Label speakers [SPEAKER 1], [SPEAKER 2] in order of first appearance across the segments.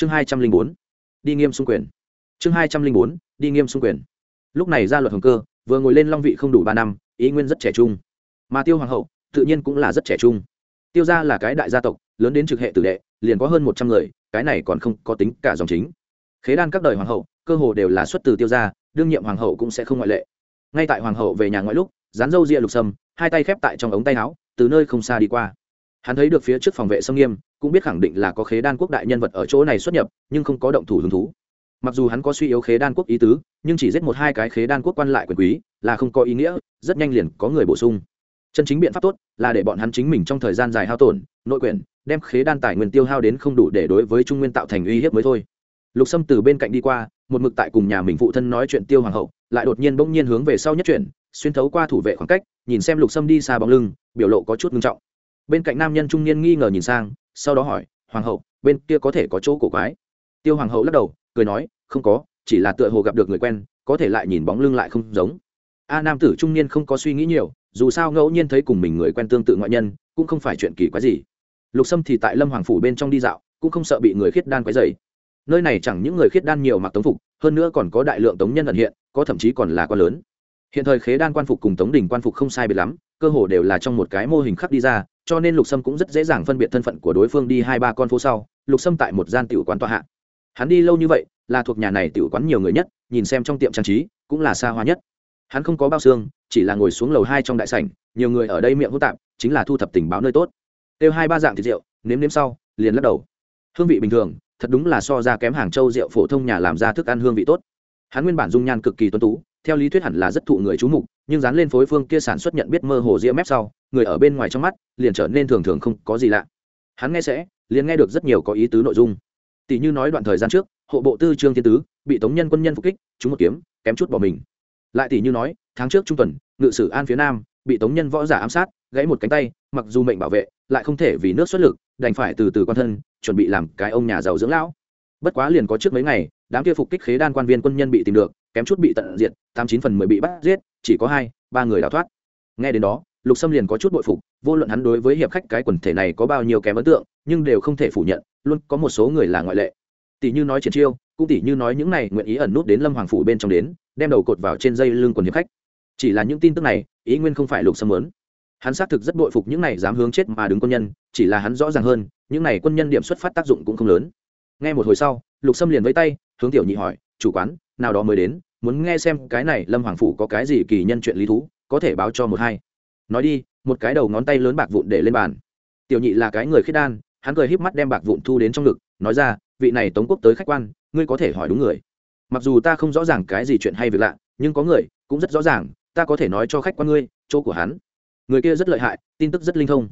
[SPEAKER 1] chương hai trăm linh bốn, đi nghiêm xung quyền. Chương hai trăm linh bốn, đi nghiêm xung quyền. Lúc này ra luật hồng cơ vừa ngồi lên long vị không đủ ba năm, ý nguyên rất trẻ trung. Mà tiêu hoàng hậu tự nhiên cũng là rất trẻ trung. Tiêu gia là cái đại gia tộc, lớn đến trực hệ tử đệ, liền có hơn một trăm người, cái này còn không có tính cả dòng chính. Khế đan các đời hoàng hậu, cơ hồ đều là xuất từ tiêu gia, đương nhiệm hoàng hậu cũng sẽ không ngoại lệ. Ngay tại hoàng hậu về nhà ngoại lúc, dán dâu ria lục sâm, hai tay khép tại trong ống tay áo, từ nơi không xa đi qua. Hắn thấy được phía trước phòng vệ sâm nghiêm cũng biết khẳng định là có khế đan quốc đại nhân vật ở chỗ này xuất nhập, nhưng không có động thủ hứng thú. Mặc dù hắn có suy yếu khế đan quốc ý tứ, nhưng chỉ giết một hai cái khế đan quốc quan lại quyền quý, là không có ý nghĩa, rất nhanh liền có người bổ sung. Chân chính biện pháp tốt là để bọn hắn chính mình trong thời gian dài hao tổn, nội quyền, đem khế đan tài nguyên tiêu hao đến không đủ để đối với trung nguyên tạo thành uy hiếp mới thôi. Lục sâm từ bên cạnh đi qua, một mực tại cùng nhà mình phụ thân nói chuyện tiêu hoàng hậu, lại đột nhiên bỗng nhiên hướng về sau nhất chuyển, xuyên thấu qua thủ vệ khoảng cách, nhìn xem lục sâm đi xa bóng lưng, biểu lộ có chút ngưng trọng. Bên cạnh nam nhân trung niên nghi ngờ nhìn sang sau đó hỏi, hoàng hậu, bên kia có thể có chỗ cổ quái? Tiêu hoàng hậu lắc đầu, cười nói, không có, chỉ là tựa hồ gặp được người quen, có thể lại nhìn bóng lưng lại không giống. A nam tử trung niên không có suy nghĩ nhiều, dù sao ngẫu nhiên thấy cùng mình người quen tương tự ngoại nhân, cũng không phải chuyện kỳ quái gì. Lục sâm thì tại lâm hoàng phủ bên trong đi dạo, cũng không sợ bị người khiết đan quấy dày nơi này chẳng những người khiết đan nhiều mặc tống phục, hơn nữa còn có đại lượng tống nhân ẩn hiện, có thậm chí còn là quan lớn. Hiện thời khế đan quan phục cùng tống đình quan phục không sai biệt lắm, cơ hồ đều là trong một cái mô hình khắc đi ra cho nên lục sâm cũng rất dễ dàng phân biệt thân phận của đối phương đi hai ba con phố sau, lục sâm tại một gian tiểu quán tọa hạ. Hắn đi lâu như vậy, là thuộc nhà này tiểu quán nhiều người nhất, nhìn xem trong tiệm trang trí, cũng là xa hoa nhất. Hắn không có bao xương, chỉ là ngồi xuống lầu hai trong đại sảnh, nhiều người ở đây miệng hỗn tạp, chính là thu thập tình báo nơi tốt. Tiêu hai ba dạng thịt rượu, nếm nếm sau, liền lắc đầu. Hương vị bình thường, thật đúng là so ra kém hàng châu rượu phổ thông nhà làm ra thức ăn hương vị tốt. Hắn nguyên bản dung nhan cực kỳ tuân tú, theo lý thuyết hẳn là rất thụ người chú mục, nhưng dán lên phối phương kia sản xuất nhận biết mơ hồ ria mép sau người ở bên ngoài trong mắt liền trở nên thường thường không có gì lạ. Hắn nghe sẽ, liền nghe được rất nhiều có ý tứ nội dung. Tỷ như nói đoạn thời gian trước, hộ bộ tư trương thiên tứ, bị tống nhân quân nhân phục kích trúng một kiếm, kém chút bỏ mình. Lại tỷ như nói, tháng trước trung tuần, ngự sử an phía nam, bị tống nhân võ giả ám sát, gãy một cánh tay, mặc dù mệnh bảo vệ, lại không thể vì nước xuất lực, đành phải từ từ quan thân, chuẩn bị làm cái ông nhà giàu dưỡng lão. Bất quá liền có trước mấy ngày, đám kia phục kích khế đan quan viên quân nhân bị tìm được, kém chút bị tận diệt, tám chín phần mười bị bắt giết, chỉ có hai, ba người đào thoát. Nghe đến đó lục sâm liền có chút bội phục, vô luận hắn đối với hiệp khách cái quần thể này có bao nhiêu kém ấn tượng, nhưng đều không thể phủ nhận, luôn có một số người là ngoại lệ. Tỷ như nói triển chiêu, cũng tỷ như nói những này nguyện ý ẩn nút đến lâm hoàng phủ bên trong đến, đem đầu cột vào trên dây lưng quần hiệp khách. Chỉ là những tin tức này, ý nguyên không phải lục sâm lớn hắn xác thực rất bội phục những này dám hướng chết mà đứng quân nhân, chỉ là hắn rõ ràng hơn, những này quân nhân điểm xuất phát tác dụng cũng không lớn. Nghe một hồi sau, lục sâm liền với tay, hướng tiểu nhị hỏi, chủ quán, nào đó mới đến, muốn nghe xem cái này lâm hoàng phủ có cái gì kỳ nhân chuyện lý thú, có thể báo cho một hai nói đi, một cái đầu ngón tay lớn bạc vụn để lên bàn. Tiểu nhị là cái người khiết đan, hắn cười híp mắt đem bạc vụn thu đến trong ngực, nói ra, vị này tống quốc tới khách quan, ngươi có thể hỏi đúng người. Mặc dù ta không rõ ràng cái gì chuyện hay việc lạ, nhưng có người cũng rất rõ ràng, ta có thể nói cho khách quan ngươi, chỗ của hắn. Người kia rất lợi hại, tin tức rất linh thông.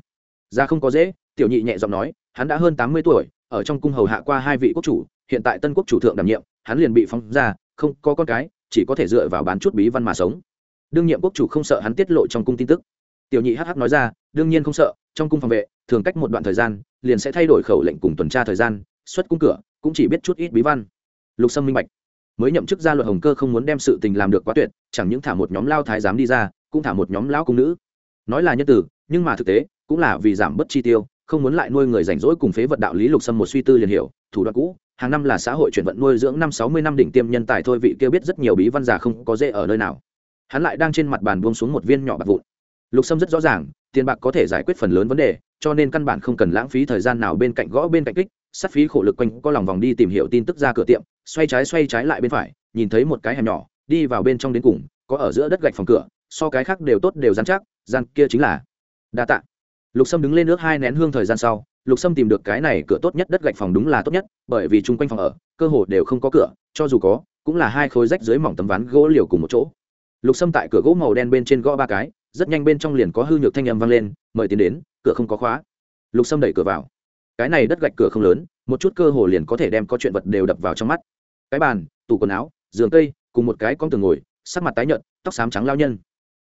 [SPEAKER 1] Ra không có dễ, tiểu nhị nhẹ giọng nói, hắn đã hơn tám mươi tuổi, ở trong cung hầu hạ qua hai vị quốc chủ, hiện tại tân quốc chủ thượng đảm nhiệm, hắn liền bị phóng ra, không có con cái, chỉ có thể dựa vào bán chút bí văn mà sống. Đương nhiệm quốc chủ không sợ hắn tiết lộ trong cung tin tức tiểu nhị hh nói ra, đương nhiên không sợ, trong cung phòng vệ, thường cách một đoạn thời gian, liền sẽ thay đổi khẩu lệnh cùng tuần tra thời gian, xuất cung cửa, cũng chỉ biết chút ít bí văn. Lục sâm minh bạch. Mới nhậm chức gia luật hồng cơ không muốn đem sự tình làm được quá tuyệt, chẳng những thả một nhóm lao thái giám đi ra, cũng thả một nhóm lão cung nữ. Nói là nhân tử, nhưng mà thực tế, cũng là vì giảm bớt chi tiêu, không muốn lại nuôi người rảnh rỗi cùng phế vật đạo lý lục sâm một suy tư liền hiểu, thủ đoạn cũ, hàng năm là xã hội chuyển vận nuôi dưỡng năm sáu mươi năm đỉnh tiêm nhân tài thôi vị kia biết rất nhiều bí văn giả không có dễ ở nơi nào. Hắn lại đang trên mặt bàn buông xuống một viên nhỏ bạc vụn lục sâm rất rõ ràng, tiền bạc có thể giải quyết phần lớn vấn đề, cho nên căn bản không cần lãng phí thời gian nào bên cạnh gõ bên cạnh kích. Sắt phí khổ lực quanh có lòng vòng đi tìm hiểu tin tức ra cửa tiệm, xoay trái xoay trái lại bên phải, nhìn thấy một cái hẻm nhỏ, đi vào bên trong đến cùng, có ở giữa đất gạch phòng cửa, so cái khác đều tốt đều dán chắc, gian kia chính là đa tạ. Lục sâm đứng lên nước hai nén hương thời gian sau, lục sâm tìm được cái này cửa tốt nhất đất gạch phòng đúng là tốt nhất, bởi vì chung quanh phòng ở, cơ hồ đều không có cửa, cho dù có, cũng là hai khối rách dưới mỏng tấm ván gỗ liều cùng một chỗ. Lục sâm tại cửa gỗ màu đen bên trên gõ ba cái rất nhanh bên trong liền có hư nhược thanh âm vang lên, mời tiến đến, cửa không có khóa. Lục sâm đẩy cửa vào. Cái này đất gạch cửa không lớn, một chút cơ hồ liền có thể đem có chuyện vật đều đập vào trong mắt. Cái bàn, tủ quần áo, giường cây, cùng một cái con tường ngồi, sắc mặt tái nhợt, tóc xám trắng lao nhân.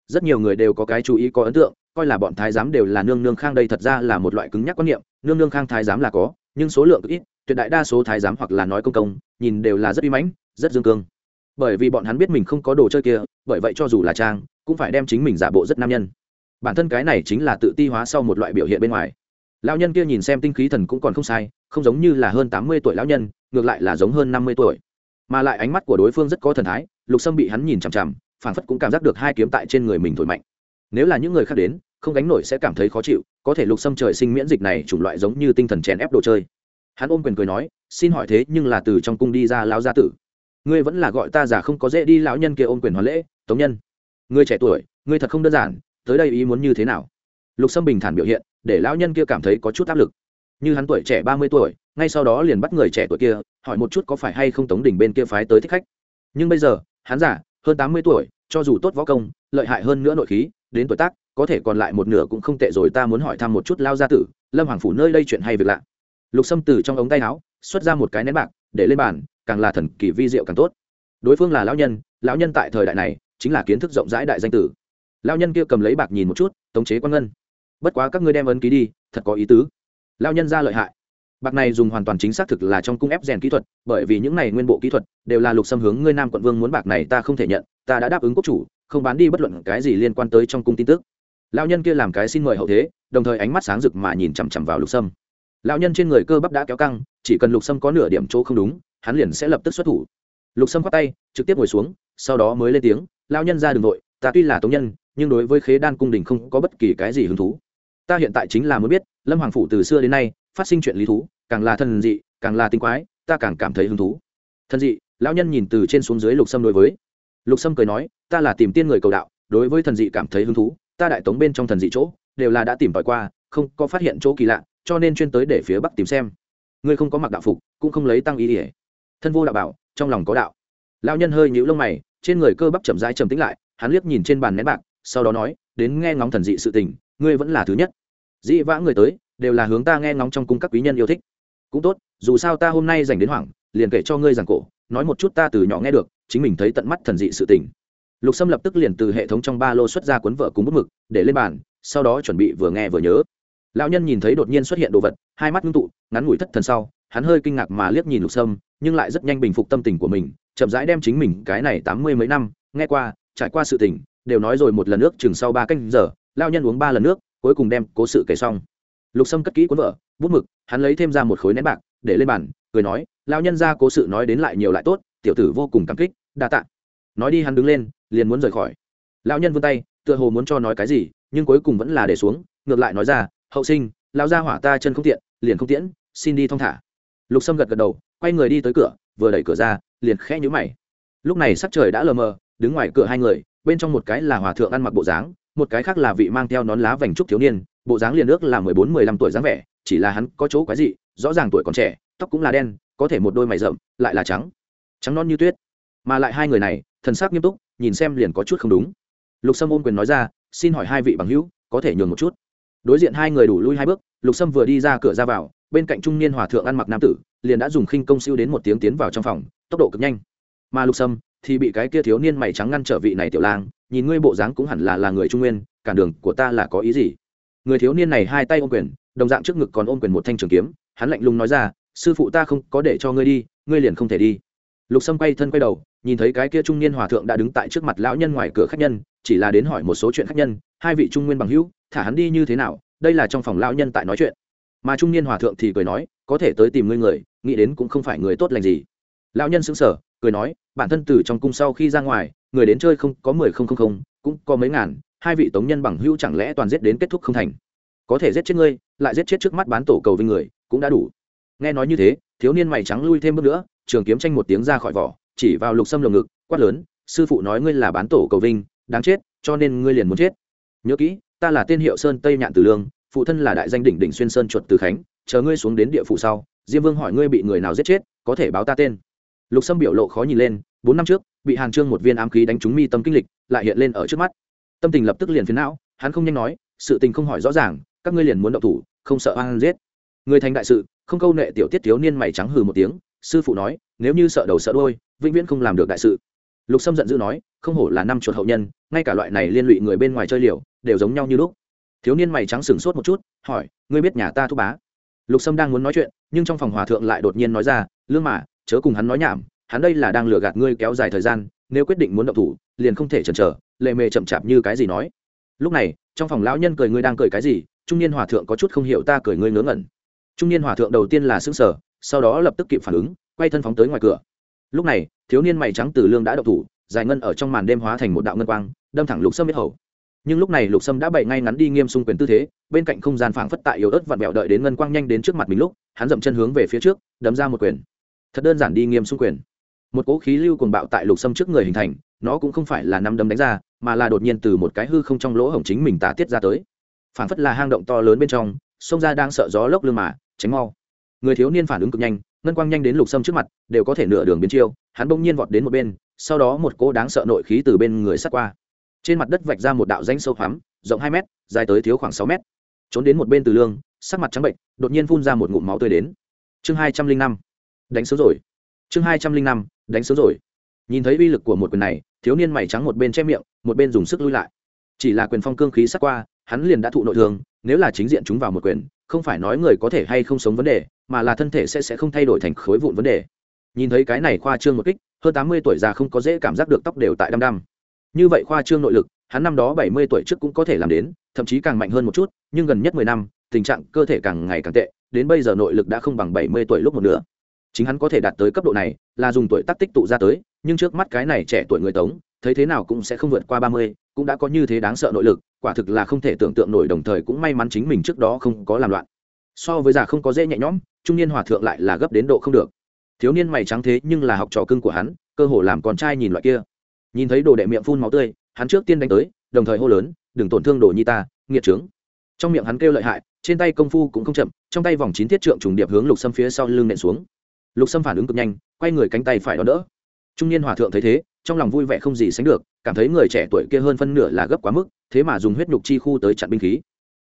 [SPEAKER 1] Rất nhiều người đều có cái chú ý, có ấn tượng, coi là bọn thái giám đều là nương nương khang đây thật ra là một loại cứng nhắc quan niệm, nương nương khang thái giám là có, nhưng số lượng ít, tuyệt đại đa số thái giám hoặc là nói công công, nhìn đều là rất uy mãnh, rất dương cương bởi vì bọn hắn biết mình không có đồ chơi kia, bởi vậy cho dù là trang, cũng phải đem chính mình giả bộ rất nam nhân. Bản thân cái này chính là tự ti hóa sau một loại biểu hiện bên ngoài. Lão nhân kia nhìn xem tinh khí thần cũng còn không sai, không giống như là hơn tám mươi tuổi lão nhân, ngược lại là giống hơn năm mươi tuổi. Mà lại ánh mắt của đối phương rất có thần thái, lục sâm bị hắn nhìn chằm chằm, phảng phất cũng cảm giác được hai kiếm tại trên người mình thổi mạnh. Nếu là những người khác đến, không gánh nổi sẽ cảm thấy khó chịu, có thể lục sâm trời sinh miễn dịch này chủng loại giống như tinh thần chèn ép đồ chơi. Hắn ôm quyền cười nói, xin hỏi thế nhưng là từ trong cung đi ra lão gia tử ngươi vẫn là gọi ta già không có dễ đi lão nhân kia ôm quyền hoàn lễ, tống nhân, ngươi trẻ tuổi, ngươi thật không đơn giản, tới đây ý muốn như thế nào? Lục sâm bình thản biểu hiện, để lão nhân kia cảm thấy có chút áp lực. Như hắn tuổi trẻ ba mươi tuổi, ngay sau đó liền bắt người trẻ tuổi kia, hỏi một chút có phải hay không tống đỉnh bên kia phái tới thích khách. Nhưng bây giờ, hắn giả hơn tám mươi tuổi, cho dù tốt võ công, lợi hại hơn nữa nội khí, đến tuổi tác, có thể còn lại một nửa cũng không tệ rồi, ta muốn hỏi thăm một chút lao gia tử, lâm hoàng phủ nơi đây chuyện hay việc lạ. Lục sâm từ trong ống tay áo, xuất ra một cái nén bạc, để lên bàn càng là thần kỳ vi diệu càng tốt. Đối phương là lão nhân lão nhân tại thời đại này chính là kiến thức rộng rãi đại danh tử. Lão nhân kia cầm lấy bạc nhìn một chút, tống chế quan ngân. Bất quá các ngươi đem ấn ký đi, thật có ý tứ. Lão nhân ra lợi hại. Bạc này dùng hoàn toàn chính xác thực là trong cung ép rèn kỹ thuật, bởi vì những này nguyên bộ kỹ thuật đều là lục xâm hướng ngươi nam quận vương muốn bạc này ta không thể nhận, ta đã đáp ứng quốc chủ, không bán đi bất luận cái gì liên quan tới trong cung tin tức. Lão nhân kia làm cái xin mời hậu thế, đồng thời ánh mắt sáng rực mà nhìn chằm chằm vào lục sâm lão nhân trên người cơ bắp đã kéo căng, chỉ cần lục sâm có nửa điểm chỗ không đúng, hắn liền sẽ lập tức xuất thủ. Lục sâm khoát tay, trực tiếp ngồi xuống, sau đó mới lên tiếng, lão nhân ra đường nội ta tuy là tống nhân, nhưng đối với khế đan cung đình không có bất kỳ cái gì hứng thú. Ta hiện tại chính là muốn biết, lâm hoàng phủ từ xưa đến nay, phát sinh chuyện lý thú, càng là thần dị, càng là tinh quái, ta càng cảm thấy hứng thú. Thần dị? Lão nhân nhìn từ trên xuống dưới lục sâm đối với. Lục sâm cười nói, ta là tìm tiên người cầu đạo, đối với thần dị cảm thấy hứng thú, ta đại tống bên trong thần dị chỗ, đều là đã tìm tòi qua, không có phát hiện chỗ kỳ lạ cho nên chuyên tới để phía bắc tìm xem. Ngươi không có mặc đạo phục, cũng không lấy tăng ý ỉa. Thân vô đạo bảo, trong lòng có đạo. Lão nhân hơi nhíu lông mày, trên người cơ bắp chậm rãi trầm tĩnh lại, hắn liếc nhìn trên bàn nén bạc, sau đó nói, đến nghe ngóng thần dị sự tình, ngươi vẫn là thứ nhất. Dĩ vã người tới, đều là hướng ta nghe ngóng trong cung các quý nhân yêu thích. Cũng tốt, dù sao ta hôm nay dành đến hoảng, liền kể cho ngươi rằng cổ, nói một chút ta từ nhỏ nghe được, chính mình thấy tận mắt thần dị sự tình. Lục sâm lập tức liền từ hệ thống trong ba lô xuất ra cuốn vợ cùng bút mực, để lên bàn, sau đó chuẩn bị vừa nghe vừa nhớ lão nhân nhìn thấy đột nhiên xuất hiện đồ vật, hai mắt ngưng tụ, ngắn ngủi thất thần sau, hắn hơi kinh ngạc mà liếc nhìn lục sâm, nhưng lại rất nhanh bình phục tâm tình của mình, chậm rãi đem chính mình cái này tám mươi mấy năm, nghe qua, trải qua sự tình, đều nói rồi một lần nước chừng sau ba canh giờ lao nhân uống ba lần nước, cuối cùng đem cố sự kể xong. Lục sâm cất kỹ cuốn vợ bút mực, hắn lấy thêm ra một khối nén bạc, để lên bàn, cười nói lao nhân ra cố sự nói đến lại nhiều lại tốt, tiểu tử vô cùng cảm kích, đa tạ. Nói đi hắn đứng lên, liền muốn rời khỏi. Lão nhân vươn tay, tựa hồ muốn cho nói cái gì, nhưng cuối cùng vẫn là để xuống, ngược lại nói ra hậu sinh, lão gia hỏa ta chân không tiện, liền không tiễn, xin đi thong thả. Lục sâm gật gật đầu, quay người đi tới cửa, vừa đẩy cửa ra, liền khẽ nhũ mày. Lúc này sắc trời đã lờ mờ, đứng ngoài cửa hai người, bên trong một cái là hòa thượng ăn mặc bộ dáng, một cái khác là vị mang theo nón lá vành trúc thiếu niên, bộ dáng liền ước là mười bốn, mười lăm tuổi dáng vẻ, chỉ là hắn có chỗ quái dị, rõ ràng tuổi còn trẻ, tóc cũng là đen, có thể một đôi mày rậm, lại là trắng. Trắng non như tuyết. Mà lại hai người này, thần sắc nghiêm túc, nhìn xem liền có chút không đúng. Lục sâm ôm quyền nói ra, xin hỏi hai vị bằng hữu, có thể nhường một chút? Đối diện hai người đủ lui hai bước, lục sâm vừa đi ra cửa ra vào, bên cạnh trung niên hòa thượng ăn mặc nam tử, liền đã dùng khinh công siêu đến một tiếng tiến vào trong phòng, tốc độ cực nhanh. Mà lục sâm thì bị cái kia thiếu niên mày trắng ngăn trở vị này tiểu lang, nhìn ngươi bộ dáng cũng hẳn là là người trung nguyên, cản đường của ta là có ý gì? Người thiếu niên này hai tay ôm quyền, đồng dạng trước ngực còn ôm quyền một thanh trường kiếm, hắn lạnh lùng nói ra, sư phụ ta không có để cho ngươi đi, ngươi liền không thể đi. Lục sâm quay thân quay đầu, nhìn thấy cái kia trung niên hòa thượng đã đứng tại trước mặt lão nhân ngoài cửa khách nhân, chỉ là đến hỏi một số chuyện khách nhân, hai vị trung nguyên bằng hữu thả hắn đi như thế nào, đây là trong phòng lão nhân tại nói chuyện. Mà trung niên hòa thượng thì cười nói, có thể tới tìm ngươi người, nghĩ đến cũng không phải người tốt lành gì. Lão nhân sững sờ, cười nói, bản thân từ trong cung sau khi ra ngoài, người đến chơi không có mười không không không, cũng có mấy ngàn, hai vị tống nhân bằng hữu chẳng lẽ toàn giết đến kết thúc không thành? Có thể giết chết ngươi, lại giết chết trước mắt bán tổ cầu vinh người, cũng đã đủ. Nghe nói như thế, thiếu niên mày trắng lui thêm bước nữa, trường kiếm tranh một tiếng ra khỏi vỏ, chỉ vào lục sâm lồng ngực, quát lớn, sư phụ nói ngươi là bán tổ cầu vinh, đáng chết, cho nên ngươi liền muốn chết. Nhớ kỹ ta là tên hiệu sơn tây nhạn từ lương, phụ thân là đại danh đỉnh đỉnh xuyên sơn chuột từ khánh, chờ ngươi xuống đến địa phủ sau, diêm vương hỏi ngươi bị người nào giết chết, có thể báo ta tên. Lục sâm biểu lộ khó nhìn lên, bốn năm trước, bị hàn trương một viên ám khí đánh trúng mi tâm kinh lịch, lại hiện lên ở trước mắt. Tâm tình lập tức liền phiến não, hắn không nhanh nói, sự tình không hỏi rõ ràng, các ngươi liền muốn động thủ, không sợ oan giết. Người thành đại sự, không câu nệ tiểu tiết thiếu niên mày trắng hừ một tiếng, sư phụ nói, nếu như sợ đầu sợ đôi vĩnh viễn không làm được đại sự lục sâm giận dữ nói, không hổ là năm chuột hậu nhân, ngay cả loại này liên lụy người bên ngoài chơi liều, đều giống nhau như lúc. Thiếu niên mày trắng sừng sốt một chút, hỏi, ngươi biết nhà ta thúc bá? Lục sâm đang muốn nói chuyện, nhưng trong phòng hòa thượng lại đột nhiên nói ra, lương mà chớ cùng hắn nói nhảm, hắn đây là đang lừa gạt ngươi kéo dài thời gian, nếu quyết định muốn động thủ, liền không thể chần chờ, lệ mề chậm chạp như cái gì nói. Lúc này, trong phòng lão nhân cười ngươi đang cười cái gì, trung niên hòa thượng có chút không hiểu ta cười ngươi ngớ ngẩn. Trung niên hòa thượng đầu tiên là xứng sở sau đó lập tức kịp phản ứng, quay thân phóng tới ngoài cửa lúc này, thiếu niên mày trắng từ lương đã độc thủ, dài ngân ở trong màn đêm hóa thành một đạo ngân quang, đâm thẳng lục sâm biết hầu. Nhưng lúc này lục sâm đã bày ngay ngắn đi nghiêm xung quyền tư thế, bên cạnh không gian phảng phất tại yếu ớt vặn vẹo đợi đến ngân quang nhanh đến trước mặt mình lúc, hắn dậm chân hướng về phía trước, đấm ra một quyền. Thật đơn giản đi nghiêm xung quyền. Một cỗ khí lưu cuồng bạo tại lục sâm trước người hình thành, nó cũng không phải là năm đấm đánh ra, mà là đột nhiên từ một cái hư không trong lỗ hổng chính mình tả tiết ra tới. Phảng phất là hang động to lớn bên trong, sông ra đang sợ gió lốc lương mà, tránh mau. Người thiếu niên phản ứng cực nhanh ngân quang nhanh đến lục sâm trước mặt, đều có thể nửa đường biến chiêu, hắn bỗng nhiên vọt đến một bên, sau đó một cỗ đáng sợ nội khí từ bên người sát qua. Trên mặt đất vạch ra một đạo danh sâu hoắm, rộng hai m dài tới thiếu khoảng sáu m trốn đến một bên từ lương, sắc mặt trắng bệnh, đột nhiên phun ra một ngụm máu tươi đến. Chương hai trăm linh năm. Đánh số rồi. Chương hai trăm linh năm, đánh số rồi. Nhìn thấy uy lực của một quyền này, thiếu niên mày trắng một bên che miệng, một bên dùng sức lui lại. Chỉ là quyền phong cương khí sát qua, hắn liền đã thụ nội thương, nếu là chính diện chúng vào một quyền không phải nói người có thể hay không sống vấn đề, mà là thân thể sẽ sẽ không thay đổi thành khối vụn vấn đề. Nhìn thấy cái này khoa trương một kích, hơn tám mươi tuổi già không có dễ cảm giác được tóc đều tại đăm đăm. Như vậy khoa trương nội lực, hắn năm đó bảy mươi tuổi trước cũng có thể làm đến, thậm chí càng mạnh hơn một chút, nhưng gần nhất mười năm, tình trạng cơ thể càng ngày càng tệ, đến bây giờ nội lực đã không bằng bảy mươi tuổi lúc một nữa chính hắn có thể đạt tới cấp độ này, là dùng tuổi tác tích tụ ra tới, nhưng trước mắt cái này trẻ tuổi người tống, thấy thế nào cũng sẽ không vượt qua ba mươi, cũng đã có như thế đáng sợ nội lực quả thực là không thể tưởng tượng nổi, đồng thời cũng may mắn chính mình trước đó không có làm loạn. So với già không có dễ nhẹ nhõm, trung niên hòa thượng lại là gấp đến độ không được. Thiếu niên mày trắng thế nhưng là học trò cưng của hắn, cơ hồ làm con trai nhìn loại kia. Nhìn thấy đồ đệ miệng phun máu tươi, hắn trước tiên đánh tới, đồng thời hô lớn, đừng tổn thương đồ nhi ta, nghiệt trướng. Trong miệng hắn kêu lợi hại, trên tay công phu cũng không chậm, trong tay vòng chín thiết trượng trùng điệp hướng lục sâm phía sau lưng nện xuống. Lục sâm phản ứng cực nhanh, quay người cánh tay phải đón đỡ. Trung niên hòa thượng thấy thế trong lòng vui vẻ không gì sánh được, cảm thấy người trẻ tuổi kia hơn phân nửa là gấp quá mức, thế mà dùng huyết nhục chi khu tới chặn binh khí.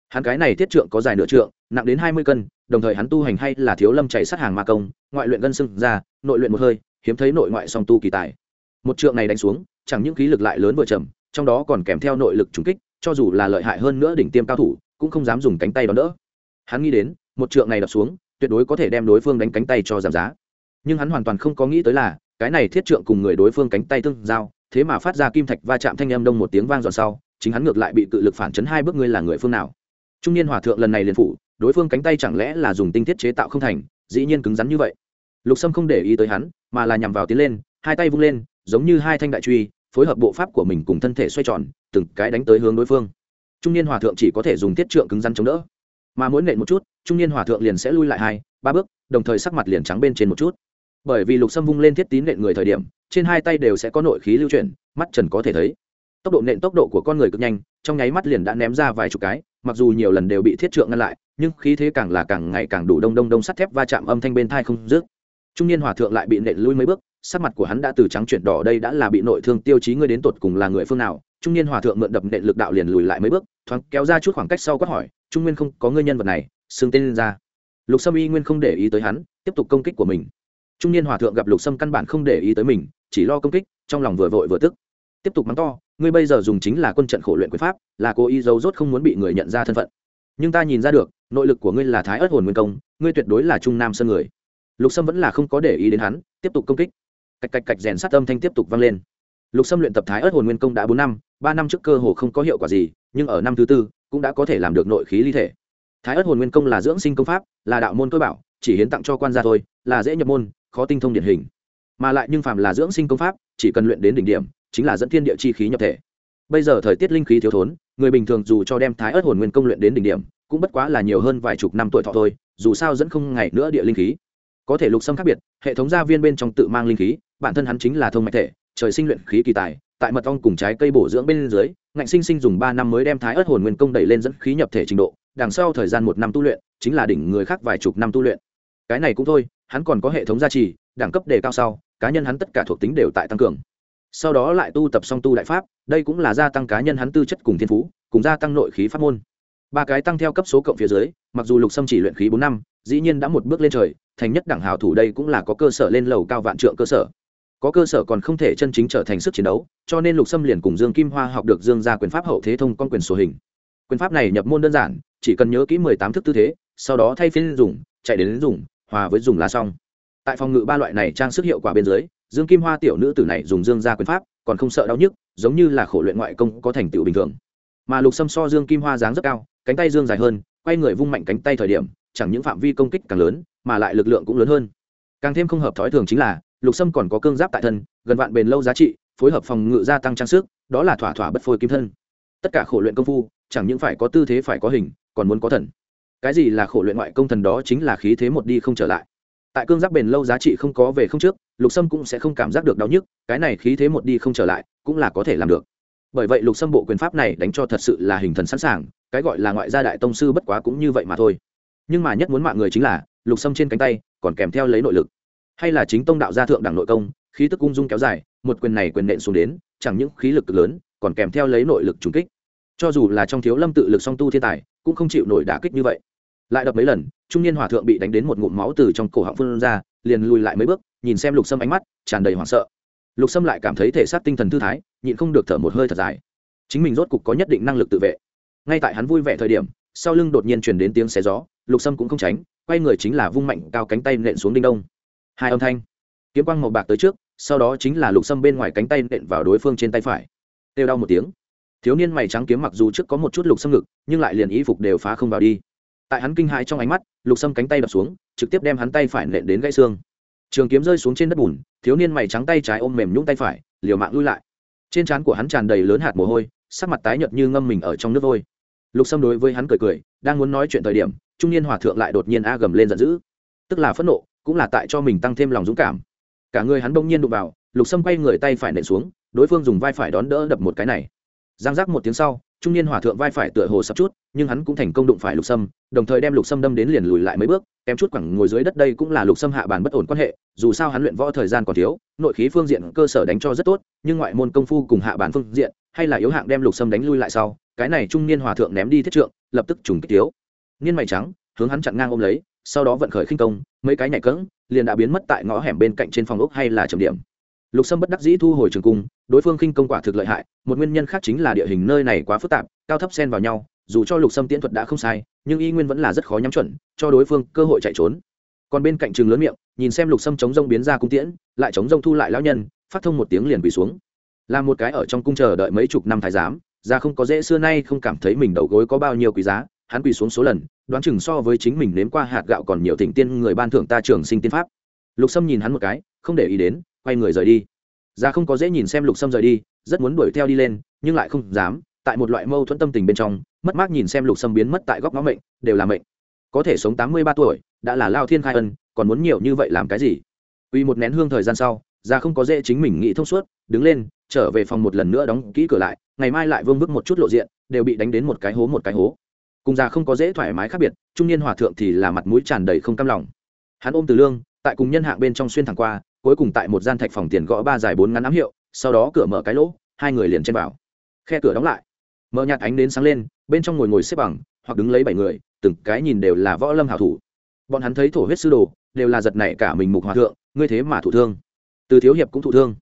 [SPEAKER 1] Hắn cái này thiết trượng có dài nửa trượng, nặng đến hai mươi cân, đồng thời hắn tu hành hay là thiếu lâm chạy sát hàng ma công, ngoại luyện gân sưng ra, nội luyện một hơi, hiếm thấy nội ngoại song tu kỳ tài. Một trượng này đánh xuống, chẳng những khí lực lại lớn vừa trầm trong đó còn kèm theo nội lực trùng kích, cho dù là lợi hại hơn nữa đỉnh tiêm cao thủ, cũng không dám dùng cánh tay đón đỡ. Hắn nghĩ đến, một trượng này đập xuống, tuyệt đối có thể đem đối phương đánh cánh tay cho giảm giá. Nhưng hắn hoàn toàn không có nghĩ tới là cái này thiết trượng cùng người đối phương cánh tay tương giao, thế mà phát ra kim thạch va chạm thanh âm đông một tiếng vang dọn sau, chính hắn ngược lại bị cự lực phản chấn hai bước ngươi là người phương nào? Trung niên hòa thượng lần này liền phủ, đối phương cánh tay chẳng lẽ là dùng tinh thiết chế tạo không thành, dĩ nhiên cứng rắn như vậy. Lục sâm không để ý tới hắn, mà là nhằm vào tiến lên, hai tay vung lên, giống như hai thanh đại truy, phối hợp bộ pháp của mình cùng thân thể xoay tròn, từng cái đánh tới hướng đối phương. Trung niên hòa thượng chỉ có thể dùng thiết trượng cứng rắn chống đỡ. Mà mỗi nện một chút, trung niên hòa thượng liền sẽ lui lại hai, ba bước, đồng thời sắc mặt liền trắng bên trên một chút bởi vì lục sâm vung lên thiết tín nện người thời điểm, trên hai tay đều sẽ có nội khí lưu chuyển, mắt trần có thể thấy. Tốc độ nện tốc độ của con người cực nhanh, trong nháy mắt liền đã ném ra vài chục cái, mặc dù nhiều lần đều bị thiết trượng ngăn lại, nhưng khí thế càng là càng ngày càng đủ đông đông đông sắt thép va chạm âm thanh bên thai không dứt. Trung niên hòa thượng lại bị nện lui mấy bước, sắc mặt của hắn đã từ trắng chuyển đỏ đây đã là bị nội thương tiêu chí ngươi đến tột cùng là người phương nào. Trung niên hòa thượng mượn đập nện lực đạo liền lùi lại mấy bước, thoáng kéo ra chút khoảng cách sau quát hỏi, trung nguyên không có ngươi nhân vật này, xưng tên lên ra. Lục sâm y nguyên không để ý tới hắn, tiếp tục công kích của mình trung niên hòa thượng gặp lục sâm căn bản không để ý tới mình, chỉ lo công kích, trong lòng vừa vội vừa tức. Tiếp tục mắng to, ngươi bây giờ dùng chính là quân trận khổ luyện quyền pháp, là cố ý giấu rốt không muốn bị người nhận ra thân phận. Nhưng ta nhìn ra được, nội lực của ngươi là thái ớt hồn nguyên công, ngươi tuyệt đối là trung nam sơn người. Lục sâm vẫn là không có để ý đến hắn, tiếp tục công kích. Cạch cạch cạch rèn sát âm thanh tiếp tục vang lên. Lục sâm luyện tập thái ớt hồn nguyên công đã bốn năm, ba năm trước cơ hồ không có hiệu quả gì, nhưng ở năm thứ tư, cũng đã có thể làm được nội khí ly thể. Thái ớt hồn nguyên công là dưỡng sinh công pháp, là đạo môn tôi bảo, chỉ hiến tặng cho quan gia thôi, là dễ nhập môn khó tinh thông điển hình. Mà lại nhưng phàm là dưỡng sinh công pháp, chỉ cần luyện đến đỉnh điểm, chính là dẫn thiên địa chi khí nhập thể. Bây giờ thời tiết linh khí thiếu thốn, người bình thường dù cho đem thái ớt hồn nguyên công luyện đến đỉnh điểm, cũng bất quá là nhiều hơn vài chục năm tuổi thọ thôi, dù sao dẫn không ngày nữa địa linh khí. Có thể lục xâm khác biệt, hệ thống gia viên bên trong tự mang linh khí, bản thân hắn chính là thông mạch thể, trời sinh luyện khí kỳ tài, tại mật ong cùng trái cây bổ dưỡng bên dưới, ngạnh sinh sinh dùng ba năm mới đem thái ớt hồn nguyên công đẩy lên dẫn khí nhập thể trình độ, đằng sau thời gian một năm tu luyện, chính là đỉnh người khác vài chục năm tu luyện cái này cũng thôi, hắn còn có hệ thống gia trì, đẳng cấp đề cao sau, cá nhân hắn tất cả thuộc tính đều tại tăng cường. Sau đó lại tu tập song tu đại pháp, đây cũng là gia tăng cá nhân hắn tư chất cùng thiên phú, cùng gia tăng nội khí pháp môn. Ba cái tăng theo cấp số cộng phía dưới, mặc dù lục sâm chỉ luyện khí bốn năm, dĩ nhiên đã một bước lên trời, thành nhất đẳng hào thủ đây cũng là có cơ sở lên lầu cao vạn trượng cơ sở. Có cơ sở còn không thể chân chính trở thành sức chiến đấu, cho nên lục sâm liền cùng dương kim hoa học được dương gia quyền pháp hậu thế thông con quyền sổ hình. Quyền pháp này nhập môn đơn giản, chỉ cần nhớ kỹ mười tám thức tư thế, sau đó thay phiên dùng, chạy đến dùng hòa với dùng lá xong tại phòng ngự ba loại này trang sức hiệu quả bên dưới, dương kim hoa tiểu nữ tử này dùng dương gia quyền pháp, còn không sợ đau nhức, giống như là khổ luyện ngoại công có thành tựu bình thường. Mà lục sâm so dương kim hoa dáng rất cao, cánh tay dương dài hơn, quay người vung mạnh cánh tay thời điểm, chẳng những phạm vi công kích càng lớn, mà lại lực lượng cũng lớn hơn. Càng thêm không hợp thói thường chính là, lục sâm còn có cương giáp tại thân, gần vạn bền lâu giá trị, phối hợp phòng ngự gia tăng trang sức, đó là thỏa thỏa bất phôi kim thân. Tất cả khổ luyện công phu, chẳng những phải có tư thế phải có hình, còn muốn có thần cái gì là khổ luyện ngoại công thần đó chính là khí thế một đi không trở lại. Tại cương giáp bền lâu giá trị không có về không trước, lục sâm cũng sẽ không cảm giác được đau nhức, cái này khí thế một đi không trở lại cũng là có thể làm được. Bởi vậy lục sâm bộ quyền pháp này đánh cho thật sự là hình thần sẵn sàng, cái gọi là ngoại gia đại tông sư bất quá cũng như vậy mà thôi. Nhưng mà nhất muốn mạng người chính là, lục sâm trên cánh tay còn kèm theo lấy nội lực. Hay là chính tông đạo gia thượng đẳng nội công, khí tức ung dung kéo dài, một quyền này quyền nện xuống đến, chẳng những khí lực lớn, còn kèm theo lấy nội lực trùng kích. Cho dù là trong thiếu lâm tự lực song tu thiên tài, cũng không chịu nổi đả kích như vậy lại đập mấy lần, trung niên hòa thượng bị đánh đến một ngụm máu từ trong cổ họng phun ra, liền lùi lại mấy bước, nhìn xem lục sâm ánh mắt, tràn đầy hoảng sợ. Lục sâm lại cảm thấy thể xác tinh thần thư thái, nhịn không được thở một hơi thật dài. Chính mình rốt cục có nhất định năng lực tự vệ. Ngay tại hắn vui vẻ thời điểm, sau lưng đột nhiên chuyển đến tiếng xé gió, lục sâm cũng không tránh, quay người chính là vung mạnh cao cánh tay nện xuống đinh đông. Hai âm thanh. Kiếm quang màu bạc tới trước, sau đó chính là lục sâm bên ngoài cánh tay nện vào đối phương trên tay phải. Têu đau một tiếng. Thiếu niên mày trắng kiếm mặc dù trước có một chút lục sâm ngực, nhưng lại liền ý phục đều phá không vào đi tại hắn kinh hãi trong ánh mắt, lục sâm cánh tay đập xuống, trực tiếp đem hắn tay phải nện đến gãy xương. Trường kiếm rơi xuống trên đất bùn, thiếu niên mày trắng tay trái ôm mềm nhũng tay phải, liều mạng lui lại. Trên trán của hắn tràn đầy lớn hạt mồ hôi, sắc mặt tái nhợt như ngâm mình ở trong nước vôi. Lục sâm đối với hắn cười cười, đang muốn nói chuyện thời điểm, trung niên hòa thượng lại đột nhiên a gầm lên giận dữ. Tức là phẫn nộ, cũng là tại cho mình tăng thêm lòng dũng cảm. Cả người hắn bỗng nhiên đụng vào, lục sâm quay người tay phải nện xuống, đối phương dùng vai phải đón đỡ đập một cái này giang giác một tiếng sau, trung niên hòa thượng vai phải tựa hồ sập chút, nhưng hắn cũng thành công đụng phải lục sâm, đồng thời đem lục sâm đâm đến liền lùi lại mấy bước, kém chút quẳng ngồi dưới đất đây cũng là lục sâm hạ bàn bất ổn quan hệ, dù sao hắn luyện võ thời gian còn thiếu, nội khí phương diện cơ sở đánh cho rất tốt, nhưng ngoại môn công phu cùng hạ bàn phương diện, hay là yếu hạng đem lục sâm đánh lui lại sau, cái này trung niên hòa thượng ném đi thiết trượng, lập tức trùng kích thiếu. Niên mày trắng, hướng hắn chặn ngang ôm lấy, sau đó vận khởi khinh công, mấy cái nhảy cỡng liền đã biến mất tại ngõ hẻm bên cạnh trên phòng ốc hay là trầm điểm lục sâm bất đắc dĩ thu hồi trường cung, đối phương khinh công quả thực lợi hại, một nguyên nhân khác chính là địa hình nơi này quá phức tạp, cao thấp xen vào nhau, dù cho lục sâm tiễn thuật đã không sai, nhưng y nguyên vẫn là rất khó nhắm chuẩn, cho đối phương cơ hội chạy trốn. Còn bên cạnh trường lớn miệng, nhìn xem lục sâm chống rông biến ra cung tiễn, lại chống rông thu lại lão nhân, phát thông một tiếng liền quỳ xuống. Là một cái ở trong cung chờ đợi mấy chục năm thái giám, ra không có dễ xưa nay không cảm thấy mình đầu gối có bao nhiêu quý giá, hắn quỳ xuống số lần, đoán chừng so với chính mình nếm qua hạt gạo còn nhiều thỉnh tiên người ban thưởng ta trường sinh tiên pháp. Lục sâm nhìn hắn một cái không để ý đến, quay người rời đi. Ra không có dễ nhìn xem lục sâm rời đi, rất muốn đuổi theo đi lên, nhưng lại không dám, tại một loại mâu thuẫn tâm tình bên trong, mất mát nhìn xem lục sâm biến mất tại góc ngõ mệnh, đều là mệnh. Có thể sống tám mươi ba tuổi, đã là lao thiên khai ân, còn muốn nhiều như vậy làm cái gì? Uy một nén hương thời gian sau ra không có dễ chính mình nghĩ thông suốt, đứng lên, trở về phòng một lần nữa đóng kỹ cửa lại, ngày mai lại vương vức một chút lộ diện, đều bị đánh đến một cái hố một cái hố. Cùng già không có dễ thoải mái khác biệt, trung niên hòa thượng thì là mặt mũi tràn đầy không cam lòng. Hắn ôm từ lương, tại cùng nhân hạng bên trong xuyên thẳng qua cuối cùng tại một gian thạch phòng tiền gõ ba dài bốn ngắn ám hiệu, sau đó cửa mở cái lỗ, hai người liền chen vào. Khe cửa đóng lại. Mở nhạt ánh đến sáng lên, bên trong ngồi ngồi xếp bằng, hoặc đứng lấy bảy người, từng cái nhìn đều là võ lâm hảo thủ. Bọn hắn thấy thổ huyết sư đồ, đều là giật nảy cả mình mục hòa thượng, ngươi thế mà thụ thương. Từ thiếu hiệp cũng thụ thương.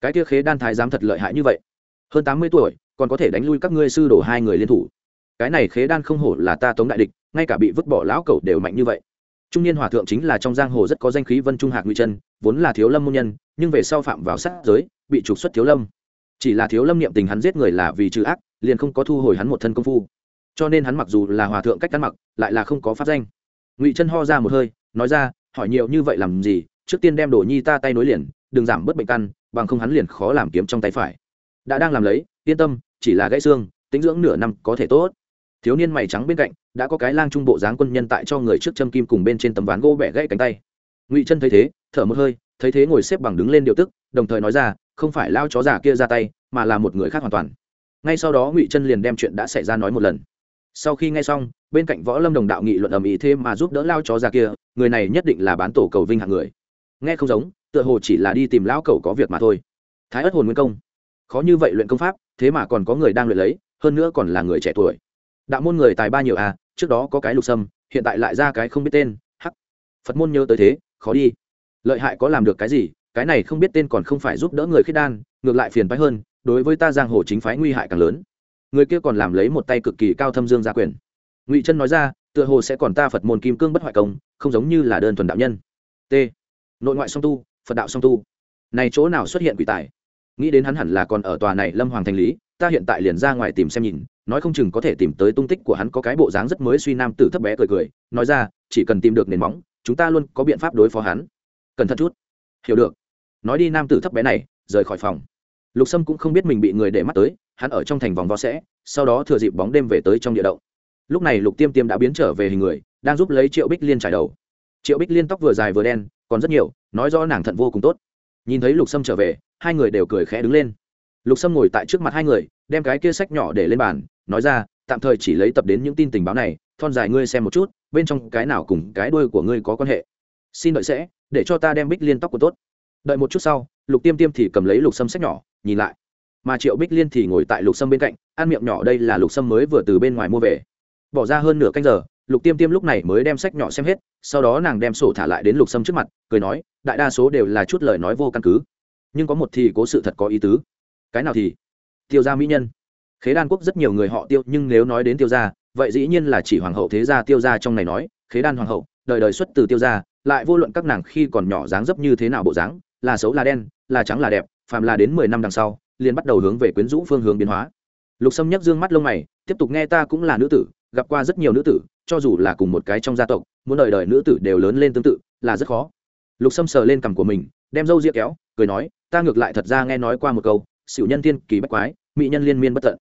[SPEAKER 1] Cái kia khế đan thái dám thật lợi hại như vậy. Hơn tám mươi tuổi, còn có thể đánh lui các ngươi sư đồ hai người liên thủ. Cái này khế đan không hổ là ta tống đại địch, ngay cả bị vứt bỏ lão cẩu đều mạnh như vậy. Trung niên hòa thượng chính là trong giang hồ rất có danh khí vân trung hạc nguy chân vốn là thiếu lâm môn nhân, nhưng về sau phạm vào sát giới, bị trục xuất thiếu lâm. Chỉ là thiếu lâm niệm tình hắn giết người là vì trừ ác, liền không có thu hồi hắn một thân công phu. Cho nên hắn mặc dù là hòa thượng cách ăn mặc, lại là không có pháp danh. Ngụy chân ho ra một hơi, nói ra, hỏi nhiều như vậy làm gì? Trước tiên đem đồ nhi ta tay nối liền, đừng giảm bớt bệnh căn, bằng không hắn liền khó làm kiếm trong tay phải. Đã đang làm lấy, yên tâm, chỉ là gãy xương, tính dưỡng nửa năm có thể tốt. Thiếu niên mày trắng bên cạnh, đã có cái lang trung bộ dáng quân nhân tại cho người trước châm kim cùng bên trên tấm ván gỗ bẻ gãy cánh tay ngụy chân thấy thế, thở một hơi, thấy thế ngồi xếp bằng đứng lên điều tức, đồng thời nói ra, không phải lao chó già kia ra tay, mà là một người khác hoàn toàn. Ngay sau đó ngụy chân liền đem chuyện đã xảy ra nói một lần. Sau khi nghe xong, bên cạnh võ lâm đồng đạo nghị luận ầm ĩ thêm mà giúp đỡ lao chó già kia, người này nhất định là bán tổ cầu vinh hạng người. Nghe không giống, tựa hồ chỉ là đi tìm lão cầu có việc mà thôi. Thái ất hồn nguyên công. Khó như vậy luyện công pháp, thế mà còn có người đang luyện lấy, hơn nữa còn là người trẻ tuổi. Đạo môn người tài ba nhiều à trước đó có cái lục sâm, hiện tại lại ra cái không biết tên, hắc. Phật môn nhớ tới thế khó đi. Lợi hại có làm được cái gì, cái này không biết tên còn không phải giúp đỡ người khiết đan, ngược lại phiền phái hơn, đối với ta giang hồ chính phái nguy hại càng lớn. Người kia còn làm lấy một tay cực kỳ cao thâm dương gia quyền. Ngụy chân nói ra, tựa hồ sẽ còn ta phật môn kim cương bất hoại công, không giống như là đơn thuần đạo nhân. T. Nội ngoại song tu, phật đạo song tu. Này chỗ nào xuất hiện quỷ tài? Nghĩ đến hắn hẳn là còn ở tòa này lâm hoàng thành lý, ta hiện tại liền ra ngoài tìm xem nhìn, nói không chừng có thể tìm tới tung tích của hắn có cái bộ dáng rất mới suy nam tử thấp bé cười cười, nói ra, chỉ cần tìm được nền móng chúng ta luôn có biện pháp đối phó hắn. Cẩn thận chút. Hiểu được. Nói đi nam tử thấp bé này, rời khỏi phòng. Lục sâm cũng không biết mình bị người để mắt tới, hắn ở trong thành vòng vo sẽ, sau đó thừa dịp bóng đêm về tới trong địa động. Lúc này lục tiêm tiêm đã biến trở về hình người, đang giúp lấy triệu bích liên trải đầu. Triệu bích liên tóc vừa dài vừa đen, còn rất nhiều, nói rõ nàng thận vô cùng tốt. Nhìn thấy lục sâm trở về, hai người đều cười khẽ đứng lên. Lục sâm ngồi tại trước mặt hai người, đem cái kia sách nhỏ để lên bàn, nói ra, tạm thời chỉ lấy tập đến những tin tình báo này thon dài ngươi xem một chút, bên trong cái nào cùng cái đuôi của ngươi có quan hệ? Xin đợi sẽ, để cho ta đem bích liên tóc của tốt. Đợi một chút sau, lục tiêm tiêm thì cầm lấy lục sâm sách nhỏ, nhìn lại. Mà triệu bích liên thì ngồi tại lục sâm bên cạnh, ăn miệng nhỏ đây là lục sâm mới vừa từ bên ngoài mua về. Bỏ ra hơn nửa canh giờ, lục tiêm tiêm lúc này mới đem sách nhỏ xem hết, sau đó nàng đem sổ thả lại đến lục sâm trước mặt, cười nói, đại đa số đều là chút lời nói vô căn cứ. Nhưng có một thì cố sự thật có ý tứ. Cái nào thì? Tiêu gia mỹ nhân. Khế đan quốc rất nhiều người họ tiêu, nhưng nếu nói đến tiêu gia vậy dĩ nhiên là chỉ hoàng hậu thế gia tiêu gia trong này nói, khế đan hoàng hậu, đời đời xuất từ tiêu gia, lại vô luận các nàng khi còn nhỏ dáng dấp như thế nào bộ dáng, là xấu là đen, là trắng là đẹp, phàm là đến mười năm đằng sau, liền bắt đầu hướng về quyến rũ phương hướng biến hóa. Lục sâm nhấc dương mắt lông mày, tiếp tục nghe ta cũng là nữ tử, gặp qua rất nhiều nữ tử, cho dù là cùng một cái trong gia tộc, muốn đời đời nữ tử đều lớn lên tương tự, là rất khó. Lục sâm sờ lên cằm của mình, đem râu ria kéo, cười nói, ta ngược lại thật ra nghe nói qua một câu xỉu nhân tiên kỳ bách quái, mỹ nhân liên miên bất tận.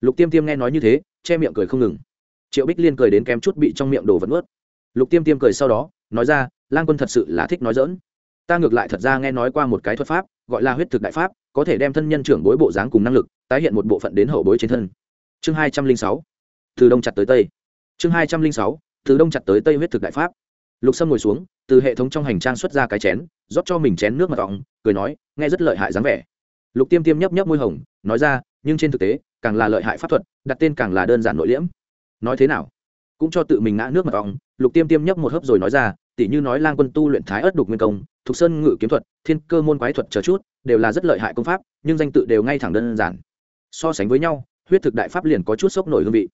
[SPEAKER 1] Lục tiêm tiêm nghe nói như thế, che miệng cười không ngừng triệu bích liên cười đến kém chút bị trong miệng đồ vật ướt lục tiêm tiêm cười sau đó, nói ra, lang quân thật sự là thích nói dỡn ta ngược lại thật ra nghe nói qua một cái thuật pháp, gọi là huyết thực đại pháp, có thể đem thân nhân trưởng bối bộ dáng cùng năng lực, tái hiện một bộ phận đến hậu bối trên thân. chương hai trăm linh sáu, từ đông chặt tới tây. chương hai trăm linh sáu, từ đông chặt tới tây huyết thực đại pháp. lục sâm ngồi xuống, từ hệ thống trong hành trang xuất ra cái chén, rót cho mình chén nước mật ong cười nói, nghe rất lợi hại dáng vẻ. lục tiêm tiêm nhấp nhấp môi hồng, nói ra, nhưng trên thực tế, càng là lợi hại pháp thuật, đặt tên càng là đơn giản nội liễm nói thế nào? Cũng cho tự mình ngã nước mật ong lục tiêm tiêm nhấp một hớp rồi nói ra, tỉ như nói lang quân tu luyện thái ớt đục nguyên công, thục sơn ngự kiếm thuật, thiên cơ môn quái thuật chờ chút, đều là rất lợi hại công pháp, nhưng danh tự đều ngay thẳng đơn giản. So sánh với nhau, huyết thực đại pháp liền có chút sốc nổi hương vị.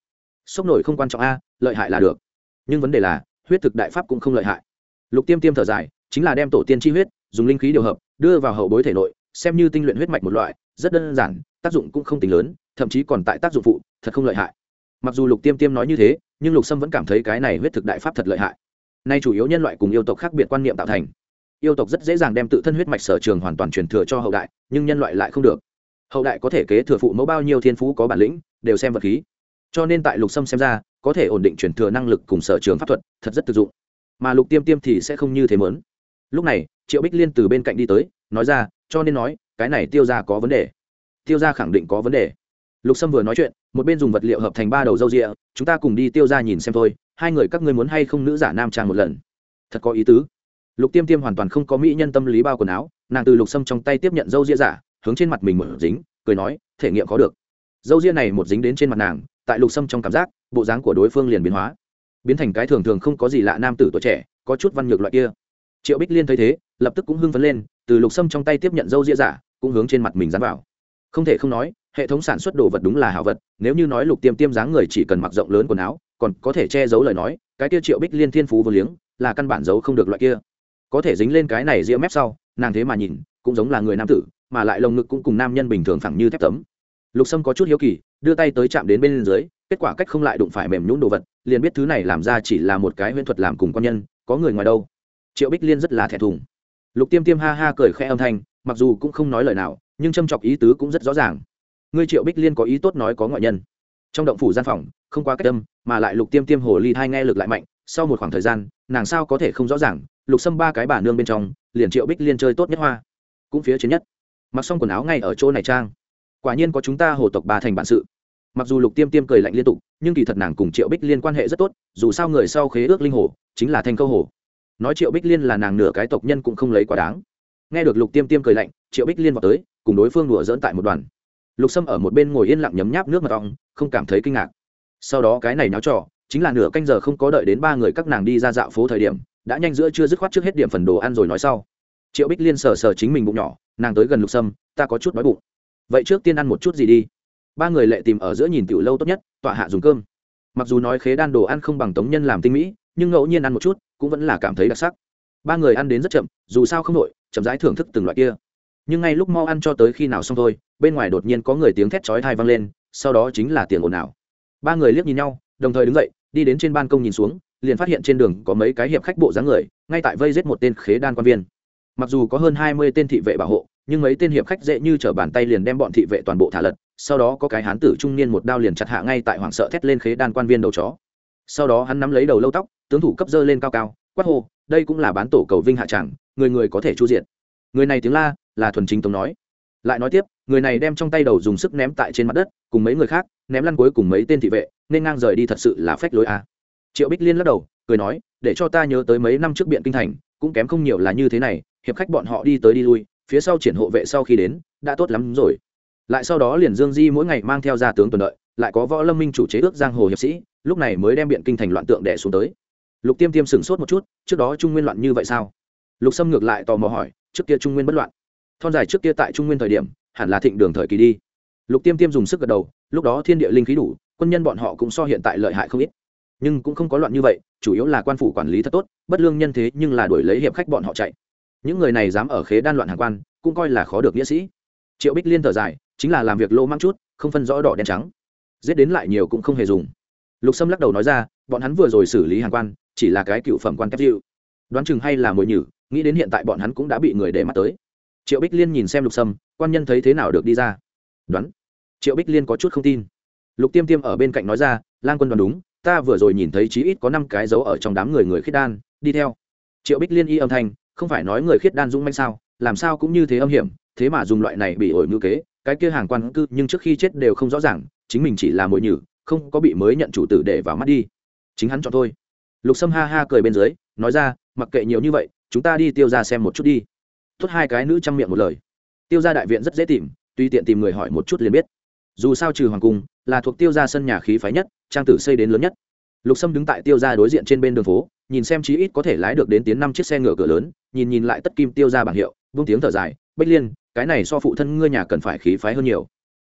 [SPEAKER 1] Sốc nổi không quan trọng a, lợi hại là được. Nhưng vấn đề là, huyết thực đại pháp cũng không lợi hại. Lục tiêm tiêm thở dài, chính là đem tổ tiên chi huyết, dùng linh khí điều hợp, đưa vào hậu bối thể nội, xem như tinh luyện huyết mạch một loại, rất đơn giản, tác dụng cũng không tính lớn, thậm chí còn tại tác dụng phụ, thật không lợi hại mặc dù lục tiêm tiêm nói như thế, nhưng lục sâm vẫn cảm thấy cái này huyết thực đại pháp thật lợi hại. Nay chủ yếu nhân loại cùng yêu tộc khác biệt quan niệm tạo thành. Yêu tộc rất dễ dàng đem tự thân huyết mạch sở trường hoàn toàn truyền thừa cho hậu đại, nhưng nhân loại lại không được. Hậu đại có thể kế thừa phụ mẫu bao nhiêu thiên phú có bản lĩnh, đều xem vật khí. Cho nên tại lục sâm xem ra, có thể ổn định truyền thừa năng lực cùng sở trường pháp thuật, thật rất thực dụng. Mà lục tiêm tiêm thì sẽ không như thế mớn lúc này, triệu bích liên từ bên cạnh đi tới, nói ra, cho nên nói, cái này tiêu ra có vấn đề. Tiêu ra khẳng định có vấn đề. Lục sâm vừa nói chuyện một bên dùng vật liệu hợp thành ba đầu dâu rịa, chúng ta cùng đi tiêu ra nhìn xem thôi, hai người các ngươi muốn hay không nữ giả nam trang một lần? Thật có ý tứ. Lục tiêm tiêm hoàn toàn không có mỹ nhân tâm lý bao quần áo, nàng từ lục sâm trong tay tiếp nhận dâu ria giả, hướng trên mặt mình mở dính, cười nói, thể nghiệm có được. Dâu ria này một dính đến trên mặt nàng, tại lục sâm trong cảm giác, bộ dáng của đối phương liền biến hóa. Biến thành cái thường thường không có gì lạ nam tử tuổi trẻ, có chút văn nhược loại kia. Triệu bích liên thấy thế, lập tức cũng hưng phấn lên, từ lục sâm trong tay tiếp nhận dâu ria giả, cũng hướng trên mặt mình dán vào. Không thể không nói hệ thống sản xuất đồ vật đúng là hảo vật, nếu như nói lục tiêm tiêm dáng người chỉ cần mặc rộng lớn quần áo, còn có thể che giấu lời nói, cái kia triệu bích liên thiên phú vô liếng, là căn bản giấu không được loại kia. Có thể dính lên cái này ria mép sau, nàng thế mà nhìn, cũng giống là người nam tử, mà lại lồng ngực cũng cùng nam nhân bình thường phẳng như thép tấm. Lục sâm có chút hiếu kỳ, đưa tay tới chạm đến bên dưới, kết quả cách không lại đụng phải mềm nhún đồ vật, liền biết thứ này làm ra chỉ là một cái huyễn thuật làm cùng quan nhân, có người ngoài đâu. Triệu bích liên rất là thẹn thùng. Lục tiêm tiêm ha ha cười khẽ âm thanh, mặc dù cũng không nói lời nào, nhưng châm chọc ý tứ cũng rất rõ ràng ngươi triệu bích liên có ý tốt nói có ngoại nhân trong động phủ gian phòng không quá cách tâm mà lại lục tiêm tiêm hồ ly thai nghe lực lại mạnh sau một khoảng thời gian nàng sao có thể không rõ ràng lục xâm ba cái bà nương bên trong liền triệu bích liên chơi tốt nhất hoa cũng phía trên nhất mặc xong quần áo ngay ở chỗ này trang quả nhiên có chúng ta hồ tộc ba thành bản sự mặc dù lục tiêm tiêm cười lạnh liên tục nhưng kỳ thật nàng cùng triệu bích liên quan hệ rất tốt dù sao người sau khế ước linh hồ chính là thanh câu hồ nói triệu bích liên là nàng nửa cái tộc nhân cũng không lấy quá đáng nghe được lục tiêm tiêm cười lạnh triệu bích liên vào tới cùng đối phương đùa dỡn tại một đoàn lục sâm ở một bên ngồi yên lặng nhấm nháp nước mật ong, không cảm thấy kinh ngạc. Sau đó cái này náo trò, chính là nửa canh giờ không có đợi đến ba người các nàng đi ra dạo phố thời điểm, đã nhanh giữa chưa dứt khoát trước hết điểm phần đồ ăn rồi nói sau. Triệu bích liên sờ sờ chính mình bụng nhỏ, nàng tới gần lục sâm, ta có chút đói bụng. Vậy trước tiên ăn một chút gì đi. Ba người lệ tìm ở giữa nhìn tiểu lâu tốt nhất, tọa hạ dùng cơm. Mặc dù nói khế đan đồ ăn không bằng tống nhân làm tinh mỹ, nhưng ngẫu nhiên ăn một chút cũng vẫn là cảm thấy đặc sắc. Ba người ăn đến rất chậm, dù sao không nội chậm rãi thưởng thức từng loại kia nhưng ngay lúc mau ăn cho tới khi nào xong thôi, bên ngoài đột nhiên có người tiếng thét chói thai vang lên, sau đó chính là tiền ồn ào. Ba người liếc nhìn nhau, đồng thời đứng dậy, đi đến trên ban công nhìn xuống, liền phát hiện trên đường có mấy cái hiệp khách bộ dáng người, ngay tại vây giết một tên khế đan quan viên. Mặc dù có hơn hai mươi tên thị vệ bảo hộ, nhưng mấy tên hiệp khách dễ như t bàn tay liền đem bọn thị vệ toàn bộ thả lật, sau đó có cái hán tử trung niên một đao liền chặt hạ ngay tại hoảng sợ thét lên khế đan quan viên đầu chó. Sau đó hắn nắm lấy đầu lâu tóc, tướng thủ cấp dơ lên cao cao, quát hô, đây cũng là bán tổ cầu vinh hạ tràng người người có thể chu diện. Người này tiếng la là thuần chính tống nói. Lại nói tiếp, người này đem trong tay đầu dùng sức ném tại trên mặt đất, cùng mấy người khác, ném lăn cuối cùng mấy tên thị vệ, nên ngang rời đi thật sự là phách lối a. Triệu bích liên lắc đầu, cười nói, để cho ta nhớ tới mấy năm trước biện kinh thành, cũng kém không nhiều là như thế này, hiệp khách bọn họ đi tới đi lui, phía sau triển hộ vệ sau khi đến, đã tốt lắm rồi. Lại sau đó liền dương di mỗi ngày mang theo gia tướng tuần đợi, lại có võ lâm minh chủ chế ước giang hồ hiệp sĩ, lúc này mới đem biện kinh thành loạn tượng đẻ xuống tới. Lục tiêm tiêm sửng sốt một chút, trước đó trung nguyên loạn như vậy sao? Lục Sâm ngược lại tò mò hỏi, trước kia trung nguyên bất loạn thon dài trước kia tại trung nguyên thời điểm, hẳn là thịnh đường thời kỳ đi. Lục tiêm tiêm dùng sức gật đầu, lúc đó thiên địa linh khí đủ, quân nhân bọn họ cũng so hiện tại lợi hại không ít. Nhưng cũng không có loạn như vậy, chủ yếu là quan phủ quản lý thật tốt, bất lương nhân thế nhưng là đuổi lấy hiệp khách bọn họ chạy. Những người này dám ở khế đan loạn hàng quan, cũng coi là khó được nghĩa sĩ. Triệu bích liên thở dài, chính là làm việc lô mang chút, không phân rõ đỏ đen trắng. Giết đến lại nhiều cũng không hề dùng. Lục sâm lắc đầu nói ra, bọn hắn vừa rồi xử lý hàng quan, chỉ là cái cựu phẩm quan kép dịu. Đoán chừng hay là mồi nhử, nghĩ đến hiện tại bọn hắn cũng đã bị người để mắt tới triệu bích liên nhìn xem lục sâm, quan nhân thấy thế nào được đi ra? Đoán. Triệu bích liên có chút không tin. Lục tiêm tiêm ở bên cạnh nói ra lan quân đoán đúng, ta vừa rồi nhìn thấy chí ít có năm cái dấu ở trong đám người người khiết đan, đi theo. Triệu bích liên y âm thanh, không phải nói người khiết đan dũng manh sao, làm sao cũng như thế âm hiểm, thế mà dùng loại này bị ổi ngữ kế, cái kia hàng quan cư nhưng trước khi chết đều không rõ ràng, chính mình chỉ là mội nhử, không có bị mới nhận chủ tử để vào mắt đi. Chính hắn chọn thôi. Lục sâm ha ha cười bên dưới, nói ra, mặc kệ nhiều như vậy, chúng ta đi tiêu ra xem một chút đi tốt hai cái nữ chăm miệng một lời. Tiêu ra đại viện rất dễ tìm, tùy tiện tìm người hỏi một chút liền biết. Dù sao trừ hoàng cung, là thuộc tiêu ra sân nhà khí phái nhất, trang tử xây đến lớn nhất. Lục sâm đứng tại tiêu ra đối diện trên bên đường phố, nhìn xem chí ít có thể lái được đến tiến năm chiếc xe ngựa cửa lớn, nhìn nhìn lại tất kim tiêu ra bảng hiệu, vung tiếng thở dài, bách liên, cái này so phụ thân ngươi nhà cần phải khí phái hơn nhiều.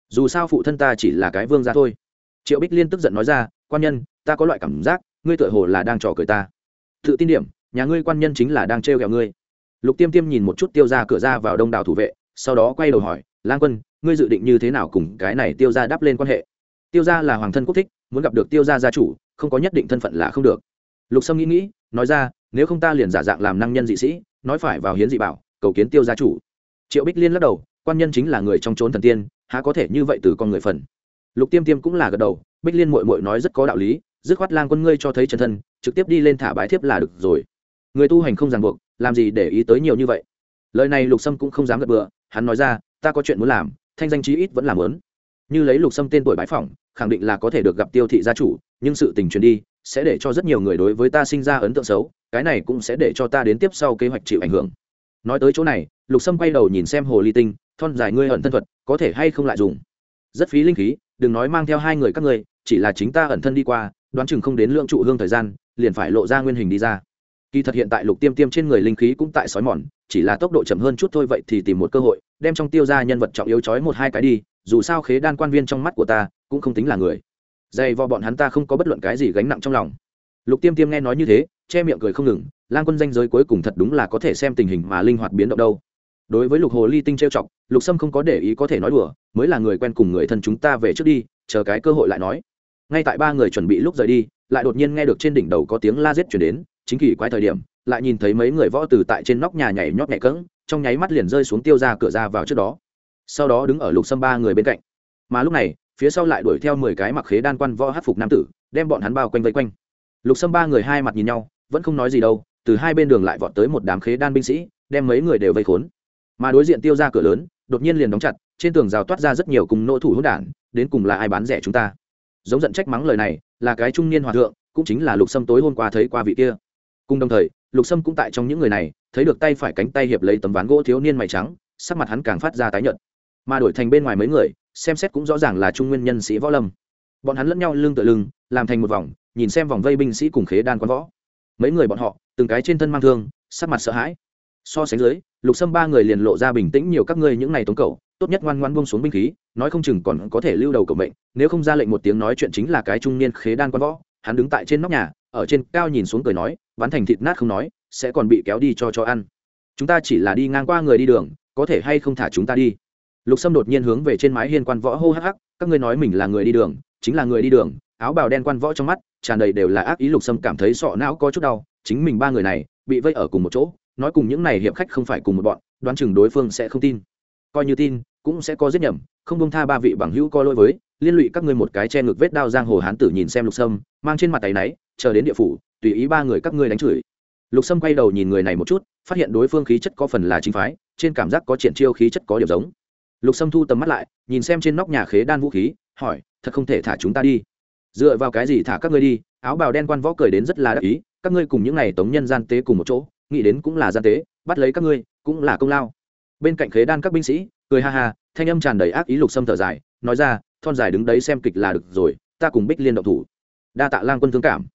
[SPEAKER 1] Dù sao phụ thân ta chỉ là cái vương gia thôi. Triệu bích liên tức giận nói ra, quan nhân, ta có loại cảm giác, ngươi tựa hồ là đang trò cười ta. Tự tin điểm, nhà ngươi quan nhân chính là đang trêu ghẹo ngươi lục tiêm tiêm nhìn một chút tiêu ra cửa ra vào đông đảo thủ vệ, sau đó quay đầu hỏi, lang quân, ngươi dự định như thế nào cùng cái này tiêu ra đáp lên quan hệ? Tiêu ra là hoàng thân quốc thích, muốn gặp được tiêu ra gia chủ, không có nhất định thân phận là không được. Lục sâm nghĩ nghĩ, nói ra, nếu không ta liền giả dạng làm năng nhân dị sĩ, nói phải vào hiến dị bảo, cầu kiến tiêu gia chủ. Triệu bích liên lắc đầu, quan nhân chính là người trong trốn thần tiên, há có thể như vậy từ con người phần? Lục tiêm tiêm cũng là gật đầu, bích liên mội mội nói rất có đạo lý, dứt khoát lang quân ngươi cho thấy chân thân, trực tiếp đi lên thả bái thiếp là được rồi người tu hành không ràng buộc, làm gì để ý tới nhiều như vậy? Lời này lục sâm cũng không dám gật bừa, hắn nói ra, ta có chuyện muốn làm, thanh danh chí ít vẫn làm lớn. Như lấy lục sâm tên tuổi bãi phỏng, khẳng định là có thể được gặp tiêu thị gia chủ, nhưng sự tình truyền đi, sẽ để cho rất nhiều người đối với ta sinh ra ấn tượng xấu, cái này cũng sẽ để cho ta đến tiếp sau kế hoạch chịu ảnh hưởng. Nói tới chỗ này, lục sâm quay đầu nhìn xem hồ ly tinh, thon dài ngươi ẩn thân thuật, có thể hay không lại dùng? Rất phí linh khí, đừng nói mang theo hai người các ngươi, chỉ là chính ta ẩn thân đi qua, đoán chừng không đến lượng trụ hương thời gian, liền phải lộ ra nguyên hình đi ra kỳ thật hiện tại lục tiêm tiêm trên người linh khí cũng tại sói mòn, chỉ là tốc độ chậm hơn chút thôi, vậy thì tìm một cơ hội, đem trong tiêu ra nhân vật trọng yếu chói một hai cái đi, dù sao khế đan quan viên trong mắt của ta cũng không tính là người. Dày vò bọn hắn ta không có bất luận cái gì gánh nặng trong lòng. Lục tiêm tiêm nghe nói như thế, che miệng cười không ngừng lan quân danh giới cuối cùng thật đúng là có thể xem tình hình mà linh hoạt biến động đâu. Đối với lục hồ ly tinh trêu chọc, lục sâm không có để ý có thể nói đùa, mới là người quen cùng người thân chúng ta về trước đi, chờ cái cơ hội lại nói. Ngay tại ba người chuẩn bị lúc rời đi, lại đột nhiên nghe được trên đỉnh đầu có tiếng la giết chuyển đến chính kỳ quái thời điểm, lại nhìn thấy mấy người võ từ tại trên nóc nhà nhảy nhót nhảy cẫng, trong nháy mắt liền rơi xuống tiêu ra cửa ra vào trước đó. Sau đó đứng ở lục sâm ba người bên cạnh. Mà lúc này, phía sau lại đuổi theo mười cái mặc khế đan quan võ hát phục nam tử, đem bọn hắn bao quanh vây quanh. Lục sâm ba người hai mặt nhìn nhau, vẫn không nói gì đâu, từ hai bên đường lại vọt tới một đám khế đan binh sĩ, đem mấy người đều vây khốn. Mà đối diện tiêu ra cửa lớn, đột nhiên liền đóng chặt, trên tường rào toát ra rất nhiều cùng nỗ thủ hỗn đản, đến cùng là ai bán rẻ chúng ta? Giống giận trách mắng lời này, là cái trung niên hòa thượng, cũng chính là lục sâm tối hôm qua thấy qua vị kia cùng đồng thời, lục sâm cũng tại trong những người này, thấy được tay phải cánh tay hiệp lấy tấm ván gỗ thiếu niên mày trắng, sắc mặt hắn càng phát ra tái nhợt. Mà đổi thành bên ngoài mấy người, xem xét cũng rõ ràng là trung nguyên nhân sĩ võ lâm. Bọn hắn lẫn nhau lưng tựa lưng, làm thành một vòng, nhìn xem vòng vây binh sĩ cùng khế đan quán võ. Mấy người bọn họ, từng cái trên thân mang thương, sắc mặt sợ hãi. So sánh dưới, lục sâm ba người liền lộ ra bình tĩnh nhiều các ngươi những ngày tống cầu tốt nhất ngoan ngoan buông xuống binh khí, nói không chừng còn có thể lưu đầu cầu mệnh, nếu không ra lệnh một tiếng nói chuyện chính là cái trung niên khế đan quán võ, hắn đứng tại trên nóc nhà ở trên cao nhìn xuống cười nói, ván thành thịt nát không nói, sẽ còn bị kéo đi cho cho ăn. Chúng ta chỉ là đi ngang qua người đi đường, có thể hay không thả chúng ta đi? Lục sâm đột nhiên hướng về trên mái hiên quan võ hô hắc hắc, các ngươi nói mình là người đi đường, chính là người đi đường, áo bào đen quan võ trong mắt, tràn đầy đều là ác ý lục sâm cảm thấy sọ não có chút đau, chính mình ba người này, bị vây ở cùng một chỗ, nói cùng những này hiệp khách không phải cùng một bọn, đoán chừng đối phương sẽ không tin. Coi như tin, cũng sẽ có giết nhầm, không bông tha ba vị bằng hữu co lỗi với liên lụy các ngươi một cái che ngực vết đao giang hồ hán tử nhìn xem lục sâm, mang trên mặt tay náy, chờ đến địa phủ, tùy ý ba người các ngươi đánh chửi. Lục sâm quay đầu nhìn người này một chút, phát hiện đối phương khí chất có phần là chính phái, trên cảm giác có triển chiêu khí chất có điểm giống. Lục sâm thu tầm mắt lại, nhìn xem trên nóc nhà khế đan vũ khí, hỏi, thật không thể thả chúng ta đi? Dựa vào cái gì thả các ngươi đi? Áo bào đen quan võ cười đến rất là đắc ý, các ngươi cùng những n à y tống nhân gian tế cùng một chỗ, nghĩ đến cũng là gian tế, bắt lấy các ngươi, cũng là công lao. Bên cạnh khế đan các binh sĩ, cười ha ha, thanh âm tràn đầy ác ý lục sâm thở dài, nói ra thon dài đứng đấy xem kịch là được rồi, ta cùng bích liên động thủ. Đa tạ lang quân thương cảm.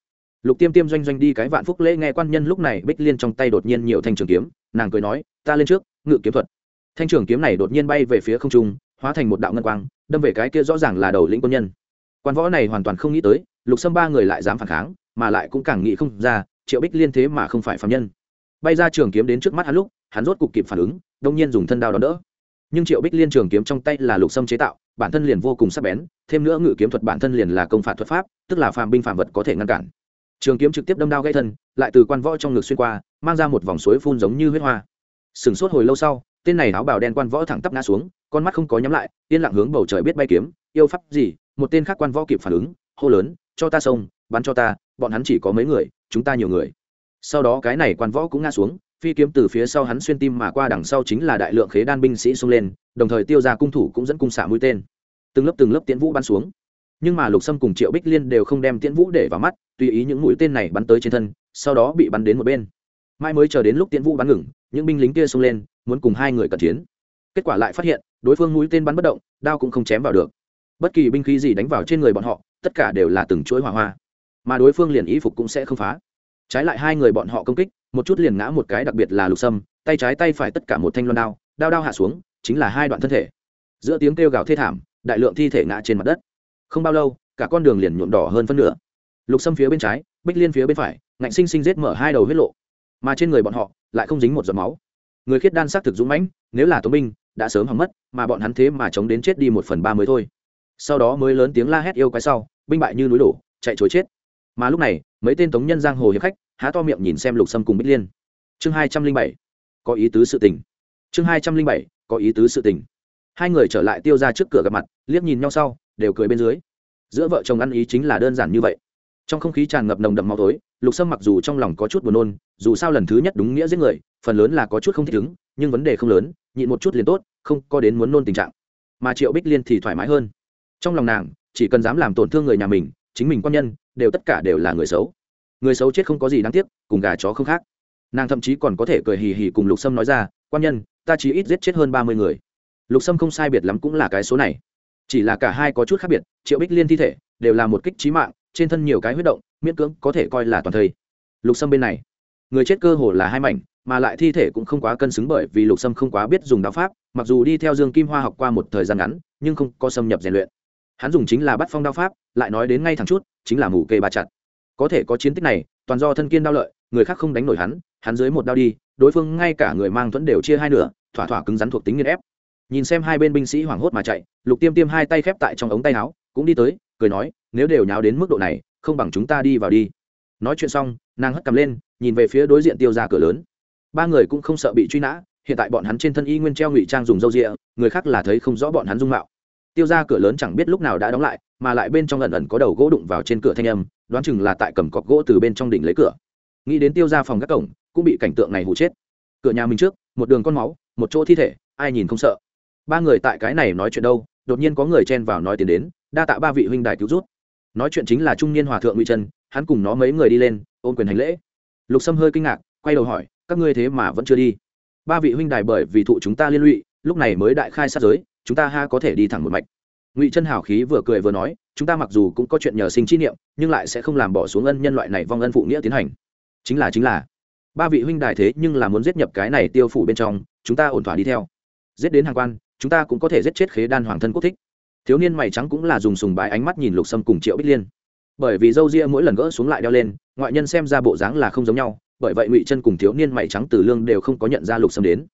[SPEAKER 1] Lục tiêm tiêm doanh doanh đi cái vạn phúc lễ nghe quan nhân lúc này bích liên trong tay đột nhiên nhiều thanh trường kiếm, nàng cười nói, ta lên trước, ngự kiếm thuật. Thanh trường kiếm này đột nhiên bay về phía không trung, hóa thành một đạo ngân quang, đâm về cái kia rõ ràng là đầu lĩnh quân nhân. Quan võ này hoàn toàn không nghĩ tới, lục sâm ba người lại dám phản kháng, mà lại cũng càng nghĩ không ra, triệu bích liên thế mà không phải phạm nhân. Bay ra trường kiếm đến trước mắt hắn lúc, hắn rốt cục kịp phản ứng, đông nhiên dùng thân đao đón đỡ nhưng triệu bích liên trường kiếm trong tay là lục sâm chế tạo bản thân liền vô cùng sắc bén thêm nữa ngự kiếm thuật bản thân liền là công phạt thuật pháp tức là phàm binh phàm vật có thể ngăn cản trường kiếm trực tiếp đâm đao gây thân lại từ quan võ trong ngực xuyên qua mang ra một vòng suối phun giống như huyết hoa sửng sốt hồi lâu sau tên này áo bào đen quan võ thẳng tắp ngã xuống con mắt không có nhắm lại yên lặng hướng bầu trời biết bay kiếm yêu pháp gì một tên khác quan võ kịp phản ứng hô lớn cho ta sông bắn cho ta bọn hắn chỉ có mấy người chúng ta nhiều người sau đó cái này quan võ cũng ngã xuống phi kiếm từ phía sau hắn xuyên tim mà qua đằng sau chính là đại lượng khế đan binh sĩ xông lên, đồng thời tiêu ra cung thủ cũng dẫn cung xạ mũi tên. Từng lớp từng lớp tiễn vũ bắn xuống. Nhưng mà lục sâm cùng triệu bích liên đều không đem tiễn vũ để vào mắt, tùy ý những mũi tên này bắn tới trên thân, sau đó bị bắn đến một bên. Mai mới chờ đến lúc tiễn vũ bắn ngừng, những binh lính kia xông lên, muốn cùng hai người cận chiến. Kết quả lại phát hiện, đối phương mũi tên bắn bất động, đao cũng không chém vào được. Bất kỳ binh khí gì đánh vào trên người bọn họ, tất cả đều là từng chuỗi hỏa hoa. Mà đối phương liền ý phục cũng sẽ không phá. Trái lại hai người bọn họ công kích một chút liền ngã một cái đặc biệt là lục sâm, tay trái tay phải tất cả một thanh loan đao đao đao hạ xuống, chính là hai đoạn thân thể. Giữa tiếng kêu gào thê thảm, đại lượng thi thể ngã trên mặt đất. Không bao lâu, cả con đường liền nhuộm đỏ hơn phân nửa. Lục sâm phía bên trái, bích liên phía bên phải, ngạnh sinh sinh rết mở hai đầu huyết lộ. Mà trên người bọn họ, lại không dính một giọt máu. Người khiết đan xác thực dũng mãnh, nếu là tống binh, đã sớm hỏng mất, mà bọn hắn thế mà chống đến chết đi một phần ba mới thôi. Sau đó mới lớn tiếng la hét yêu quái sau, binh bại như núi đổ, chạy chối chết. Mà lúc này, mấy tên tống nhân giang hồ hiệp khách há to miệng nhìn xem lục sâm cùng bích liên. Chương hai trăm linh bảy, có ý tứ sự tình. Chương hai trăm linh bảy, có ý tứ sự tình. Hai người trở lại tiêu ra trước cửa gặp mặt, liếc nhìn nhau sau, đều cười bên dưới. Giữa vợ chồng ăn ý chính là đơn giản như vậy. Trong không khí tràn ngập nồng đậm máu tối lục sâm mặc dù trong lòng có chút buồn nôn, dù sao lần thứ nhất đúng nghĩa giết người, phần lớn là có chút không thích ứng, nhưng vấn đề không lớn, nhịn một chút liền tốt, không có đến muốn nôn tình trạng. Mà triệu bích liên thì thoải mái hơn. Trong lòng nàng, chỉ cần dám làm tổn thương người nhà mình, chính mình quan nhân, đều tất cả đều là người xấu người xấu chết không có gì đáng tiếc, cùng gà chó không khác. Nàng thậm chí còn có thể cười hì hì cùng lục sâm nói ra, quan nhân, ta chỉ ít giết chết hơn ba mươi người. Lục sâm không sai biệt lắm cũng là cái số này. Chỉ là cả hai có chút khác biệt, triệu bích liên thi thể đều là một kích trí mạng, trên thân nhiều cái huyết động, miễn cưỡng có thể coi là toàn thây. Lục sâm bên này, người chết cơ hồ là hai mảnh, mà lại thi thể cũng không quá cân xứng bởi vì lục sâm không quá biết dùng đạo pháp, mặc dù đi theo dương kim hoa học qua một thời gian ngắn, nhưng không có xâm nhập rèn luyện. Hắn dùng chính là bắt phong đao pháp, lại nói đến ngay thẳng chút, chính là mù kê ba chặt có thể có chiến tích này, toàn do thân kiên đao lợi, người khác không đánh nổi hắn hắn dưới một đao đi, đối phương ngay cả người mang thuẫn đều chia hai nửa, thỏa thỏa cứng rắn thuộc tính nghiên ép. Nhìn xem hai bên binh sĩ hoảng hốt mà chạy, lục tiêm tiêm hai tay khép tại trong ống tay áo, cũng đi tới, cười nói, nếu đều nháo đến mức độ này, không bằng chúng ta đi vào đi. Nói chuyện xong, nàng hất cầm lên, nhìn về phía đối diện tiêu ra cửa lớn. Ba người cũng không sợ bị truy nã, hiện tại bọn hắn trên thân y nguyên treo ngụy trang dùng dâu rịa, người khác là thấy không rõ bọn hắn dung mạo tiêu ra cửa lớn chẳng biết lúc nào đã đóng lại, mà lại bên trong lần ẩn có đầu gỗ đụng vào trên cửa thanh âm, đoán chừng là tại cầm cọc gỗ từ bên trong đỉnh lấy cửa. Nghĩ đến tiêu ra phòng các cổng, cũng bị cảnh tượng này hụ chết. Cửa nhà mình trước, một đường con máu, một chỗ thi thể, ai nhìn không sợ. Ba người tại cái này nói chuyện đâu, đột nhiên có người chen vào nói tiền đến, đa tạ ba vị huynh đài cứu rút nói chuyện chính là trung niên hòa thượng ngụy trân, hắn cùng nó mấy người đi lên, ôm quyền hành lễ. Lục sâm hơi kinh ngạc, quay đầu hỏi, các ngươi thế mà vẫn chưa đi? Ba vị huynh đài bởi vì thụ chúng ta liên lụy lúc này mới đại khai sát giới, chúng ta ha có thể đi thẳng một mạch. Ngụy trân hào khí vừa cười vừa nói, chúng ta mặc dù cũng có chuyện nhờ sinh chi niệm, nhưng lại sẽ không làm bỏ xuống ân nhân loại này vong ân phụ nghĩa tiến hành. Chính là chính là. Ba vị huynh đài thế nhưng là muốn giết nhập cái này tiêu phủ bên trong, chúng ta ổn thỏa đi theo. Giết đến hàng quan, chúng ta cũng có thể giết chết khế đan hoàng thân quốc thích. Thiếu niên mày trắng cũng là dùng sùng bái ánh mắt nhìn lục sâm cùng triệu bích liên. Bởi vì dâu ria mỗi lần gỡ xuống lại đeo lên, ngoại nhân xem ra bộ dáng là không giống nhau, bởi vậy ngụy chân cùng thiếu niên mày trắng từ lương đều không có nhận ra lục sâm đến.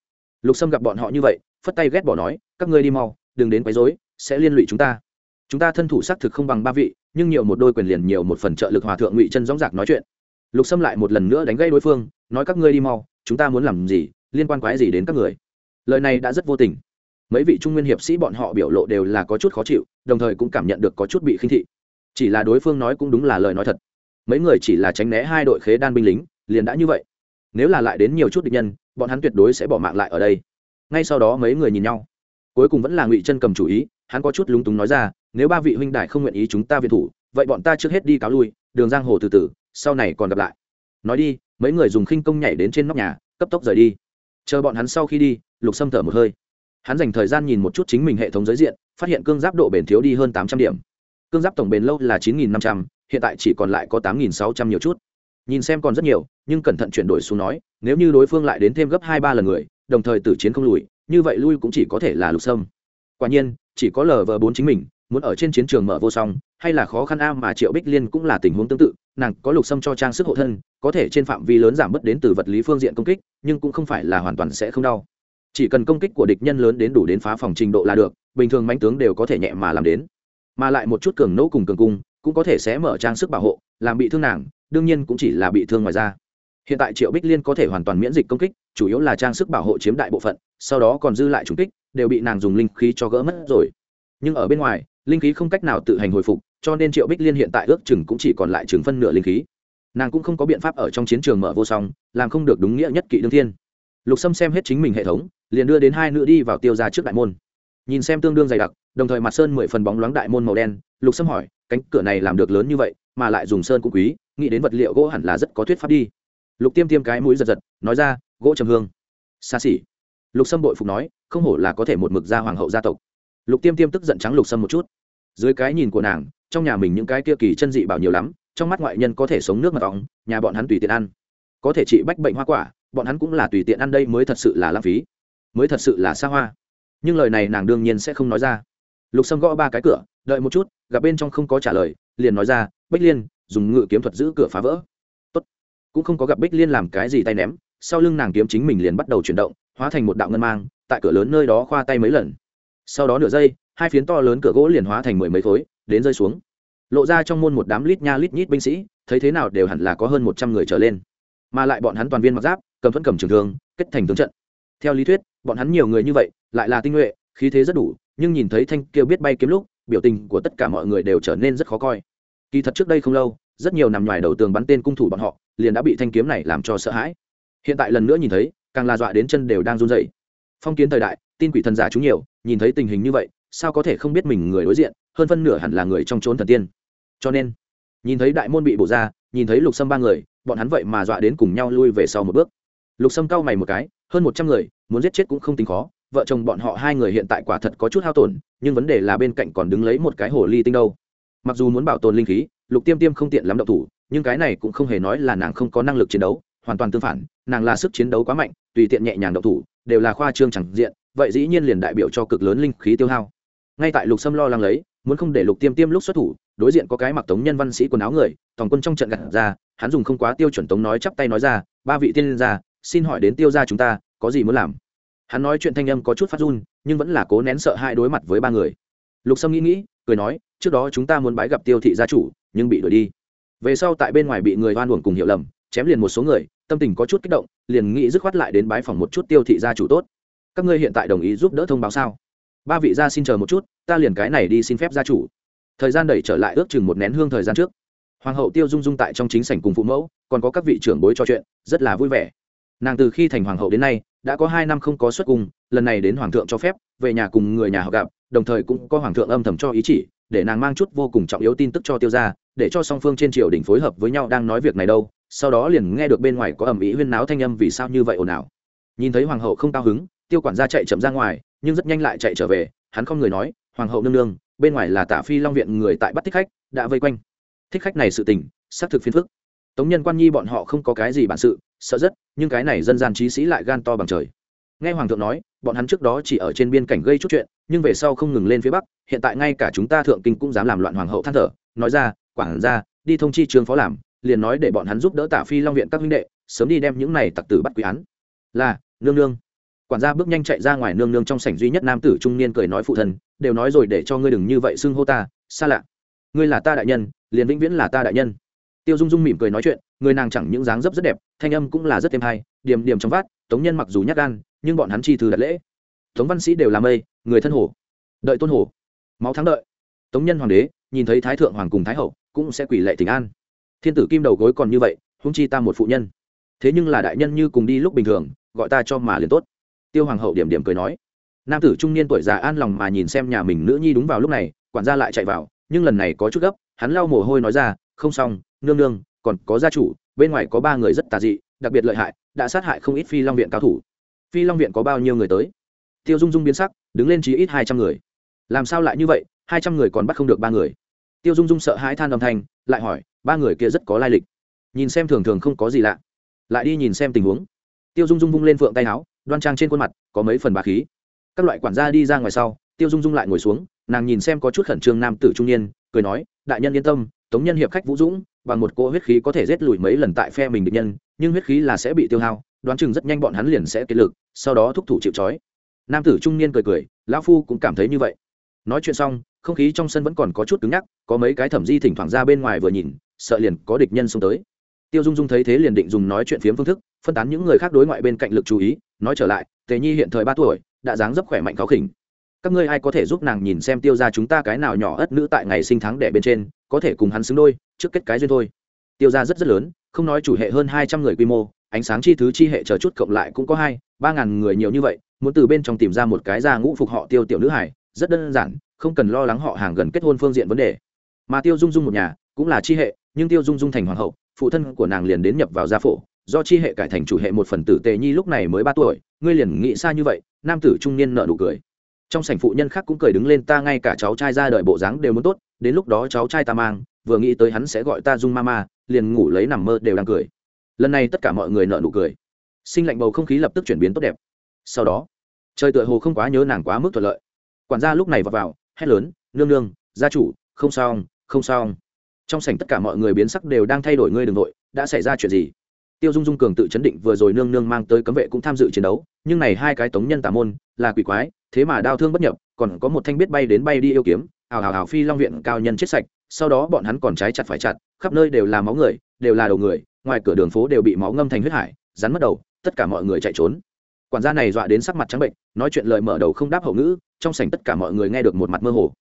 [SPEAKER 1] Lục sâm gặp bọn họ như vậy phất tay ghét bỏ nói, các ngươi đi mau, đừng đến quấy rối, sẽ liên lụy chúng ta. Chúng ta thân thủ xác thực không bằng ba vị, nhưng nhiều một đôi quyền liền nhiều một phần trợ lực hòa thượng ngụy chân dõng dạc nói chuyện. Lục xâm lại một lần nữa đánh gây đối phương, nói, các ngươi đi mau, chúng ta muốn làm gì, liên quan quái gì đến các người? Lời này đã rất vô tình. Mấy vị trung nguyên hiệp sĩ bọn họ biểu lộ đều là có chút khó chịu, đồng thời cũng cảm nhận được có chút bị khinh thị. Chỉ là đối phương nói cũng đúng là lời nói thật. Mấy người chỉ là tránh né hai đội khế đan binh lính, liền đã như vậy. Nếu là lại đến nhiều chút địch nhân, bọn hắn tuyệt đối sẽ bỏ mạng lại ở đây ngay sau đó mấy người nhìn nhau. Cuối cùng vẫn là ngụy chân cầm chủ ý, hắn có chút lúng túng nói ra, nếu ba vị huynh đại không nguyện ý chúng ta viện thủ, vậy bọn ta trước hết đi cáo lui, đường giang hồ từ từ, sau này còn gặp lại. Nói đi, mấy người dùng khinh công nhảy đến trên nóc nhà, cấp tốc rời đi. Chờ bọn hắn sau khi đi, lục xâm thở một hơi. Hắn dành thời gian nhìn một chút chính mình hệ thống giới diện, phát hiện cương giáp độ bền thiếu đi hơn tám trăm điểm. Cương giáp tổng bền lâu là chín nghìn năm trăm, hiện tại chỉ còn lại có tám nghìn sáu trăm nhiều chút. Nhìn xem còn rất nhiều, nhưng cẩn thận chuyển đổi xuống nói, nếu như đối phương lại đến thêm gấp hai ba lần người đồng thời tử chiến không lùi, như vậy lui cũng chỉ có thể là lục sâm. Quả nhiên, chỉ có lờ vờ bốn chính mình, muốn ở trên chiến trường mở vô song, hay là khó khăn a mà triệu bích liên cũng là tình huống tương tự, nàng có lục sâm cho trang sức hộ thân, có thể trên phạm vi lớn giảm bớt đến từ vật lý phương diện công kích, nhưng cũng không phải là hoàn toàn sẽ không đau. Chỉ cần công kích của địch nhân lớn đến đủ đến phá phòng trình độ là được, bình thường mánh tướng đều có thể nhẹ mà làm đến. Mà lại một chút cường nỗ cùng cường cung, cũng có thể sẽ mở trang sức bảo hộ, làm bị thương nàng, đương nhiên cũng chỉ là bị thương ngoài ra hiện tại triệu bích liên có thể hoàn toàn miễn dịch công kích, chủ yếu là trang sức bảo hộ chiếm đại bộ phận, sau đó còn dư lại trùng kích, đều bị nàng dùng linh khí cho gỡ mất rồi. Nhưng ở bên ngoài, linh khí không cách nào tự hành hồi phục, cho nên triệu bích liên hiện tại ước chừng cũng chỉ còn lại chừng phân nửa linh khí. Nàng cũng không có biện pháp ở trong chiến trường mở vô song, làm không được đúng nghĩa nhất kỵ đương thiên. Lục sâm xem hết chính mình hệ thống, liền đưa đến hai nữ đi vào tiêu ra trước đại môn. Nhìn xem tương đương dày đặc, đồng thời mặt sơn mười phần bóng loáng đại môn màu đen, lục sâm hỏi, cánh cửa này làm được lớn như vậy, mà lại dùng sơn cũng quý, nghĩ đến vật liệu gỗ hẳn là rất có thuyết pháp đi lục tiêm tiêm cái mũi giật giật, nói ra, gỗ trầm hương. Xa xỉ. Lục sâm bội phục nói, không hổ là có thể một mực ra hoàng hậu gia tộc. Lục tiêm tiêm tức giận trắng lục sâm một chút. Dưới cái nhìn của nàng, trong nhà mình những cái kia kỳ chân dị bảo nhiều lắm, trong mắt ngoại nhân có thể sống nước mật ong nhà bọn hắn tùy tiện ăn. Có thể trị bách bệnh hoa quả, bọn hắn cũng là tùy tiện ăn đây mới thật sự là lãng phí, mới thật sự là xa hoa. Nhưng lời này nàng đương nhiên sẽ không nói ra. Lục sâm gõ ba cái cửa, đợi một chút, gặp bên trong không có trả lời, liền nói ra, bách liên, dùng ngự kiếm thuật giữ cửa phá vỡ cũng không có gặp bích liên làm cái gì tay ném, sau lưng nàng kiếm chính mình liền bắt đầu chuyển động, hóa thành một đạo ngân mang, tại cửa lớn nơi đó khoa tay mấy lần. Sau đó nửa giây, hai phiến to lớn cửa gỗ liền hóa thành mười mấy khối, đến rơi xuống. Lộ ra trong môn một đám lít nha lít nhít binh sĩ, thấy thế nào đều hẳn là có hơn một trăm người trở lên. Mà lại bọn hắn toàn viên mặc giáp, cầm thuẫn cầm trường thương, kết thành tướng trận. Theo lý thuyết, bọn hắn nhiều người như vậy, lại là tinh nhuệ, khí thế rất đủ, nhưng nhìn thấy thanh kêu biết bay kiếm lúc, biểu tình của tất cả mọi người đều trở nên rất khó coi. Kỳ thật trước đây không lâu, rất nhiều nằm ngoài đầu tường bắn tên cung thủ bọn họ liền đã bị thanh kiếm này làm cho sợ hãi. Hiện tại lần nữa nhìn thấy, càng là dọa đến chân đều đang run dậy phong kiến thời đại, tin quỷ thần giả chúng nhiều, nhìn thấy tình hình như vậy, sao có thể không biết mình người đối diện, hơn phân nửa hẳn là người trong trốn thần tiên. Cho nên, nhìn thấy đại môn bị bổ ra, nhìn thấy lục sâm ba người, bọn hắn vậy mà dọa đến cùng nhau lui về sau một bước. Lục sâm cau mày một cái, hơn một trăm người, muốn giết chết cũng không tính khó, vợ chồng bọn họ hai người hiện tại quả thật có chút hao tổn, nhưng vấn đề là bên cạnh còn đứng lấy một cái hồ ly tinh đâu. Mặc dù muốn bảo tồn linh khí, lục tiêm tiêm không tiện lắm động thủ nhưng cái này cũng không hề nói là nàng không có năng lực chiến đấu, hoàn toàn tương phản, nàng là sức chiến đấu quá mạnh, tùy tiện nhẹ nhàng độc thủ, đều là khoa trương chẳng diện, vậy dĩ nhiên liền đại biểu cho cực lớn linh khí tiêu hao. Ngay tại lục sâm lo lắng lấy, muốn không để lục tiêm tiêm lúc xuất thủ, đối diện có cái mặc tống nhân văn sĩ quần áo người, toàn quân trong trận gặt ra, hắn dùng không quá tiêu chuẩn tống nói chắp tay nói ra, ba vị tiên gia, xin hỏi đến tiêu gia chúng ta, có gì muốn làm? Hắn nói chuyện thanh âm có chút phát run, nhưng vẫn là cố nén sợ hãi đối mặt với ba người. Lục sâm nghĩ nghĩ, cười nói, trước đó chúng ta muốn bái gặp tiêu thị gia chủ, nhưng bị đuổi đi về sau tại bên ngoài bị người oan uổng cùng hiểu lầm, chém liền một số người, tâm tình có chút kích động, liền nghĩ dứt khoát lại đến bái phòng một chút tiêu thị gia chủ tốt. Các ngươi hiện tại đồng ý giúp đỡ thông báo sao? Ba vị gia xin chờ một chút, ta liền cái này đi xin phép gia chủ. Thời gian đẩy trở lại ước chừng một nén hương thời gian trước. Hoàng hậu tiêu dung dung tại trong chính sảnh cùng phụ mẫu, còn có các vị trưởng bối trò chuyện, rất là vui vẻ. Nàng từ khi thành hoàng hậu đến nay, đã có hai năm không có xuất cung, lần này đến hoàng thượng cho phép, về nhà cùng người nhà họ gặp, đồng thời cũng có hoàng thượng âm thầm cho ý chỉ, để nàng mang chút vô cùng trọng yếu tin tức cho tiêu ra để cho song phương trên triều đình phối hợp với nhau đang nói việc này đâu, sau đó liền nghe được bên ngoài có ầm ĩ huyên náo thanh âm vì sao như vậy ồn ào. Nhìn thấy hoàng hậu không cao hứng, tiêu quản gia chạy chậm ra ngoài, nhưng rất nhanh lại chạy trở về, hắn không người nói, hoàng hậu nương nương, bên ngoài là tả phi long viện người tại bắt thích khách, đã vây quanh. Thích khách này sự tình, xác thực phiền phức. Tống nhân quan nhi bọn họ không có cái gì bản sự, sợ rất, nhưng cái này dân gian trí sĩ lại gan to bằng trời. Nghe hoàng thượng nói, bọn hắn trước đó chỉ ở trên biên cảnh gây chút chuyện, nhưng về sau không ngừng lên phía bắc, hiện tại ngay cả chúng ta thượng kinh cũng dám làm loạn hoàng hậu than thở, nói ra quản ra đi thông chi trường phó làm liền nói để bọn hắn giúp đỡ tả phi long viện các huynh đệ sớm đi đem những này tặc tử bắt quý án. Là nương nương. Quản gia bước nhanh chạy ra ngoài nương nương trong sảnh duy nhất nam tử trung niên cười nói phụ thần, đều nói rồi để cho ngươi đừng như vậy xưng hô ta xa lạ. Ngươi là ta đại nhân liền vĩnh viễn là ta đại nhân. Tiêu dung dung mỉm cười nói chuyện người nàng chẳng những dáng dấp rất đẹp thanh âm cũng là rất êm hay điểm điểm trong vát tống nhân mặc dù nhát gan nhưng bọn hắn chi thư đặt lễ. Tống văn sĩ đều làm mây người thân hổ đợi tôn hổ máu thắng đợi. Tống nhân hoàng đế nhìn thấy thái thượng hoàng cùng thái hậu cũng sẽ quỷ lệ tình an. Thiên tử kim đầu gối còn như vậy húng chi ta một phụ nhân. Thế nhưng là đại nhân như cùng đi lúc bình thường, gọi ta cho mà liền tốt. Tiêu hoàng hậu điểm điểm cười nói. Nam tử trung niên tuổi già an lòng mà nhìn xem nhà mình nữ nhi đúng vào lúc này, quản gia lại chạy vào, nhưng lần này có chút gấp, hắn lau mồ hôi nói ra, không xong, nương nương, còn có gia chủ, bên ngoài có ba người rất tà dị, đặc biệt lợi hại, đã sát hại không ít phi long viện cao thủ. Phi long viện có bao nhiêu người tới? Tiêu dung dung biến sắc, đứng lên chí ít hai trăm người. Làm sao lại như vậy? Hai trăm người còn bắt không được ba người tiêu dung dung sợ hãi than âm thanh, lại hỏi, ba người kia rất có lai lịch. Nhìn xem thường thường không có gì lạ. Lại đi nhìn xem tình huống. Tiêu dung dung vung lên phượng tay áo, đoan trang trên khuôn mặt, có mấy phần bà khí. Các loại quản gia đi ra ngoài sau, tiêu dung dung lại ngồi xuống, nàng nhìn xem có chút khẩn trương nam tử trung niên, cười nói, đại nhân yên tâm, tống nhân hiệp khách vũ dũng, bằng một cỗ huyết khí có thể giết lùi mấy lần tại phe mình địch nhân, nhưng huyết khí là sẽ bị tiêu hao, đoán chừng rất nhanh bọn hắn liền sẽ kiệt lực, sau đó thúc thủ chịu trói. Nam tử trung niên cười cười, lão phu cũng cảm thấy như vậy. Nói chuyện xong không khí trong sân vẫn còn có chút cứng nhắc, có mấy cái thẩm di thỉnh thoảng ra bên ngoài vừa nhìn, sợ liền có địch nhân xông tới. Tiêu dung dung thấy thế liền định dùng nói chuyện phiếm phương thức, phân tán những người khác đối ngoại bên cạnh lực chú ý, nói trở lại, tề nhi hiện thời ba tuổi, đã dáng dấp khỏe mạnh khó khỉnh. Các ngươi ai có thể giúp nàng nhìn xem tiêu ra chúng ta cái nào nhỏ ất nữ tại ngày sinh tháng đẻ bên trên, có thể cùng hắn xứng đôi, trước kết cái duyên thôi. Tiêu ra rất rất lớn, không nói chủ hệ hơn hai trăm người quy mô, ánh sáng chi thứ chi hệ chờ chút cộng lại cũng có hai, ba ngàn người nhiều như vậy, muốn từ bên trong tìm ra một cái ra ngũ phục họ tiêu tiểu nữ hải rất đơn giản không cần lo lắng họ hàng gần kết hôn phương diện vấn đề. Mà tiêu dung dung một nhà cũng là chi hệ, nhưng tiêu dung dung thành hoàng hậu, phụ thân của nàng liền đến nhập vào gia phổ, do chi hệ cải thành chủ hệ một phần tử tề nhi lúc này mới ba tuổi, ngươi liền nghĩ xa như vậy, nam tử trung niên nợ nụ cười. Trong sảnh phụ nhân khác cũng cười đứng lên, ta ngay cả cháu trai ra đời bộ dáng đều muốn tốt, đến lúc đó cháu trai ta mang, vừa nghĩ tới hắn sẽ gọi ta dung ma ma, liền ngủ lấy nằm mơ đều đang cười. Lần này tất cả mọi người nợ nụ cười. Sinh lạnh bầu không khí lập tức chuyển biến tốt đẹp. Sau đó, trời tựa hồ không quá nhớ nàng quá mức thuận lợi. Quản gia lúc này vào vào hét lớn, nương nương, gia chủ, không sao không sao trong sảnh tất cả mọi người biến sắc đều đang thay đổi ngươi đường nội, đã xảy ra chuyện gì? Tiêu dung dung cường tự chấn định vừa rồi nương nương mang tới cấm vệ cũng tham dự chiến đấu, nhưng này hai cái tống nhân tà môn là quỷ quái, thế mà đau thương bất nhập, còn có một thanh biết bay đến bay đi yêu kiếm ảo ảo ảo phi long viện cao nhân chết sạch, sau đó bọn hắn còn trái chặt phải chặt, khắp nơi đều là máu người, đều là đầu người, ngoài cửa đường phố đều bị máu ngâm thành huyết hải, rắn mất đầu, tất cả mọi người chạy trốn. Quản gia này dọa đến sắc mặt trắng bệnh, nói chuyện lời mở đầu không đáp hậu ngữ trong sảnh tất cả mọi người nghe được một mặt mơ hồ.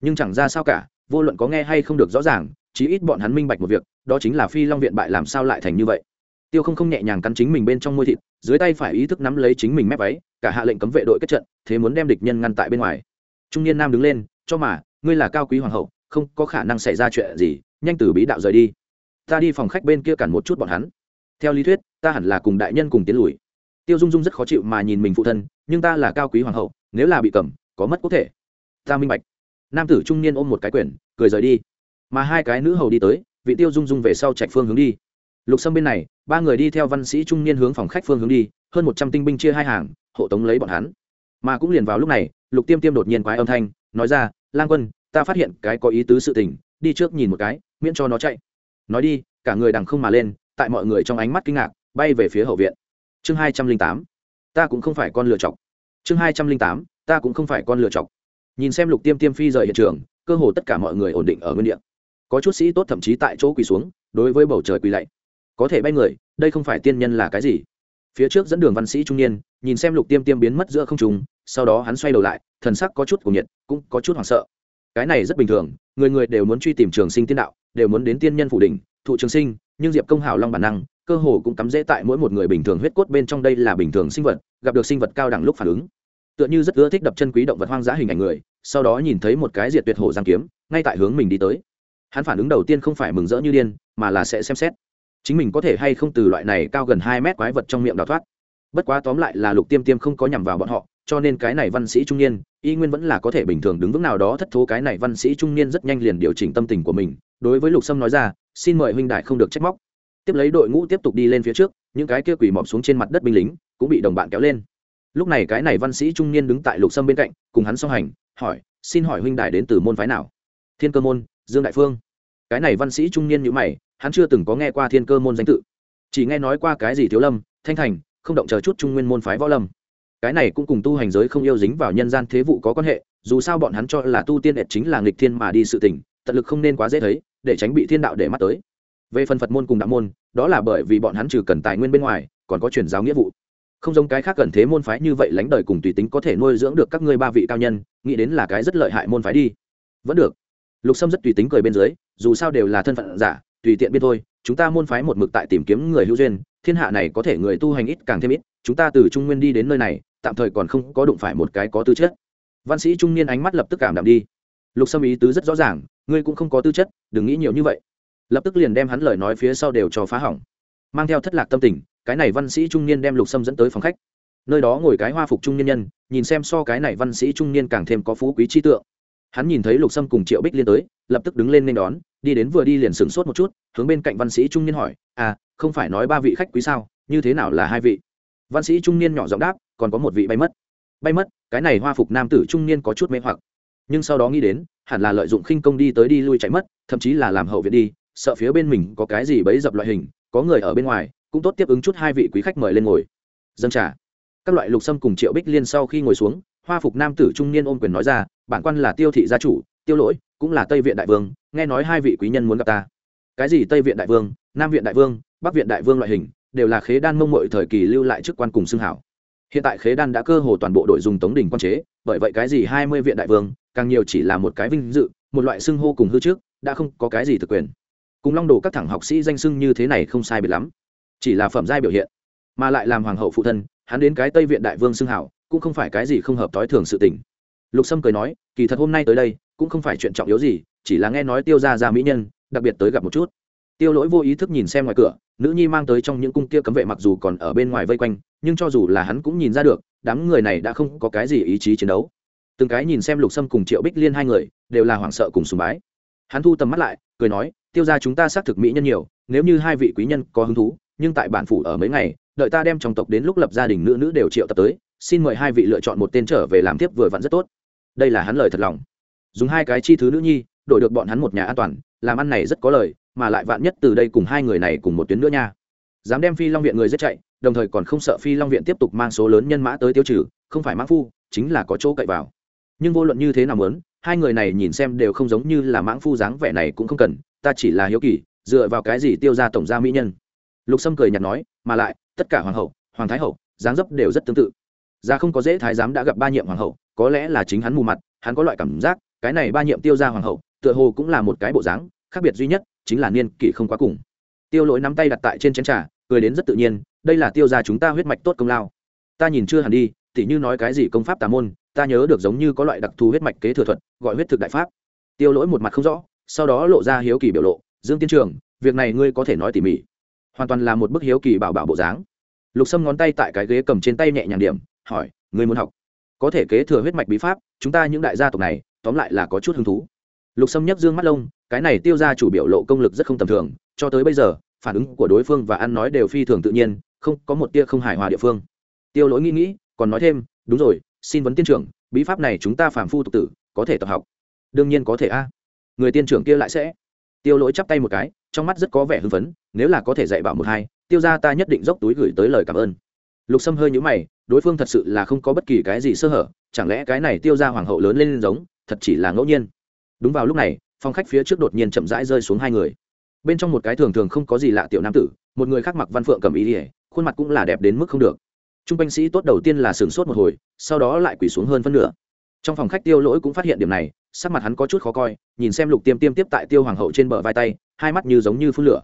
[SPEAKER 1] Nhưng chẳng ra sao cả, vô luận có nghe hay không được rõ ràng, chí ít bọn hắn minh bạch một việc, đó chính là phi long viện bại làm sao lại thành như vậy. Tiêu không không nhẹ nhàng cắn chính mình bên trong môi thịt, dưới tay phải ý thức nắm lấy chính mình mép váy, cả hạ lệnh cấm vệ đội kết trận, thế muốn đem địch nhân ngăn tại bên ngoài. Trung niên nam đứng lên, cho mà, ngươi là cao quý hoàng hậu, không có khả năng xảy ra chuyện gì, nhanh từ bí đạo rời đi. Ta đi phòng khách bên kia cản một chút bọn hắn. Theo lý thuyết, ta hẳn là cùng đại nhân cùng tiến lùi. Tiêu dung dung rất khó chịu mà nhìn mình phụ thân, nhưng ta là cao quý hoàng hậu, nếu là bị cầm có mất quốc thể. Ta minh bạch. Nam tử trung niên ôm một cái quyển, cười rời đi. Mà hai cái nữ hầu đi tới, vị tiêu dung dung về sau trạch phương hướng đi. Lục sâm bên này, ba người đi theo văn sĩ trung niên hướng phòng khách phương hướng đi, hơn một trăm tinh binh chia hai hàng, hộ tống lấy bọn hắn. Mà cũng liền vào lúc này, lục tiêm tiêm đột nhiên quái âm thanh, nói ra, lang quân, ta phát hiện cái có ý tứ sự tình, đi trước nhìn một cái, miễn cho nó chạy. Nói đi, cả người đằng không mà lên, tại mọi người trong ánh mắt kinh ngạc, bay về phía hậu viện. Chương hai trăm linh tám, ta cũng không phải con lựa chọc chương hai trăm linh tám ta cũng không phải con lựa chọc. Nhìn xem lục tiêm tiêm phi rời hiện trường, cơ hồ tất cả mọi người ổn định ở nguyên địa. Có chút sĩ tốt thậm chí tại chỗ quỳ xuống, đối với bầu trời quỳ lạy. Có thể bay người, đây không phải tiên nhân là cái gì? Phía trước dẫn đường văn sĩ trung niên, nhìn xem lục tiêm tiêm biến mất giữa không trùng sau đó hắn xoay đầu lại, thần sắc có chút cuồng nhiệt, cũng có chút hoảng sợ. Cái này rất bình thường, người người đều muốn truy tìm trường sinh tiên đạo, đều muốn đến tiên nhân phủ đỉnh, thụ trường sinh, nhưng diệp công hào long bản năng, cơ hồ cũng cắm dễ tại mỗi một người bình thường huyết cốt bên trong đây là bình thường sinh vật, gặp được sinh vật cao đẳng lúc phản ứng tựa như rất ưa thích đập chân quý động vật hoang dã hình ảnh người, sau đó nhìn thấy một cái diệt tuyệt hổ giang kiếm, ngay tại hướng mình đi tới. Hắn phản ứng đầu tiên không phải mừng rỡ như điên, mà là sẽ xem xét. Chính mình có thể hay không từ loại này cao gần hai mét quái vật trong miệng đào thoát. Bất quá tóm lại là lục tiêm tiêm không có nhằm vào bọn họ, cho nên cái này văn sĩ trung niên, y nguyên vẫn là có thể bình thường đứng vững nào đó thất thố cái này văn sĩ trung niên rất nhanh liền điều chỉnh tâm tình của mình. Đối với lục sâm nói ra, xin mời huynh đại không được trách móc. Tiếp lấy đội ngũ tiếp tục đi lên phía trước, những cái kia quỳ mọp xuống trên mặt đất binh lính cũng bị đồng bạn kéo lên lúc này cái này văn sĩ trung niên đứng tại lục sâm bên cạnh, cùng hắn song hành, hỏi, xin hỏi huynh đại đến từ môn phái nào? Thiên cơ môn, dương đại phương. Cái này văn sĩ trung niên nhữ mày, hắn chưa từng có nghe qua thiên cơ môn danh tự. Chỉ nghe nói qua cái gì thiếu lâm, thanh thành, không động chờ chút trung nguyên môn phái võ lâm. Cái này cũng cùng tu hành giới không yêu dính vào nhân gian thế vụ có quan hệ, dù sao bọn hắn cho là tu tiên ệt chính là nghịch thiên mà đi sự tình, tận lực không nên quá dễ thấy, để tránh bị thiên đạo để mắt tới. Về phần phật môn cùng đạo môn, đó là bởi vì bọn hắn trừ cần tài nguyên bên ngoài, còn có truyền giáo nghĩa vụ không giống cái khác cần thế môn phái như vậy lánh đời cùng tùy tính có thể nuôi dưỡng được các ngươi ba vị cao nhân, nghĩ đến là cái rất lợi hại môn phái đi. Vẫn được. Lục sâm rất tùy tính cười bên dưới, dù sao đều là thân phận giả, tùy tiện biết thôi, chúng ta môn phái một mực tại tìm kiếm người hữu duyên, thiên hạ này có thể người tu hành ít càng thêm ít, chúng ta từ trung nguyên đi đến nơi này, tạm thời còn không có đụng phải một cái có tư chất. Văn sĩ trung niên ánh mắt lập tức cảm đạm đi. Lục sâm ý tứ rất rõ ràng, ngươi cũng không có tư chất, đừng nghĩ nhiều như vậy. Lập tức liền đem hắn lời nói phía sau đều cho phá hỏng, mang theo thất lạc tâm tình cái này văn sĩ trung niên đem lục sâm dẫn tới phòng khách. Nơi đó ngồi cái hoa phục trung niên nhân, nhìn xem so cái này văn sĩ trung niên càng thêm có phú quý chi tượng. Hắn nhìn thấy lục sâm cùng triệu bích liên tới, lập tức đứng lên nên đón, đi đến vừa đi liền sửng sốt một chút, hướng bên cạnh văn sĩ trung niên hỏi à không phải nói ba vị khách quý sao? Như thế nào là hai vị? Văn sĩ trung niên nhỏ giọng đáp, còn có một vị bay mất. Bay mất, cái này hoa phục nam tử trung niên có chút mê hoặc. Nhưng sau đó nghĩ đến, hẳn là lợi dụng khinh công đi tới đi lui chạy mất, thậm chí là làm hậu viện đi, sợ phía bên mình có cái gì bấy dập loại hình, có người ở bên ngoài cũng tốt tiếp ứng chút hai vị quý khách mời lên ngồi. Dân trả các loại lục sâm cùng triệu bích liên sau khi ngồi xuống, hoa phục nam tử trung niên ôm quyền nói ra, bản quan là tiêu thị gia chủ, tiêu lỗi, cũng là tây viện đại vương, nghe nói hai vị quý nhân muốn gặp ta. Cái gì tây viện đại vương, nam viện đại vương, bắc viện đại vương loại hình, đều là khế đan mông mội thời kỳ lưu lại chức quan cùng xưng hảo. Hiện tại khế đan đã cơ hồ toàn bộ đội dùng tống đình quan chế, bởi vậy cái gì hai mươi viện đại vương, càng nhiều chỉ là một cái vinh dự, một loại xưng hô cùng hư trước, đã không có cái gì thực quyền. Cùng long đồ các thẳng học sĩ danh xưng như thế này không sai biệt lắm chỉ là phẩm giai biểu hiện, mà lại làm hoàng hậu phụ thân, hắn đến cái tây viện đại vương xưng hảo, cũng không phải cái gì không hợp thói thường sự tình. Lục sâm cười nói, kỳ thật hôm nay tới đây, cũng không phải chuyện trọng yếu gì, chỉ là nghe nói tiêu ra ra mỹ nhân, đặc biệt tới gặp một chút. Tiêu lỗi vô ý thức nhìn xem ngoài cửa, nữ nhi mang tới trong những cung kia cấm vệ mặc dù còn ở bên ngoài vây quanh, nhưng cho dù là hắn cũng nhìn ra được, đám người này đã không có cái gì ý chí chiến đấu. Từng cái nhìn xem lục sâm cùng triệu bích liên hai người, đều là hoảng sợ cùng sùng bái. Hắn thu tầm mắt lại, cười nói, tiêu ra chúng ta xác thực mỹ nhân nhiều, nếu như hai vị quý nhân có hứng thú nhưng tại bản phủ ở mấy ngày đợi ta đem trong tộc đến lúc lập gia đình nữ nữ đều triệu tập tới xin mời hai vị lựa chọn một tên trở về làm tiếp vừa vặn rất tốt. Đây là hắn lời thật lòng. Dùng hai cái chi thứ nữ nhi đổi được bọn hắn một nhà an toàn làm ăn này rất có lời mà lại vạn nhất từ đây cùng hai người này cùng một tuyến nữa nha. Dám đem phi long viện người giết chạy đồng thời còn không sợ phi long viện tiếp tục mang số lớn nhân mã tới tiêu trừ không phải mã phu chính là có chỗ cậy vào. Nhưng vô luận như thế nào lớn, hai người này nhìn xem đều không giống như là mãng phu dáng vẻ này cũng không cần ta chỉ là hiếu kỳ dựa vào cái gì tiêu ra tổng gia mỹ nhân lục sâm cười nhạt nói, mà lại, tất cả hoàng hậu, hoàng thái hậu, dáng dấp đều rất tương tự. Ra không có dễ thái giám đã gặp ba nhiệm hoàng hậu, có lẽ là chính hắn mù mặt, hắn có loại cảm giác, cái này ba nhiệm tiêu ra hoàng hậu, tựa hồ cũng là một cái bộ dáng, khác biệt duy nhất chính là niên kỷ không quá cùng. Tiêu lỗi nắm tay đặt tại trên chén trà, cười đến rất tự nhiên, đây là tiêu ra chúng ta huyết mạch tốt công lao. Ta nhìn chưa hẳn đi, tỉ như nói cái gì công pháp tà môn, ta nhớ được giống như có loại đặc thù huyết mạch kế thừa thuật, gọi huyết thực đại pháp. Tiêu lỗi một mặt không rõ, sau đó lộ ra hiếu kỳ biểu lộ, dương tiên trường, việc này ngươi có thể nói tỉ mỉ hoàn toàn là một bức hiếu kỳ bảo bảo bộ dáng. Lục sâm ngón tay tại cái ghế cầm trên tay nhẹ nhàng điểm, hỏi, ngươi muốn học? Có thể kế thừa huyết mạch bí pháp, chúng ta những đại gia tộc này, tóm lại là có chút hứng thú. Lục sâm nhấc dương mắt lông, cái này tiêu ra chủ biểu lộ công lực rất không tầm thường, cho tới bây giờ, phản ứng của đối phương và ăn nói đều phi thường tự nhiên, không, có một tia không hài hòa địa phương. Tiêu lỗi nghĩ nghĩ, còn nói thêm, đúng rồi, xin vấn tiên trưởng, bí pháp này chúng ta phản phu tục tử, có thể tập học. Đương nhiên có thể a. Người tiên trưởng kia lại sẽ tiêu lỗi chắp tay một cái, trong mắt rất có vẻ hưng phấn, nếu là có thể dạy bảo một hai, tiêu ra ta nhất định dốc túi gửi tới lời cảm ơn. Lục sâm hơi nhũ mày, đối phương thật sự là không có bất kỳ cái gì sơ hở, chẳng lẽ cái này tiêu ra hoàng hậu lớn lên giống, thật chỉ là ngẫu nhiên. Đúng vào lúc này, phòng khách phía trước đột nhiên chậm rãi rơi xuống hai người. Bên trong một cái thường thường không có gì lạ tiểu nam tử, một người khác mặc văn phượng cầm ý ỉa khuôn mặt cũng là đẹp đến mức không được. T r u n g binh sĩ tốt đầu tiên là sửng sốt một hồi, sau đó lại quỳ xuống hơn phân nửa. Trong phòng khách tiêu lỗi cũng phát hiện điểm này sắc mặt hắn có chút khó coi, nhìn xem lục tiêm tiêm tiếp tại tiêu hoàng hậu trên bờ vai tay, hai mắt như giống như phun lửa.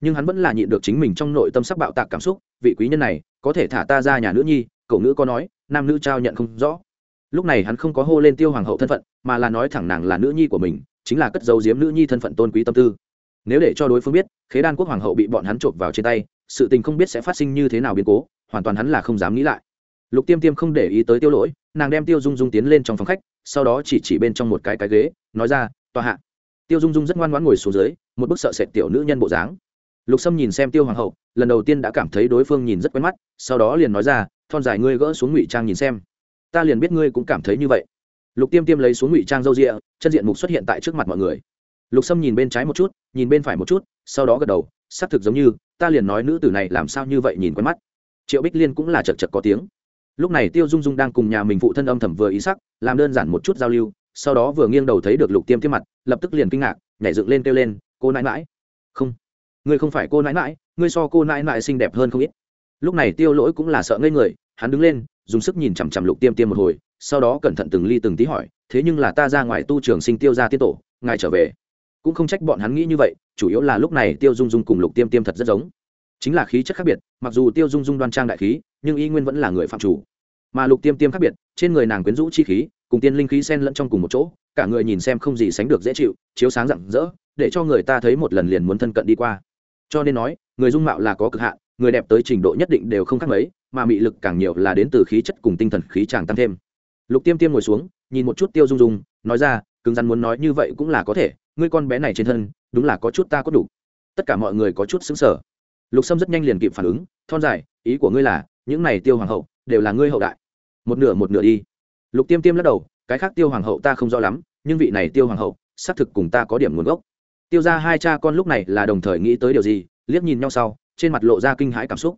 [SPEAKER 1] Nhưng hắn vẫn là nhịn được chính mình trong nội tâm sắc bạo tạc cảm xúc, vị quý nhân này, có thể thả ta ra nhà nữ nhi, cậu nữ có nói, nam nữ trao nhận không rõ. Lúc này hắn không có hô lên tiêu hoàng hậu thân phận, mà là nói thẳng nàng là nữ nhi của mình, chính là cất dấu diếm nữ nhi thân phận tôn quý tâm tư. Nếu để cho đối phương biết, khế đan quốc hoàng hậu bị bọn hắn trộm vào trên tay, sự tình không biết sẽ phát sinh như thế nào biến cố, hoàn toàn hắn là không dám nghĩ lại. Lục tiêm tiêm không để ý tới tiêu lỗi, nàng đem tiêu dung dung tiến lên trong phòng khách sau đó chỉ chỉ bên trong một cái cái ghế, nói ra, tòa hạ. Tiêu dung dung rất ngoan ngoãn ngồi xuống dưới, một bức sợ sệt tiểu nữ nhân bộ dáng. Lục sâm nhìn xem tiêu hoàng hậu, lần đầu tiên đã cảm thấy đối phương nhìn rất quen mắt, sau đó liền nói ra, thon dài ngươi gỡ xuống ngụy trang nhìn xem. Ta liền biết ngươi cũng cảm thấy như vậy. Lục tiêm tiêm lấy xuống ngụy trang râu rịa, chân diện mục xuất hiện tại trước mặt mọi người. Lục sâm nhìn bên trái một chút, nhìn bên phải một chút, sau đó gật đầu, xác thực giống như, ta liền nói nữ tử này làm sao như vậy nhìn quen mắt. Triệu bích liên cũng là chật chật có tiếng lúc này tiêu dung dung đang cùng nhà mình phụ thân âm thầm vừa ý sắc, làm đơn giản một chút giao lưu, sau đó vừa nghiêng đầu thấy được lục tiêm tiêm mặt, lập tức liền kinh ngạc, nhảy dựng lên kêu lên, cô nãi mãi không, ngươi không phải cô nãi mãi ngươi so cô nãi mãi xinh đẹp hơn không ít. Lúc này tiêu lỗi cũng là sợ ngây người, hắn đứng lên, dùng sức nhìn chằm chằm lục tiêm tiêm một hồi, sau đó cẩn thận từng ly từng tí hỏi, thế nhưng là ta ra ngoài tu trường sinh tiêu ra tiết tổ, ngài trở về? Cũng không trách bọn hắn nghĩ như vậy, chủ yếu là lúc này tiêu dung dung cùng lục tiêm tiêm thật rất giống. Chính là khí chất khác biệt, mặc dù tiêu dung dung đoan trang đại khí nhưng y nguyên vẫn là người phạm chủ. Mà lục tiêm tiêm khác biệt, trên người nàng quyến rũ chi khí, cùng tiên linh khí sen lẫn trong cùng một chỗ, cả người nhìn xem không gì sánh được dễ chịu, chiếu sáng rạng rỡ, để cho người ta thấy một lần liền muốn thân cận đi qua. Cho nên nói, người dung mạo là có cực hạn, người đẹp tới trình độ nhất định đều không khác mấy, mà mị lực càng nhiều là đến từ khí chất cùng tinh thần khí chàng tăng thêm. Lục tiêm tiêm ngồi xuống, nhìn một chút tiêu dung dung, nói ra, cứng rắn muốn nói như vậy cũng là có thể, ngươi con bé này trên thân, đúng là có chút ta có đủ. Tất cả mọi người có chút xứng sở lục sâm rất nhanh liền kịp phản ứng, thon dài, ý của ngươi là những này tiêu hoàng hậu đều là ngươi hậu đại. Một nửa một nửa đi. Lục tiêm tiêm lắc đầu, cái khác tiêu hoàng hậu ta không rõ lắm, nhưng vị này tiêu hoàng hậu, xác thực cùng ta có điểm nguồn gốc. Tiêu ra hai cha con lúc này là đồng thời nghĩ tới điều gì, liếc nhìn nhau sau, trên mặt lộ ra kinh hãi cảm xúc.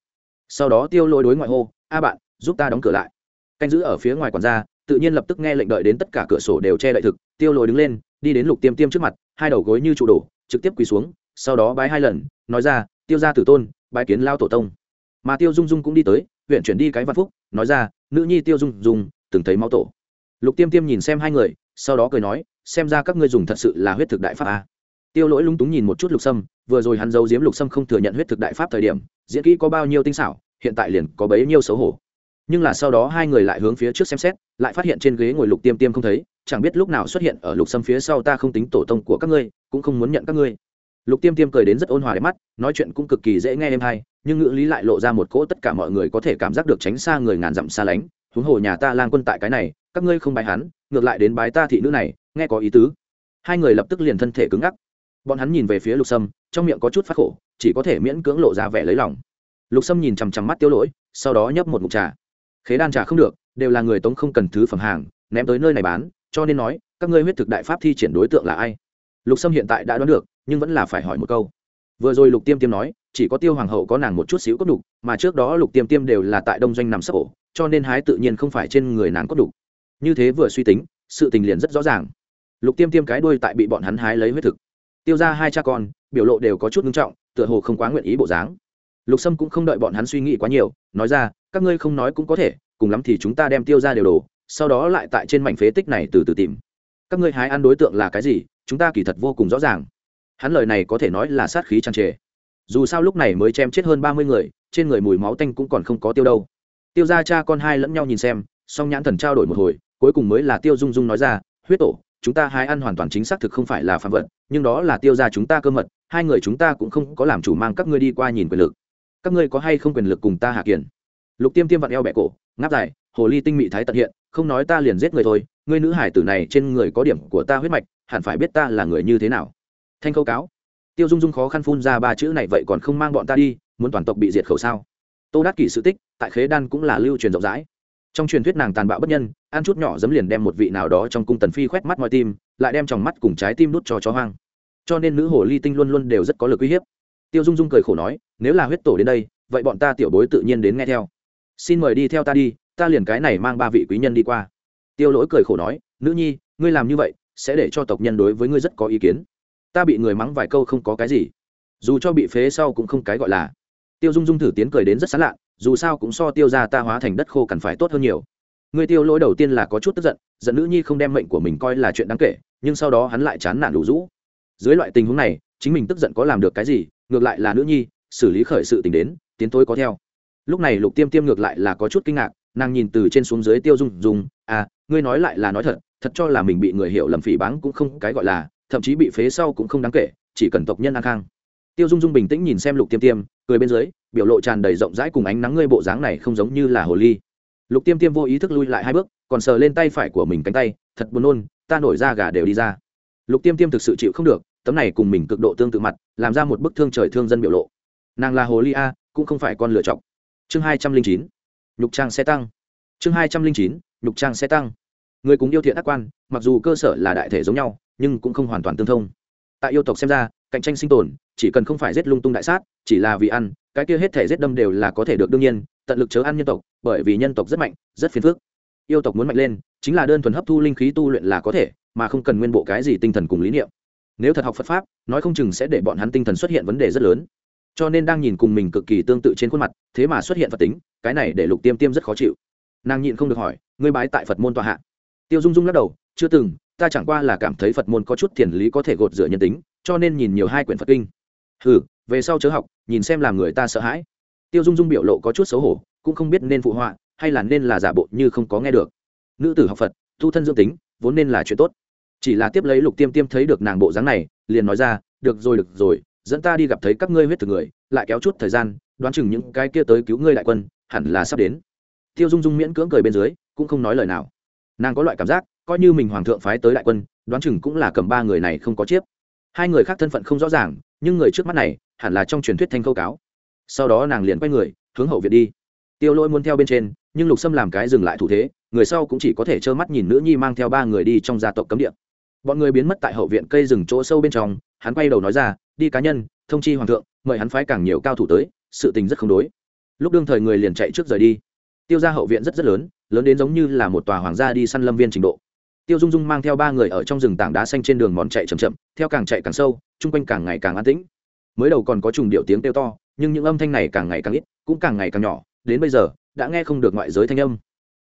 [SPEAKER 1] Sau đó tiêu lôi đối ngoại hô, a bạn, giúp ta đóng cửa lại. Canh giữ ở phía ngoài quản gia, tự nhiên lập tức nghe lệnh đợi đến tất cả cửa sổ đều che đậy thực, tiêu lôi đứng lên, đi đến lục tiêm tiêm trước mặt, hai đầu gối như trụ đổ, trực tiếp quỳ xuống, sau đó bái hai lần, nói ra, tiêu ra tử tôn, bái kiến lao tổ tông mà tiêu dung dung cũng đi tới, huyện chuyển đi cái văn phúc, nói ra, nữ nhi tiêu dung dung, từng thấy máu tổ. Lục tiêm tiêm nhìn xem hai người, sau đó cười nói, xem ra các ngươi dùng thật sự là huyết thực đại pháp a. Tiêu lỗi lúng túng nhìn một chút lục sâm, vừa rồi hắn giấu diếm lục sâm không thừa nhận huyết thực đại pháp thời điểm, diễn kỹ có bao nhiêu tinh xảo, hiện tại liền có bấy nhiêu xấu hổ. Nhưng là sau đó hai người lại hướng phía trước xem xét, lại phát hiện trên ghế ngồi lục tiêm tiêm không thấy, chẳng biết lúc nào xuất hiện ở lục sâm phía sau ta không tính tổ tông của các ngươi, cũng không muốn nhận các ngươi lục tiêm tiêm cười đến rất ôn hòa đẹp mắt, nói chuyện cũng cực kỳ dễ nghe em hay, nhưng ngữ lý lại lộ ra một cỗ tất cả mọi người có thể cảm giác được tránh xa người ngàn dặm xa lánh. Huống hồ nhà ta lang quân tại cái này, các ngươi không bài hắn, ngược lại đến bái ta thị nữ này, nghe có ý tứ. Hai người lập tức liền thân thể cứng ngắc. Bọn hắn nhìn về phía lục sâm, trong miệng có chút phát khổ, chỉ có thể miễn cưỡng lộ ra vẻ lấy lòng. Lục sâm nhìn chằm chằm mắt tiêu lỗi, sau đó nhấp một mục trà. Khế đan trà không được, đều là người tống không cần thứ phẩm hàng, ném tới nơi này bán, cho nên nói, các ngươi huyết thực đại pháp thi triển đối tượng là ai? Lục sâm hiện tại đã đoán được nhưng vẫn là phải hỏi một câu. Vừa rồi lục tiêm tiêm nói, chỉ có tiêu hoàng hậu có nàng một chút xíu cốt đục, mà trước đó lục tiêm tiêm đều là tại đông doanh nằm sấp ổ, cho nên hái tự nhiên không phải trên người nàng cốt đục. Như thế vừa suy tính, sự tình liền rất rõ ràng. Lục tiêm tiêm cái đuôi tại bị bọn hắn hái lấy huyết thực. Tiêu ra hai cha con, biểu lộ đều có chút ngưng trọng, tựa hồ không quá nguyện ý bộ dáng. Lục sâm cũng không đợi bọn hắn suy nghĩ quá nhiều, nói ra, các ngươi không nói cũng có thể, cùng lắm thì chúng ta đem tiêu ra đều đồ sau đó lại tại trên mảnh phế tích này từ từ tìm. Các ngươi hái ăn đối tượng là cái gì, chúng ta kỳ thật vô cùng rõ ràng hắn lời này có thể nói là sát khí tràn trề. Dù sao lúc này mới chém chết hơn ba mươi người, trên người mùi máu tanh cũng còn không có tiêu đâu. Tiêu ra cha con hai lẫn nhau nhìn xem, song nhãn thần trao đổi một hồi, cuối cùng mới là tiêu dung dung nói ra, huyết tổ, chúng ta hai ăn hoàn toàn chính xác thực không phải là phạm vật, nhưng đó là tiêu ra chúng ta cơ mật, hai người chúng ta cũng không có làm chủ mang các ngươi đi qua nhìn quyền lực. Các ngươi có hay không quyền lực cùng ta hạ kiển lục tiêm tiêm vặn eo bẹ cổ, ngáp dài, hồ ly tinh mị thái tận hiện, không nói ta liền giết người thôi, ngươi nữ hải tử này trên người có điểm của ta huyết mạch, hẳn phải biết ta là người như thế nào thanh khâu cáo. Tiêu dung dung khó khăn phun ra ba chữ này, vậy còn không mang bọn ta đi, muốn toàn tộc bị diệt khẩu sao? Tô đắc kỷ sự tích, tại khế đan cũng là lưu truyền rộng rãi. Trong truyền thuyết nàng tàn bạo bất nhân, ăn chút nhỏ dấm liền đem một vị nào đó trong cung tần phi khoét mắt mọi tim, lại đem tròng mắt cùng trái tim nút cho chó hoang. Cho nên nữ hồ ly tinh luôn luôn đều rất có lực uy hiếp. Tiêu dung dung cười khổ nói, nếu là huyết tổ đến đây, vậy bọn ta tiểu bối tự nhiên đến nghe theo. Xin mời đi theo ta đi, ta liền cái này mang ba vị quý nhân đi qua. Tiêu lỗi cười khổ nói, nữ nhi, ngươi làm như vậy, sẽ để cho tộc nhân đối với ngươi rất có ý kiến ta bị người mắng vài câu không có cái gì. Dù cho bị phế sau cũng không cái gọi là. Tiêu dung dung thử tiến cười đến rất sán lạ, dù sao cũng so tiêu ra ta hóa thành đất khô cần phải tốt hơn nhiều. Người tiêu lỗi đầu tiên là có chút tức giận giận nữ nhi không đem mệnh của mình coi là chuyện đáng kể, nhưng sau đó hắn lại chán nản đủ rũ. Dưới loại tình huống này, chính mình tức giận có làm được cái gì, ngược lại là nữ nhi, xử lý khởi sự tình đến, tiến tôi có theo. Lúc này lục tiêm tiêm ngược lại là có chút kinh ngạc, nàng nhìn từ trên xuống dưới tiêu dung dung à ngươi nói lại là nói thật thật cho là mình bị người hiểu lầm phỉ báng cũng không cái gọi là thậm chí bị phế sau cũng không đáng kể, chỉ cần tộc nhân an khang. Tiêu dung dung bình tĩnh nhìn xem lục tiêm tiêm, cười bên dưới, biểu lộ tràn đầy rộng rãi cùng ánh nắng ngươi bộ dáng này không giống như là hồ ly. Lục tiêm tiêm vô ý thức lui lại hai bước, còn sờ lên tay phải của mình cánh tay, thật buồn nôn, ta nổi ra gà đều đi ra. Lục tiêm tiêm thực sự chịu không được, tấm này cùng mình cực độ tương tự mặt, làm ra một bức thương trời thương dân biểu lộ. Nàng là hồ ly a, cũng không phải con lựa chọc chương hai trăm linh chín, nhục trang xe tăng. Chương hai trăm linh chín, nhục trang xe tăng. Người cùng yêu thiện ác quan, mặc dù cơ sở là đại thể giống nhau nhưng cũng không hoàn toàn tương thông. Tại yêu tộc xem ra, cạnh tranh sinh tồn, chỉ cần không phải giết lung tung đại sát, chỉ là vì ăn, cái kia hết thể giết đâm đều là có thể được đương nhiên, tận lực chớ ăn nhân tộc, bởi vì nhân tộc rất mạnh, rất phiền phức. Yêu tộc muốn mạnh lên, chính là đơn thuần hấp thu linh khí tu luyện là có thể, mà không cần nguyên bộ cái gì tinh thần cùng lý niệm. Nếu thật học phật pháp, nói không chừng sẽ để bọn hắn tinh thần xuất hiện vấn đề rất lớn. Cho nên đang nhìn cùng mình cực kỳ tương tự trên khuôn mặt, thế mà xuất hiện phật tính, cái này để lục tiêm tiêm rất khó chịu. Nàng nhịn không được hỏi, ngươi bái tại phật môn tòa hạ? Tiêu dung dung lắc đầu, chưa từng ta chẳng qua là cảm thấy phật môn có chút thiền lý có thể gột rửa nhân tính cho nên nhìn nhiều hai quyển phật kinh. Hừ, về sau chớ học nhìn xem làm người ta sợ hãi. Tiêu dung dung biểu lộ có chút xấu hổ cũng không biết nên phụ họa hay là nên là giả bộ như không có nghe được. Nữ tử học phật thu thân dương tính vốn nên là chuyện tốt. Chỉ là tiếp lấy lục tiêm tiêm thấy được nàng bộ dáng này liền nói ra được rồi được rồi dẫn ta đi gặp thấy các ngươi huyết thực người lại kéo chút thời gian đoán chừng những cái kia tới cứu ngươi đại quân hẳn là sắp đến. Tiêu dung dung miễn cưỡng cười bên dưới cũng không nói lời nào. Nàng có loại cảm giác coi như mình hoàng thượng phái tới đại quân, đoán chừng cũng là cầm ba người này không có chiếp. Hai người khác thân phận không rõ ràng, nhưng người trước mắt này, hẳn là trong truyền thuyết thanh câu cáo. Sau đó nàng liền quay người, hướng hậu viện đi. Tiêu lỗi muốn theo bên trên, nhưng lục sâm làm cái dừng lại thủ thế, người sau cũng chỉ có thể trơ mắt nhìn nữ nhi mang theo ba người đi trong gia tộc cấm địa. Bọn người biến mất tại hậu viện cây rừng chỗ sâu bên trong, hắn quay đầu nói ra, đi cá nhân, thông chi hoàng thượng, mời hắn phái càng nhiều cao thủ tới, sự tình rất không đối. Lúc đương thời người liền chạy trước rời đi. Tiêu ra hậu viện rất rất lớn lớn đến giống như là một tòa hoàng gia đi săn lâm viên trình độ tiêu dung dung mang theo ba người ở trong rừng tảng đá xanh trên đường mòn chạy chậm chậm, theo càng chạy càng sâu, chung quanh càng ngày càng an tĩnh. Mới đầu còn có trùng điệu tiếng kêu to, nhưng những âm thanh này càng ngày càng ít, cũng càng ngày càng nhỏ, đến bây giờ, đã nghe không được ngoại giới thanh âm.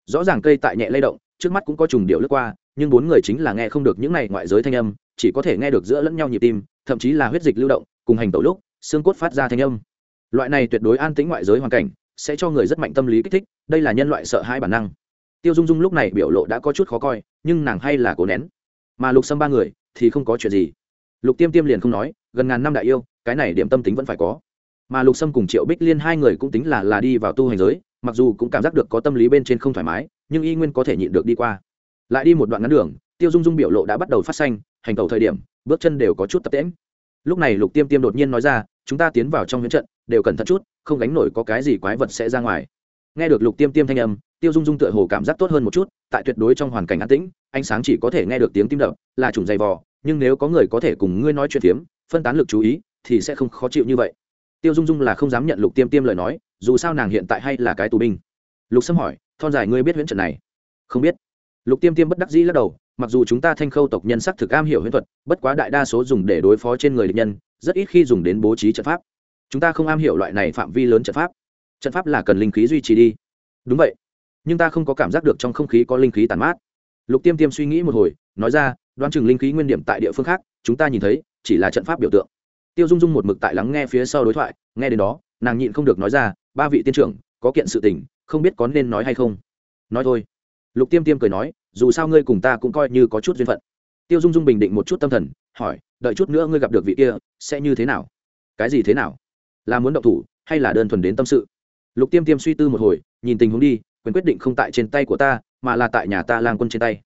[SPEAKER 1] Rõ ràng cây tại nhẹ lay động, trước mắt cũng có trùng điệu lướt qua, nhưng bốn người chính là nghe không được những này ngoại giới thanh âm, chỉ có thể nghe được giữa lẫn nhau nhịp tim, thậm chí là huyết dịch lưu động, cùng hành tẩu lúc, xương cốt phát ra thanh âm. Loại này tuyệt đối an tĩnh ngoại giới hoàn cảnh, sẽ cho người rất mạnh tâm lý kích thích, đây là nhân loại sợ hãi bản năng tiêu dung dung lúc này biểu lộ đã có chút khó coi, nhưng nàng hay là cố nén. Mà lục xâm ba người thì không có chuyện gì. Lục tiêm tiêm liền không nói, gần ngàn năm đại yêu, cái này điểm tâm tính vẫn phải có. Mà lục sâm cùng triệu bích liên hai người cũng tính là là đi vào tu hành giới, mặc dù cũng cảm giác được có tâm lý bên trên không thoải mái, nhưng y nguyên có thể nhịn được đi qua. Lại đi một đoạn ngắn đường, tiêu dung dung biểu lộ đã bắt đầu phát xanh, hành tẩu thời điểm, bước chân đều có chút tập tễm lúc này lục tiêm tiêm đột nhiên nói ra, chúng ta tiến vào trong huyễn trận, đều cẩn thận chút, không gánh nổi có cái gì quái vật sẽ ra ngoài nghe được lục tiêm tiêm thanh âm, tiêu dung dung tựa hồ cảm giác tốt hơn một chút, tại tuyệt đối trong hoàn cảnh an tĩnh, ánh sáng chỉ có thể nghe được tiếng tim đập, là trùng dày vò, nhưng nếu có người có thể cùng ngươi nói chuyện phiếm, phân tán lực chú ý, thì sẽ không khó chịu như vậy. Tiêu dung dung là không dám nhận lục tiêm tiêm lời nói, dù sao nàng hiện tại hay là cái tù binh. Lục sâm hỏi, thon dài ngươi biết huyễn trận này? Không biết. Lục tiêm tiêm bất đắc dĩ lắc đầu, mặc dù chúng ta thanh khâu tộc nhân sắc thực am hiểu huyễn thuật, bất quá đại đa số dùng để đối phó trên người địch nhân, rất ít khi dùng đến bố trí trận pháp. Chúng ta không am hiểu loại này phạm vi lớn trận pháp trận pháp là cần linh khí duy trì đi. Đúng vậy. Nhưng ta không có cảm giác được trong không khí có linh khí tàn mát. Lục tiêm tiêm suy nghĩ một hồi, nói ra, đoán chừng linh khí nguyên điểm tại địa phương khác, chúng ta nhìn thấy, chỉ là trận pháp biểu tượng. Tiêu dung dung một mực tại lắng nghe phía sau đối thoại, nghe đến đó, nàng nhịn không được nói ra, ba vị tiên trưởng, có kiện sự tình, không biết có nên nói hay không? Nói thôi. Lục tiêm tiêm cười nói, dù sao ngươi cùng ta cũng coi như có chút duyên phận. Tiêu dung dung bình định một chút tâm thần, hỏi, đợi chút nữa ngươi gặp được vị kia, sẽ như thế nào? Cái gì thế nào? Là muốn động thủ, hay là đơn thuần đến tâm sự? Lục tiêm tiêm suy tư một hồi, nhìn tình huống đi, quyền quyết định không tại trên tay của ta, mà là tại nhà ta lang quân trên tay.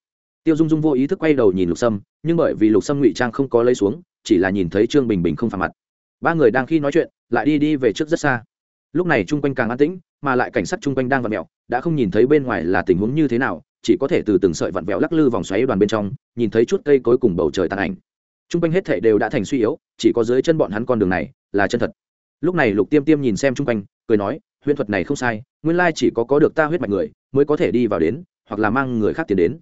[SPEAKER 1] Tiêu dung dung vô ý thức quay đầu nhìn lục sâm, nhưng bởi vì lục sâm ngụy trang không có lấy xuống, chỉ là nhìn thấy trương bình bình không phản mặt. Ba người đang khi nói chuyện, lại đi đi về trước rất xa. Lúc này chung quanh càng an tĩnh, mà lại cảnh sát chung quanh đang vặn mẹo đã không nhìn thấy bên ngoài là tình huống như thế nào, chỉ có thể từ từng sợi vặn vẹo lắc lư vòng xoáy đoàn bên trong, nhìn thấy chút cây cối cùng bầu trời tàn ảnh. Chung quanh hết thể đều đã thành suy yếu, chỉ có dưới chân bọn hắn con đường này là chân thật. Lúc này lục tiêm tiêm nhìn xem chung quanh, cười nói huyễn thuật này không sai, nguyên lai chỉ có có được ta huyết mạch người mới có thể đi vào đến, hoặc là mang người khác tiến đến.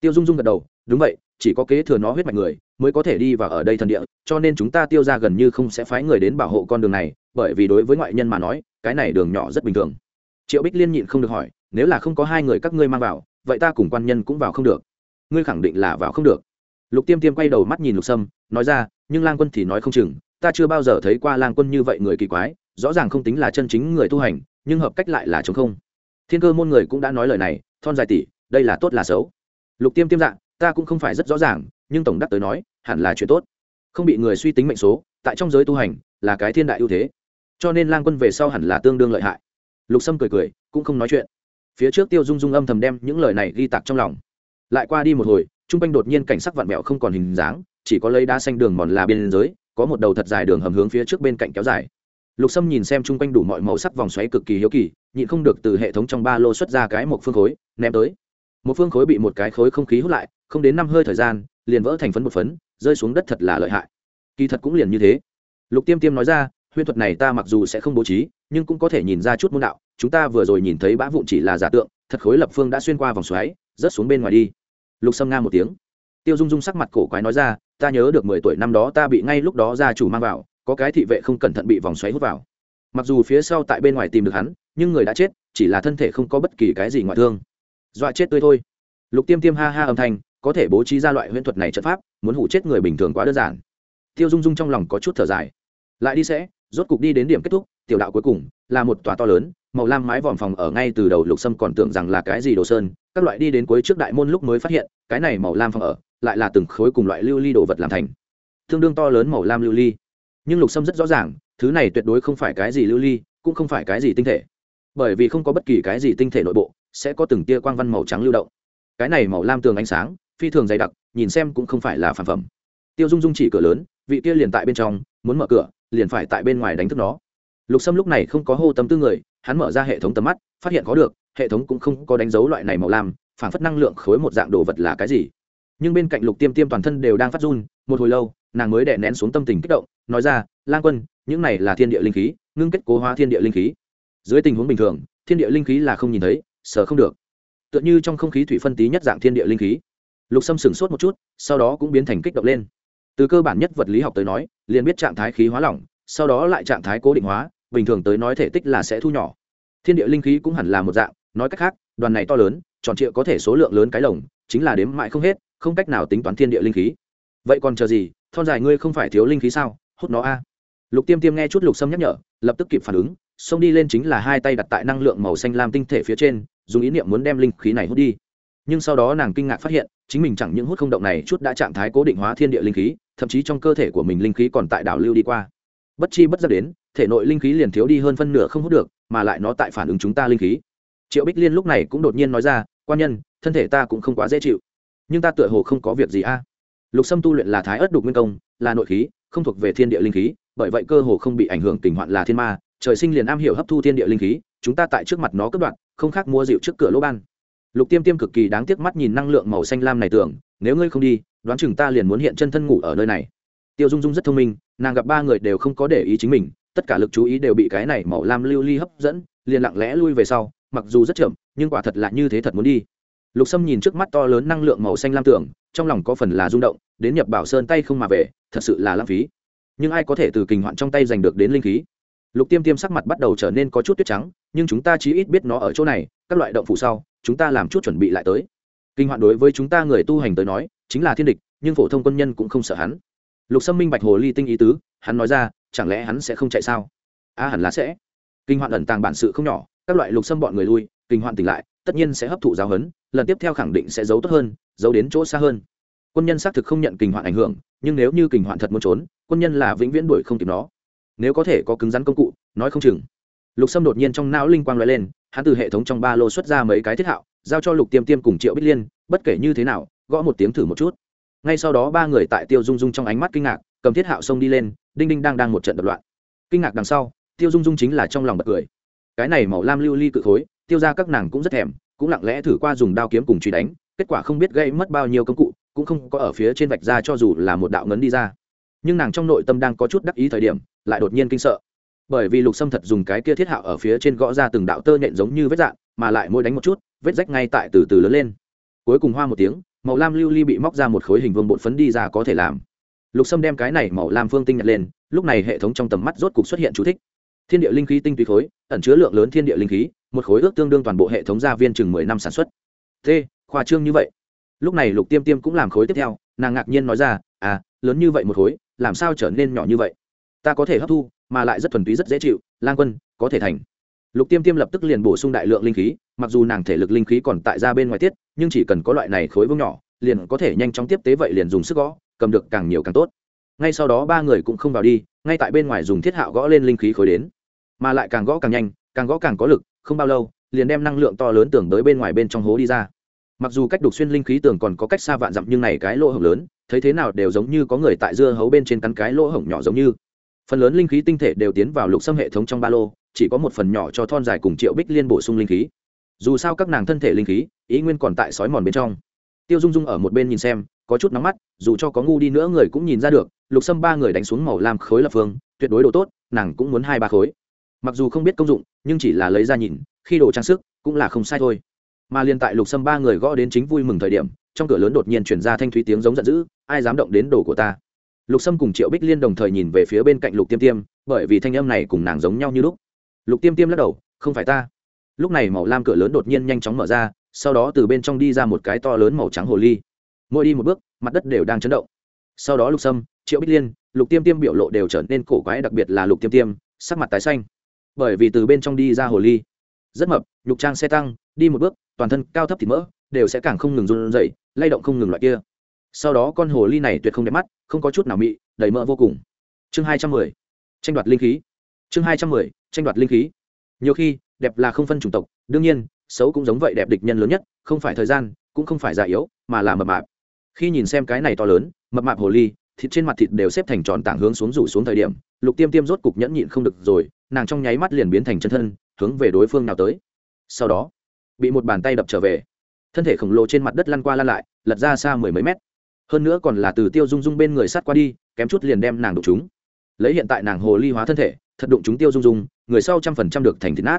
[SPEAKER 1] Tiêu dung dung gật đầu, đúng vậy, chỉ có kế thừa nó huyết mạch người mới có thể đi vào ở đây thần địa, cho nên chúng ta tiêu ra gần như không sẽ phái người đến bảo hộ con đường này, bởi vì đối với ngoại nhân mà nói, cái này đường nhỏ rất bình thường. Triệu bích liên nhịn không được hỏi, nếu là không có hai người các ngươi mang vào, vậy ta cùng quan nhân cũng vào không được. Ngươi khẳng định là vào không được. Lục tiêm tiêm quay đầu mắt nhìn lục sâm, nói ra, nhưng lang quân thì nói không chừng, ta chưa bao giờ thấy qua lang quân như vậy người kỳ quái rõ ràng không tính là chân chính người tu hành, nhưng hợp cách lại là chống không. Thiên cơ môn người cũng đã nói lời này, thon dài tỷ đây là tốt là xấu. Lục tiêm tiêm dạng, ta cũng không phải rất rõ ràng, nhưng tổng đắc tới nói, hẳn là chuyện tốt. Không bị người suy tính mệnh số, tại trong giới tu hành, là cái thiên đại ưu thế. Cho nên lang quân về sau hẳn là tương đương lợi hại. Lục sâm cười cười, cũng không nói chuyện. Phía trước tiêu dung dung âm thầm đem những lời này ghi tạc trong lòng. Lại qua đi một hồi t r u n g quanh đột nhiên cảnh sắc vặn vẹo không còn hình dáng, chỉ có lấy đá xanh đường mòn là biên giới, có một đầu thật dài đường hầm hướng phía trước bên cạnh kéo dài lục sâm nhìn xem chung quanh đủ mọi màu sắc vòng xoáy cực kỳ hiếu kỳ, nhịn không được từ hệ thống trong ba lô xuất ra cái một phương khối, ném tới. Một phương khối bị một cái khối không khí hút lại, không đến năm hơi thời gian, liền vỡ thành phấn một phấn, rơi xuống đất thật là lợi hại. Kỳ thật cũng liền như thế. Lục tiêm tiêm nói ra, huyễn thuật này ta mặc dù sẽ không bố trí, nhưng cũng có thể nhìn ra chút môn đạo, chúng ta vừa rồi nhìn thấy bã vụn chỉ là giả tượng, thật khối lập phương đã xuyên qua vòng xoáy, rớt xuống bên ngoài đi. Lục sâm nga một tiếng. Tiêu dung dung sắc mặt cổ quái nói ra, ta nhớ được mười tuổi năm đó ta bị ngay lúc đó gia chủ mang vào có cái thị vệ không cẩn thận bị vòng xoáy hút vào. Mặc dù phía sau tại bên ngoài tìm được hắn, nhưng người đã chết, chỉ là thân thể không có bất kỳ cái gì ngoại thương. Dọa chết tươi thôi. Lục tiêm tiêm ha ha âm thanh, có thể bố trí ra loại huyễn thuật này trận pháp, muốn hủ chết người bình thường quá đơn giản. Tiêu dung dung trong lòng có chút thở dài. Lại đi sẽ, rốt cục đi đến điểm kết thúc, tiểu đạo cuối cùng, là một tòa to lớn, màu lam mái vòm phòng ở ngay từ đầu lục sâm còn tưởng rằng là cái gì đồ sơn, các loại đi đến cuối trước đại môn lúc mới phát hiện, cái này màu lam phòng ở, lại là từng khối cùng loại lưu ly đồ vật làm thành. Tương đương to lớn màu lam lưu ly nhưng lục sâm rất rõ ràng, thứ này tuyệt đối không phải cái gì lưu ly, cũng không phải cái gì tinh thể. Bởi vì không có bất kỳ cái gì tinh thể nội bộ, sẽ có từng tia quang văn màu trắng lưu động. Cái này màu lam tường ánh sáng, phi thường dày đặc, nhìn xem cũng không phải là phản phẩm. Tiêu dung dung chỉ cửa lớn, vị kia liền tại bên trong, muốn mở cửa, liền phải tại bên ngoài đánh thức nó. Lục sâm lúc này không có hô tâm tư người, hắn mở ra hệ thống tầm mắt, phát hiện có được, hệ thống cũng không có đánh dấu loại này màu lam, phản phất năng lượng khối một dạng đồ vật là cái gì. Nhưng bên cạnh lục tiêm tiêm toàn thân đều đang phát run, một hồi lâu nàng mới đè nén xuống tâm tình kích động, nói ra, lang quân, những này là thiên địa linh khí, ngưng kết cố hóa thiên địa linh khí. Dưới tình huống bình thường, thiên địa linh khí là không nhìn thấy sở không được. Tựa như trong không khí thủy phân tí nhất dạng thiên địa linh khí. Lục sâm sửng sốt một chút, sau đó cũng biến thành kích động lên. Từ cơ bản nhất vật lý học tới nói, liền biết trạng thái khí hóa lỏng, sau đó lại trạng thái cố định hóa, bình thường tới nói thể tích là sẽ thu nhỏ. Thiên địa linh khí cũng hẳn là một dạng, nói cách khác, đoàn này to lớn, tròn trịa có thể số lượng lớn cái lồng, chính là đếm mãi không hết, không cách nào tính toán thiên địa linh khí. Vậy còn chờ gì? Thon dài ngươi không phải thiếu linh khí sao? Hút nó a. Lục tiêm tiêm nghe chút lục sâm nhắc nhở, lập tức kịp phản ứng, xông đi lên chính là hai tay đặt tại năng lượng màu xanh lam tinh thể phía trên, dùng ý niệm muốn đem linh khí này hút đi. Nhưng sau đó nàng kinh ngạc phát hiện, chính mình chẳng những hút không động này, chút đã trạng thái cố định hóa thiên địa linh khí, thậm chí trong cơ thể của mình linh khí còn tại đảo lưu đi qua. Bất chi bất giác đến, thể nội linh khí liền thiếu đi hơn phân nửa không hút được, mà lại nó tại phản ứng chúng ta linh khí. Triệu bích liên lúc này cũng đột nhiên nói ra, quan nhân, thân thể ta cũng không quá dễ chịu, nhưng ta tựa hồ không có việc gì a lục sâm tu luyện là thái ớt đục nguyên công, là nội khí, không thuộc về thiên địa linh khí, bởi vậy cơ hồ không bị ảnh hưởng tình hoạn là thiên ma. Trời sinh liền am hiểu hấp thu thiên địa linh khí, chúng ta tại trước mặt nó cất đoạn không khác mua rượu trước cửa lỗ ban. Lục tiêm tiêm cực kỳ đáng tiếc mắt nhìn năng lượng màu xanh lam này tưởng, nếu ngươi không đi, đoán chừng ta liền muốn hiện chân thân ngủ ở nơi này. Tiêu dung dung rất thông minh, nàng gặp ba người đều không có để ý chính mình, tất cả lực chú ý đều bị cái này màu lam lưu ly hấp dẫn, liền lặng lẽ lui về sau, mặc dù rất chậm, nhưng quả thật là như thế thật muốn đi lục sâm nhìn trước mắt to lớn năng lượng màu xanh lam tưởng trong lòng có phần là rung động đến nhập bảo sơn tay không mà về thật sự là lãng phí. Nhưng ai có thể từ kình hoạn trong tay giành được đến linh khí? Lục tiêm tiêm sắc mặt bắt đầu trở nên có chút tuyết trắng nhưng chúng ta chí ít biết nó ở chỗ này các loại động phủ sau chúng ta làm chút chuẩn bị lại tới. Kinh hoạn đối với chúng ta người tu hành tới nói chính là thiên địch nhưng phổ thông quân nhân cũng không sợ hắn. Lục sâm minh bạch hồ ly tinh ý tứ hắn nói ra chẳng lẽ hắn sẽ không chạy sao? A à, hẳn là sẽ. Kinh hoạn ẩn tàng bản sự không nhỏ các loại lục sâm bọn người lui kinh hoạn tỉnh lại tất nhiên sẽ hấp thụ giáo huấn, lần tiếp theo khẳng định sẽ giấu tốt hơn, giấu đến chỗ xa hơn. Quân nhân xác thực không nhận kinh hoạn ảnh hưởng, nhưng nếu như kinh hoạn thật muốn trốn, quân nhân là vĩnh viễn đuổi không kịp nó. Nếu có thể có cứng rắn công cụ, nói không chừng. Lục sâm đột nhiên trong não linh quang l lên, hắn từ hệ thống trong ba lô xuất ra mấy cái thiết hạo, giao cho lục tiêm tiêm cùng triệu bích liên, bất kể như thế nào, gõ một tiếng thử một chút. Ngay sau đó ba người tại tiêu dung dung trong ánh mắt kinh ngạc, cầm thiết hạo xông đi lên, đinh đinh đang đang một trận đập loạn. Kinh ngạc đằng sau, tiêu dung dung chính là trong lòng bật cười. Cái này màu lam lưu ly cự khối tiêu ra các nàng cũng rất thèm, cũng lặng lẽ thử qua dùng đao kiếm cùng truy đánh, kết quả không biết gây mất bao nhiêu công cụ, cũng không có ở phía trên vạch ra cho dù là một đạo ngấn đi ra. Nhưng nàng trong nội tâm đang có chút đắc ý thời điểm, lại đột nhiên kinh sợ. Bởi vì lục sâm thật dùng cái kia thiết hạo ở phía trên gõ ra từng đạo tơ nhện giống như vết dạng, mà lại mỗi đánh một chút, vết rách ngay tại từ từ lớn lên. Cuối cùng hoa một tiếng, màu lam lưu ly bị móc ra một khối hình vương bột phấn đi ra có thể làm. Lục sâm đem cái này màu lam phương tinh nhặt lên, lúc này hệ thống trong tầm mắt rốt cục xuất hiện chú thích thiên địa linh khí tinh túy khối, ẩn chứa lượng lớn thiên địa linh khí, một khối ước tương đương toàn bộ hệ thống gia viên chừng mười năm sản xuất. T, khoa trương như vậy. Lúc này lục tiêm tiêm cũng làm khối tiếp theo, nàng ngạc nhiên nói ra à lớn như vậy một khối, làm sao trở nên nhỏ như vậy? Ta có thể hấp thu, mà lại rất thuần túy rất dễ chịu, lang quân, có thể thành. Lục tiêm tiêm lập tức liền bổ sung đại lượng linh khí, mặc dù nàng thể lực linh khí còn tại ra bên ngoài tiết, nhưng chỉ cần có loại này khối vương nhỏ, liền có thể nhanh chóng tiếp tế vậy liền dùng sức gõ, cầm được càng nhiều càng tốt. Ngay sau đó ba người cũng không vào đi, ngay tại bên ngoài dùng thiết hạo gõ lên linh khí khối đến mà lại càng gõ càng nhanh, càng gõ càng có lực, không bao lâu, liền đem năng lượng to lớn tưởng tới bên ngoài bên trong hố đi ra. Mặc dù cách đục xuyên linh khí tường còn có cách xa vạn dặm nhưng này cái lỗ hổng lớn, thấy thế nào đều giống như có người tại dưa hấu bên trên cắn cái lỗ hổng nhỏ giống như. Phần lớn linh khí tinh thể đều tiến vào lục xâm hệ thống trong ba lô, chỉ có một phần nhỏ cho thon dài cùng triệu bích liên bổ sung linh khí. Dù sao các nàng thân thể linh khí, ý nguyên còn tại sói mòn bên trong. Tiêu dung dung ở một bên nhìn xem, có chút nóng mắt, dù cho có ngu đi nữa người cũng nhìn ra được, lục xâm ba người đánh xuống màu lam khối lập phương, tuyệt đối đồ tốt, nàng cũng muốn hai ba khối mặc dù không biết công dụng, nhưng chỉ là lấy ra nhìn, khi đồ trang sức cũng là không sai thôi. Mà liên tại lục xâm ba người gõ đến chính vui mừng thời điểm, trong cửa lớn đột nhiên chuyển ra thanh thúy tiếng giống giận dữ, ai dám động đến đồ của ta? Lục sâm cùng triệu bích liên đồng thời nhìn về phía bên cạnh lục tiêm tiêm, bởi vì thanh âm này cùng nàng giống nhau như lúc. Lục tiêm tiêm lắc đầu, không phải ta. Lúc này màu lam cửa lớn đột nhiên nhanh chóng mở ra, sau đó từ bên trong đi ra một cái to lớn màu trắng hồ ly. Mỗi đi một bước, mặt đất đều đang chấn động. Sau đó lục sâm, triệu bích liên, lục tiêm tiêm biểu lộ đều trở nên cổ quái, đặc biệt là lục tiêm tiêm, sắc mặt tái xanh bởi vì từ bên trong đi ra hồ ly. Rất mập, nhục trang xe tăng, đi một bước, toàn thân cao thấp thịt mỡ, đều sẽ càng không ngừng run rẩy, lay động không ngừng loại kia. Sau đó con hồ ly này tuyệt không đẹp mắt, không có chút nào mị, đầy mỡ vô cùng. Chương hai trăm mười, tranh đoạt linh khí. Chương hai trăm mười, tranh đoạt linh khí. Nhiều khi, đẹp là không phân chủng tộc, đương nhiên, xấu cũng giống vậy đẹp địch nhân lớn nhất, không phải thời gian, cũng không phải già yếu, mà là mập mạp. Khi nhìn xem cái này to lớn, mập mạp hồ ly, thịt trên mặt thịt đều xếp thành tròn tảng hướng xuống rủ xuống thời điểm, lục tiêm tiêm rốt cục nhẫn nhịn không được rồi nàng trong nháy mắt liền biến thành chân thân, hướng về đối phương nào tới. Sau đó, bị một bàn tay đập trở về. Thân thể khổng lồ trên mặt đất lăn qua lăn lại, lật ra xa mười mấy mét. Hơn nữa còn là từ tiêu dung dung bên người sát qua đi, kém chút liền đem nàng đụng chúng lấy hiện tại nàng hồ ly hóa thân thể, thật đụng chúng tiêu dung dung, người sau trăm phần trăm được thành thịt nát.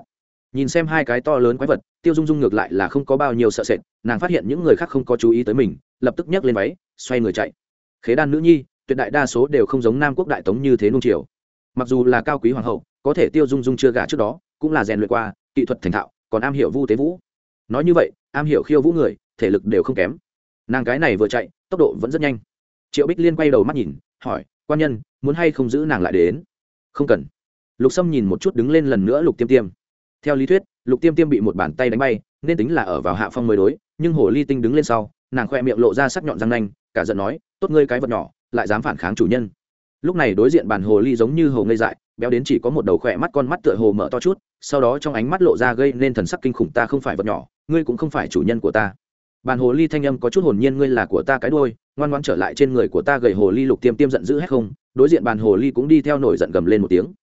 [SPEAKER 1] Nhìn xem hai cái to lớn quái vật, tiêu dung dung ngược lại là không có bao nhiêu sợ sệt, nàng phát hiện những người khác không có chú ý tới mình, lập tức nhấc lên váy, xoay người chạy. Khế đan nữ nhi, tuyệt đại đa số đều không giống nam quốc đại tống như thế nung triều mặc dù là cao quý hoàng hậu có thể tiêu dung dung chưa gả trước đó, cũng là rèn luyện qua, kỹ thuật thành thạo, còn am hiểu vu tế vũ. Nói như vậy, am hiểu khiêu vũ người, thể lực đều không kém. Nàng cái này vừa chạy, tốc độ vẫn rất nhanh. Triệu bích liên quay đầu mắt nhìn, hỏi, quan nhân, muốn hay không giữ nàng lại đến? Không cần. Lục sâm nhìn một chút đứng lên lần nữa lục tiêm tiêm. Theo lý thuyết, lục tiêm tiêm bị một bàn tay đánh bay, nên tính là ở vào hạ phong mới đối, nhưng hồ ly tinh đứng lên sau, nàng khoe miệng lộ ra sắc nhọn răng nanh, cả giận nói, tốt ngươi cái vật nhỏ, lại dám phản kháng chủ nhân. Lúc này đối diện bàn hồ ly giống như hồ ngây dại béo đến chỉ có một đầu khỏe mắt con mắt tựa hồ mở to chút, sau đó trong ánh mắt lộ ra gây nên thần sắc kinh khủng ta không phải vật nhỏ, ngươi cũng không phải chủ nhân của ta. Bàn hồ ly thanh âm có chút hồn nhiên ngươi là của ta cái đôi ngoan ngoan trở lại trên người của ta gầy hồ ly lục tiêm tiêm giận dữ hết không, đối diện bàn hồ ly cũng đi theo nổi giận gầm lên một tiếng.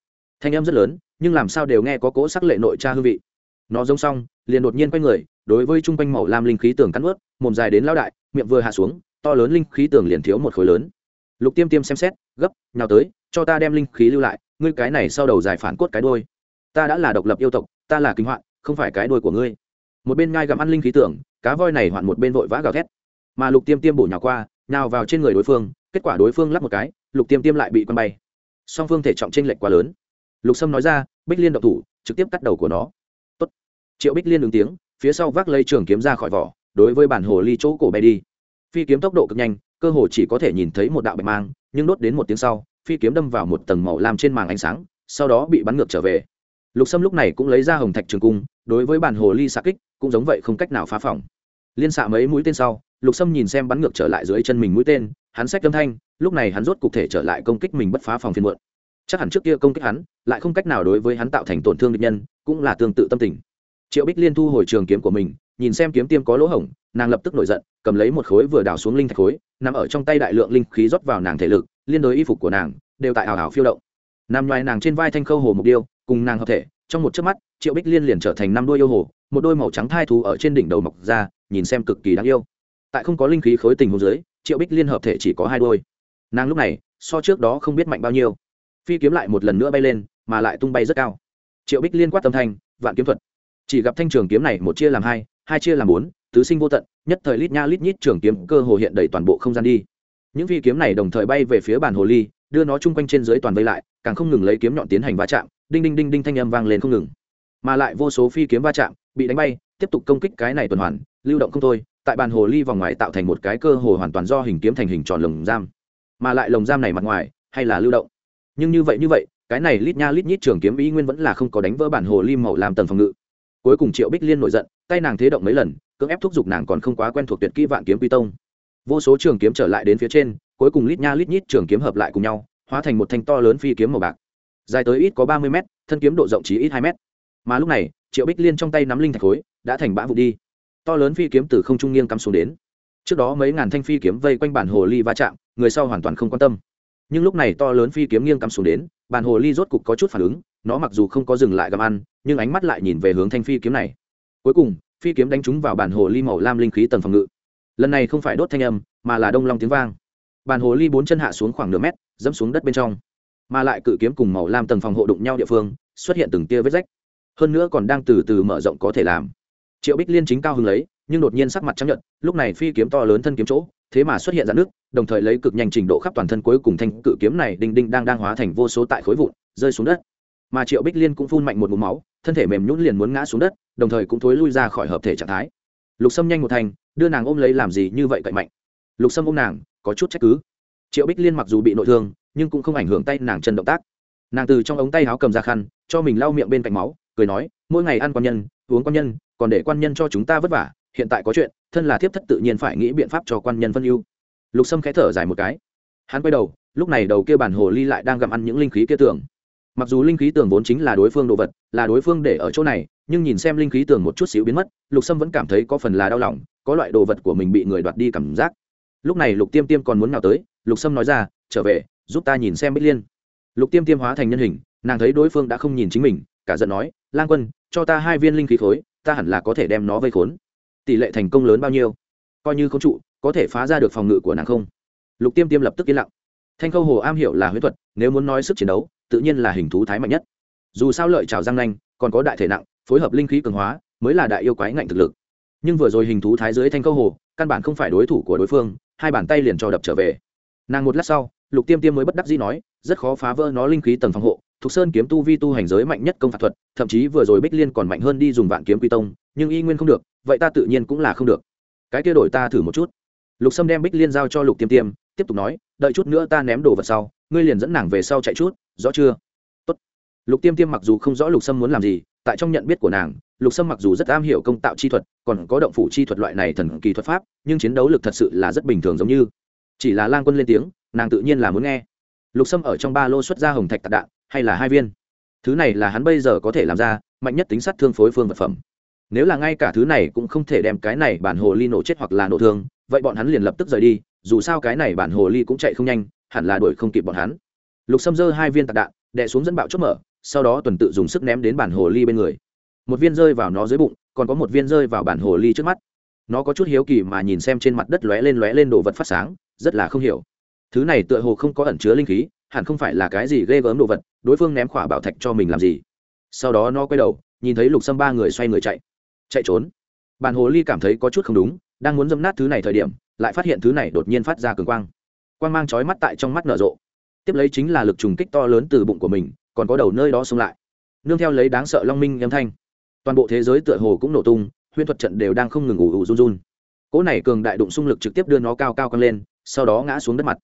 [SPEAKER 1] Thanh âm rất lớn, nhưng làm sao đều nghe có cỗ sắc lệ nội cha hương vị. Nó giống xong, liền đột nhiên quay người, đối với chung quanh màu lam linh khí tường cắn ướt, mồm dài đến lao đại, miệng vừa hạ xuống, to lớn linh khí tường liền thiếu một khối lớn. Lục tiêm tiêm xem xét, gấp nhào tới, cho ta đem linh khí lưu lại ngươi cái này sau đầu dài phản cốt cái đôi. Ta đã là độc lập yêu tộc, ta là kinh hoạn, không phải cái đôi của ngươi. Một bên ngai gặm ăn linh khí tưởng, cá voi này hoạn một bên vội vã gào thét. Mà lục tiêm tiêm bổ nhào qua, nhào vào trên người đối phương, kết quả đối phương lắp một cái, lục tiêm tiêm lại bị quăng bay. Song phương thể trọng t r ê n lệch quá lớn. Lục sâm nói ra, bích liên độc thủ, trực tiếp cắt đầu của nó. Tốt. triệu bích liên ứng tiếng, phía sau vác lây trường kiếm ra khỏi vỏ, đối với bản hồ ly chỗ cổ bay đi. Phi kiếm tốc độ cực nhanh, cơ hồ chỉ có thể nhìn thấy một đạo bạch mang, nhưng đốt đến một tiếng sau phi kiếm đâm vào một tầng màu lam trên màng ánh sáng, sau đó bị bắn ngược trở về. Lục sâm lúc này cũng lấy ra hồng thạch trường cung, đối với bản hồ ly xạ kích, cũng giống vậy không cách nào phá phòng. Liên xạ mấy mũi tên sau, lục sâm nhìn xem bắn ngược trở lại dưới chân mình mũi tên, hắn xách âm thanh, lúc này hắn rốt cục thể trở lại công kích mình bất phá phòng phiên muộn. Chắc hẳn trước kia công kích hắn, lại không cách nào đối với hắn tạo thành tổn thương địch nhân, cũng là tương tự tâm tình. Triệu bích liên thu hồi trường kiếm của mình, nhìn xem kiếm tiêm có lỗ hổng, nàng lập tức nổi giận, cầm lấy một khối vừa đào xuống linh thạch khối, nằm ở trong tay đại lượng linh khí rót vào nàng thể lực liên đối y phục của nàng đều tại hào hào phiêu động. Nằm ngoài nàng trên vai thanh khâu hồ mục điêu, cùng nàng hợp thể, trong một chớp mắt, triệu bích liên liền trở thành năm đôi yêu hồ, một đôi màu trắng thai thú ở trên đỉnh đầu mọc ra, nhìn xem cực kỳ đáng yêu. Tại không có linh khí khối tình hồ dưới, triệu bích liên hợp thể chỉ có hai đôi. Nàng lúc này, so trước đó không biết mạnh bao nhiêu. Phi kiếm lại một lần nữa bay lên, mà lại tung bay rất cao. Triệu bích liên quát tâm thanh, vạn kiếm thuật. Chỉ gặp thanh trường kiếm này một chia làm hai hai chia làm bốn, tứ sinh vô tận, nhất thời lít nha lít nhít trường kiếm cơ hồ hiện đầy toàn bộ không gian đi những phi kiếm này đồng thời bay về phía bàn hồ ly, đưa nó chung quanh trên dưới toàn vây lại, càng không ngừng lấy kiếm nhọn tiến hành va chạm, đinh đinh đinh đinh thanh âm vang lên không ngừng. Mà lại vô số phi kiếm va chạm, bị đánh bay, tiếp tục công kích cái này tuần hoàn, lưu động không thôi, tại bàn hồ ly vòng ngoài tạo thành một cái cơ hồ hoàn toàn do hình kiếm thành hình tròn lồng giam. Mà lại lồng giam này mặt ngoài, hay là lưu động. Nhưng như vậy như vậy, cái này lít nha lít nhít trường kiếm ý nguyên vẫn là không có đánh vỡ bản hồ ly màu làm tầng phòng ngự. Cuối cùng triệu bích liên nổi giận, tay nàng thế động mấy lần, cưỡng ép thúc giục nàng còn không quá quen thuộc tuyệt kỹ vạn kiếm quy tông vô số trường kiếm trở lại đến phía trên, cuối cùng lít nha lít nhít trường kiếm hợp lại cùng nhau, hóa thành một thanh to lớn phi kiếm màu bạc. Dài tới ít có ba mươi m thân kiếm độ rộng chỉ ít hai m mà lúc này, triệu bích liên trong tay nắm linh thạch khối, đã thành bã vụ đi. To lớn phi kiếm từ không trung nghiêng cắm xuống đến. Trước đó mấy ngàn thanh phi kiếm vây quanh bản hồ ly va chạm, người sau hoàn toàn không quan tâm. Nhưng lúc này to lớn phi kiếm nghiêng cắm xuống đến, bản hồ ly rốt cục có chút phản ứng, nó mặc dù không có dừng lại gặm ăn, nhưng ánh mắt lại nhìn về hướng thanh phi kiếm này. Cuối cùng, phi kiếm đánh trúng vào bản hồ ly màu lam linh khí tầng phòng ngự lần này không phải đốt thanh âm, mà là đông long tiếng vang. Bàn hồ ly bốn chân hạ xuống khoảng nửa mét, dẫm xuống đất bên trong. Mà lại cự kiếm cùng màu lam tầng phòng hộ đụng nhau địa phương, xuất hiện từng tia vết rách. Hơn nữa còn đang từ từ mở rộng có thể làm. Triệu bích liên chính cao hứng lấy, nhưng đột nhiên sắc mặt chấp nhận lúc này phi kiếm to lớn thân kiếm chỗ, thế mà xuất hiện dạn nước đồng thời lấy cực nhanh trình độ khắp toàn thân cuối cùng thanh cự kiếm này đinh đinh đang đang hóa thành vô số tại khối vụn, rơi xuống đất. Mà triệu bích liên cũng phun mạnh một mũ máu, thân thể mềm nhũn liền muốn ngã xuống đất, đồng thời cũng thối lui ra khỏi hợp thể trạng thái. Lục sâm nhanh một thành đưa nàng ôm lấy làm gì như vậy cậy mạnh. Lục sâm ôm nàng, có chút trách cứ. Triệu bích liên mặc dù bị nội thương, nhưng cũng không ảnh hưởng tay nàng chân động tác. Nàng từ trong ống tay áo cầm ra khăn, cho mình lau miệng bên cạnh máu, cười nói, mỗi ngày ăn quan nhân, uống quan nhân, còn để quan nhân cho chúng ta vất vả, hiện tại có chuyện, thân là thiếp thất tự nhiên phải nghĩ biện pháp cho quan nhân phân ưu. Lục sâm khẽ thở dài một cái. Hắn quay đầu, lúc này đầu kia bản hồ ly lại đang gặm ăn những linh khí kia tưởng. mặc dù linh khí tưởng vốn chính là đối phương đồ vật, là đối phương để ở chỗ này, nhưng nhìn xem linh khí tưởng một chút xíu biến mất, lục sâm vẫn cảm thấy có phần là đau lòng có loại đồ vật của mình bị người đoạt đi cảm giác. Lúc này lục tiêm tiêm còn muốn nào tới, lục sâm nói ra, trở về, giúp ta nhìn xem bích liên. Lục tiêm tiêm hóa thành nhân hình, nàng thấy đối phương đã không nhìn chính mình, cả giận nói, lang quân, cho ta hai viên linh khí khối, ta hẳn là có thể đem nó vây khốn. Tỷ lệ thành công lớn bao nhiêu? Coi như không trụ, có thể phá ra được phòng ngự của nàng không? Lục tiêm tiêm lập tức yên lặng. Thanh khâu hồ am hiểu là huyết thuật, nếu muốn nói sức chiến đấu, tự nhiên là hình thú thái mạnh nhất. Dù sao lợi trào răng nanh, còn có đại thể nặng, phối hợp linh khí cường hóa, mới là đại yêu quái ngạnh thực lực nhưng vừa rồi hình thú thái dưới thanh câu hồ, căn bản không phải đối thủ của đối phương, hai bàn tay liền cho đập trở về. Nàng một lát sau, lục tiêm tiêm mới bất đắc dĩ nói, rất khó phá vỡ nó linh khí tầng phòng hộ, thục sơn kiếm tu vi tu hành giới mạnh nhất công phạt thuật, thậm chí vừa rồi bích liên còn mạnh hơn đi dùng vạn kiếm quy tông, nhưng y nguyên không được, vậy ta tự nhiên cũng là không được. Cái kia đổi ta thử một chút. Lục sâm đem bích liên giao cho lục tiêm tiêm, tiếp tục nói, đợi chút nữa ta ném đồ vật sau, ngươi liền dẫn nàng về sau chạy chút, rõ chưa? Tốt. lục tiêm tiêm mặc dù không rõ lục sâm muốn làm gì, tại trong nhận biết của nàng lục sâm mặc dù rất am hiểu công tạo chi thuật, còn có động phủ chi thuật loại này thần kỳ thuật pháp, nhưng chiến đấu lực thật sự là rất bình thường giống như. Chỉ là lang quân lên tiếng, nàng tự nhiên là muốn nghe. Lục sâm ở trong ba lô xuất ra hồng thạch tạc đạn, hay là hai viên. Thứ này là hắn bây giờ có thể làm ra, mạnh nhất tính sát thương phối phương vật phẩm. Nếu là ngay cả thứ này cũng không thể đem cái này bản hồ ly nổ chết hoặc là nổ thương, vậy bọn hắn liền lập tức rời đi, dù sao cái này bản hồ ly cũng chạy không nhanh, hẳn là đuổi không kịp bọn hắn. Lục sâm giơ hai viên tạc đạn, đè xuống dẫn bạo chốt mở, sau đó tuần tự dùng sức ném đến bản hồ ly bên người một viên rơi vào nó dưới bụng, còn có một viên rơi vào bản hồ ly trước mắt. Nó có chút hiếu kỳ mà nhìn xem trên mặt đất lóe lên lóe lên đồ vật phát sáng, rất là không hiểu. Thứ này tựa hồ không có ẩn chứa linh khí, hẳn không phải là cái gì ghê gớm đồ vật, đối phương ném khỏa bảo thạch cho mình làm gì. Sau đó nó quay đầu, nhìn thấy lục xâm ba người xoay người chạy. Chạy trốn. Bàn hồ ly cảm thấy có chút không đúng, đang muốn dâm nát thứ này thời điểm, lại phát hiện thứ này đột nhiên phát ra cường quang. Quang mang trói mắt tại trong mắt nở rộ. Tiếp lấy chính là lực trùng kích to lớn từ bụng của mình, còn có đầu nơi đó xông lại. Nương theo lấy đáng sợ long minh âm thanh toàn bộ thế giới tựa hồ cũng nổ tung, huyễn thuật trận đều đang không ngừng ủ ủ run run. Cỗ này cường đại đụng xung lực trực tiếp đưa nó cao cao căng lên, sau đó ngã xuống đất mặt.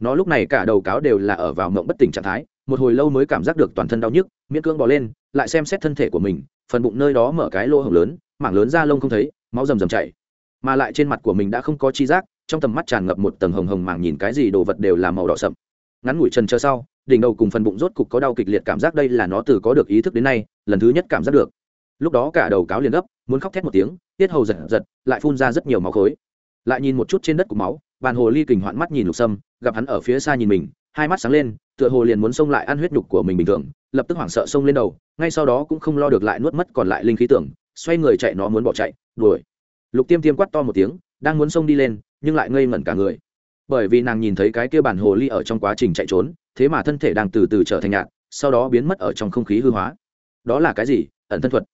[SPEAKER 1] Nó lúc này cả đầu cáo đều là ở vào mộng bất tỉnh trạng thái, một hồi lâu mới cảm giác được toàn thân đau nhức, miễn cưỡng bỏ lên, lại xem xét thân thể của mình, phần bụng nơi đó mở cái lỗ hổng lớn, mảng lớn da lông không thấy, máu rầm rầm chảy. Mà lại trên mặt của mình đã không có chi giác, trong tầm mắt tràn ngập một tầng hồng hồng mảng nhìn cái gì đồ vật đều là màu đỏ sậm. Ngắn ngủi chân chờ sau, đỉnh đầu cùng phần bụng rốt cục có đau kịch liệt cảm giác đây là nó từ có được ý thức đến nay, lần thứ nhất cảm giác được lúc đó cả đầu cáo liền gấp, muốn khóc thét một tiếng, tiết hầu giật giật, lại phun ra rất nhiều máu khối. Lại nhìn một chút trên đất của máu, bàn hồ ly kình hoạn mắt nhìn lục sâm, gặp hắn ở phía xa nhìn mình, hai mắt sáng lên, tựa hồ liền muốn xông lại ăn huyết nhục của mình bình thường, lập tức hoảng sợ xông lên đầu, ngay sau đó cũng không lo được lại nuốt mất còn lại linh khí tưởng, xoay người chạy nó muốn bỏ chạy, đuổi. Lục tiêm tiêm quắt to một tiếng, đang muốn xông đi lên, nhưng lại ngây ngẩn cả người. Bởi vì nàng nhìn thấy cái kia bản hồ ly ở trong quá trình chạy trốn, thế mà thân thể đang từ từ trở thành nhạt, sau đó biến mất ở trong không khí hư hóa. Đó là cái gì? Ẩn thân thuật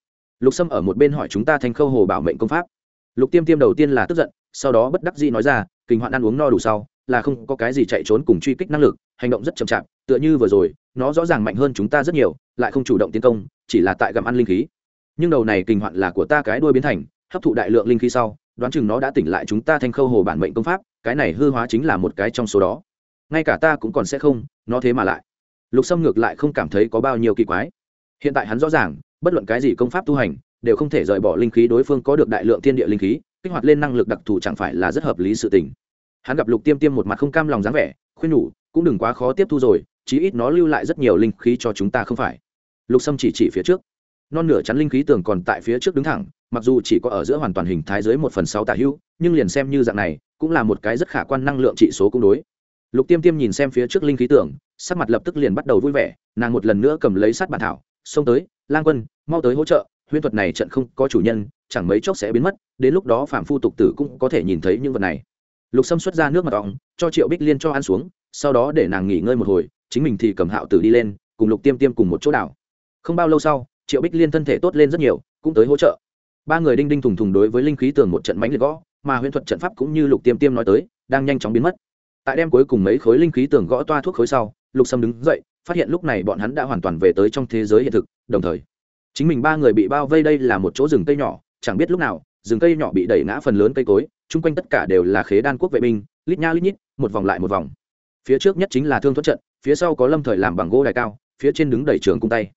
[SPEAKER 1] lục sâm ở một bên hỏi chúng ta thành khâu hồ bảo mệnh công pháp. Lục tiêm tiêm đầu tiên là tức giận, sau đó bất đắc dĩ nói ra kinh hoạn ăn uống no đủ sau, là không có cái gì chạy trốn cùng truy kích năng lực, hành động rất chậm chạp, tựa như vừa rồi, nó rõ ràng mạnh hơn chúng ta rất nhiều, lại không chủ động tiến công, chỉ là tại gặm ăn linh khí. Nhưng đầu này kinh hoạn là của ta cái đuôi biến thành, hấp thụ đại lượng linh khí sau, đoán chừng nó đã tỉnh lại chúng ta thành khâu hồ bản mệnh công pháp, cái này hư hóa chính là một cái trong số đó. Ngay cả ta cũng còn sẽ không, nó thế mà lại. Lục sâm ngược lại không cảm thấy có bao nhiêu kỳ quái. Hiện tại hắn rõ ràng bất luận cái gì công pháp tu hành, đều không thể rời bỏ linh khí, đối phương có được đại lượng thiên địa linh khí, kích hoạt lên năng lực đặc thù chẳng phải là rất hợp lý sự tình. Hắn gặp lục tiêm tiêm một mặt không cam lòng dáng vẻ, khuyên nhủ, cũng đừng quá khó tiếp thu rồi, chí ít nó lưu lại rất nhiều linh khí cho chúng ta không phải. Lục sâm chỉ chỉ phía trước. Non nửa chắn linh khí tường còn tại phía trước đứng thẳng, mặc dù chỉ có ở giữa hoàn toàn hình thái dưới một phần sáu tả hữu nhưng liền xem như dạng này, cũng là một cái rất khả quan năng lượng trị số cung đối. Lục tiêm tiêm nhìn xem phía trước linh khí tường, sắc mặt lập tức liền bắt đầu vui vẻ, nàng một lần nữa cầm lấy sát bản thảo xông tới, lang quân, mau tới hỗ trợ, huyễn thuật này trận không có chủ nhân, chẳng mấy chốc sẽ biến mất, đến lúc đó phạm phu tục tử cũng có thể nhìn thấy những vật này. Lục sâm xuất ra nước mặt ong, cho triệu bích liên cho ăn xuống, sau đó để nàng nghỉ ngơi một hồi, chính mình thì cầm hạo tử đi lên, cùng lục tiêm tiêm cùng một chỗ đảo. Không bao lâu sau, triệu bích liên thân thể tốt lên rất nhiều, cũng tới hỗ trợ. Ba người đinh đinh thùng thùng đối với linh khí tường một trận mánh liệt gõ, mà huyễn thuật trận pháp cũng như lục tiêm tiêm nói tới, đang nhanh chóng biến mất. Tại đem cuối cùng mấy khối linh khí tường gõ toa thuốc khối sau, lục sâm đứng dậy phát hiện lúc này bọn hắn đã hoàn toàn về tới trong thế giới hiện thực, đồng thời, chính mình ba người bị bao vây đây là một chỗ rừng cây nhỏ, chẳng biết lúc nào, rừng cây nhỏ bị đẩy ngã phần lớn cây cối, chung quanh tất cả đều là khế đan quốc vệ binh, lít nha lít nhít, một vòng lại một vòng. Phía trước nhất chính là thương thuất trận, phía sau có lâm thời làm bằng gỗ đài cao, phía trên đứng đẩy trường cung tay.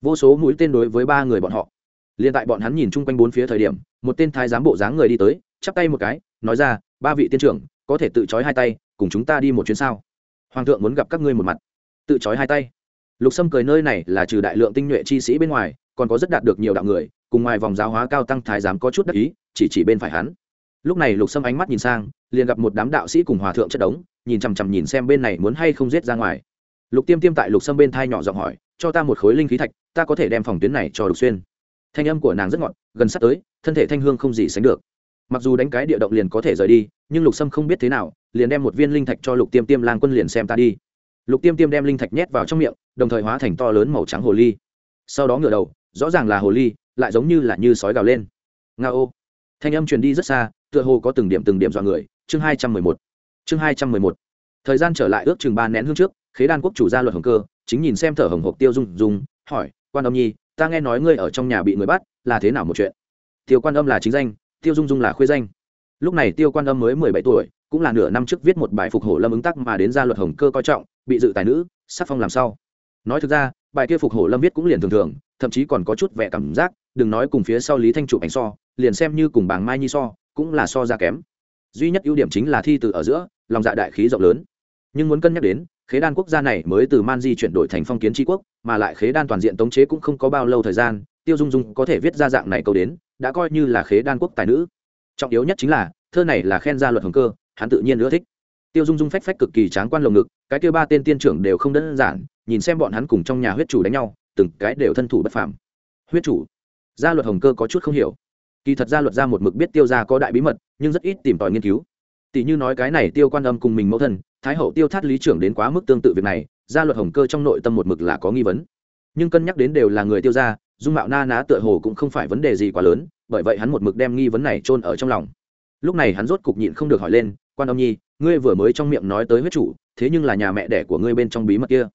[SPEAKER 1] Vô số mũi tên đối với ba người bọn họ. Liền tại bọn hắn nhìn chung quanh bốn phía thời điểm, một tên thái giám bộ dáng người đi tới, chắp tay một cái, nói ra, ba vị tiên trưởng, có thể tự trói hai tay, cùng chúng ta đi một chuyến sao? Hoàng thượng muốn gặp các ngươi một mặt tự trói hai tay. Lục sâm cười nơi này là trừ đại lượng tinh nhuệ chi sĩ bên ngoài, còn có rất đạt được nhiều đạo người, cùng ngoài vòng giáo hóa cao tăng thái giám có chút đắc ý, chỉ chỉ bên phải hắn. Lúc này lục sâm ánh mắt nhìn sang, liền gặp một đám đạo sĩ cùng hòa thượng chất đống, nhìn chằm chằm nhìn xem bên này muốn hay không giết ra ngoài. Lục tiêm tiêm tại lục sâm bên thai nhỏ giọng hỏi, cho ta một khối linh khí thạch, ta có thể đem phòng tuyến này cho đục xuyên. Thanh âm của nàng rất ngọt, gần sát tới, thân thể thanh hương không gì sánh được. Mặc dù đánh cái địa động liền có thể rời đi, nhưng lục sâm không biết thế nào, liền đem một viên linh thạch cho lục tiêm tiêm lang quân liền xem ta đi lục tiêm tiêm đem linh thạch nhét vào trong miệng, đồng thời hóa thành to lớn màu trắng hồ ly. Sau đó ngửa đầu, rõ ràng là hồ ly, lại giống như là như sói gào lên. Nga ô thanh âm truyền đi rất xa, tựa hồ có từng điểm từng điểm dọa người. Chương hai trăm mười một. Chương hai trăm mười một. Thời gian trở lại ước chừng ba nén hương trước, khế đan quốc chủ gia luật hồng cơ, chính nhìn xem thở hồng hộc tiêu dung dung, hỏi, quan âm nhi, ta nghe nói ngươi ở trong nhà bị người bắt, là thế nào một chuyện? Tiêu quan âm là chính danh, tiêu dung dung là khuê danh. Lúc này tiêu quan âm mới mười bảy tuổi cũng là nửa năm trước viết một bài phục hổ lâm ứng tắc mà đến gia luật hồng cơ coi trọng, bị dự tài nữ, sắc phong làm sau. Nói thực ra, bài kia phục hổ lâm viết cũng liền thường thường, thậm chí còn có chút vẻ cảm giác, đừng nói cùng phía sau lý thanh chụp ảnh so, liền xem như cùng bảng mai nhi so, cũng là so ra kém. Duy nhất ưu điểm chính là thi từ ở giữa, lòng dạ đại khí rộng lớn. Nhưng muốn cân nhắc đến, khế đan quốc gia này mới từ man di chuyển đổi thành phong kiến tri quốc, mà lại khế đan toàn diện tống chế cũng không có bao lâu thời gian, tiêu dung dung có thể viết ra dạng này câu đến, đã coi như là khế đan quốc tài nữ. Trọng yếu nhất chính là, thơ này là khen ra luật hồng cơ hắn tự nhiên ưa thích. Tiêu dung dung phách phách cực kỳ tráng quan lồng ngực, cái kêu ba tên tiên trưởng đều không đơn giản, nhìn xem bọn hắn cùng trong nhà huyết chủ đánh nhau, từng cái đều thân thủ bất phàm. Huyết chủ, gia luật hồng cơ có chút không hiểu. Kỳ thật gia luật ra một mực biết tiêu ra có đại bí mật, nhưng rất ít tìm tòi nghiên cứu. Tỷ như nói cái này tiêu quan âm cùng mình mẫu thân, thái hậu tiêu thát lý trưởng đến quá mức tương tự việc này, gia luật hồng cơ trong nội tâm một mực là có nghi vấn. Nhưng cân nhắc đến đều là người tiêu ra dung mạo na ná tựa hồ cũng không phải vấn đề gì quá lớn, bởi vậy hắn một mực đem nghi vấn này chôn ở trong lòng. Lúc này hắn rốt cục nhịn không được hỏi lên quan âm nhi, ngươi vừa mới trong miệng nói tới huyết chủ, thế nhưng là nhà mẹ đẻ của ngươi bên trong bí mật kia.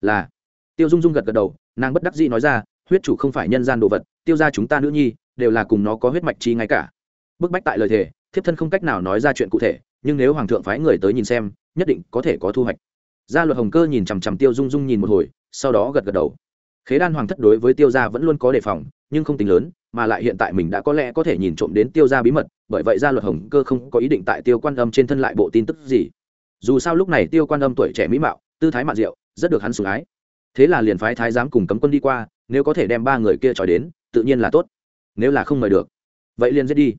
[SPEAKER 1] Là. Tiêu dung dung gật gật đầu, nàng bất đắc dĩ nói ra, huyết chủ không phải nhân gian đồ vật, tiêu ra chúng ta nữ nhi, đều là cùng nó có huyết mạch chi ngay cả. Bức bách tại lời thề, thiếp thân không cách nào nói ra chuyện cụ thể, nhưng nếu hoàng thượng phái người tới nhìn xem, nhất định có thể có thu hoạch. Gia luật hồng cơ nhìn chằm chằm tiêu dung dung nhìn một hồi, sau đó gật gật đầu. Khế đan hoàng thất đối với tiêu gia vẫn luôn có đề phòng, nhưng không tính lớn mà lại hiện tại mình đã có lẽ có thể nhìn trộm đến tiêu gia bí mật, bởi vậy gia luật hồng cơ không có ý định tại tiêu quan âm trên thân lại bộ tin tức gì. Dù sao lúc này tiêu quan âm tuổi trẻ mỹ mạo, tư thái mạn diệu, rất được hắn sủng ái. Thế là liền phái thái giám cùng cấm quân đi qua, nếu có thể đem ba người kia trói đến, tự nhiên là tốt. Nếu là không mời được, vậy liền giết đi.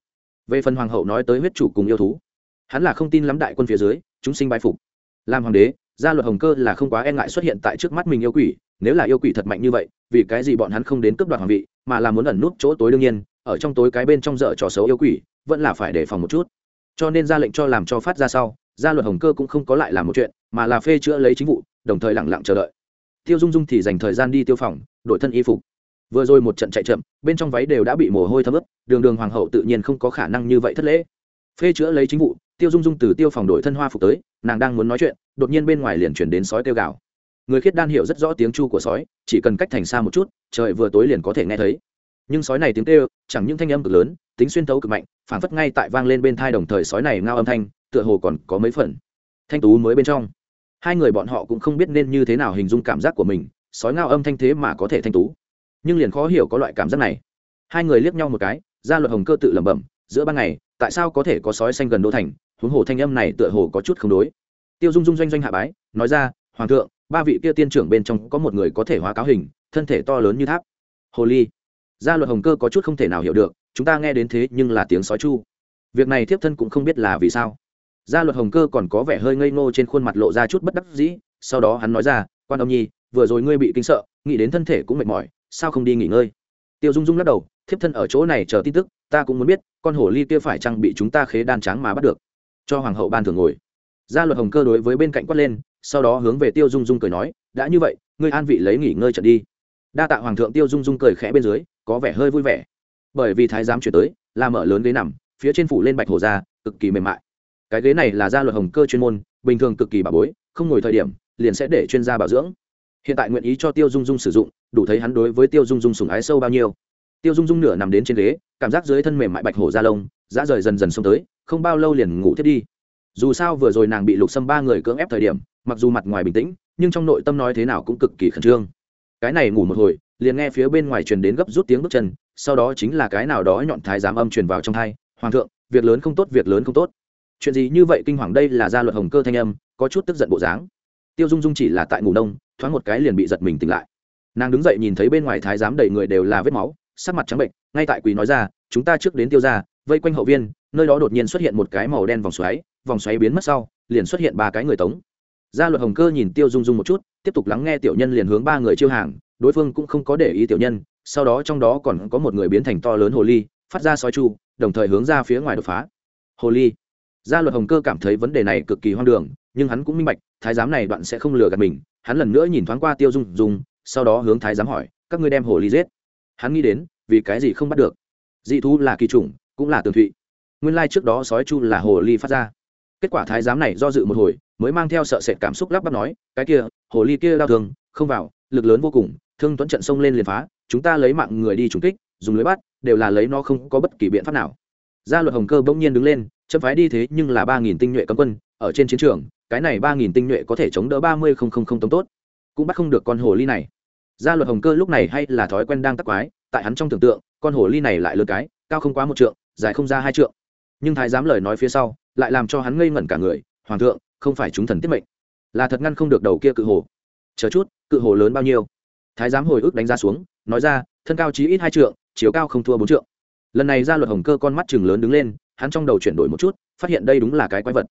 [SPEAKER 1] Về phần hoàng hậu nói tới huyết chủ cùng yêu thú, hắn là không tin lắm đại quân phía dưới, chúng sinh bái phục. Làm hoàng đế, gia luật hồng cơ là không quá e ngại xuất hiện tại trước mắt mình yêu quỷ, nếu là yêu quỷ thật mạnh như vậy, vì cái gì bọn hắn không đến cướp đoạt hoàng vị mà là muốn ẩn nút chỗ tối đương nhiên, ở trong tối cái bên trong dở trò xấu yêu quỷ, vẫn là phải đề phòng một chút. Cho nên ra lệnh cho làm cho phát ra sau gia luật hồng cơ cũng không có lại làm một chuyện, mà là phê chữa lấy chính vụ, đồng thời lẳng lặng chờ đợi. Tiêu dung dung thì dành thời gian đi tiêu phòng, đổi thân y phục. Vừa rồi một trận chạy chậm, bên trong váy đều đã bị mồ hôi thấm ướt, đường đường hoàng hậu tự nhiên không có khả năng như vậy thất lễ. Phê chữa lấy chính vụ, tiêu dung dung từ tiêu phòng đổi thân hoa phục tới, nàng đang muốn nói chuyện, đột nhiên bên ngoài liền chuyển đến sói kêu gào người khiết đan hiểu rất rõ tiếng chu của sói, chỉ cần cách thành xa một chút, trời vừa tối liền có thể nghe thấy. Nhưng sói này tiếng kêu, chẳng những thanh âm cực lớn, tính xuyên thấu cực mạnh, phảng phất ngay tại vang lên bên thai đồng thời sói này ngao âm thanh, tựa hồ còn có mấy phần thanh tú mới bên trong. Hai người bọn họ cũng không biết nên như thế nào hình dung cảm giác của mình, sói ngao âm thanh thế mà có thể thanh tú. Nhưng liền khó hiểu có loại cảm giác này. Hai người liếc nhau một cái ra luật hồng cơ tự lẩm bẩm, giữa ban ngày, tại sao có thể có sói xanh gần đô thành? Huống hồ thanh âm này tựa hồ có chút không đối. Tiêu dung dung doanh doanh hạ bái, nói ra, hoàng thượng ba vị kia tiên trưởng bên trong có một người có thể hóa cáo hình, thân thể to lớn như tháp. Hồ ly. Gia luật hồng cơ có chút không thể nào hiểu được, chúng ta nghe đến thế nhưng là tiếng sói chu. Việc này thiếp thân cũng không biết là vì sao. Gia luật hồng cơ còn có vẻ hơi ngây ngô trên khuôn mặt lộ ra chút bất đắc dĩ, sau đó hắn nói ra, quan âm nhi, vừa rồi ngươi bị kinh sợ, nghĩ đến thân thể cũng mệt mỏi, sao không đi nghỉ ngơi? Tiêu dung dung lắc đầu, thiếp thân ở chỗ này chờ tin tức, ta cũng muốn biết, con hổ ly kia phải chăng bị chúng ta khế đan trắng mà bắt được, cho hoàng hậu ban thường ngồi. Gia luật hồng cơ đối với bên cạnh quát lên sau đó hướng về tiêu dung dung cười nói, đã như vậy, ngươi an vị lấy nghỉ ngơi trận đi. Đa tạ hoàng thượng tiêu dung dung cười khẽ bên dưới, có vẻ hơi vui vẻ. Bởi vì thái giám chuyển tới, là mở lớn ghế nằm, phía trên phủ lên bạch hồ ra, cực kỳ mềm mại. Cái ghế này là gia luật hồng cơ chuyên môn, bình thường cực kỳ bảo bối, không ngồi thời điểm, liền sẽ để chuyên gia bảo dưỡng. Hiện tại nguyện ý cho tiêu dung dung sử dụng, đủ thấy hắn đối với tiêu dung dung sùng ái sâu bao nhiêu. Tiêu dung dung nửa nằm đến trên ghế, cảm giác dưới thân mềm mại bạch hổ da lông dã rời dần dần xông tới, không bao lâu liền ngủ thiết đi. Dù sao vừa rồi nàng bị lục xâm ba người cưỡng ép thời điểm mặc dù mặt ngoài bình tĩnh, nhưng trong nội tâm nói thế nào cũng cực kỳ khẩn trương. Cái này ngủ một hồi, liền nghe phía bên ngoài truyền đến gấp rút tiếng bước chân, sau đó chính là cái nào đó nhọn thái giám âm truyền vào trong hai, hoàng thượng, việc lớn không tốt, việc lớn không tốt. Chuyện gì như vậy kinh hoàng đây là gia luật hồng cơ thanh âm, có chút tức giận bộ dáng. Tiêu dung dung chỉ là tại ngủ đông thoáng một cái liền bị giật mình tỉnh lại. Nàng đứng dậy nhìn thấy bên ngoài thái giám đầy người đều là vết máu, sắc mặt trắng bệnh, ngay tại quỳ nói ra, chúng ta trước đến tiêu ra vây quanh hậu viên, nơi đó đột nhiên xuất hiện một cái màu đen vòng xoáy vòng xoáy biến mất sau, liền xuất hiện ba cái người tống gia luật hồng cơ nhìn tiêu dung dung một chút, tiếp tục lắng nghe tiểu nhân liền hướng ba người chiêu hàng, đối phương cũng không có để ý tiểu nhân, sau đó trong đó còn có một người biến thành to lớn hồ ly, phát ra sói chu, đồng thời hướng ra phía ngoài đột phá. Hồ ly. Gia luật hồng cơ cảm thấy vấn đề này cực kỳ hoang đường, nhưng hắn cũng minh bạch, thái giám này đoạn sẽ không lừa gạt mình, hắn lần nữa nhìn thoáng qua tiêu dung dung, sau đó hướng thái giám hỏi, các ngươi đem hồ ly giết? Hắn nghĩ đến, vì cái gì không bắt được? Dị thú là kỳ chủng, cũng là tường thụy. Nguyên lai trước đó sói chu là hồ ly phát ra. Kết quả thái giám này do dự một hồi mới mang theo sợ sệt cảm xúc lắp bắp nói, cái kia, hồ ly kia đau thương, không vào, lực lớn vô cùng, thương tuấn trận sông lên liền phá, chúng ta lấy mạng người đi trúng kích, dùng lưới bắt, đều là lấy nó không có bất kỳ biện pháp nào. Gia luật hồng cơ bỗng nhiên đứng lên, chấm phái đi thế nhưng là ba nghìn tinh nhuệ cấm quân, ở trên chiến trường, cái này ba nghìn tinh nhuệ có thể chống đỡ ba mươi không không không tống tốt, cũng bắt không được con hồ ly này. Gia luật hồng cơ lúc này hay là thói quen đang tắc quái, tại hắn trong tưởng tượng, con hồ ly này lại lừa cái, cao không quá một trượng, dài không ra hai trượng. Nhưng thái giám lời nói phía sau, lại làm cho hắn ngây ngẩn cả người, hoàng thượng không phải chúng thần tiết mệnh. Là thật ngăn không được đầu kia cự hồ. Chờ chút, cự hồ lớn bao nhiêu? Thái giám hồi ức đánh ra xuống, nói ra, thân cao chí ít hai trượng, chiều cao không thua bốn trượng. Lần này ra luật hồng cơ con mắt chừng lớn đứng lên, hắn trong đầu chuyển đổi một chút, phát hiện đây đúng là cái quái vật.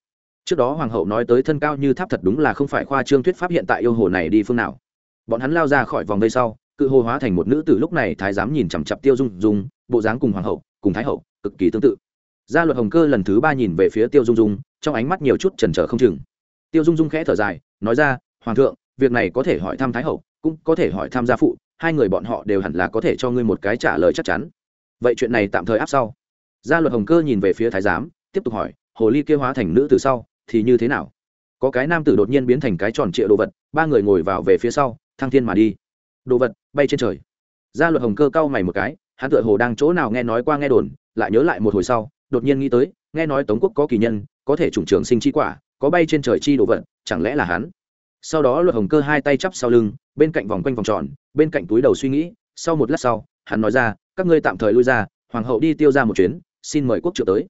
[SPEAKER 1] Trước đó hoàng hậu nói tới thân cao như tháp thật đúng là không phải khoa trương thuyết pháp hiện tại yêu hồ này đi phương nào. Bọn hắn lao ra khỏi vòng vây sau, cự hồ hóa thành một nữ từ lúc này thái giám nhìn chằm chặp tiêu dung dung, bộ dáng cùng hoàng hậu, cùng thái hậu, cực kỳ tương tự gia luật hồng cơ lần thứ ba nhìn về phía tiêu dung dung, trong ánh mắt nhiều chút chần chờ không chừng. Tiêu dung dung khẽ thở dài, nói ra, hoàng thượng, việc này có thể hỏi thăm thái hậu, cũng có thể hỏi thăm gia phụ, hai người bọn họ đều hẳn là có thể cho ngươi một cái trả lời chắc chắn. Vậy chuyện này tạm thời áp sau. Gia luật hồng cơ nhìn về phía thái giám, tiếp tục hỏi, hồ ly kia hóa thành nữ từ sau, thì như thế nào? Có cái nam tử đột nhiên biến thành cái tròn trịa đồ vật, ba người ngồi vào về phía sau, thăng thiên mà đi. Đồ vật, bay trên trời. Gia luật hồng cơ cau mày một cái, hắn tựa hồ đang chỗ nào nghe nói qua nghe đồn, lại nhớ lại một hồi sau đột nhiên nghĩ tới, nghe nói tống quốc có kỳ nhân, có thể chủng trường sinh chi quả, có bay trên trời chi đồ vật, chẳng lẽ là hắn? Sau đó luật hồng cơ hai tay chắp sau lưng, bên cạnh vòng quanh vòng tròn, bên cạnh túi đầu suy nghĩ, sau một lát sau, hắn nói ra, các ngươi tạm thời lui ra, hoàng hậu đi tiêu ra một chuyến, xin mời quốc triệu tới.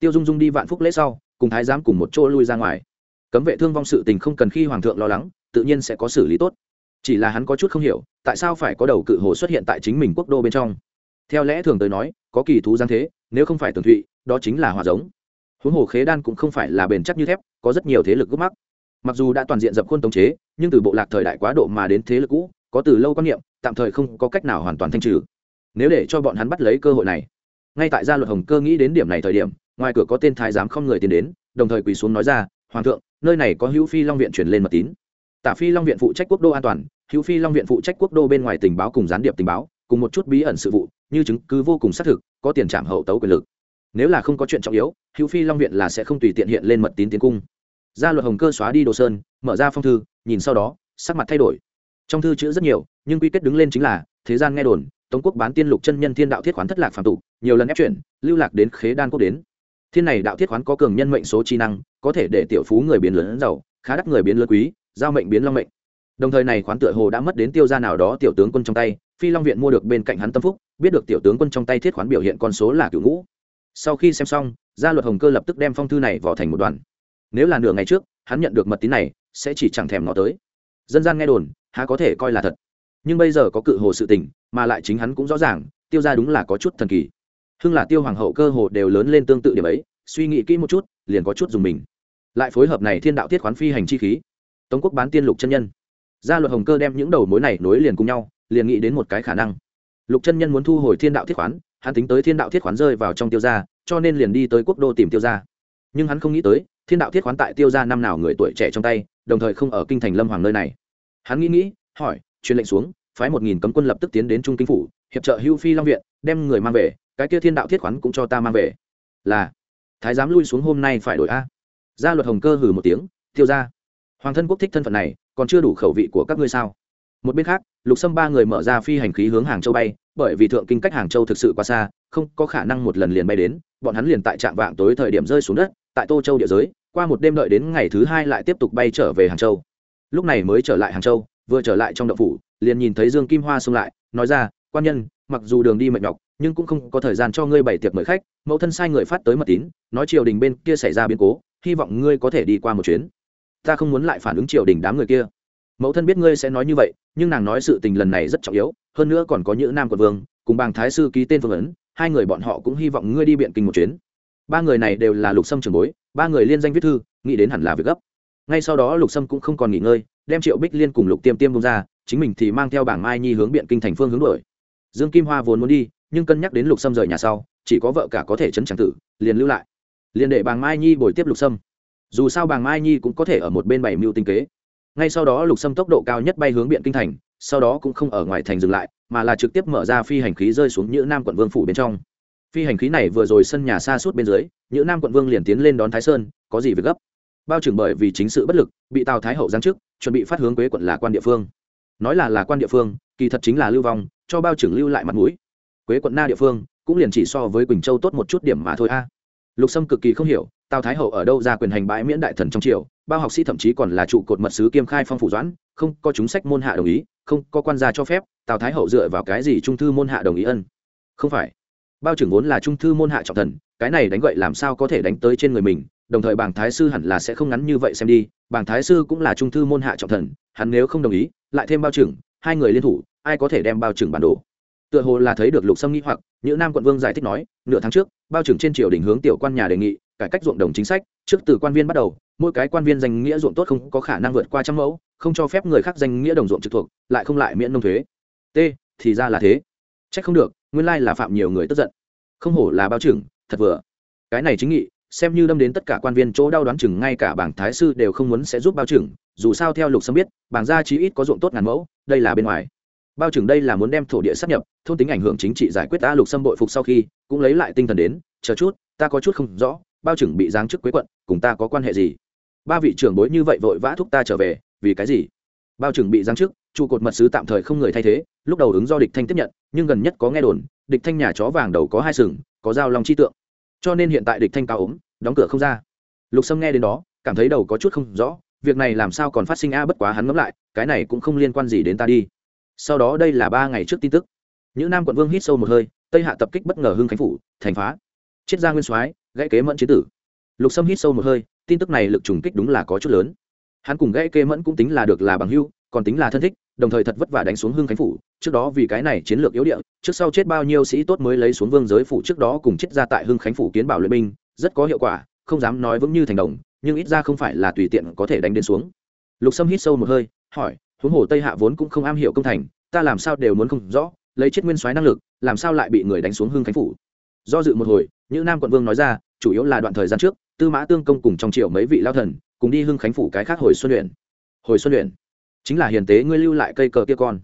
[SPEAKER 1] Tiêu dung dung đi vạn phúc lễ sau, cùng thái giám cùng một chỗ lui ra ngoài. Cấm vệ thương vong sự tình không cần khi hoàng thượng lo lắng, tự nhiên sẽ có xử lý tốt. Chỉ là hắn có chút không hiểu, tại sao phải có đầu cự hồ xuất hiện tại chính mình quốc đô bên trong. Theo lẽ thường tới nói, có kỳ thú giang thế, nếu không phải tường thụy đó chính là hòa giống. Huống hồ khế đan cũng không phải là bền chắc như thép, có rất nhiều thế lực gốc mắc. Mặc dù đã toàn diện dập khuôn tống chế, nhưng từ bộ lạc thời đại quá độ mà đến thế lực cũ, có từ lâu quan niệm, tạm thời không có cách nào hoàn toàn thanh trừ. Nếu để cho bọn hắn bắt lấy cơ hội này, ngay tại gia luật hồng cơ nghĩ đến điểm này thời điểm, ngoài cửa có tên thái giám không người tiến đến, đồng thời quỳ xuống nói ra, hoàng thượng, nơi này có hữu phi long viện truyền lên mật tín. Tả phi long viện phụ trách quốc đô an toàn, hữu phi long viện phụ trách quốc đô bên ngoài tình báo cùng gián điệp tình báo, cùng một chút bí ẩn sự vụ, như chứng cứ vô cùng xác thực, có tiền trảm hậu tấu quyền lực nếu là không có chuyện trọng yếu, hữu phi long viện là sẽ không tùy tiện hiện lên mật tín tiến cung. Gia luật hồng cơ xóa đi đồ sơn, mở ra phong thư, nhìn sau đó, sắc mặt thay đổi. Trong thư chữ rất nhiều, nhưng quy kết đứng lên chính là, thế gian nghe đồn, tống quốc bán tiên lục chân nhân thiên đạo thiết khoán thất lạc phạm tụ nhiều lần ép chuyển, lưu lạc đến khế đan quốc đến. Thiên này đạo thiết khoán có cường nhân mệnh số chi năng, có thể để tiểu phú người biến lớn giàu, khá đắt người biến lớn quý, giao mệnh biến long mệnh. Đồng thời này khoán tựa hồ đã mất đến tiêu gia nào đó tiểu tướng quân trong tay, phi long viện mua được bên cạnh hắn tâm phúc, biết được tiểu tướng quân trong tay thiết khoán biểu hiện con số là cựu ngũ sau khi xem xong, gia luật hồng cơ lập tức đem phong thư này vào thành một đoàn. Nếu là nửa ngày trước, hắn nhận được mật tín này, sẽ chỉ chẳng thèm nó tới. Dân gian nghe đồn, há có thể coi là thật. Nhưng bây giờ có cự hồ sự tình, mà lại chính hắn cũng rõ ràng, tiêu ra đúng là có chút thần kỳ. Hưng là tiêu hoàng hậu cơ hồ đều lớn lên tương tự điểm ấy, suy nghĩ kỹ một chút, liền có chút dùng mình. Lại phối hợp này thiên đạo thiết khoán phi hành chi khí. Tống quốc bán tiên lục chân nhân. Gia luật hồng cơ đem những đầu mối này nối liền cùng nhau, liền nghĩ đến một cái khả năng lục chân nhân muốn thu hồi thiên đạo thiết khoán, hắn tính tới thiên đạo thiết khoán rơi vào trong tiêu gia, cho nên liền đi tới quốc đô tìm tiêu gia. Nhưng hắn không nghĩ tới, thiên đạo thiết khoán tại tiêu gia năm nào người tuổi trẻ trong tay, đồng thời không ở kinh thành lâm hoàng nơi này. Hắn nghĩ nghĩ, hỏi, truyền lệnh xuống, phái một nghìn cấm quân lập tức tiến đến trung kinh phủ, hiệp trợ hưu phi long viện, đem người mang về, cái kia thiên đạo thiết khoán cũng cho ta mang về. Là, thái giám lui xuống hôm nay phải đổi a. Gia luật hồng cơ hử một tiếng, tiêu ra hoàng thân quốc thích thân phận này, còn chưa đủ khẩu vị của các ngươi sao? Một bên khác, lục sâm ba người mở ra phi hành khí hướng hàng châu bay, bởi vì thượng kinh cách hàng châu thực sự quá xa, không có khả năng một lần liền bay đến, bọn hắn liền tại trạm vạng tối thời điểm rơi xuống đất, tại tô châu địa giới, qua một đêm đợi đến ngày thứ hai lại tiếp tục bay trở về hàng châu. Lúc này mới trở lại hàng châu, vừa trở lại trong đậu phủ, liền nhìn thấy dương kim hoa xông lại, nói ra, quan nhân, mặc dù đường đi mệt nhọc, nhưng cũng không có thời gian cho ngươi bày tiệc mời khách, mẫu thân sai người phát tới mật tín, nói triều đình bên kia xảy ra biến cố, hy vọng ngươi có thể đi qua một chuyến. Ta không muốn lại phản ứng triều đình đám người kia mẫu thân biết ngươi sẽ nói như vậy, nhưng nàng nói sự tình lần này rất trọng yếu, hơn nữa còn có những nam quận vương, cùng bàng thái sư ký tên phương ấn, hai người bọn họ cũng hy vọng ngươi đi biện kinh một chuyến. Ba người này đều là lục sâm trường bối, ba người liên danh viết thư, nghĩ đến hẳn là việc gấp. Ngay sau đó lục sâm cũng không còn nghỉ ngơi, đem triệu bích liên cùng lục tiêm tiêm bông ra, chính mình thì mang theo bảng mai nhi hướng biện kinh thành phương hướng đổi dương kim hoa vốn muốn đi, nhưng cân nhắc đến lục sâm rời nhà sau, chỉ có vợ cả có thể chấn tràng tử, liền lưu lại. Liền để bàng mai nhi bồi tiếp lục sâm. Dù sao bàng mai nhi cũng có thể ở một bên bảy mưu tinh kế ngay sau đó lục sâm tốc độ cao nhất bay hướng biện kinh thành, sau đó cũng không ở ngoài thành dừng lại, mà là trực tiếp mở ra phi hành khí rơi xuống như nam quận vương phủ bên trong. Phi hành khí này vừa rồi sân nhà xa suốt bên dưới như nam quận vương liền tiến lên đón thái sơn, có gì việc gấp? Bao trưởng bởi vì chính sự bất lực, bị tào thái hậu giáng chức, chuẩn bị phát hướng quế quận là quan địa phương. Nói là là quan địa phương, kỳ thật chính là lưu vong, cho bao trưởng lưu lại mặt mũi. Quế quận na địa phương, cũng liền chỉ so với quỳnh châu tốt một chút điểm mà thôi a. Lục sâm cực kỳ không hiểu tào thái hậu ở đâu ra quyền hành bãi miễn đại thần trong triều, bao học sĩ thậm chí còn là trụ cột mật sứ kiêm khai phong phủ doãn, không có chúng sách môn hạ đồng ý, không có quan gia cho phép, tào thái hậu dựa vào cái gì trung thư môn hạ đồng ý ân? Không phải. Bao trưởng vốn là trung thư môn hạ trọng thần, cái này đánh gậy làm sao có thể đánh tới trên người mình, đồng thời bảng thái sư hẳn là sẽ không ngắn như vậy xem đi, bảng thái sư cũng là trung thư môn hạ trọng thần, hắn nếu không đồng ý, lại thêm bao trưởng, hai người liên thủ, ai có thể đem bao trưởng bản đồ? Tựa hồ là thấy được lục sâm nghĩ hoặc những nam quận vương giải thích nói, nửa tháng trước, bao trưởng trên triều đình hướng tiểu quan nhà đề nghị cải cách ruộng đồng chính sách, trước từ quan viên bắt đầu, mỗi cái quan viên danh nghĩa ruộng tốt không có khả năng vượt qua trăm mẫu, không cho phép người khác danh nghĩa đồng ruộng trực thuộc, lại không lại miễn nông thuế. T, thì ra là thế. Trách không được, nguyên lai là phạm nhiều người tức giận. Không hổ là bao trưởng, thật vừa. Cái này chính nghị, xem như đâm đến tất cả quan viên chỗ đau đoán chừng ngay cả bảng thái sư đều không muốn sẽ giúp bao trưởng, dù sao theo lục sâm biết, bảng gia chí ít có ruộng tốt ngàn mẫu, đây là bên ngoài. Bao trưởng đây là muốn đem thổ địa sắp nhập, thôn tính ảnh hưởng chính trị giải quyết ta lục sâm bội phục sau khi, cũng lấy lại tinh thần đến, chờ chút, ta có chút không rõ bao trưởng bị giáng chức quế quận, cùng ta có quan hệ gì? Ba vị trưởng bối như vậy vội vã thúc ta trở về, vì cái gì? Bao trưởng bị giáng chức, trụ cột mật sứ tạm thời không người thay thế, lúc đầu ứng do địch thanh tiếp nhận, nhưng gần nhất có nghe đồn, địch thanh nhà chó vàng đầu có hai sừng, có dao lòng chi tượng. Cho nên hiện tại địch thanh cao ốm, đóng cửa không ra. Lục sâm nghe đến đó, cảm thấy đầu có chút không rõ, việc này làm sao còn phát sinh a, bất quá hắn ngẫm lại, cái này cũng không liên quan gì đến ta đi. Sau đó đây là ba ngày trước tin tức. Những nam quận vương hít sâu một hơi, tây hạ tập kích bất ngờ hưng khánh phủ, thành phá. Triết gia nguyên soái gãy kế mẫn chế tử. Lục sâm hít sâu một hơi, tin tức này lực trùng kích đúng là có chút lớn. Hắn cùng gãy kế mẫn cũng tính là được là bằng hưu, còn tính là thân thích, đồng thời thật vất vả đánh xuống hưng khánh phủ, trước đó vì cái này chiến lược yếu địa, trước sau chết bao nhiêu sĩ tốt mới lấy xuống vương giới phủ trước đó cùng chết ra tại hưng khánh phủ kiến bảo luyện binh, rất có hiệu quả, không dám nói vững như thành đồng, nhưng ít ra không phải là tùy tiện có thể đánh đến xuống. Lục sâm hít sâu một hơi, hỏi, huống hồ tây hạ vốn cũng không am hiểu công thành, ta làm sao đều muốn không rõ, lấy chết nguyên soái năng lực, làm sao lại bị người đánh xuống hưng khánh phủ? Do dự một hồi những nam quận vương nói ra, chủ yếu là đoạn thời gian trước, tư mã tương công cùng trong triệu mấy vị lao thần, cùng đi hưng khánh phủ cái khác hồi xuân luyện hồi xuân luyện chính là hiền tế ngươi lưu lại cây cờ kia con.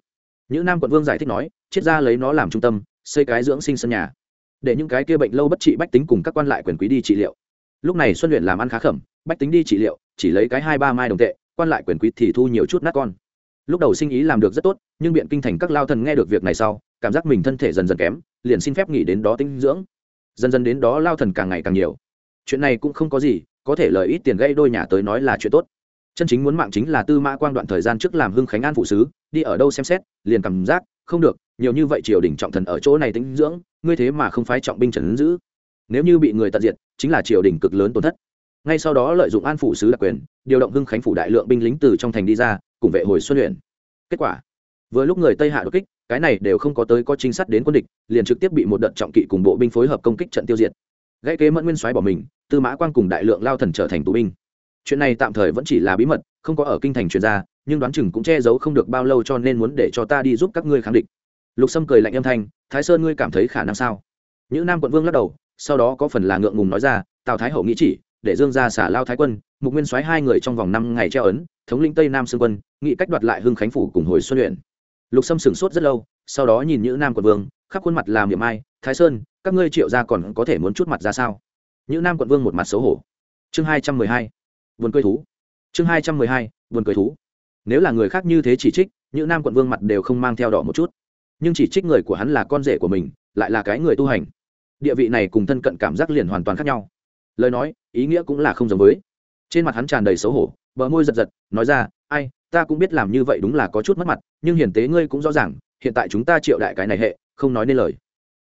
[SPEAKER 1] Những nam quận vương giải thích nói, triết ra lấy nó làm trung tâm, xây cái dưỡng sinh sân nhà. Để những cái kia bệnh lâu bất trị bách tính cùng các quan lại quyền quý đi trị liệu. Lúc này xuân luyện làm ăn khá khẩm, bách tính đi trị liệu, chỉ lấy cái hai ba mai đồng tệ, quan lại quyền quý thì thu nhiều chút nát con. Lúc đầu sinh ý làm được rất tốt, nhưng biện kinh thành các lao thần nghe được việc này sau, cảm giác mình thân thể dần dần kém, liền xin phép nghỉ đến đó tinh dưỡng dần dần đến đó lao thần càng ngày càng nhiều. Chuyện này cũng không có gì, có thể lời ít tiền gây đôi nhà tới nói là chuyện tốt. Chân chính muốn mạng chính là tư mã quang đoạn thời gian trước làm hưng khánh an phụ sứ, đi ở đâu xem xét, liền cảm giác, không được, nhiều như vậy triều đình trọng thần ở chỗ này tính dưỡng, ngươi thế mà không phái trọng binh trần ứng giữ. Nếu như bị người tận diệt, chính là triều đình cực lớn tổn thất. Ngay sau đó lợi dụng an phụ sứ đặc quyền, điều động hưng khánh phủ đại lượng binh lính từ trong thành đi ra, cùng vệ hồi xuân luyện kết quả, vừa lúc người tây hạ đột kích cái này đều không có tới có chính sát đến quân địch, liền trực tiếp bị một đợt trọng kỵ cùng bộ binh phối hợp công kích trận tiêu diệt. Gãy kế mẫn nguyên soái bỏ mình, tư mã quang cùng đại lượng lao thần trở thành tù binh. Chuyện này tạm thời vẫn chỉ là bí mật, không có ở kinh thành truyền ra, nhưng đoán chừng cũng che giấu không được bao lâu cho nên muốn để cho ta đi giúp các ngươi kháng địch. Lục sâm cười lạnh âm thanh, thái sơn ngươi cảm thấy khả năng sao? Những nam quận vương lắc đầu, sau đó có phần là ngượng ngùng nói ra, tào thái hậu nghĩ chỉ, để dương ra xả lao thái quân, mục nguyên soái hai người trong vòng năm ngày treo ấn, thống lĩnh tây nam xương quân nghị cách đoạt lại hưng khánh phủ cùng hồi xuân luyện lục sâm sửng sốt rất lâu, sau đó nhìn những nam quận vương, khắp khuôn mặt làm miệng ai, thái sơn, các ngươi triệu ra còn có thể muốn chút mặt ra sao? Những nam quận vương một mặt xấu hổ. Chương hai trăm mười hai vườn cười thú. Chương hai trăm mười hai vườn cười thú. Nếu là người khác như thế chỉ trích những nam quận vương mặt đều không mang theo đỏ một chút. Nhưng chỉ trích người của hắn là con rể của mình, lại là cái người tu hành. Địa vị này cùng thân cận cảm giác liền hoàn toàn khác nhau. Lời nói, ý nghĩa cũng là không giống với. Trên mặt hắn tràn đầy xấu hổ, bờ môi giật giật, nói ra, ai ta cũng biết làm như vậy đúng là có chút mất mặt, nhưng hiển tế ngươi cũng rõ ràng, hiện tại chúng ta triệu đại cái này hệ, không nói nên lời.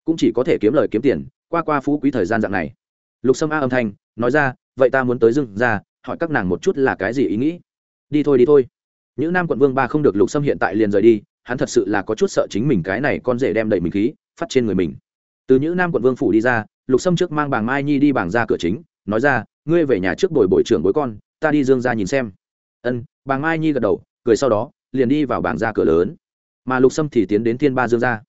[SPEAKER 1] Cũng chỉ có thể kiếm lời kiếm tiền, qua qua phú quý thời gian dạng này. Lục sâm a âm thanh, nói ra, vậy ta muốn tới dưng ra hỏi các nàng một chút là cái gì ý nghĩ. Đi thôi đi thôi. Những nam quận vương ba không được lục sâm hiện tại liền rời đi, hắn thật sự là có chút sợ chính mình cái này con rể đem đầy mình khí, phát trên người mình. Từ những nam quận vương phủ đi ra, lục sâm trước mang bảng mai nhi đi bảng ra cửa chính, nói ra, ngươi về nhà trước bồi bồi trưởng bối con, ta đi dương ra nhìn xem. Ân bàng mai nhi gật đầu, cười sau đó, liền đi vào bảng ra cửa lớn. Mà lục sâm thì tiến đến thiên ba dương ra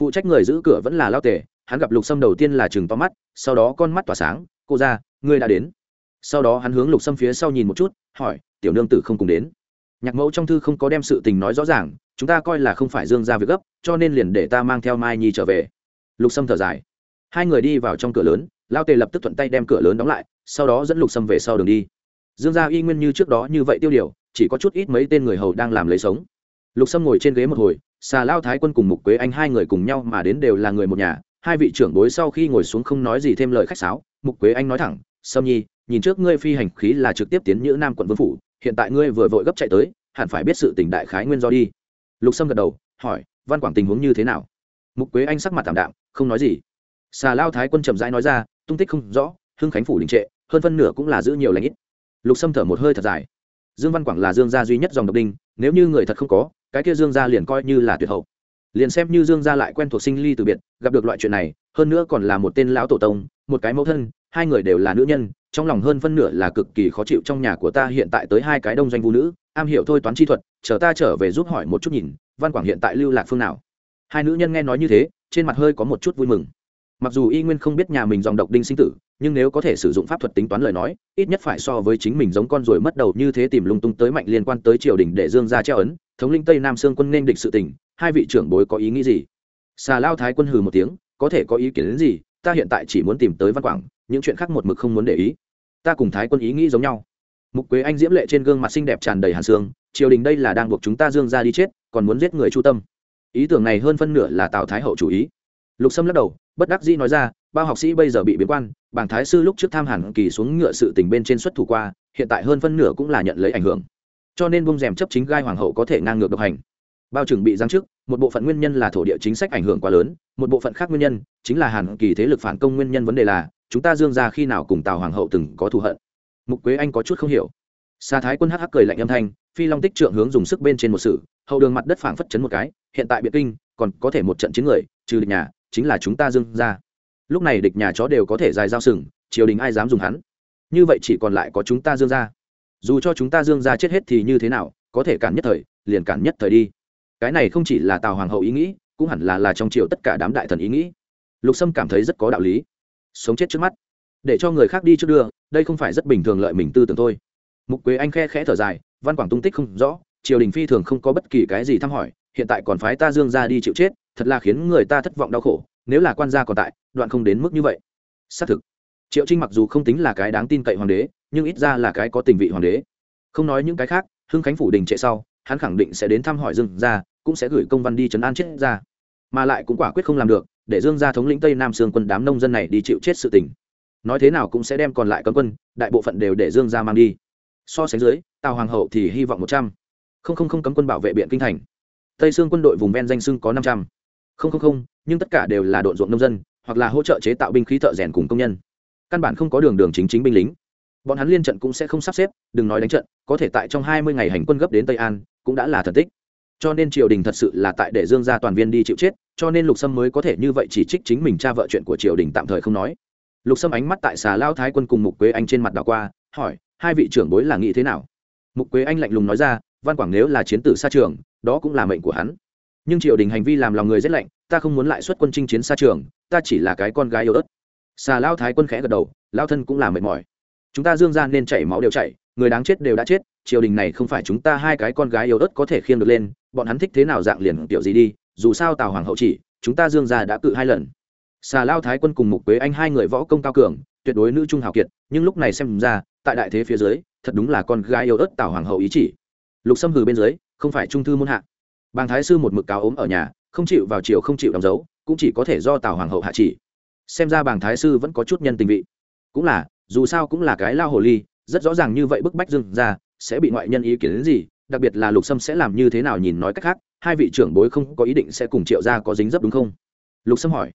[SPEAKER 1] phụ trách người giữ cửa vẫn là lao Tề. hắn gặp lục sâm đầu tiên là chừng to mắt, sau đó con mắt tỏa sáng, cô ra ngươi đã đến. Sau đó hắn hướng lục sâm phía sau nhìn một chút, hỏi, tiểu nương tử không cùng đến. Nhạc mẫu trong thư không có đem sự tình nói rõ ràng, chúng ta coi là không phải dương ra việc gấp, cho nên liền để ta mang theo mai nhi trở về. Lục sâm thở dài. Hai người đi vào trong cửa lớn, lao tề lập tức thuận tay đem cửa lớn đóng lại, sau đó dẫn lục sâm về sau đường đi. Dương gia y nguyên như trước đó như vậy tiêu điều chỉ có chút ít mấy tên người hầu đang làm lấy sống. Lục sâm ngồi trên ghế một hồi, xà lao thái quân cùng mục quế anh hai người cùng nhau mà đến đều là người một nhà. Hai vị trưởng bối sau khi ngồi xuống không nói gì thêm lời khách sáo, mục quế anh nói thẳng, sâm nhi, nhìn trước ngươi phi hành khí là trực tiếp tiến nhữ nam quận vương phủ, hiện tại ngươi vừa vội gấp chạy tới, hẳn phải biết sự tình đại khái nguyên do đi. Lục sâm gật đầu, hỏi, văn quảng tình huống như thế nào? Mục quế anh sắc mặt tảm đạm, không nói gì. Xà lao thái quân chậm rãi nói ra, tung tích không rõ, hưng khánh phủ đình trệ, hơn phân nửa cũng là giữ nhiều lãnh ít. Lục sâm thở một hơi thật dài dương văn quảng là dương gia duy nhất dòng độc đinh, nếu như người thật không có, cái kia dương gia liền coi như là tuyệt hậu. Liền xem như dương gia lại quen thuộc sinh ly từ biệt, gặp được loại chuyện này, hơn nữa còn là một tên lão tổ tông, một cái mẫu thân, hai người đều là nữ nhân, trong lòng hơn phân nửa là cực kỳ khó chịu trong nhà của ta hiện tại tới hai cái đông doanh vũ nữ, am hiểu thôi toán chi thuật, chờ ta trở về giúp hỏi một chút nhìn, văn quảng hiện tại lưu lạc phương nào. Hai nữ nhân nghe nói như thế, trên mặt hơi có một chút vui mừng. Mặc dù y nguyên không biết nhà mình dòng độc đinh sinh tử nhưng nếu có thể sử dụng pháp thuật tính toán lời nói, ít nhất phải so với chính mình giống con ruồi mất đầu như thế tìm lung tung tới mạnh liên quan tới triều đình để dương ra treo ấn, thống linh tây nam sương quân nên địch sự tình, hai vị trưởng bối có ý nghĩ gì? Xà lao thái quân hừ một tiếng, có thể có ý kiến đến gì, ta hiện tại chỉ muốn tìm tới văn quảng, những chuyện khác một mực không muốn để ý. Ta cùng thái quân ý nghĩ giống nhau. Mục quế anh diễm lệ trên gương mặt xinh đẹp tràn đầy hàn xương triều đình đây là đang buộc chúng ta dương ra đi chết, còn muốn giết người chu tâm. Ý tưởng này hơn phân nửa là tào thái hậu chủ ý. Lục sâm lắc đầu bất đắc dĩ nói ra, bao học sĩ bây giờ bị biến quan, bảng thái sư lúc trước tham hẳn kỳ xuống ngựa sự tình bên trên xuất thủ qua, hiện tại hơn phân nửa cũng là nhận lấy ảnh hưởng. Cho nên bông rèm chấp chính gai hoàng hậu có thể ngang ngược độc hành. Bao trừng bị giáng chức, một bộ phận nguyên nhân là thổ địa chính sách ảnh hưởng quá lớn, một bộ phận khác nguyên nhân chính là hàn kỳ thế lực phản công nguyên nhân vấn đề là, chúng ta dương ra khi nào cùng tào hoàng hậu từng có thù hận. Mục quế anh có chút không hiểu. Sa thái quân hắc hắc cười lạnh âm thanh, phi long tích trượng hướng dùng sức bên trên một sự, hậu đường mặt đất phảng phất chấn một cái, hiện tại biệt kinh, còn có thể một trận chiến người, trừ địch nhà chính là chúng ta dương ra. Lúc này địch nhà chó đều có thể dài dao sừng, triều đình ai dám dùng hắn? Như vậy chỉ còn lại có chúng ta dương ra. Dù cho chúng ta dương ra chết hết thì như thế nào, có thể cản nhất thời, liền cản nhất thời đi. Cái này không chỉ là tào hoàng hậu ý nghĩ, cũng hẳn là là trong triều tất cả đám đại thần ý nghĩ. Lục sâm cảm thấy rất có đạo lý. Sống chết trước mắt. Để cho người khác đi trước đưa, đây không phải rất bình thường lợi mình tư tưởng thôi. Mục quế anh khe khẽ thở dài, văn quảng tung tích không rõ, triều đình phi thường không có bất kỳ cái gì thăm hỏi, hiện tại còn phái ta dương ra đi chịu chết thật là khiến người ta thất vọng đau khổ, nếu là quan gia còn tại, đoạn không đến mức như vậy. Xác thực, triệu trinh mặc dù không tính là cái đáng tin cậy hoàng đế, nhưng ít ra là cái có tình vị hoàng đế. Không nói những cái khác, hưng khánh phủ đình trệ sau, hắn khẳng định sẽ đến thăm hỏi dương gia, cũng sẽ gửi công văn đi chấn an chết ra mà lại cũng quả quyết không làm được, để dương gia thống lĩnh tây nam sương quân đám nông dân này đi chịu chết sự tình. Nói thế nào cũng sẽ đem còn lại cấm quân, đại bộ phận đều để dương gia mang đi. So sánh dưới, tào hoàng hậu thì hy vọng một trăm. Không không không cấm quân bảo vệ biện kinh thành. Tây sương quân đội vùng ven danh sưng có năm trăm không không không, nhưng tất cả đều là đội ruộng nông dân, hoặc là hỗ trợ chế tạo binh khí thợ rèn cùng công nhân. Căn bản không có đường đường chính chính binh lính. Bọn hắn liên trận cũng sẽ không sắp xếp, đừng nói đánh trận, có thể tại trong hai mươi ngày hành quân gấp đến tây an, cũng đã là thần tích. Cho nên triều đình thật sự là tại để dương gia toàn viên đi chịu chết, cho nên lục sâm mới có thể như vậy chỉ trích chính mình cha vợ chuyện của triều đình tạm thời không nói. Lục sâm ánh mắt tại xà lao thái quân cùng mục quế anh trên mặt đảo qua, hỏi, hai vị trưởng bối là nghĩ thế nào? Mục quế anh lạnh lùng nói ra, văn quảng nếu là chiến tử xa trường, đó cũng là mệnh của hắn nhưng triều đình hành vi làm lòng người rất lạnh, ta không muốn lại xuất quân chinh chiến xa trường, ta chỉ là cái con gái yêu ớt xà lao thái quân khẽ gật đầu, lao thân cũng là mệt mỏi. Chúng ta dương ra nên chảy máu đều chảy, người đáng chết đều đã chết, triều đình này không phải chúng ta hai cái con gái yêu ớt có thể khiêng được lên, bọn hắn thích thế nào dạng liền tiểu gì đi, dù sao tào hoàng hậu chỉ, chúng ta dương ra đã cự hai lần. Xà lao thái quân cùng mục quế anh hai người võ công cao cường, tuyệt đối nữ trung hào kiệt, nhưng lúc này xem ra, tại đại thế phía dưới, thật đúng là con gái yêu ớt tào hoàng hậu ý chỉ. Lục xâm hừ bên dưới, không phải trung thư môn hạ bàng thái sư một mực cáo ốm ở nhà, không chịu vào chiều không chịu đóng dấu, cũng chỉ có thể do tào hoàng hậu hạ chỉ. Xem ra bàng thái sư vẫn có chút nhân tình vị. Cũng là, dù sao cũng là cái lao hồ ly, rất rõ ràng như vậy bức bách dưng ra sẽ bị ngoại nhân ý kiến đến gì, đặc biệt là lục sâm sẽ làm như thế nào nhìn nói cách khác, hai vị trưởng bối không có ý định sẽ cùng triệu ra có dính dấp đúng không? Lục sâm hỏi.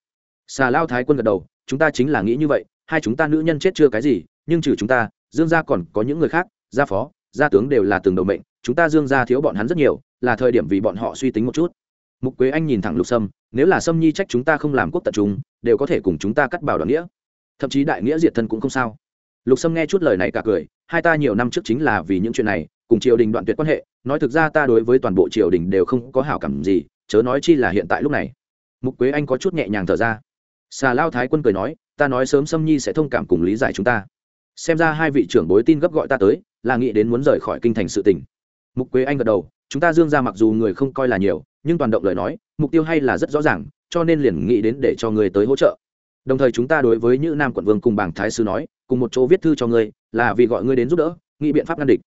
[SPEAKER 1] Xà lao thái quân gật đầu, chúng ta chính là nghĩ như vậy, hai chúng ta nữ nhân chết chưa cái gì, nhưng trừ chúng ta, dương gia còn có những người khác, gia phó, gia tướng đều là từng đầu mệnh chúng ta dương gia thiếu bọn hắn rất nhiều, là thời điểm vì bọn họ suy tính một chút. Mục quế anh nhìn thẳng lục sâm, nếu là sâm nhi trách chúng ta không làm quốc tật chúng, đều có thể cùng chúng ta cắt bảo đoàn nghĩa. Thậm chí đại nghĩa diệt thân cũng không sao. Lục sâm nghe chút lời này cả cười, hai ta nhiều năm trước chính là vì những chuyện này, cùng triều đình đoạn tuyệt quan hệ, nói thực ra ta đối với toàn bộ triều đình đều không có hảo cảm gì, chớ nói chi là hiện tại lúc này. Mục quế anh có chút nhẹ nhàng thở ra. Xà lao thái quân cười nói, ta nói sớm sâm nhi sẽ thông cảm cùng lý giải chúng ta. Xem ra hai vị trưởng bối tin gấp gọi ta tới, là nghĩ đến muốn rời khỏi kinh thành sự tỉnh mục quế anh gật đầu, chúng ta dương ra mặc dù người không coi là nhiều, nhưng toàn động lời nói, mục tiêu hay là rất rõ ràng, cho nên liền nghĩ đến để cho người tới hỗ trợ. Đồng thời chúng ta đối với như nam quận vương cùng bảng thái sư nói, cùng một chỗ viết thư cho ngươi, là vì gọi ngươi đến giúp đỡ, nghĩ biện pháp ngăn địch.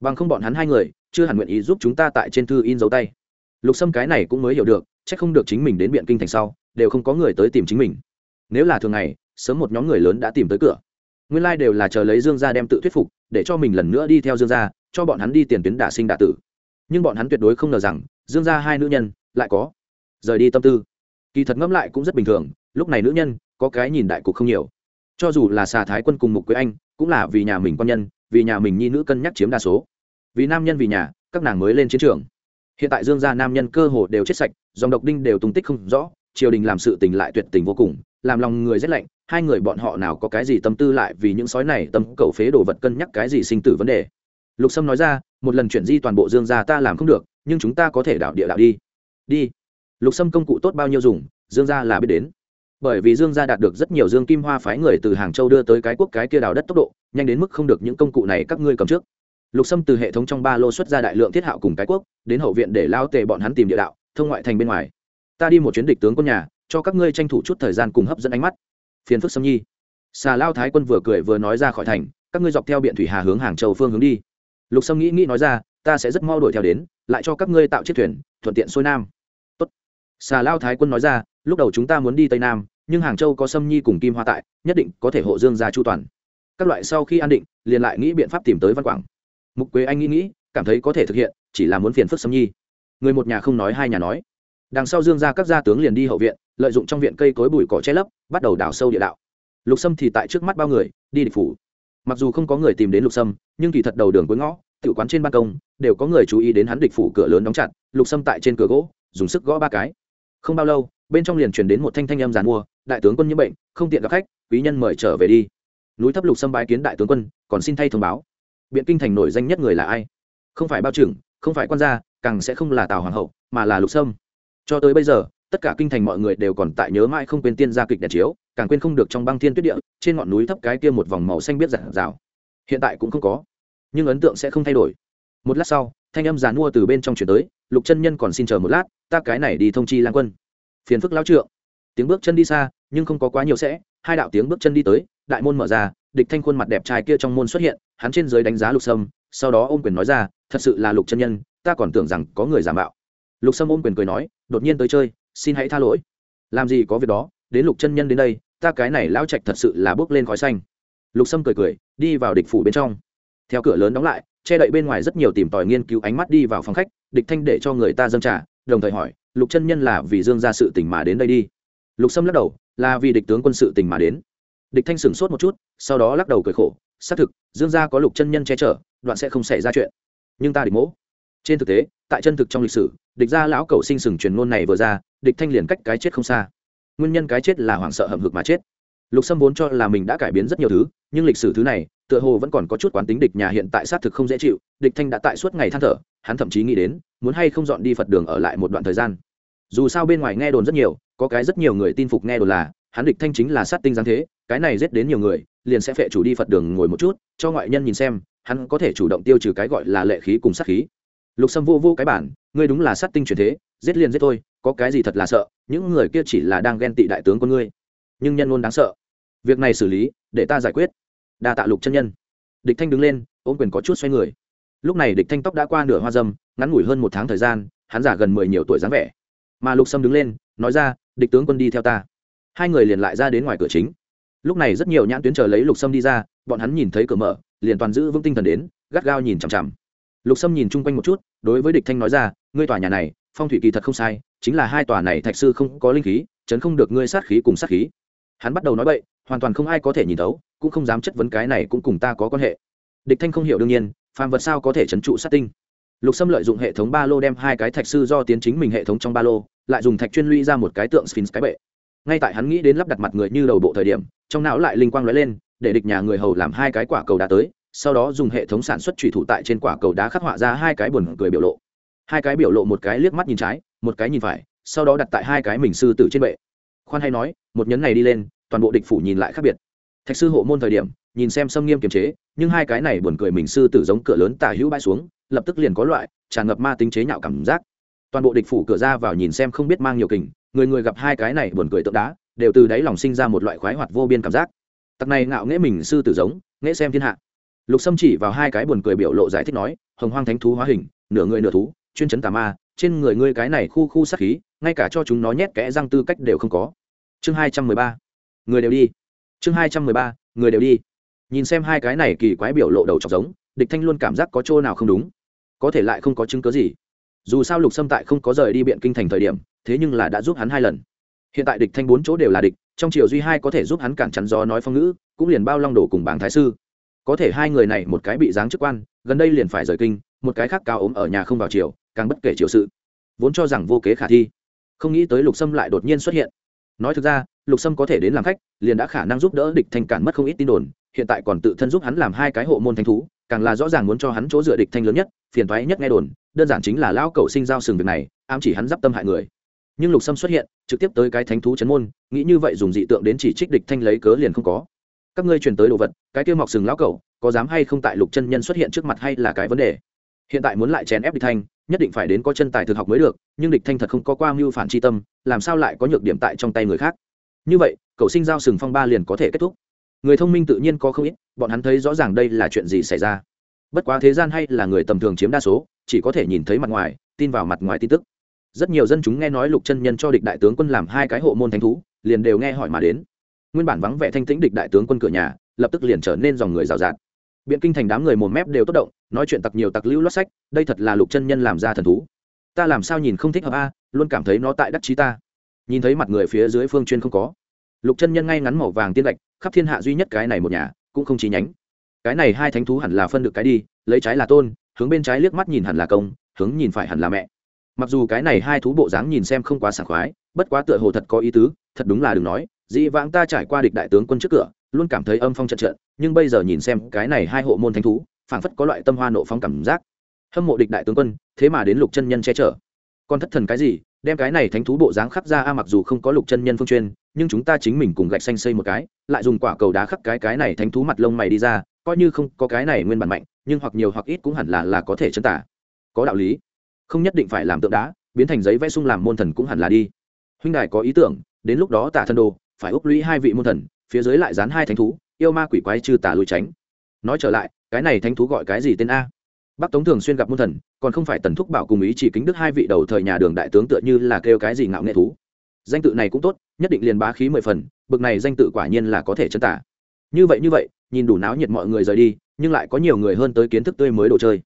[SPEAKER 1] Bằng không bọn hắn hai người, chưa hẳn nguyện ý giúp chúng ta tại trên thư in dấu tay. Lục sâm cái này cũng mới hiểu được c h ắ c không được chính mình đến biện kinh thành sau, đều không có người tới tìm chính mình. Nếu là thường ngày, sớm một nhóm người lớn đã tìm tới cửa. Nguyên lai、like、đều là chờ lấy dương gia đem tự thuyết phục để cho mình lần nữa đi theo dương gia, cho bọn hắn đi tiền tuyến đả sinh đả tử. Nhưng bọn hắn tuyệt đối không ngờ rằng, dương gia hai nữ nhân lại có rời đi tâm tư. Kỳ thật ngẫm lại cũng rất bình thường, lúc này nữ nhân có cái nhìn đại cục không nhiều. Cho dù là xà thái quân cùng mục quế anh, cũng là vì nhà mình quan nhân, vì nhà mình nhi nữ cân nhắc chiếm đa số. Vì nam nhân vì nhà, các nàng mới lên chiến trường. Hiện tại dương gia nam nhân cơ hồ đều chết sạch, dòng độc đinh đều tung tích không rõ, triều đình làm sự tình lại tuyệt tình vô cùng làm lòng người rét lạnh, hai người bọn họ nào có cái gì tâm tư lại vì những sói này tâm cầu phế đồ vật cân nhắc cái gì sinh tử vấn đề. Lục sâm nói ra, một lần chuyển di toàn bộ dương gia ta làm không được, nhưng chúng ta có thể đảo địa đạo đi. Đi. Lục sâm công cụ tốt bao nhiêu dùng, dương gia là biết đến. Bởi vì dương gia đạt được rất nhiều dương kim hoa phái người từ hàng châu đưa tới cái quốc cái kia đào đất tốc độ, nhanh đến mức không được những công cụ này các ngươi cầm trước. Lục sâm từ hệ thống trong ba lô xuất ra đại lượng thiết hạo cùng cái quốc, đến hậu viện để lao tề bọn hắn tìm địa đạo, thông ngoại thành bên ngoài. Ta đi một chuyến địch tướng quân nhà cho các ngươi tranh thủ chút thời gian cùng hấp dẫn ánh mắt. Phiền phức sâm nhi. Xà lao thái quân vừa cười vừa nói ra khỏi thành, các ngươi dọc theo biện thủy hà hướng hàng châu phương hướng đi. Lục sâm nghĩ nghĩ nói ra, ta sẽ rất mau đuổi theo đến, lại cho các ngươi tạo chiếc thuyền, thuận tiện xuôi nam. Tốt. xà lao thái quân nói ra, lúc đầu chúng ta muốn đi tây nam, nhưng hàng châu có sâm nhi cùng kim hoa tại, nhất định có thể hộ dương ra chu toàn. Các loại sau khi an định, liền lại nghĩ biện pháp tìm tới văn quảng. Mục quế anh nghĩ nghĩ, cảm thấy có thể thực hiện, chỉ là muốn phiền phức sâm nhi. Người một nhà không nói hai nhà nói. Đằng sau dương ra các gia tướng liền đi hậu viện lợi dụng trong viện cây cối bụi cỏ che lấp, bắt đầu đào sâu địa đạo. Lục sâm thì tại trước mắt bao người, đi địch phủ. Mặc dù không có người tìm đến lục sâm, nhưng kỳ thật đầu đường cuối ngõ tự quán trên ban công, đều có người chú ý đến hắn địch phủ cửa lớn đóng chặt, lục sâm tại trên cửa gỗ, dùng sức gõ ba cái. Không bao lâu, bên trong liền truyền đến một thanh thanh âm giàn mua, đại tướng quân nhiễm bệnh, không tiện gặp khách, quý nhân mời trở về đi. Núi thấp lục sâm bái kiến đại tướng quân, còn xin thay thông báo. Biện kinh thành nổi danh nhất người là ai? Không phải bao trưởng, không phải quan gia, càng sẽ không là tào hoàng hậu, mà là lục sâm. Cho tới bây giờ tất cả kinh thành mọi người đều còn tại nhớ mãi không quên tiên gia kịch đèn chiếu, càng quên không được trong băng thiên tuyết địa, trên ngọn núi thấp cái kia một vòng màu xanh biết giản rào hiện tại cũng không có, nhưng ấn tượng sẽ không thay đổi. Một lát sau, thanh âm giàn mua từ bên trong chuyển tới, lục chân nhân còn xin chờ một lát, ta cái này đi thông chi lan quân. Phiền phức lao trượng. Tiếng bước chân đi xa, nhưng không có quá nhiều sẽ, hai đạo tiếng bước chân đi tới, đại môn mở ra, địch thanh khuôn mặt đẹp trai kia trong môn xuất hiện, hắn trên dưới đánh giá lục sâm, sau đó ôm quyền nói ra, thật sự là lục chân nhân, ta còn tưởng rằng có người giả mạo. Lục sâm ôm quyền cười nói, đột nhiên tới chơi xin hãy tha lỗi. Làm gì có việc đó, đến lục chân nhân đến đây, ta cái này lão trạch thật sự là bước lên khói xanh. Lục sâm cười cười, đi vào địch phủ bên trong. Theo cửa lớn đóng lại, che đậy bên ngoài rất nhiều tìm tòi nghiên cứu ánh mắt đi vào phòng khách, địch thanh để cho người ta dâng trả đồng thời hỏi, lục chân nhân là vì dương ra sự tình mà đến đây đi? Lục sâm lắc đầu, là vì địch tướng quân sự tình mà đến. Địch thanh sửng sốt một chút, sau đó lắc đầu cười khổ, xác thực, dương gia có lục chân nhân che chở, đoạn sẽ không xảy ra chuyện. Nhưng ta địch mỗ. Trên thực tế, tại chân thực trong lịch sử, địch gia lão cầu sinh sừng truyền ngôn này vừa ra địch thanh liền cách cái chết không xa. Nguyên nhân cái chết là hoảng sợ hậm hực mà chết. Lục sâm vốn cho là mình đã cải biến rất nhiều thứ, nhưng lịch sử thứ này, tựa hồ vẫn còn có chút quán tính địch nhà hiện tại xác thực không dễ chịu, địch thanh đã tại suốt ngày than thở, hắn thậm chí nghĩ đến, muốn hay không dọn đi phật đường ở lại một đoạn thời gian. Dù sao bên ngoài nghe đồn rất nhiều, có cái rất nhiều người tin phục nghe đồn là, hắn địch thanh chính là sát tinh giáng thế, cái này giết đến nhiều người, liền sẽ phệ chủ đi phật đường ngồi một chút, cho ngoại nhân nhìn xem, hắn có thể chủ động tiêu trừ cái gọi là lệ khí cùng sát khí lục sâm vô vô cái bản, ngươi đúng là sát tinh truyền thế, giết liền giết thôi, có cái gì thật là sợ, những người kia chỉ là đang ghen tị đại tướng con ngươi. Nhưng nhân luôn đáng sợ. Việc này xử lý, để ta giải quyết. Đa tạ lục chân nhân. Địch thanh đứng lên, ôm quyền có chút xoay người. Lúc này địch thanh tóc đã qua nửa hoa dâm, ngắn ngủi hơn một tháng thời gian, hắn giả gần mười nhiều tuổi dáng vẻ. Mà lục sâm đứng lên, nói ra, địch tướng quân đi theo ta. Hai người liền lại ra đến ngoài cửa chính. Lúc này rất nhiều nhãn tuyến chờ lấy lục sâm đi ra, bọn hắn nhìn thấy cửa mở, liền toàn giữ vững tinh thần đến, gắt gao nhìn chằm chằm lục sâm nhìn chung quanh một chút, đối với địch thanh nói ra, ngươi tòa nhà này, phong thủy kỳ thật không sai, chính là hai tòa này thạch sư không có linh khí, chấn không được ngươi sát khí cùng sát khí. Hắn bắt đầu nói bậy, hoàn toàn không ai có thể nhìn thấu, cũng không dám chất vấn cái này cũng cùng ta có quan hệ. Địch thanh không hiểu đương nhiên, phàm vật sao có thể chấn trụ sát tinh? Lục sâm lợi dụng hệ thống ba lô đem hai cái thạch sư do tiến chính mình hệ thống trong ba lô, lại dùng thạch chuyên lũy ra một cái tượng sphinx cái bệ. Ngay tại hắn nghĩ đến lắp đặt mặt người như đầu bộ thời điểm, trong não lại linh quang lóe lên, để địch nhà người hầu làm hai cái quả cầu đá tới sau đó dùng hệ thống sản xuất thủy thủ tại trên quả cầu đá khắc họa ra hai cái buồn cười biểu lộ. Hai cái biểu lộ một cái liếc mắt nhìn trái, một cái nhìn phải, sau đó đặt tại hai cái mình sư tử trên bệ. Khoan hay nói, một nhấn này đi lên, toàn bộ địch phủ nhìn lại khác biệt. Thạch sư hộ môn thời điểm, nhìn xem xâm nghiêm kiềm chế, nhưng hai cái này buồn cười mình sư tử giống cửa lớn tả hữu bãi xuống, lập tức liền có loại tràn ngập ma tính chế nhạo cảm giác. Toàn bộ địch phủ cửa ra vào nhìn xem không biết mang nhiều kình, người người gặp hai cái này buồn cười tượng đá, đều từ đáy lòng sinh ra một loại khoái hoạt vô biên cảm giác. Tặc này ngạo nghễ mình sư tử giống, nghễ xem thiên hạ lục sâm chỉ vào hai cái buồn cười biểu lộ giải thích nói, hồng hoang thánh thú hóa hình, nửa người nửa thú, chuyên chấn tà ma, trên người ngươi cái này khu khu sát khí, ngay cả cho chúng nó nhét kẽ răng tư cách đều không có. Chương hai trăm mười ba. Người đều đi. Chương hai trăm mười ba, người đều đi. Nhìn xem hai cái này kỳ quái biểu lộ đầu trọc giống, địch thanh luôn cảm giác có chỗ nào không đúng. Có thể lại không có chứng cớ gì. Dù sao lục Sâm tại không có rời đi biện kinh thành thời điểm, thế nhưng là đã giúp hắn hai lần. Hiện tại địch thanh bốn chỗ đều là địch, trong triều duy hai có thể giúp hắn cản chắn gió nói phong ngữ, cũng liền bao long đổ cùng bảng thái sư có thể hai người này một cái bị giáng chức quan gần đây liền phải rời kinh một cái khác cao ốm ở nhà không vào chiều, càng bất kể triều sự. Vốn cho rằng vô kế khả thi. Không nghĩ tới lục sâm lại đột nhiên xuất hiện. Nói thực ra lục sâm có thể đến làm khách liền đã khả năng giúp đỡ địch thanh cản mất không ít tin đồn hiện tại còn tự thân giúp hắn làm hai cái hộ môn thanh thú càng là rõ ràng muốn cho hắn chỗ dựa địch thanh lớn nhất phiền thoái nhất nghe đồn đơn giản chính là lao cậu sinh giao sừng việc này ám chỉ hắn d tâm hại người. Nhưng lục sâm xuất hiện trực tiếp tới cái thánh thú chấn môn nghĩ như vậy dùng dị tượng đến chỉ trích địch thanh lấy cớ liền không có các ngươi truyền tới đồ vật, cái kia mọc sừng lão cẩu, có dám hay không tại lục chân nhân xuất hiện trước mặt hay là cái vấn đề? Hiện tại muốn lại chèn ép địch thanh, nhất định phải đến có chân tài thực học mới được, nhưng địch thanh thật không có qua mưu phản tri tâm, làm sao lại có nhược điểm tại trong tay người khác? Như vậy, cậu sinh giao sừng phong ba liền có thể kết thúc. Người thông minh tự nhiên có không ít, bọn hắn thấy rõ ràng đây là chuyện gì xảy ra. Bất quá thế gian hay là người tầm thường chiếm đa số, chỉ có thể nhìn thấy mặt ngoài, tin vào mặt ngoài tin tức. Rất nhiều dân chúng nghe nói lục chân nhân cho địch đại tướng quân làm hai cái hộ môn thánh thú, liền đều nghe hỏi mà đến nguyên bản vắng vẻ thanh tĩnh địch đại tướng quân cửa nhà, lập tức liền trở nên dòng người rào rạt. Biện kinh thành đám người mồm mép đều tốt động, nói chuyện tặc nhiều tặc lưu lót sách, đây thật là lục chân nhân làm ra thần thú. Ta làm sao nhìn không thích hợp a, luôn cảm thấy nó tại đắc chí ta. Nhìn thấy mặt người phía dưới phương chuyên không có. Lục chân nhân ngay ngắn màu vàng tiên lệch, khắp thiên hạ duy nhất cái này một nhà, cũng không chi nhánh. Cái này hai thánh thú hẳn là phân được cái đi, lấy trái là tôn, hướng bên trái liếc mắt nhìn hẳn là công, hướng nhìn phải hẳn là mẹ mặc dù cái này hai thú bộ dáng nhìn xem không quá sảng khoái, bất quá tựa hồ thật có ý tứ, thật đúng là đừng nói, dĩ vãng ta trải qua địch đại tướng quân trước cửa, luôn cảm thấy âm phong trận trận, nhưng bây giờ nhìn xem cái này hai hộ môn thánh thú, phảng phất có loại tâm hoa nộ phong cảm giác. Hâm mộ địch đại tướng quân, thế mà đến lục chân nhân che chở. Còn thất thần cái gì, đem cái này thánh thú bộ dáng khắc ra a, mặc dù không có lục chân nhân phương chuyên, nhưng chúng ta chính mình cùng gạch xanh xây một cái, lại dùng quả cầu đá khắc cái cái này thánh thú mặt lông mày đi ra, coi như không có cái này nguyên bản mạnh, nhưng hoặc nhiều hoặc ít cũng hẳn là là có thể chân tả. Có đạo lý không nhất định phải làm tượng đá, biến thành giấy vẽ sung làm môn thần cũng hẳn là đi. Huynh đài có ý tưởng, đến lúc đó tả thân đồ, phải úc lũy hai vị môn thần, phía dưới lại dán hai thánh thú, yêu ma quỷ quái trừ tả lùi tránh. Nói trở lại, cái này thánh thú gọi cái gì tên a? Bắc tống thường xuyên gặp môn thần, còn không phải tần thúc bảo cùng ý chỉ kính đức hai vị đầu thời nhà đường đại tướng tựa như là kêu cái gì ngạo nghệ thú. Danh tự này cũng tốt, nhất định liền bá khí mười phần, bực này danh tự quả nhiên là có thể chân tả. Như vậy như vậy, nhìn đủ náo nhiệt mọi người rời đi, nhưng lại có nhiều người hơn tới kiến thức tươi mới đồ chơi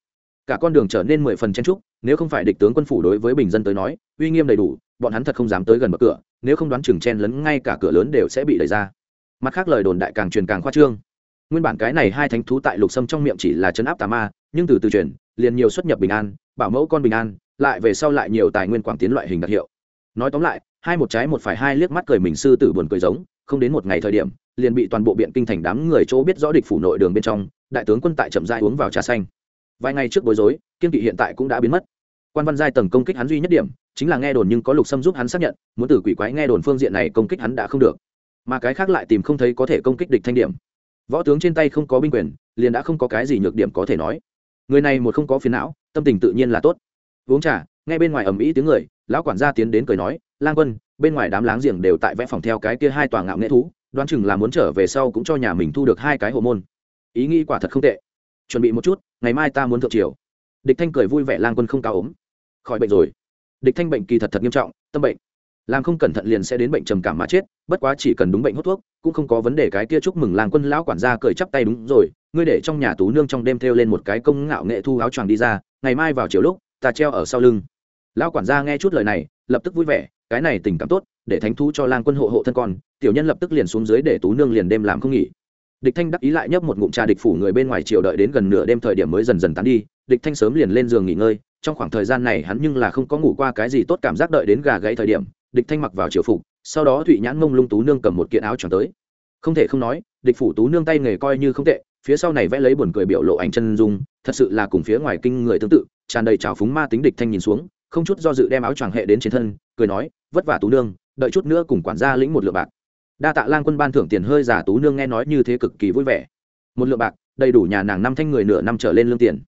[SPEAKER 1] cả con đường trở nên mười phần chen trúc nếu không phải địch tướng quân phủ đối với bình dân tới nói, uy nghiêm đầy đủ, bọn hắn thật không dám tới gần bậc cửa, nếu không đoán chừng chen lấn ngay cả cửa lớn đều sẽ bị đẩy ra. Mặt khác lời đồn đại càng truyền càng khoa trương. Nguyên bản cái này hai thánh thú tại lục sâm trong miệng chỉ là chấn áp tà ma, nhưng từ từ truyền liền nhiều xuất nhập bình an, bảo mẫu con bình an, lại về sau lại nhiều tài nguyên quảng tiến loại hình đặc hiệu. Nói tóm lại, hai một trái một phải hai liếc mắt cười mình sư tử buồn cười giống, không đến một ngày thời điểm, liền bị toàn bộ biện kinh thành đám người chỗ biết rõ địch phủ nội đường bên trong, đại tướng quân tại chậm dai uống vào trà xanh vài ngày trước bối rối, kiên kỵ hiện tại cũng đã biến mất. Quan văn giai tầng công kích hắn duy nhất điểm, chính là nghe đồn nhưng có lục xâm giúp hắn xác nhận, muốn từ quỷ quái nghe đồn phương diện này công kích hắn đã không được. Mà cái khác lại tìm không thấy có thể công kích địch thanh điểm. Võ tướng trên tay không có binh quyền, liền đã không có cái gì nhược điểm có thể nói. Người này một không có phiền não, tâm tình tự nhiên là tốt. Uống trà, nghe bên ngoài ầm ĩ tiếng người, lão quản gia tiến đến cười nói, lang quân, bên ngoài đám láng giềng đều tại vẽ phòng theo cái kia hai tòa ngạo nghệ thú, đoán chừng là muốn trở về sau cũng cho nhà mình thu được hai cái hộ môn. Ý nghĩ quả thật không tệ. Chuẩn bị một chút ngày mai ta muốn thượng triều. Địch thanh cười vui vẻ lang quân không cao ốm. Khỏi bệnh rồi. Địch thanh bệnh kỳ thật thật nghiêm trọng, tâm bệnh. Làm không cẩn thận liền sẽ đến bệnh trầm cảm mà chết, bất quá chỉ cần đúng bệnh hút thuốc, cũng không có vấn đề, cái kia chúc mừng lang quân lão quản gia cười chắp tay đúng rồi, ngươi để trong nhà tú nương trong đêm thêu lên một cái công ngạo nghệ thu áo choàng đi ra, ngày mai vào chiều lúc, ta treo ở sau lưng. Lão quản gia nghe chút lời này, lập tức vui vẻ, cái này tình cảm tốt, để thánh thú cho lang quân hộ hộ thân con, tiểu nhân lập tức liền xuống dưới để tú nương liền đêm làm không nghỉ địch thanh đắc ý lại nhấp một ngụm trà địch phủ người bên ngoài chiều đợi đến gần nửa đêm thời điểm mới dần dần tán đi. Địch thanh sớm liền lên giường nghỉ ngơi, trong khoảng thời gian này hắn nhưng là không có ngủ qua cái gì tốt cảm giác đợi đến gà gãy thời điểm, địch thanh mặc vào triều phục, sau đó thụy nhãn mông lung tú nương cầm một kiện áo choàng tới. Không thể không nói, địch phủ tú nương tay nghề coi như không tệ, phía sau này vẽ lấy buồn cười biểu lộ ảnh chân dung, thật sự là cùng phía ngoài kinh người tương tự, tràn đầy trào phúng ma tính địch thanh nhìn xuống, không chút do dự đem áo choàng hệ đến trên thân, cười nói, vất vả tú nương, đợi chút nữa cùng quản gia lĩnh một lượng bạc đa tạ lang quân ban thưởng tiền hơi giả tú nương nghe nói như thế cực kỳ vui vẻ. Một lượng bạc, đầy đủ nhà nàng năm thanh người nửa năm trở lên lương tiền.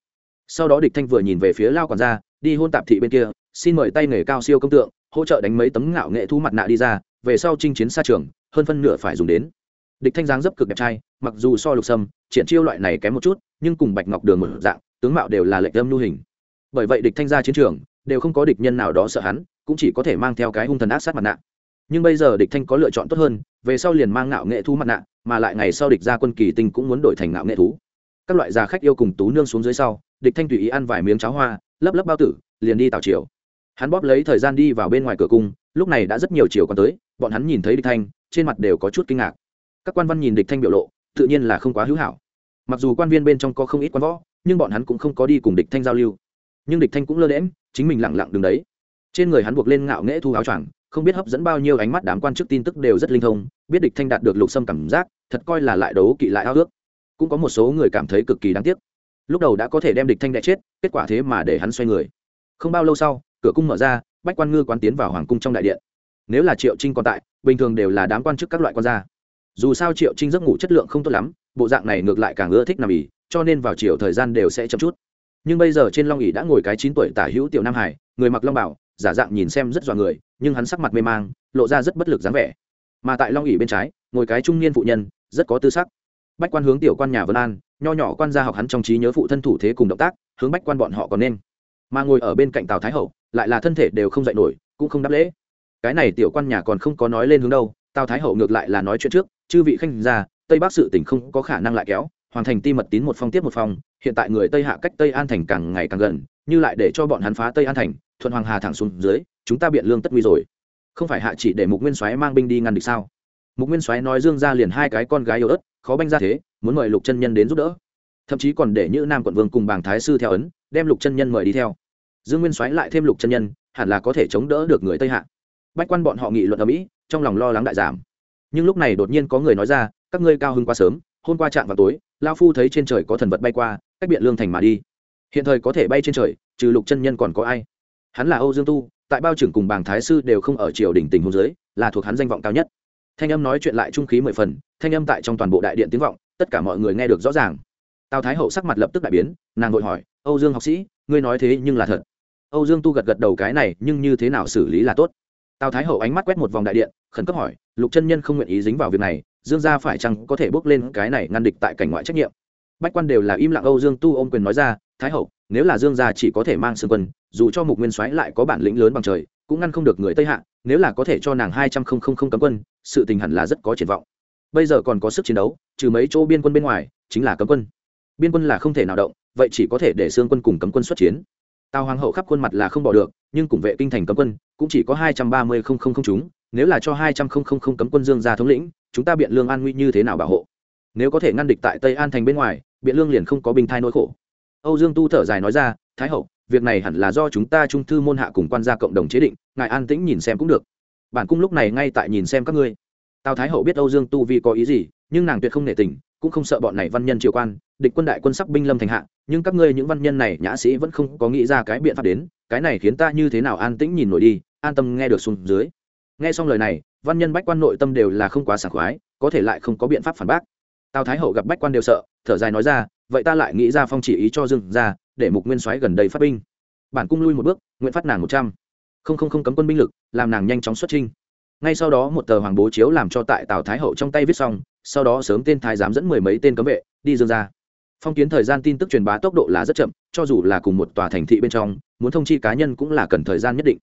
[SPEAKER 1] Sau đó địch thanh vừa nhìn về phía lao quản gia, đi hôn tạp thị bên kia, xin mời tay nghề cao siêu công tượng, hỗ trợ đánh mấy tấm ngạo nghệ thu mặt nạ đi ra, về sau chinh chiến xa trường, hơn phân nửa phải dùng đến. Địch thanh dáng dấp cực đẹp trai, mặc dù so lục sâm, triển chiêu loại này kém một chút, nhưng cùng bạch ngọc đường một dạng, tướng mạo đều là lệnh âm lưu hình. Bởi vậy địch thanh ra chiến trường, đều không có địch nhân nào đó sợ hắn, cũng chỉ có thể mang theo cái hung thần ác sát mặt nạ nhưng bây giờ địch thanh có lựa chọn tốt hơn, về sau liền mang ngạo nghệ thú mặt nạ, mà lại ngày sau địch ra quân kỳ tinh cũng muốn đổi thành ngạo nghệ thú. Các loại già khách yêu cùng tú nương xuống dưới sau, địch thanh tùy ý ăn vài miếng cháo hoa, lấp lấp bao tử, liền đi tào triều. Hắn bóp lấy thời gian đi vào bên ngoài cửa cung, lúc này đã rất nhiều chiều còn tới, bọn hắn nhìn thấy địch thanh, trên mặt đều có chút kinh ngạc. Các quan văn nhìn địch thanh biểu lộ, tự nhiên là không quá hữu hảo. Mặc dù quan viên bên trong có không ít quan võ, nhưng bọn hắn cũng không có đi cùng địch thanh giao lưu. Nhưng địch thanh cũng lơ đễm chính mình lặng lặng đứng đấy. Trên người hắn buộc lên ngạo nghễ thu áo choàng không biết hấp dẫn bao nhiêu ánh mắt đám quan chức tin tức đều rất linh thông, biết địch thanh đạt được lục sâm cảm giác, thật coi là lại đấu kỵ lại ao ước. Cũng có một số người cảm thấy cực kỳ đáng tiếc. Lúc đầu đã có thể đem địch thanh đại chết, kết quả thế mà để hắn xoay người. Không bao lâu sau, cửa cung mở ra, bách quan ngư quán tiến vào hoàng cung trong đại điện. Nếu là triệu trinh còn tại, bình thường đều là đám quan chức các loại quan gia. Dù sao triệu trinh giấc ngủ chất lượng không tốt lắm, bộ dạng này ngược lại càng ưa thích nằm ỉ cho nên vào chiều thời gian đều sẽ chậm chút. Nhưng bây giờ trên long ỉ đã ngồi cái chín tuổi tả hữu tiểu nam hải, người mặc long bảo giả dạng nhìn xem rất dọa người, nhưng hắn sắc mặt mê mang, lộ ra rất bất lực dáng vẻ. Mà tại long ỉ bên trái, ngồi cái trung niên phụ nhân, rất có tư sắc. Bách quan hướng tiểu quan nhà vân an, nho nhỏ quan gia học hắn trong trí nhớ phụ thân thủ thế cùng động tác, hướng bách quan bọn họ còn nên. Mà ngồi ở bên cạnh tào thái hậu, lại là thân thể đều không dậy nổi, cũng không đáp lễ. Cái này tiểu quan nhà còn không có nói lên hướng đâu, tào thái hậu ngược lại là nói chuyện trước, chư vị khanh ra tây bắc sự tỉnh không có khả năng lại kéo hoàn thành ti mật tín một phong tiếp một phong, hiện tại người tây hạ cách tây an thành càng ngày càng gần, như lại để cho bọn hắn phá tây an thành thuận hoàng hà thẳng xuống dưới, chúng ta biện lương tất nguy rồi. Không phải hạ chỉ để mục nguyên soái mang binh đi ngăn địch sao? Mục nguyên soái nói dương ra liền hai cái con gái yếu ớt, khó banh ra thế, muốn mời lục chân nhân đến giúp đỡ. Thậm chí còn để như nam quận vương cùng bàng thái sư theo ấn, đem lục chân nhân mời đi theo. Dương nguyên soái lại thêm lục chân nhân, hẳn là có thể chống đỡ được người tây hạ. Bách quan bọn họ nghị luận ở mỹ, trong lòng lo lắng đại giảm. Nhưng lúc này đột nhiên có người nói ra, các ngươi cao hơn quá sớm, hôm qua chạm vào tối lao phu thấy trên trời có thần vật bay qua, cách biện lương thành mà đi. Hiện thời có thể bay trên trời, trừ lục chân nhân còn có ai? Hắn là âu dương tu, tại bao trưởng cùng bàng thái sư đều không ở triều đình tình hôn giới là thuộc hắn danh vọng cao nhất. Thanh âm nói chuyện lại trung khí mười phần, thanh âm tại trong toàn bộ đại điện tiếng vọng, tất cả mọi người nghe được rõ ràng. Tào thái hậu sắc mặt lập tức đại biến, nàng vội hỏi, âu dương học sĩ, ngươi nói thế nhưng là thật? Âu dương tu gật gật đầu cái này, nhưng như thế nào xử lý là tốt? Tào thái hậu ánh mắt quét một vòng đại điện, khẩn cấp hỏi, lục chân nhân không nguyện ý dính vào việc này, dương gia phải chăng có thể bước lên cái này ngăn địch tại cảnh ngoại trách nhiệm? Bách quan đều là im lặng, âu dương tu ôm quyền nói ra, thái hậu, nếu là dương gia chỉ có thể mang sương quân dù cho mục nguyên soái lại có bản lĩnh lớn bằng trời, cũng ngăn không được người tây hạ, nếu là có thể cho nàng hai trăm không không không cấm quân, sự tình hẳn là rất có triển vọng. Bây giờ còn có sức chiến đấu, trừ mấy chỗ biên quân bên ngoài, chính là cấm quân. Biên quân là không thể nào động, vậy chỉ có thể để xương quân cùng cấm quân xuất chiến. Tào hoàng hậu khắp khuôn mặt là không bỏ được, nhưng cùng vệ kinh thành cấm quân, cũng chỉ có hai trăm ba mươi không không không chúng, nếu là cho hai trăm không không không cấm quân dương ra thống lĩnh, chúng ta biện lương an nguy như thế nào bảo hộ? Nếu có thể ngăn địch tại tây an thành bên ngoài, biện lương liền không có bình thai nỗi khổ. Âu dương tu thở dài nói ra, thái hậu việc này hẳn là do chúng ta trung thư môn hạ cùng quan gia cộng đồng chế định, ngài an tĩnh nhìn xem cũng được. Bản cung lúc này ngay tại nhìn xem các ngươi. Tào thái hậu biết âu dương tu vi có ý gì, nhưng nàng tuyệt không nể tình, cũng không sợ bọn này văn nhân triều quan, địch quân đại quân sắc binh lâm thành hạ, nhưng các ngươi những văn nhân này, nhã sĩ vẫn không có nghĩ ra cái biện pháp đến, cái này khiến ta như thế nào an tĩnh nhìn nổi đi, an tâm nghe được xuống dưới. Nghe xong lời này, văn nhân bách quan nội tâm đều là không quá sảng khoái, có thể lại không có biện pháp phản bác. Tào thái hậu gặp bách quan đều sợ, thở dài nói ra vậy ta lại nghĩ ra phong chỉ ý cho dương ra để mục nguyên soái gần đây phát binh. Bản cung lui một bước, nguyện phát nàng một trăm. Không không không cấm quân binh lực, làm nàng nhanh chóng xuất trinh ngay sau đó một tờ hoàng bố chiếu làm cho tại tào thái hậu trong tay viết xong, sau đó sớm tên thái giám dẫn mười mấy tên cấm vệ đi dương ra phong kiến thời gian tin tức truyền bá tốc độ là rất chậm, cho dù là cùng một tòa thành thị bên trong, muốn thông chi cá nhân cũng là cần thời gian nhất định.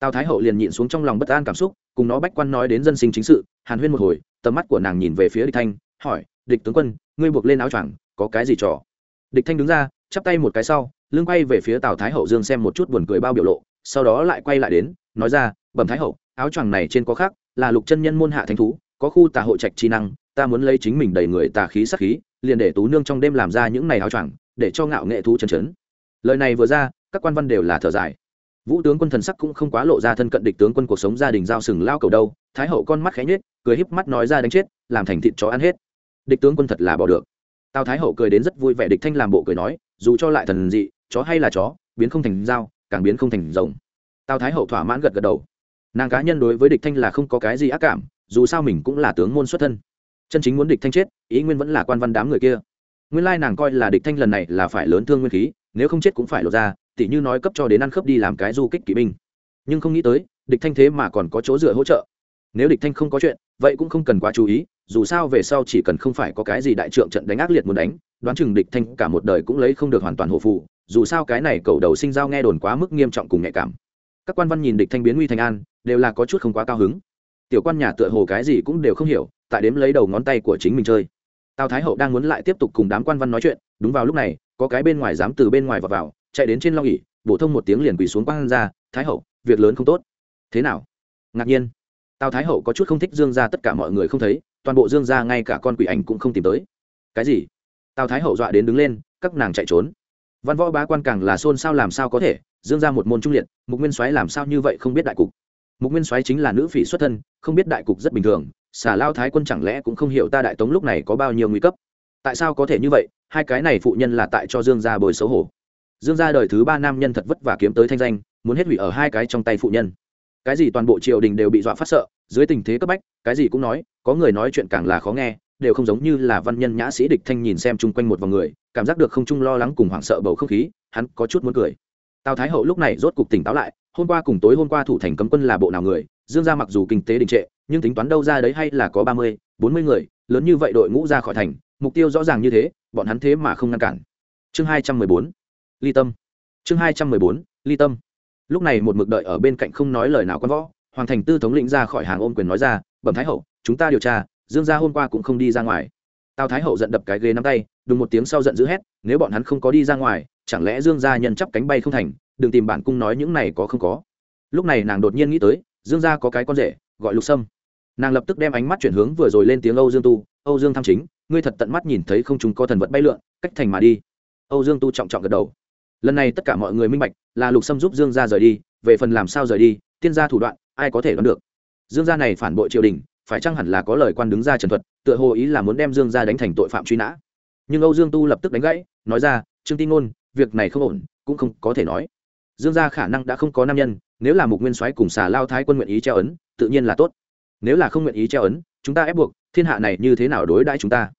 [SPEAKER 1] Tào thái hậu liền nhịn xuống trong lòng bất an cảm xúc, cùng nó bách quan nói đến dân sinh chính sự, hàn huyên một hồi, tầm mắt của nàng nhìn về phía địch thanh, hỏi, địch tướng quân, ngươi buộc lên áo choàng có cái gì trò? Địch thanh đứng ra, chắp tay một cái sau, lưng quay về phía tào thái hậu dương xem một chút buồn cười bao biểu lộ, sau đó lại quay lại đến, nói ra, bẩm thái hậu, áo choàng này trên có khác, là lục chân nhân môn hạ thánh thú, có khu tà hộ trạch chi năng, ta muốn lấy chính mình đầy người tà khí sắc khí, liền để tú nương trong đêm làm ra những này áo choàng, để cho ngạo nghệ thú chân chấn. Lời này vừa ra, các quan văn đều là thở dài. Vũ tướng quân thần sắc cũng không quá lộ ra thân cận địch tướng quân cuộc sống gia đình giao sừng lao cầu đâu, thái hậu con mắt khẽ nhếch, cười híp mắt nói ra đánh chết, làm thành thịt chó ăn hết. Địch tướng quân thật là bỏ được tào thái hậu cười đến rất vui vẻ địch thanh làm bộ cười nói, dù cho lại thần dị, chó hay là chó, biến không thành dao, càng biến không thành rồng. Tào thái hậu thỏa mãn gật gật đầu. Nàng cá nhân đối với địch thanh là không có cái gì ác cảm, dù sao mình cũng là tướng môn xuất thân. Chân chính muốn địch thanh chết, ý nguyên vẫn là quan văn đám người kia. Nguyên lai nàng coi là địch thanh lần này là phải lớn thương nguyên khí, nếu không chết cũng phải lột ra, tỉ như nói cấp cho đến ăn khớp đi làm cái du kích kỵ binh. Nhưng không nghĩ tới, địch thanh thế mà còn có chỗ dựa hỗ trợ nếu địch thanh không có chuyện vậy cũng không cần quá chú ý dù sao về sau chỉ cần không phải có cái gì đại trượng trận đánh ác liệt muốn đánh đoán chừng địch thanh cả một đời cũng lấy không được hoàn toàn hổ phụ dù sao cái này cầu đầu sinh giao nghe đồn quá mức nghiêm trọng cùng nhạy cảm. Các quan văn nhìn địch thanh biến nguy thành an đều là có chút không quá cao hứng. Tiểu quan nhà tựa hồ cái gì cũng đều không hiểu tại đếm lấy đầu ngón tay của chính mình chơi. Tào thái hậu đang muốn lại tiếp tục cùng đám quan văn nói chuyện đúng vào lúc này có cái bên ngoài dám từ bên ngoài vào, vào chạy đến trên long ỉ bổ thông một tiếng liền quỳ xuống quan ra thái hậu việc lớn không tốt. Thế nào? Ngạc nhiên tào thái hậu có chút không thích dương ra tất cả mọi người không thấy, toàn bộ dương ra ngay cả con quỷ ảnh cũng không tìm tới. Cái gì? Tào thái hậu dọa đến đứng lên, các nàng chạy trốn. Văn võ bá quan càng là xôn xao làm sao có thể, dương ra một môn trung liệt, mục nguyên soái làm sao như vậy không biết đại cục? Mục nguyên soái chính là nữ phỉ xuất thân, không biết đại cục rất bình thường xả lao thái quân chẳng lẽ cũng không hiểu ta đại tống lúc này có bao nhiêu nguy cấp? Tại sao có thể như vậy? Hai cái này phụ nhân là tại cho dương gia bồi xấu hổ. Dương gia đời thứ ba nam nhân thật vất vả kiếm tới thanh danh, muốn hết hủy ở hai cái trong tay phụ nhân cái gì toàn bộ triều đình đều bị dọa phát sợ, dưới tình thế cấp bách, cái gì cũng nói, có người nói chuyện càng là khó nghe, đều không giống như là văn nhân nhã sĩ địch thanh nhìn xem chung quanh một vòng người, cảm giác được không chung lo lắng cùng hoảng sợ bầu không khí, hắn có chút muốn cười. Tào thái hậu lúc này rốt cục tỉnh táo lại, hôm qua cùng tối hôm qua thủ thành cấm quân là bộ nào người, dương gia mặc dù kinh tế đình trệ, nhưng tính toán đâu ra đấy hay là có ba mươi, bốn mươi người, lớn như vậy đội ngũ ra khỏi thành, mục tiêu rõ ràng như thế, bọn hắn thế mà không ngăn cản. Chương hai trăm mười bốn, ly tâm. Chương hai trăm mười bốn, ly tâm lúc này một mực đợi ở bên cạnh không nói lời nào quan võ, hoàng thành tư thống lĩnh ra khỏi hàng ôm quyền nói ra, bẩm thái hậu, chúng ta điều tra, dương gia hôm qua cũng không đi ra ngoài. Tào thái hậu giận đập cái ghế nắm tay đùng một tiếng sau giận dữ hét, nếu bọn hắn không có đi ra ngoài, chẳng lẽ dương gia nhân chắp cánh bay không thành, đừng tìm bản cung nói những này có không có. Lúc này nàng đột nhiên nghĩ tới, dương gia có cái con rể, gọi lục sâm. Nàng lập tức đem ánh mắt chuyển hướng vừa rồi lên tiếng âu dương tu, âu dương tham chính, ngươi thật tận mắt nhìn thấy không chúng có thần vật bay lượn, cách thành mà đi. Âu dương tu trọng trọng gật đầu. Lần này tất cả mọi người minh bạch là lục sâm giúp dương gia rời đi, về phần làm sao rời đi, tiên gia thủ đoạn, ai có thể đoán được. Dương gia này phản bội triều đình, phải chăng hẳn là có lời quan đứng ra trần thuật, tựa hồ ý là muốn đem dương gia đánh thành tội phạm truy nã. Nhưng âu dương tu lập tức đánh gãy, nói ra, trương tin ngôn, việc này không ổn, cũng không có thể nói. Dương gia khả năng đã không có nam nhân, nếu là mục nguyên soái cùng xà lao thái quân nguyện ý treo ấn, tự nhiên là tốt. Nếu là không nguyện ý treo ấn, chúng ta ép buộc, thiên hạ này như thế nào đối đãi chúng ta?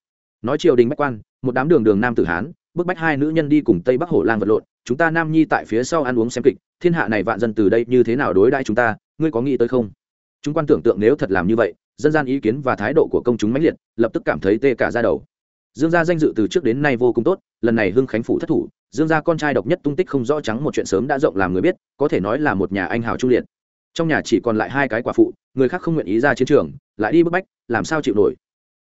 [SPEAKER 1] Nói triều đình bách quan, một đám đường đường nam tử hán, bức bách hai nữ nhân đi cùng tây bắc hổ lang vật lộn chúng ta nam nhi tại phía sau ăn uống xem kịch, thiên hạ này vạn dân từ đây như thế nào đối đãi chúng ta, ngươi có nghĩ tới không? Chúng quan tưởng tượng nếu thật làm như vậy, dân gian ý kiến và thái độ của công chúng mãnh liệt, lập tức cảm thấy tê cả ra đầu. Dương gia danh dự từ trước đến nay vô cùng tốt, lần này hưng khánh phủ thất thủ, dương gia con trai độc nhất tung tích không rõ trắng một chuyện sớm đã rộng làm người biết, có thể nói là một nhà anh hào trung liệt. Trong nhà chỉ còn lại hai cái quả phụ, người khác không nguyện ý ra chiến trường, lại đi bức bách, làm sao chịu nổi?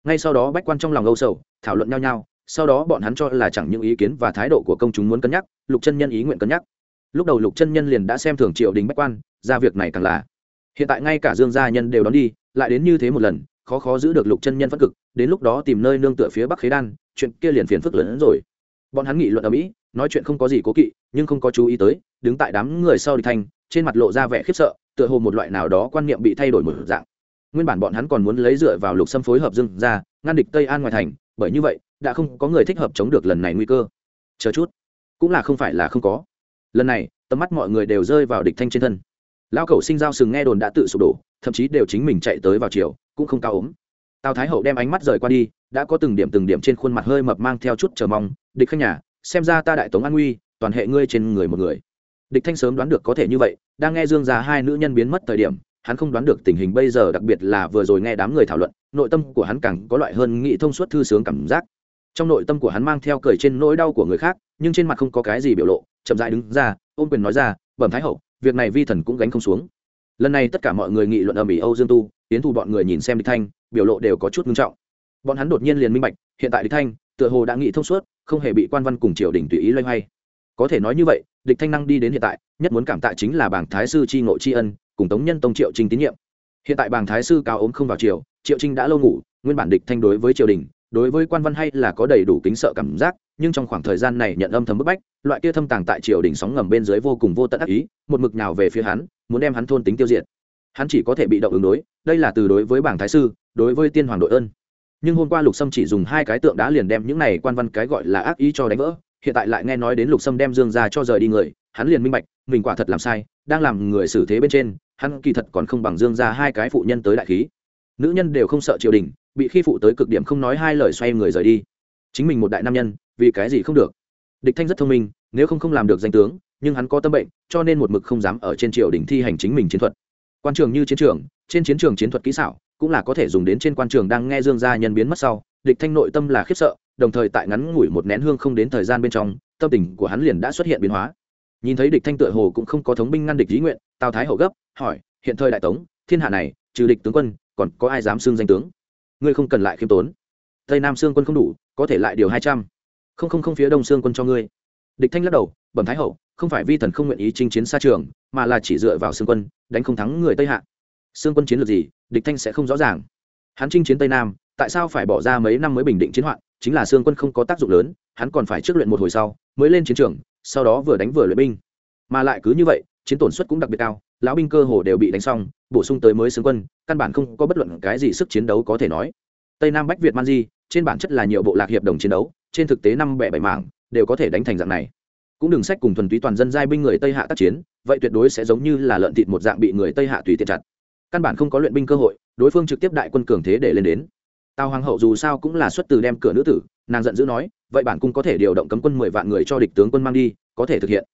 [SPEAKER 1] Ngay sau đó bách quan trong lòng âu sầu, thảo luận nhau nhau sau đó bọn hắn cho là chẳng những ý kiến và thái độ của công chúng muốn cân nhắc, lục chân nhân ý nguyện cân nhắc. Lúc đầu lục chân nhân liền đã xem thường triều đình bách quan, ra việc này càng là. Hiện tại ngay cả dương gia nhân đều đón đi, lại đến như thế một lần, khó khó giữ được lục chân nhân phân cực, đến lúc đó tìm nơi nương tựa phía bắc khế đan, chuyện kia liền phiền phức lớn hơn rồi. Bọn hắn nghị luận ở mỹ, nói chuyện không có gì cố kỵ, nhưng không có chú ý tới, đứng tại đám người sau đi thanh trên mặt lộ ra vẻ khiếp sợ, tựa hồ một loại nào đó quan niệm bị thay đổi một dạng. Nguyên bản bọn hắn còn muốn lấy dựa vào lục xâm phối hợp dương ra ngăn địch tây an ngoài thành, bởi như vậy đã không có người thích hợp chống được lần này nguy cơ. Chờ chút. Cũng là không phải là không có. Lần này, tầm mắt mọi người đều rơi vào địch thanh trên thân. Lao cầu sinh giao sừng nghe đồn đã tự sụp đổ, thậm chí đều chính mình chạy tới vào chiều, cũng không cao ốm tào thái hậu đem ánh mắt rời qua đi, đã có từng điểm từng điểm trên khuôn mặt hơi mập mang theo chút chờ mong, địch khanh nhà, xem ra ta đại tống an nguy, toàn hệ ngươi trên người một người. Địch thanh sớm đoán được có thể như vậy, đang nghe dương già hai nữ nhân biến mất thời điểm, hắn không đoán được tình hình bây giờ, đặc biệt là vừa rồi nghe đám người thảo luận, nội tâm của hắn càng có loại hơn nghĩ thông suốt thư sướng cảm giác trong nội tâm của hắn mang theo cười trên nỗi đau của người khác, nhưng trên mặt không có cái gì biểu lộ, chậm dại đứng ra, ôm quyền nói ra, bẩm thái hậu, việc này vi thần cũng gánh không xuống. Lần này tất cả mọi người nghị luận ở mỹ âu dương tu tiến thủ bọn người nhìn xem địch thanh, biểu lộ đều có chút nghiêm trọng. Bọn hắn đột nhiên liền minh bạch, hiện tại địch thanh, tựa hồ đã nghị thông suốt, không hề bị quan văn cùng triều đình tùy ý loay hoay. Có thể nói như vậy, địch thanh năng đi đến hiện tại, nhất muốn cảm tạ chính là bảng thái sư tri ngộ tri ân, cùng tống nhân tông triệu trinh tín nhiệm. Hiện tại bảng thái sư cao ốm không vào triều, triệu trinh đã lâu ngủ, nguyên bản địch thanh đối với triều đình đối với quan văn hay là có đầy đủ kính sợ cảm giác, nhưng trong khoảng thời gian này nhận âm thầm bức bách, loại kia thâm tàng tại triều đình sóng ngầm bên dưới vô cùng vô tận ác ý, một mực nào về phía hắn, muốn đem hắn thôn tính tiêu diệt. Hắn chỉ có thể bị động ứng đối, đây là từ đối với bảng thái sư, đối với tiên hoàng đội ơn. Nhưng hôm qua lục sâm chỉ dùng hai cái tượng đá liền đem những này quan văn cái gọi là ác ý cho đánh vỡ, hiện tại lại nghe nói đến lục sâm đem dương ra cho rời đi người, hắn liền minh bạch, mình quả thật làm sai, đang làm người xử thế bên trên, hắn kỳ thật còn không bằng dương ra hai cái phụ nhân tới đại khí nữ nhân đều không sợ triều đình, bị khi phụ tới cực điểm không nói hai lời xoay người rời đi. Chính mình một đại nam nhân, vì cái gì không được? Địch thanh rất thông minh, nếu không không làm được danh tướng, nhưng hắn có tâm bệnh, cho nên một mực không dám ở trên triều đình thi hành chính mình chiến thuật. Quan trường như chiến trường, trên chiến trường chiến thuật kỹ xảo, cũng là có thể dùng đến trên quan trường đang nghe dương gia nhân biến mất sau. Địch thanh nội tâm là khiếp sợ, đồng thời tại ngắn ngủi một nén hương không đến thời gian bên trong, tâm tình của hắn liền đã xuất hiện biến hóa. Nhìn thấy địch thanh tựa hồ cũng không có thống binh ngăn địch lý nguyện, tào thái hậu gấp, hỏi, hiện thời đại tống, thiên hạ này, trừ địch tướng quân còn có ai dám xưng danh tướng? Ngươi không cần lại khiêm tốn. Tây nam xương quân không đủ, có thể lại điều hai trăm. Không không không, phía đông xương quân cho ngươi. Địch thanh lắc đầu, bẩm thái hậu, không phải vi thần không nguyện ý chinh chiến xa trường, mà là chỉ dựa vào xương quân, đánh không thắng người tây hạ. Xương quân chiến lược gì, địch thanh sẽ không rõ ràng. Hắn chinh chiến tây nam, tại sao phải bỏ ra mấy năm mới bình định chiến hoạn, chính là xương quân không có tác dụng lớn, hắn còn phải trước luyện một hồi sau, mới lên chiến trường, sau đó vừa đánh vừa luyện binh. Mà lại cứ như vậy, chiến tổn suất cũng đặc biệt cao lão binh cơ hồ đều bị đánh xong, bổ sung tới mới xương quân, căn bản không có bất luận cái gì sức chiến đấu có thể nói. Tây nam bách việt man di, trên bản chất là nhiều bộ lạc hiệp đồng chiến đấu, trên thực tế năm bẻ bảy mảng, đều có thể đánh thành dạng này. Cũng đừng sách cùng thuần túy toàn dân giai binh người tây hạ tác chiến, vậy tuyệt đối sẽ giống như là lợn thịt một dạng bị người tây hạ tùy tiện chặt. Căn bản không có luyện binh cơ hội, đối phương trực tiếp đại quân cường thế để lên đến. Tào hoàng hậu dù sao cũng là xuất từ đem cửa nữ tử, nàng giận dữ nói, vậy bản cung có thể điều động cấm quân mười vạn người cho địch tướng quân mang đi, có thể thực hiện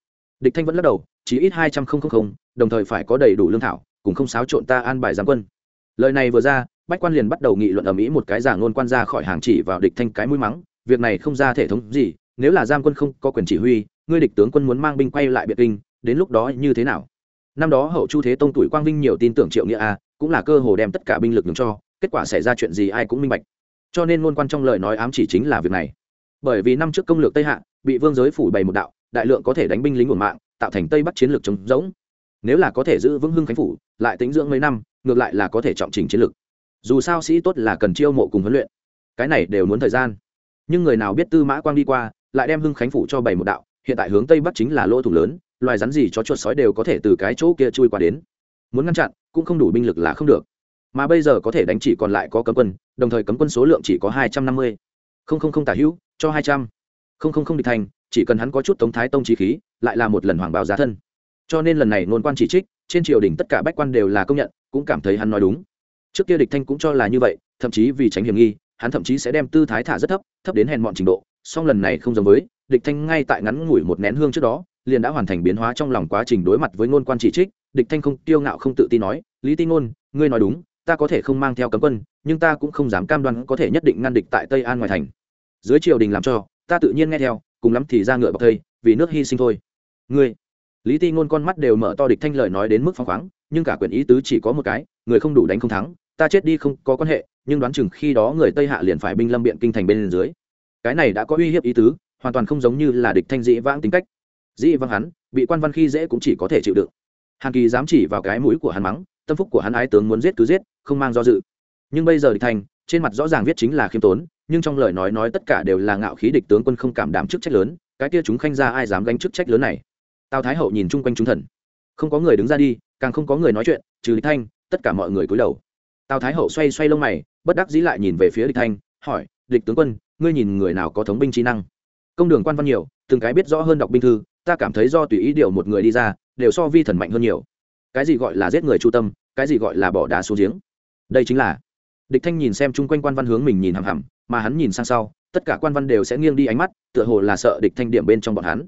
[SPEAKER 1] địch thanh vẫn lắc đầu chỉ ít hai trăm linh đồng thời phải có đầy đủ lương thảo, cùng không xáo trộn ta an bài giáng quân. Lời này vừa ra, bách quan liền bắt đầu nghị luận ở mỹ một cái giả ngôn quan ra khỏi hàng chỉ vào địch thanh cái mũi mắng, việc này không ra thể thống gì, nếu là giam quân không có quyền chỉ huy, ngươi địch tướng quân muốn mang binh quay lại biệt kinh, đến lúc đó như thế nào? Năm đó hậu chu thế tông tuổi quang vinh nhiều tin tưởng triệu nghĩa a, cũng là cơ hồ đem tất cả binh lực nhường cho, kết quả xảy ra chuyện gì ai cũng minh bạch. Cho nên ngôn quan trong lời nói ám chỉ chính là việc này. Bởi vì năm trước công lược tây hạ, bị vương giới phủ bày một đạo đại lượng có thể đánh binh lính của mạng, tạo thành tây bắc chiến lược chống rỗng. Nếu là có thể giữ vững hưng khánh phủ, lại tính dưỡng mấy năm, ngược lại là có thể trọng trình chiến lược. Dù sao sĩ tốt là cần chiêu mộ cùng huấn luyện. Cái này đều muốn thời gian. Nhưng người nào biết tư mã quang đi qua, lại đem hưng khánh phủ cho bảy một đạo, hiện tại hướng tây bắc chính là lỗ thủ lớn, loài rắn gì cho chuột sói đều có thể từ cái chỗ kia chui qua đến. Muốn ngăn chặn, cũng không đủ binh lực là không được. Mà bây giờ có thể đánh chỉ còn lại có cấm quân, đồng thời cấm quân số lượng chỉ có hai trăm năm mươi. Không không không tả hữu, cho hai trăm. Không không không địch thành chỉ cần hắn có chút tống thái tông trí khí, lại là một lần hoàng bào giá thân. Cho nên lần này nôn quan chỉ trích, trên triều đình tất cả bách quan đều là công nhận, cũng cảm thấy hắn nói đúng. Trước kia địch thanh cũng cho là như vậy, thậm chí vì tránh hiểm nghi, hắn thậm chí sẽ đem tư thái thả rất thấp thấp đến hèn mọn trình độ, song lần này không giống với, địch thanh ngay tại ngắn ngủi một nén hương trước đó, liền đã hoàn thành biến hóa trong lòng quá trình đối mặt với ngôn quan chỉ trích, địch thanh không tiêu ngạo không tự tin nói, lý tin ngôn, ngươi nói đúng, ta có thể không mang theo cấm quân, nhưng ta cũng không dám cam đoan có thể nhất định ngăn địch tại tây an ngoài thành. Dưới triều đình làm cho ta tự nhiên nghe theo, cùng lắm thì ra ngựa bọc thây, vì nước hy sinh thôi. Ngươi, lý ti ngôn con mắt đều mở to địch thanh lời nói đến mức phăng khoáng, nhưng cả quyền ý tứ chỉ có một cái, người không đủ đánh không thắng, ta chết đi không có quan hệ, nhưng đoán chừng khi đó người tây hạ liền phải binh lâm biện kinh thành bên dưới. Cái này đã có uy hiếp ý tứ, hoàn toàn không giống như là địch thanh dĩ vãng tính cách. Dĩ vãng hắn, bị quan văn khi dễ cũng chỉ có thể chịu đựng. Hàn kỳ dám chỉ vào cái mũi của hắn mắng, tâm phúc của hắn ái tướng muốn giết cứ giết, không mang do dự. Nhưng bây giờ địch thanh, trên mặt rõ ràng viết chính là khiêm tốn nhưng trong lời nói nói tất cả đều là ngạo khí địch tướng quân không cảm đảm chức trách lớn, cái kia chúng khanh ra ai dám gánh chức trách lớn này? Tào thái hậu nhìn chung quanh chúng thần. Không có người đứng ra đi, càng không có người nói chuyện, trừ địch thanh, tất cả mọi người cúi đầu. Tào thái hậu xoay xoay lông mày, bất đắc dĩ lại nhìn về phía địch thanh, hỏi, địch tướng quân, ngươi nhìn người nào có thống binh trí năng? Công đường quan văn nhiều, từng cái biết rõ hơn đọc binh thư, ta cảm thấy do tùy ý điều một người đi ra, đều so vi thần mạnh hơn nhiều. Cái gì gọi là giết người chu tâm, cái gì gọi là bỏ đá xuống giếng? Đây chính là địch thanh nhìn xem chung quanh quan văn hướng mình nhìn hằm hằm mà hắn nhìn sang sau, tất cả quan văn đều sẽ nghiêng đi ánh mắt, tựa hồ là sợ địch thanh điểm bên trong bọn hắn.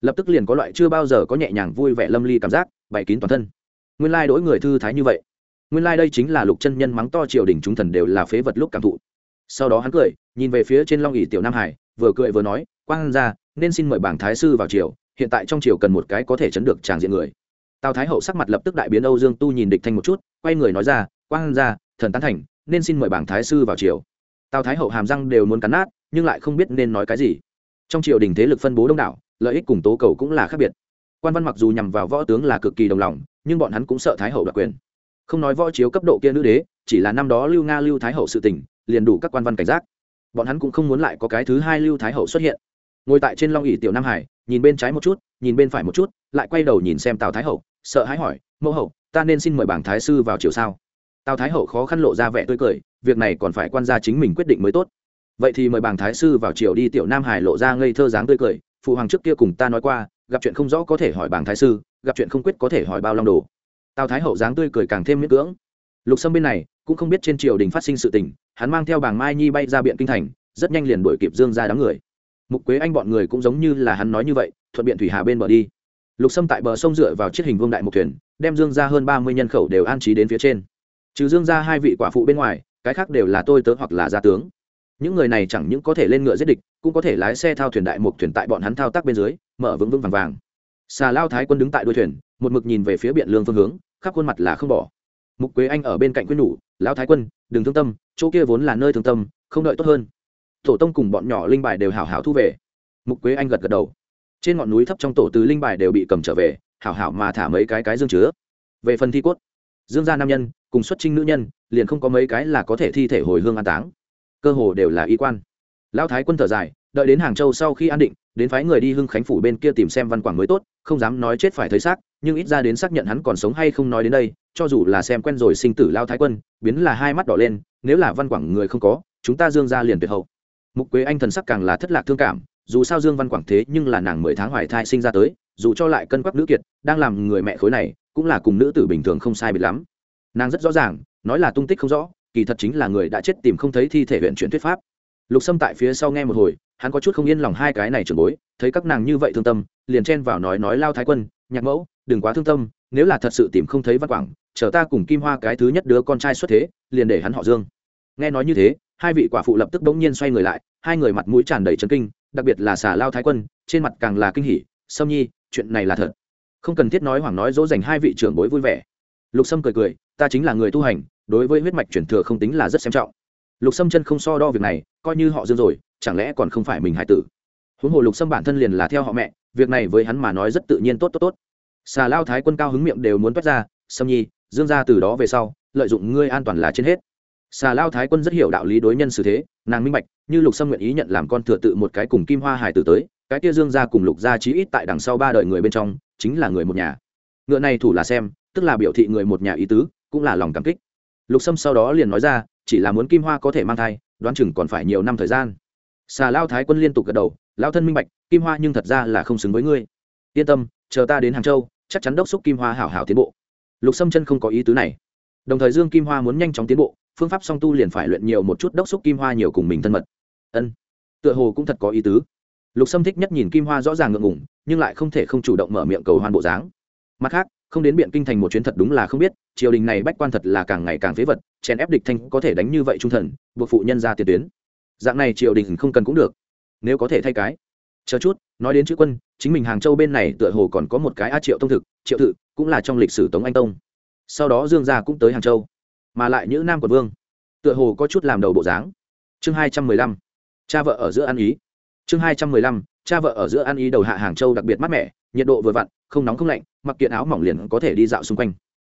[SPEAKER 1] Lập tức liền có loại chưa bao giờ có nhẹ nhàng vui vẻ lâm ly cảm giác, bày kín toàn thân. Nguyên lai like đối người thư thái như vậy. Nguyên lai、like、đây chính là lục chân nhân mắng to triều đình chúng thần đều là phế vật lúc cảm thụ. Sau đó hắn cười, nhìn về phía trên long ỉ tiểu nam hải, vừa cười vừa nói, quang ra nên xin mời bảng thái sư vào triều, hiện tại trong triều cần một cái có thể chấn được tràng diện người. Tào thái hậu sắc mặt lập tức đại biến, âu dương tu nhìn địch thanh một chút, quay người nói ra, quang ra thần tán thành, nên xin mời bảng thái sư vào triều tào thái hậu hàm răng đều muốn cắn nát, nhưng lại không biết nên nói cái gì. Trong triều đình thế lực phân bố đông đảo, lợi ích cùng tố cầu cũng là khác biệt. Quan văn mặc dù nhằm vào võ tướng là cực kỳ đồng lòng, nhưng bọn hắn cũng sợ thái hậu đoạt quyền. Không nói võ chiếu cấp độ kia nữ đế, chỉ là năm đó lưu nga lưu thái hậu sự tỉnh liền đủ các quan văn cảnh giác. Bọn hắn cũng không muốn lại có cái thứ hai lưu thái hậu xuất hiện. Ngồi tại trên long ỉ tiểu nam hải, nhìn bên trái một chút, nhìn bên phải một chút, lại quay đầu nhìn xem tào thái hậu, sợ hãi hỏi, mẫu hậu, ta nên xin mời bảng thái sư vào chiều sao? Tào thái hậu khó khăn lộ ra vẻ tươi cười việc này còn phải quan gia chính mình quyết định mới tốt. Vậy thì mời bảng thái sư vào triều đi, tiểu nam hải lộ ra ngây thơ dáng tươi cười. Phụ hoàng trước kia cùng ta nói qua, gặp chuyện không rõ có thể hỏi bảng thái sư, gặp chuyện không quyết có thể hỏi bao long đồ. Tào thái hậu dáng tươi cười càng thêm miễn cưỡng. Lục sâm bên này, cũng không biết trên triều đình phát sinh sự tình, hắn mang theo bảng mai nhi bay ra biện kinh thành, rất nhanh liền đuổi kịp dương ra đám người. Mục quế anh bọn người cũng giống như là hắn nói như vậy, thuận biện thủy hà bên bờ đi. Lục sâm tại bờ sông dựa vào chiếc hình vương đại một thuyền, đem dương ra hơn ba mươi nhân khẩu đều an trí đến phía trên. Trừ dương ra hai vị quả phụ bên ngoài cái khác đều là tôi tớ hoặc là gia tướng. Những người này chẳng những có thể lên ngựa giết địch, cũng có thể lái xe thao thuyền đại một thuyền tại bọn hắn thao tác bên dưới, mở vững vững vàng vàng. Xà lao thái quân đứng tại đuôi thuyền, một mực nhìn về phía biện lương phương hướng, khắp khuôn mặt là không bỏ. Mục quế anh ở bên cạnh quyết nhủ, lão thái quân, đừng thương tâm, chỗ kia vốn là nơi thương tâm, không đợi tốt hơn. Tổ tông cùng bọn nhỏ linh bài đều hảo hảo thu về. Mục quế anh gật gật đầu. Trên ngọn núi thấp trong tổ tứ linh bài đều bị cầm trở về, hảo hảo mà thả mấy cái cái dương chứa. Về phần thi cốt, dương gia nam nhân cùng xuất trinh nữ nhân, liền không có mấy cái là có thể thi thể hồi hương an táng. Cơ hồ đều là y quan. Lão thái quân thở dài, đợi đến hàng châu sau khi an định, đến phái người đi hưng khánh phủ bên kia tìm xem văn quảng mới tốt, không dám nói chết phải thấy xác, nhưng ít ra đến xác nhận hắn còn sống hay không nói đến đây, cho dù là xem quen rồi sinh tử lao thái quân, biến là hai mắt đỏ lên, nếu là văn quảng người không có, chúng ta dương ra liền tuyệt hậu. Mục quế anh thần sắc càng là thất lạc thương cảm, dù sao dương văn quảng thế nhưng là nàng mười tháng hoài thai sinh ra tới, dù cho lại cân quắc nữ kiệt, đang làm người mẹ khối này, cũng là cùng nữ tử bình thường không sai biệt lắm nàng rất rõ ràng, nói là tung tích không rõ, kỳ thật chính là người đã chết tìm không thấy thi thể huyện chuyển thuyết pháp. Lục sâm tại phía sau nghe một hồi, hắn có chút không yên lòng hai cái này trường bối, thấy các nàng như vậy thương tâm, liền chen vào nói nói lao thái quân, nhạc mẫu, đừng quá thương tâm, nếu là thật sự tìm không thấy văn quảng, chờ ta cùng kim hoa cái thứ nhất đứa con trai xuất thế, liền để hắn họ dương. Nghe nói như thế, hai vị quả phụ lập tức bỗng nhiên xoay người lại, hai người mặt mũi tràn đầy trấn kinh, đặc biệt là xà lao thái quân, trên mặt càng là kinh hỉ, sâm nhi, chuyện này là thật. Không cần thiết nói hoảng nói dỗ dành hai vị trưởng bối vui vẻ lục sâm cười cười, ta chính là người tu hành, đối với huyết mạch chuyển thừa không tính là rất xem trọng. Lục sâm chân không so đo việc này, coi như họ dương rồi, chẳng lẽ còn không phải mình hải tử? Huống hồ lục sâm bản thân liền là theo họ mẹ, việc này với hắn mà nói rất tự nhiên tốt tốt tốt. Xà lao thái quân cao hứng miệng đều muốn toát ra, sâm nhi, dương ra từ đó về sau, lợi dụng ngươi an toàn là trên hết. Xà lao thái quân rất hiểu đạo lý đối nhân xử thế, nàng minh bạch, như lục sâm nguyện ý nhận làm con thừa tự một cái cùng kim hoa hải tử tới, cái kia dương ra cùng lục gia chí ít tại đằng sau ba đời người bên trong, chính là người một nhà. Ngựa này thủ là xem tức là biểu thị người một nhà ý tứ, cũng là lòng cảm kích. Lục sâm sau đó liền nói ra, chỉ là muốn kim hoa có thể mang thai, đoán chừng còn phải nhiều năm thời gian. Xà lao thái quân liên tục gật đầu, lao thân minh bạch, kim hoa nhưng thật ra là không xứng với ngươi. Yên tâm, chờ ta đến hàng châu, chắc chắn đốc xúc kim hoa hảo hảo tiến bộ. Lục sâm chân không có ý tứ này. Đồng thời dương kim hoa muốn nhanh chóng tiến bộ, phương pháp song tu liền phải luyện nhiều một chút đốc xúc kim hoa nhiều cùng mình thân mật. Ân, tựa hồ cũng thật có ý tứ. Lục sâm thích nhất nhìn kim hoa rõ ràng ngượng ngủng nhưng lại không thể không chủ động mở miệng cầu hoan bộ dáng. Mặt khác không đến biện kinh thành một chuyến thật đúng là không biết, triều đình này bách quan thật là càng ngày càng phế vật, chèn ép địch thanh có thể đánh như vậy trung thần, buộc phụ nhân ra tiền tuyến. Dạng này triều đình không cần cũng được. Nếu có thể thay cái. Chờ chút, nói đến chữ quân, chính mình hàng châu bên này tựa hồ còn có một cái a triệu tông thực, triệu thự cũng là trong lịch sử tống anh tông. Sau đó dương gia cũng tới hàng châu, mà lại những nam quận vương, tựa hồ có chút làm đầu bộ dáng. Chương hai trăm mười lăm, cha vợ ở giữa ăn ý. Chương hai trăm mười lăm, cha vợ ở giữa ăn ý đầu hạ hàng châu đặc biệt mát mẻ, nhiệt độ vừa vặn, không nóng không lạnh mặc kiện áo mỏng liền có thể đi dạo xung quanh.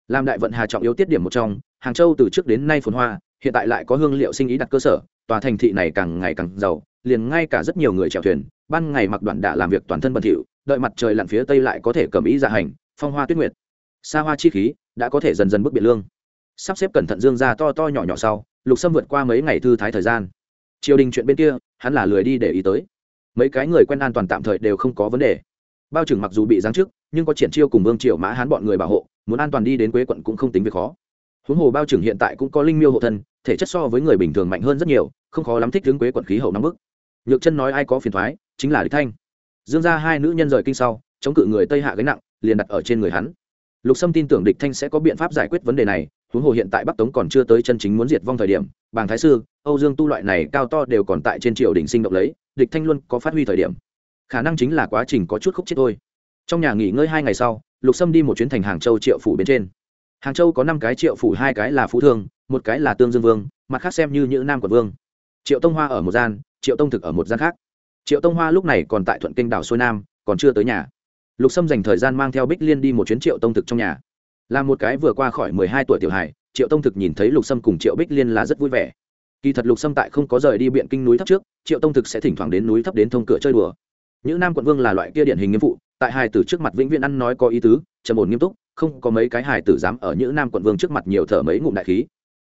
[SPEAKER 1] Làm đại vận hà trọng yếu tiết điểm một trong, hàng châu từ trước đến nay phồn hoa, hiện tại lại có hương liệu sinh ý đặt cơ sở, tòa thành thị này càng ngày càng giàu, liền ngay cả rất nhiều người chèo thuyền, ban ngày mặc đoạn đạ làm việc toàn thân bẩn thỉu, đợi mặt trời lặn phía tây lại có thể cầm ý dạ hành, phong hoa tuyết nguyệt. Xa hoa chi khí đã có thể dần dần bước biệt lương. Sắp xếp cẩn thận dương ra to to nhỏ nhỏ sau, lục sâm vượt qua mấy ngày thư thái thời gian. Triều đình chuyện bên kia, hắn là lười đi để ý tới. Mấy cái người quen an toàn tạm thời đều không có vấn đề bao trưởng mặc dù bị giáng chức, nhưng có triển chiêu cùng vương triều mã hán bọn người bảo hộ, muốn an toàn đi đến quế quận cũng không tính việc khó. Huống hồ bao trưởng hiện tại cũng có linh miêu hộ thân, thể chất so với người bình thường mạnh hơn rất nhiều, không khó lắm thích đứng quế quận khí hậu nóng bức. Nhược chân nói ai có phiền thoái, chính là địch thanh. Dương ra hai nữ nhân rời kinh sau, chống cự người tây hạ gánh nặng, liền đặt ở trên người hắn. Lục sâm tin tưởng địch thanh sẽ có biện pháp giải quyết vấn đề này, huống hồ hiện tại bắc tống còn chưa tới chân chính muốn diệt vong thời điểm, bàng thái sư, âu dương tu loại này cao to đều còn tại trên triều đình sinh động lấy, địch thanh luôn có phát huy thời điểm khả năng chính là quá trình có chút khúc chết thôi. Trong nhà nghỉ ngơi hai ngày sau, lục sâm đi một chuyến thành hàng châu triệu phủ bên trên. Hàng châu có năm cái triệu phủ, hai cái là phú thương, một cái là tương dương vương, mặt khác xem như như nam quận vương. Triệu tông hoa ở một gian, triệu tông thực ở một gian khác. Triệu tông hoa lúc này còn tại thuận kinh đảo xuôi nam, còn chưa tới nhà. Lục sâm dành thời gian mang theo bích liên đi một chuyến triệu tông thực trong nhà. Là một cái vừa qua khỏi mười hai tuổi tiểu hải triệu tông thực nhìn thấy lục sâm cùng triệu bích liên là rất vui vẻ. Kỳ thật lục sâm tại không có rời đi biện kinh núi thấp trước, triệu tông thực sẽ thỉnh thoảng đến núi thấp đến thông cửa chơi đùa những nam quận vương là loại kia điển hình nghiêm phụ, tại hài tử trước mặt vĩnh viễn ăn nói có ý tứ, trầm ổn nghiêm túc, không có mấy cái hài tử dám ở những nam quận vương trước mặt nhiều thở mấy ngụm đại khí.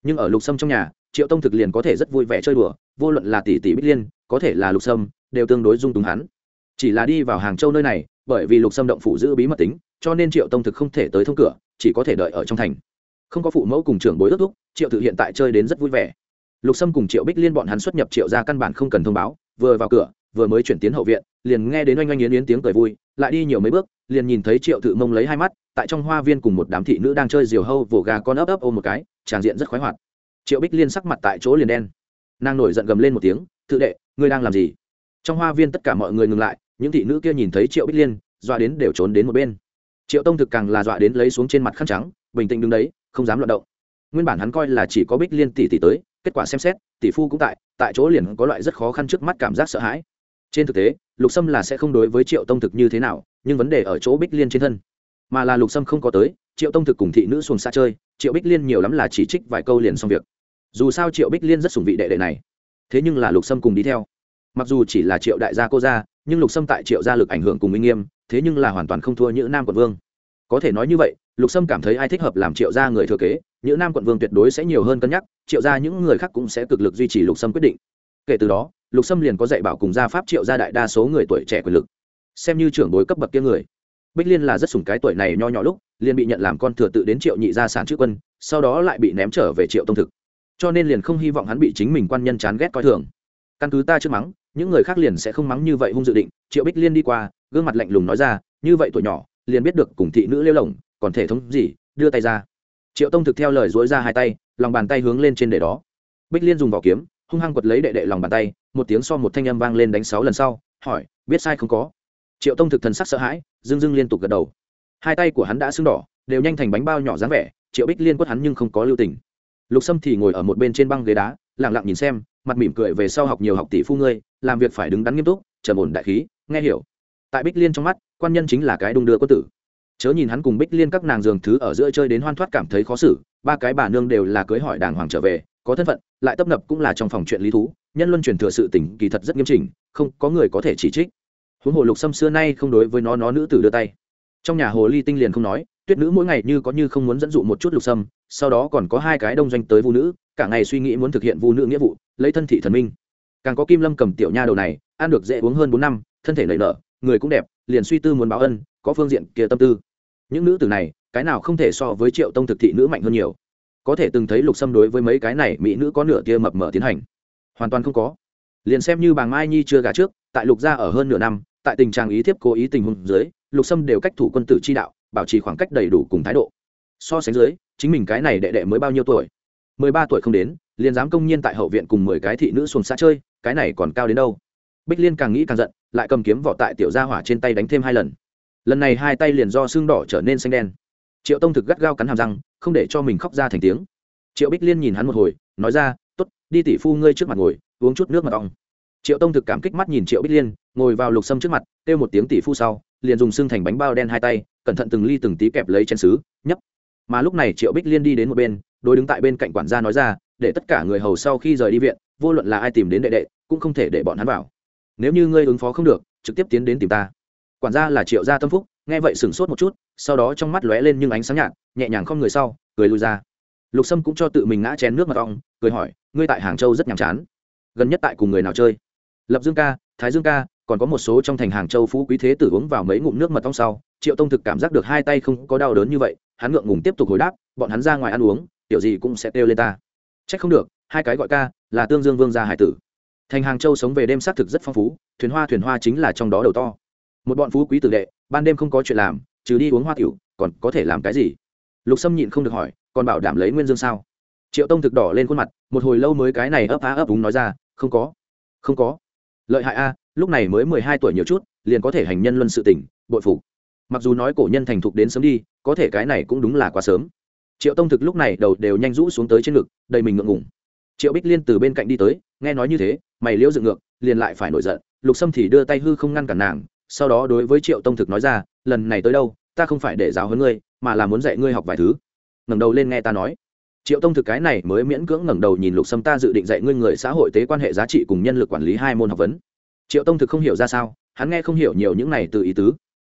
[SPEAKER 1] Nhưng ở lục sâm trong nhà, triệu tông thực liền có thể rất vui vẻ chơi đùa, vô luận là tỷ tỷ bích liên, có thể là lục sâm, đều tương đối dung túng hắn. Chỉ là đi vào hàng châu nơi này, bởi vì lục sâm động phủ giữ bí mật tính, cho nên triệu tông thực không thể tới thông cửa, chỉ có thể đợi ở trong thành. Không có phụ mẫu cùng trưởng bối ước thúc, triệu tự hiện tại chơi đến rất vui vẻ. Lục sâm cùng triệu bích liên bọn hắn xuất nhập triệu ra căn bản không cần thông báo, vừa vào cửa vừa mới chuyển tiến hậu viện, liền nghe đến oanh oanh yến yến tiếng cười vui, lại đi nhiều mấy bước, liền nhìn thấy triệu tự mông lấy hai mắt, tại trong hoa viên cùng một đám thị nữ đang chơi diều hâu vồ gà con ấp ấp ôm một cái tràng diện rất khoái hoạt. Triệu bích liên sắc mặt tại chỗ liền đen. Nàng nổi giận gầm lên một tiếng tự đệ, ngươi đang làm gì? Trong hoa viên tất cả mọi người ngừng lại, những thị nữ kia nhìn thấy triệu bích liên, dọa đến đều trốn đến một bên. Triệu tông thực càng là dọa đến lấy xuống trên mặt khăn trắng, bình tĩnh đứng đấy, không dám loạt động. Nguyên bản hắn coi là chỉ có bích liên tỷ tỷ tới, kết quả xem xét, tỷ phu cũng tại tại chỗ liền có loại rất khó khăn trước mắt cảm giác sợ hãi trên thực tế, lục sâm là sẽ không đối với triệu tông thực như thế nào, nhưng vấn đề ở chỗ bích liên trên thân. Mà là lục sâm không có tới, triệu tông thực cùng thị nữ xuồng xa chơi, triệu bích liên nhiều lắm là chỉ trích vài câu liền xong việc. Dù sao triệu bích liên rất sùng vị đệ đệ này. Thế nhưng là lục sâm cùng đi theo. Mặc dù chỉ là triệu đại gia cô gia, nhưng lục sâm tại triệu gia lực ảnh hưởng cùng minh nghiêm, thế nhưng là hoàn toàn không thua những nam quận vương. Có thể nói như vậy, lục sâm cảm thấy ai thích hợp làm triệu gia người thừa kế những nam quận vương tuyệt đối sẽ nhiều hơn cân nhắc, triệu gia những người khác cũng sẽ cực lực duy trì lục sâm quyết định. Kể từ đó lục sâm liền có dạy bảo cùng gia pháp triệu gia đại đa số người tuổi trẻ quyền lực. Xem như trưởng bối cấp bậc kia người. Bích liên là rất sùng cái tuổi này nho nhỏ lúc, liền bị nhận làm con thừa tự đến triệu nhị gia sản chữ quân, sau đó lại bị ném trở về triệu tông thực. Cho nên liền không hy vọng hắn bị chính mình quan nhân chán ghét coi thường. Căn cứ ta trước mắng, những người khác liền sẽ không mắng như vậy hung dự định, triệu bích liên đi qua, gương mặt lạnh lùng nói ra, như vậy tuổi nhỏ, liền biết được cùng thị nữ lêu lỏng còn thể thống gì, đưa tay ra. Triệu tông thực theo lời dối ra hai tay, lòng bàn tay hướng lên trên để đó. Bích liên dùng vỏ kiếm, hung hăng quật lấy đệ đệ lòng bàn tay một tiếng so một thanh âm vang lên đánh sáu lần sau, hỏi, biết sai không có? Triệu tông thực thần sắc sợ hãi dưng dưng liên tục gật đầu. Hai tay của hắn đã sưng đỏ, đều nhanh thành bánh bao nhỏ dáng vẻ, triệu bích liên quất hắn nhưng không có lưu tình. Lục sâm thì ngồi ở một bên trên băng ghế đá lẳng lặng nhìn xem, mặt mỉm cười về sau học nhiều học tỷ phu ngươi, làm việc phải đứng đắn nghiêm túc, trầm ổn đại khí, nghe hiểu. Tại bích liên trong mắt, quan nhân chính là cái đung đưa quân tử. Chớ nhìn hắn cùng bích liên các nàng giường thứ ở giữa chơi đến hoan thoát cảm thấy khó xử, ba cái bà nương đều là cưới hỏi đàng hoàng trở về có thân phận, lại tấp nập cũng là trong phòng chuyện lý thú, nhân luân truyền thừa sự tỉnh kỳ thật rất nghiêm chỉnh, không có người có thể chỉ trích. Huống hồ lục sâm xưa nay không đối với nó nó nữ tử đưa tay. Trong nhà hồ ly tinh liền không nói, tuyết nữ mỗi ngày như có như không muốn dẫn dụ một chút lục sâm, sau đó còn có hai cái đông doanh tới vu nữ, cả ngày suy nghĩ muốn thực hiện vu nữ nghĩa vụ, lấy thân thị thần minh. Càng có kim lâm cầm tiểu nha đầu này, ăn được dễ uống hơn bốn năm, thân thể nảy nở, người cũng đẹp, liền suy tư muốn báo ân, có phương diện kia tâm tư. Những nữ tử này, cái nào không thể so với triệu tông thực thị nữ mạnh hơn nhiều có thể từng thấy lục sâm đối với mấy cái này mỹ nữ có nửa tia mập mờ tiến hành. Hoàn toàn không có. Liền xem như bà mai nhi chưa gà trước, tại lục gia ở hơn nửa năm, tại tình trạng ý thiếp cố ý tình huống dưới, lục sâm đều cách thủ quân tử chi đạo, bảo trì khoảng cách đầy đủ cùng thái độ. So sánh dưới, chính mình cái này đệ đệ mới bao nhiêu tuổi? Mười ba tuổi không đến, liền dám công nhiên tại hậu viện cùng mười cái thị nữ xuồng xã chơi, cái này còn cao đến đâu? Bích liên càng nghĩ càng giận, lại cầm kiếm vỏ tại tiểu gia hỏa trên tay đánh thêm hai lần. Lần này hai tay liền do xương đỏ trở nên xanh đen. Triệu tông thực gắt gao cắn hàm răng không để cho mình khóc ra thành tiếng. Triệu bích liên nhìn hắn một hồi, nói ra t ố t đi tỷ phu ngươi trước mặt ngồi, uống chút nước mật ong. Triệu tông thực cảm kích mắt nhìn triệu bích liên, ngồi vào lục sâm trước mặt, kêu một tiếng tỷ phu sau, liền dùng xương thành bánh bao đen hai tay, cẩn thận từng ly từng tí kẹp lấy chén xứ nhấp. Mà lúc này triệu bích liên đi đến một bên đôi đứng tại bên cạnh quản gia nói ra, để tất cả người hầu sau khi rời đi viện, vô luận là ai tìm đến đệ đệ, cũng không thể để bọn hắn vào. Nếu như ngươi ứng phó không được, trực tiếp tiến đến tìm ta. Quản gia là triệu gia tâm phúc, nghe vậy sửng sốt một chút sau đó trong mắt lóe lên nhưng ánh sáng nhạt, nhẹ nhàng không người sau, cười lui ra. Lục sâm cũng cho tự mình ngã chén nước mật ong cười hỏi, ngươi tại hàng châu rất nhàm chán. Gần nhất tại cùng người nào chơi? Lập dương ca, thái dương ca, còn có một số trong thành hàng châu phú quý thế tử uống vào mấy ngụm nước mật ong sau. Triệu tông thực cảm giác được hai tay không có đau đớn như vậy, hắn ngượng ngùng tiếp tục hồi đáp, bọn hắn ra ngoài ăn uống kiểu gì cũng sẽ kêu lên ta. Trách không được, hai cái gọi ca, là tương dương vương gia hải tử. Thành hàng châu sống về đêm xác thực rất phong phú, thuyền hoa thuyền hoa chính là trong đó đầu to. Một bọn phú quý tử đệ, ban đêm không có chuyện làm trừ đi uống hoa tiểu, còn có thể làm cái gì? Lục sâm nhịn không được hỏi, còn bảo đảm lấy nguyên dương sao? Triệu tông thực đỏ lên khuôn mặt, một hồi lâu mới cái này ấp á ấp úng nói ra, không có không có. Lợi hại a, lúc này mới mười hai tuổi nhiều chút, liền có thể hành nhân luân sự tỉnh bội phục. Mặc dù nói cổ nhân thành thục đến sớm đi, có thể cái này cũng đúng là quá sớm. Triệu tông thực lúc này đầu đều nhanh rũ xuống tới trên ngực, đầy mình ngượng ngủng triệu bích liên từ bên cạnh đi tới, nghe nói như thế, mày liễu dựng ngược, liền lại phải nổi giận. Lục sâm thì đưa tay hư không ngăn cản nàng sau đó đối với triệu tông thực nói ra, lần này tới đâu, ta không phải để giáo huấn ngươi, mà là muốn dạy ngươi học vài thứ. Ngẩng đầu lên nghe ta nói. Triệu tông thực cái này mới miễn cưỡng ngẩng đầu nhìn lục sâm ta dự định dạy ngươi người xã hội tế quan hệ giá trị cùng nhân lực quản lý hai môn học vấn. Triệu tông thực không hiểu ra sao, hắn nghe không hiểu nhiều những này từ ý tứ.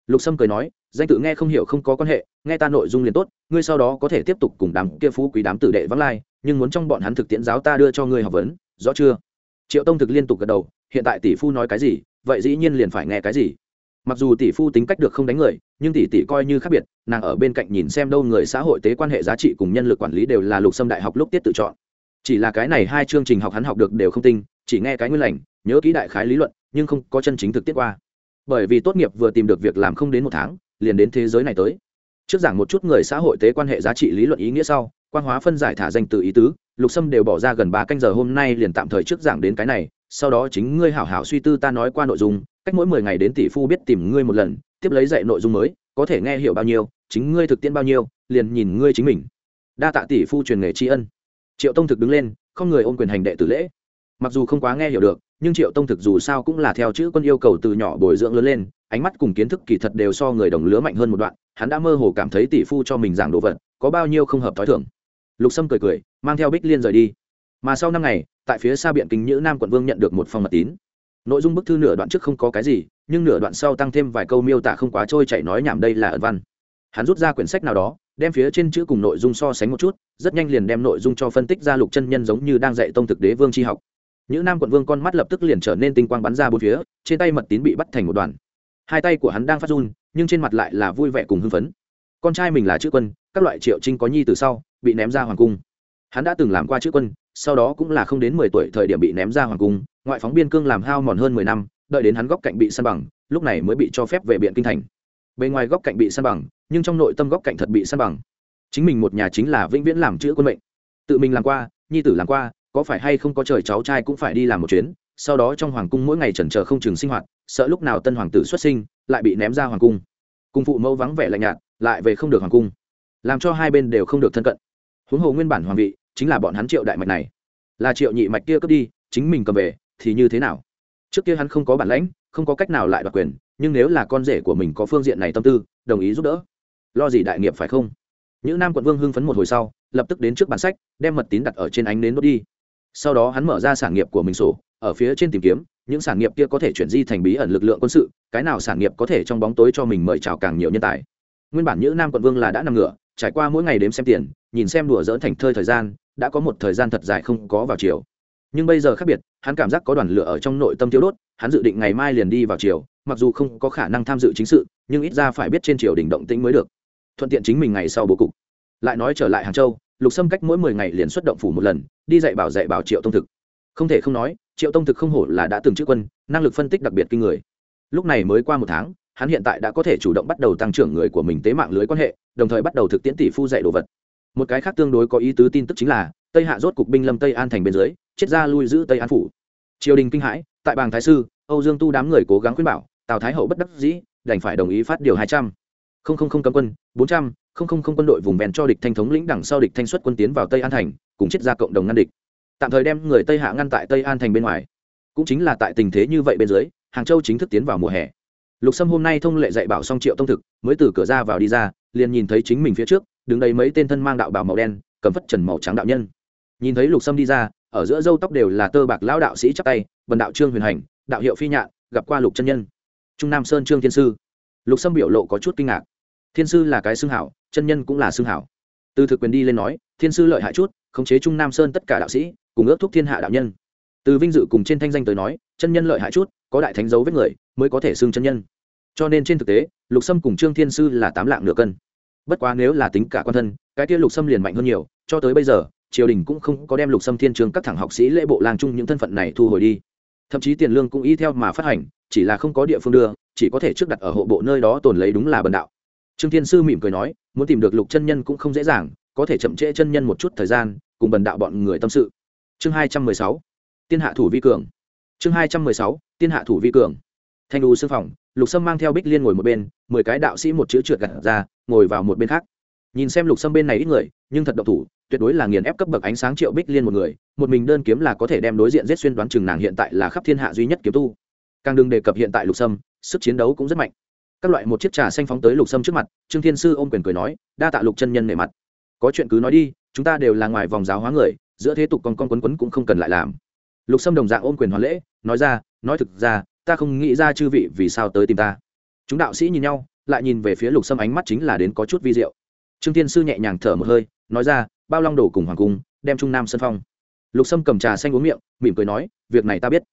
[SPEAKER 1] Lục sâm cười nói, danh tự nghe không hiểu không có quan hệ, nghe ta nội dung liền tốt, ngươi sau đó có thể tiếp tục cùng đám kia phú quý đám tử đệ vắng lai, nhưng muốn trong bọn hắn thực tiễn giáo ta đưa cho ngươi học vấn, rõ chưa? Triệu tông thực liên tục gật đầu, hiện tại tỷ phu nói cái gì, vậy dĩ nhiên liền phải nghe cái gì mặc dù tỷ phu tính cách được không đánh người, nhưng tỷ tỷ coi như khác biệt, nàng ở bên cạnh nhìn xem đâu người xã hội tế quan hệ giá trị cùng nhân lực quản lý đều là lục sâm đại học lúc tiết tự chọn. Chỉ là cái này hai chương trình học hắn học được đều không tinh chỉ nghe cái nguyên lành, nhớ kỹ đại khái lý luận, nhưng không có chân chính thực tiết qua. Bởi vì tốt nghiệp vừa tìm được việc làm không đến một tháng, liền đến thế giới này tới. Trước giảng một chút người xã hội tế quan hệ giá trị lý luận ý nghĩa sau, quan hóa phân giải thả danh từ ý tứ, lục sâm đều bỏ ra gần ba canh giờ hôm nay liền tạm thời trước giảng đến cái này, sau đó chính ngươi hảo hảo suy tư ta nói qua nội dung cách mỗi mười ngày đến tỷ phu biết tìm ngươi một lần, tiếp lấy dạy nội dung mới, có thể nghe hiểu bao nhiêu, chính ngươi thực tiễn bao nhiêu, liền nhìn ngươi chính mình. Đa tạ tỷ phu truyền nghề tri ân. Triệu tông thực đứng lên, không người ôm quyền hành đệ tử lễ. Mặc dù không quá nghe hiểu được, nhưng triệu tông thực dù sao cũng là theo chữ quân yêu cầu từ nhỏ bồi dưỡng lớn lên, ánh mắt cùng kiến thức kỳ thật đều so người đồng lứa mạnh hơn một đoạn, hắn đã mơ hồ cảm thấy tỷ phu cho mình giảng đồ vật, có bao nhiêu không hợp t h ó i thưởng lục sâm cười cười, mang theo bích liên rời đi. Mà sau năm ngày, tại phía xa biện kính nhữ nam quận vương nhận được một phong mật tín nội dung bức thư nửa đoạn trước không có cái gì, nhưng nửa đoạn sau tăng thêm vài câu miêu tả không quá trôi chảy nói nhảm đây là ẩn văn. Hắn rút ra quyển sách nào đó, đem phía trên chữ cùng nội dung so sánh một chút, rất nhanh liền đem nội dung cho phân tích ra lục chân nhân giống như đang dạy tông thực đế vương tri học. Những nam quận vương con mắt lập tức liền trở nên tinh quang bắn ra bốn phía, trên tay mật tín bị bắt thành một đoàn. Hai tay của hắn đang phát run, nhưng trên mặt lại là vui vẻ cùng hưng phấn. Con trai mình là chữ quân, các loại triệu trinh có nhi từ sau, bị ném ra hoàng cung. Hắn đã từng làm qua chữ quân sau đó cũng là không đến mười tuổi thời điểm bị ném ra hoàng cung, ngoại phóng biên cương làm hao mòn hơn mười năm, đợi đến hắn góc cạnh bị săn bằng, lúc này mới bị cho phép về biện kinh thành. Bề ngoài góc cạnh bị săn bằng, nhưng trong nội tâm góc cạnh thật bị săn bằng. Chính mình một nhà chính là vĩnh viễn làm chữ quân mệnh. Tự mình làm qua, nhi tử làm qua, có phải hay không có trời cháu trai cũng phải đi làm một chuyến, sau đó trong hoàng cung mỗi ngày chần chờ không chừng sinh hoạt, sợ lúc nào tân hoàng tử xuất sinh, lại bị ném ra hoàng cung. Cung phụ mẫu vắng vẻ lạnh nhạt, lại về không được hoàng cung, làm cho hai bên đều không được thân cận. Huống hồ nguyên bản hoàng vị chính là bọn hắn triệu đại mạch này. Là triệu nhị mạch kia cướp đi, chính mình cầm về, thì như thế nào? Trước kia hắn không có bản lãnh, không có cách nào lại đoạt quyền, nhưng nếu là con rể của mình có phương diện này tâm tư, đồng ý giúp đỡ. Lo gì đại nghiệp phải không? Những nam quận vương hưng phấn một hồi sau, lập tức đến trước bản sách, đem mật tín đặt ở trên ánh nến đốt đi. Sau đó hắn mở ra sản nghiệp của mình sổ, ở phía trên tìm kiếm, những sản nghiệp kia có thể chuyển di thành bí ẩn lực lượng quân sự, cái nào sản nghiệp có thể trong bóng tối cho mình mời chào càng nhiều nhân tài. Nguyên bản những nam quận vương là đã nằm ngựa trải qua mỗi ngày đếm xem tiền, nhìn xem đùa dỡn thành thơi thời gian đã có một thời gian thật dài không có vào chiều. Nhưng bây giờ khác biệt, hắn cảm giác có đoàn lửa ở trong nội tâm thiếu đốt, hắn dự định ngày mai liền đi vào chiều, mặc dù không có khả năng tham dự chính sự, nhưng ít ra phải biết trên triều đình động tĩnh mới được. Thuận tiện chính mình ngày sau bố cục. Lại nói trở lại hàng châu, lục sâm cách mỗi mười ngày liền xuất động phủ một lần, đi dạy bảo dạy bảo triệu tông thực. Không thể không nói, triệu tông thực không hổ là đã từng chữ quân, năng lực phân tích đặc biệt kinh người. Lúc này mới qua một tháng, hắn hiện tại đã có thể chủ động bắt đầu tăng trưởng người của mình tế mạng lưới quan hệ, đồng thời bắt đầu thực tiễn tỷ phu dạy đồ vật một cái khác tương đối có ý tứ tin tức chính là, tây hạ rốt cục binh lâm tây an thành bên dưới, chết ra lui giữ tây an phủ. Triều đình kinh hãi, tại bàng thái sư, âu dương tu đám người cố gắng khuyên bảo, tào thái hậu bất đắc dĩ, đành phải đồng ý phát điều hai trăm. Không không không cấm quân, bốn trăm, không không không quân đội vùng ven cho địch thanh thống lĩnh đằng sau địch thanh xuất quân tiến vào tây an thành, cùng chết ra cộng đồng ngăn địch. Tạm thời đem người tây hạ ngăn tại tây an thành bên ngoài. Cũng chính là tại tình thế như vậy bên dưới, hàng châu chính thức tiến vào mùa hè. Lục sâm hôm nay thông lệ dạy bảo xong triệu tông thực, mới từ cửa ra vào đi ra, liền nhìn thấy chính mình phía trước đứng đây mấy tên thân mang đạo bào màu đen, cầm phất trần màu trắng đạo nhân. Nhìn thấy lục sâm đi ra, ở giữa râu tóc đều là tơ bạc lão đạo sĩ chắc tay, vần đạo trương huyền hành, đạo hiệu phi nhạn, gặp qua lục chân nhân. Trung nam sơn trương thiên sư. Lục sâm biểu lộ có chút kinh ngạc. Thiên sư là cái xương hảo, chân nhân cũng là xương hảo. Từ thực quyền đi lên nói, thiên sư lợi hại chút, khống chế trung nam sơn tất cả đạo sĩ, cùng ước thúc thiên hạ đạo nhân. Từ vinh dự cùng trên thanh danh tới nói, chân nhân lợi hại chút, có đại thánh dấu vết người, mới có thể xưng chân nhân. Cho nên trên thực tế, lục sâm cùng trương thiên sư là tám lạng nửa cân bất quá nếu là tính cả quan thân, cái kia lục sâm liền mạnh hơn nhiều, cho tới bây giờ, triều đình cũng không có đem lục sâm thiên trường các thẳng học sĩ lễ bộ lang chung những thân phận này thu hồi đi. Thậm chí tiền lương cũng y theo mà phát hành, chỉ là không có địa phương đưa, chỉ có thể trước đặt ở hộ bộ nơi đó tồn lấy đúng là bần đạo. Trương thiên sư mỉm cười nói, muốn tìm được lục chân nhân cũng không dễ dàng, có thể chậm trễ chân nhân một chút thời gian, cùng bần đạo bọn người tâm sự. Chương hai trăm mười sáu, tiên hạ thủ vi cường. Chương hai trăm mười sáu, tiên hạ thủ vi cường. Thanh đu sư phòng lục sâm mang theo bích liên ngồi một bên, mười cái đạo sĩ một chữ trượt gặt ra, ngồi vào một bên khác. Nhìn xem lục sâm bên này ít người, nhưng thật độc thủ, tuyệt đối là nghiền ép cấp bậc ánh sáng triệu bích liên một người, một mình đơn kiếm là có thể đem đối diện giết xuyên đoán chừng nàng hiện tại là khắp thiên hạ duy nhất kiếm tu. Càng đừng đề cập hiện tại lục sâm, sức chiến đấu cũng rất mạnh. Các loại một chiếc trà xanh phóng tới lục sâm trước mặt, trương thiên sư ôm quyền cười nói, đa tạ lục chân nhân nể mặt. Có chuyện cứ nói đi, chúng ta đều là ngoài vòng giáo hóa người, giữa thế tục con con quấn quấn cũng không cần lại làm. Lục sâm đồng dạng ôm quyền hoàn lễ, nói ra, nói thực ra ta không nghĩ ra chư vị vì sao tới tìm ta. Chúng đạo sĩ nhìn nhau, lại nhìn về phía lục sâm ánh mắt chính là đến có chút vi diệu. Trương thiên sư nhẹ nhàng thở một hơi, nói ra, bao long đổ cùng hoàng cung, đem trung nam sân phong. Lục sâm cầm trà xanh uống miệng, mỉm cười nói, việc này ta biết.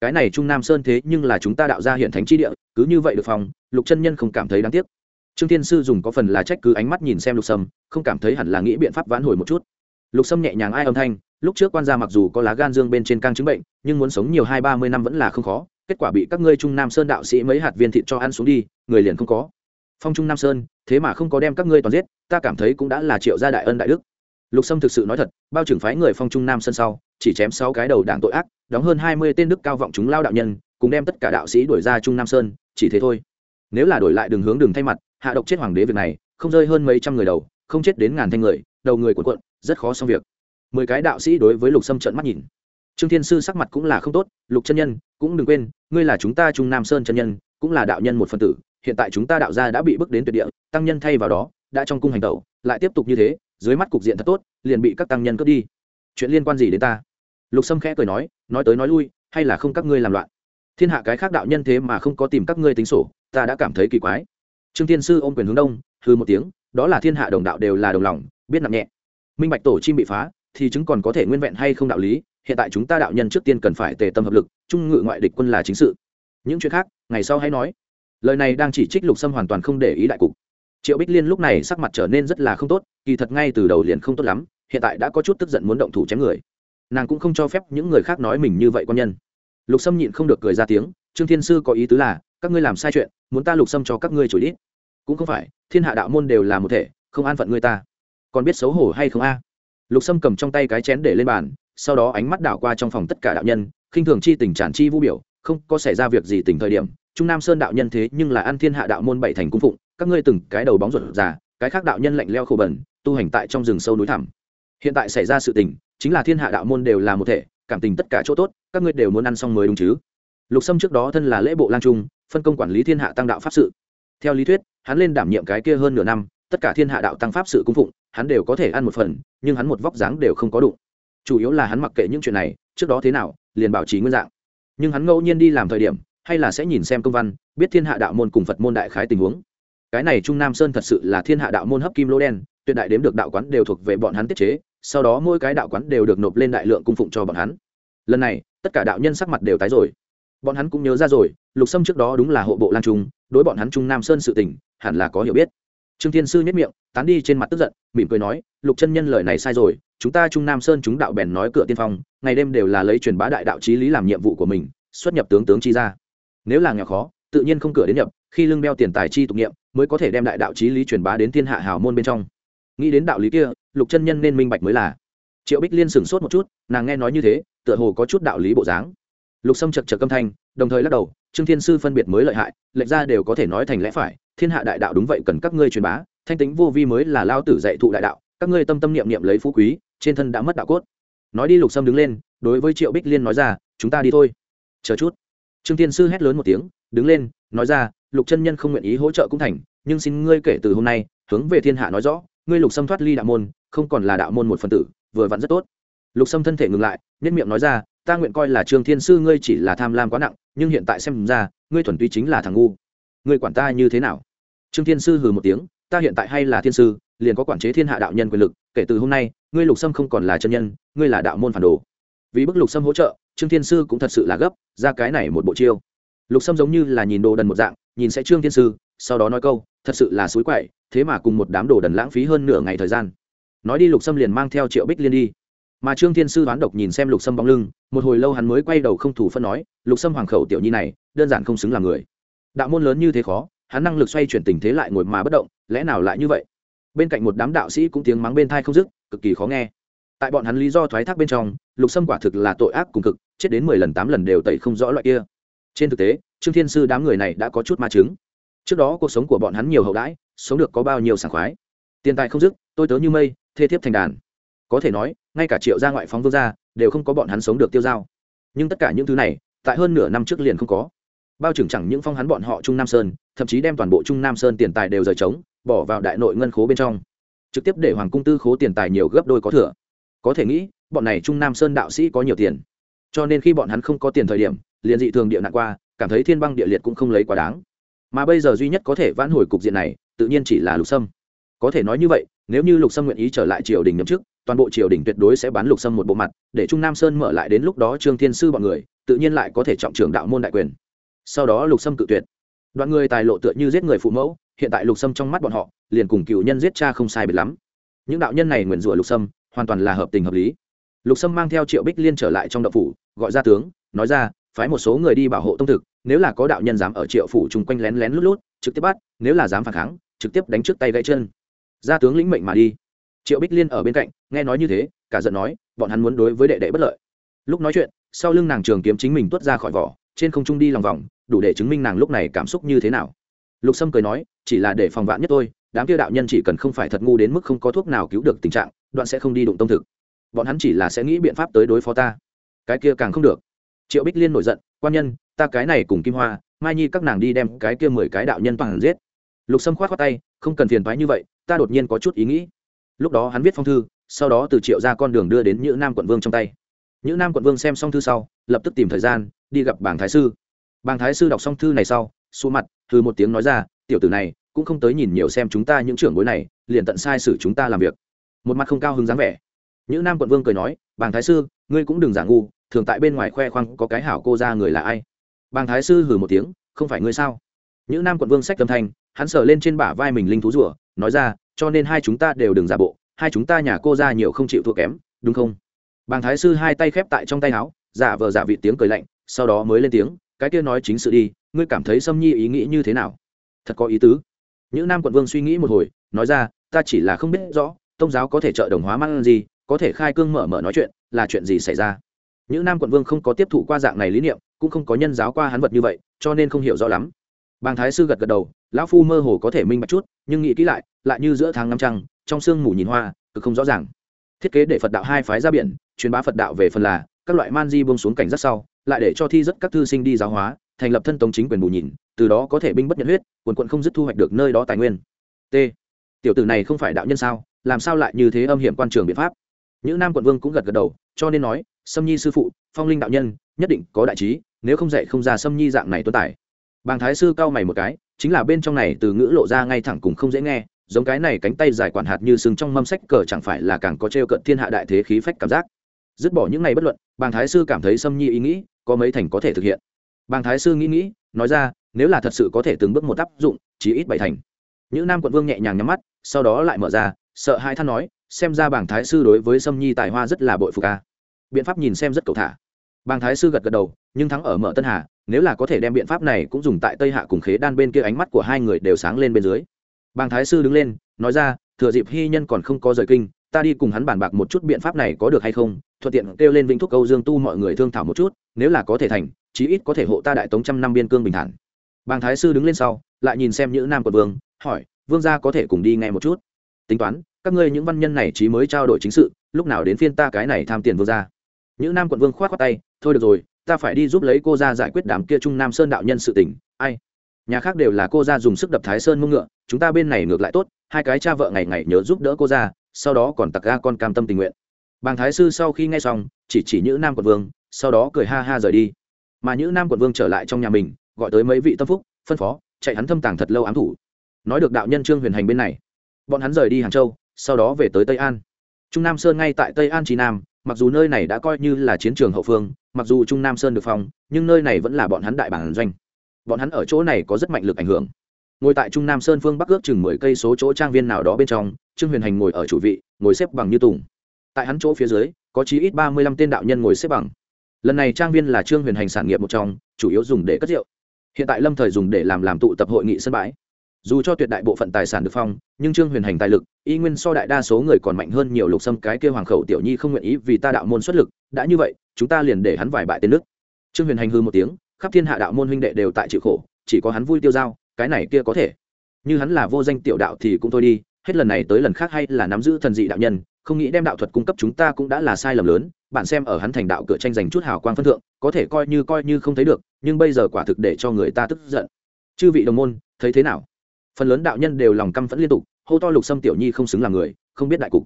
[SPEAKER 1] Cái này trung nam sơn thế nhưng là chúng ta đạo ra hiện thánh chi địa, cứ như vậy được phòng, lục chân nhân không cảm thấy đáng tiếc. Trương thiên sư dùng có phần là trách cứ ánh mắt nhìn xem lục sâm, không cảm thấy hẳn là nghĩ biện pháp vãn hồi một chút. Lục sâm nhẹ nhàng ai âm thanh, lúc trước quan gia mặc dù có lá gan dương bên trên căng chứng bệnh, nhưng muốn sống nhiều hai ba mươi năm vẫn là không khó kết quả bị các ngươi trung nam sơn đạo sĩ mấy hạt viên thịt cho ăn xuống đi, người liền không có. Phong trung nam sơn, thế mà không có đem các ngươi toàn giết, ta cảm thấy cũng đã là triệu gia đại ân đại đức. Lục sâm thực sự nói thật, bao trưởng phái người phong trung nam sơn sau, chỉ chém sáu cái đầu đảng tội ác, đóng hơn hai mươi tên đức cao vọng chúng lao đạo nhân, cùng đem tất cả đạo sĩ đuổi ra trung nam sơn, chỉ thế thôi. Nếu là đổi lại đường hướng đường thay mặt, hạ độc chết hoàng đế việc này, không rơi hơn mấy trăm người đầu, không chết đến ngàn thanh người, đầu người của quận rất khó xong việc. Mười cái đạo sĩ đối với lục sâm trợn mắt nhìn trương thiên sư sắc mặt cũng là không tốt, lục chân nhân, cũng đừng quên, ngươi là chúng ta trung nam sơn chân nhân, cũng là đạo nhân một phần tử, hiện tại chúng ta đạo gia đã bị bước đến tuyệt địa, tăng nhân thay vào đó, đã trong cung hành tẩu, lại tiếp tục như thế, dưới mắt cục diện thật tốt, liền bị các tăng nhân cướp đi. Chuyện liên quan gì đến ta? Lục sâm khẽ cười nói nói tới nói lui, hay là không các ngươi làm loạn? Thiên hạ cái khác đạo nhân thế mà không có tìm các ngươi tính sổ, ta đã cảm thấy kỳ quái. Trương thiên sư ôm quyền hướng đông hư một tiếng, đó là thiên hạ đồng đạo đều là đồng lòng, biết nặng nhẹ. Minh bạch tổ chim bị phá, thì chứng còn có thể nguyên vẹn hay không đạo lý hiện tại chúng ta đạo nhân trước tiên cần phải tề tâm hợp lực, trung ngự ngoại địch quân là chính sự. Những chuyện khác, ngày sau hãy nói. Lời này đang chỉ trích lục sâm hoàn toàn không để ý đại cục. Triệu bích liên lúc này sắc mặt trở nên rất là không tốt, kỳ thật ngay từ đầu liền không tốt lắm, hiện tại đã có chút tức giận muốn động thủ chém người. Nàng cũng không cho phép những người khác nói mình như vậy quan nhân. Lục sâm nhịn không được cười ra tiếng, trương thiên sư có ý tứ là, các ngươi làm sai chuyện, muốn ta lục sâm cho các ngươi chủ ít cũng không phải, thiên hạ đạo môn đều là một thể, không an phận ngươi ta. Còn biết xấu hổ hay không a? Lục sâm cầm trong tay cái chén để lên bàn sau đó ánh mắt đảo qua trong phòng tất cả đạo nhân, khinh thường chi tình tràn chi vũ biểu, không có xảy ra việc gì tình thời điểm, trung nam sơn đạo nhân thế nhưng là ăn thiên hạ đạo môn bảy thành cung phụng, các ngươi từng cái đầu bóng ruột già, cái khác đạo nhân lạnh leo khổ bẩn, tu hành tại trong rừng sâu núi thẳm. Hiện tại xảy ra sự tình, chính là thiên hạ đạo môn đều là một thể, cảm tình tất cả chỗ tốt, các ngươi đều muốn ăn xong mới đúng chứ. Lục sâm trước đó thân là lễ bộ lang trung, phân công quản lý thiên hạ tăng đạo pháp sự. Theo lý thuyết, hắn lên đảm nhiệm cái kia hơn nửa năm, tất cả thiên hạ đạo tăng pháp sự cung phụng, hắn đều có thể ăn một phần, nhưng hắn một vóc dáng đều không có đụng chủ yếu là hắn mặc kệ những chuyện này, trước đó thế nào, liền bảo trì nguyên dạng. Nhưng hắn ngẫu nhiên đi làm thời điểm, hay là sẽ nhìn xem công văn, biết thiên hạ đạo môn cùng phật môn đại khái tình huống. Cái này trung nam sơn thật sự là thiên hạ đạo môn hấp kim lô đen, tuyệt đại đếm được đạo quán đều thuộc về bọn hắn tiết chế, sau đó mỗi cái đạo quán đều được nộp lên đại lượng cung phụng cho bọn hắn. Lần này, tất cả đạo nhân sắc mặt đều tái rồi. Bọn hắn cũng nhớ ra rồi, lục sâm trước đó đúng là hộ bộ lan trung, đối bọn hắn trung nam sơn sự tình, hẳn là có hiểu biết. Trương thiên sư nhất miệng, tán đi trên mặt tức giận, mỉm cười nói, lục chân nhân lời này sai rồi chúng ta trung nam sơn chúng đạo bèn nói cửa tiên phong, ngày đêm đều là lấy truyền bá đại đạo trí lý làm nhiệm vụ của mình, xuất nhập tướng tướng chi ra. Nếu là nghèo khó, tự nhiên không cửa đến nhập, khi lưng đeo tiền tài chi tục nghiệm mới có thể đem đại đạo trí lý truyền bá đến thiên hạ hào môn bên trong. Nghĩ đến đạo lý kia, lục chân nhân nên minh bạch mới là. Triệu bích liên sửng sốt một chút, nàng nghe nói như thế, tựa hồ có chút đạo lý bộ dáng. Lục sâm chật chật âm thanh, đồng thời lắc đầu, trương thiên sư phân biệt mới lợi hại, lệch ra đều có thể nói thành lẽ phải, thiên hạ đại đạo đúng vậy cần các ngươi truyền bá, thanh tính vô vi mới là lao tử dạy thụ đại đạo, các ngươi tâm tâm niệm niệm lấy phú quý trên thân đã mất đạo cốt. Nói đi, lục sâm đứng lên, đối với triệu bích liên nói ra, chúng ta đi thôi. Chờ chút. Trương thiên sư hét lớn một tiếng, đứng lên, nói ra, lục chân nhân không nguyện ý hỗ trợ cũng thành, nhưng xin ngươi kể từ hôm nay, hướng về thiên hạ nói rõ, ngươi lục sâm thoát ly đạo môn, không còn là đạo môn một phần tử, vừa vặn rất tốt. Lục sâm thân thể ngừng lại nhất miệng nói ra, ta nguyện coi là trương thiên sư ngươi chỉ là tham lam quá nặng, nhưng hiện tại xem ra, ngươi thuần túy chính là thằng ngu. Ngươi quản ta như thế nào? Trương thiên sư hừ một tiếng, ta hiện tại hay là thiên sư liền có quản chế thiên hạ đạo nhân quyền lực, kể từ hôm nay, ngươi lục sâm không còn là chân nhân, ngươi là đạo môn phản đồ. Vì bức lục sâm hỗ trợ, trương thiên sư cũng thật sự là gấp, ra cái này một bộ chiêu. Lục sâm giống như là nhìn đồ đần một dạng, nhìn sẽ trương thiên sư, sau đó nói câu, thật sự là suối quậy, thế mà cùng một đám đồ đần lãng phí hơn nửa ngày thời gian. Nói đi lục sâm liền mang theo triệu bích liên đi. Mà trương thiên sư đoán độc nhìn xem lục sâm bóng lưng, một hồi lâu hắn mới quay đầu không thủ phân nói, lục sâm hoàng khẩu tiểu nhi này, đơn giản không xứng làm người. Đạo môn lớn như thế khó, hắn năng lực xoay chuyển tình thế lại ngồi mà bất động, lẽ nào lại như vậy? Bên cạnh một đám đạo sĩ cũng tiếng mắng bên thai không dứt, cực kỳ khó nghe. Tại bọn hắn lý do thoái thác bên trong, lục sâm quả thực là tội ác cùng cực, chết đến mười lần tám lần đều tẩy không rõ loại kia. Trên thực tế, trương thiên sư đám người này đã có chút ma chứng. Trước đó cuộc sống của bọn hắn nhiều hậu đãi, sống được có bao nhiêu sảng khoái. Tiền tài không dứt, tôi tớ như mây, thê thiếp thành đàn. Có thể nói, ngay cả triệu gia ngoại phóng vương gia, đều không có bọn hắn sống được tiêu dao. Nhưng tất cả những thứ này, tại hơn nửa năm trước liền không có bao trưởng chẳng những phong hắn bọn họ trung nam sơn, thậm chí đem toàn bộ trung nam sơn tiền tài đều rời trống, bỏ vào đại nội ngân khố bên trong. Trực tiếp để hoàng cung tư khố tiền tài nhiều gấp đôi có thừa. Có thể nghĩ, bọn này trung nam sơn đạo sĩ có nhiều tiền. Cho nên khi bọn hắn không có tiền thời điểm, liền dị thường địa nạn qua, cảm thấy thiên băng địa liệt cũng không lấy quá đáng. Mà bây giờ duy nhất có thể vãn hồi cục diện này, tự nhiên chỉ là lục sâm. Có thể nói như vậy, nếu như lục sâm nguyện ý trở lại triều đình nhậm chức, toàn bộ triều đình tuyệt đối sẽ bán lục sâm một bộ mặt, để trung nam sơn mở lại đến lúc đó trương thiên sư bọn người, tự nhiên lại có thể trọng trưởng đạo môn đại quyền sau đó lục sâm cự tuyệt. Đoạn người tài lộ tựa như giết người phụ mẫu, hiện tại lục sâm trong mắt bọn họ, liền cùng cựu nhân giết cha không sai biệt lắm. Những đạo nhân này nguyền rủa lục sâm, hoàn toàn là hợp tình hợp lý. Lục sâm mang theo triệu bích liên trở lại trong đậu phủ, gọi ra tướng, nói ra, phái một số người đi bảo hộ tông thực, nếu là có đạo nhân dám ở triệu phủ chung quanh lén lén lút lút, trực tiếp bắt, nếu là dám phản kháng, trực tiếp đánh trước tay gãy chân. Ra tướng lĩnh mệnh mà đi. Triệu bích liên ở bên cạnh, nghe nói như thế, cả giận nói, bọn hắn muốn đối với đệ đệ bất lợi. Lúc nói chuyện, sau lưng nàng trường kiếm chính mình tuốt ra khỏi vỏ, trên không trung đi lòng vòng đủ để chứng minh nàng lúc này cảm xúc như thế nào. Lục sâm cười nói, chỉ là để phòng vạn nhất tôi đám kia đạo nhân chỉ cần không phải thật ngu đến mức không có thuốc nào cứu được tình trạng, đoạn sẽ không đi đụng tông thực. Bọn hắn chỉ là sẽ nghĩ biện pháp tới đối phó ta. Cái kia càng không được. Triệu bích liên nổi giận, quan nhân, ta cái này cùng kim hoa, mai nhi các nàng đi đem cái kia mười cái đạo nhân toàn giết. Lục sâm khoát khoát tay, không cần phiền thoái như vậy, ta đột nhiên có chút ý nghĩ. Lúc đó hắn viết phong thư, sau đó từ triệu ra con đường đưa đến nhữ nam quận vương trong tay. Nhữ nam quận vương xem xong thư sau, lập tức tìm thời gian, đi gặp bảng thái sư bàng thái sư đọc xong thư này sau xù mặt thư một tiếng nói ra, tiểu tử này, cũng không tới nhìn nhiều xem chúng ta những trưởng bối này, liền tận sai xử chúng ta làm việc. Một mặt không cao hứng dáng vẻ. Những nam quận vương cười nói, bàng thái sư, ngươi cũng đừng giả ngu, thường tại bên ngoài khoe khoang có cái hảo cô ra người là ai? Bàng thái sư hử một tiếng, không phải ngươi sao? Những nam quận vương sách tâm thanh, hắn sờ lên trên bả vai mình linh thú rủa nói ra, cho nên hai chúng ta đều đừng giả bộ, hai chúng ta nhà cô ra nhiều không chịu thua kém, đúng không? Bàng thái sư hai tay khép tại trong tay áo, giả vờ giả vị tiếng cười lạnh, sau đó mới lên tiếng cái kia nói chính sự đi, ngươi cảm thấy sâm nhi ý nghĩ như thế nào? Thật có ý tứ. Những nam quận vương suy nghĩ một hồi, nói ra, ta chỉ là không biết rõ tôn giáo có thể trợ đồng hóa mang gì, có thể khai cương mở mở nói chuyện, là chuyện gì xảy ra? Những nam quận vương không có tiếp thụ qua dạng này lý niệm, cũng không có nhân giáo qua hắn vật như vậy, cho nên không hiểu rõ lắm. Bàng thái sư gật gật đầu, lão phu mơ hồ có thể minh bạch chút, nhưng nghĩ kỹ lại lại như giữa tháng năm trăng, trong sương mù nhìn hoa, cực không rõ ràng. Thiết kế để phật đạo hai phái ra biển, truyền bá phật đạo về phần là, các loại man di buông xuống cảnh rất sau lại để cho thi rất các thư sinh đi giáo hóa, thành lập thân tống chính quyền bù nhìn, từ đó có thể binh bất nhận huyết, quần quận không dứt thu hoạch được nơi đó tài nguyên. T. Tiểu tử này không phải đạo nhân sao, làm sao lại như thế âm hiểm quan trường biện pháp? Những nam quận vương cũng gật gật đầu, cho nên nói, sâm nhi sư phụ, phong linh đạo nhân, nhất định có đại trí, nếu không dạy không ra sâm nhi dạng này tuân tài. Bàng thái sư cao mày một cái, chính là bên trong này từ ngữ lộ ra ngay thẳng cùng không dễ nghe, giống cái này cánh tay dài quản hạt như sừng trong mâm sách cờ chẳng phải là càng có t cận thiên hạ đại thế khí phách cảm giác dứt bỏ những ngày bất luận, bàng thái sư cảm thấy sâm nhi ý nghĩ có mấy thành có thể thực hiện. Bàng thái sư nghĩ nghĩ, nói ra, nếu là thật sự có thể từng bước một áp dụng chỉ ít bảy thành. Những nam quận vương nhẹ nhàng nhắm mắt, sau đó lại mở ra, sợ hai than nói, xem ra bàng thái sư đối với sâm nhi tài hoa rất là bội phục ca biện pháp nhìn xem rất cầu thả. Bàng thái sư gật gật đầu, nhưng thắng ở mở tân hà, nếu là có thể đem biện pháp này cũng dùng tại tây hạ cùng khế đan bên kia ánh mắt của hai người đều sáng lên bên dưới. Bàng thái sư đứng lên, nói ra, thừa dịp hy nhân còn không có rời kinh, ta đi cùng hắn bàn bạc một chút biện pháp này có được hay không thuận tiện kêu lên vĩnh thúc câu dương tu mọi người thương thảo một chút, nếu là có thể thành, chí ít có thể hộ ta đại tống trăm năm biên cương bình thản. Bàng thái sư đứng lên sau, lại nhìn xem những nam quận vương, hỏi, vương gia có thể cùng đi nghe một chút? Tính toán, các ngươi những văn nhân này chí mới trao đổi chính sự, lúc nào đến phiên ta cái này tham tiền vương gia? Những nam quận vương khoát khoát tay, thôi được rồi, ta phải đi giúp lấy cô ra giải quyết đám kia trung nam sơn đạo nhân sự tình, ai? Nhà khác đều là cô ra dùng sức đập thái sơn mông ngựa, chúng ta bên này ngược lại tốt, hai cái cha vợ ngày ngày nhớ giúp đỡ cô ra sau đó còn tặc ga con cam tâm tình nguyện bàng thái sư sau khi nghe xong, chỉ chỉ nữ nam quận vương, sau đó cười ha ha rời đi. Mà nữ nam quận vương trở lại trong nhà mình, gọi tới mấy vị tâm phúc, phân phó, chạy hắn thâm tàng thật lâu ám thủ. Nói được đạo nhân trương huyền hành bên này, bọn hắn rời đi hàng châu, sau đó về tới tây an. Trung nam sơn ngay tại tây an trí nam, mặc dù nơi này đã coi như là chiến trường hậu phương, mặc dù trung nam sơn được phòng nhưng nơi này vẫn là bọn hắn đại bản doanh. Bọn hắn ở chỗ này có rất mạnh lực ảnh hưởng. Ngồi tại trung nam sơn phương bắc ước chừng mười cây số chỗ trang viên nào đó bên trong, trương huyền hành ngồi ở chủ vị, ngồi xếp bằng như tùng tại hắn chỗ phía dưới, có chí ít ba mươi lăm tên đạo nhân ngồi xếp bằng. Lần này trang viên là trương huyền hành sản nghiệp một trong, chủ yếu dùng để cất rượu. Hiện tại lâm thời dùng để làm làm tụ tập hội nghị sân bãi. Dù cho tuyệt đại bộ phận tài sản được phong, nhưng trương huyền hành tài lực, y nguyên so đại đa số người còn mạnh hơn nhiều lục xâm cái kêu hoàng khẩu tiểu nhi không nguyện ý vì ta đạo môn xuất lực, đã như vậy, chúng ta liền để hắn vải bại tên nước trương huyền hành hư một tiếng, khắp thiên hạ đạo môn huynh đệ đều tại chịu khổ, chỉ có hắn vui tiêu dao, cái này kia có thể. Như hắn là vô danh tiểu đạo thì cũng thôi đi, hết lần này tới lần khác hay là nắm giữ thần dị đạo nhân không nghĩ đem đạo thuật cung cấp chúng ta cũng đã là sai lầm lớn, bạn xem ở hắn thành đạo cửa tranh giành chút hào quang phân thượng, có thể coi như coi như không thấy được, nhưng bây giờ quả thực để cho người ta tức giận. Chư vị đồng môn, thấy thế nào? Phần lớn đạo nhân đều lòng căm phẫn liên tục, hô to lục sâm tiểu nhi không xứng là người, không biết đại cục.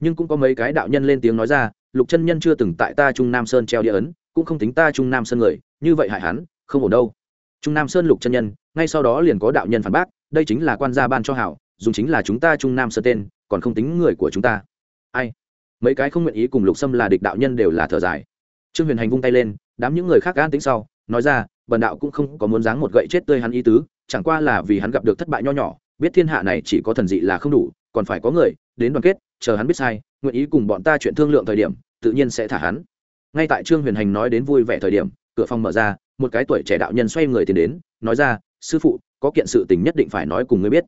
[SPEAKER 1] Nhưng cũng có mấy cái đạo nhân lên tiếng nói ra, lục chân nhân chưa từng tại ta trung nam sơn treo địa ấn, cũng không tính ta trung nam sơn người, như vậy hại hắn, không ổn đâu. Trung nam sơn lục chân nhân, ngay sau đó liền có đạo nhân phản bác, đây chính là quan gia ban cho hảo, dùng chính là chúng ta trung nam sơn tên, còn không tính người của chúng ta ai? Mấy cái không nguyện ý cùng lục sâm là địch đạo nhân đều là thở dài. Trương huyền hành vung tay lên, đám những người khác gan tính sau, nói ra, bần đạo cũng không có muốn dáng một gậy chết tươi hắn ý tứ, chẳng qua là vì hắn gặp được thất bại nho nhỏ, biết thiên hạ này chỉ có thần dị là không đủ, còn phải có người đến đoàn kết, chờ hắn biết sai, nguyện ý cùng bọn ta chuyện thương lượng thời điểm, tự nhiên sẽ thả hắn. Ngay tại trương huyền hành nói đến vui vẻ thời điểm, cửa phòng mở ra, một cái tuổi trẻ đạo nhân xoay người tiến đến, nói ra, sư phụ, có kiện sự tình nhất định phải nói cùng ngươi biết.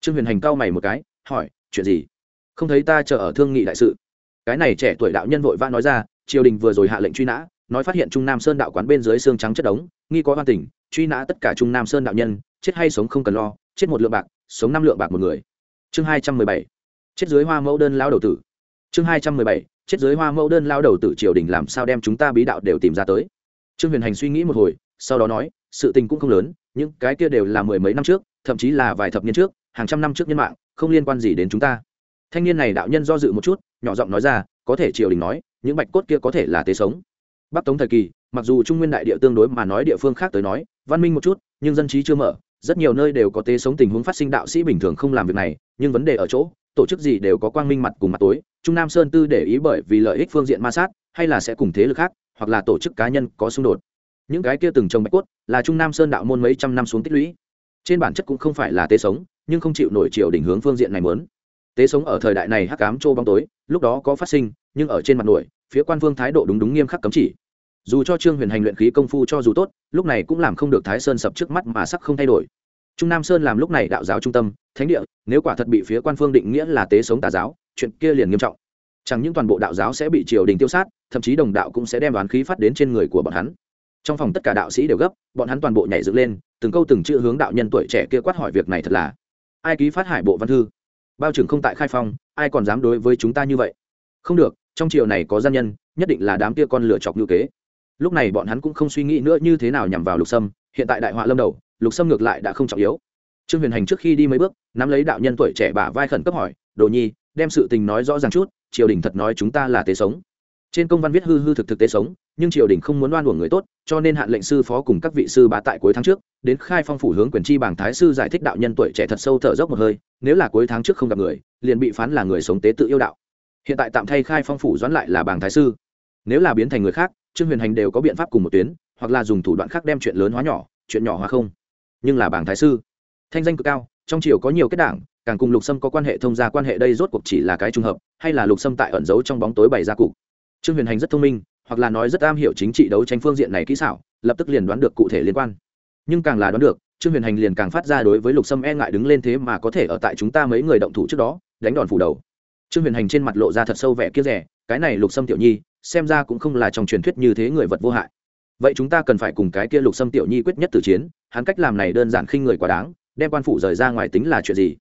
[SPEAKER 1] Trương huyền hành cau mày một cái, hỏi, chuyện gì? Không thấy ta chờ ở thương nghị đại sự. Cái này trẻ tuổi đạo nhân vội vã nói ra, triều đình vừa rồi hạ lệnh truy nã, nói phát hiện trung nam sơn đạo quán bên dưới xương trắng chất đống, nghi có hoan tình, truy nã tất cả trung nam sơn đạo nhân, chết hay sống không cần lo, chết một lượng bạc, sống năm lượng bạc một người. Chương hai trăm mười bảy. Chết dưới hoa mẫu đơn lao đầu tử. Chương hai trăm mười bảy. Chết dưới hoa mẫu đơn lao đầu tử triều đình làm sao đem chúng ta bí đạo đều tìm ra tới. Trương huyền hành suy nghĩ một hồi, sau đó nói, sự tình cũng không lớn, những cái kia đều là mười mấy năm trước, thậm chí là vài thập niên trước, hàng trăm năm trước nhân mạng, không liên quan gì đến chúng ta thanh niên này đạo nhân do dự một chút, nhỏ giọng nói ra, có thể triều đình nói, những bạch cốt kia có thể là tế sống. Bắc tống thời kỳ, mặc dù trung nguyên đại địa tương đối mà nói địa phương khác tới nói, văn minh một chút, nhưng dân trí chưa mở, rất nhiều nơi đều có tế sống tình huống phát sinh đạo sĩ bình thường không làm việc này, nhưng vấn đề ở chỗ, tổ chức gì đều có quang minh mặt cùng mặt tối, trung nam sơn tư để ý bởi vì lợi ích phương diện ma sát, hay là sẽ cùng thế lực khác, hoặc là tổ chức cá nhân có xung đột. Những cái kia từng trồng bạch cốt, là trung nam sơn đạo môn mấy trăm năm xuống tích lũy. Trên bản chất cũng không phải là tế sống, nhưng không chịu nổi chiều đỉnh hướng phương diện này mớn tế sống ở thời đại này hắc cám trô bóng tối, lúc đó có phát sinh, nhưng ở trên mặt nổi, phía quan vương thái độ đúng đúng nghiêm khắc cấm chỉ. Dù cho trương huyền hành luyện khí công phu cho dù tốt, lúc này cũng làm không được thái sơn sập trước mắt mà sắc không thay đổi. Trung nam sơn làm lúc này đạo giáo trung tâm, thánh địa, nếu quả thật bị phía quan phương định nghĩa là tế sống tà giáo, chuyện kia liền nghiêm trọng. Chẳng những toàn bộ đạo giáo sẽ bị triều đình tiêu sát, thậm chí đồng đạo cũng sẽ đem đoán khí phát đến trên người của bọn hắn. Trong phòng tất cả đạo sĩ đều gấp, bọn hắn toàn bộ nhảy dựng lên, từng câu từng chữ hướng đạo nhân tuổi trẻ kia quát hỏi việc này thật là. Ai ký phát hải bộ văn thư? Bao trưởng không tại khai phong, ai còn dám đối với chúng ta như vậy? Không được, trong triều này có gian nhân, nhất định là đám kia con lửa chọc như kế. Lúc này bọn hắn cũng không suy nghĩ nữa như thế nào nhằm vào lục sâm, hiện tại đại họa lâm đầu, lục sâm ngược lại đã không trọng yếu. Trương huyền hành trước khi đi mấy bước, nắm lấy đạo nhân tuổi trẻ bả vai khẩn cấp hỏi, đồ nhi, đem sự tình nói rõ ràng chút, triều đình thật nói chúng ta là tế sống trên công văn viết hư hư thực thực tế sống, nhưng triều đình không muốn đoan uổng người tốt, cho nên hạn lệnh sư phó cùng các vị sư bá tại cuối tháng trước, đến khai phong phủ hướng quyền chi bảng thái sư giải thích đạo nhân tuổi trẻ thật sâu thở dốc một hơi, nếu là cuối tháng trước không gặp người, liền bị phán là người sống tế tự yêu đạo. Hiện tại tạm thay khai phong phủ doãn lại là bảng thái sư. Nếu là biến thành người khác, trương huyền hành đều có biện pháp cùng một tuyến, hoặc là dùng thủ đoạn khác đem chuyện lớn hóa nhỏ, chuyện nhỏ hóa không. Nhưng là bảng thái sư, thanh danh cực cao, trong triều có nhiều kết đảng, càng cùng lục sâm có quan hệ thông gia quan hệ đây rốt cuộc chỉ là cái trùng hợp, hay là lục sâm tại ẩn giấu trong bóng tối bày ra cục trương huyền hành rất thông minh, hoặc là nói rất am hiểu chính trị đấu tranh phương diện này kỹ xảo, lập tức liền đoán được cụ thể liên quan. Nhưng càng là đoán được, trương huyền hành liền càng phát ra đối với lục sâm e ngại đứng lên thế mà có thể ở tại chúng ta mấy người động thủ trước đó, đánh đòn phủ đầu. Trương huyền hành trên mặt lộ ra thật sâu vẻ kia rẻ, cái này lục sâm tiểu nhi, xem ra cũng không là trong truyền thuyết như thế người vật vô hại. Vậy chúng ta cần phải cùng cái kia lục sâm tiểu nhi quyết nhất từ chiến, hắn cách làm này đơn giản khinh người quá đáng, đem quan phủ rời ra ngoài tính là chuyện gì?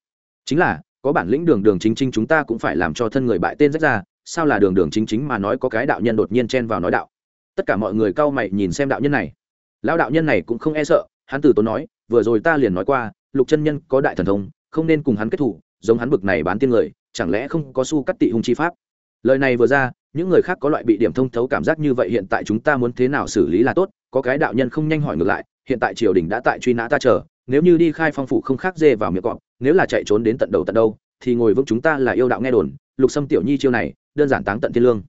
[SPEAKER 1] Chính là, có bản lĩnh đường đường chính chính chúng ta cũng phải làm cho thân người bại tên rách ra sao là đường đường chính chính mà nói có cái đạo nhân đột nhiên chen vào nói đạo? Tất cả mọi người cau mày nhìn xem đạo nhân này. Lão đạo nhân này cũng không e sợ, hắn từ tốn nói, vừa rồi ta liền nói qua, lục chân nhân có đại thần thông, không nên cùng hắn kết thủ, giống hắn bực này bán tiên người, chẳng lẽ không có su cắt tị hung chi pháp? Lời này vừa ra, những người khác có loại bị điểm thông thấu cảm giác như vậy, hiện tại chúng ta muốn thế nào xử lý là tốt, có cái đạo nhân không nhanh hỏi ngược lại, hiện tại triều đình đã tại truy nã ta chờ, nếu như đi khai phong phủ không khác dê vào miệng cọp, nếu là chạy trốn đến tận đầu tận đâu thì ngồi vững chúng ta là yêu đạo nghe đồn, lục sâm tiểu nhi chiêu này, đơn giản táng tận thiên lương.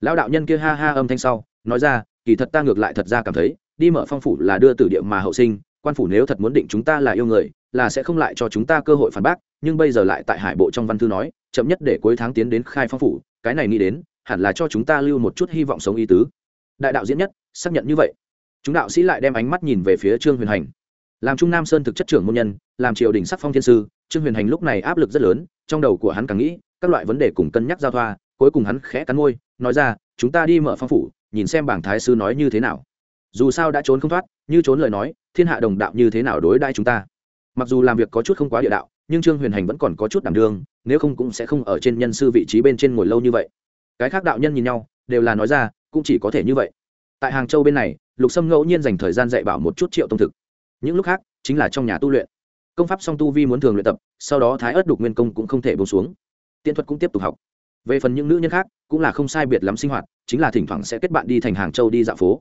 [SPEAKER 1] Lão đạo nhân kia ha ha âm thanh sau, nói ra, kỳ thật ta ngược lại thật ra cảm thấy, đi mở phong phủ là đưa tử địa mà hậu sinh, quan phủ nếu thật muốn định chúng ta là yêu người, là sẽ không lại cho chúng ta cơ hội phản bác, nhưng bây giờ lại tại hải bộ trong văn thư nói, chậm nhất để cuối tháng tiến đến khai phong phủ, cái này nghĩ đến, hẳn là cho chúng ta lưu một chút hy vọng sống ý tứ. Đại đạo diễn nhất, xác nhận như vậy. Chúng đạo sĩ lại đem ánh mắt nhìn về phía trương huyền hành. Làm trung nam sơn thực chất trưởng môn nhân, làm triều đình sắc phong thiên sư trương huyền hành lúc này áp lực rất lớn, trong đầu của hắn càng nghĩ, các loại vấn đề cùng cân nhắc giao thoa, cuối cùng hắn khẽ cắn môi, nói ra, chúng ta đi mở phong phủ, nhìn xem bảng thái sư nói như thế nào. Dù sao đã trốn không thoát, như trốn lời nói, thiên hạ đồng đạo như thế nào đối đãi chúng ta? Mặc dù làm việc có chút không quá địa đạo, nhưng trương huyền hành vẫn còn có chút đảm đương, nếu không cũng sẽ không ở trên nhân sư vị trí bên trên ngồi lâu như vậy. Cái khác đạo nhân nhìn nhau, đều là nói ra, cũng chỉ có thể như vậy. Tại hàng châu bên này, lục sâm ngẫu nhiên dành thời gian dạy bảo một chút triệu tông thực. Những lúc khác, chính là trong nhà tu luyện công pháp song tu vi muốn thường luyện tập, sau đó thái ớt đục nguyên công cũng không thể bông xuống. Tiên thuật cũng tiếp tục học. Về phần những nữ nhân khác, cũng là không sai biệt lắm sinh hoạt, chính là thỉnh thoảng sẽ kết bạn đi thành hàng châu đi dạo phố.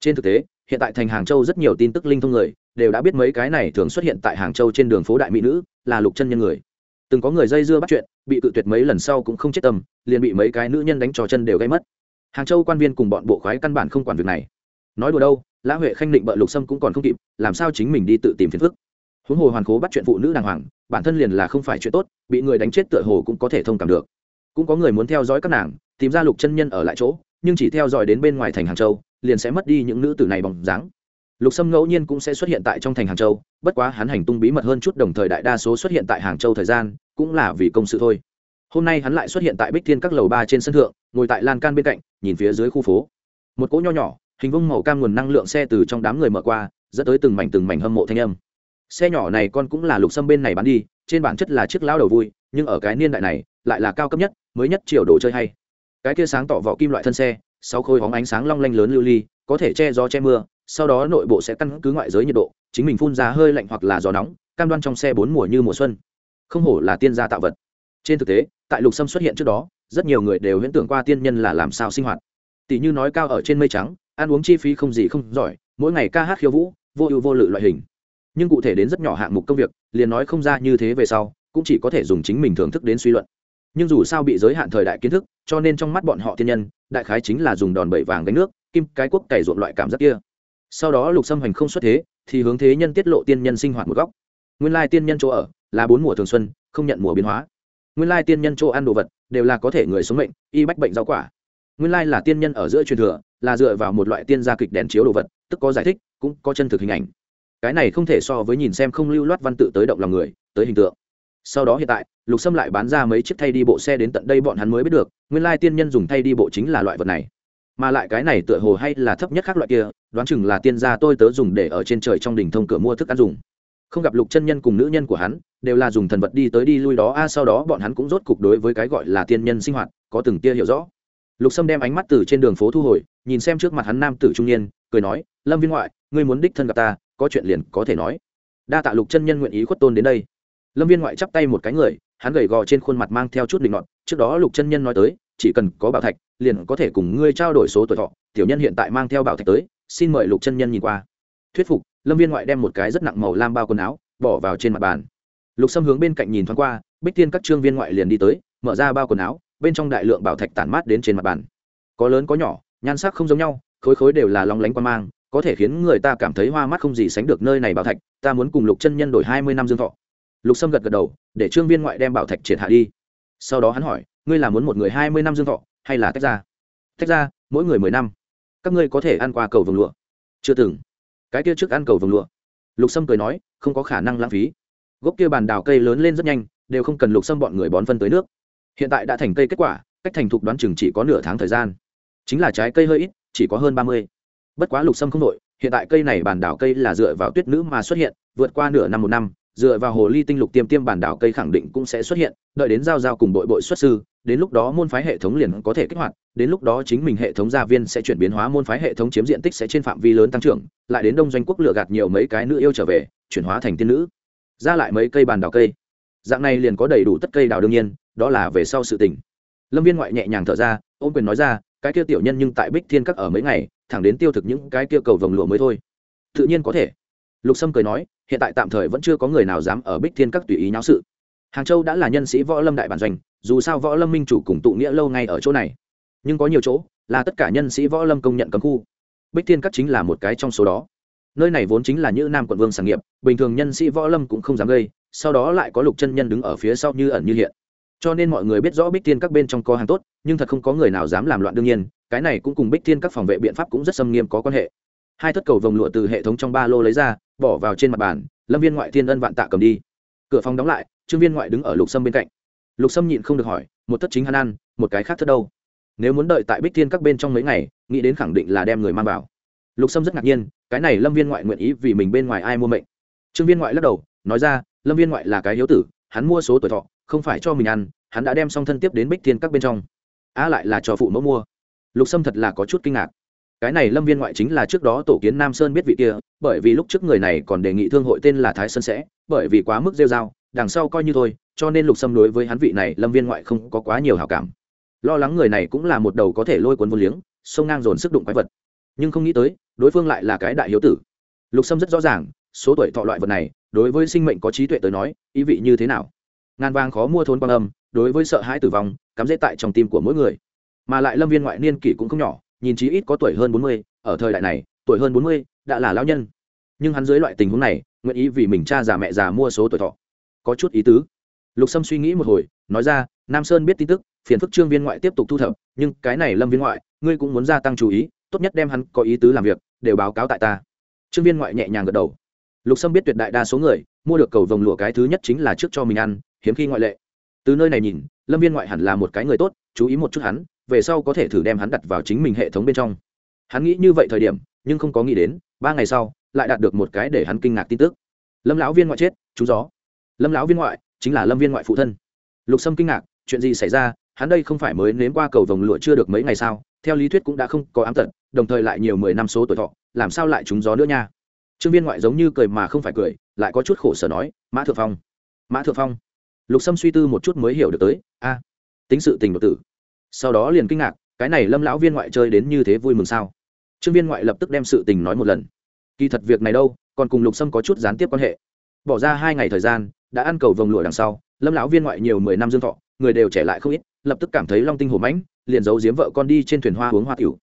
[SPEAKER 1] Trên thực tế, hiện tại thành hàng châu rất nhiều tin tức linh thông người, đều đã biết mấy cái này thường xuất hiện tại hàng châu trên đường phố đại mỹ nữ, là lục chân nhân người. Từng có người dây dưa bắt chuyện, bị cự tuyệt mấy lần sau cũng không chết tâm, liền bị mấy cái nữ nhân đánh trò chân đều gây mất. Hàng châu quan viên cùng bọn bộ khoái căn bản không quản việc này. Nói đùa đâu, lã huệ khanh định bợ lục sâm cũng còn không kịp, làm sao chính mình đi tự tìm phiền phức? Huống hồ hoàn cố bắt chuyện phụ nữ đàng hoàng, bản thân liền là không phải chuyện tốt, bị người đánh chết tựa hồ cũng có thể thông cảm được. Cũng có người muốn theo dõi các nàng, tìm ra lục chân nhân ở lại chỗ, nhưng chỉ theo dõi đến bên ngoài thành hàng châu, liền sẽ mất đi những nữ tử này bằng dáng. Lục sâm ngẫu nhiên cũng sẽ xuất hiện tại trong thành hàng châu, bất quá hắn hành tung bí mật hơn chút đồng thời đại đa số xuất hiện tại hàng châu thời gian, cũng là vì công sự thôi. Hôm nay hắn lại xuất hiện tại bích thiên các lầu ba trên sân thượng, ngồi tại lan can bên cạnh, nhìn phía dưới khu phố. Một cỗ nho nhỏ, hình vông màu cam nguồn năng lượng xe từ trong đám người mở qua, dẫn tới từng mảnh từng mảnh hâm mộ thanh âm xe nhỏ này con cũng là lục sâm bên này bán đi, trên bản chất là chiếc lao đầu vui, nhưng ở cái niên đại này, lại là cao cấp nhất, mới nhất chiều đồ chơi hay. Cái kia sáng tỏ vỏ kim loại thân xe sau khôi hóng ánh sáng long lanh lớn lưu ly, có thể che gió che mưa, sau đó nội bộ sẽ căn cứ ngoại giới nhiệt độ, chính mình phun ra hơi lạnh hoặc là gió nóng, cam đoan trong xe bốn mùa như mùa xuân. Không hổ là tiên gia tạo vật. Trên thực tế, tại lục sâm xuất hiện trước đó, rất nhiều người đều huyễn tưởng qua tiên nhân là làm sao sinh hoạt. Tỷ như nói cao ở trên mây trắng, ăn uống chi phí không gì không giỏi, mỗi ngày ca hát khiêu vũ, vô ưu vô lự loại hình nhưng cụ thể đến rất nhỏ hạng mục công việc, liền nói không ra như thế về sau, cũng chỉ có thể dùng chính mình thưởng thức đến suy luận. Nhưng dù sao bị giới hạn thời đại kiến thức, cho nên trong mắt bọn họ tiên nhân, đại khái chính là dùng đòn bẩy vàng đánh nước, kim, cái quốc, cày ruộng loại cảm giác kia. Sau đó lục xâm hành không xuất thế, thì hướng thế nhân tiết lộ tiên nhân sinh hoạt một góc. Nguyên lai tiên nhân chỗ ở là bốn mùa thường xuân, không nhận mùa biến hóa. Nguyên lai tiên nhân chỗ ăn đồ vật đều là có thể người sống mệnh, y bách bệnh rau quả. Nguyên lai là tiên nhân ở giữa truyền thừa, là dựa vào một loại tiên gia kịch đèn chiếu đồ vật, tức có giải thích, cũng có chân thực hình ảnh cái này không thể so với nhìn xem không lưu loát văn tự tới động lòng người, tới hình tượng. Sau đó hiện tại, lục sâm lại bán ra mấy chiếc thay đi bộ xe đến tận đây bọn hắn mới biết được, nguyên lai tiên nhân dùng thay đi bộ chính là loại vật này. Mà lại cái này tựa hồ hay là thấp nhất khác loại kia, đoán chừng là tiên gia tôi tớ dùng để ở trên trời trong đỉnh thông cửa mua thức ăn dùng. Không gặp lục chân nhân cùng nữ nhân của hắn, đều là dùng thần vật đi tới đi lui đó, a, sau đó bọn hắn cũng rốt cục đối với cái gọi là tiên nhân sinh hoạt, có từng tia hiểu rõ. Lục sâm đem ánh mắt từ trên đường phố thu hồi, nhìn xem trước mặt hắn nam tử trung niên, cười nói, lâm viên ngoại, ngươi muốn đích thân gặp ta có chuyện liền có thể nói. Đa tạ lục chân nhân nguyện ý khuất tôn đến đây. Lâm viên ngoại chắp tay một cái người, hắn gầy gò trên khuôn mặt mang theo chút định ngọn trước đó lục chân nhân nói tới, chỉ cần có bảo thạch, liền có thể cùng ngươi trao đổi số tuổi thọ. Tiểu nhân hiện tại mang theo bảo thạch tới, xin mời lục chân nhân nhìn qua. Thuyết phục, lâm viên ngoại đem một cái rất nặng màu lam bao quần áo, bỏ vào trên mặt bàn. Lục xâm hướng bên cạnh nhìn thoáng qua, bích tiên các trương viên ngoại liền đi tới, mở ra bao quần áo, bên trong đại lượng bảo thạch tản mát đến trên mặt bàn. Có lớn có nhỏ, nhan sắc không giống nhau, khối khối đều là long lánh qua mang có thể khiến người ta cảm thấy hoa mắt không gì sánh được nơi này bảo thạch, ta muốn cùng lục chân nhân đổi hai mươi năm dương thọ. Lục sâm gật gật đầu, để trương viên ngoại đem bảo thạch triệt hạ đi. Sau đó hắn hỏi, ngươi là muốn một người hai mươi năm dương thọ, hay là tách ra tách ra mỗi người mười năm. Các ngươi có thể ăn qua cầu vồng lụa? Chưa từng. Cái kia trước ăn cầu vồng lụa. Lục sâm cười nói, không có khả năng lãng phí. Gốc kia bàn đào cây lớn lên rất nhanh, đều không cần lục sâm bọn người bón phân tới nước. Hiện tại đã thành cây kết quả, cách thành thục đoán chừng chỉ có nửa tháng thời gian. Chính là trái cây hơi ít, chỉ có hơn ba mươi bất quá lục sâm không đội hiện tại cây này bản đảo cây là dựa vào tuyết nữ mà xuất hiện, vượt qua nửa năm một năm, dựa vào hồ ly tinh lục tiêm tiêm bản đảo cây khẳng định cũng sẽ xuất hiện, đợi đến giao giao cùng đội bội xuất sư, đến lúc đó môn phái hệ thống liền có thể kích hoạt, đến lúc đó chính mình hệ thống gia viên sẽ chuyển biến hóa môn phái hệ thống chiếm diện tích sẽ trên phạm vi lớn tăng trưởng, lại đến đông doanh quốc lựa gạt nhiều mấy cái nữ yêu trở về, chuyển hóa thành tiên nữ, ra lại mấy cây bàn đào cây. Dạng này liền có đầy đủ tất cây đào đương nhiên, đó là về sau sự tình. Lâm viên ngoại nhẹ nhàng thở ra, ôm quyền nói ra, cái kia tiểu nhân nhưng tại bích thiên các ở mấy ngày thẳng đến tiêu thực những cái kia cầu vồng lụa mới thôi. Tự nhiên có thể. Lục sâm cười nói, hiện tại tạm thời vẫn chưa có người nào dám ở bích thiên các tùy ý nháo sự. Hàng châu đã là nhân sĩ võ lâm đại bản doanh, dù sao võ lâm minh chủ cùng tụ nghĩa lâu ngay ở chỗ này. Nhưng có nhiều chỗ là tất cả nhân sĩ võ lâm công nhận cấm khu. Bích thiên các chính là một cái trong số đó. Nơi này vốn chính là như nam quận vương sản nghiệp, bình thường nhân sĩ võ lâm cũng không dám gây, sau đó lại có lục chân nhân đứng ở phía sau như ẩn như hiện. Cho nên mọi người biết rõ bích thiên các bên trong có hàng tốt, nhưng thật không có người nào dám làm loạn đương nhiên cái này cũng cùng bích thiên các phòng vệ biện pháp cũng rất xâm nghiêm có quan hệ. Hai thất cầu vồng lụa từ hệ thống trong ba lô lấy ra, bỏ vào trên mặt bàn, lâm viên ngoại thiên ân vạn tạ cầm đi. Cửa phòng đóng lại, trương viên ngoại đứng ở lục sâm bên cạnh. Lục sâm nhịn không được hỏi, một thất chính hắn ăn, một cái khác thất đâu? Nếu muốn đợi tại bích thiên các bên trong mấy ngày, nghĩ đến khẳng định là đem người mang vào. Lục sâm rất ngạc nhiên, cái này lâm viên ngoại nguyện ý vì mình bên ngoài ai mua mệnh? Trương viên ngoại lắc đầu, nói ra, lâm viên ngoại là cái hiếu tử, hắn mua số tuổi thọ, không phải cho mình ăn, hắn đã đem xong thân tiếp đến bích thiên các bên trong. Á lại là cho phụ mẫu mua lục sâm thật là có chút kinh ngạc. Cái này lâm viên ngoại chính là trước đó tổ kiến nam sơn biết vị kia, bởi vì lúc trước người này còn đề nghị thương hội tên là thái sơn sẽ, bởi vì quá mức rêu r a o đằng sau coi như thôi, cho nên lục sâm đối với hắn vị này lâm viên ngoại không có quá nhiều hào cảm. Lo lắng người này cũng là một đầu có thể lôi cuốn vô liếng, sông ngang dồn sức đụng quái vật. Nhưng không nghĩ tới, đối phương lại là cái đại hiếu tử. Lục sâm rất rõ ràng, số tuổi thọ loại vật này, đối với sinh mệnh có trí tuệ tới nói, ý vị như thế nào? Ngàn vàng khó mua thốn quan âm, đối với sợ hãi tử vong, cắm dễ tại trong tim của mỗi người mà lại lâm viên ngoại niên kỷ cũng không nhỏ, nhìn chí ít có tuổi hơn bốn mươi, ở thời đại này, tuổi hơn bốn mươi đã là lão nhân. Nhưng hắn dưới loại tình huống này, nguyện ý vì mình cha già mẹ già mua số tuổi thọ. Có chút ý tứ. Lục sâm suy nghĩ một hồi, nói ra, nam sơn biết tin tức, phiền phức trương viên ngoại tiếp tục thu thập, nhưng cái này lâm viên ngoại, ngươi cũng muốn gia tăng chú ý, tốt nhất đem hắn có ý tứ làm việc, đều báo cáo tại ta. Trương viên ngoại nhẹ nhàng gật đầu. Lục sâm biết tuyệt đại đa số người, mua được cầu vồng lụa cái thứ nhất chính là trước cho mình ăn, hiếm khi ngoại lệ. Từ nơi này nhìn, lâm viên ngoại hẳn là một cái người tốt, chú ý một chút hắn về sau có thể thử đem hắn đặt vào chính mình hệ thống bên trong. Hắn nghĩ như vậy thời điểm, nhưng không có nghĩ đến, ba ngày sau, lại đạt được một cái để hắn kinh ngạc tin tức. Lâm lão viên ngoại chết, chú gió. Lâm lão viên ngoại chính là lâm viên ngoại phụ thân. Lục sâm kinh ngạc, chuyện gì xảy ra? Hắn đây không phải mới nếm qua cầu vồng lụa chưa được mấy ngày sao? Theo lý thuyết cũng đã không có ám tật, đồng thời lại nhiều mười năm số tuổi thọ, làm sao lại trúng gió nữa nha? Trương viên ngoại giống như cười mà không phải cười, lại có chút khổ sở nói, mã thượng phong, mã thượng phong. Lục sâm suy tư một chút mới hiểu được tới, a, tính sự tình đột tử sau đó liền kinh ngạc, cái này lâm lão viên ngoại chơi đến như thế vui mừng sao? Trương viên ngoại lập tức đem sự tình nói một lần. Kỳ thật việc này đâu, còn cùng lục sâm có chút gián tiếp quan hệ. Bỏ ra hai ngày thời gian, đã ăn cầu vồng lụa đằng sau, lâm lão viên ngoại nhiều mười năm dương thọ, người đều trẻ lại không ít, lập tức cảm thấy long tinh hổ mãnh, liền giấu giếm vợ con đi trên thuyền hoa uống hoa tiểu.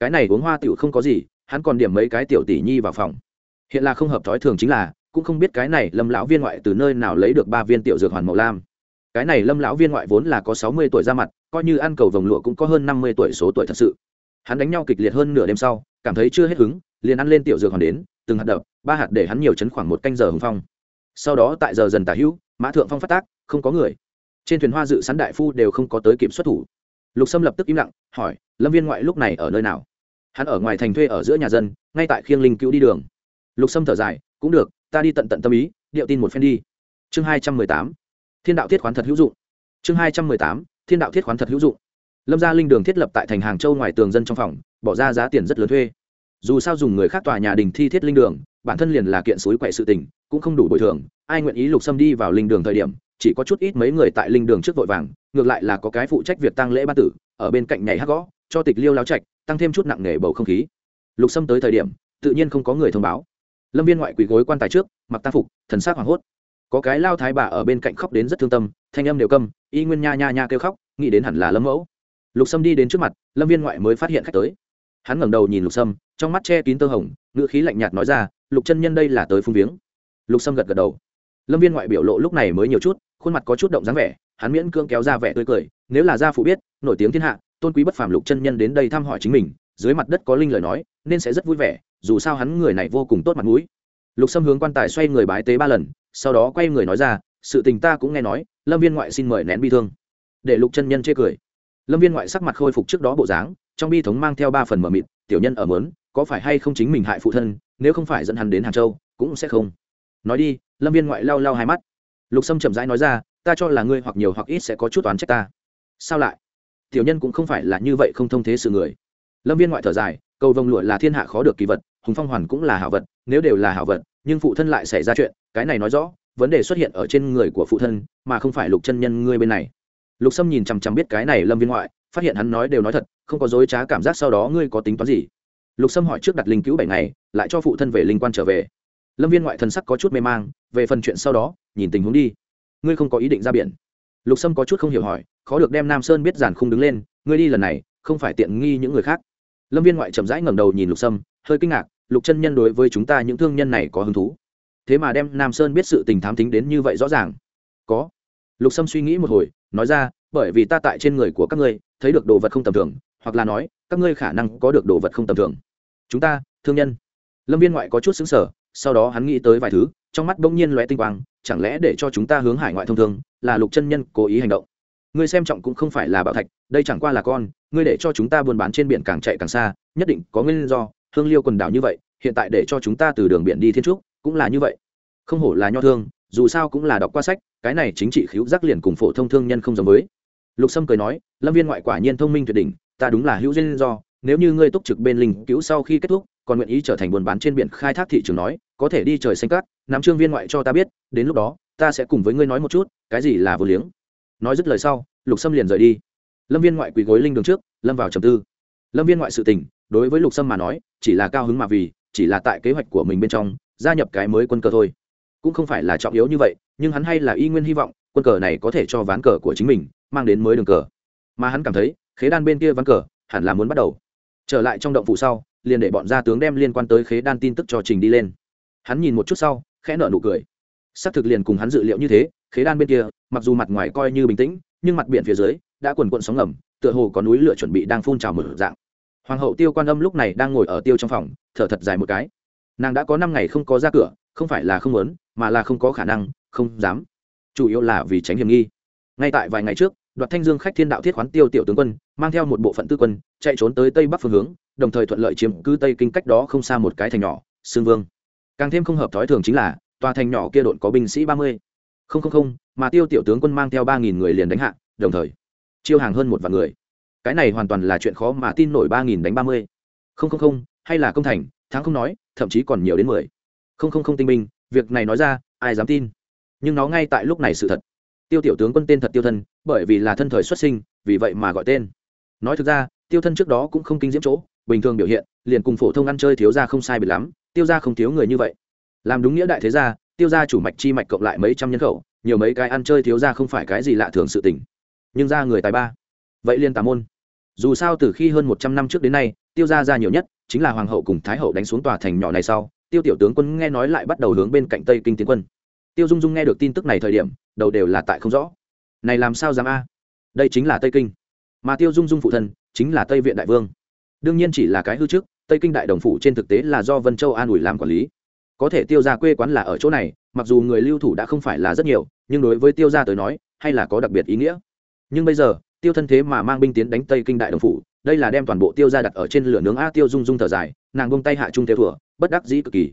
[SPEAKER 1] Cái này uống hoa tiểu không có gì, hắn còn điểm mấy cái tiểu tỷ nhi vào phòng. Hiện là không hợp thói thường chính là, cũng không biết cái này lâm lão viên ngoại từ nơi nào lấy được ba viên tiểu dược hoàn màu lam cái này lâm lão viên ngoại vốn là có sáu mươi tuổi ra mặt, coi như ăn cầu vồng lụa cũng có hơn năm mươi tuổi số tuổi thật sự. Hắn đánh nhau kịch liệt hơn nửa đêm sau, cảm thấy chưa hết hứng, liền ăn lên tiểu dược hòn đến, từng hạt đập, ba hạt để hắn nhiều chấn khoảng một canh giờ hưng phong. Sau đó tại giờ dần tả hữu, mã thượng phong phát tác, không có người. Trên thuyền hoa dự sắn đại phu đều không có tới kịp xuất thủ. Lục sâm lập tức im lặng, hỏi, lâm viên ngoại lúc này ở nơi nào? Hắn ở ngoài thành thuê ở giữa nhà dân, ngay tại khiêng linh cứu đi đường. Lục sâm thở dài, cũng được, ta đi tận tận tâm ý, điệu tin một phen đi. Chương hai trăm mười tám thiên đạo thiết khoán thật hữu dụng. Chương hai trăm mười tám, thiên đạo thiết khoán thật hữu dụng. Lâm gia linh đường thiết lập tại thành hàng châu ngoài tường dân trong phòng, bỏ ra giá tiền rất lớn thuê. Dù sao dùng người khác tòa nhà đình thi thiết linh đường, bản thân liền là kiện suối quậy sự tình, cũng không đủ bồi thường. Ai nguyện ý lục xâm đi vào linh đường thời điểm, chỉ có chút ít mấy người tại linh đường trước vội vàng, ngược lại là có cái phụ trách việc tăng lễ ba tử, ở bên cạnh nhảy hát gõ, cho tịch liêu lao trạch, tăng thêm chút nặng nề bầu không khí. Lục xâm tới thời điểm, tự nhiên không có người thông báo. Lâm viên ngoại quỳ gối quan tài trước, mặc tăng phục, thần sắc hoảng hốt có cái lao thái bà ở bên cạnh khóc đến rất thương tâm, thanh âm đều câm, y nguyên nha nha nha kêu khóc, nghĩ đến hẳn là lâm mẫu. Lục sâm đi đến trước mặt, lâm viên ngoại mới phát hiện khách tới. Hắn ngẩng đầu nhìn lục sâm, trong mắt che kín tơ hồng, ngữ khí lạnh nhạt nói ra, lục chân nhân đây là tới phung viếng. Lục sâm gật gật đầu. Lâm viên ngoại biểu lộ lúc này mới nhiều chút, khuôn mặt có chút động dáng vẻ, hắn miễn cưỡng kéo ra vẻ tươi cười, nếu là gia phụ biết, nổi tiếng thiên hạ, tôn quý bất phàm lục chân nhân đến đây thăm hỏi chính mình, dưới mặt đất có linh lời nói, nên sẽ rất vui vẻ, dù sao hắn người này vô cùng tốt mặt mũi lục sâm hướng quan tài xoay người bái tế ba lần, sau đó quay người nói ra, sự tình ta cũng nghe nói, lâm viên ngoại xin mời nén bi thương. Để lục chân nhân chê cười. Lâm viên ngoại sắc mặt khôi phục trước đó bộ dáng, trong bi thống mang theo ba phần mờ mịt, tiểu nhân ở mớn, có phải hay không chính mình hại phụ thân, nếu không phải dẫn hắn đến hàng châu, cũng sẽ không. Nói đi, lâm viên ngoại lau lau hai mắt. Lục sâm chậm rãi nói ra, ta cho là ngươi hoặc nhiều hoặc ít sẽ có chút toán trách ta. Sao lại? Tiểu nhân cũng không phải là như vậy không thông thế sự người. Lâm viên ngoại thở dài, cầu vồng lụa là thiên hạ khó được kỳ vật, hùng phong hoàn cũng là hảo vật nếu đều là hảo vật, nhưng phụ thân lại xảy ra chuyện, cái này nói rõ, vấn đề xuất hiện ở trên người của phụ thân, mà không phải lục chân nhân ngươi bên này. Lục sâm nhìn chằm chằm biết cái này lâm viên ngoại, phát hiện hắn nói đều nói thật, không có dối trá cảm giác sau đó ngươi có tính toán gì. Lục sâm hỏi trước đặt linh cứu bảy ngày, lại cho phụ thân về linh quan trở về. Lâm viên ngoại thần sắc có chút mê mang, về phần chuyện sau đó, nhìn tình huống đi. Ngươi không có ý định ra biển. Lục sâm có chút không hiểu hỏi, khó được đem nam sơn biết giản không đứng lên, ngươi đi lần này, không phải tiện nghi những người khác. Lâm viên ngoại chậm rãi ngẩng đầu nhìn lục sâm, hơi kinh ngạc lục chân nhân đối với chúng ta những thương nhân này có hứng thú. Thế mà đem nam sơn biết sự tình thám tính đến như vậy rõ ràng. Có. Lục sâm suy nghĩ một hồi nói ra bởi vì ta tại trên người của các ngươi thấy được đồ vật không tầm thường hoặc là nói các ngươi khả năng có được đồ vật không tầm thường. Chúng ta thương nhân. Lâm viên ngoại có chút xứng sở sau đó hắn nghĩ tới vài thứ trong mắt bỗng nhiên lóe tinh quang chẳng lẽ để cho chúng ta hướng hải ngoại thông thường, là lục chân nhân cố ý hành động? Ngươi xem trọng cũng không phải là bảo thạch đây chẳng qua là con ngươi để cho chúng ta buôn bán trên biển càng chạy càng xa nhất định có nguyên do hương liêu quần đảo như vậy, hiện tại để cho chúng ta từ đường biển đi thiên trúc, cũng là như vậy. Không hổ là nho thương, dù sao cũng là đọc qua sách, cái này chính trị khiếu giác liền cùng phổ thông thương nhân không giống với. Lục sâm cười nói, lâm viên ngoại quả nhiên thông minh tuyệt đỉnh, ta đúng là hữu duyên do. Nếu như ngươi túc trực bên linh cứu sau khi kết thúc, còn nguyện ý trở thành buôn bán trên biển khai thác thị trường nói, có thể đi trời xanh cát, nắm trương viên ngoại cho ta biết, đến lúc đó, ta sẽ cùng với ngươi nói một chút, cái gì là vô liếng. Nói dứt lời sau, lục sâm liền rời đi. Lâm viên ngoại quỳ gối linh đường trước, lâm vào trầm tư lâm viên ngoại sự tình, đối với lục sâm mà nói, chỉ là cao hứng mà vì, chỉ là tại kế hoạch của mình bên trong, gia nhập cái mới quân cờ thôi. Cũng không phải là trọng yếu như vậy, nhưng hắn hay là y nguyên hy vọng, quân cờ này có thể cho ván cờ của chính mình, mang đến mới đường cờ. Mà hắn cảm thấy, khế đan bên kia ván cờ, hẳn là muốn bắt đầu. Trở lại trong động phủ sau, liền để bọn gia tướng đem liên quan tới khế đan tin tức cho trình đi lên. Hắn nhìn một chút sau, khẽ nợ nụ cười. Xác thực liền cùng hắn dự liệu như thế, khế đan bên kia, mặc dù mặt ngoài coi như bình tĩnh, nhưng mặt biển phía dưới đã quần quận sóng ngầm, tựa hồ có núi lửa chuẩn bị đang phun trào mở dạng. Hoàng hậu tiêu quan âm lúc này đang ngồi ở tiêu trong phòng, thở thật dài một cái. Nàng đã có năm ngày không có ra cửa, không phải là không muốn, mà là không có khả năng, không dám. Chủ yếu là vì tránh hiểm nghi. Ngay tại vài ngày trước, đoạt thanh dương khách thiên đạo thiết khoán tiêu tiểu tướng quân, mang theo một bộ phận tư quân, chạy trốn tới tây bắc phương hướng, đồng thời thuận lợi chiếm cứ tây kinh cách đó không xa một cái thành nhỏ xương vương. Càng thêm không hợp thói thường chính là, tòa thành nhỏ kia đột có binh sĩ ba mươi. Không không không, mà tiêu tiểu tướng quân mang theo ba nghìn người liền đánh hạ, đồng thời chiêu hàng hơn một vạn người. Cái này hoàn toàn là chuyện khó mà tin nổi ba nghìn đánh ba mươi. Không không không hay là công thành thắng không nói thậm chí còn nhiều đến mười. Không không không tinh minh, việc này nói ra ai dám tin? Nhưng nó ngay tại lúc này sự thật. Tiêu tiểu tướng quân tên thật tiêu thân bởi vì là thân thời xuất sinh vì vậy mà gọi tên. Nói thực ra tiêu thân trước đó cũng không kinh diễm chỗ bình thường biểu hiện liền cùng phổ thông ăn chơi thiếu ra không sai bị lắm tiêu ra không thiếu người như vậy. Làm đúng nghĩa đại thế gia tiêu ra chủ mạch chi mạch cộng lại mấy trăm nhân khẩu nhiều mấy cái ăn chơi thiếu ra không phải cái gì lạ thường sự tình nhưng ra người tài ba. Vậy liên tà môn. Dù sao từ khi hơn một trăm năm trước đến nay, tiêu ra ra nhiều nhất chính là hoàng hậu cùng thái hậu đánh xuống tòa thành nhỏ này sau, tiêu tiểu tướng quân nghe nói lại bắt đầu hướng bên cạnh tây kinh tiến quân. Tiêu dung dung nghe được tin tức này thời điểm, đầu đều là tại không rõ. Này làm sao dám a? Đây chính là tây kinh. Mà tiêu dung dung phụ thân chính là tây viện đại vương. Đương nhiên chỉ là cái hư trước, tây kinh đại đồng phủ trên thực tế là do vân châu an ủi làm quản lý. Có thể tiêu ra quê quán là ở chỗ này, mặc dù người lưu thủ đã không phải là rất nhiều, nhưng đối với tiêu gia tới nói, hay là có đặc biệt ý nghĩa nhưng bây giờ, tiêu thân thế mà mang binh tiến đánh tây kinh đại đồng phủ, đây là đem toàn bộ tiêu gia đặt ở trên lửa nướng a tiêu dung dung thở dài, nàng bông tay hạ trung theo thừa bất đắc dĩ cực kỳ.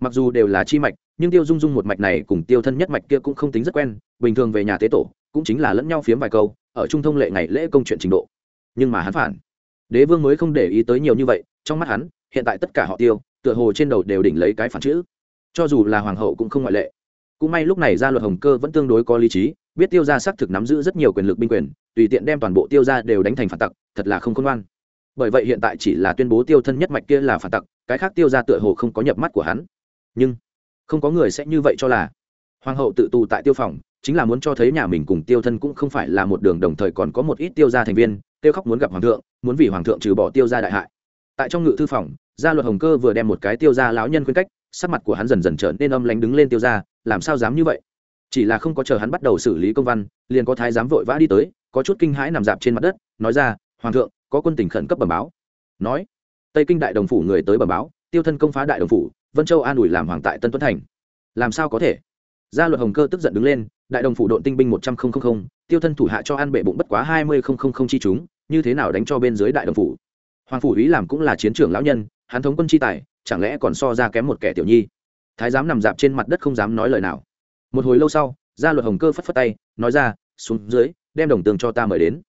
[SPEAKER 1] Mặc dù đều là chi mạch, nhưng tiêu dung dung một mạch này cùng tiêu thân nhất mạch kia cũng không tính rất quen, bình thường về nhà tế tổ, cũng chính là lẫn nhau phiếm vài câu, ở trung thông lệ ngày lễ công chuyện trình độ. Nhưng mà hắn phản. Đế vương mới không để ý tới nhiều như vậy, trong mắt hắn, hiện tại tất cả họ tiêu, tựa hồ trên đầu đều đỉnh lấy cái phản chữ. Cho dù là hoàng hậu cũng không ngoại lệ. Cũng may lúc này gia luật hồng cơ vẫn tương đối có lý trí biết tiêu gia xác thực nắm giữ rất nhiều quyền lực binh quyền, tùy tiện đem toàn bộ tiêu gia đều đánh thành phản tặc, thật là không khôn ngoan. Bởi vậy hiện tại chỉ là tuyên bố tiêu thân nhất mạch kia là phản tặc, cái khác tiêu gia tựa hồ không có nhập mắt của hắn. Nhưng, không có người sẽ như vậy cho là. Hoàng hậu tự tù tại tiêu phòng, chính là muốn cho thấy nhà mình cùng tiêu thân cũng không phải là một đường đồng thời còn có một ít tiêu gia thành viên tiêu khóc muốn gặp hoàng thượng, muốn vì hoàng thượng trừ bỏ tiêu gia đại hại. Tại trong ngự thư phòng, gia luật hồng cơ vừa đem một cái tiêu gia lão nhân khuyên cách, sắc mặt của hắn dần dần trở nên âm lánh đứng lên tiêu gia, làm sao dám như vậy? Chỉ là không có chờ hắn bắt đầu xử lý công văn, liền có thái giám vội vã đi tới, có chút kinh hãi nằm dạp trên mặt đất, nói ra, hoàng thượng, có quân tình khẩn cấp bẩm báo. Nói, tây kinh đại đồng phủ người tới bẩm báo, tiêu thân công phá đại đồng phủ, vân châu an ủi làm hoàng tại tân tuấn thành. Làm sao có thể? Gia luật hồng cơ tức giận đứng lên, đại đồng phủ đội tinh binh một trăm linh tiêu thân thủ hạ cho an bệ bụng bất quá hai mươi chi chúng, như thế nào đánh cho bên dưới đại đồng phủ? Hoàng phủ ý làm cũng là chiến trưởng lão nhân, hắn thống quân chi tài, chẳng lẽ còn so ra kém một kẻ tiểu nhi? Thái giám nằm dạp trên mặt đất không dám nói lời nào một hồi lâu sau, gia luật hồng cơ phất phất tay, nói ra, xuống dưới, đem đồng tường cho ta mời đến.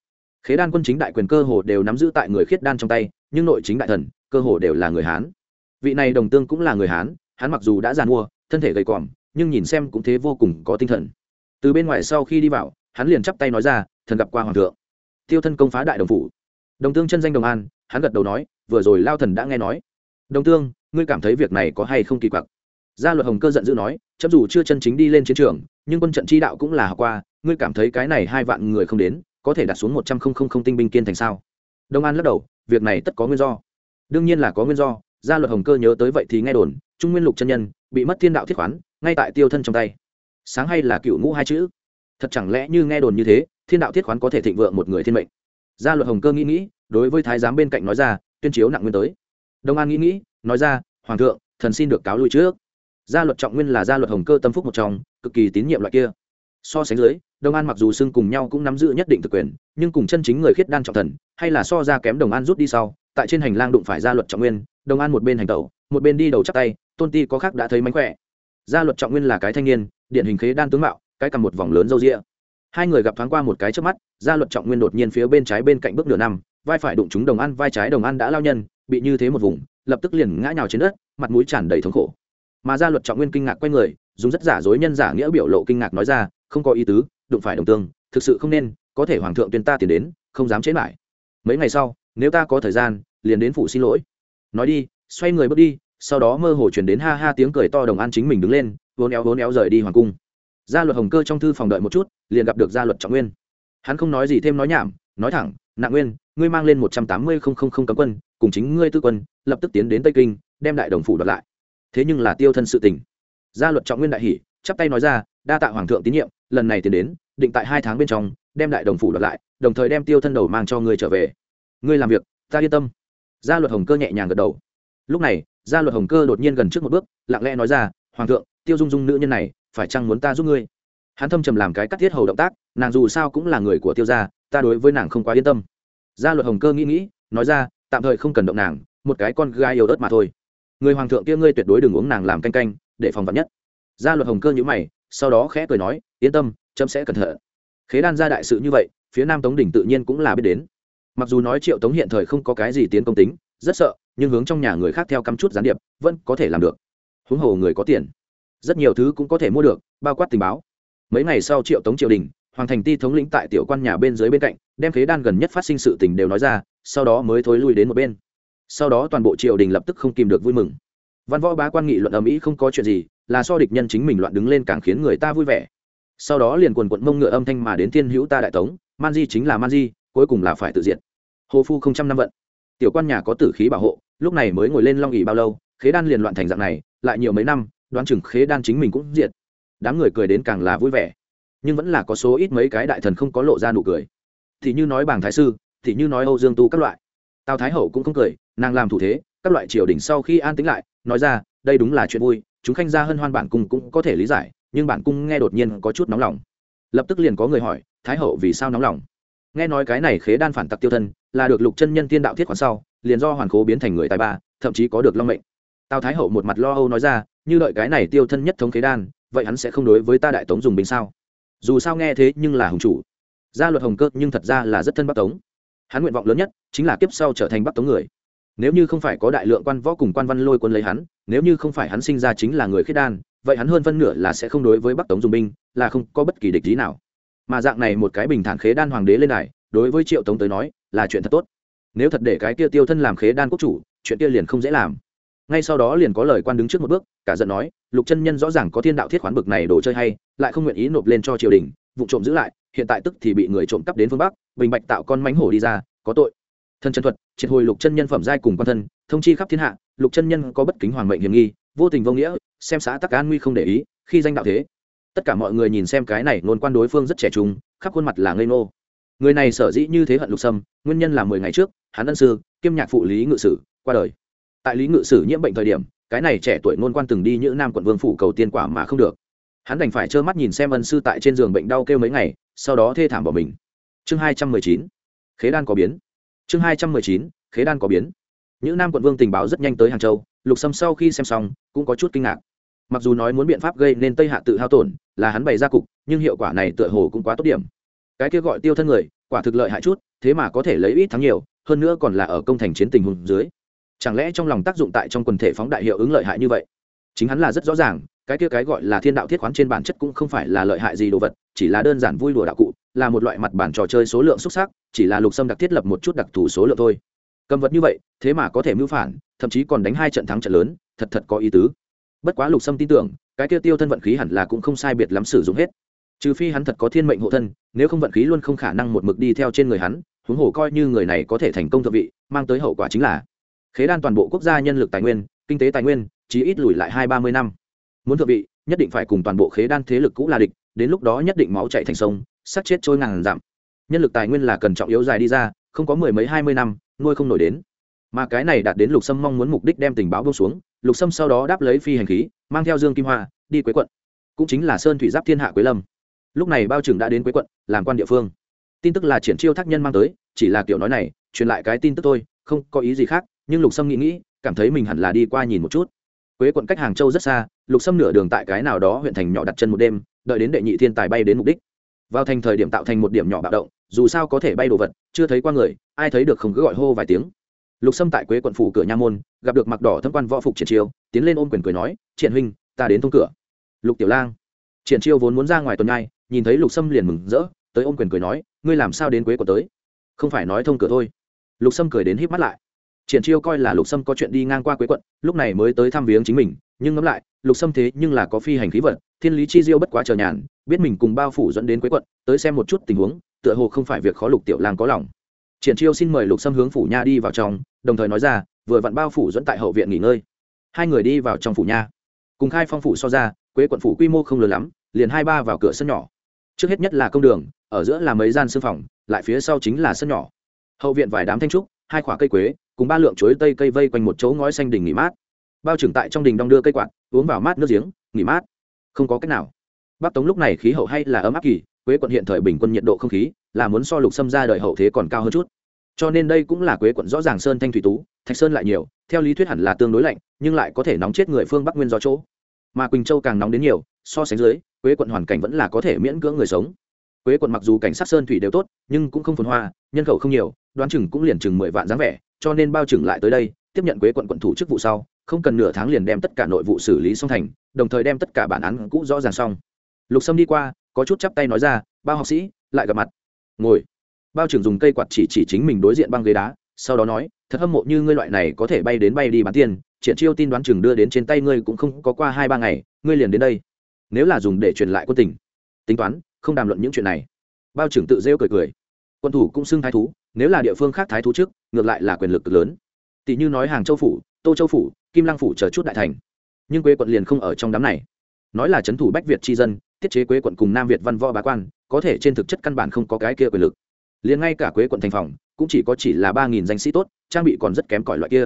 [SPEAKER 1] Khế đan quân chính đại quyền cơ hồ đều nắm giữ tại người khiết đan trong tay, nhưng nội chính đại thần, cơ hồ đều là người hán. Vị này đồng tương cũng là người hán, hắn mặc dù đã giàn mua thân thể gầy còm, nhưng nhìn xem cũng thế vô cùng có tinh thần. Từ bên ngoài sau khi đi vào, hắn liền chắp tay nói ra, thần gặp qua hoàng thượng. Tiêu thân công phá đại đồng phủ. Đồng tương chân danh đồng an, hắn gật đầu nói, vừa rồi lao thần đã nghe nói. Đồng tương ngươi cảm thấy việc này có hay không kỳ quặc? Gia luật hồng cơ giận dữ nói chấp dù chưa chân chính đi lên chiến trường, nhưng quân trận chi đạo cũng là học qua, ngươi cảm thấy cái này hai vạn người không đến, có thể đặt xuống một trăm không không không tinh binh kiên thành sao? Đông an lắc đầu, việc này tất có nguyên do. Đương nhiên là có nguyên do, gia luật hồng cơ nhớ tới vậy thì nghe đồn, trung nguyên lục chân nhân, bị mất thiên đạo thiết khoán, ngay tại tiêu thân trong tay. Sáng hay là cựu ngũ hai chữ? Thật chẳng lẽ như nghe đồn như thế, thiên đạo thiết khoán có thể thịnh vượng một người thiên mệnh? Gia luật hồng cơ nghĩ nghĩ, đối với thái giám bên cạnh nói ra, tuyên chiếu nặng nguyên tới. Đông an nghĩ nghĩ, nói ra, hoàng thượng, thần xin được cáo lui trước gia luật trọng nguyên là gia luật hồng cơ tâm phúc một trong, cực kỳ tín nhiệm loại kia. So sánh dưới đồng an mặc dù xưng cùng nhau cũng nắm giữ nhất định thực quyền, nhưng cùng chân chính người khiết đan trọng thần, hay là so ra kém đồng an rút đi sau, tại trên hành lang đụng phải gia luật trọng nguyên đồng an một bên hành tẩu, một bên đi đầu chắc tay, tôn ti có khác đã thấy mánh khỏe. Gia luật trọng nguyên là cái thanh niên điện hình khế đan tướng mạo, cái cầm một vòng lớn râu rịa hai người gặp thoáng qua một cái trước mắt, gia luật trọng nguyên đột nhiên phía bên trái bên cạnh bước nửa năm, vai phải đụng chúng đồng ăn vai trái đồng ăn đã lao nhân, bị như thế một vùng, lập tức liền ngã nhào trên đất, mặt mũi tràn đầy thống khổ mà gia luật trọng nguyên kinh ngạc quay người, dùng rất giả dối nhân giả nghĩa biểu lộ kinh ngạc nói ra, không có ý tứ, đụng phải đồng tương, thực sự không nên, có thể hoàng thượng tuyên ta tiền đến, không dám chế lại mấy ngày sau, nếu ta có thời gian, liền đến phủ xin lỗi. Nói đi, xoay người bước đi, sau đó mơ hồ chuyển đến ha ha tiếng cười to đồng an chính mình đứng lên vốn éo vốn éo rời đi hoàng cung. Gia luật hồng cơ trong thư phòng đợi một chút, liền gặp được gia luật trọng nguyên. Hắn không nói gì thêm nói nhảm, nói thẳng nặng nguyên, ngươi mang lên một trăm tám mươi không không không cấm quân, cùng chính ngươi tư quân, lập tức tiến đến tây kinh, đem đại đồng phủ đoạt lại thế nhưng là tiêu thân sự tình. Gia luật trọng nguyên đại hỷ, chắp tay nói ra, đa tạ hoàng thượng tín nhiệm, lần này tiến đến, định tại hai tháng bên trong, đem đại đồng phủ đoạt lại, đồng thời đem tiêu thân đầu mang cho ngươi trở về. Ngươi làm việc, ta yên tâm. Gia luật hồng cơ nhẹ nhàng gật đầu. Lúc này, gia luật hồng cơ đột nhiên gần trước một bước, lặng lẽ nói ra, hoàng thượng, tiêu dung dung nữ nhân này, phải chăng muốn ta giúp ngươi? Hắn thâm trầm làm cái cắt thiết hầu động tác, nàng dù sao cũng là người của tiêu gia, ta đối với nàng không quá yên tâm. Gia luật hồng cơ nghĩ nghĩ, nói ra, tạm thời không cần động nàng, một cái con gái yếu ớt mà thôi người hoàng thượng kia ngươi tuyệt đối đừng uống nàng làm canh canh, để phòng vật nhất. Gia luật hồng cơ nhữ mày, sau đó khẽ cười nói, yên tâm, chấm sẽ cẩn thận. Khế đan ra đại sự như vậy, phía nam tống đỉnh tự nhiên cũng là biết đến. Mặc dù nói triệu tống hiện thời không có cái gì tiến công tính, rất sợ, nhưng hướng trong nhà người khác theo cắm chút gián điệp, vẫn có thể làm được. Huống hồ người có tiền, rất nhiều thứ cũng có thể mua được, bao quát tình báo. Mấy ngày sau triệu tống triều đình, hoàng thành ti thống lĩnh tại tiểu quan nhà bên dưới bên cạnh, đem khế đan gần nhất phát sinh sự tình đều nói ra, sau đó mới thối lui đến một bên sau đó toàn bộ triều đình lập tức không kìm được vui mừng. Văn võ bá quan nghị luận ở mỹ không có chuyện gì, là so địch nhân chính mình loạn đứng lên càng khiến người ta vui vẻ. Sau đó liền quần quận mông ngựa âm thanh mà đến thiên hữu ta đại tống, man di chính là man di, cuối cùng là phải tự diện hồ phu không trăm năm vận. Tiểu quan nhà có tử khí bảo hộ, lúc này mới ngồi lên long ỉ bao lâu, khế đan liền loạn thành dạng này, lại nhiều mấy năm, đoán chừng khế đan chính mình cũng diệt. Đám người cười đến càng là vui vẻ. Nhưng vẫn là có số ít mấy cái đại thần không có lộ ra nụ cười. Thì như nói bảng thái sư, thì như nói âu dương tu các loại tào thái hậu cũng không cười, nàng làm thủ thế, các loại triều đình sau khi an tính lại, nói ra, đây đúng là chuyện vui, chúng khanh ra hân hoan bản cung cũng có thể lý giải, nhưng bản cung nghe đột nhiên có chút nóng lòng. Lập tức liền có người hỏi, thái hậu vì sao nóng lòng? Nghe nói cái này khế đan phản tặc tiêu thân, là được lục chân nhân tiên đạo thiết khoản sau, liền do hoàn cố biến thành người tài ba, thậm chí có được long mệnh. Tào thái hậu một mặt lo âu nói ra, như đợi cái này tiêu thân nhất thống khế đan, vậy hắn sẽ không đối với ta đại tống dùng binh sao? Dù sao nghe thế nhưng là hùng chủ. Gia luật hồng cơ, nhưng thật ra là rất thân bắc tống hắn nguyện vọng lớn nhất chính là kiếp sau trở thành bắc tống người. Nếu như không phải có đại lượng quan võ cùng quan văn lôi quân lấy hắn, nếu như không phải hắn sinh ra chính là người khiết đan, vậy hắn hơn phân nửa là sẽ không đối với bắc tống dùng binh, là không có bất kỳ địch lý nào. Mà dạng này một cái bình thản khế đan hoàng đế lên này, đối với triệu tống tới nói, là chuyện thật tốt. Nếu thật để cái kia tiêu thân làm khế đan quốc chủ, chuyện kia liền không dễ làm. Ngay sau đó liền có lời quan đứng trước một bước cả giận nói, lục chân nhân rõ ràng có thiên đạo thiết khoán bực này đồ chơi hay, lại không nguyện ý nộp lên cho triều đình, vụ trộm giữ lại, hiện tại tức thì bị người trộm cắp đến phương bắc, bình bạch tạo con mánh hổ đi ra, có tội. Thân chân thuật, triệt hồi lục chân nhân phẩm giai cùng quan thân, thông chi khắp thiên hạ, lục chân nhân có bất kính hoàng mệnh hiểm nghi, vô tình vô nghĩa, xem xã tắc an nguy không để ý, khi danh đạo thế. Tất cả mọi người nhìn xem cái này nôn quan đối phương rất trẻ trung, khắp khuôn mặt là ngây nô người này sở dĩ như thế hận lục sâm, nguyên nhân là mười ngày trước, hắn ân sư, kiêm nhạc phụ lý ngự sử qua đời. Tại lý ngự sử nhiễm bệnh thời điểm cái này trẻ tuổi ngôn quan từng đi những nam quận vương phủ cầu tiên quả mà không được. Hắn đành phải trơ mắt nhìn xem ân sư tại trên giường bệnh đau kêu mấy ngày, sau đó thê thảm bỏ mình. Chương hai trăm mười chín, khế đan có biến. Chương hai trăm mười chín, khế đan có biến. Những nam quận vương tình báo rất nhanh tới hàng châu, lục sâm sau khi xem xong, cũng có chút kinh ngạc. Mặc dù nói muốn biện pháp gây nên tây hạ tự hao tổn, là hắn bày ra cục, nhưng hiệu quả này tựa hồ cũng quá tốt điểm. Cái kia gọi tiêu thân người, quả thực lợi hại chút, thế mà có thể lấy ít thắng nhiều, hơn nữa còn là ở công thành chiến tình hùng dưới chẳng lẽ trong lòng tác dụng tại trong quần thể phóng đại hiệu ứng lợi hại như vậy? Chính hắn là rất rõ ràng, cái kia cái gọi là thiên đạo thiết khoán trên bản chất cũng không phải là lợi hại gì đồ vật, chỉ là đơn giản vui đùa đạo cụ, là một loại mặt bản trò chơi số lượng xuất sắc, chỉ là lục sâm đặc thiết lập một chút đặc thù số lượng thôi. Cầm vật như vậy, thế mà có thể mưu phản, thậm chí còn đánh hai trận thắng trận lớn, thật thật có ý tứ. Bất quá lục sâm tin tưởng, cái kia tiêu thân vận khí hẳn là cũng không sai biệt lắm sử dụng hết. Trừ phi hắn thật có thiên mệnh hộ thân, nếu không vận khí luôn không khả năng một mực đi theo trên người hắn, huống hồ coi như người này có thể thành công thượng vị, mang tới hậu quả chính là khế đan toàn bộ quốc gia nhân lực tài nguyên, kinh tế tài nguyên chí ít lùi lại hai ba mươi năm. Muốn thượng vị, nhất định phải cùng toàn bộ khế đan thế lực cũ là địch, đến lúc đó nhất định máu chạy thành sông sắc chết trôi ngàn dặm. Nhân lực tài nguyên là cần trọng yếu dài đi ra, không có mười mấy hai mươi năm, nuôi không nổi đến. Mà cái này đạt đến lục sâm mong muốn mục đích đem tình báo bông xuống, lục sâm sau đó đáp lấy phi hành khí, mang theo dương kim hoa, đi quế quận. Cũng chính là sơn thủy giáp thiên hạ quế lâm. Lúc này bao trưởng đã đến quế quận, làm quan địa phương. Tin tức là triển chiêu thác nhân mang tới, chỉ là kiểu nói này, truyền lại cái tin tức thôi, không có ý gì khác nhưng lục sâm nghĩ nghĩ, cảm thấy mình hẳn là đi qua nhìn một chút. Quế quận cách hàng châu rất xa, lục sâm nửa đường tại cái nào đó huyện thành nhỏ đặt chân một đêm, đợi đến đệ nhị thiên tài bay đến mục đích. Vào thành thời điểm tạo thành một điểm nhỏ bạo động, dù sao có thể bay đồ vật, chưa thấy qua người, ai thấy được không cứ gọi hô vài tiếng. Lục sâm tại quế quận phủ cửa nha môn, gặp được mặc đỏ thâm quan võ phục triển chiêu, tiến lên ôm quyền cười nói, triển huynh, ta đến thông cửa. Lục tiểu lang, triển chiêu vốn muốn ra ngoài tuần nhai, nhìn thấy lục sâm liền mừng rỡ, tới ôm quyền cười nói, ngươi làm sao đến quế quận tới? Không phải nói thông cửa thôi. Lục sâm cười đến híp mắt lại triển chiêu coi là lục sâm có chuyện đi ngang qua quế quận, lúc này mới tới thăm viếng chính mình, nhưng ngẫm lại, lục sâm thế nhưng là có phi hành khí vật thiên lý chi diêu bất quá chờ nhàn, biết mình cùng bao phủ dẫn đến quế quận, tới xem một chút tình huống, tựa hồ không phải việc khó lục tiểu lang có lòng. Triển chiêu xin mời lục sâm hướng phủ nha đi vào trong, đồng thời nói ra, vừa vặn bao phủ dẫn tại hậu viện nghỉ ngơi. Hai người đi vào trong phủ nha. Cùng khai phong phủ so ra, quế quận phủ quy mô không lớn lắm, liền hai ba vào cửa sân nhỏ. Trước hết nhất là công đường, ở giữa là mấy gian sư phòng, lại phía sau chính là sân nhỏ. Hậu viện vài đám thanh trúc hai khoả cây quế, cùng ba lượng chuối tây cây vây quanh một chỗ ngói xanh đình nghỉ mát. Bao trưởng tại trong đình đong đưa cây quạt, uống vào mát nước giếng, nghỉ mát. Không có cách nào. Bắc tống lúc này khí hậu hay là ấm áp kỳ, quế quận hiện thời bình quân nhiệt độ không khí, là muốn so lục xâm ra đời hậu thế còn cao hơn chút. Cho nên đây cũng là quế quận rõ ràng sơn thanh thủy tú, thạch sơn lại nhiều, theo lý thuyết hẳn là tương đối lạnh, nhưng lại có thể nóng chết người phương bắc nguyên do chỗ. Mà quỳnh châu càng nóng đến nhiều, so sánh dưới, quế quận hoàn cảnh vẫn là có thể miễn cưỡng người sống. Quế quận mặc dù cảnh sát sơn thủy đều tốt, nhưng cũng không phồn hoa, nhân khẩu không nhiều đoán chừng cũng liền chừng mười vạn dáng vẻ, cho nên bao chừng lại tới đây, tiếp nhận quế quận quận thủ chức vụ sau, không cần nửa tháng liền đem tất cả nội vụ xử lý xong thành, đồng thời đem tất cả bản án cũ rõ ràng xong. Lục sâm đi qua, có chút chắp tay nói ra, bao học sĩ, lại gặp mặt. Ngồi. Bao trưởng dùng cây quạt chỉ chỉ chính mình đối diện băng ghế đá, sau đó nói, thật hâm mộ như ngươi loại này có thể bay đến bay đi bán tiền, triển chiêu tin đoán chừng đưa đến trên tay ngươi cũng không có qua hai ba ngày, ngươi liền đến đây. Nếu là dùng để truyền lại quân tình. Tính toán, không đàm luận những chuyện này. Bao trưởng tự rêu cười cười. Quân thủ cũng xưng thái thú nếu là địa phương khác thái thú trước, ngược lại là quyền lực cực lớn. Tỷ như nói hàng châu phủ, tô châu phủ, kim lăng phủ chờ chút đại thành. Nhưng quế quận liền không ở trong đám này. Nói là c h ấ n thủ bách việt tri dân tiết chế quế quận cùng nam việt văn võ bá quan, có thể trên thực chất căn bản không có cái kia quyền lực. Liền ngay cả quế quận thành phòng, cũng chỉ có chỉ là ba nghìn danh sĩ tốt, trang bị còn rất kém cỏi loại kia.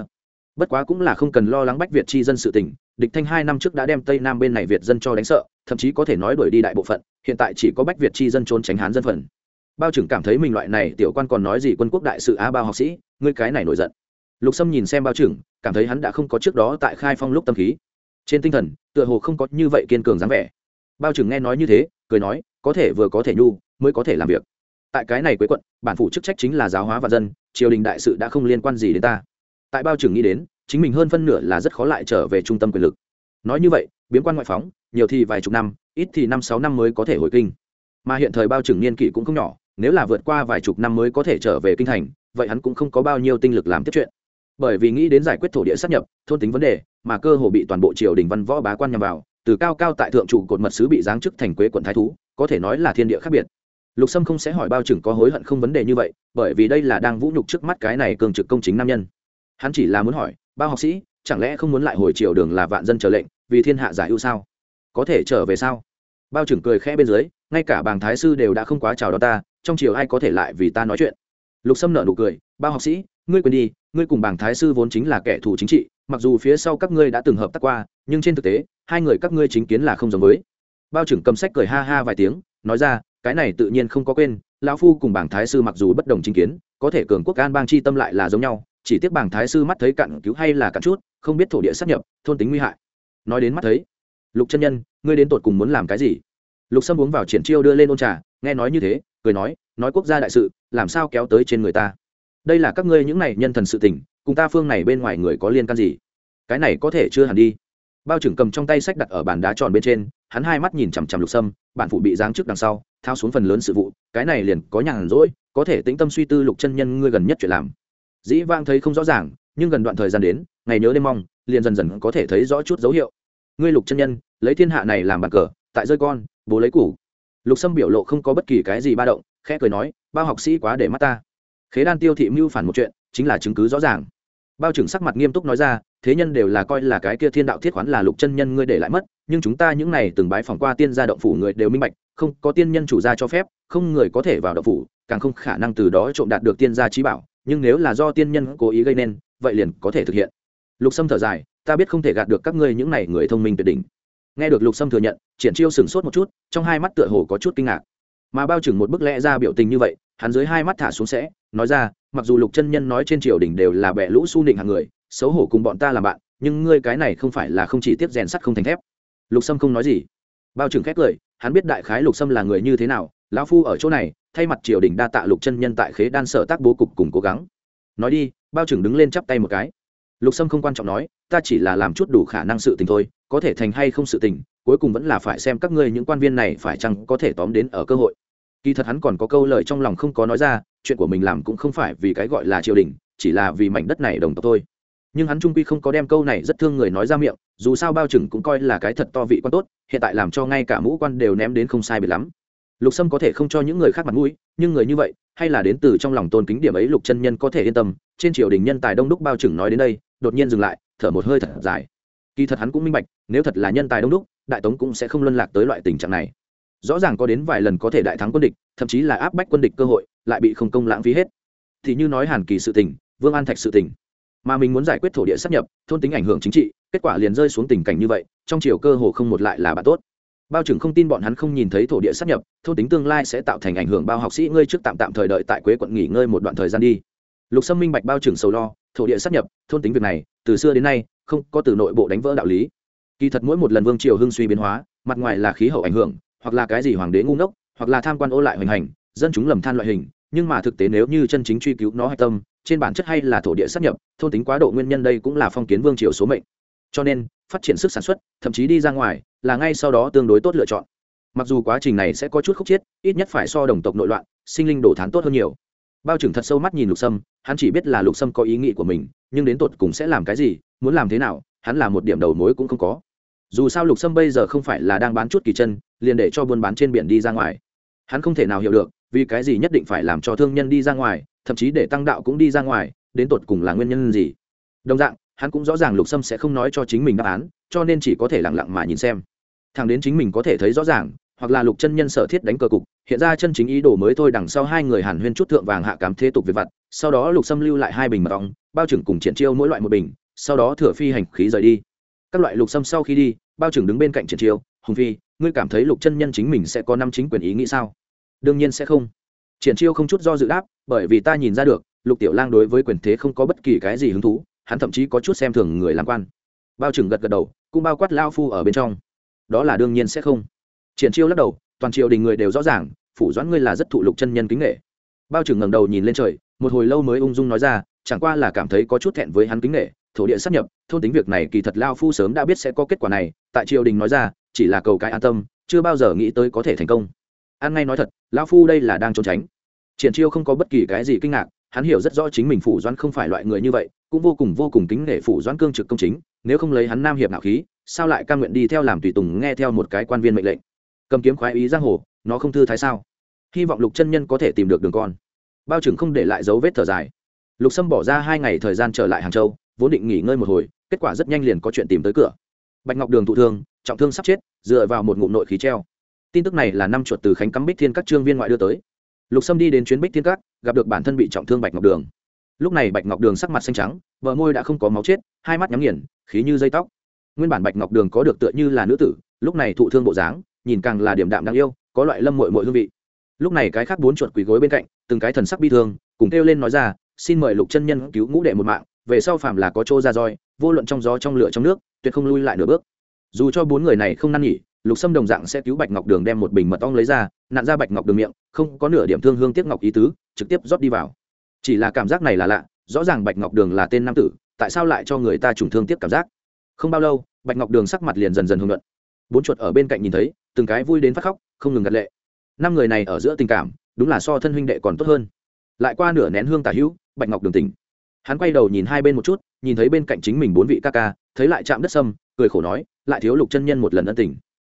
[SPEAKER 1] Bất quá cũng là không cần lo lắng bách việt tri dân sự tỉnh địch thanh hai năm trước đã đem tây nam bên này việt dân cho đánh sợ, thậm chí có thể nói đuổi đi đại bộ phận, hiện tại chỉ có bách việt tri dân trốn tránh hán dân phần bao trưởng cảm thấy mình loại này tiểu quan còn nói gì quân quốc đại sự á bao học sĩ, ngươi cái này nổi giận. Lục sâm nhìn xem bao trưởng, cảm thấy hắn đã không có trước đó tại khai phong lúc tâm khí. Trên tinh thần, tựa hồ không có như vậy kiên cường dáng vẻ. Bao trưởng nghe nói như thế, cười nói, có thể vừa có thể nhu, mới có thể làm việc. Tại cái này quế quận, bản phủ chức trách chính là giáo hóa và dân, triều đình đại sự đã không liên quan gì đến ta. Tại bao trưởng nghĩ đến, chính mình hơn phân nửa là rất khó lại trở về trung tâm quyền lực. Nói như vậy, biến quan ngoại phóng, nhiều thì vài chục năm, ít thì năm sáu năm mới có thể hồi kinh. Mà hiện thời bao trưởng niên kỷ cũng không nhỏ nếu là vượt qua vài chục năm mới có thể trở về kinh thành, vậy hắn cũng không có bao nhiêu tinh lực làm tiếp chuyện. Bởi vì nghĩ đến giải quyết thổ địa sát nhập, thôn tính vấn đề, mà cơ hồ bị toàn bộ triều đình văn võ bá quan nhằm vào, từ cao cao tại thượng trụ cột mật sứ bị giáng chức thành quế quận thái thú, có thể nói là thiên địa khác biệt. Lục sâm không sẽ hỏi bao trưởng có hối hận không vấn đề như vậy, bởi vì đây là đang vũ nhục trước mắt cái này cường trực công chính nam nhân. Hắn chỉ là muốn hỏi, bao học sĩ, chẳng lẽ không muốn lại hồi triều đường là vạn dân trở lệnh, vì thiên hạ giải ưu sao? Có thể trở về sao? Bao trưởng cười khẽ bên dưới, ngay cả bàng thái sư đều đã không quá chào đón ta trong chiều ai có thể lại vì ta nói chuyện? Lục sâm nợ nụ cười, bao học sĩ, ngươi quên đi, ngươi cùng bảng thái sư vốn chính là kẻ thù chính trị, mặc dù phía sau các ngươi đã từng hợp tác qua, nhưng trên thực tế, hai người các ngươi chính kiến là không giống với. Bao trưởng cầm sách cười ha ha vài tiếng, nói ra, cái này tự nhiên không có quên, lão phu cùng bảng thái sư mặc dù bất đồng chính kiến, có thể cường quốc an bang chi tâm lại là giống nhau, chỉ tiếc bảng thái sư mắt thấy cặn cứu hay là cặn chút, không biết thổ địa sắp nhập, thôn tính nguy hại. Nói đến mắt thấy, lục chân nhân, ngươi đến tột cùng muốn làm cái gì? Lục sâm uống vào triển chiêu đưa lên ôn trà, nghe nói như thế cười nói nói quốc gia đại sự, làm sao kéo tới trên người ta? Đây là các ngươi những này nhân thần sự tình, cùng ta phương này bên ngoài người có liên can gì? Cái này có thể chưa hẳn đi. Bao trưởng cầm trong tay sách đặt ở bàn đá tròn bên trên, hắn hai mắt nhìn chằm chằm lục sâm, bản phụ bị giáng trước đằng sau, thao xuống phần lớn sự vụ, cái này liền có nhàn rỗi, có thể tĩnh tâm suy tư lục chân nhân ngươi gần nhất chuyện làm. Dĩ vang thấy không rõ ràng, nhưng gần đoạn thời gian đến, ngày nhớ đêm mong, liền dần dần có thể thấy rõ chút dấu hiệu. Ngươi lục chân nhân, lấy thiên hạ này làm bàn cờ, tại rơi con, bố lấy củ lục sâm biểu lộ không có bất kỳ cái gì ba động, khẽ cười nói, bao học sĩ quá để mắt ta. Khế đan tiêu thị mưu phản một chuyện, chính là chứng cứ rõ ràng. Bao trưởng sắc mặt nghiêm túc nói ra, thế nhân đều là coi là cái kia thiên đạo thiết khoán là lục chân nhân ngươi để lại mất, nhưng chúng ta những này từng bái phỏng qua tiên gia động phủ người đều minh bạch, không có tiên nhân chủ gia cho phép, không người có thể vào động phủ, càng không khả năng từ đó trộm đạt được tiên gia trí bảo, nhưng nếu là do tiên nhân cố ý gây nên, vậy liền có thể thực hiện. Lục sâm thở dài, ta biết không thể gạt được các ngươi những này người thông minh tuyệt đỉnh nghe được lục sâm thừa nhận, triển chiêu sửng sốt một chút, trong hai mắt tựa hồ có chút kinh ngạc. Mà bao chừng một bức lẽ ra biểu tình như vậy, hắn dưới hai mắt thả xuống sẽ, nói ra, mặc dù lục chân nhân nói trên triều đình đều là bẻ lũ su nịnh hàng người, xấu hổ cùng bọn ta làm bạn, nhưng ngươi cái này không phải là không chỉ tiếp rèn sắt không thành thép. Lục sâm không nói gì. Bao trừng khét lời hắn biết đại khái lục sâm là người như thế nào, lão phu ở chỗ này, thay mặt triều đình đa tạ lục chân nhân tại khế đan sở tác bố cục cùng cố gắng. Nói đi, bao trừng đứng lên chắp tay một cái. Lục sâm không quan trọng nói, ta chỉ là làm chút đủ khả năng sự tình thôi có thể thành hay không sự tình, cuối cùng vẫn là phải xem các ngươi những quan viên này phải chăng có thể tóm đến ở cơ hội. Kỳ thật hắn còn có câu lời trong lòng không có nói ra, chuyện của mình làm cũng không phải vì cái gọi là triều đình, chỉ là vì mảnh đất này đồng tộc thôi. Nhưng hắn trung quy không có đem câu này rất thương người nói ra miệng, dù sao bao trừng cũng coi là cái thật to vị quan tốt, hiện tại làm cho ngay cả mũ quan đều ném đến không sai biệt lắm. Lục sâm có thể không cho những người khác mặt mũi, nhưng người như vậy, hay là đến từ trong lòng tôn kính điểm ấy lục chân nhân có thể yên tâm, trên triều đình nhân tài đông đúc bao trừng nói đến đây, đột nhiên dừng lại, thở một hơi thật dài kỳ thật hắn cũng minh bạch, nếu thật là nhân tài đông đúc, đại tống cũng sẽ không luân lạc tới loại tình trạng này. Rõ ràng có đến vài lần có thể đại thắng quân địch, thậm chí là áp bách quân địch cơ hội, lại bị không công lãng phí hết. Thì như nói hàn kỳ sự tình, vương an thạch sự tình. Mà mình muốn giải quyết thổ địa sắp nhập, thôn tính ảnh hưởng chính trị, kết quả liền rơi xuống tình cảnh như vậy, trong chiều cơ hồ không một lại là bạn tốt. Bao trưởng không tin bọn hắn không nhìn thấy thổ địa sắp nhập, thôn tính tương lai sẽ tạo thành ảnh hưởng bao học sĩ ngươi trước tạm tạm thời đợi tại quế quận nghỉ ngơi một đoạn thời gian đi. Lục sâm minh bạch bao trưởng sầu lo, thổ địa sắp nhập, thôn tính việc này, từ xưa đến nay không có từ nội bộ đánh vỡ đạo lý. Kỳ thật mỗi một lần vương triều hưng suy biến hóa, mặt ngoài là khí hậu ảnh hưởng, hoặc là cái gì hoàng đế ngu ngốc, hoặc là tham quan ô lại hoành hành, dân chúng lầm than loại hình, nhưng mà thực tế nếu như chân chính truy cứu nó hạch tâm, trên bản chất hay là thổ địa sắp nhập, thôn tính quá độ nguyên nhân đây cũng là phong kiến vương triều số mệnh. Cho nên, phát triển sức sản xuất, thậm chí đi ra ngoài, là ngay sau đó tương đối tốt lựa chọn. Mặc dù quá trình này sẽ có chút khúc chiết, ít nhất phải so đồng tộc nội loạn, sinh linh đổ thán tốt hơn nhiều. Bao trưởng thật sâu mắt nhìn lục sâm, hắn chỉ biết là lục sâm có ý nghĩ của mình, nhưng đến tột cùng sẽ làm cái gì muốn làm thế nào, hắn là một điểm đầu mối cũng không có. Dù sao lục sâm bây giờ không phải là đang bán chút kỳ chân, liền để cho buôn bán trên biển đi ra ngoài. Hắn không thể nào hiểu được, vì cái gì nhất định phải làm cho thương nhân đi ra ngoài, thậm chí để tăng đạo cũng đi ra ngoài, đến tột cùng là nguyên nhân gì. Đồng dạng, hắn cũng rõ ràng lục sâm sẽ không nói cho chính mình đáp án, cho nên chỉ có thể lặng lặng mà nhìn xem. Thằng đến chính mình có thể thấy rõ ràng, hoặc là lục chân nhân sở thiết đánh cờ cục, hiện ra chân chính ý đồ mới thôi đằng sau hai người hàn huyên chút thượng vàng hạ cám thế tục về vặt, sau đó lục sâm lưu lại hai bình mật ong, bao trưởng cùng triển chiêu mỗi loại một bình sau đó thừa phi hành khí rời đi. Các loại lục sâm sau khi đi, bao trưởng đứng bên cạnh triển chiêu, hùng phi, ngươi cảm thấy lục chân nhân chính mình sẽ có năm chính quyền ý nghĩ sao? Đương nhiên sẽ không. Triển chiêu không chút do dự đáp, bởi vì ta nhìn ra được, lục tiểu lang đối với quyền thế không có bất kỳ cái gì hứng thú, hắn thậm chí có chút xem thường người làm quan. Bao trưởng gật gật đầu, cũng bao quát lao phu ở bên trong. Đó là đương nhiên sẽ không. Triển chiêu lắc đầu, toàn triều đình người đều rõ ràng, phủ doãn ngươi là rất thụ lục chân nhân kính nghệ bao trưởng ngẩng đầu nhìn lên trời, một hồi lâu mới ung dung nói ra chẳng qua là cảm thấy có chút thẹn với hắn kính nghệ thổ địa sắp nhập, thôn tính việc này kỳ thật lao phu sớm đã biết sẽ có kết quả này, tại triều đình nói ra, chỉ là cầu cái an tâm, chưa bao giờ nghĩ tới có thể thành công. An ngay nói thật, lao phu đây là đang trốn tránh. Triển chiêu không có bất kỳ cái gì kinh ngạc, hắn hiểu rất rõ chính mình phủ doãn không phải loại người như vậy, cũng vô cùng vô cùng kính nể phủ doãn cương trực công chính, nếu không lấy hắn nam hiệp nạo khí, sao lại cam nguyện đi theo làm tùy tùng nghe theo một cái quan viên mệnh lệnh? Cầm kiếm khoái ý giang hồ, nó không thư thái sao? Hy vọng lục chân nhân có thể tìm được đường con. Bao trưởng không để lại dấu vết thở dài lục sâm bỏ ra hai ngày thời gian trở lại hàng châu, vốn định nghỉ ngơi một hồi, kết quả rất nhanh liền có chuyện tìm tới cửa. Bạch ngọc đường thụ thương, trọng thương sắp chết, dựa vào một ngụm nội khí treo. Tin tức này là năm chuột từ khánh cắm bích thiên các trương viên ngoại đưa tới. Lục sâm đi đến chuyến bích thiên các, gặp được bản thân bị trọng thương bạch ngọc đường. Lúc này bạch ngọc đường sắc mặt xanh trắng vợ môi đã không có máu chết, hai mắt nhắm nghiền, khí như dây tóc. Nguyên bản bạch ngọc đường có được tựa như là nữ tử, lúc này thụ thương bộ dáng, nhìn càng là điểm đạm đáng yêu, có loại lâm mội mội hương vị. Lúc này cái khác bốn chuột quỳ gối bên cạnh, từng cái thần sắc bi thương, cùng kêu lên nói ra xin mời lục chân nhân cứu ngũ đệ một mạng, về sau phàm là có chỗ ra roi, vô luận trong gió trong lửa trong nước, tuyệt không lui lại nửa bước. Dù cho bốn người này không năn nghỉ lục sâm đồng dạng sẽ cứu bạch ngọc đường đem một bình mật ong lấy ra nạn ra bạch ngọc đường miệng, không có nửa điểm thương hương tiếc ngọc ý tứ, trực tiếp rót đi vào. Chỉ là cảm giác này là lạ, rõ ràng bạch ngọc đường là tên nam tử, tại sao lại cho người ta trùng thương tiếc cảm giác? Không bao lâu, bạch ngọc đường sắc mặt liền dần dần hưng luận. Bốn chuột ở bên cạnh nhìn thấy, từng cái vui đến phát khóc, không ngừng gật lệ. Năm người này ở giữa tình cảm, đúng là so thân huynh đệ còn tốt hơn. Lại qua nửa nén hương tả hữu bạch ngọc đường tỉnh. Hắn quay đầu nhìn hai bên một chút, nhìn thấy bên cạnh chính mình bốn vị ca ca, thấy lại chạm đất sâm, cười khổ nói, lại thiếu lục chân nhân một lần ân tình.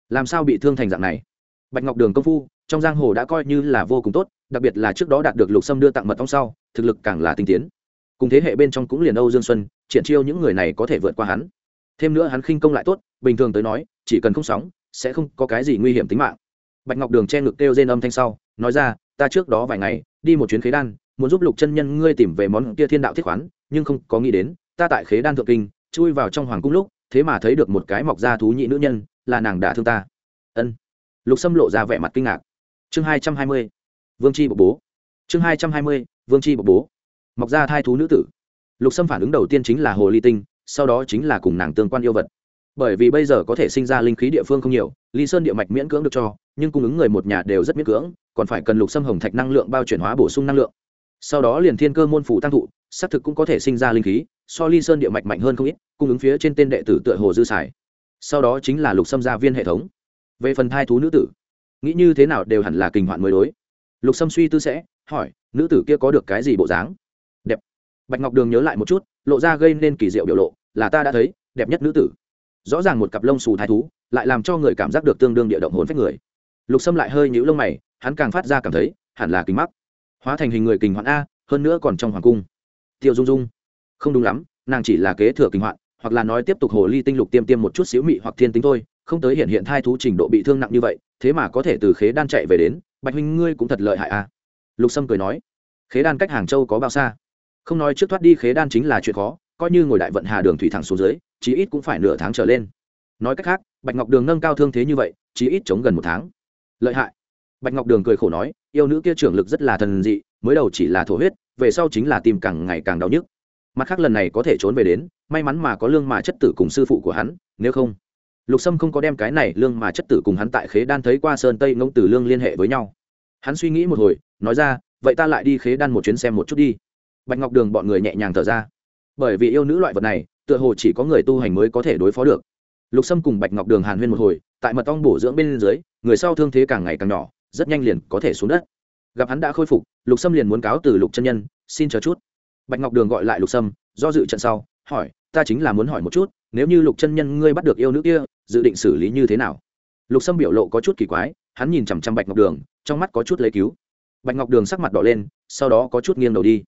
[SPEAKER 1] Làm sao bị thương thành dạng này? Bạch ngọc đường công phu, trong giang hồ đã coi như là vô cùng tốt, đặc biệt là trước đó đạt được lục sâm đưa tặng mật ong sau, thực lực càng là tinh tiến. Cùng thế hệ bên trong cũng liền âu dương xuân, triển chiêu những người này có thể vượt qua hắn. Thêm nữa hắn khinh công lại tốt, bình thường tới nói, chỉ cần không sóng, sẽ không có cái gì nguy hiểm tính mạng. Bạch ngọc đường che ngực kêu rên âm thanh sau, nói ra, ta trước đó vài ngày, đi một chuyến khế đan muốn giúp lục chân nhân ngươi tìm về món kia thiên đạo thiết khoán, nhưng không có nghĩ đến, ta tại khế đan thượng kinh, chui vào trong hoàng cung lúc, thế mà thấy được một cái mọc da thú nhị nữ nhân, là nàng đả thương ta. Ân. Lục sâm lộ ra vẻ mặt kinh ngạc. Chương hai trăm hai mươi, vương c h i bộ bố. Chương hai trăm hai mươi, vương c h i bộ bố. Mọc ra thai thú nữ tử. Lục sâm phản ứng đầu tiên chính là hồ ly tinh, sau đó chính là cùng nàng tương quan yêu vật. Bởi vì bây giờ có thể sinh ra linh khí địa phương không nhiều, ly sơn địa mạch miễn cưỡng được cho, nhưng cung ứng người một nhà đều rất miễn cưỡng, còn phải cần lục sâm hồng thạch năng lượng bao chuyển hóa bổ sung năng lượng sau đó liền thiên cơ môn phủ tăng thụ, xác thực cũng có thể sinh ra linh khí, so ly sơn địa mạch mạnh hơn không ít, cung ứng phía trên tên đệ tử tựa hồ dư xài. Sau đó chính là lục sâm gia viên hệ thống. Về phần thai thú nữ tử, nghĩ như thế nào đều hẳn là kinh hoạn mới đối. Lục sâm suy tư sẽ, hỏi, nữ tử kia có được cái gì bộ dáng? Đẹp. Bạch ngọc đường nhớ lại một chút, lộ ra gây nên kỳ diệu biểu lộ, là ta đã thấy, đẹp nhất nữ tử. Rõ ràng một cặp lông xù thái thú, lại làm cho người cảm giác được tương đương địa động hồn phách người. Lục sâm lại hơi nhũ lông mày, hắn càng phát ra cảm thấy, hẳn là kính mắc hóa thành hình người kình hoạn a, hơn nữa còn trong hoàng cung. Tiêu dung dung, không đúng lắm, nàng chỉ là kế thừa kinh hoạn, hoặc là nói tiếp tục hồ ly tinh lục tiêm tiêm một chút xíu mị hoặc thiên tính thôi, không tới hiện hiện thai thú trình độ bị thương nặng như vậy, thế mà có thể từ khế đan chạy về đến, bạch huynh ngươi cũng thật lợi hại a. Lục sâm cười nói, khế đan cách hàng châu có bao xa? Không nói trước thoát đi khế đan chính là chuyện khó, coi như ngồi đại vận hà đường thủy thẳng xuống dưới, chí ít cũng phải nửa tháng trở lên. Nói cách khác, bạch ngọc đường nâng cao thương thế như vậy, chí ít chống gần một tháng. Lợi hại bạch ngọc đường cười khổ nói, yêu nữ kia trưởng lực rất là thần dị, mới đầu chỉ là thổ huyết, về sau chính là tìm càng ngày càng đau nhức. Mặt khác lần này có thể trốn về đến, may mắn mà có lương mà chất tử cùng sư phụ của hắn, nếu không. Lục sâm không có đem cái này lương mà chất tử cùng hắn tại khế đan thấy qua sơn tây ngông tử lương liên hệ với nhau. Hắn suy nghĩ một hồi, nói ra, vậy ta lại đi khế đan một chuyến xem một chút đi. Bạch ngọc đường bọn người nhẹ nhàng thở ra. Bởi vì yêu nữ loại vật này, tựa hồ chỉ có người tu hành mới có thể đối phó được. Lục sâm cùng bạch ngọc đường hàn huyên một hồi, tại mật ong bổ dưỡng bên dưới, người sau thương thế càng ngày càng nhỏ rất nhanh liền có thể xuống đất. Gặp hắn đã khôi phục, lục sâm liền muốn cáo từ lục chân nhân, xin chờ chút. Bạch ngọc đường gọi lại lục sâm, do dự trận sau, hỏi, ta chính là muốn hỏi một chút, nếu như lục chân nhân ngươi bắt được yêu nữ kia, dự định xử lý như thế nào? Lục sâm biểu lộ có chút kỳ quái, hắn nhìn chằm chằm bạch ngọc đường, trong mắt có chút lấy cứu. Bạch ngọc đường sắc mặt đỏ lên, sau đó có chút nghiêng đầu đi.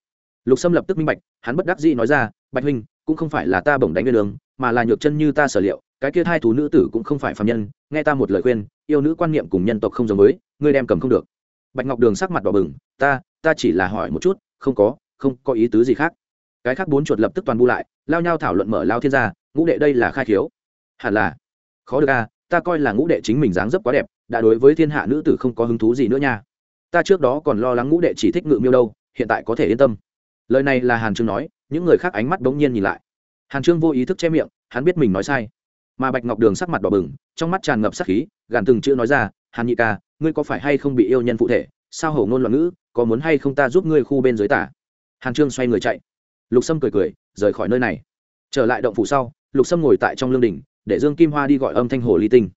[SPEAKER 1] Lục sâm lập tức minh bạch, hắn bất đắc dĩ nói ra, bạch huynh, cũng không phải là ta bổng đánh nguyên đường mà là nhược chân như ta sở liệu, cái kia hai thú nữ tử cũng không phải phạm nhân, nghe ta một lời khuyên, yêu nữ quan niệm cùng nhân tộc không giống với ngươi đem cầm không được. Bạch ngọc đường sắc mặt đỏ bừng, ta ta chỉ là hỏi một chút, không có không có ý tứ gì khác. Cái khác bốn chuột lập tức toàn bu lại, lao nhau thảo luận mở lao thiên gia, ngũ đệ đây là khai khiếu. Hẳn là. Khó được à? ta coi là ngũ đệ chính mình dáng dấp quá đẹp, đã đối với thiên hạ nữ tử không có hứng thú gì nữa nha. Ta trước đó còn lo lắng ngũ đệ chỉ thích ngự miêu đâu, hiện tại có thể yên tâm. Lời này là hàn trương nói, những người khác ánh mắt bỗng nhiên nhìn lại. Hàn trương vô ý thức che miệng, hắn biết mình nói sai. Mà bạch ngọc đường sắc mặt đỏ bừng, trong mắt tràn ngập sắc khí, gàn từng chữ nói ra, hàn nhị ca ngươi có phải hay không bị yêu nhân phụ thể? Sao hầu ngôn loạn ngữ, có muốn hay không ta giúp ngươi khu bên dưới tả? Hàn trương xoay người chạy. Lục sâm cười cười, rời khỏi nơi này. Trở lại động phủ sau, lục sâm ngồi tại trong lương đình để dương kim hoa đi gọi âm thanh hồ ly tinh.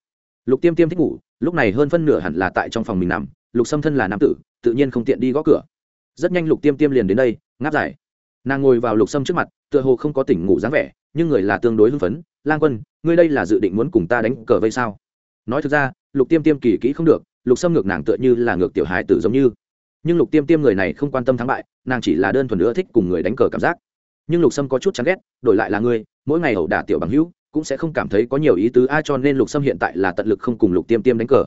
[SPEAKER 1] Lục tiêm tiêm thích ngủ, lúc này hơn phân nửa hẳn là tại trong phòng mình nằm, lục sâm thân là nam tử, tự nhiên không tiện đi gõ cửa. Rất nhanh lục tiêm tiêm liền đến đây, ngáp dài. Nàng ngồi vào lục sâm trước mặt, tựa hồ không có tỉnh ngủ dáng vẻ, nhưng người là tương đối hưng phấn. Lang quân, ngươi đây là dự định muốn cùng ta đánh cờ vây sao? Nói thực ra, lục tiêm tiêm kỳ kỹ không được lục sâm ngược nàng tựa như là ngược tiểu hài tử giống như. Nhưng lục tiêm tiêm người này không quan tâm thắng bại, nàng chỉ là đơn thuần nữa thích cùng người đánh cờ cảm giác. Nhưng lục sâm có chút chán ghét, đổi lại là ngươi, mỗi ngày ẩu đả tiểu bằng hữu, cũng sẽ không cảm thấy có nhiều ý tứ. Ai cho nên lục sâm hiện tại là tận lực không cùng lục tiêm tiêm đánh cờ.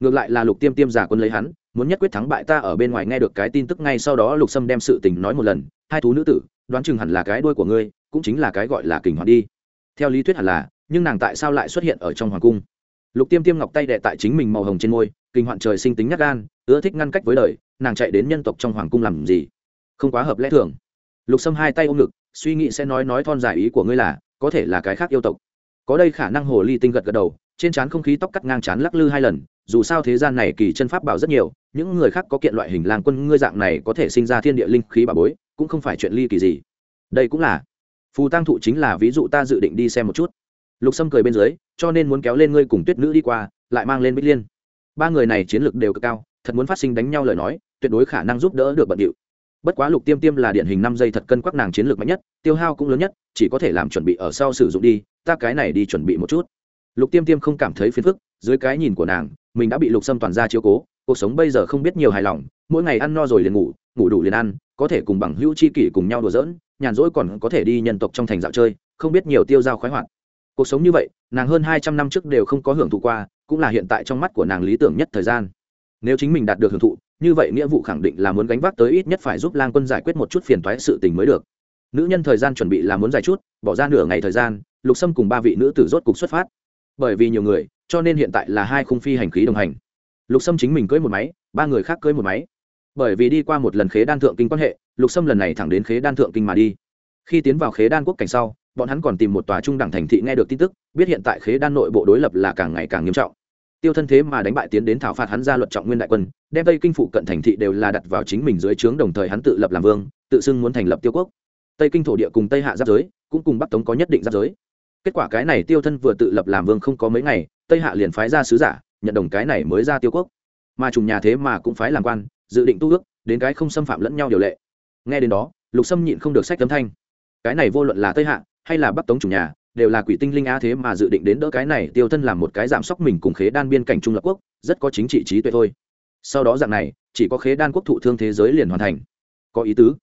[SPEAKER 1] Ngược lại là lục tiêm tiêm giả quân lấy hắn, muốn nhất quyết thắng bại ta ở bên ngoài nghe được cái tin tức ngay sau đó lục sâm đem sự tình nói một lần. Hai thú nữ tử, đoán chừng hẳn là cái đuôi của ngươi, cũng chính là cái gọi là kình hoạt đi. Theo lý thuyết hẳn là, nhưng nàng tại sao lại xuất hiện ở trong hoàng cung? Lục tiêm tiêm ngọc tay đệ tại chính mình màu hồng trên môi, kinh hoạn trời sinh tính nhắc gan, ưa thích ngăn cách với đời, nàng chạy đến nhân tộc trong hoàng cung làm gì? Không quá hợp lẽ thường. Lục sâm hai tay ôm ngực, suy nghĩ sẽ nói nói thon dài ý của ngươi là, có thể là cái khác yêu tộc. Có đây khả năng hồ ly tinh gật gật đầu, trên trán không khí tóc cắt ngang trán lắc lư hai lần, dù sao thế gian này kỳ chân pháp bảo rất nhiều, những người khác có kiện loại hình lang quân ngươi dạng này có thể sinh ra thiên địa linh khí bà bối, cũng không phải chuyện ly kỳ gì. Đây cũng là, phù tăng thụ chính là ví dụ ta dự định đi xem một chút lục sâm cười bên dưới, cho nên muốn kéo lên ngươi cùng tuyết nữ đi qua, lại mang lên bích liên. Ba người này chiến lược đều cực cao, thật muốn phát sinh đánh nhau lời nói, tuyệt đối khả năng giúp đỡ được bận điệu. Bất quá lục tiêm tiêm là điển hình năm giây thật cân quắc nàng chiến lược mạnh nhất, tiêu hao cũng lớn nhất, chỉ có thể làm chuẩn bị ở sau sử dụng đi, ta cái này đi chuẩn bị một chút. Lục tiêm tiêm không cảm thấy phiền phức, dưới cái nhìn của nàng, mình đã bị lục Sâm toàn ra chiếu cố, cuộc sống bây giờ không biết nhiều hài lòng, mỗi ngày ăn no rồi liền ngủ ngủ đủ liền ăn, có thể cùng bằng hữu chi kỷ cùng nhau đùa giỡn, nhàn rỗi còn có thể đi nhân tộc trong thành dạo chơi, không biết nhiều tiêu dao khoái hoạt cuộc sống như vậy, nàng hơn hai trăm năm trước đều không có hưởng thụ qua, cũng là hiện tại trong mắt của nàng lý tưởng nhất thời gian. Nếu chính mình đạt được hưởng thụ, như vậy nghĩa vụ khẳng định là muốn gánh vác tới ít nhất phải giúp lang quân giải quyết một chút phiền toái sự tình mới được. Nữ nhân thời gian chuẩn bị là muốn dài chút, bỏ ra nửa ngày thời gian, lục sâm cùng ba vị nữ tử rốt cục xuất phát. Bởi vì nhiều người, cho nên hiện tại là hai khung phi hành khí đồng hành. Lục sâm chính mình cưới một máy, ba người khác cưới một máy. Bởi vì đi qua một lần khế đan thượng kinh quan hệ, lục sâm lần này thẳng đến khế đan thượng kinh mà đi. Khi tiến vào khế đan quốc cảnh sau bọn hắn còn tìm một tòa trung đẳng thành thị nghe được tin tức, biết hiện tại khế đan nội bộ đối lập là càng ngày càng nghiêm trọng. Tiêu thân thế mà đánh bại tiến đến thảo phạt hắn ra luật trọng nguyên đại quân, đem tây kinh phụ cận thành thị đều là đặt vào chính mình dưới trướng đồng thời hắn tự lập làm vương, tự xưng muốn thành lập tiêu quốc. Tây kinh thổ địa cùng tây hạ giáp giới, cũng cùng bắc tống có nhất định giáp giới. Kết quả cái này tiêu thân vừa tự lập làm vương không có mấy ngày, tây hạ liền phái ra sứ giả, nhận đồng cái này mới ra tiêu quốc. Mà trùng nhà thế mà cũng phái làm quan, dự định tu ước, đến cái không xâm phạm lẫn nhau điều lệ. Nghe đến đó, lục sâm nhịn không được sách tấm thanh. Cái này vô luận là tây hạ hay là bắc tống chủ nhà, đều là quỷ tinh linh a thế mà dự định đến đỡ cái này tiêu thân làm một cái giảm sóc mình cùng khế đan biên cảnh trung lập quốc, rất có chính trị trí tuệ thôi. Sau đó dạng này, chỉ có khế đan quốc thụ thương thế giới liền hoàn thành. Có ý tứ.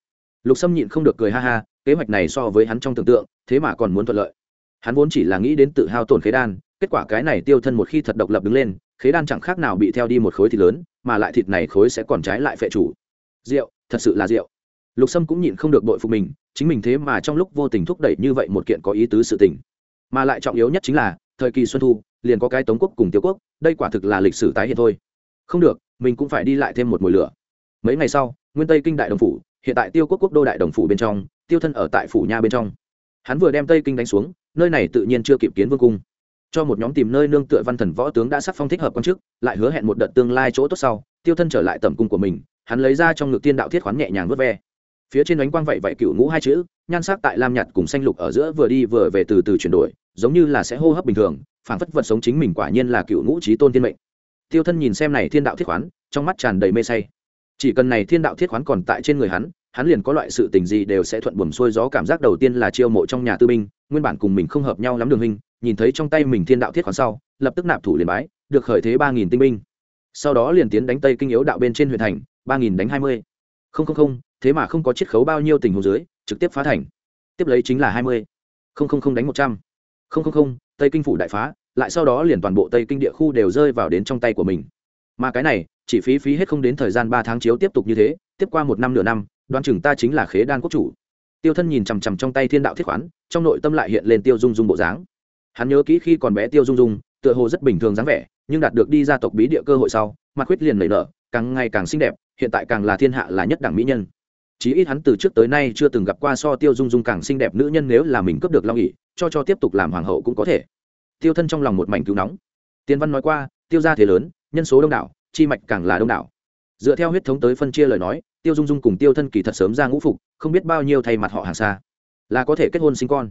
[SPEAKER 1] Lục sâm nhịn không được cười ha ha, kế hoạch này so với hắn trong tưởng tượng, thế mà còn muốn thuận lợi. Hắn vốn chỉ là nghĩ đến tự hao tổn khế đan, kết quả cái này tiêu thân một khi thật độc lập đứng lên, khế đan chẳng khác nào bị theo đi một khối thịt lớn, mà lại thịt này khối sẽ còn trái lại phệ chủ. Rượu, thật sự là rượu lục sâm cũng nhịn không được bội phục mình, chính mình thế mà trong lúc vô tình thúc đẩy như vậy một kiện có ý tứ sự tình. Mà lại trọng yếu nhất chính là, thời kỳ xuân thu, liền có cái tống quốc cùng tiêu quốc, đây quả thực là lịch sử tái hiện thôi. Không được, mình cũng phải đi lại thêm một mùi lửa. Mấy ngày sau, nguyên tây kinh đại đồng phủ, hiện tại tiêu quốc quốc đô đại đồng phủ bên trong, tiêu thân ở tại phủ nha bên trong. Hắn vừa đem tây kinh đánh xuống, nơi này tự nhiên chưa kịp kiến vương cung. Cho một nhóm tìm nơi nương tựa văn thần võ tướng đã sắc phong thích hợp quan chức, lại hứa hẹn một đợt tương lai chỗ tốt sau, tiêu thân trở lại tầm cung của mình, hắn lấy ra trong ngực tiên đạo thiết khoán nhẹ nhàng vớt ve phía trên ánh quang vậy vậy cựu ngũ hai chữ, nhan sắc tại lam nhạt cùng xanh lục ở giữa vừa đi vừa về từ từ chuyển đổi, giống như là sẽ hô hấp bình thường phản phất vật sống chính mình quả nhiên là cựu ngũ trí tôn thiên mệnh. Tiêu thân nhìn xem này thiên đạo thiết khoán, trong mắt tràn đầy mê say. Chỉ cần này thiên đạo thiết khoán còn tại trên người hắn hắn liền có loại sự tình gì đều sẽ thuận buồm xuôi gió cảm giác đầu tiên là chiêu mộ trong nhà tư binh, nguyên bản cùng mình không hợp nhau lắm đường hình, nhìn thấy trong tay mình thiên đạo thiết khoán sau, lập tức nạp thủ liền bái, được khởi thế ba nghìn tinh binh. Sau đó liền tiến đánh tây kinh yếu đạo bên trên huyện thành, ba nghìn đánh hai mươi không không không, thế mà không có chiết khấu bao nhiêu tình huống dưới, trực tiếp phá thành. Tiếp lấy chính là hai mươi. Không không không đánh một trăm. Không không không, tây kinh phủ đại phá, lại sau đó liền toàn bộ tây kinh địa khu đều rơi vào đến trong tay của mình. Mà cái này, chỉ phí phí hết không đến thời gian ba tháng chiếu tiếp tục như thế, tiếp qua một năm nửa năm đoan chừng ta chính là khế đan quốc chủ. Tiêu thân nhìn chằm chằm trong tay thiên đạo thiết khoán, trong nội tâm lại hiện lên tiêu dung dung bộ dáng. Hắn nhớ kỹ khi còn bé tiêu dung dung, tựa hồ rất bình thường dáng vẻ, nhưng đạt được đi gia tộc bí địa cơ hội sau, mặt khuyết liền nảy nở, càng ngày càng xinh đẹp hiện tại càng là thiên hạ là nhất đẳng mỹ nhân. Chí ít hắn từ trước tới nay chưa từng gặp qua so tiêu dung dung càng xinh đẹp nữ nhân nếu là mình cướp được long ỉ cho cho tiếp tục làm hoàng hậu cũng có thể. Tiêu thân trong lòng một mảnh cứu nóng. Tiên văn nói qua, tiêu ra thế lớn, nhân số đông đảo, chi mạch càng là đông đảo. Dựa theo huyết thống tới phân chia lời nói, tiêu dung dung cùng tiêu thân kỳ thật sớm ra ngũ phục, không biết bao nhiêu thay mặt họ hàng xa. Là có thể kết hôn sinh con.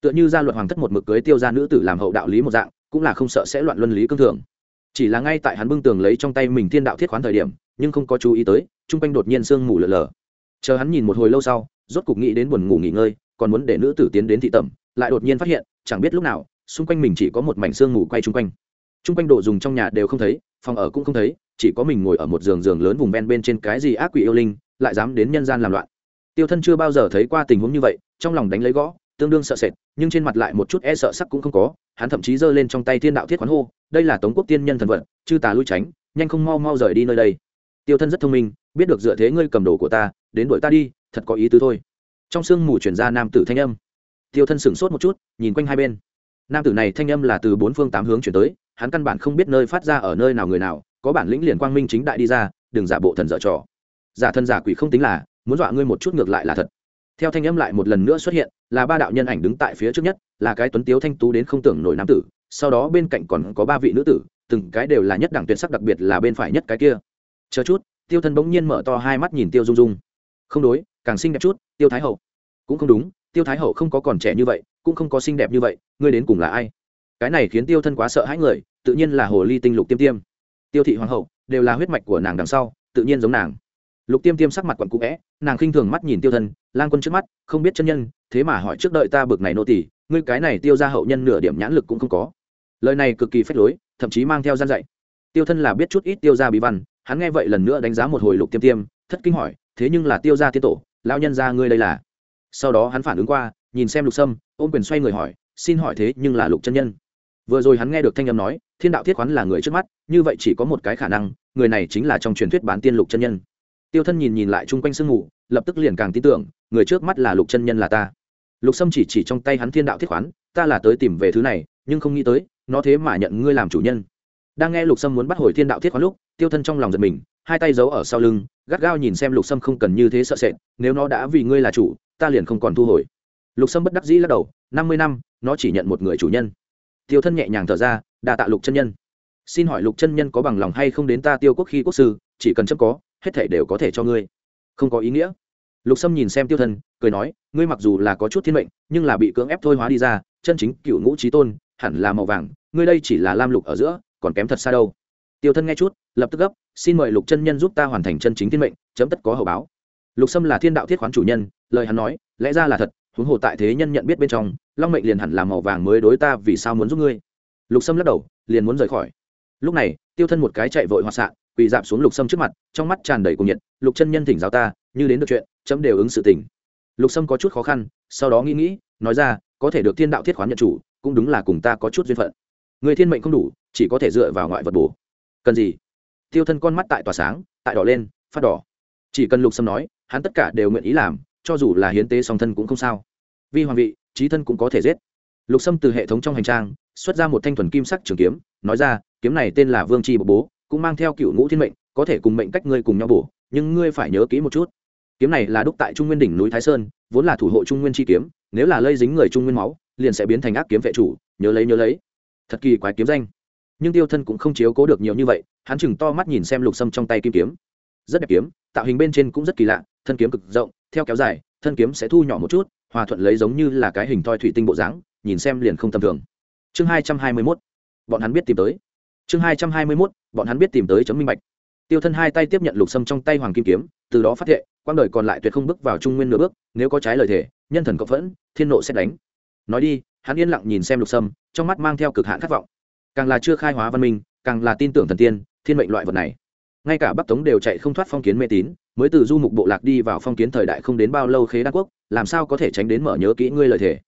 [SPEAKER 1] Tựa như gia luật hoàng thất một mực cưới tiêu ra nữ tử làm hậu đạo lý một dạng, cũng là không sợ sẽ loạn luân lý cương thường chỉ là ngay tại hắn bưng tường lấy trong tay mình thiên đạo thiết khoán thời điểm, nhưng không có chú ý tới, chung quanh đột nhiên sương mù lờ lờ chờ hắn nhìn một hồi lâu sau, rốt cục nghĩ đến buồn ngủ nghỉ ngơi, còn muốn để nữ tử tiến đến thị tẩm, lại đột nhiên phát hiện, chẳng biết lúc nào, xung quanh mình chỉ có một mảnh sương mù quay chung quanh. Chung quanh đồ dùng trong nhà đều không thấy, phòng ở cũng không thấy, chỉ có mình ngồi ở một giường giường lớn vùng ven bên trên cái gì ác quỷ yêu linh, lại dám đến nhân gian làm loạn. Tiêu thân chưa bao giờ thấy qua tình huống như vậy, trong lòng đánh lấy gõ tương đương sợ sệt, nhưng trên mặt lại một chút e sợ sắc cũng không có, hắn thậm chí giơ lên trong tay thiên đạo thiết khoán hô, đây là tống quốc tiên nhân thần vận, chư tà lui tránh, nhanh không mau mau rời đi nơi đây. Tiêu thân rất thông minh, biết được dựa thế ngươi cầm đồ của ta, đến đuổi ta đi, thật có ý tứ thôi. Trong sương mù chuyển ra nam tử thanh âm. Tiêu thân sửng sốt một chút, nhìn quanh hai bên. Nam tử này thanh âm là từ bốn phương tám hướng chuyển tới, hắn căn bản không biết nơi phát ra ở nơi nào người nào, có bản lĩnh liền quang minh chính đại đi ra, đừng giả bộ thần dở trò. Giả thân giả quỷ không tính là, muốn dọa ngươi một chút ngược lại là thật. Theo thanh âm lại một lần nữa xuất hiện là ba đạo nhân ảnh đứng tại phía trước nhất, là cái tuấn tiếu thanh tú đến không tưởng nổi nam tử, sau đó bên cạnh còn có ba vị nữ tử, từng cái đều là nhất đẳng tuyệt sắc đặc biệt là bên phải nhất cái kia. Chờ chút, tiêu thân bỗng nhiên mở to hai mắt nhìn tiêu dung dung. Không đối, càng xinh đẹp chút, tiêu thái hậu. Cũng không đúng, tiêu thái hậu không có còn trẻ như vậy, cũng không có xinh đẹp như vậy, ngươi đến cùng là ai? Cái này khiến tiêu thân quá sợ hãi người, tự nhiên là hồ ly tinh lục tiêm tiêm. Tiêu thị hoàng hậu, đều là huyết mạch của nàng đằng sau, tự nhiên giống nàng. Lục tiêm tiêm sắc mặt quặn cũ vẽ nàng khinh thường mắt nhìn tiêu thân, lang quân trước mắt, không biết chân nhân thế mà hỏi trước đợi ta bực này nô tỷ ngươi cái này tiêu ra hậu nhân nửa điểm nhãn lực cũng không có. Lời này cực kỳ phách lối, thậm chí mang theo gian dạy. Tiêu thân là biết chút ít tiêu ra bí văn, hắn nghe vậy lần nữa đánh giá một hồi lục tiêm tiêm, thất kinh hỏi, thế nhưng là tiêu ra tiên tổ lao nhân ra ngươi đây là? Sau đó hắn phản ứng qua, nhìn xem lục sâm, ôm quyền xoay người hỏi, xin hỏi thế nhưng là lục chân nhân? Vừa rồi hắn nghe được thanh âm nói, thiên đạo thiết khoán là người trước mắt, như vậy chỉ có một cái khả năng, người này chính là trong truyền thuyết bán tiên lục chân nhân tiêu thân nhìn nhìn lại chung quanh sương mù, lập tức liền càng tin tưởng, người trước mắt là lục chân nhân là ta. Lục sâm chỉ chỉ trong tay hắn thiên đạo thiết khoán, ta là tới tìm về thứ này, nhưng không nghĩ tới, nó thế mà nhận ngươi làm chủ nhân. Đang nghe lục sâm muốn bắt hồi thiên đạo thiết khoán lúc, tiêu thân trong lòng giật mình, hai tay giấu ở sau lưng, gắt gao nhìn xem lục sâm không cần như thế sợ sệt, nếu nó đã vì ngươi là chủ, ta liền không còn thu hồi. Lục sâm bất đắc dĩ lắc đầu, năm mươi năm, nó chỉ nhận một người chủ nhân. Tiêu thân nhẹ nhàng thở ra đà tạ lục chân nhân. Xin hỏi lục chân nhân có bằng lòng hay không đến ta tiêu quốc khi quốc sư, chỉ cần chấp có hết thể đều có thể cho ngươi. Không có ý nghĩa. Lục sâm nhìn xem tiêu thân cười nói, ngươi mặc dù là có chút thiên mệnh, nhưng là bị cưỡng ép thôi hóa đi ra, chân chính cựu ngũ trí tôn, hẳn là màu vàng, ngươi đây chỉ là lam lục ở giữa, còn kém thật xa đâu. Tiêu thân nghe chút, lập tức gấp, xin mời lục chân nhân giúp ta hoàn thành chân chính thiên mệnh, chấm tất có hậu báo. Lục sâm là thiên đạo thiết khoán chủ nhân, lời hắn nói, lẽ ra là thật, huống hồ tại thế nhân nhận biết bên trong, long mệnh liền hẳn là màu vàng mới đối ta vì sao muốn giúp ngươi. Lục sâm lắc đầu, liền muốn rời khỏi lúc này tiêu thân một cái chạy vội hoạt sạn, quỳ dạp xuống lục sâm trước mặt trong mắt tràn đầy cuồng nhiệt lục chân nhân thỉnh giáo ta như đến được chuyện chấm đều ứng sự tình. Lục sâm có chút khó khăn sau đó nghĩ nghĩ nói ra có thể được thiên đạo thiết khoán nhận chủ cũng đúng là cùng ta có chút duyên phận. Người thiên mệnh không đủ chỉ có thể dựa vào ngoại vật bổ. Cần gì? Tiêu thân con mắt tại tỏa sáng tại đỏ lên phát đỏ. Chỉ cần lục sâm nói hắn tất cả đều nguyện ý làm cho dù là hiến tế song thân cũng không sao. Vì hoàng vị trí thân cũng có thể giết. Lục sâm từ hệ thống trong hành trang xuất ra một thanh thuần kim sắc trường kiếm nói ra kiếm này tên là vương tri bộ bố, cũng mang theo cựu ngũ thiên mệnh, có thể cùng mệnh cách ngươi cùng nhau bổ, nhưng ngươi phải nhớ kỹ một chút. Kiếm này là đúc tại trung nguyên đỉnh núi thái sơn, vốn là thủ hộ trung nguyên chi kiếm, nếu là lây dính người trung nguyên máu, liền sẽ biến thành ác kiếm vệ chủ, nhớ lấy nhớ lấy. Thật kỳ quái kiếm danh. Nhưng tiêu thân cũng không chiếu cố được nhiều như vậy, hắn chừng to mắt nhìn xem lục sâm trong tay kim kiếm. Rất đẹp kiếm, tạo hình bên trên cũng rất kỳ lạ, thân kiếm cực rộng, theo kéo dài, thân kiếm sẽ thu nhỏ một chút, hòa thuận lấy giống như là cái hình thoi thủy tinh bộ dáng, nhìn xem liền không tầm thường. Chương hai trăm hai mươi mốt. Bọn hắn biết tìm tới chương hai trăm hai mươi mốt, bọn hắn biết tìm tới chấm minh bạch. Tiêu thân hai tay tiếp nhận lục sâm trong tay hoàng kim kiếm, từ đó phát hiện quang đời còn lại tuyệt không bước vào trung nguyên nửa bước, nếu có trái lời thể nhân thần cộng phẫn, thiên nộ sẽ đánh. Nói đi, hắn yên lặng nhìn xem lục sâm, trong mắt mang theo cực hạn khát vọng. Càng là chưa khai hóa văn minh, càng là tin tưởng thần tiên, thiên mệnh loại vật này. Ngay cả bắc tống đều chạy không thoát phong kiến mê tín, mới từ du mục bộ lạc đi vào phong kiến thời đại không đến bao lâu khế đa quốc, làm sao có thể tránh đến mở nhớ kỹ ngươi lời thể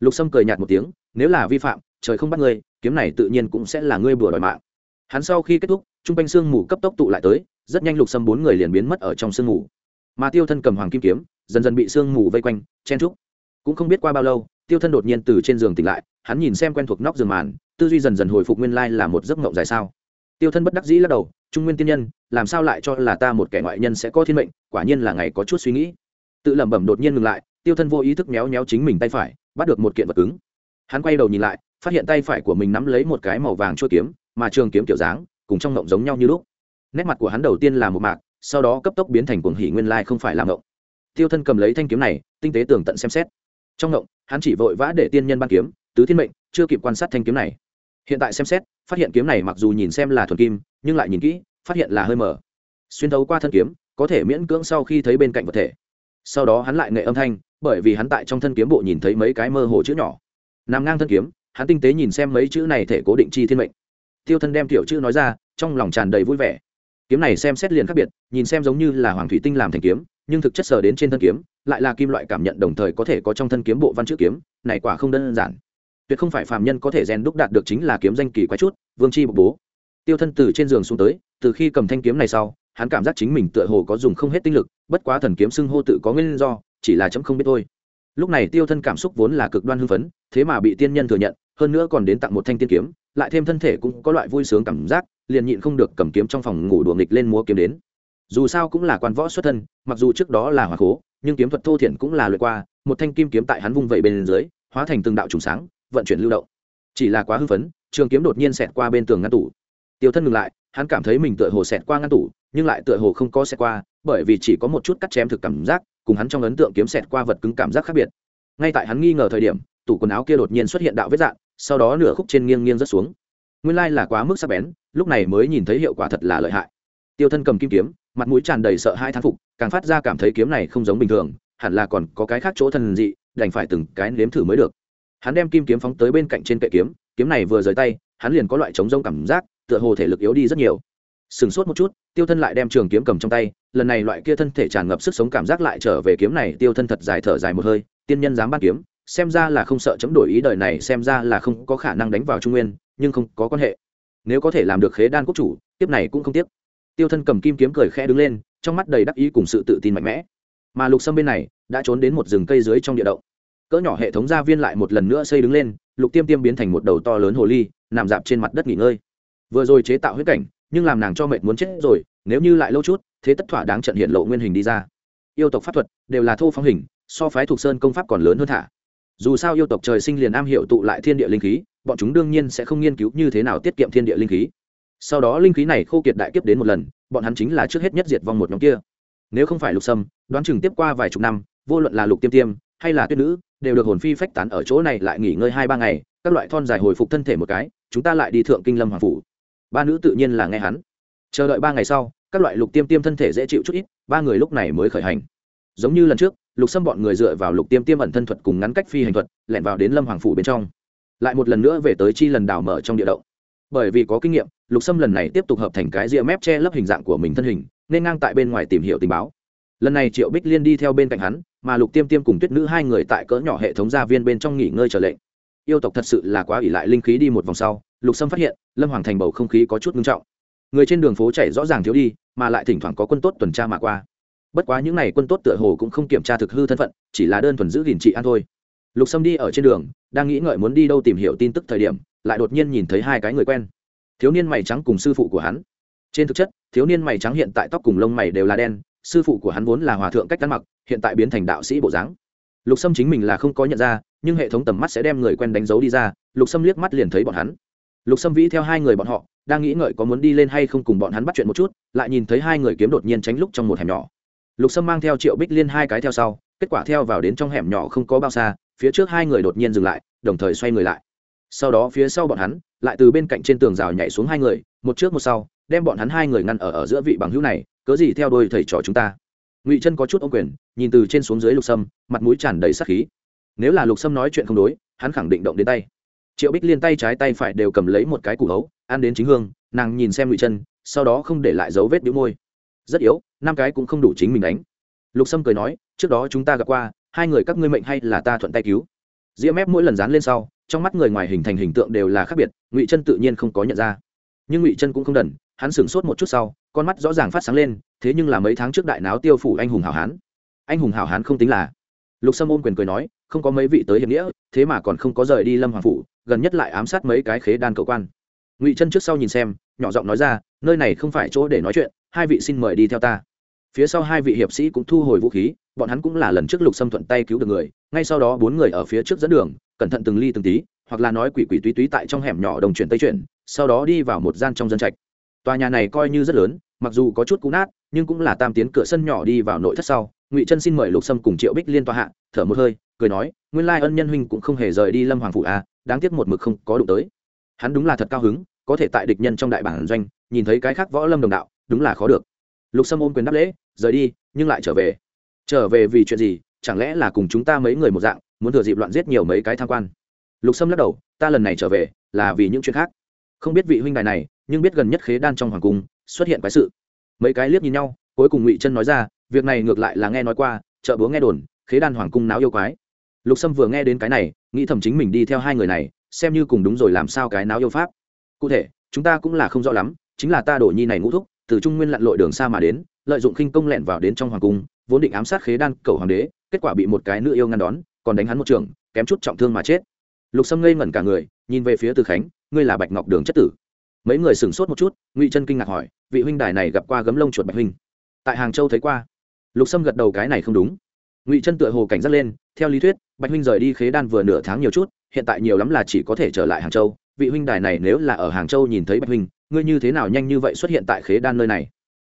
[SPEAKER 1] lục sâm cười nhạt một tiếng, nếu là vi phạm, trời không bắt ngươi, kiếm này tự nhiên cũng sẽ là ngươi bừa đòi mạng hắn sau khi kết thúc t r u n g quanh sương mù cấp tốc tụ lại tới, rất nhanh lục xâm bốn người liền biến mất ở trong sương mù. Mà tiêu thân cầm hoàng kim kiếm, dần dần bị sương mù vây quanh, chen trúc cũng không biết qua bao lâu, tiêu thân đột nhiên từ trên giường tỉnh lại, hắn nhìn xem quen thuộc nóc giường màn, tư duy dần dần hồi phục nguyên lai là một giấc mộng dài sao. Tiêu thân bất đắc dĩ lắc đầu, trung nguyên tiên nhân, làm sao lại cho là ta một kẻ ngoại nhân sẽ có thiên mệnh, quả nhiên là ngày có chút suy nghĩ. Tự lẩm bẩm đột nhiên ngừng lại, tiêu thân vô ý thức méo méo chính mình tay phải, bắt được một kiện vật cứng. Hắn quay đầu nhìn lại, phát hiện tay phải của mình nắm lấy một cái màu vàng chua kiếm mà trường kiếm kiểu dáng cùng trong ngộng giống nhau như lúc. Nét mặt của hắn đầu tiên là một mạc, sau đó cấp tốc biến thành cuồng hỉ nguyên lai không phải là ngộng. Tiêu thân cầm lấy thanh kiếm này, tinh tế tường tận xem xét. Trong ngộng, hắn chỉ vội vã để tiên nhân ban kiếm, tứ thiên mệnh, chưa kịp quan sát thanh kiếm này. Hiện tại xem xét, phát hiện kiếm này mặc dù nhìn xem là thuần kim, nhưng lại nhìn kỹ, phát hiện là hơi mở xuyên thấu qua thân kiếm, có thể miễn cưỡng sau khi thấy bên cạnh vật thể. Sau đó hắn lại nghệ âm thanh, bởi vì hắn tại trong thân kiếm bộ nhìn thấy mấy cái mơ hồ chữ nhỏ. Nằm ngang thân kiếm, hắn tinh tế nhìn xem mấy chữ này thể cố định chi thiên mệnh tiêu thân đem tiểu chữ nói ra, trong lòng tràn đầy vui vẻ. Kiếm này xem xét liền khác biệt, nhìn xem giống như là hoàng thủy tinh làm thành kiếm, nhưng thực chất sờ đến trên thân kiếm, lại là kim loại cảm nhận đồng thời có thể có trong thân kiếm bộ văn chữ kiếm, này quả không đơn giản. Tuyệt không phải phàm nhân có thể rèn đúc đạt được chính là kiếm danh kỳ quái chút, vương chi bộc bố. Tiêu thân từ trên giường xuống tới, từ khi cầm thanh kiếm này sau, hắn cảm giác chính mình tựa hồ có dùng không hết tinh lực, bất quá thần kiếm xưng hô tự có nguyên do, chỉ là chấm không biết thôi. Lúc này tiêu thân cảm xúc vốn là cực đoan hưng phấn, thế mà bị tiên nhân thừa nhận, hơn nữa còn đến tặng một thanh tiên kiếm lại thêm thân thể cũng có loại vui sướng cảm giác, liền nhịn không được cầm kiếm trong phòng ngủ đùa nghịch lên múa kiếm đến. Dù sao cũng là quan võ xuất thân, mặc dù trước đó là hòa khố, nhưng kiếm thuật thô thiển cũng là lượt qua, một thanh kim kiếm tại hắn vung vẩy bên dưới, hóa thành từng đạo trùng sáng, vận chuyển lưu động. Chỉ là quá hưng phấn, trường kiếm đột nhiên xẹt qua bên tường ngăn tủ. Tiêu thân ngừng lại, hắn cảm thấy mình tựa hồ xẹt qua ngăn tủ, nhưng lại tựa hồ không có xẹt qua, bởi vì chỉ có một chút cắt chém thực cảm giác, cùng hắn trong ấn tượng kiếm xẹt qua vật cứng cảm giác khác biệt. Ngay tại hắn nghi ngờ thời điểm, tủ quần áo kia đột nhiên xuất hiện đạo vết dạn sau đó nửa khúc trên nghiêng nghiêng rất xuống. Nguyên lai là quá mức sắc bén, lúc này mới nhìn thấy hiệu quả thật là lợi hại. Tiêu thân cầm kim kiếm, mặt mũi tràn đầy sợ hai thán phục, càng phát ra cảm thấy kiếm này không giống bình thường, hẳn là còn có cái khác chỗ thần dị, đành phải từng cái nếm thử mới được. Hắn đem kim kiếm phóng tới bên cạnh trên kệ kiếm kiếm này vừa rời tay, hắn liền có loại chống rông cảm giác, tựa hồ thể lực yếu đi rất nhiều. Sừng sốt một chút, tiêu thân lại đem trường kiếm cầm trong tay, lần này loại kia thân thể tràn ngập sức sống cảm giác lại trở về kiếm này, tiêu thân thật dài thở dài một hơi, tiên nhân dám ban kiếm xem ra là không sợ chấm đổi ý đời này, xem ra là không có khả năng đánh vào trung nguyên, nhưng không có quan hệ. Nếu có thể làm được khế đan quốc chủ tiếp này cũng không tiếc. Tiêu thân cầm kim kiếm cười khẽ đứng lên, trong mắt đầy đắc ý cùng sự tự tin mạnh mẽ. Mà lục sâm bên này, đã trốn đến một rừng cây dưới trong địa động. Cỡ nhỏ hệ thống gia viên lại một lần nữa xây đứng lên, lục tiêm tiêm biến thành một đầu to lớn hồ ly, nằm dạp trên mặt đất nghỉ ngơi. Vừa rồi chế tạo huyết cảnh, nhưng làm nàng cho mệt muốn chết rồi, nếu như lại lâu chút, thế tất thỏa đáng trận hiện lộ nguyên hình đi ra. Yêu tộc pháp thuật đều là thô phong hình, so phái thuộc sơn công pháp còn lớn hơn thả dù sao yêu tộc trời sinh liền am hiểu tụ lại thiên địa linh khí, bọn chúng đương nhiên sẽ không nghiên cứu như thế nào tiết kiệm thiên địa linh khí. Sau đó linh khí này khô kiệt đại kiếp đến một lần, bọn hắn chính là trước hết nhất diệt vong một nhóm kia. Nếu không phải lục sâm, đoán chừng tiếp qua vài chục năm, vô luận là lục tiêm tiêm, hay là tuyết nữ, đều được hồn phi phách tán ở chỗ này lại nghỉ ngơi hai ba ngày, các loại thon dài hồi phục thân thể một cái, chúng ta lại đi thượng kinh lâm hoàng phủ. Ba nữ tự nhiên là nghe hắn. Chờ đợi ba ngày sau, các loại lục tiêm tiêm thân thể dễ chịu chút ít, ba người lúc này mới khởi hành. Giống như lần trước lục xâm bọn người dựa vào lục tiêm tiêm ẩn thân thuật cùng ngắn cách phi hành thuật, lẻn vào đến lâm hoàng phủ bên trong. Lại một lần nữa về tới chi lần đảo mở trong địa động. Bởi vì có kinh nghiệm, lục xâm lần này tiếp tục hợp thành cái rìa mép che lấp hình dạng của mình thân hình, nên ngang tại bên ngoài tìm hiểu tình báo. Lần này triệu bích liên đi theo bên cạnh hắn, mà lục tiêm tiêm cùng tuyết nữ hai người tại cỡ nhỏ hệ thống gia viên bên trong nghỉ ngơi trở lệnh. Yêu tộc thật sự là quá ỉ lại linh khí đi một vòng sau, lục sâm phát hiện, lâm hoàng thành bầu không khí có chút ngưng trọng. Người trên đường phố chảy rõ ràng thiếu đi, mà lại thỉnh thoảng có quân tốt tuần tra mà qua bất quá những n à y quân tốt tựa hồ cũng không kiểm tra thực hư thân phận, chỉ là đơn thuần giữ gìn trị an thôi. Lục sâm đi ở trên đường, đang nghĩ ngợi muốn đi đâu tìm hiểu tin tức thời điểm, lại đột nhiên nhìn thấy hai cái người quen. Thiếu niên mày trắng cùng sư phụ của hắn. Trên thực chất, thiếu niên mày trắng hiện tại tóc cùng lông mày đều là đen, sư phụ của hắn vốn là hòa thượng cách ăn mặc, hiện tại biến thành đạo sĩ bộ dáng. Lục sâm chính mình là không có nhận ra, nhưng hệ thống tầm mắt sẽ đem người quen đánh dấu đi ra, lục sâm liếc mắt liền thấy bọn hắn. Lục sâm vĩ theo hai người bọn họ, đang nghĩ ngợi có muốn đi lên hay không cùng bọn hắn bắt chuyện một chút, lại nhìn thấy hai người kiếm đột nhiên tránh lúc trong một hẻm nhỏ lục sâm mang theo triệu bích liên hai cái theo sau, kết quả theo vào đến trong hẻm nhỏ không có bao xa, phía trước hai người đột nhiên dừng lại, đồng thời xoay người lại. Sau đó phía sau bọn hắn, lại từ bên cạnh trên tường rào nhảy xuống hai người, một trước một sau, đem bọn hắn hai người ngăn ở ở giữa vị bằng hữu này, cớ gì theo đôi thầy trò chúng ta? Ngụy chân có chút ô quyền, nhìn từ trên xuống dưới lục sâm, mặt mũi tràn đầy sắc khí. Nếu là lục sâm nói chuyện không đối, hắn khẳng định động đến tay. Triệu bích liên tay trái tay phải đều cầm lấy một cái củ hấu, ăn đến chính hương, nàng nhìn xem ngụy chân, sau đó không để lại dấu vết đĩu môi rất yếu, năm cái cũng không đủ chính mình đánh. Lục sâm cười nói, trước đó chúng ta gặp qua, hai người các ngươi mệnh hay là ta thuận tay cứu. Diễm mép mỗi lần dán lên sau, trong mắt người ngoài hình thành hình tượng đều là khác biệt, ngụy chân tự nhiên không có nhận ra. Nhưng ngụy chân cũng không đần, hắn sửng sốt một chút sau, con mắt rõ ràng phát sáng lên, thế nhưng là mấy tháng trước đại náo tiêu phủ anh hùng hảo hán. Anh hùng hảo hán không tính là. Lục sâm ôm quyền cười nói, không có mấy vị tới hiệp nghĩa, thế mà còn không có rời đi lâm hoàng phủ, gần nhất lại ám sát mấy cái khế đan cầu quan. Ngụy chân trước sau nhìn xem, nhỏ giọng nói ra, nơi này không phải chỗ để nói chuyện hai vị xin mời đi theo ta. Phía sau hai vị hiệp sĩ cũng thu hồi vũ khí, bọn hắn cũng là lần trước lục xâm thuận tay cứu được người, ngay sau đó bốn người ở phía trước dẫn đường, cẩn thận từng ly từng tí, hoặc là nói quỷ quỷ túy túy tại trong hẻm nhỏ đồng chuyển tây chuyển, sau đó đi vào một gian trong dân trạch. Tòa nhà này coi như rất lớn, mặc dù có chút cũ nát, nhưng cũng là tam tiến cửa sân nhỏ đi vào nội thất sau. Ngụy chân xin mời lục sâm cùng triệu bích liên tòa hạ, thở một hơi, cười nói, nguyên lai ân nhân huynh cũng không hề rời đi lâm hoàng phủ à đáng tiếc một mực không có đụng tới. Hắn đúng là thật cao hứng, có thể tại địch nhân trong đại bản doanh, nhìn thấy cái khác võ lâm đồng đạo đúng là khó được. Lục sâm ôm quyền đáp lễ, rời đi, nhưng lại trở về. Trở về vì chuyện gì? Chẳng lẽ là cùng chúng ta mấy người một dạng, muốn thừa dịp loạn giết nhiều mấy cái tham quan? Lục sâm lắc đầu, ta lần này trở về, là vì những chuyện khác. Không biết vị huynh đài này, nhưng biết gần nhất khế đan trong hoàng cung, xuất hiện quái sự. Mấy cái liếc nhìn nhau, cuối cùng ngụy chân nói ra, việc này ngược lại là nghe nói qua, chợ búa nghe đồn, khế đan hoàng cung náo yêu quái. Lục sâm vừa nghe đến cái này, nghĩ thầm chính mình đi theo hai người này, xem như cùng đúng rồi làm sao cái náo yêu pháp. Cụ thể, chúng ta cũng là không rõ lắm, chính là ta đổ nhi này ngũ thúc từ trung nguyên lặn lội đường xa mà đến, lợi dụng khinh công lẹn vào đến trong hoàng cung, vốn định ám sát khế đan cầu hoàng đế, kết quả bị một cái nữ yêu ngăn đón, còn đánh hắn một trường, kém chút trọng thương mà chết. Lục sâm ngây ngẩn cả người, nhìn về phía từ khánh, ngươi là bạch ngọc đường chất tử? Mấy người sửng sốt một chút, ngụy chân kinh ngạc hỏi, vị huynh đài này gặp qua gấm lông chuột bạch huynh? Tại hàng châu thấy qua. Lục sâm gật đầu, cái này không đúng. Ngụy chân tựa hồ cảnh giác lên, theo lý thuyết, bạch huynh rời đi khế đan vừa nửa tháng nhiều chút, hiện tại nhiều lắm là chỉ có thể trở lại hàng châu. Vị huynh đài này nếu là ở hàng châu nhìn thấy bạch huynh ngươi như thế nào nhanh như vậy xuất hiện tại khế đan nơi này?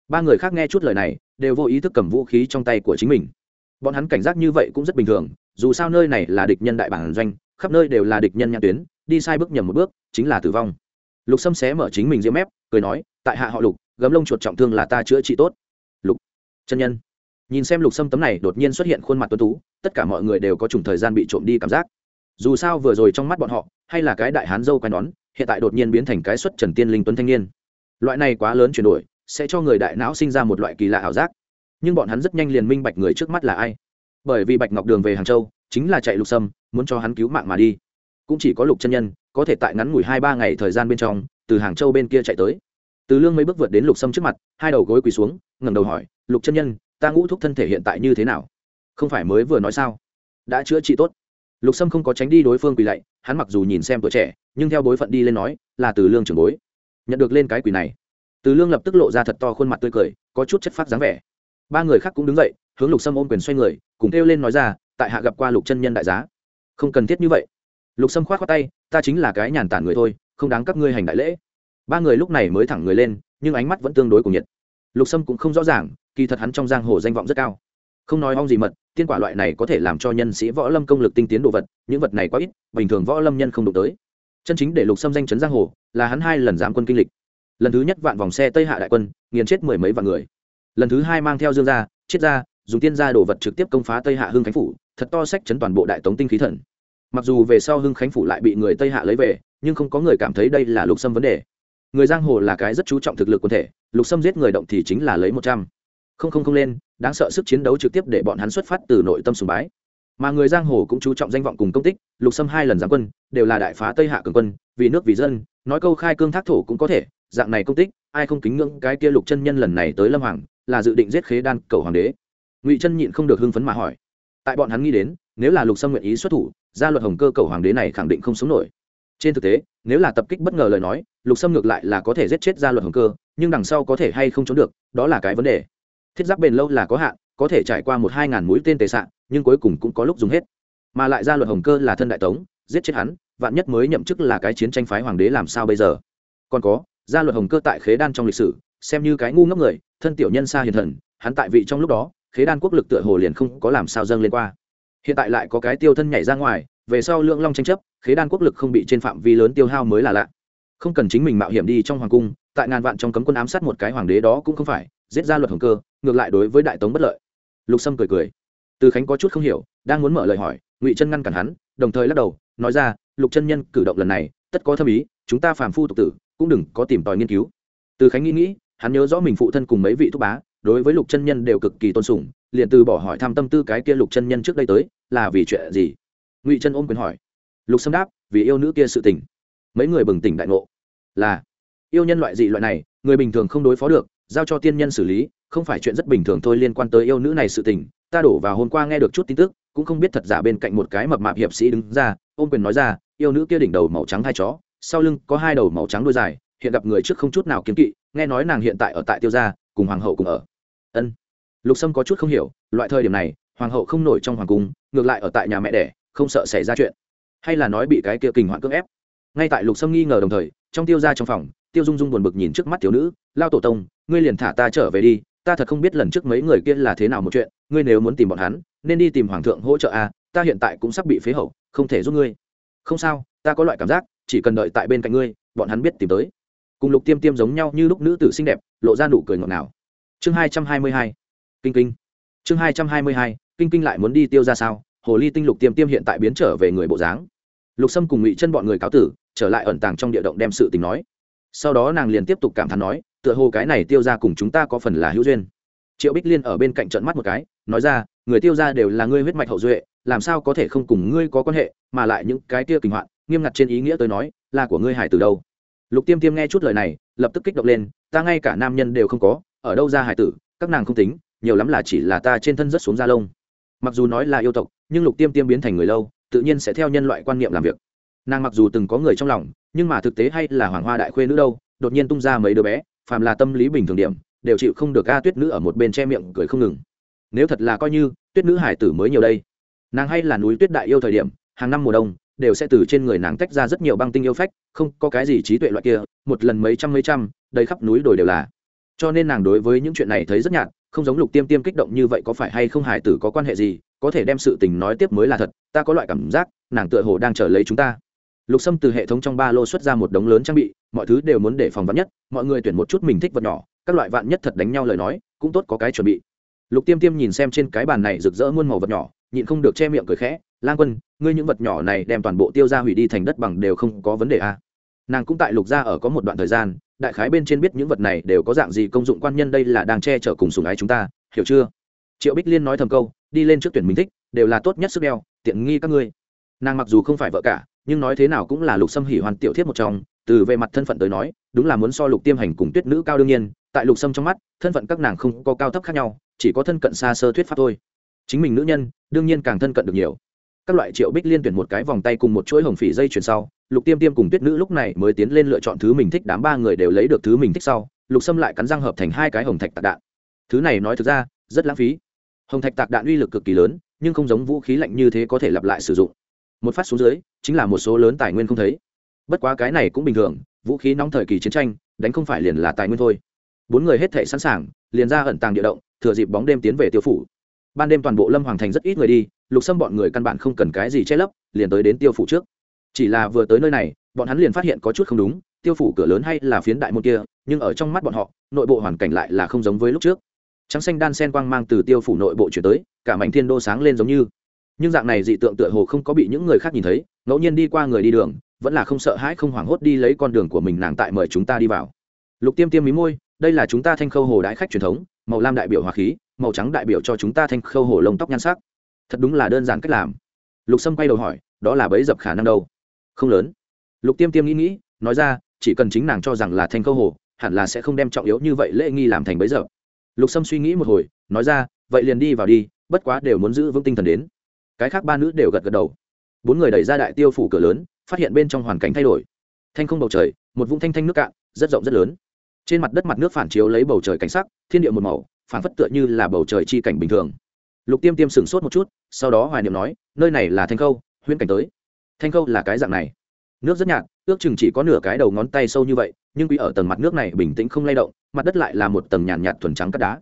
[SPEAKER 1] Ba người khác nghe chút lời này, đều vô ý thức cầm vũ khí trong tay của chính mình. Bọn hắn cảnh giác như vậy cũng rất bình thường, dù sao nơi này là địch nhân đại bản doanh, khắp nơi đều là địch nhân nhãn tuyến, đi sai bước nhầm một bước, chính là tử vong. Lục sâm xé mở chính mình diễm mép, cười nói, tại hạ họ lục, gấm lông chuột trọng thương là ta chữa trị tốt. Lục chân nhân nhìn xem lục sâm tấm này đột nhiên xuất hiện khuôn mặt tuấn tú, tất cả mọi người đều có chủng thời gian bị trộm đi cảm giác. Dù sao vừa rồi trong mắt bọn họ, hay là cái đại hán dâu quen nón hiện tại đột nhiên biến thành cái xuất trần tiên linh tuấn thanh niên. Loại này quá lớn chuyển đổi, sẽ cho người đại não sinh ra một loại kỳ lạ ảo giác. Nhưng bọn hắn rất nhanh liền minh bạch người trước mắt là ai. Bởi vì bạch ngọc đường về hàng châu, chính là chạy lục sâm, muốn cho hắn cứu mạng mà đi. Cũng chỉ có lục chân nhân, có thể tại ngắn ngủi hai ba ngày thời gian bên trong, từ hàng châu bên kia chạy tới. Từ lương mấy bước vượt đến lục sâm trước mặt, hai đầu gối quỳ xuống, ngẩng đầu hỏi, lục chân nhân, ta ngũ thúc thân thể hiện tại như thế nào? Không phải mới vừa nói sao. Đã chữa trị tốt lục sâm không có tránh đi đối phương quỳ lạy, hắn mặc dù nhìn xem tuổi trẻ, nhưng theo bối phận đi lên nói, là từ lương trưởng bối. Nhận được lên cái quỳ này, từ lương lập tức lộ ra thật to khuôn mặt tươi cười, có chút chất phát dáng vẻ. Ba người khác cũng đứng dậy, hướng lục sâm ôm quyền xoay người, cùng kêu lên nói ra, tại hạ gặp qua lục chân nhân đại giá. Không cần thiết như vậy. Lục sâm k h o á t khoác tay, ta chính là cái nhàn tản người thôi, không đáng các ngươi hành đại lễ. Ba người lúc này mới thẳng người lên, nhưng ánh mắt vẫn tương đối cùng nhiệt. Lục sâm cũng không rõ ràng, kỳ thật hắn trong giang hồ danh vọng rất cao không nói ong gì mật, tiên quả loại này có thể làm cho nhân sĩ võ lâm công lực tinh tiến đồ vật, những vật này quá ít, bình thường võ lâm nhân không đụng tới. Chân chính để lục sâm danh chấn giang hồ, là hắn hai lần giám quân kinh lịch. Lần thứ nhất vạn vòng xe tây hạ đại quân, nghiền chết mười mấy vạn người. Lần thứ hai mang theo dương gia chiết gia, dùng tiên gia đồ vật trực tiếp công phá tây hạ hưng khánh phủ, thật to sách chấn toàn bộ đại tống tinh khí thần. Mặc dù về sau hưng khánh phủ lại bị người tây hạ lấy về, nhưng không có người cảm thấy đây là lục sâm vấn đề. Người giang hồ là cái rất chú trọng thực lực quân thể, lục sâm giết người động thì chính là lấy một trăm. Không không không lên đáng sợ sức chiến đấu trực tiếp để bọn hắn xuất phát từ nội tâm sùng bái. Mà người giang hồ cũng chú trọng danh vọng cùng công tích, lục sâm hai lần giáng quân, đều là đại phá tây hạ cường quân, vì nước vì dân, nói câu khai cương thác thổ cũng có thể, dạng này công tích, ai không kính ngưỡng cái kia lục chân nhân lần này tới lâm hoàng, là dự định giết khế đan cầu hoàng đế. Ngụy chân nhịn không được hưng phấn mà hỏi. Tại bọn hắn nghĩ đến, nếu là lục sâm nguyện ý xuất thủ, gia luật hồng cơ cầu hoàng đế này khẳng định không sống nổi. Trên thực tế, nếu là tập kích bất ngờ lời nói, lục sâm ngược lại là có thể giết chết gia luật hồng cơ, nhưng đằng sau có thể hay không trốn được, đó là cái vấn đề thiết giáp bền lâu là có hạn, có thể trải qua một hai ngàn mũi tên tề sạn nhưng cuối cùng cũng có lúc dùng hết. Mà lại gia luật hồng cơ là thân đại tống, giết chết hắn, vạn nhất mới nhậm chức là cái chiến tranh phái hoàng đế làm sao bây giờ? Còn có, gia luật hồng cơ tại khế đan trong lịch sử, xem như cái ngu ngốc người, thân tiểu nhân xa hiền thần, hắn tại vị trong lúc đó, khế đan quốc lực tựa hồ liền không có làm sao dâng lên qua. Hiện tại lại có cái tiêu thân nhảy ra ngoài, về sau lượng long tranh chấp, khế đan quốc lực không bị trên phạm vi lớn tiêu hao mới là lạ. Không cần chính mình mạo hiểm đi trong hoàng cung, tại ngàn vạn trong cấm quân ám sát một cái hoàng đế đó cũng không phải, giết ra luật hồng cơ ngược lại đối với đại tống bất lợi. Lục sâm cười cười. Từ khánh có chút không hiểu, đang muốn mở lời hỏi, ngụy chân ngăn cản hắn, đồng thời lắc đầu, nói ra, lục chân nhân cử động lần này, tất có thâm ý, chúng ta phàm phu tục tử, cũng đừng có tìm tòi nghiên cứu. Từ khánh nghĩ nghĩ, hắn nhớ rõ mình phụ thân cùng mấy vị thúc bá, đối với lục chân nhân đều cực kỳ tôn sùng, liền từ bỏ hỏi thăm tâm tư cái kia lục chân nhân trước đây tới, là vì chuyện gì? Ngụy chân ôm quyền hỏi. Lục sâm đáp, vì yêu nữ kia sự tình. Mấy người bừng tỉnh đại ngộ. Là, yêu nhân loại dị loại này, người bình thường không đối phó được, giao cho tiên nhân xử lý không phải chuyện rất bình thường thôi liên quan tới yêu nữ này sự tình, ta đổ vào hôm qua nghe được chút tin tức, cũng không biết thật giả bên cạnh một cái mập mạp hiệp sĩ đứng ra, ôm quyền nói ra, yêu nữ kia đỉnh đầu màu trắng hai chó, sau lưng có hai đầu màu trắng đôi dài, hiện gặp người trước không chút nào kiếm kỵ, nghe nói nàng hiện tại ở tại tiêu gia, cùng hoàng hậu cùng ở. Ân. Lục sâm có chút không hiểu, loại thời điểm này, hoàng hậu không nổi trong hoàng cung, ngược lại ở tại nhà mẹ đẻ, không sợ xảy ra chuyện. Hay là nói bị cái kia kình hoạn cưỡng ép. Ngay tại lục sâm nghi ngờ đồng thời, trong tiêu gia trong phòng, tiêu dung dung buồn bực nhìn trước mắt thiếu nữ, lao tổ tông, ngươi liền thả ta trở về đi ta thật không biết lần trước mấy người kia là thế nào một chuyện, ngươi nếu muốn tìm bọn hắn, nên đi tìm hoàng thượng hỗ trợ a, ta hiện tại cũng sắp bị phế hậu, không thể giúp ngươi. Không sao, ta có loại cảm giác, chỉ cần đợi tại bên cạnh ngươi, bọn hắn biết tìm tới. Cùng lục tiêm tiêm giống nhau như lúc nữ tử xinh đẹp, lộ ra nụ cười ngọt ngào. Chương hai trăm hai mươi hai, kinh kinh. Chương hai trăm hai mươi hai, kinh kinh lại muốn đi tiêu ra sao? Hồ ly tinh lục tiêm tiêm hiện tại biến trở về người bộ dáng. Lục sâm cùng ngụy chân bọn người cáo tử, trở lại ẩn tàng trong địa động đem sự tình nói. Sau đó nàng liền tiếp tục cảm thán nói tựa hồ cái này tiêu ra cùng chúng ta có phần là hữu duyên. Triệu bích liên ở bên cạnh trận mắt một cái, nói ra, người tiêu ra đều là ngươi huyết mạch hậu duệ, làm sao có thể không cùng ngươi có quan hệ, mà lại những cái kia kinh hoạn, nghiêm ngặt trên ý nghĩa tôi nói, là của ngươi hải từ đâu. Lục tiêm tiêm nghe chút lời này, lập tức kích động lên, ta ngay cả nam nhân đều không có, ở đâu ra hải tử, các nàng không tính, nhiều lắm là chỉ là ta trên thân rất xuống da lông. Mặc dù nói là yêu tộc, nhưng lục tiêm tiêm biến thành người lâu, tự nhiên sẽ theo nhân loại quan niệm làm việc. Nàng mặc dù từng có người trong lòng, nhưng mà thực tế hay là hoàng hoa đại khuê nữ đâu, đột nhiên tung ra mấy đứa bé phàm là tâm lý bình thường điểm, đều chịu không được a tuyết nữ ở một bên che miệng cười không ngừng. Nếu thật là coi như, tuyết nữ hải tử mới nhiều đây. Nàng hay là núi tuyết đại yêu thời điểm, hàng năm mùa đông, đều sẽ từ trên người nàng tách ra rất nhiều băng tinh yêu phách, không có cái gì trí tuệ loại kia, một lần mấy trăm mấy trăm, đầy khắp núi đồi đều là. Cho nên nàng đối với những chuyện này thấy rất nhạt, không giống lục tiêm tiêm kích động như vậy có phải hay không hải tử có quan hệ gì, có thể đem sự tình nói tiếp mới là thật, ta có loại cảm giác, nàng tựa hồ đang chờ lấy chúng ta. Lục sâm từ hệ thống trong ba lô xuất ra một đống lớn trang bị mọi thứ đều muốn để phòng vắn nhất, mọi người tuyển một chút mình thích vật nhỏ, các loại vạn nhất thật đánh nhau lời nói, cũng tốt có cái chuẩn bị. Lục tiêm tiêm nhìn xem trên cái bàn này rực rỡ muôn màu vật nhỏ, nhịn không được che miệng cười khẽ, lang quân, ngươi những vật nhỏ này đem toàn bộ tiêu ra hủy đi thành đất bằng đều không có vấn đề à. nàng cũng tại lục gia ở có một đoạn thời gian, đại khái bên trên biết những vật này đều có dạng gì, công dụng quan nhân đây là đang che chở cùng sùng ái chúng ta, hiểu chưa? Triệu bích liên nói thầm câu, đi lên trước tuyển mình thích, đều là tốt nhất sức đeo, tiện nghi các ngươi. Nàng mặc dù không phải vợ cả, nhưng nói thế nào cũng là lục xâm hỉ hoàn tiểu thiết một trong từ về mặt thân phận tới nói, đúng là muốn so lục tiêm hành cùng tuyết nữ cao đương nhiên, tại lục sâm trong mắt, thân phận các nàng không có cao thấp khác nhau, chỉ có thân cận xa sơ thuyết pháp thôi. Chính mình nữ nhân, đương nhiên càng thân cận được nhiều. Các loại triệu bích liên tuyển một cái vòng tay cùng một chuỗi hồng phỉ dây chuyển sau, lục tiêm tiêm cùng tuyết nữ lúc này mới tiến lên lựa chọn thứ mình thích đám ba người đều lấy được thứ mình thích sau, lục sâm lại cắn răng hợp thành hai cái hồng thạch tạc đạn. Thứ này nói thực ra, rất lãng phí. Hồng thạch tạc đạn uy lực cực kỳ lớn, nhưng không giống vũ khí lạnh như thế có thể lặp lại sử dụng. Một phát xuống dưới, chính là một số lớn tài nguyên không thấy bất quá cái này cũng bình thường, vũ khí nóng thời kỳ chiến tranh, đánh không phải liền là tài nguyên thôi. Bốn người hết thể sẵn sàng, liền ra ẩn tàng địa động, thừa dịp bóng đêm tiến về tiêu phủ. Ban đêm toàn bộ lâm hoàng thành rất ít người đi, lục xâm bọn người căn bản không cần cái gì che lấp, liền tới đến tiêu phủ trước. Chỉ là vừa tới nơi này, bọn hắn liền phát hiện có chút không đúng, tiêu phủ cửa lớn hay là phiến đại môn kia, nhưng ở trong mắt bọn họ, nội bộ hoàn cảnh lại là không giống với lúc trước. Trắng xanh đan sen quang mang từ tiêu phủ nội bộ chuyển tới, cả mảnh thiên đô sáng lên giống như. Nhưng dạng này dị tượng tựa hồ không có bị những người khác nhìn thấy, ngẫu nhiên đi qua người đi đường vẫn là không sợ hãi không hoảng hốt đi lấy con đường của mình nàng tại mời chúng ta đi vào. Lục tiêm tiêm mí môi, đây là chúng ta thanh khâu hồ đái khách truyền thống, màu lam đại biểu hòa khí, màu trắng đại biểu cho chúng ta thanh khâu hồ lông tóc nhan sắc. Thật đúng là đơn giản cách làm. Lục sâm quay đầu hỏi, đó là bấy dập khả năng đâu? Không lớn. Lục tiêm tiêm nghĩ nghĩ, nói ra, chỉ cần chính nàng cho rằng là thanh khâu hồ, hẳn là sẽ không đem trọng yếu như vậy lễ nghi làm thành bấy dập. Lục sâm suy nghĩ một hồi, nói ra, vậy liền đi vào đi, bất quá đều muốn giữ vững tinh thần đến. Cái khác ba nữ đều gật gật đầu. Bốn người đẩy ra đại tiêu phủ cửa lớn phát hiện bên trong hoàn cảnh thay đổi. Thanh không bầu trời một vũng thanh thanh nước cạn rất rộng rất lớn. Trên mặt đất mặt nước phản chiếu lấy bầu trời cảnh sắc thiên địa một màu phản phất tựa như là bầu trời chi cảnh bình thường. Lục tiêm tiêm sửng sốt một chút sau đó hoài niệm nói nơi này là thanh khâu huyễn cảnh tới. Thanh khâu là cái dạng này. Nước rất nhạt ước chừng chỉ có nửa cái đầu ngón tay sâu như vậy nhưng quý ở tầng mặt nước này bình tĩnh không lay động mặt đất lại là một tầng nhàn nhạt, nhạt thuần trắng cắt đá.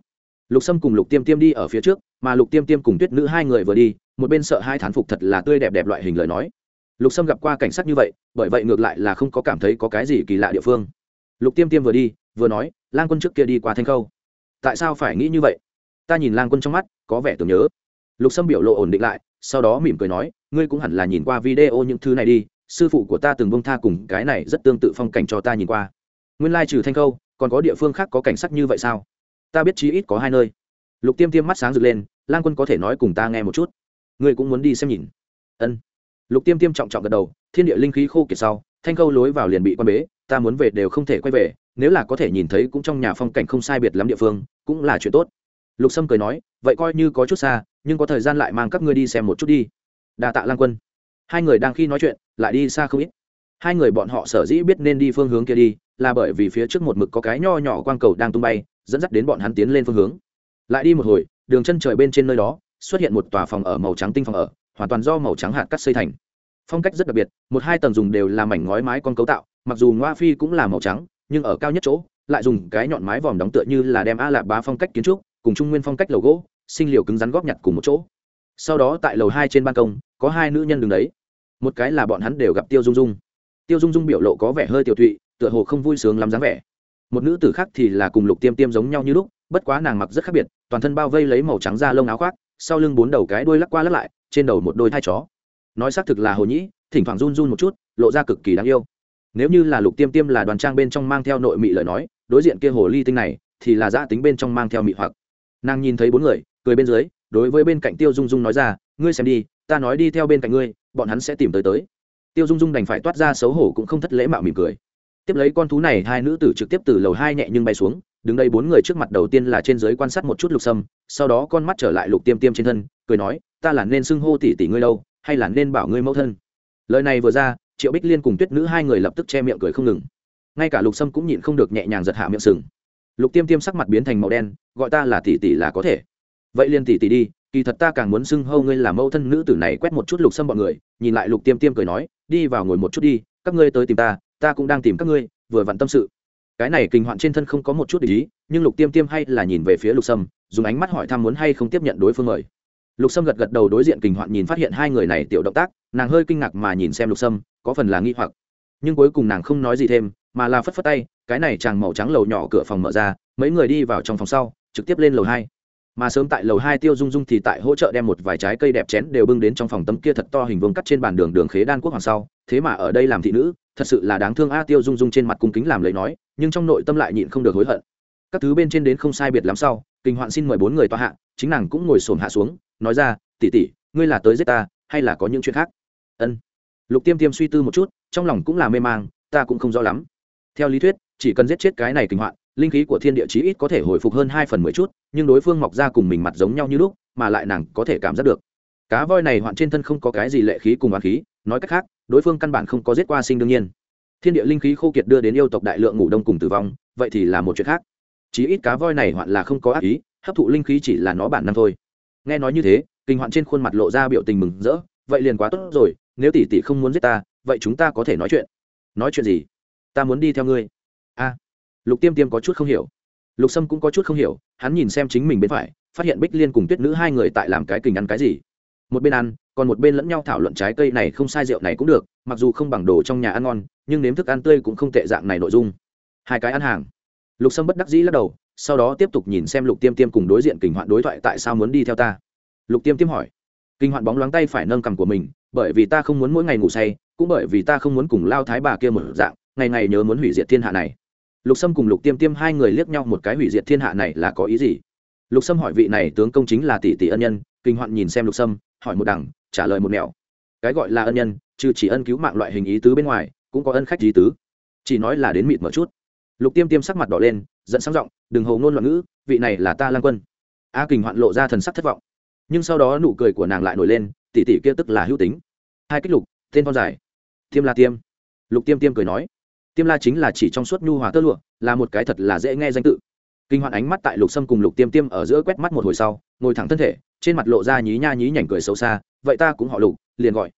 [SPEAKER 1] Lục sâm cùng lục tiêm tiêm đi ở phía trước mà lục tiêm tiêm cùng tuyết nữ hai người vừa đi một bên sợ hai thán phục thật là tươi đẹp đẹp loại hình lời nói lục sâm gặp qua cảnh sát như vậy, bởi vậy ngược lại là không có cảm thấy có cái gì kỳ lạ địa phương. Lục tiêm tiêm vừa đi, vừa nói, lang quân trước kia đi qua thanh khâu. Tại sao phải nghĩ như vậy? Ta nhìn lang quân trong mắt, có vẻ tưởng nhớ. Lục sâm biểu lộ ổn định lại, sau đó mỉm cười nói, ngươi cũng hẳn là nhìn qua video những thứ này đi, sư phụ của ta từng bông tha cùng cái này rất tương tự phong cảnh cho ta nhìn qua. Nguyên lai trừ thanh khâu, còn có địa phương khác có cảnh sắc như vậy sao? Ta biết chí ít có hai nơi. Lục tiêm tiêm mắt sáng rực lên, lang quân có thể nói cùng ta nghe một chút. Ngươi cũng muốn đi xem nhìn. Ân lục tiêm tiêm trọng trọng gật đầu, thiên địa linh khí khô kiệt sau, thanh khâu lối vào liền bị quan bế, ta muốn về đều không thể quay về, nếu là có thể nhìn thấy cũng trong nhà phong cảnh không sai biệt lắm địa phương, cũng là chuyện tốt. Lục sâm cười nói, vậy coi như có chút xa, nhưng có thời gian lại mang các ngươi đi xem một chút đi. Đa tạ lang quân. Hai người đang khi nói chuyện, lại đi xa không ít. Hai người bọn họ sở dĩ biết nên đi phương hướng kia đi, là bởi vì phía trước một mực có cái nho nhỏ quang cầu đang tung bay, dẫn dắt đến bọn hắn tiến lên phương hướng. Lại đi một hồi, đường chân trời bên trên nơi đó, xuất hiện một tòa phòng ở màu trắng tinh phòng ở hoàn toàn do màu trắng hạt cắt xây thành. Phong cách rất đặc biệt, một hai tầng dùng đều là mảnh ngói mái con cấu tạo, mặc dù ngoa phi cũng là màu trắng, nhưng ở cao nhất chỗ, lại dùng cái nhọn mái vòm đóng tựa như là đem a lạp bá phong cách kiến trúc, cùng trung nguyên phong cách lầu gỗ, sinh liều cứng rắn góp nhặt cùng một chỗ. Sau đó tại lầu hai trên ban công, có hai nữ nhân đứng đấy. Một cái là bọn hắn đều gặp tiêu dung dung. Tiêu dung dung biểu lộ có vẻ hơi tiểu thụy, tựa hồ không vui sướng lắm dáng vẻ. Một nữ tử khác thì là cùng lục tiêm tiêm giống nhau như lúc, bất quá nàng mặc rất khác biệt, toàn thân bao vây lấy màu trắng da lông áo khoác, sau lưng bốn đầu cái đuôi lắc qua lắc lại trên đầu một đôi thai chó. Nói xác thực là hồ nhĩ, thỉnh thoảng run run một chút, lộ ra cực kỳ đáng yêu. Nếu như là lục tiêm tiêm là đoàn trang bên trong mang theo nội mị lời nói, đối diện kia hồ ly tinh này, thì là giã tính bên trong mang theo mị hoặc. Nàng nhìn thấy bốn người, cười bên dưới, đối với bên cạnh tiêu dung dung nói ra, ngươi xem đi, ta nói đi theo bên cạnh ngươi, bọn hắn sẽ tìm tới tới. Tiêu dung dung đành phải toát ra xấu hổ cũng không thất lễ mạo mỉm cười. Tiếp lấy con thú này, hai nữ tử trực tiếp từ lầu hai nhẹ nhưng bay xuống, đứng đây bốn người trước mặt đầu tiên là trên dưới quan sát một chút lục sâm, sau đó con mắt trở lại lục tiêm tiêm trên thân, cười nói ta là nên xưng hô tỷ tỷ ngươi đâu, hay là nên bảo ngươi mẫu thân? Lời này vừa ra, triệu bích liên cùng tuyết nữ hai người lập tức che miệng cười không ngừng. Ngay cả lục sâm cũng nhịn không được nhẹ nhàng giật hạ miệng sừng. Lục tiêm tiêm sắc mặt biến thành màu đen, gọi ta là tỷ tỷ là có thể. Vậy liên tỷ tỷ đi, kỳ thật ta càng muốn xưng hâu ngươi là mẫu thân nữ tử này quét một chút lục sâm bọn người, nhìn lại lục tiêm tiêm cười nói, đi vào ngồi một chút đi, các ngươi tới tìm ta ta cũng đang tìm các ngươi, vừa vặn tâm sự. Cái này kinh hoạn trên thân không có một chút ý, nhưng lục tiêm tiêm hay là nhìn về phía lục sâm, dùng ánh mắt hỏi thăm muốn hay không tiếp nhận đối phương mời lục sâm gật gật đầu đối diện kinh hoạn nhìn phát hiện hai người này tiểu động tác, nàng hơi kinh ngạc mà nhìn xem lục sâm, có phần là nghi hoặc. Nhưng cuối cùng nàng không nói gì thêm, mà là phất phất tay, cái này chàng màu trắng lầu nhỏ cửa phòng mở ra, mấy người đi vào trong phòng sau, trực tiếp lên lầu hai. Mà sớm tại lầu hai tiêu dung dung thì tại hỗ trợ đem một vài trái cây đẹp chén đều bưng đến trong phòng tấm kia thật to hình vương cắt trên bàn đường đường khế đan quốc hoàng sau. Thế mà ở đây làm thị nữ, thật sự là đáng thương a, tiêu dung dung trên mặt cung kính làm lấy nói, nhưng trong nội tâm lại nhịn không được hối hận. Các thứ bên trên đến không sai biệt lắm sau kinh hoạn xin mời bốn người tòa hạ, chính nàng cũng ngồi xổm hạ xuống nói ra tỉ tỉ ngươi là tới giết ta, hay là có những chuyện khác? Ân. Lục tiêm tiêm suy tư một chút, trong lòng cũng là mê mang, ta cũng không rõ lắm. Theo lý thuyết, chỉ cần giết chết cái này kinh hoạn, linh khí của thiên địa chí ít có thể hồi phục hơn hai phần mười chút, nhưng đối phương mọc ra cùng mình mặt giống nhau như lúc, mà lại nàng có thể cảm giác được. Cá voi này hoạn trên thân không có cái gì lệ khí cùng oán khí, nói cách khác, đối phương căn bản không có giết qua sinh đương nhiên. Thiên địa linh khí khô kiệt đưa đến yêu tộc đại lượng ngủ đông cùng tử vong, vậy thì là một chuyện khác. Chí ít cá voi này hoạn là không có ác ý, hấp thụ linh khí chỉ là nó bản năng thôi nghe nói như thế, kinh hoạn trên khuôn mặt lộ ra biểu tình mừng rỡ, vậy liền quá tốt rồi, nếu tỷ tỷ không muốn giết ta, vậy chúng ta có thể nói chuyện. Nói chuyện gì? Ta muốn đi theo ngươi. A. Lục tiêm tiêm có chút không hiểu. Lục sâm cũng có chút không hiểu, hắn nhìn xem chính mình bên phải, phát hiện bích liên cùng tuyết nữ hai người tại làm cái kình ăn cái gì. Một bên ăn, còn một bên lẫn nhau thảo luận trái cây này không sai rượu này cũng được, mặc dù không bằng đồ trong nhà ăn ngon, nhưng nếm thức ăn tươi cũng không tệ dạng này nội dung. Hai cái ăn hàng. Lục sâm bất đắc dĩ lắc đầu sau đó tiếp tục nhìn xem lục tiêm tiêm cùng đối diện kinh hoạn đối thoại tại sao muốn đi theo ta. Lục tiêm tiêm hỏi. Kinh hoạn bóng loáng tay phải nâng cằm của mình, bởi vì ta không muốn mỗi ngày ngủ say, cũng bởi vì ta không muốn cùng lao thái bà kia một dạng, ngày ngày nhớ muốn hủy diệt thiên hạ này. Lục sâm cùng lục tiêm tiêm hai người liếc nhau một cái hủy diệt thiên hạ này là có ý gì? Lục sâm hỏi vị này tướng công chính là tỷ tỷ ân nhân kinh hoạn nhìn xem lục sâm, hỏi một đằng, trả lời một mẹo cái gọi là ân nhân, trừ chỉ ân cứu mạng loại hình ý tứ bên ngoài, cũng có ân khách ý tứ. Chỉ nói là đến mịt mở chút. Lục tiêm tiêm sắc mặt đỏ lên giận sáng giọng, đừng hồ ngôn loạn ngữ, vị này là ta lang quân. A kình hoạn lộ ra thần sắc thất vọng. Nhưng sau đó nụ cười của nàng lại nổi lên tỷ tỷ kia tức là hữu tính. Hai kích lục, tên con dài. Tiêm la tiêm. Lục tiêm tiêm cười nói, tiêm la chính là chỉ trong suốt nhu hòa tơ lụa, là một cái thật là dễ nghe danh tự. Kinh hoạn ánh mắt tại lục sâm cùng lục tiêm tiêm ở giữa quét mắt một hồi sau, ngồi thẳng thân thể, trên mặt lộ ra nhí nha nhí nhảnh cười xấu xa, vậy ta cũng họ lục, liền gọi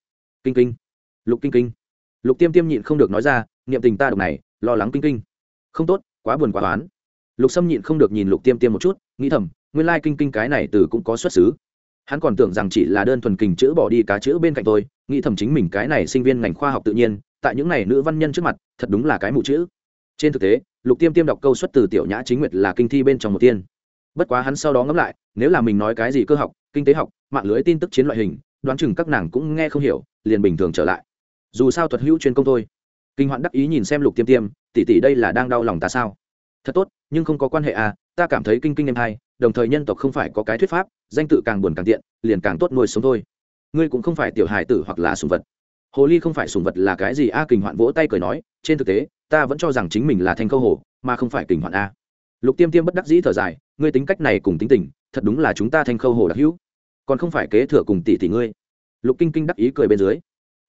[SPEAKER 1] kinh kinh. Lục kinh kinh. Lục tiêm tiêm nhịn không được nói ra, niệm tình ta độc này, lo lắng kinh kinh. Không tốt, quá buồn quá oán lục sâm nhịn không được nhìn lục tiêm tiêm một chút, nghĩ thầm, nguyên lai kinh kinh cái này từ cũng có xuất xứ. Hắn còn tưởng rằng chỉ là đơn thuần kình chữ bỏ đi cá chữ bên cạnh tôi, nghĩ thầm chính mình cái này sinh viên ngành khoa học tự nhiên, tại những này nữ văn nhân trước mặt, thật đúng là cái mụ chữ. Trên thực tế, lục tiêm tiêm đọc câu xuất từ tiểu nhã chính nguyệt là kinh thi bên trong một tiên. Bất quá hắn sau đó ngẫm lại, nếu là mình nói cái gì cơ học, kinh tế học, mạng lưới tin tức chiến loại hình, đoán chừng các nàng cũng nghe không hiểu, liền bình thường trở lại. Dù sao thuật hữu chuyên công thôi. Kinh hoạn đắc ý nhìn xem lục tiêm tiêm, tỷ tỷ đây là đang đau lòng ta sao? Thật tốt, nhưng không có quan hệ à ta cảm thấy kinh kinh em hay đồng thời nhân tộc không phải có cái thuyết pháp, danh tự càng buồn càng tiện, liền càng tốt nuôi sống thôi. Ngươi cũng không phải tiểu hài tử hoặc là sùng vật. Hồ ly không phải sùng vật là cái gì, a kình hoạn vỗ tay cười nói, trên thực tế, ta vẫn cho rằng chính mình là thanh câu hồ, mà không phải kình hoạn a. Lục tiêm tiêm bất đắc dĩ thở dài, ngươi tính cách này cùng tính tình, thật đúng là chúng ta thanh khâu hồ đặc hữu. Còn không phải kế thừa cùng tỷ tỷ ngươi. Lục kinh kinh đắc ý cười bên dưới.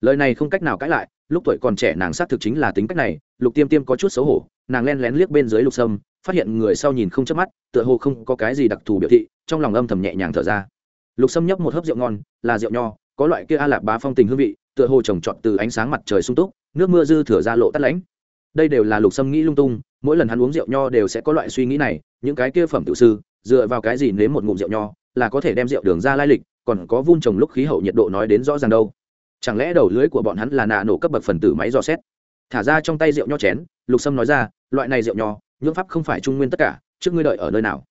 [SPEAKER 1] Lời này không cách nào cãi lại, lúc tuổi còn trẻ nàng xác thực chính là tính cách này, lục tiêm tiêm có chút xấu hổ nàng len lén liếc bên dưới lục sâm, phát hiện người sau nhìn không chớp mắt, tựa hồ không có cái gì đặc thù biểu thị, trong lòng âm thầm nhẹ nhàng thở ra. Lục sâm nhấp một hớp rượu ngon, là rượu nho, có loại kia a lạp bá phong tình hương vị, tựa hồ trồng trọt từ ánh sáng mặt trời sung túc, nước mưa dư thừa ra lộ tắt lánh. đây đều là lục sâm nghĩ lung tung, mỗi lần hắn uống rượu nho đều sẽ có loại suy nghĩ này, những cái kia phẩm tự sư, dựa vào cái gì nếm một ngụm rượu nho, là có thể đem rượu đường ra lai lịch, còn có vun trồng lúc khí hậu nhiệt độ nói đến rõ ràng đâu. Chẳng lẽ đầu lưới của bọn hắn là nạ nổ cấp bậc phần tử máy dò xét? Thả ra trong tay rượu nho chén, lục sâm nói ra loại này rượu nho nhưỡng pháp không phải trung nguyên tất cả, trước ngươi đợi ở nơi nào?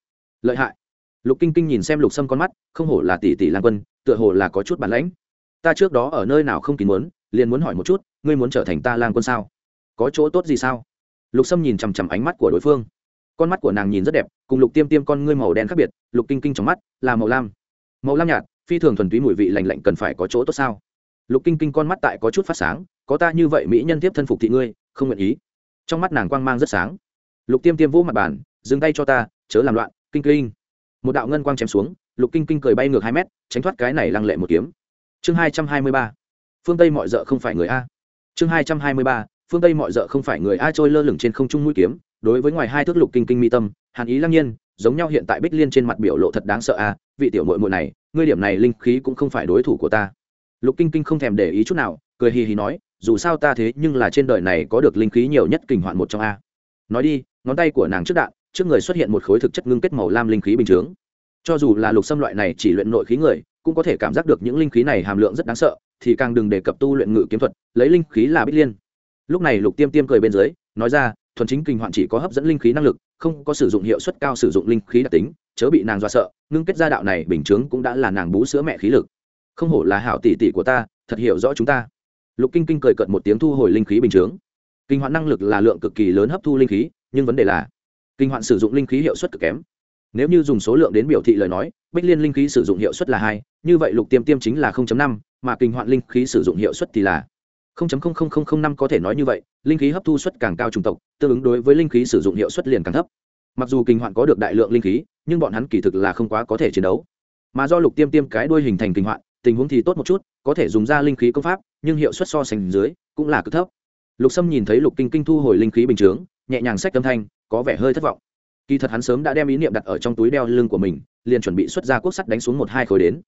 [SPEAKER 1] Lợi hại. Lục kinh kinh nhìn xem lục sâm con mắt, không hổ là tỷ tỷ lan quân, tựa hồ là có chút bản lãnh. Ta trước đó ở nơi nào không kín muốn, liền muốn hỏi một chút, ngươi muốn trở thành ta lang quân sao? Có chỗ tốt gì sao? Lục sâm nhìn chằm chằm ánh mắt của đối phương. Con mắt của nàng nhìn rất đẹp, cùng lục tiêm tiêm con ngươi màu đen khác biệt, lục kinh kinh trong mắt là màu lam. Màu lam nhạt, phi thường thuần túy mùi vị lành lạnh cần phải có chỗ tốt sao? Lục kinh kinh con mắt tại có chút phát sáng, có ta như vậy mỹ nhân tiếp thân phục thị ngươi, không nguyện ý trong mắt nàng quang mang rất sáng. Lục tiêm tiêm vỗ mặt bàn, dừng tay cho ta, chớ làm loạn, kinh kinh. Một đạo ngân quang chém xuống, lục kinh kinh cười bay ngược hai mét, tránh thoát cái này lăng lệ một kiếm. Chương hai trăm hai mươi ba, phương tây mọi d không phải người a. Chương hai trăm hai mươi ba, phương tây mọi d không phải người a trôi lơ lửng trên không trung mũi kiếm, đối với ngoài hai thước lục kinh kinh mi tâm, hàn ý lăng nhiên, giống nhau hiện tại bích liên trên mặt biểu lộ thật đáng sợ a, vị tiểu mội mội này, ngươi điểm này linh khí cũng không phải đối thủ của ta. Lục kinh kinh không thèm để ý chút nào, cười hì hì nói dù sao ta thế nhưng là trên đời này có được linh khí nhiều nhất kình hoạn một trong a. Nói đi, ngón tay của nàng trước đạn, trước người xuất hiện một khối thực chất ngưng kết màu lam linh khí bình chướng cho dù là lục xâm loại này chỉ luyện nội khí người, cũng có thể cảm giác được những linh khí này hàm lượng rất đáng sợ, thì càng đừng đề cập tu luyện ngự kiếm thuật, lấy linh khí là bích liên. Lúc này lục tiêm tiêm cười bên dưới, nói ra, thuần chính kinh hoạn chỉ có hấp dẫn linh khí năng lực, không có sử dụng hiệu suất cao sử dụng linh khí đặc tính, chớ bị nàng do sợ, ngưng kết ra đạo này bình chướng cũng đã là nàng bú sữa mẹ khí lực. Không hổ là hảo tỷ tỷ của ta, thật hiểu rõ chúng ta lục kinh kinh cười cận một tiếng thu hồi linh khí bình chướng. Kinh hoạn năng lực là lượng cực kỳ lớn hấp thu linh khí, nhưng vấn đề là, kinh hoạn sử dụng linh khí hiệu suất cực kém. Nếu như dùng số lượng đến biểu thị lời nói Bách liên linh khí sử dụng hiệu suất là hai, như vậy lục tiêm tiêm chính là năm, mà kinh hoạn linh khí sử dụng hiệu suất thì là năm có thể nói như vậy, linh khí hấp thu suất càng cao chủng tộc, tương ứng đối với linh khí sử dụng hiệu suất liền càng thấp. Mặc dù kinh hoạn có được đại lượng linh khí, nhưng bọn hắn kỳ thực là không quá có thể chiến đấu. Mà do lục tiêm tiêm cái đuôi hình thành kinh hoạn tình huống thì tốt một chút, có thể dùng ra linh khí công pháp, nhưng hiệu suất so sánh dưới cũng là cực thấp. Lục sâm nhìn thấy lục kinh kinh thu hồi linh khí bình chướng, nhẹ nhàng sách âm thanh, có vẻ hơi thất vọng. Kỳ thật hắn sớm đã đem ý niệm đặt ở trong túi đeo lưng của mình, liền chuẩn bị xuất ra quốc sắt đánh xuống một hai khối đến.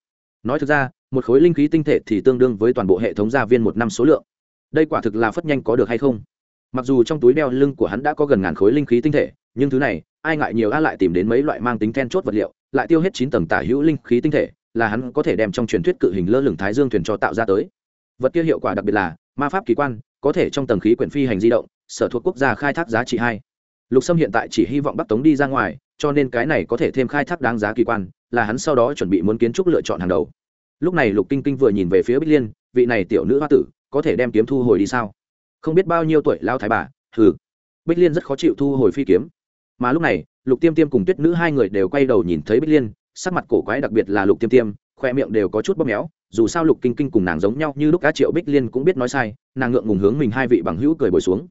[SPEAKER 1] Nói thực ra, một khối linh khí tinh thể thì tương đương với toàn bộ hệ thống gia viên một năm số lượng. Đây quả thực là phất nhanh có được hay không? Mặc dù trong túi đeo lưng của hắn đã có gần ngàn khối linh khí tinh thể, nhưng thứ này, ai ngại nhiều a lại tìm đến mấy loại mang tính then chốt vật liệu, lại tiêu hết chín tầng tả hữu linh khí tinh thể là hắn có thể đem trong truyền thuyết cự hình lơ lửng thái dương thuyền cho tạo ra tới. Vật kia hiệu quả đặc biệt là, ma pháp kỳ quan, có thể trong tầng khí quyển phi hành di động, sở thuộc quốc gia khai thác giá trị hai. Lục sâm hiện tại chỉ hy vọng bắc tống đi ra ngoài, cho nên cái này có thể thêm khai thác đáng giá kỳ quan, là hắn sau đó chuẩn bị muốn kiến trúc lựa chọn hàng đầu. Lúc này lục kinh kinh vừa nhìn về phía bích liên, vị này tiểu nữ hoa tử, có thể đem kiếm thu hồi đi sao? Không biết bao nhiêu tuổi lao thái bà, hừ. Bích liên rất khó chịu thu hồi phi kiếm. Mà lúc này, lục tiêm tiêm cùng tuyết nữ hai người đều quay đầu nhìn thấy bích liên sắc mặt cổ quái đặc biệt là lục tiêm tiêm, khoe miệng đều có chút bóp méo, dù sao lục kinh kinh cùng nàng giống nhau như lúc cá triệu bích liên cũng biết nói sai, nàng ngượng ngùng hướng mình hai vị bằng hữu cười bồi xuống.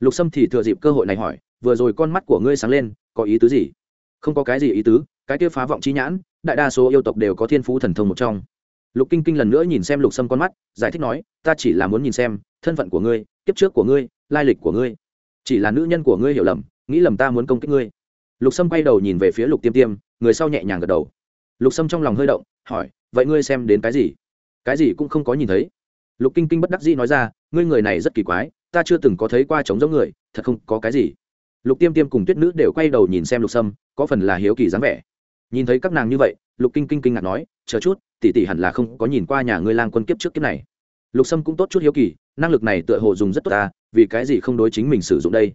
[SPEAKER 1] Lục sâm thì thừa dịp cơ hội này hỏi, vừa rồi con mắt của ngươi sáng lên, có ý tứ gì? Không có cái gì ý tứ, cái kia phá vọng chi nhãn, đại đa số yêu tộc đều có thiên phú thần thông một trong. Lục kinh kinh lần nữa nhìn xem lục sâm con mắt, giải thích nói, ta chỉ là muốn nhìn xem, thân phận của ngươi, kiếp trước của ngươi, lai lịch của ngươi. Chỉ là nữ nhân của ngươi hiểu lầm, nghĩ lầm ta muốn công kích ngươi. Lục sâm quay đầu nhìn về phía lục tiêm tiêm người sau nhẹ nhàng gật đầu. Lục sâm trong lòng hơi động, hỏi, vậy ngươi xem đến cái gì? Cái gì cũng không có nhìn thấy. Lục kinh kinh bất đắc dĩ nói ra, ngươi người này rất kỳ quái, ta chưa từng có thấy qua trống giống người, thật không có cái gì. Lục tiêm tiêm cùng tuyết nữ đều quay đầu nhìn xem lục sâm, có phần là hiếu kỳ dáng vẻ. Nhìn thấy các nàng như vậy, lục kinh kinh kinh ngạc nói, chờ chút, tỷ tỷ hẳn là không có nhìn qua nhà ngươi lang quân kiếp trước kiếp này. Lục sâm cũng tốt chút hiếu kỳ, năng lực này tựa hồ dùng rất tốt ta, vì cái gì không đối chính mình sử dụng đây?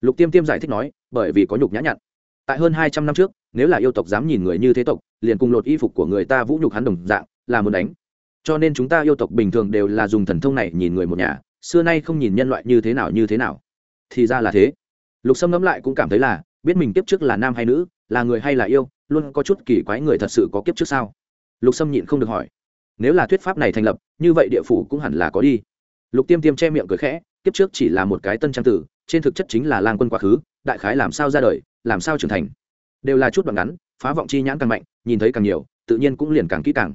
[SPEAKER 1] Lục tiêm tiêm giải thích nói, bởi vì có nhục nhã nhặn tại hơn hai trăm năm trước, nếu là yêu tộc dám nhìn người như thế tộc, liền cùng lột y phục của người ta vũ nhục hắn đồng dạng, là muốn đánh. Cho nên chúng ta yêu tộc bình thường đều là dùng thần thông này nhìn người một nhà, xưa nay không nhìn nhân loại như thế nào như thế nào. Thì ra là thế. Lục sâm ngẫm lại cũng cảm thấy là, biết mình kiếp trước là nam hay nữ, là người hay là yêu, luôn có chút kỳ quái người thật sự có kiếp trước sao? Lục sâm nhịn không được hỏi. Nếu là thuyết pháp này thành lập, như vậy địa phủ cũng hẳn là có đi. Lục tiêm tiêm che miệng cười khẽ, kiếp trước chỉ là một cái tân trang tử, trên thực chất chính là lang quân quá khứ, đại khái làm sao ra đời làm sao trưởng thành? Đều là chút đoạn ngắn, phá vọng chi nhãn càng mạnh, nhìn thấy càng nhiều, tự nhiên cũng liền càng kỹ càng.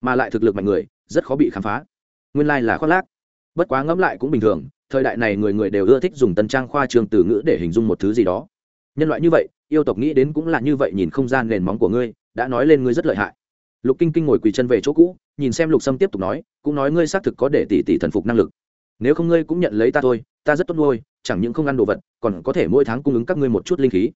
[SPEAKER 1] Mà lại thực lực mạnh người, rất khó bị khám phá. Nguyên lai là khoác lác. Bất quá ngẫm lại cũng bình thường, thời đại này người người đều ưa thích dùng tân trang khoa trường từ ngữ để hình dung một thứ gì đó. Nhân loại như vậy, yêu tộc nghĩ đến cũng là như vậy nhìn không gian nền móng của ngươi, đã nói lên ngươi rất lợi hại. Lục kinh kinh ngồi quỳ chân về chỗ cũ, nhìn xem lục sâm tiếp tục nói, cũng nói ngươi xác thực có để tỷ tỷ thần phục năng lực. Nếu không ngươi cũng nhận lấy ta thôi, ta rất tốt nuôi, chẳng những không ăn đồ vật, còn có thể mỗi tháng cung ứng các ngươi một chút linh khí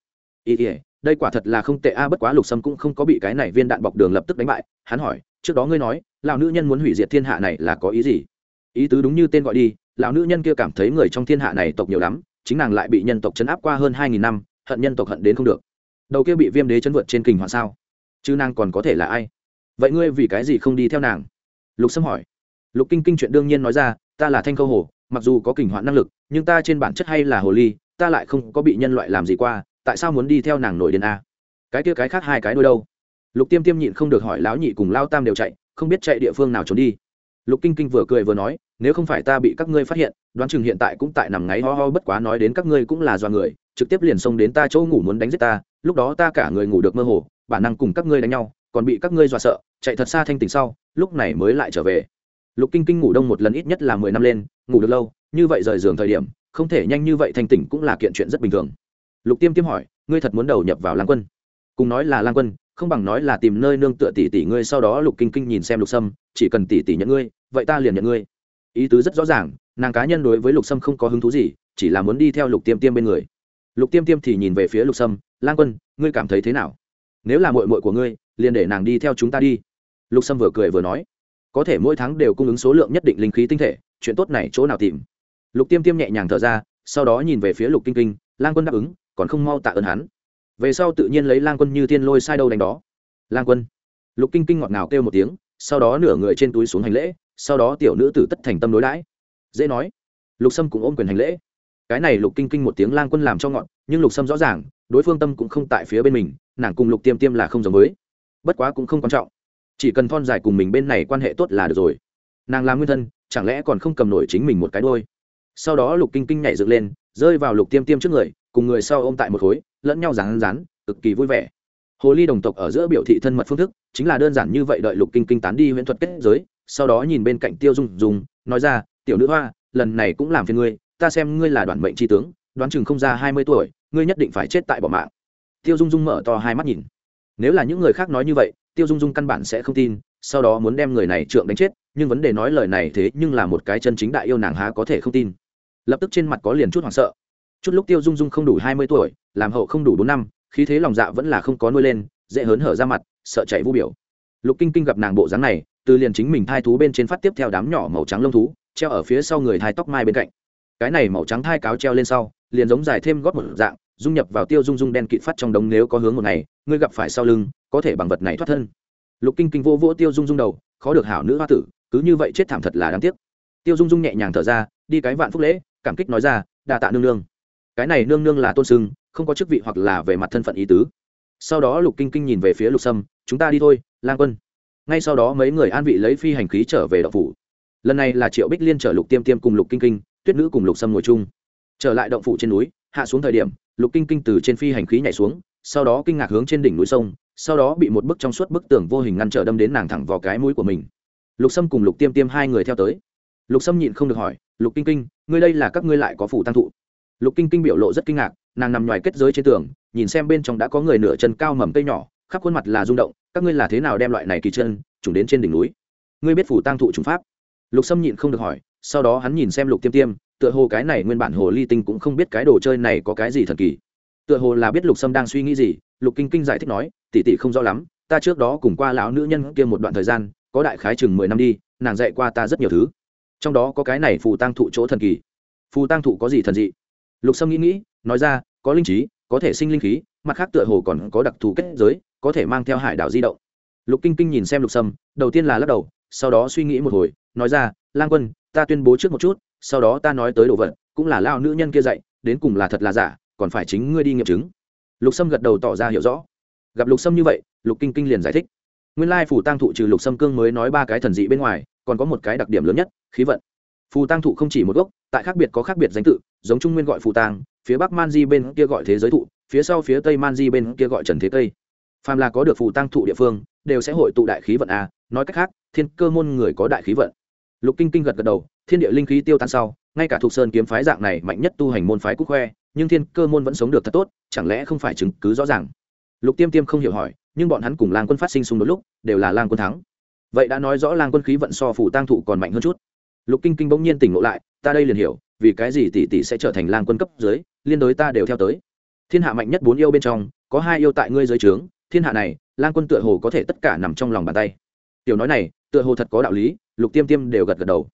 [SPEAKER 1] ý ỉa đây quả thật là không tệ a, bất quá lục sâm cũng không có bị cái này viên đạn bọc đường lập tức đánh bại. Hắn hỏi, trước đó ngươi nói, lão nữ nhân muốn hủy diệt thiên hạ này là có ý gì? Ý tứ đúng như tên gọi đi, lão nữ nhân kia cảm thấy người trong thiên hạ này tộc nhiều lắm, chính nàng lại bị nhân tộc chấn áp qua hơn hai nghìn năm, hận nhân tộc hận đến không được. Đầu kia bị viêm đế chấn vượt trên kình hoạn sao? Chứ nàng còn có thể là ai? Vậy ngươi vì cái gì không đi theo nàng? Lục sâm hỏi. Lục kinh kinh chuyện đương nhiên nói ra, ta là thanh khâu hồ, mặc dù có kình hoạn năng lực, nhưng ta trên bản chất hay là hồ ly, ta lại không có bị nhân loại làm gì qua tại sao muốn đi theo nàng nổi điên a? Cái kia cái khác hai cái đôi đâu? Lục tiêm tiêm nhịn không được hỏi lão nhị cùng lao tam đều chạy, không biết chạy địa phương nào trốn đi. Lục kinh kinh vừa cười vừa nói, nếu không phải ta bị các ngươi phát hiện, đoán chừng hiện tại cũng tại nằm ngáy ho ho bất quá nói đến các ngươi cũng là do người, trực tiếp liền xông đến ta chỗ ngủ muốn đánh giết ta, lúc đó ta cả người ngủ được mơ hồ, bản năng cùng các ngươi đánh nhau, còn bị các ngươi dọa sợ, chạy thật xa thanh tỉnh sau, lúc này mới lại trở về. Lục kinh kinh ngủ đông một lần ít nhất là mười năm lên, ngủ được lâu, như vậy rời giường thời điểm, không thể nhanh như vậy thanh tỉnh cũng là kiện chuyện rất bình thường lục tiêm tiêm hỏi, ngươi thật muốn đầu nhập vào lang quân? Cùng nói là lang quân, không bằng nói là tìm nơi nương tựa tỷ tỷ ngươi, sau đó lục kinh kinh nhìn xem lục sâm, chỉ cần tỷ tỷ nhận ngươi, vậy ta liền nhận ngươi. Ý tứ rất rõ ràng, nàng cá nhân đối với lục sâm không có hứng thú gì, chỉ là muốn đi theo lục tiêm tiêm bên người. Lục tiêm tiêm thì nhìn về phía lục sâm, lang quân, ngươi cảm thấy thế nào? Nếu là mội mội của ngươi, liền để nàng đi theo chúng ta đi. Lục sâm vừa cười vừa nói, có thể mỗi tháng đều cung ứng số lượng nhất định linh khí tinh thể, chuyện tốt này chỗ nào tìm? Lục tiêm tiêm nhẹ nhàng thở ra, sau đó nhìn về phía lục kinh kinh, lang quân đáp ứng còn không mau tạ ơn hắn. Về sau tự nhiên lấy lang quân như thiên lôi sai đâu đánh đó. Lang quân. Lục kinh kinh ngọt ngào kêu một tiếng, sau đó nửa người trên túi xuống hành lễ, sau đó tiểu nữ tử tất thành tâm đối đãi. Dễ nói. Lục sâm cũng ôm quyền hành lễ. Cái này lục kinh kinh một tiếng lang quân làm cho ngọn nhưng lục sâm rõ ràng, đối phương tâm cũng không tại phía bên mình, nàng cùng lục tiêm tiêm là không giống với. Bất quá cũng không quan trọng. Chỉ cần thon dài cùng mình bên này quan hệ tốt là được rồi. Nàng làm nguyên thân, chẳng lẽ còn không cầm nổi chính mình một cái đôi sau đó lục kinh kinh nhảy dựng lên, rơi vào lục tiêm tiêm trước người cùng người sau ôm tại một khối, lẫn nhau rán rán, cực kỳ vui vẻ. Hồ ly đồng tộc ở giữa biểu thị thân mật phương thức, chính là đơn giản như vậy đợi lục kinh kinh tán đi huyễn thuật kết giới, sau đó nhìn bên cạnh tiêu dung dùng nói ra, tiểu nữ hoa, lần này cũng làm phiền ngươi, ta xem ngươi là đoàn mệnh tri tướng, đoán chừng không ra hai mươi tuổi, ngươi nhất định phải chết tại bỏ mạng. Tiêu dung dung mở to hai mắt nhìn. Nếu là những người khác nói như vậy, tiêu dung dung căn bản sẽ không tin, sau đó muốn đem người này trượng đánh chết, nhưng vấn đề nói lời này thế nhưng là một cái chân chính đại yêu nàng há có thể không tin. Lập tức trên mặt có liền chút hoảng sợ chút lúc tiêu dung dung không đủ hai mươi tuổi, làm hậu không đủ bốn năm, khí thế lòng dạ vẫn là không có nuôi lên, dễ hớn hở ra mặt, sợ chạy vu biểu. Lục kinh kinh gặp nàng bộ dáng này, từ liền chính mình thai thú bên trên phát tiếp theo đám nhỏ màu trắng lông thú, treo ở phía sau người thai tóc mai bên cạnh. Cái này màu trắng thai cáo treo lên sau, liền giống dài thêm gót một dạng, dung nhập vào tiêu dung dung đen kịt phát trong đống nếu có hướng một ngày, ngươi gặp phải sau lưng, có thể bằng vật này thoát thân. Lục kinh kinh vô vỗ tiêu dung dung đầu, khó được hảo nữ hoa tử, cứ như vậy chết thảm thật là đáng tiếc. Tiêu dung dung nhẹ nhàng thở ra, đi cái vạn phúc lễ, cảm kích nói ra, đa tạ nương nương cái này nương nương là tôn sưng, không có chức vị hoặc là về mặt thân phận ý tứ. Sau đó lục kinh kinh nhìn về phía lục sâm, chúng ta đi thôi, lang quân. Ngay sau đó mấy người an vị lấy phi hành khí trở về động phủ. Lần này là triệu bích liên chở lục tiêm tiêm cùng lục kinh kinh, tuyết nữ cùng lục sâm ngồi chung. Trở lại động phủ trên núi, hạ xuống thời điểm, lục kinh kinh từ trên phi hành khí nhảy xuống, sau đó kinh ngạc hướng trên đỉnh núi sông, sau đó bị một bức trong suốt bức tường vô hình ngăn trở đâm đến nàng thẳng vào cái mũi của mình. Lục sâm cùng lục tiêm tiêm hai người theo tới. Lục sâm nhịn không được hỏi, lục kinh kinh, ngươi đây là các ngươi lại có phủ tăng thụ? Lục kinh kinh biểu lộ rất kinh ngạc, nàng nằm ngoài kết giới trên tường, nhìn xem bên trong đã có người nửa chân cao mầm cây nhỏ, khắp khuôn mặt là rung động, các ngươi là thế nào đem loại này kỳ chân, trùng đến trên đỉnh núi? Ngươi biết phủ tăng thụ trùng pháp? Lục sâm nhịn không được hỏi, sau đó hắn nhìn xem lục tiêm tiêm, tựa hồ cái này nguyên bản hồ ly tinh cũng không biết cái đồ chơi này có cái gì thần kỳ. Tựa hồ là biết lục sâm đang suy nghĩ gì, lục kinh kinh giải thích nói tỉ tỉ không rõ lắm, ta trước đó cùng qua lão nữ nhân kia một đoạn thời gian, có đại khái chừng mười năm đi, nàng dạy qua ta rất nhiều thứ. Trong đó có cái này phù tăng thụ chỗ thần kỳ. Phù tăng thụ có gì thần dị? Lục sâm nghĩ nghĩ, nói ra, có linh trí, có thể sinh linh khí, mặt khác tựa hồ còn có đặc thù kết giới, có thể mang theo hải đảo di động. Lục kinh kinh nhìn xem lục sâm, đầu tiên là lắc đầu, sau đó suy nghĩ một hồi, nói ra, lang quân, ta tuyên bố trước một chút, sau đó ta nói tới đồ vật, cũng là lao nữ nhân kia dạy, đến cùng là thật là giả, còn phải chính ngươi đi nghiệm chứng. Lục sâm gật đầu tỏ ra hiểu rõ. Gặp lục sâm như vậy, lục kinh kinh liền giải thích. Nguyên lai phủ tăng thụ trừ lục sâm cương mới nói ba cái thần dị bên ngoài, còn có một cái đặc điểm lớn nhất, khí vận phù tăng thụ không chỉ một gốc, tại khác biệt có khác biệt danh tự, giống trung nguyên gọi phù tăng phía bắc man di bên kia gọi thế giới thụ, phía sau phía tây man di bên kia gọi trần thế tây. Phàm là có được phù tăng thụ địa phương, đều sẽ hội tụ đại khí vận a, nói cách khác, thiên cơ môn người có đại khí vận. Lục kinh kinh gật gật đầu, thiên địa linh khí tiêu tan sau, ngay cả thục sơn kiếm phái dạng này mạnh nhất tu hành môn phái cúc khoe, nhưng thiên cơ môn vẫn sống được thật tốt, chẳng lẽ không phải chứng cứ rõ ràng? Lục tiêm tiêm không hiểu hỏi, nhưng bọn hắn cùng lang quân phát sinh xung đột lúc, đều là lang quân thắng. Vậy đã nói rõ lang quân khí vận so phủ tăng thụ còn mạnh hơn chút lục kinh kinh bỗng nhiên tỉnh ngộ lại, ta đây liền hiểu, vì cái gì tỷ tỷ sẽ trở thành lang quân cấp dưới, liên đối ta đều theo tới. Thiên hạ mạnh nhất bốn yêu bên trong, có hai yêu tại ngươi dưới trướng, thiên hạ này, lang quân tựa hồ có thể tất cả nằm trong lòng bàn tay. Tiểu nói này, tựa hồ thật có đạo lý, lục tiêm tiêm đều gật gật đầu.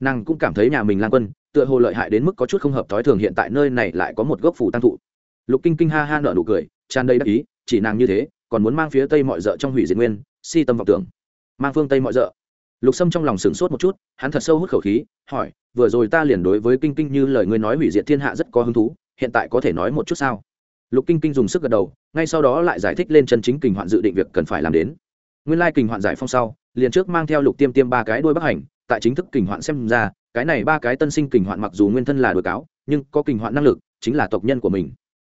[SPEAKER 1] Nàng cũng cảm thấy nhà mình lang quân, tựa hồ lợi hại đến mức có chút không hợp thói thường hiện tại nơi này lại có một gốc phủ tăng thụ. Lục kinh kinh ha ha nợ nụ cười, tràn đầy đắc ý, chỉ nàng như thế, còn muốn mang phía tây mọi d trong hủy diệt nguyên, si tâm vọng tưởng. Mang phương tây mọi d lục sâm trong lòng sửng sốt một chút, hắn thật sâu hút khẩu khí, hỏi, vừa rồi ta liền đối với kinh kinh như lời ngươi nói hủy diệt thiên hạ rất có hứng thú, hiện tại có thể nói một chút sao? Lục kinh kinh dùng sức gật đầu, ngay sau đó lại giải thích lên chân chính kình hoạn dự định việc cần phải làm đến. Nguyên lai kình hoạn giải phong sau, liền trước mang theo lục tiêm tiêm ba cái đôi bắc hành, tại chính thức kình hoạn xem ra, cái này ba cái tân sinh kình hoạn mặc dù nguyên thân là đồi cáo, nhưng có kình hoạn năng lực, chính là tộc nhân của mình.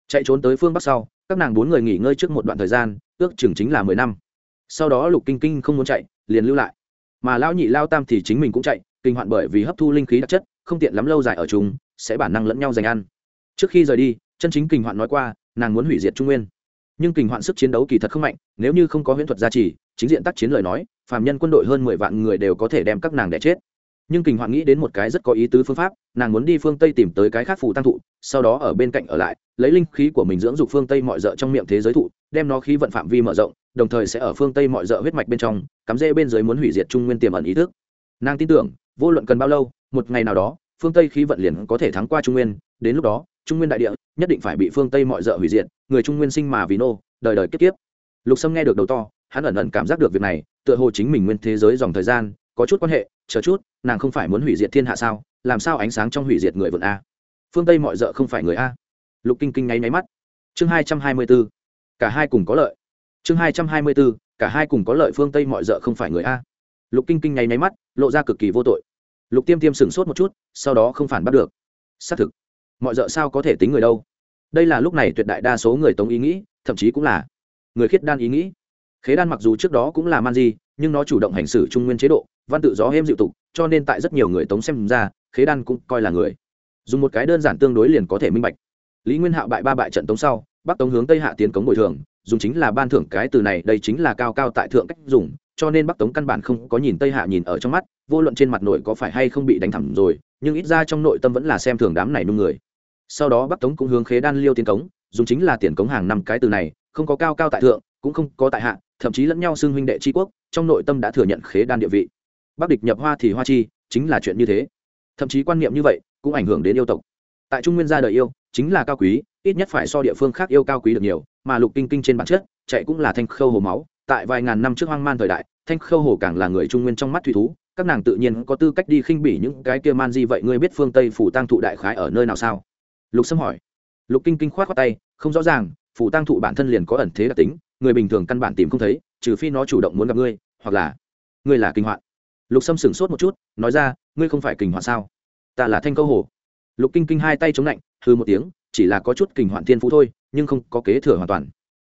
[SPEAKER 1] Chạy trốn tới phương bắc sau, các nàng bốn người nghỉ ngơi trước một đoạn thời gian, ước chừng chính là mười năm. Sau đó lục kinh kinh không muốn chạy, liền lưu lại mà lão nhị lao tam thì chính mình cũng chạy, kinh hoạn bởi vì hấp thu linh khí đặc chất, không tiện lắm lâu dài ở chúng sẽ bản năng lẫn nhau giành ăn. Trước khi rời đi, chân chính kinh hoạn nói qua, nàng muốn hủy diệt trung nguyên. Nhưng kinh hoạn sức chiến đấu kỳ thật không mạnh, nếu như không có huyễn thuật gia trì, chính diện tác chiến lời nói, phàm nhân quân đội hơn mười vạn người đều có thể đem các nàng đẻ chết. Nhưng kinh hoạn nghĩ đến một cái rất có ý tứ phương pháp, nàng muốn đi phương tây tìm tới cái khác phù tăng thụ, sau đó ở bên cạnh ở lại, lấy linh khí của mình dưỡng dục phương tây mọi d trong miệng thế giới thụ, đem nó khí vận phạm vi mở rộng đồng thời sẽ ở phương tây mọi d huyết mạch bên trong, cắm rễ bên dưới muốn hủy diệt trung nguyên tiềm ẩn ý thức. Nàng tin tưởng, vô luận cần bao lâu, một ngày nào đó, phương tây khí vận liền có thể thắng qua trung nguyên. Đến lúc đó, trung nguyên đại địa nhất định phải bị phương tây mọi d hủy diệt, người trung nguyên sinh mà vì nô, đời đời kiếp kiếp. Lục sâm nghe được đầu to, hắn ẩn ẩn cảm giác được việc này, tựa hồ chính mình nguyên thế giới dòng thời gian, có chút quan hệ, chờ chút, nàng không phải muốn hủy diệt thiên hạ sao, làm sao ánh sáng trong hủy diệt người vượt a. Phương tây mọi d không phải người a. Lục kinh kinh nháy máy mắt. Chương hai trăm hai mươi b ố cả hai cùng có lợi chương hai trăm hai mươi bốn cả hai cùng có lợi phương tây mọi d không phải người a. Lục kinh kinh nháy máy mắt, lộ ra cực kỳ vô tội. Lục tiêm tiêm sửng sốt một chút, sau đó không phản bắt được. Xác thực, mọi d sao có thể tính người đâu? Đây là lúc này tuyệt đại đa số người tống ý nghĩ, thậm chí cũng là người khiết đan ý nghĩ. Khế đan mặc dù trước đó cũng là man di, nhưng nó chủ động hành xử trung nguyên chế độ, văn tự gió êm dịu tục, cho nên tại rất nhiều người tống xem ra, khế đan cũng coi là người. Dùng một cái đơn giản tương đối liền có thể minh bạch. Lý nguyên hạo bại ba bại trận tống sau bắc tống hướng tây hạ tiến cống bồi thường, dùng chính là ban thưởng cái từ này, đây chính là cao cao tại thượng cách dùng, cho nên bắc tống căn bản không có nhìn tây hạ nhìn ở trong mắt, vô luận trên mặt nội có phải hay không bị đánh thẳng rồi, nhưng ít ra trong nội tâm vẫn là xem thường đám này nung người. Sau đó bắc tống cũng hướng khế đan liêu tiến cống, dùng chính là tiền cống hàng năm cái từ này, không có cao cao tại thượng, cũng không có tại hạ, thậm chí lẫn nhau xưng huynh đệ tri quốc, trong nội tâm đã thừa nhận khế đan địa vị. Bắc địch nhập hoa thì hoa chi, chính là chuyện như thế. Thậm chí quan niệm như vậy, cũng ảnh hưởng đến yêu tộc. Tại trung nguyên gia đời yêu chính là cao quý, ít nhất phải so địa phương khác yêu cao quý được nhiều, mà lục kinh kinh trên bản chất, chạy cũng là thanh khâu hồ máu. Tại vài ngàn năm trước hoang man thời đại, thanh khâu hồ càng là người trung nguyên trong mắt thủy thú. Các nàng tự nhiên có tư cách đi khinh bỉ những cái kia man di vậy, ngươi biết phương tây phủ tăng thụ đại khái ở nơi nào sao? Lục sâm hỏi. Lục kinh kinh khoát khoát tay, không rõ ràng, phủ tăng thụ bản thân liền có ẩn thế đặc tính, người bình thường căn bản tìm không thấy, trừ phi nó chủ động muốn gặp ngươi, hoặc là ngươi là kinh hoạn. Lục sâm sửng sốt một chút, nói ra, ngươi không phải kinh hoạn sao? Ta là thanh câu hồ lục kinh kinh hai tay chống lạnh hư một tiếng, chỉ là có chút kinh hoạn thiên phú thôi, nhưng không có kế thừa hoàn toàn.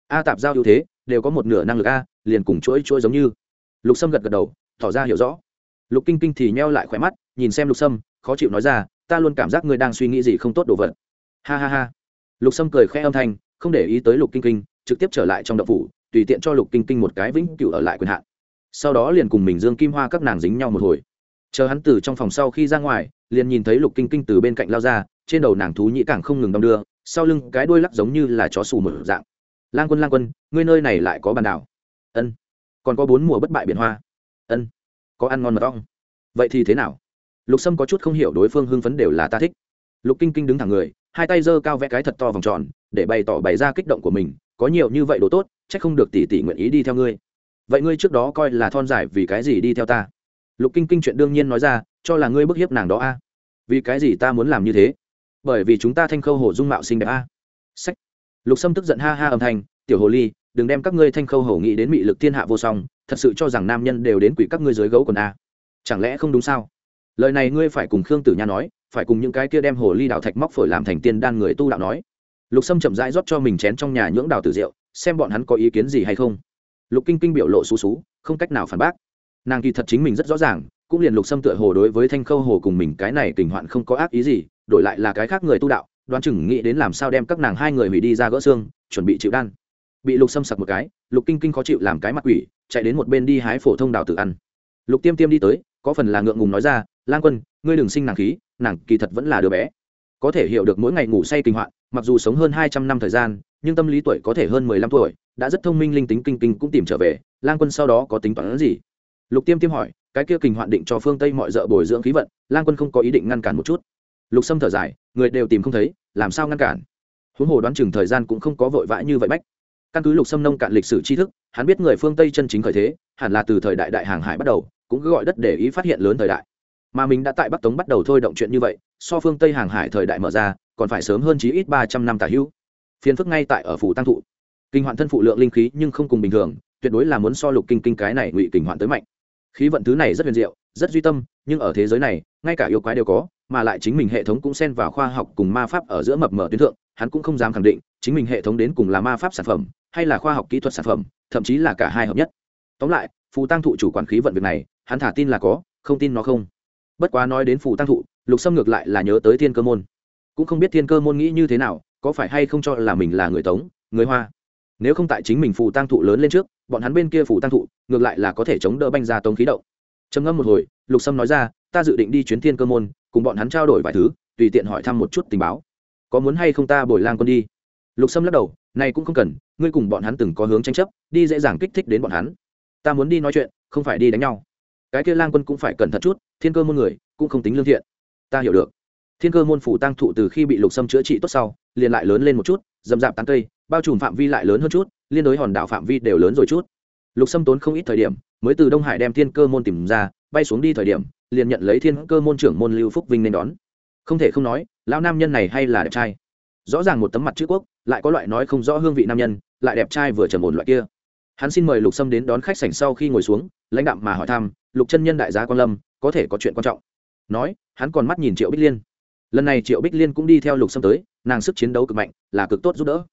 [SPEAKER 1] A tạp giao ưu thế, đều có một nửa năng lực a, liền cùng chuỗi chuỗi giống như. Lục sâm gật gật đầu, tỏ ra hiểu rõ. Lục kinh kinh thì nheo lại khỏe mắt, nhìn xem lục sâm, khó chịu nói ra, ta luôn cảm giác ngươi đang suy nghĩ gì không tốt đồ vật. Ha ha ha. Lục sâm cười khẽ âm thanh, không để ý tới lục kinh kinh, trực tiếp trở lại trong đậu phủ, tùy tiện cho lục kinh kinh một cái vĩnh cửu ở lại quyền hạn. Sau đó liền cùng mình dương kim hoa các nàng dính nhau một hồi. Chờ hắn từ trong phòng sau khi ra ngoài liền nhìn thấy lục kinh kinh từ bên cạnh lao ra, trên đầu nàng thú nhĩ càng không ngừng đong đưa, sau lưng cái đuôi lắc giống như là chó xù mở dạng. Lang quân lang quân, ngươi nơi này lại có bàn đảo. Ân. Còn có bốn mùa bất bại biển hoa. Ân. Có ăn ngon mật ong. Vậy thì thế nào? Lục sâm có chút không hiểu đối phương hưng phấn đều là ta thích. Lục kinh kinh đứng thẳng người, hai tay giơ cao vẽ cái thật to vòng tròn, để bày tỏ bày ra kích động của mình, có nhiều như vậy đồ tốt c h ắ c không được tỷ tỷ nguyện ý đi theo ngươi. Vậy ngươi trước đó coi là thon dài vì cái gì đi theo ta? Lục kinh kinh chuyện đương nhiên nói ra, cho là ngươi bức hiếp nàng đó a vì cái gì ta muốn làm như thế? Bởi vì chúng ta thanh khâu hồ dung mạo xinh đẹp a. Sách. Lục sâm tức giận ha ha âm thanh, tiểu hồ ly, đừng đem các ngươi thanh khâu hồ nghĩ đến mị lực thiên hạ vô song, thật sự cho rằng nam nhân đều đến quỷ các ngươi dưới gấu quần a. Chẳng lẽ không đúng sao? Lời này ngươi phải cùng khương tử nha nói, phải cùng những cái kia đem hồ ly đạo thạch móc phổi làm thành tiên đan người tu đạo nói. Lục sâm chậm rãi rót cho mình chén trong nhà nhưỡng đào tử rượu, xem bọn hắn có ý kiến gì hay không. Lục kinh kinh biểu lộ xú xú, không cách nào phản bác. Nàng kỳ thật chính mình rất rõ ràng cũng liền lục xâm tựa hồ đối với thanh khâu hồ cùng mình cái này tình hoạn không có ác ý gì, đổi lại là cái khác người tu đạo, đoán chừng nghĩ đến làm sao đem các nàng hai người hủy đi ra gỡ xương, chuẩn bị chịu đan. Bị lục xâm sặc một cái, lục kinh kinh khó chịu làm cái mặt quỷ, chạy đến một bên đi hái phổ thông đào tự ăn. Lục tiêm tiêm đi tới, có phần là ngượng ngùng nói ra, lang quân, ngươi đừng sinh nàng khí, nàng kỳ thật vẫn là đứa bé. Có thể hiểu được mỗi ngày ngủ say kinh hoạn, mặc dù sống hơn hai trăm năm thời gian, nhưng tâm lý tuổi có thể hơn mười lăm tuổi, đã rất thông minh linh tính kinh kinh cũng tìm trở về, lang quân sau đó có tính toán gì? Lục tiêm tiêm hỏi cái kia kình hoạn định cho phương tây mọi d ợ bồi dưỡng khí vận, lang quân không có ý định ngăn cản một chút. Lục sâm thở dài, người đều tìm không thấy, làm sao ngăn cản? Huống hồ đoán chừng thời gian cũng không có vội vã như vậy bách. Căn cứ lục sâm nông cạn lịch sử tri thức, hắn biết người phương tây chân chính khởi thế, hẳn là từ thời đại đại hàng hải bắt đầu, cũng cứ gọi đất để ý phát hiện lớn thời đại. Mà mình đã tại bắc tống bắt đầu thôi động chuyện như vậy, so phương tây hàng hải thời đại mở ra, còn phải sớm hơn chí ít ba trăm năm tả hữu. Phiền phức ngay tại ở phủ tăng thụ. Kinh hoạn thân phụ lượng linh khí nhưng không cùng bình thường, tuyệt đối là muốn so lục kinh kinh cái này ngụy kinh hoạn tới mạnh khí vận thứ này rất huyền diệu, rất duy tâm, nhưng ở thế giới này, ngay cả yêu quái đều có, mà lại chính mình hệ thống cũng xen vào khoa học cùng ma pháp ở giữa mập mở tuyến thượng, hắn cũng không dám khẳng định chính mình hệ thống đến cùng là ma pháp sản phẩm hay là khoa học kỹ thuật sản phẩm, thậm chí là cả hai hợp nhất. Tóm lại, phù tăng thụ chủ quản khí vận việc này, hắn thả tin là có, không tin nó không. Bất quá nói đến phù tăng thụ, lục xâm ngược lại là nhớ tới thiên cơ môn. Cũng không biết thiên cơ môn nghĩ như thế nào, có phải hay không cho là mình là người tống, người hoa. Nếu không tại chính mình phù tăng thụ lớn lên trước bọn hắn bên kia phủ tăng thụ, ngược lại là có thể chống đỡ banh ra tống khí động. Trầm ngâm một hồi, lục sâm nói ra, ta dự định đi chuyến thiên cơ môn, cùng bọn hắn trao đổi vài thứ, tùy tiện hỏi thăm một chút tình báo. Có muốn hay không ta bồi lang quân đi? Lục sâm lắc đầu, này cũng không cần, ngươi cùng bọn hắn từng có hướng tranh chấp, đi dễ dàng kích thích đến bọn hắn. Ta muốn đi nói chuyện, không phải đi đánh nhau. Cái kia lang quân cũng phải cẩn thận chút, thiên cơ môn người, cũng không tính lương thiện. Ta hiểu được. Thiên cơ môn phủ tăng thụ từ khi bị lục sâm chữa trị tốt sau, liền lại lớn lên một chút dầm dạp tán cây, bao trùm phạm vi lại lớn hơn chút liên đối hòn đảo phạm vi đều lớn rồi chút. Lục sâm tốn không ít thời điểm, mới từ đông hải đem thiên cơ môn tìm ra, bay xuống đi thời điểm, liền nhận lấy thiên cơ môn trưởng môn lưu phúc vinh nên đón. Không thể không nói, lão nam nhân này hay là đẹp trai. Rõ ràng một tấm mặt chữ quốc, lại có loại nói không rõ hương vị nam nhân, lại đẹp trai vừa trầm ổn loại kia. Hắn xin mời lục sâm đến đón khách sảnh sau khi ngồi xuống, lãnh đạm mà hỏi thăm, lục chân nhân đại gia quan lâm, có thể có chuyện quan trọng? Nói, hắn còn mắt nhìn triệu bích liên. Lần này triệu bích liên cũng đi theo lục sâm tới, nàng sức chiến đấu cực mạnh, là cực tốt giúp đỡ.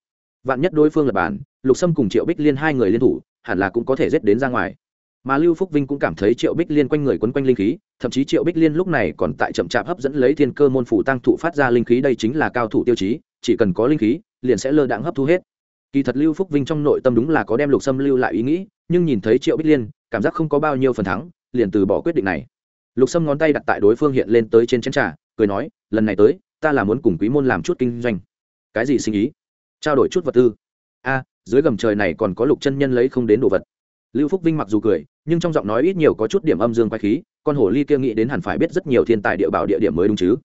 [SPEAKER 1] Vạn nhất đối phương lập bản lục sâm cùng triệu bích liên hai người liên thủ, hẳn là cũng có thể giết đến ra ngoài. Mà lưu phúc vinh cũng cảm thấy triệu bích liên quanh người quấn quanh linh khí, thậm chí triệu bích liên lúc này còn tại chậm chạp hấp dẫn lấy thiên cơ môn phủ tăng thụ phát ra linh khí, đây chính là cao thủ tiêu chí, chỉ cần có linh khí, liền sẽ lơ đãng hấp thu hết. Kỳ thật lưu phúc vinh trong nội tâm đúng là có đem lục sâm lưu lại ý nghĩ, nhưng nhìn thấy triệu bích liên, cảm giác không có bao nhiêu phần thắng, liền từ bỏ quyết định này. Lục sâm ngón tay đặt tại đối phương hiện lên tới trên chén trà, cười nói, lần này tới, ta là muốn cùng quý môn làm chút kinh doanh. Cái gì sinh ý? Trao đổi chút vật tư. A dưới gầm trời này còn có lục chân nhân lấy không đến đồ vật. Lưu phúc vinh mặc dù cười, nhưng trong giọng nói ít nhiều có chút điểm âm dương quay khí, con hồ ly kia nghĩ đến hẳn phải biết rất nhiều thiên tài địa bảo địa điểm mới đúng chứ.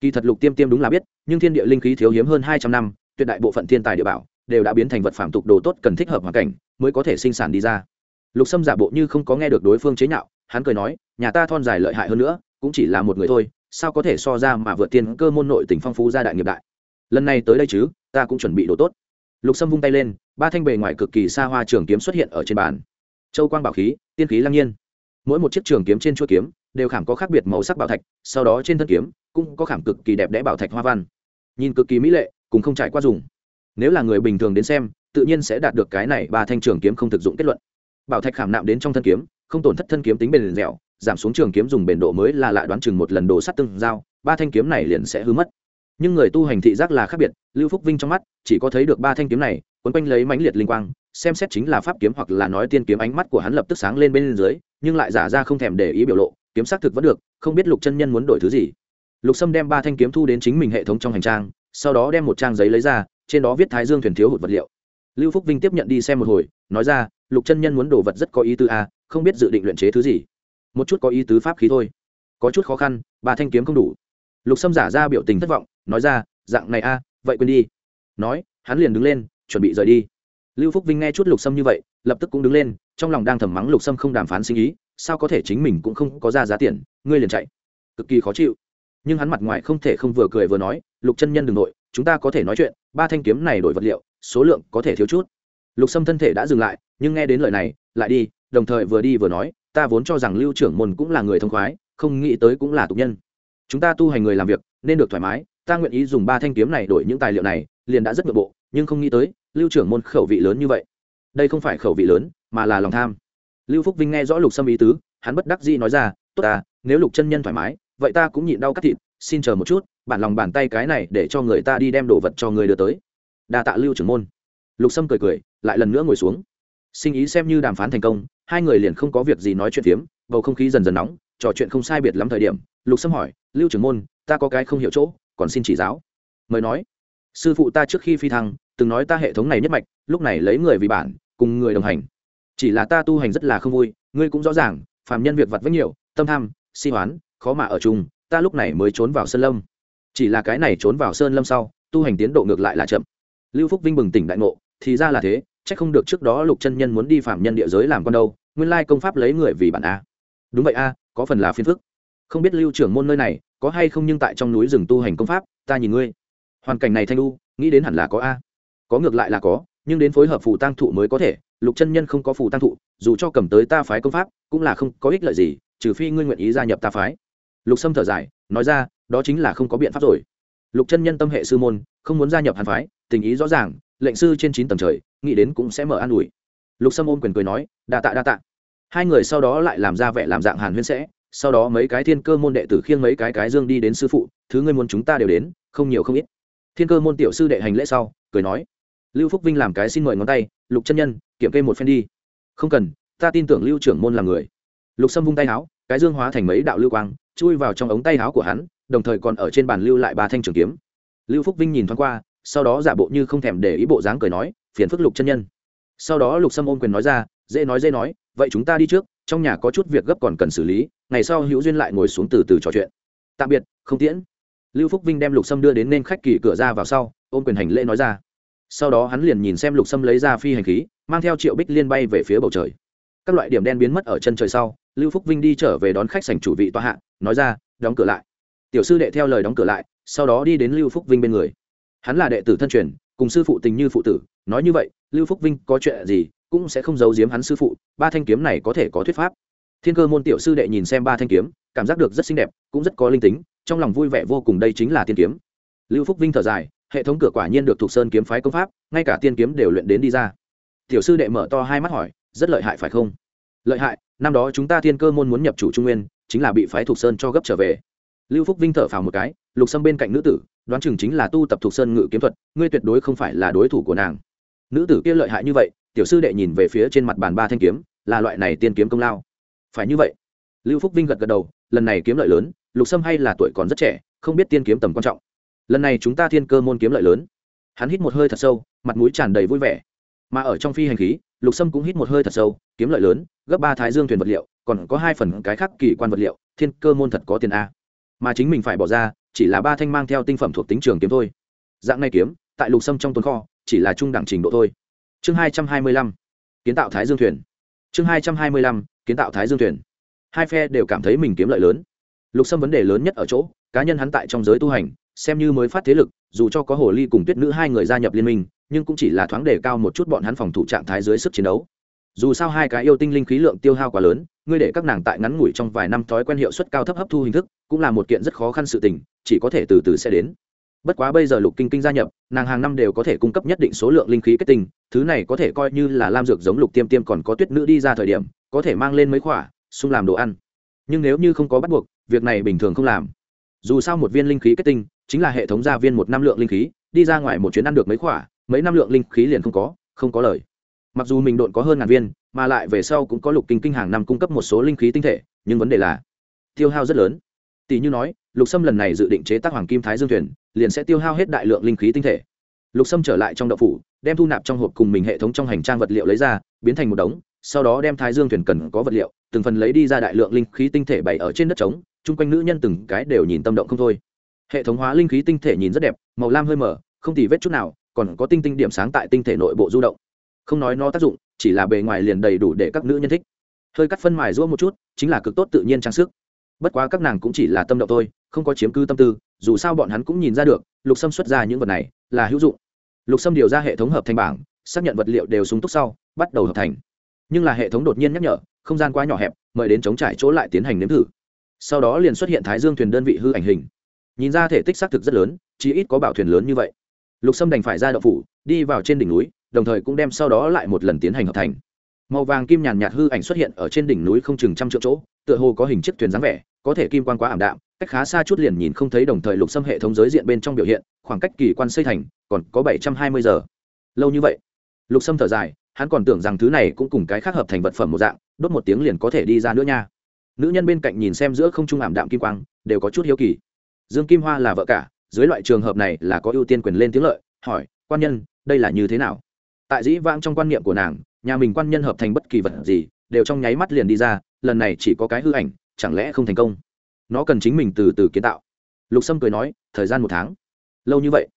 [SPEAKER 1] Kỳ thật lục tiêm tiêm đúng là biết, nhưng thiên địa linh khí thiếu hiếm hơn hai trăm năm, tuyệt đại bộ phận thiên tài địa bảo đều đã biến thành vật phạm tục đồ tốt cần thích hợp hoàn cảnh mới có thể sinh sản đi ra. Lục sâm giả bộ như không có nghe được đối phương chế nhạo, hắn cười nói, nhà ta thon dài lợi hại hơn nữa, cũng chỉ là một người thôi, sao có thể so ra mà vượt tiên cơ môn nội tỉnh phong phú gia đại nghiệp đại. Lần này tới đây chứ, ta cũng chuẩn bị đồ tốt lục sâm vung tay lên, ba thanh bề ngoài cực kỳ xa hoa trường kiếm xuất hiện ở trên bàn. Châu quang bảo khí, tiên khí lăng nhiên. Mỗi một chiếc trường kiếm trên chuôi kiếm đều khảm có khác biệt màu sắc bảo thạch, sau đó trên thân kiếm cũng có khảm cực kỳ đẹp đẽ bảo thạch hoa văn. Nhìn cực kỳ mỹ lệ, cùng không trải qua dùng. Nếu là người bình thường đến xem, tự nhiên sẽ đạt được cái này ba thanh trường kiếm không thực dụng kết luận. Bảo thạch khảm nạm đến trong thân kiếm, không tổn thất thân kiếm tính bền dẻo, giảm xuống trường kiếm dùng bền độ mới là lạ đoán chừng một lần đồ sắt tương giao, ba thanh kiếm này liền sẽ hư mất nhưng người tu hành thị giác là khác biệt, lưu phúc vinh trong mắt, chỉ có thấy được ba thanh kiếm này, quấn quanh lấy mãnh liệt linh quang, xem xét chính là pháp kiếm hoặc là nói tiên kiếm ánh mắt của hắn lập tức sáng lên bên dưới, nhưng lại giả ra không thèm để ý biểu lộ, kiếm xác thực vẫn được, không biết lục chân nhân muốn đổi thứ gì. Lục sâm đem ba thanh kiếm thu đến chính mình hệ thống trong hành trang, sau đó đem một trang giấy lấy ra, trên đó viết thái dương thuyền thiếu hụt vật liệu. Lưu phúc vinh tiếp nhận đi xem một hồi, nói ra, lục chân nhân muốn đồ vật rất có ý tứ a, không biết dự định luyện chế thứ gì. Một chút có ý tứ pháp khí thôi. Có chút khó khăn, ba thanh kiếm không đủ lục sâm giả ra biểu tình thất vọng, nói ra, dạng này a, vậy quên đi. Nói, hắn liền đứng lên, chuẩn bị rời đi. Lưu phúc vinh nghe chút lục sâm như vậy, lập tức cũng đứng lên, trong lòng đang thầm mắng lục sâm không đàm phán sinh ý, sao có thể chính mình cũng không có ra giá tiền, ngươi liền chạy. Cực kỳ khó chịu. Nhưng hắn mặt ngoài không thể không vừa cười vừa nói, lục chân nhân đ ừ n g nội chúng ta có thể nói chuyện, ba thanh kiếm này đổi vật liệu, số lượng có thể thiếu chút. Lục sâm thân thể đã dừng lại, nhưng nghe đến lời này, lại đi, đồng thời vừa đi vừa nói, ta vốn cho rằng lưu trưởng môn cũng là người thông khoái, không nghĩ tới cũng là tục nhân chúng ta tu hành người làm việc, nên được thoải mái, ta nguyện ý dùng ba thanh kiếm này đổi những tài liệu này, liền đã rất nội bộ, nhưng không nghĩ tới, lưu trưởng môn khẩu vị lớn như vậy. Đây không phải khẩu vị lớn, mà là lòng tham. Lưu phúc vinh nghe rõ lục sâm ý tứ, hắn bất đắc dĩ nói ra, tốt ta, nếu lục chân nhân thoải mái, vậy ta cũng nhịn đau cắt thịt, xin chờ một chút, bản lòng bàn tay cái này để cho người ta đi đem đồ vật cho người đưa tới. Đa tạ lưu trưởng môn. Lục sâm cười cười, lại lần nữa ngồi xuống. Sinh ý xem như đàm phán thành công, hai người liền không có việc gì nói chuyện phiếm, bầu không khí dần dần nóng, trò chuyện không sai biệt lắm thời điểm, lục sâm hỏi lưu trưởng môn, ta có cái không hiểu chỗ, còn xin chỉ giáo. Mời nói. Sư phụ ta trước khi phi thăng, từng nói ta hệ thống này nhất mạch, lúc này lấy người vì bản, cùng người đồng hành. Chỉ là ta tu hành rất là không vui, ngươi cũng rõ ràng, phàm nhân việc vặt vách nhiều, tâm tham, si hoán, khó mà ở chung, ta lúc này mới trốn vào sơn lâm. Chỉ là cái này trốn vào sơn lâm sau, tu hành tiến độ ngược lại là chậm. Lưu phúc vinh bừng tỉnh đại ngộ, thì ra là thế c h ắ c không được trước đó lục chân nhân muốn đi phạm nhân địa giới làm con đâu, nguyên lai công pháp lấy người vì bản a. Đúng vậy a, có phần là phiền phức không biết lưu trưởng môn nơi này có hay không nhưng tại trong núi rừng tu hành công pháp, ta nhìn ngươi. Hoàn cảnh này thanh lu nghĩ đến hẳn là có a. Có ngược lại là có, nhưng đến phối hợp phù tăng thụ mới có thể, lục chân nhân không có phù tăng thụ, dù cho cầm tới ta phái công pháp, cũng là không có ích lợi gì, trừ phi ngươi nguyện ý gia nhập ta phái. Lục sâm thở dài, nói ra, đó chính là không có biện pháp rồi. Lục chân nhân tâm hệ sư môn, không muốn gia nhập hàn phái, tình ý rõ ràng, lệnh sư trên chín tầng trời, nghĩ đến cũng sẽ mở an ủi. Lục sâm ôm quyền cười nói, đa tạ đa tạ. Hai người sau đó lại làm ra vẻ làm dạng hàn huyên sẽ sau đó mấy cái thiên cơ môn đệ tử khiêng mấy cái cái dương đi đến sư phụ, thứ ngươi muốn chúng ta đều đến, không nhiều không ít. Thiên cơ môn tiểu sư đệ hành lễ sau, cười nói, lưu phúc vinh làm cái xin mời ngón tay, lục chân nhân, kiểm kê một phen đi. Không cần, ta tin tưởng lưu trưởng môn là người. Lục sâm vung tay áo cái dương hóa thành mấy đạo lưu quang, chui vào trong ống tay áo của hắn, đồng thời còn ở trên bàn lưu lại ba thanh trường kiếm. Lưu phúc vinh nhìn thoáng qua, sau đó giả bộ như không thèm để ý bộ dáng cười nói, phiền phức lục chân nhân. Sau đó lục sâm ôm quyền nói ra, dễ nói dễ nói, vậy chúng ta đi trước, trong nhà có chút việc gấp còn cần xử lý ngày sau hữu duyên lại ngồi xuống từ từ trò chuyện. Tạm biệt, không tiễn. Lưu phúc vinh đem lục sâm đưa đến nên khách kỳ cửa ra vào sau, ôm quyền hành lễ nói ra. Sau đó hắn liền nhìn xem lục sâm lấy ra phi hành khí, mang theo triệu bích liên bay về phía bầu trời. Các loại điểm đen biến mất ở chân trời sau, lưu phúc vinh đi trở về đón khách sành chủ vị tòa hạ, nói ra, đóng cửa lại. Tiểu sư đệ theo lời đóng cửa lại, sau đó đi đến lưu phúc vinh bên người. Hắn là đệ tử thân truyền, cùng sư phụ tình như phụ tử, nói như vậy, lưu phúc vinh có chuyện gì cũng sẽ không giấu giếm hắn sư phụ, ba thanh kiếm này có thể có thuyết pháp thiên cơ môn tiểu sư đệ nhìn xem ba thanh kiếm, cảm giác được rất xinh đẹp, cũng rất có linh tính, trong lòng vui vẻ vô cùng đây chính là tiên kiếm. Lưu phúc vinh thở dài, hệ thống cửa quả nhiên được thuộc sơn kiếm phái công pháp, ngay cả tiên kiếm đều luyện đến đi ra. Tiểu sư đệ mở to hai mắt hỏi, rất lợi hại phải không? Lợi hại, năm đó chúng ta thiên cơ môn muốn nhập chủ trung nguyên, chính là bị phái thuộc sơn cho gấp trở về. Lưu phúc vinh thở phào một cái, lục xâm bên cạnh nữ tử, đoán chừng chính là tu tập thuộc sơn ngự kiếm thuật, ngươi tuyệt đối không phải là đối thủ của nàng. Nữ tử kia lợi hại như vậy, tiểu sư đệ nhìn về phía trên mặt bàn ba thanh kiếm, là loại này tiên kiếm công lao phải như vậy. Lưu phúc vinh gật gật đầu, lần này kiếm lợi lớn, lục sâm hay là tuổi còn rất trẻ, không biết tiên kiếm tầm quan trọng. Lần này chúng ta thiên cơ môn kiếm lợi lớn. Hắn hít một hơi thật sâu, mặt mũi tràn đầy vui vẻ. Mà ở trong phi hành khí, lục sâm cũng hít một hơi thật sâu, kiếm lợi lớn, gấp ba thái dương thuyền vật liệu, còn có hai phần cái khác kỳ quan vật liệu, thiên cơ môn thật có tiền a. Mà chính mình phải bỏ ra, chỉ là ba thanh mang theo tinh phẩm thuộc tính trường kiếm thôi. Dạng này kiếm, tại lục sâm trong tồn kho, chỉ là trung đẳng trình độ thôi. Chương hai trăm hai mươi lăm, kiến tạo thái dương thuyền. Chương hai trăm hai mươi lăm kiến tạo thái dương thuyền. Hai phe đều cảm thấy mình kiếm lợi lớn. Lục sâm vấn đề lớn nhất ở chỗ, cá nhân hắn tại trong giới tu hành, xem như mới phát thế lực, dù cho có hồ ly cùng tuyết nữ hai người gia nhập liên minh, nhưng cũng chỉ là thoáng đề cao một chút bọn hắn phòng thủ trạng thái dưới sức chiến đấu. Dù sao hai cái yêu tinh linh khí lượng tiêu hao quá lớn, ngươi để các nàng tại ngắn ngủi trong vài năm thói quen hiệu suất cao thấp hấp thu hình thức, cũng là một kiện rất khó khăn sự tình, chỉ có thể từ từ sẽ đến. Bất quá bây giờ lục kinh kinh gia nhập, nàng hàng năm đều có thể cung cấp nhất định số lượng linh khí kết tinh, thứ này có thể coi như là lam dược giống lục tiêm tiêm còn có tuyết nữ đi ra thời điểm có thể mang lên mấy quả xung làm đồ ăn. Nhưng nếu như không có bắt buộc, việc này bình thường không làm. Dù sao một viên linh khí kết tinh, chính là hệ thống gia viên một năm lượng linh khí, đi ra ngoài một chuyến ăn được mấy quả mấy năm lượng linh khí liền không có không có lời. Mặc dù mình độn có hơn ngàn viên, mà lại về sau cũng có lục kinh kinh hàng năm cung cấp một số linh khí tinh thể, nhưng vấn đề là tiêu hao rất lớn. Tỷ như nói, lục sâm lần này dự định chế tác hoàng kim thái dương thuyền, liền sẽ tiêu hao hết đại lượng linh khí tinh thể. Lục sâm trở lại trong đậu phủ, đem thu nạp trong hộp cùng mình hệ thống trong hành trang vật liệu lấy ra, biến thành một đống sau đó đem thái dương thuyền cần có vật liệu, từng phần lấy đi ra đại lượng linh khí tinh thể bày ở trên đất trống, chung quanh nữ nhân từng cái đều nhìn tâm động không thôi. Hệ thống hóa linh khí tinh thể nhìn rất đẹp, màu lam hơi mở không tì vết chút nào, còn có tinh tinh điểm sáng tại tinh thể nội bộ du động. Không nói nó tác dụng, chỉ là bề ngoài liền đầy đủ để các nữ nhân thích. Hơi cắt phân mài rũa một chút, chính là cực tốt tự nhiên trang sức. Bất quá các nàng cũng chỉ là tâm động thôi, không có chiếm cư tâm tư, dù sao bọn hắn cũng nhìn ra được, lục sâm xuất ra những vật này là hữu dụng. Lục sâm điều ra hệ thống hợp thành bảng, xác nhận vật liệu đều súng túc sau, bắt đầu hợp thành nhưng là hệ thống đột nhiên nhắc nhở, không gian quá nhỏ hẹp, mời đến chống trải chỗ lại tiến hành nếm thử. Sau đó liền xuất hiện thái dương thuyền đơn vị hư ảnh hình. Nhìn ra thể tích xác thực rất lớn chỉ ít có bảo thuyền lớn như vậy. Lục sâm đành phải ra đậu phủ, đi vào trên đỉnh núi, đồng thời cũng đem sau đó lại một lần tiến hành hợp thành. Màu vàng kim nhàn nhạt hư ảnh xuất hiện ở trên đỉnh núi không chừng trăm triệu chỗ, tựa hồ có hình chiếc thuyền dáng vẻ, có thể kim quan quá ảm đạm, cách khá xa chút liền nhìn không thấy đồng thời lục xâm hệ thống giới diện bên trong biểu hiện, khoảng cách kỳ quan xây thành còn có bảy trăm hai mươi giờ. Lâu như vậy. Lục xâm thở dài hắn còn tưởng rằng thứ này cũng cùng cái khác hợp thành vật phẩm một dạng, đốt một tiếng liền có thể đi ra nữa nha. Nữ nhân bên cạnh nhìn xem giữa không trung ảm đạm kim quang, đều có chút hiếu kỳ. Dương kim hoa là vợ cả, dưới loại trường hợp này là có ưu tiên quyền lên tiếng lợi, hỏi, quan nhân, đây là như thế nào? Tại dĩ vãng trong quan niệm của nàng, nhà mình quan nhân hợp thành bất kỳ vật gì, đều trong nháy mắt liền đi ra, lần này chỉ có cái hư ảnh, chẳng lẽ không thành công? Nó cần chính mình từ từ kiến tạo. Lục sâm cười nói, thời gian một tháng. Lâu như vậy.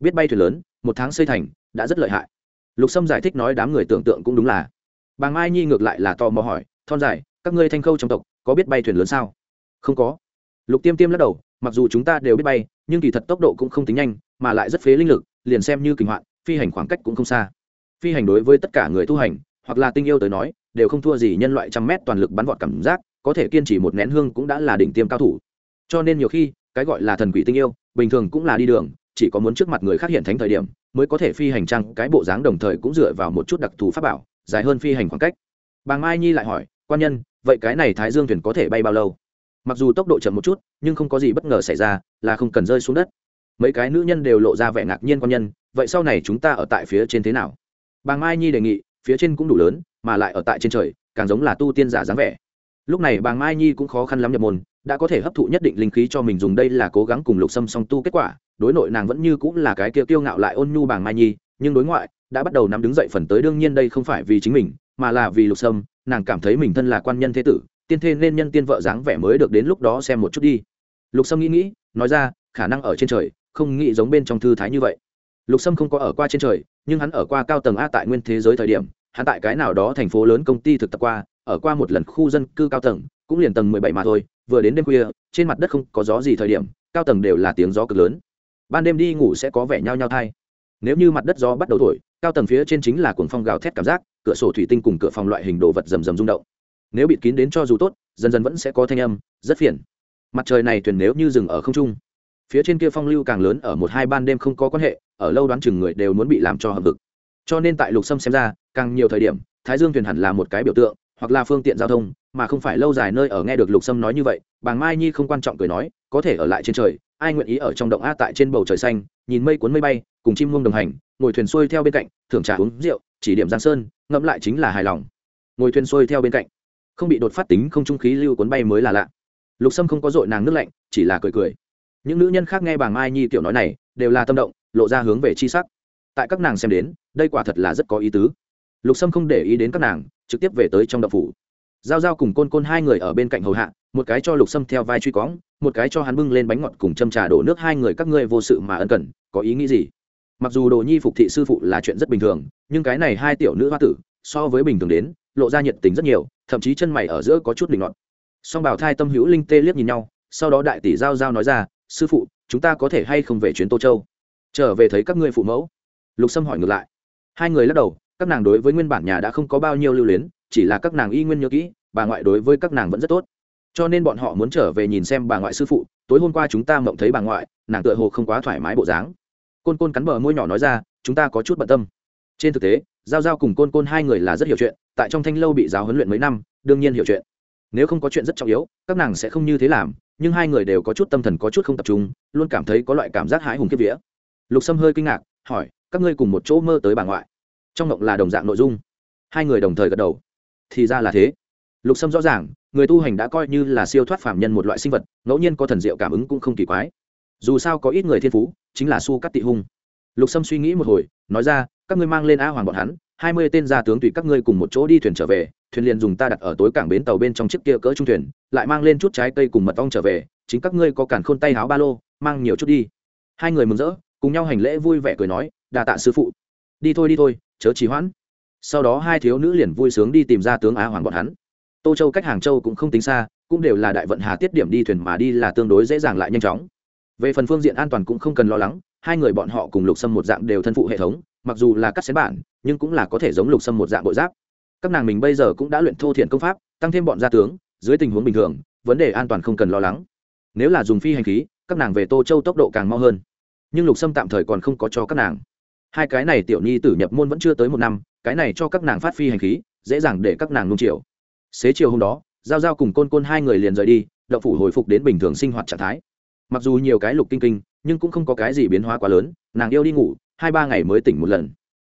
[SPEAKER 1] Biết bay thuyền lớn, một tháng xây thành, đã rất lợi hại lục sâm giải thích nói đám người tưởng tượng cũng đúng là. Bà mai nhi ngược lại là tò mò hỏi, thon dài, các ngươi thanh khâu trong tộc có biết bay thuyền lớn sao? Không có. Lục tiêm tiêm lắc đầu, mặc dù chúng ta đều biết bay, nhưng kỳ thật tốc độ cũng không tính nhanh, mà lại rất phế linh lực, liền xem như kinh hoạn, phi hành khoảng cách cũng không xa. Phi hành đối với tất cả người tu hành, hoặc là tinh yêu tới nói, đều không thua gì nhân loại trăm mét toàn lực bắn vọt cảm giác, có thể kiên trì một nén hương cũng đã là đỉnh tiêm cao thủ. Cho nên nhiều khi, cái gọi là thần quỷ tinh yêu, bình thường cũng là đi đường chỉ có muốn trước mặt người khác hiện thánh thời điểm, mới có thể phi hành trang cái bộ dáng đồng thời cũng dựa vào một chút đặc thù pháp bảo, dài hơn phi hành khoảng cách. Bà mai nhi lại hỏi, quan nhân, vậy cái này thái dương thuyền có thể bay bao lâu? Mặc dù tốc độ chậm một chút, nhưng không có gì bất ngờ xảy ra, là không cần rơi xuống đất. Mấy cái nữ nhân đều lộ ra vẻ ngạc nhiên quan nhân, vậy sau này chúng ta ở tại phía trên thế nào? Bà mai nhi đề nghị, phía trên cũng đủ lớn, mà lại ở tại trên trời, càng giống là tu tiên giả dáng vẻ. Lúc này bà mai nhi cũng khó khăn lắm nhập môn đã có thể hấp thụ nhất định linh khí cho mình dùng đây là cố gắng cùng lục sâm song tu kết quả, đối nội nàng vẫn như cũng là cái kia kiêu ngạo lại ôn nhu bàng mai nhi, nhưng đối ngoại, đã bắt đầu nắm đứng dậy phần tới đương nhiên đây không phải vì chính mình, mà là vì lục sâm, nàng cảm thấy mình thân là quan nhân thế tử, tiên thê nên nhân tiên vợ dáng vẻ mới được đến lúc đó xem một chút đi. Lục sâm nghĩ nghĩ, nói ra, khả năng ở trên trời, không nghĩ giống bên trong thư thái như vậy. Lục sâm không có ở qua trên trời, nhưng hắn ở qua cao tầng a tại nguyên thế giới thời điểm, hắn tại cái nào đó thành phố lớn công ty thực tập qua, ở qua một lần khu dân cư cao tầng cũng liền tầng mười bảy mà thôi, vừa đến đêm khuya, trên mặt đất không có gió gì thời điểm, cao tầng đều là tiếng gió cực lớn. Ban đêm đi ngủ sẽ có vẻ nhao nhao thai. Nếu như mặt đất gió bắt đầu thổi, cao tầng phía trên chính là cuồng phong gào thét cảm giác, cửa sổ thủy tinh cùng cửa phòng loại hình đồ vật rầm rầm rung động. Nếu bịt kín đến cho dù tốt, dần dần vẫn sẽ có thanh âm, rất phiền. Mặt trời này thuyền nếu như dừng ở không trung, phía trên kia phong lưu càng lớn ở một hai ban đêm không có quan hệ, ở lâu đoán chừng người đều muốn bị làm cho hợp vực cho nên tại lục sâm xem ra, càng nhiều thời điểm, thái dương thuyền hẳn là một cái biểu tượng hoặc là phương tiện giao thông, mà không phải lâu dài nơi ở nghe được lục sâm nói như vậy, bàng mai nhi không quan trọng cười nói, có thể ở lại trên trời, ai nguyện ý ở trong động a tại trên bầu trời xanh, nhìn mây cuốn mây bay, cùng chim muông đồng hành, ngồi thuyền xuôi theo bên cạnh, thưởng trà uống rượu, chỉ điểm giang sơn, ngẫm lại chính là hài lòng. Ngồi thuyền xuôi theo bên cạnh, không bị đột phát tính không trung khí lưu cuốn bay mới là lạ. Lục sâm không có dội nàng nước lạnh, chỉ là cười cười. Những nữ nhân khác nghe bàng mai nhi tiểu nói này, đều là tâm động, lộ ra hướng về chi sắc. Tại các nàng xem đến, đây quả thật là rất có ý tứ. Lục sâm không để ý đến các nàng trực tiếp về tới trong đậu phủ. Giao giao cùng côn côn hai người ở bên cạnh hầu hạ, một cái cho lục sâm theo vai truy cóng một cái cho hắn bưng lên bánh ngọt cùng châm trà đổ nước, hai người các ngươi vô sự mà ân cần, có ý nghĩ gì? Mặc dù đồ nhi phục thị sư phụ là chuyện rất bình thường, nhưng cái này hai tiểu nữ hoa tử, so với bình thường đến, lộ ra nhiệt tình rất nhiều, thậm chí chân mày ở giữa có chút bình ngọt song bảo thai tâm hữu linh tê liếc nhìn nhau, sau đó đại tỷ giao giao nói ra, sư phụ, chúng ta có thể hay không về chuyến tô châu? Trở về thấy các ngươi phụ mẫu? Lục sâm hỏi ngược lại. Hai người lắc đầu các nàng đối với nguyên bản nhà đã không có bao nhiêu lưu luyến, chỉ là các nàng y nguyên nhớ kỹ, bà ngoại đối với các nàng vẫn rất tốt. Cho nên bọn họ muốn trở về nhìn xem bà ngoại sư phụ, tối hôm qua chúng ta mộng thấy bà ngoại, nàng tựa hồ không quá thoải mái bộ dáng. Côn côn cắn bờ môi nhỏ nói ra, chúng ta có chút bận tâm. Trên thực tế, giao giao cùng côn côn hai người là rất hiểu chuyện, tại trong thanh lâu bị giáo huấn luyện mấy năm, đương nhiên hiểu chuyện. Nếu không có chuyện rất trọng yếu, các nàng sẽ không như thế làm, nhưng hai người đều có chút tâm thần có chút không tập trung, luôn cảm thấy có loại cảm giác hãi hùng kiếp vía. Lục sâm hơi kinh ngạc, hỏi, các ngươi cùng một chỗ mơ tới bà ngoại? Trong mộng là đồng dạng nội dung. Hai người đồng thời gật đầu. Thì ra là thế. Lục sâm rõ ràng, người tu hành đã coi như là siêu thoát phạm nhân một loại sinh vật, ngẫu nhiên có thần diệu cảm ứng cũng không kỳ quái. Dù sao có ít người thiên phú, chính là su cắt tị hung. Lục sâm suy nghĩ một hồi, nói ra, các ngươi mang lên a hoàng bọn hắn, hai mươi tên gia tướng tùy các ngươi cùng một chỗ đi thuyền trở về, thuyền liền dùng ta đặt ở tối cảng bến tàu bên trong chiếc kia cỡ trung thuyền, lại mang lên chút trái cây cùng mật ong trở về, chính các ngươi có cản khôn tay háo ba lô, mang nhiều chút đi. Hai người mừng rỡ, cùng nhau hành lễ vui vẻ cười nói đà tạ sư phụ. Đi thôi đi thôi chớ trì hoãn. Sau đó hai thiếu nữ liền vui sướng đi tìm ra tướng á hoàng bọn hắn. Tô châu cách hàng châu cũng không tính xa, cũng đều là đại vận hà tiết điểm đi thuyền mà đi là tương đối dễ dàng lại nhanh chóng. Về phần phương diện an toàn cũng không cần lo lắng, hai người bọn họ cùng lục sâm một dạng đều thân phụ hệ thống, mặc dù là cắt xén bản, nhưng cũng là có thể giống lục sâm một dạng bội giáp. Các nàng mình bây giờ cũng đã luyện thô thiện công pháp, tăng thêm bọn gia tướng, dưới tình huống bình thường, vấn đề an toàn không cần lo lắng. Nếu là dùng phi hành khí, các nàng về tô châu tốc độ càng mau hơn. Nhưng lục sâm tạm thời còn không có cho các nàng hai cái này tiểu nhi tử nhập môn vẫn chưa tới một năm, cái này cho các nàng phát phi hành khí, dễ dàng để các nàng nung chiều. Xế chiều hôm đó, giao giao cùng côn côn hai người liền rời đi đậu phủ hồi phục đến bình thường sinh hoạt trạng thái. Mặc dù nhiều cái lục kinh kinh, nhưng cũng không có cái gì biến hóa quá lớn, nàng yêu đi ngủ, hai ba ngày mới tỉnh một lần.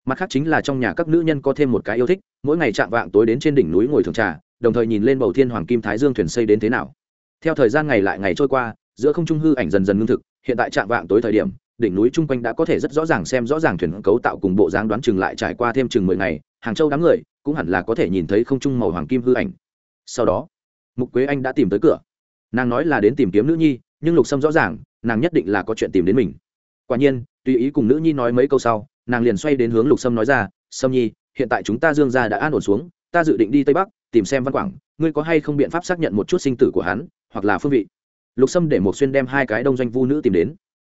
[SPEAKER 1] Mặt khác chính là trong nhà các nữ nhân có thêm một cái yêu thích, mỗi ngày chạm vạng tối đến trên đỉnh núi ngồi thường trà, đồng thời nhìn lên bầu thiên hoàng kim thái dương thuyền xây đến thế nào. Theo thời gian ngày lại ngày trôi qua, giữa không trung hư ảnh dần dần ngưng thực, hiện tại chạm vạng tối thời điểm đỉnh núi chung quanh đã có thể rất rõ ràng xem rõ ràng thuyền cấu tạo cùng bộ dáng đoán chừng lại trải qua thêm chừng mười ngày, hàng châu đám người cũng hẳn là có thể nhìn thấy không trung màu hoàng kim hư ảnh. Sau đó, mục quế anh đã tìm tới cửa. Nàng nói là đến tìm kiếm nữ nhi, nhưng lục sâm rõ ràng, nàng nhất định là có chuyện tìm đến mình. Quả nhiên, tùy ý cùng nữ nhi nói mấy câu sau, nàng liền xoay đến hướng lục sâm nói ra, sâm nhi, hiện tại chúng ta dương gia đã an ổn xuống, ta dự định đi tây bắc, tìm xem văn quảng, ngươi có hay không biện pháp xác nhận một chút sinh tử của hắn, hoặc là phương vị? Lục sâm để một xuyên đem hai cái đông doanh vu nữ tìm đến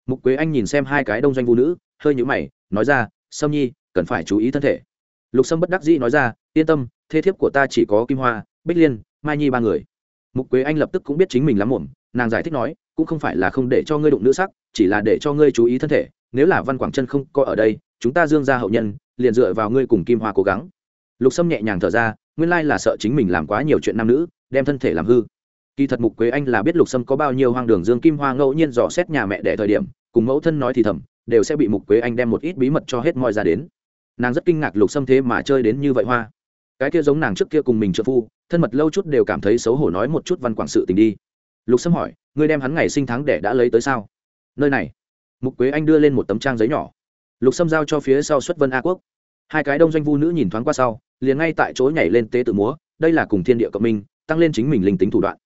[SPEAKER 1] mục quế anh nhìn xem hai cái đông doanh vu nữ, hơi nhũ mày, nói ra, sâm nhi, cần phải chú ý thân thể. Lục sâm bất đắc dĩ nói ra, yên tâm, thế thiếp của ta chỉ có kim hoa, bích liên, mai nhi ba người. Mục quế anh lập tức cũng biết chính mình lắm muộn, nàng giải thích nói, cũng không phải là không để cho ngươi đụng nữ sắc, chỉ là để cho ngươi chú ý thân thể, nếu là văn quảng chân không có ở đây, chúng ta dương ra hậu nhân, liền dựa vào ngươi cùng kim hoa cố gắng. Lục sâm nhẹ nhàng thở ra, nguyên lai là sợ chính mình làm quá nhiều chuyện nam nữ, đem thân thể làm hư kỳ thật mục quế anh là biết lục sâm có bao nhiêu hoang đường dương kim hoa ngẫu nhiên dò xét nhà mẹ đẻ thời điểm, cùng mẫu thân nói thì thầm, đều sẽ bị mục quế anh đem một ít bí mật cho hết mọi ra đến. Nàng rất kinh ngạc lục sâm thế mà chơi đến như vậy hoa. Cái kia giống nàng trước kia cùng mình trợ phu, thân mật lâu chút đều cảm thấy xấu hổ nói một chút văn quảng sự tình đi. Lục sâm hỏi, ngươi đem hắn ngày sinh tháng đẻ đã lấy tới sao? Nơi này. Mục quế anh đưa lên một tấm trang giấy nhỏ. Lục sâm giao cho phía sau xuất vân a quốc. Hai cái đông doanh vu nữ nhìn thoáng qua sau, liền ngay tại chỗ nhảy lên tế tự múa, đây là cùng thiên địa cộng minh, tăng lên chính mình linh tính thủ đoạn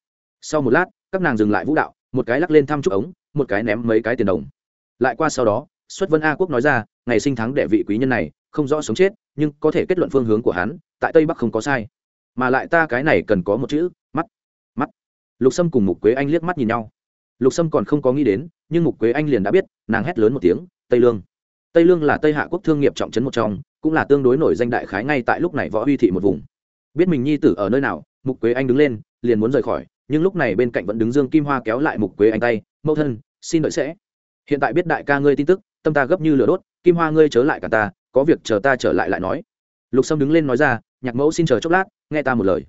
[SPEAKER 1] sau một lát, các nàng dừng lại vũ đạo, một cái lắc lên thăm chúc ống, một cái ném mấy cái tiền đồng. Lại qua sau đó, xuất vân a quốc nói ra, ngày sinh thắng đệ vị quý nhân này, không rõ sống chết, nhưng có thể kết luận phương hướng của hắn, tại tây bắc không có sai. Mà lại ta cái này cần có một chữ, mắt mắt. Lục sâm cùng mục quế anh liếc mắt nhìn nhau. Lục sâm còn không có nghĩ đến, nhưng mục quế anh liền đã biết, nàng hét lớn một tiếng, tây lương. Tây lương là tây hạ quốc thương nghiệp trọng trấn một trong, cũng là tương đối nổi danh đại khái ngay tại lúc này võ huy thị một vùng. Biết mình nhi tử ở nơi nào, mục quế anh đứng lên, liền muốn rời khỏi nhưng lúc này bên cạnh vẫn đứng dương kim hoa kéo lại mục quế anh tay, mẫu thân, xin đợi sẽ. Hiện tại biết đại ca ngươi tin tức, tâm ta gấp như lửa đốt, kim hoa ngươi chớ lại cả ta, có việc chờ ta trở lại lại nói. Lục sâm đứng lên nói ra, nhạc mẫu xin chờ chốc lát, nghe ta một lời.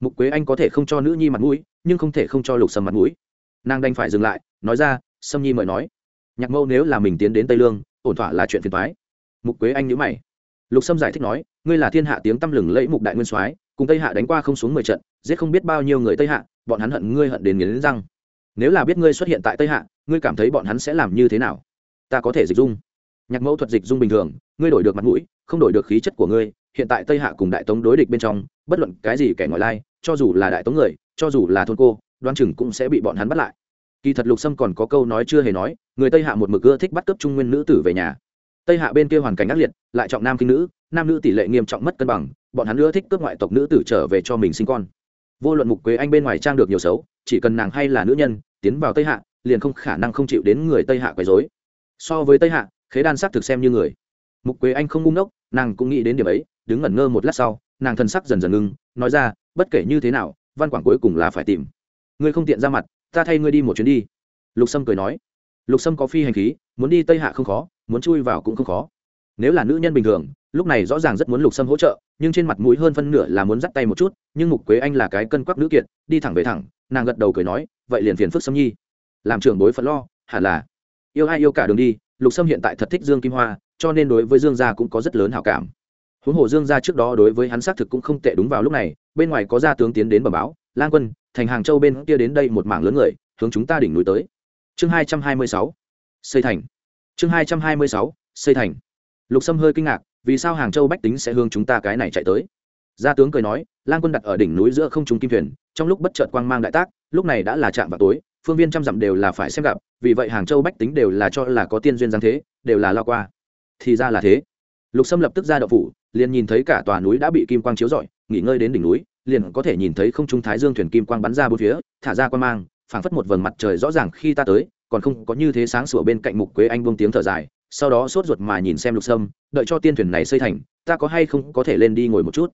[SPEAKER 1] Mục quế anh có thể không cho nữ nhi mặt mũi, nhưng không thể không cho lục sâm mặt mũi. Nàng đành phải dừng lại, nói ra, sâm nhi mời nói. Nhạc mẫu nếu là mình tiến đến tây lương, ổn thỏa là chuyện phiền thoái mục quế anh nhữ mày. Lục sâm giải thích nói, ngươi là thiên hạ tiếng tăm lừng lẫy mục đại nguyên soái, cùng tây hạ đánh qua không xuống mười trận, giết không biết bao nhiêu người tây hạ bọn hắn hận ngươi hận đến nghiến răng. Nếu là biết ngươi xuất hiện tại tây hạ, ngươi cảm thấy bọn hắn sẽ làm như thế nào? Ta có thể dịch dung. Nhạc mẫu thuật dịch dung bình thường, ngươi đổi được mặt mũi, không đổi được khí chất của ngươi, hiện tại tây hạ cùng đại tống đối địch bên trong, bất luận cái gì kẻ ngoại lai, cho dù là đại tống người, cho dù là thôn cô, đoan chừng cũng sẽ bị bọn hắn bắt lại. Kỳ thật lục sâm còn có câu nói chưa hề nói, người tây hạ một mực ưa thích bắt cướp trung nguyên nữ tử về nhà. Tây hạ bên kia hoàn cảnh ác liệt, lại trọng nam kinh nữ, nam nữ tỷ lệ nghiêm trọng mất cân bằng, bọn hắn ưa thích cướp ngoại tộc nữ tử trở về cho mình sinh con vô luận mục quế anh bên ngoài trang được nhiều xấu, chỉ cần nàng hay là nữ nhân, tiến vào tây hạ, liền không khả năng không chịu đến người tây hạ quấy dối so với tây hạ, khế đan sắc thực xem như người. Mục quế anh không ngu ngốc, nàng cũng nghĩ đến điểm ấy, đứng ngẩn ngơ một lát sau, nàng thân sắc dần dần ngưng, nói ra, bất kể như thế nào, văn quảng cuối cùng là phải tìm. Ngươi không tiện ra mặt, ta thay ngươi đi một chuyến đi. Lục sâm cười nói. Lục sâm có phi hành khí, muốn đi tây hạ không khó, muốn chui vào cũng không khó nếu là nữ nhân bình thường, lúc này rõ ràng rất muốn lục sâm hỗ trợ, nhưng trên mặt mũi hơn phân nửa là muốn dắt tay một chút, nhưng mục quế anh là cái cân quắc nữ kiệt, đi thẳng về thẳng, nàng gật đầu cười nói, vậy liền phiền phức sâm nhi. Làm trưởng bối phận lo, hẳn là. Yêu ai yêu cả đường đi, lục sâm hiện tại thật thích dương kim hoa, cho nên đối với dương gia cũng có rất lớn hảo cảm. Huống hồ dương gia trước đó đối với hắn xác thực cũng không tệ đúng vào lúc này, bên ngoài có gia tướng tiến đến bẩm báo, lang quân, thành hàng châu bên kia đến đây một mảng lớn người, hướng chúng ta đỉnh núi tới. Chương hai trăm hai mươi sáu, xây thành. Chương hai trăm hai mươi sáu, xây thành lục sâm hơi kinh ngạc, vì sao hàng châu bách tính sẽ hướng chúng ta cái này chạy tới? Gia tướng cười nói, lang quân đặt ở đỉnh núi giữa không trung kim thuyền, trong lúc bất chợt quang mang đại tác, lúc này đã là trạm vào tối, phương viên trăm dặm đều là phải xem gặp, vì vậy hàng châu bách tính đều là cho là có tiên duyên giáng thế, đều là lao qua. Thì ra là thế. Lục sâm lập tức ra đậu phủ, liền nhìn thấy cả tòa núi đã bị kim quang chiếu rọi, nghỉ ngơi đến đỉnh núi, liền có thể nhìn thấy không trung thái dương thuyền kim quang bắn ra bốn phía, thả ra quan mang, phảng phất một vầng mặt trời rõ ràng khi ta tới, còn không có như thế sáng sủa bên cạnh mục quế anh buông tiếng thở dài sau đó sốt ruột mà nhìn xem lục sâm, đợi cho tiên thuyền này xây thành, ta có hay không có thể lên đi ngồi một chút?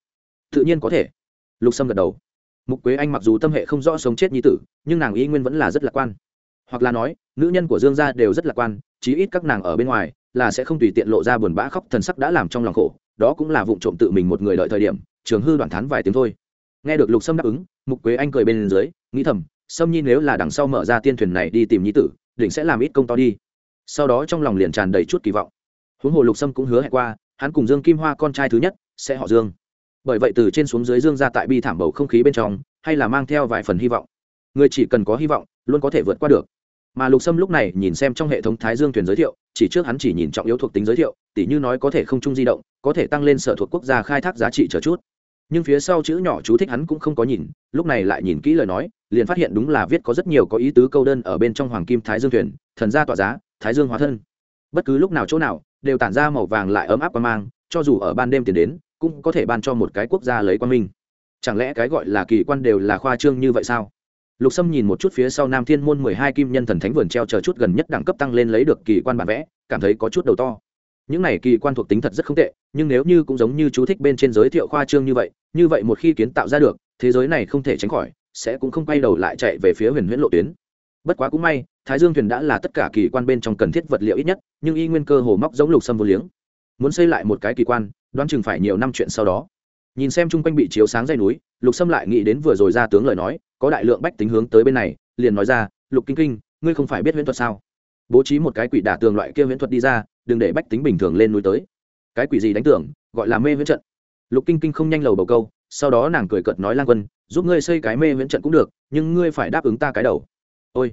[SPEAKER 1] Tự nhiên có thể. Lục sâm gật đầu. Mục quế anh mặc dù tâm hệ không rõ sống chết như tử, nhưng nàng y nguyên vẫn là rất lạc quan. Hoặc là nói, nữ nhân của dương gia đều rất lạc quan, chí ít các nàng ở bên ngoài, là sẽ không tùy tiện lộ ra buồn bã khóc thần sắc đã làm trong lòng khổ, đó cũng là vụ trộm tự mình một người đợi thời điểm, trường hư đoạn thán vài tiếng thôi. Nghe được lục sâm đáp ứng, mục quế anh cười bên dưới, nghĩ thầm, sâm nhi nếu là đằng sau mở ra tiên thuyền này đi tìm nhi tử định sẽ làm ít công to đi sau đó trong lòng liền tràn đầy chút kỳ vọng. Huống hồ lục sâm cũng hứa hẹn qua, hắn cùng dương kim hoa con trai thứ nhất, sẽ họ dương. Bởi vậy từ trên xuống dưới dương ra tại bi thảm bầu không khí bên trong, hay là mang theo vài phần hy vọng. Người chỉ cần có hy vọng, luôn có thể vượt qua được. Mà lục sâm lúc này nhìn xem trong hệ thống thái dương thuyền giới thiệu, chỉ trước hắn chỉ nhìn trọng yếu thuộc tính giới thiệu, tỉ như nói có thể không chung di động, có thể tăng lên sở thuộc quốc gia khai thác giá trị chờ chút. Nhưng phía sau chữ nhỏ chú thích hắn cũng không có nhìn, lúc này lại nhìn kỹ lời nói liền phát hiện đúng là viết có rất nhiều có ý tứ câu đơn ở bên trong hoàng kim thái dương thuyền, thần gia tọa giá, thái dương hóa thân. Bất cứ lúc nào chỗ nào, đều tản ra màu vàng lại ấm áp qua mang, cho dù ở ban đêm tiền đến, cũng có thể ban cho một cái quốc gia lấy quan minh. Chẳng lẽ cái gọi là kỳ quan đều là khoa trương như vậy sao? Lục sâm nhìn một chút phía sau nam thiên môn mười hai kim nhân thần thánh vườn treo chờ chút gần nhất đẳng cấp tăng lên lấy được kỳ quan bản vẽ, cảm thấy có chút đầu to. Những này kỳ quan thuộc tính thật rất không tệ, nhưng nếu như cũng giống như chú thích bên trên giới thiệu khoa trương như vậy như vậy một khi kiến tạo ra được, thế giới này không thể tránh khỏi sẽ cũng không quay đầu lại chạy về phía huyền huyễn lộ tuyến. Bất quá cũng may, thái dương thuyền đã là tất cả kỳ quan bên trong cần thiết vật liệu ít nhất, nhưng y nguyên cơ hồ móc giống lục sâm vô liếng. Muốn xây lại một cái kỳ quan, đoán chừng phải nhiều năm chuyện sau đó. Nhìn xem chung quanh bị chiếu sáng dây núi, lục sâm lại nghĩ đến vừa rồi ra tướng lời nói, có đại lượng bách tính hướng tới bên này, liền nói ra, lục kinh kinh, ngươi không phải biết huyễn thuật sao? Bố trí một cái quỷ đả tường loại kia huyễn thuật đi ra, đừng để bách tính bình thường lên núi tới. Cái quỷ gì đánh tưởng gọi là mê huyễn trận. Lục kinh kinh không nhanh lầu bầu câu, sau đó nàng cười cợt nói lang quân giúp ngươi xây cái mê huyễn trận cũng được, nhưng ngươi phải đáp ứng ta cái đầu. Ôi.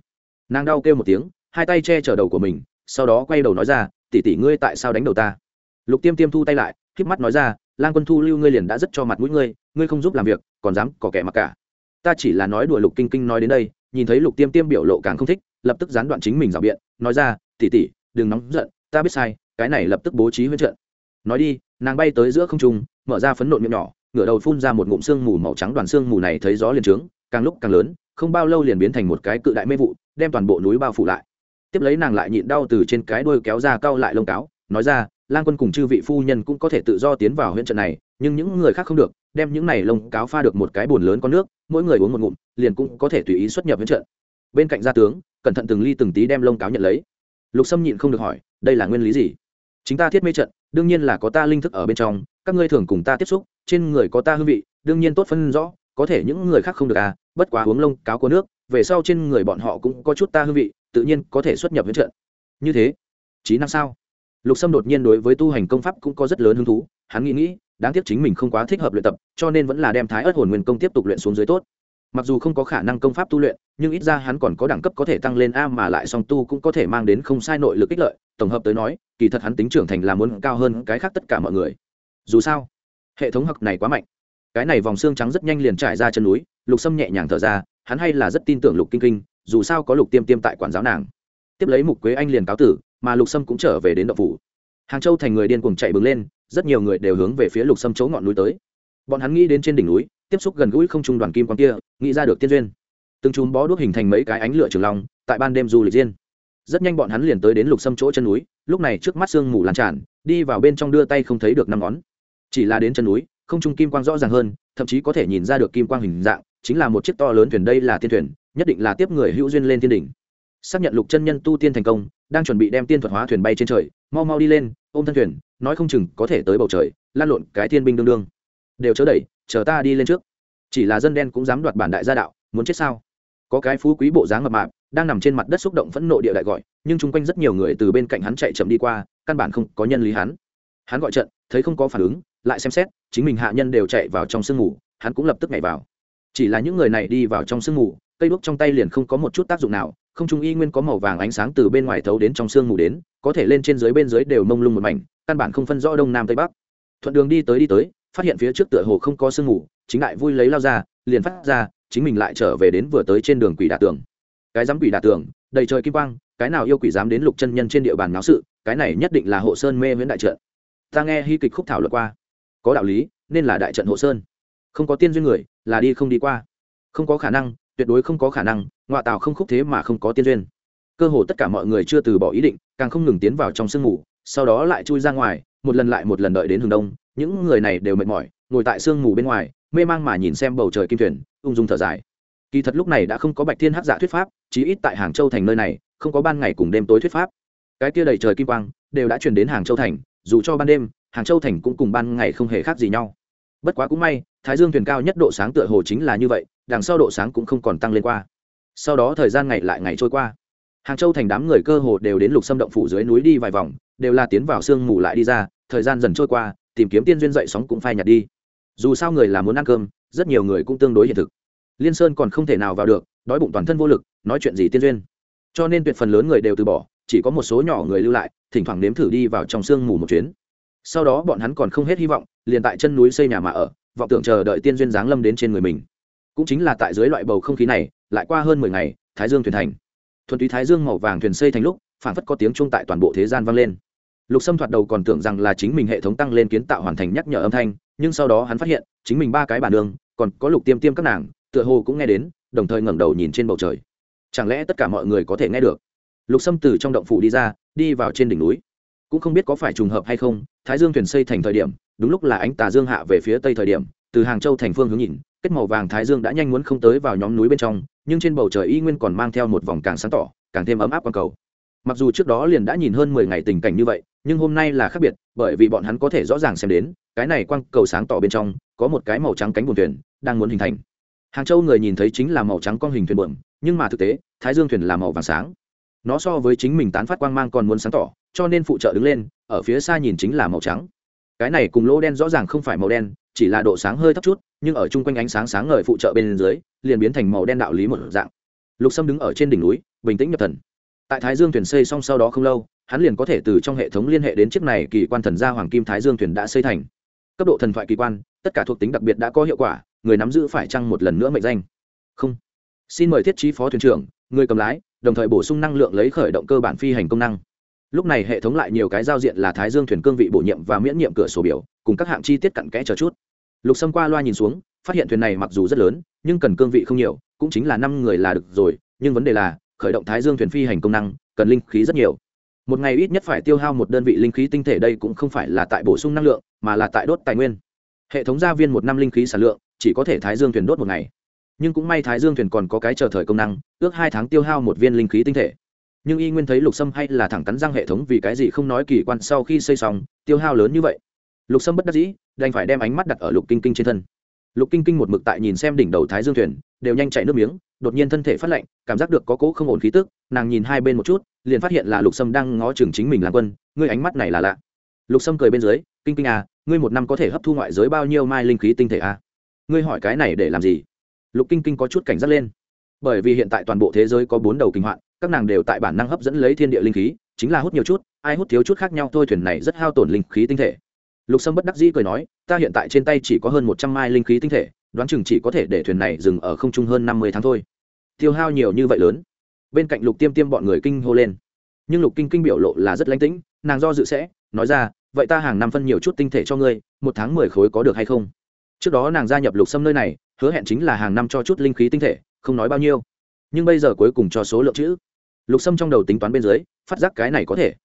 [SPEAKER 1] Nàng đau kêu một tiếng, hai tay che chở đầu của mình, sau đó quay đầu nói ra tỉ tỉ ngươi tại sao đánh đầu ta? Lục tiêm tiêm thu tay lại k híp mắt nói ra, lang quân thu lưu ngươi liền đã rất cho mặt mũi ngươi ngươi không giúp làm việc, còn dám có kẻ mặc cả. Ta chỉ là nói đùa lục kinh kinh nói đến đây, nhìn thấy lục tiêm tiêm biểu lộ càng không thích, lập tức gián đoạn chính mình rào biện, nói ra tỉ tỉ đừng nóng giận, ta biết sai, cái này lập tức bố trí huyết trận. Nói đi, nàng bay tới giữa không trung, mở ra phấn nộn miệng nhỏ ngửa đầu phun ra một ngụm xương mù màu trắng đoàn xương mù này thấy gió liền trướng, càng lúc càng lớn, không bao lâu liền biến thành một cái cự đại mê vụ, đem toàn bộ núi bao phủ lại. Tiếp lấy nàng lại nhịn đau từ trên cái đuôi kéo ra cao lại lông cáo, nói ra, lang quân cùng chư vị phu nhân cũng có thể tự do tiến vào huyện trận này, nhưng những người khác không được, đem những này lông cáo pha được một cái bồn lớn con nước, mỗi người uống một ngụm, liền cũng có thể tùy ý xuất nhập huyện trận. Bên cạnh gia tướng, cẩn thận từng ly từng tí đem lông cáo nhận lấy. Lục sâm nhịn không được hỏi, đây là nguyên lý gì? Chính ta thiết mê trận, đương nhiên là có ta linh thức ở bên trong, các ngươi thường cùng ta tiếp xúc trên người có ta hương vị, đương nhiên tốt phân rõ, có thể những người khác không được à bất quá uống lông cáo có nước, về sau trên người bọn họ cũng có chút ta hương vị, tự nhiên có thể xuất nhập với trận. Như thế trí năng sao? Lục sâm đột nhiên đối với tu hành công pháp cũng có rất lớn hứng thú, hắn nghĩ nghĩ, đáng tiếc chính mình không quá thích hợp luyện tập, cho nên vẫn là đem thái ớt hồn nguyên công tiếp tục luyện xuống dưới tốt. Mặc dù không có khả năng công pháp tu luyện, nhưng ít ra hắn còn có đẳng cấp có thể tăng lên a mà lại song tu cũng có thể mang đến không sai nội lực ích lợi, tổng hợp tới nói, kỳ thật hắn tính trưởng thành là muốn cao hơn cái khác tất cả mọi người. Dù sao hệ thống hặc này quá mạnh. Cái này vòng xương trắng rất nhanh liền trải ra chân núi, lục sâm nhẹ nhàng thở ra, hắn hay là rất tin tưởng lục kinh kinh, dù sao có lục tiêm tiêm tại quản giáo nàng. Tiếp lấy mục quế anh liền cáo tử, mà lục sâm cũng trở về đến đậu phủ. Hàng châu thành người điên cuồng chạy bừng lên, rất nhiều người đều hướng về phía lục sâm chỗ ngọn núi tới. Bọn hắn nghĩ đến trên đỉnh núi, tiếp xúc gần gũi không trung đoàn kim quan kia, nghĩ ra được tiên duyên. Từng chùm bó đuốc hình thành mấy cái ánh lửa trường long, tại ban đêm du lịch riêng. Rất nhanh bọn hắn liền tới đến lục sâm chỗ chân núi, lúc này trước mắt sương mù lan tràn, đi vào bên trong đưa tay không thấy được năm ngón chỉ là đến chân núi, không trung kim quang rõ ràng hơn, thậm chí có thể nhìn ra được kim quang hình dạng, chính là một chiếc to lớn thuyền đây là tiên thuyền, nhất định là tiếp người hữu duyên lên thiên đỉnh. Xác nhận lục chân nhân tu tiên thành công, đang chuẩn bị đem tiên thuật hóa thuyền bay trên trời, mau mau đi lên, ôm thân thuyền, nói không chừng có thể tới bầu trời, lan lộn cái thiên binh đương đương. Đều chớ đẩy, chờ ta đi lên trước. Chỉ là dân đen cũng dám đoạt bản đại gia đạo, muốn chết sao? Có cái phú quý bộ dáng mập mạp, đang nằm trên mặt đất xúc động phẫn nộ địa đại gọi, nhưng chung quanh rất nhiều người từ bên cạnh hắn chạy chậm đi qua, căn bản không có nhân lý hắn. Hắn gọi trận, thấy không có phản ứng lại xem xét, chính mình hạ nhân đều chạy vào trong sương ngủ hắn cũng lập tức nhảy vào. Chỉ là những người này đi vào trong sương ngủ cây đuốc trong tay liền không có một chút tác dụng nào, không trung y nguyên có màu vàng ánh sáng từ bên ngoài thấu đến trong sương ngủ đến, có thể lên trên dưới bên dưới đều mông lung một mảnh, căn bản không phân rõ đông nam tây bắc. Thuận đường đi tới đi tới, phát hiện phía trước tựa hồ không có sương ngủ chính đại vui lấy lao ra, liền phát ra, chính mình lại trở về đến vừa tới trên đường quỷ đà tường. Cái dám quỷ đà tường, đầy trời kim quang, cái nào yêu quỷ dám đến lục chân nhân trên địa bàn náo sự, cái này nhất định là hộ sơn mê nguyễn đại trợ ta nghe hy kịch khúc thảo luận qua có đạo lý, nên là đại trận hộ sơn. Không có tiên duyên người, là đi không đi qua. Không có khả năng, tuyệt đối không có khả năng ngoại tào không khúc thế mà không có tiên duyên. Cơ hồ tất cả mọi người chưa từ bỏ ý định, càng không ngừng tiến vào trong sương mù, sau đó lại chui ra ngoài, một lần lại một lần đợi đến hướng đông. Những người này đều mệt mỏi, ngồi tại sương mù bên ngoài, mê mang mà nhìn xem bầu trời kim thuyền, ung dung thở dài. Kỳ thật lúc này đã không có bạch thiên hắc dạ thuyết pháp, chí ít tại hàng châu thành nơi này, không có ban ngày cùng đêm tối thuyết pháp. Cái kia đầy trời kim quang, đều đã truyền đến hàng châu thành, dù cho ban đêm hàng châu thành cũng cùng ban ngày không hề khác gì nhau. Bất quá cũng may, thái dương thuyền cao nhất độ sáng tựa hồ chính là như vậy, đằng sau độ sáng cũng không còn tăng lên qua. Sau đó thời gian ngày lại ngày trôi qua. Hàng châu thành đám người cơ hồ đều đến lục xâm động phủ dưới núi đi vài vòng, đều là tiến vào sương mù lại đi ra, thời gian dần trôi qua, tìm kiếm tiên duyên dậy sóng cũng phai nhạt đi. Dù sao người là muốn ăn cơm, rất nhiều người cũng tương đối hiện thực. Liên sơn còn không thể nào vào được, đói bụng toàn thân vô lực, nói chuyện gì tiên duyên. Cho nên tuyệt phần lớn người đều từ bỏ, chỉ có một số nhỏ người lưu lại, thỉnh thoảng nếm thử đi vào trong sương mù một chuyến sau đó bọn hắn còn không hết hy vọng, liền tại chân núi xây nhà mà ở, vọng tưởng chờ đợi tiên duyên giáng lâm đến trên người mình. Cũng chính là tại dưới loại bầu không khí này, lại qua hơn mười ngày, thái dương thuyền thành. Thuần túy thái dương màu vàng thuyền xây thành lúc phản phất có tiếng chuông tại toàn bộ thế gian vang lên. Lục sâm thoạt đầu còn tưởng rằng là chính mình hệ thống tăng lên kiến tạo hoàn thành nhắc nhở âm thanh, nhưng sau đó hắn phát hiện, chính mình ba cái bản đường, còn có lục tiêm tiêm các nàng, tựa hồ cũng nghe đến, đồng thời ngẩng đầu nhìn trên bầu trời. Chẳng lẽ tất cả mọi người có thể nghe được? Lục sâm từ trong động phủ đi ra, đi vào trên đỉnh núi cũng không biết có phải trùng hợp hay không, thái dương thuyền xây thành thời điểm, đúng lúc là ánh tà dương hạ về phía tây thời điểm, từ hàng châu thành phương hướng nhìn, kết màu vàng thái dương đã nhanh muốn không tới vào nhóm núi bên trong, nhưng trên bầu trời y nguyên còn mang theo một vòng càng sáng tỏ, càng thêm ấm áp q cầu. Mặc dù trước đó liền đã nhìn hơn mười ngày tình cảnh như vậy, nhưng hôm nay là khác biệt, bởi vì bọn hắn có thể rõ ràng xem đến, cái này quang cầu sáng tỏ bên trong, có một cái màu trắng cánh buồm thuyền, đang muốn hình thành. Hàng châu người nhìn thấy chính là màu trắng con hình thuyền buồm, nhưng mà thực tế, thái dương thuyền là màu vàng sáng nó so với chính mình tán phát quang mang còn muốn sáng tỏ, cho nên phụ trợ đứng lên, ở phía xa nhìn chính là màu trắng. Cái này cùng lỗ đen rõ ràng không phải màu đen, chỉ là độ sáng hơi thấp chút, nhưng ở chung quanh ánh sáng sáng ngời phụ trợ bên dưới, liền biến thành màu đen đạo lý một dạng. Lục sâm đứng ở trên đỉnh núi, bình tĩnh nhập thần. Tại thái dương thuyền xây xong sau đó không lâu, hắn liền có thể từ trong hệ thống liên hệ đến chiếc này kỳ quan thần gia hoàng kim thái dương thuyền đã xây thành. Cấp độ thần thoại kỳ quan, tất cả thuộc tính đặc biệt đã có hiệu quả, người nắm giữ phải chăng một lần nữa mệnh danh? Không. Xin mời thiết trí phó thuyền trưởng, người cầm lái đồng thời bổ sung năng lượng lấy khởi động cơ bản phi hành công năng. Lúc này hệ thống lại nhiều cái giao diện là thái dương thuyền cương vị bổ nhiệm và miễn nhiệm cửa sổ biểu, cùng các hạng chi tiết cặn kẽ chờ chút. Lục xâm qua loa nhìn xuống, phát hiện thuyền này mặc dù rất lớn, nhưng cần cương vị không nhiều, cũng chính là năm người là được rồi, nhưng vấn đề là, khởi động thái dương thuyền phi hành công năng, cần linh khí rất nhiều. Một ngày ít nhất phải tiêu hao một đơn vị linh khí tinh thể đây cũng không phải là tại bổ sung năng lượng, mà là tại đốt tài nguyên. Hệ thống gia viên một năm linh khí sản lượng, chỉ có thể thái dương thuyền đốt một ngày nhưng cũng may thái dương thuyền còn có cái chờ thời công năng, ước hai tháng tiêu hao một viên linh khí tinh thể. Nhưng y nguyên thấy lục sâm hay là thẳng cắn răng hệ thống vì cái gì không nói kỳ quan sau khi xây xong, tiêu hao lớn như vậy. Lục sâm bất đắc dĩ, đành phải đem ánh mắt đặt ở lục kinh kinh trên thân. Lục kinh kinh một mực tại nhìn xem đỉnh đầu thái dương thuyền, đều nhanh chạy nước miếng, đột nhiên thân thể phát lạnh, cảm giác được có cỗ không ổn khí tức, nàng nhìn hai bên một chút, liền phát hiện là lục sâm đang ngó chừng chính mình làm quân, ngươi ánh mắt này là lạ. Lục sâm cười bên dưới, kinh kinh à ngươi một năm có thể hấp thu ngoại giới bao nhiêu mai linh khí tinh thể à? ngươi hỏi cái này để làm gì? Lục kinh kinh có chút cảnh giác lên. Bởi vì hiện tại toàn bộ thế giới có bốn đầu kinh hoạn, các nàng đều tại bản năng hấp dẫn lấy thiên địa linh khí, chính là hút nhiều chút, ai hút thiếu chút khác nhau, thôi thuyền này rất hao tổn linh khí tinh thể. Lục sâm bất đắc dĩ cười nói, ta hiện tại trên tay chỉ có hơn một trăm mai linh khí tinh thể, đoán chừng chỉ có thể để thuyền này dừng ở không trung hơn năm mươi tháng thôi. Tiêu hao nhiều như vậy lớn. Bên cạnh lục tiêm tiêm bọn người kinh hô lên. Nhưng lục kinh kinh biểu lộ là rất lánh tĩnh, nàng do dự sẽ, nói ra, vậy ta hàng năm phân nhiều chút tinh thể cho ngươi, một tháng mười khối có được hay không? Trước đó nàng gia nhập lục sâm nơi này hứa hẹn chính là hàng năm cho chút linh khí tinh thể, không nói bao nhiêu. Nhưng bây giờ cuối cùng cho số lượng chữ. Lục sâm trong đầu tính toán bên dưới, phát giác cái này có thể.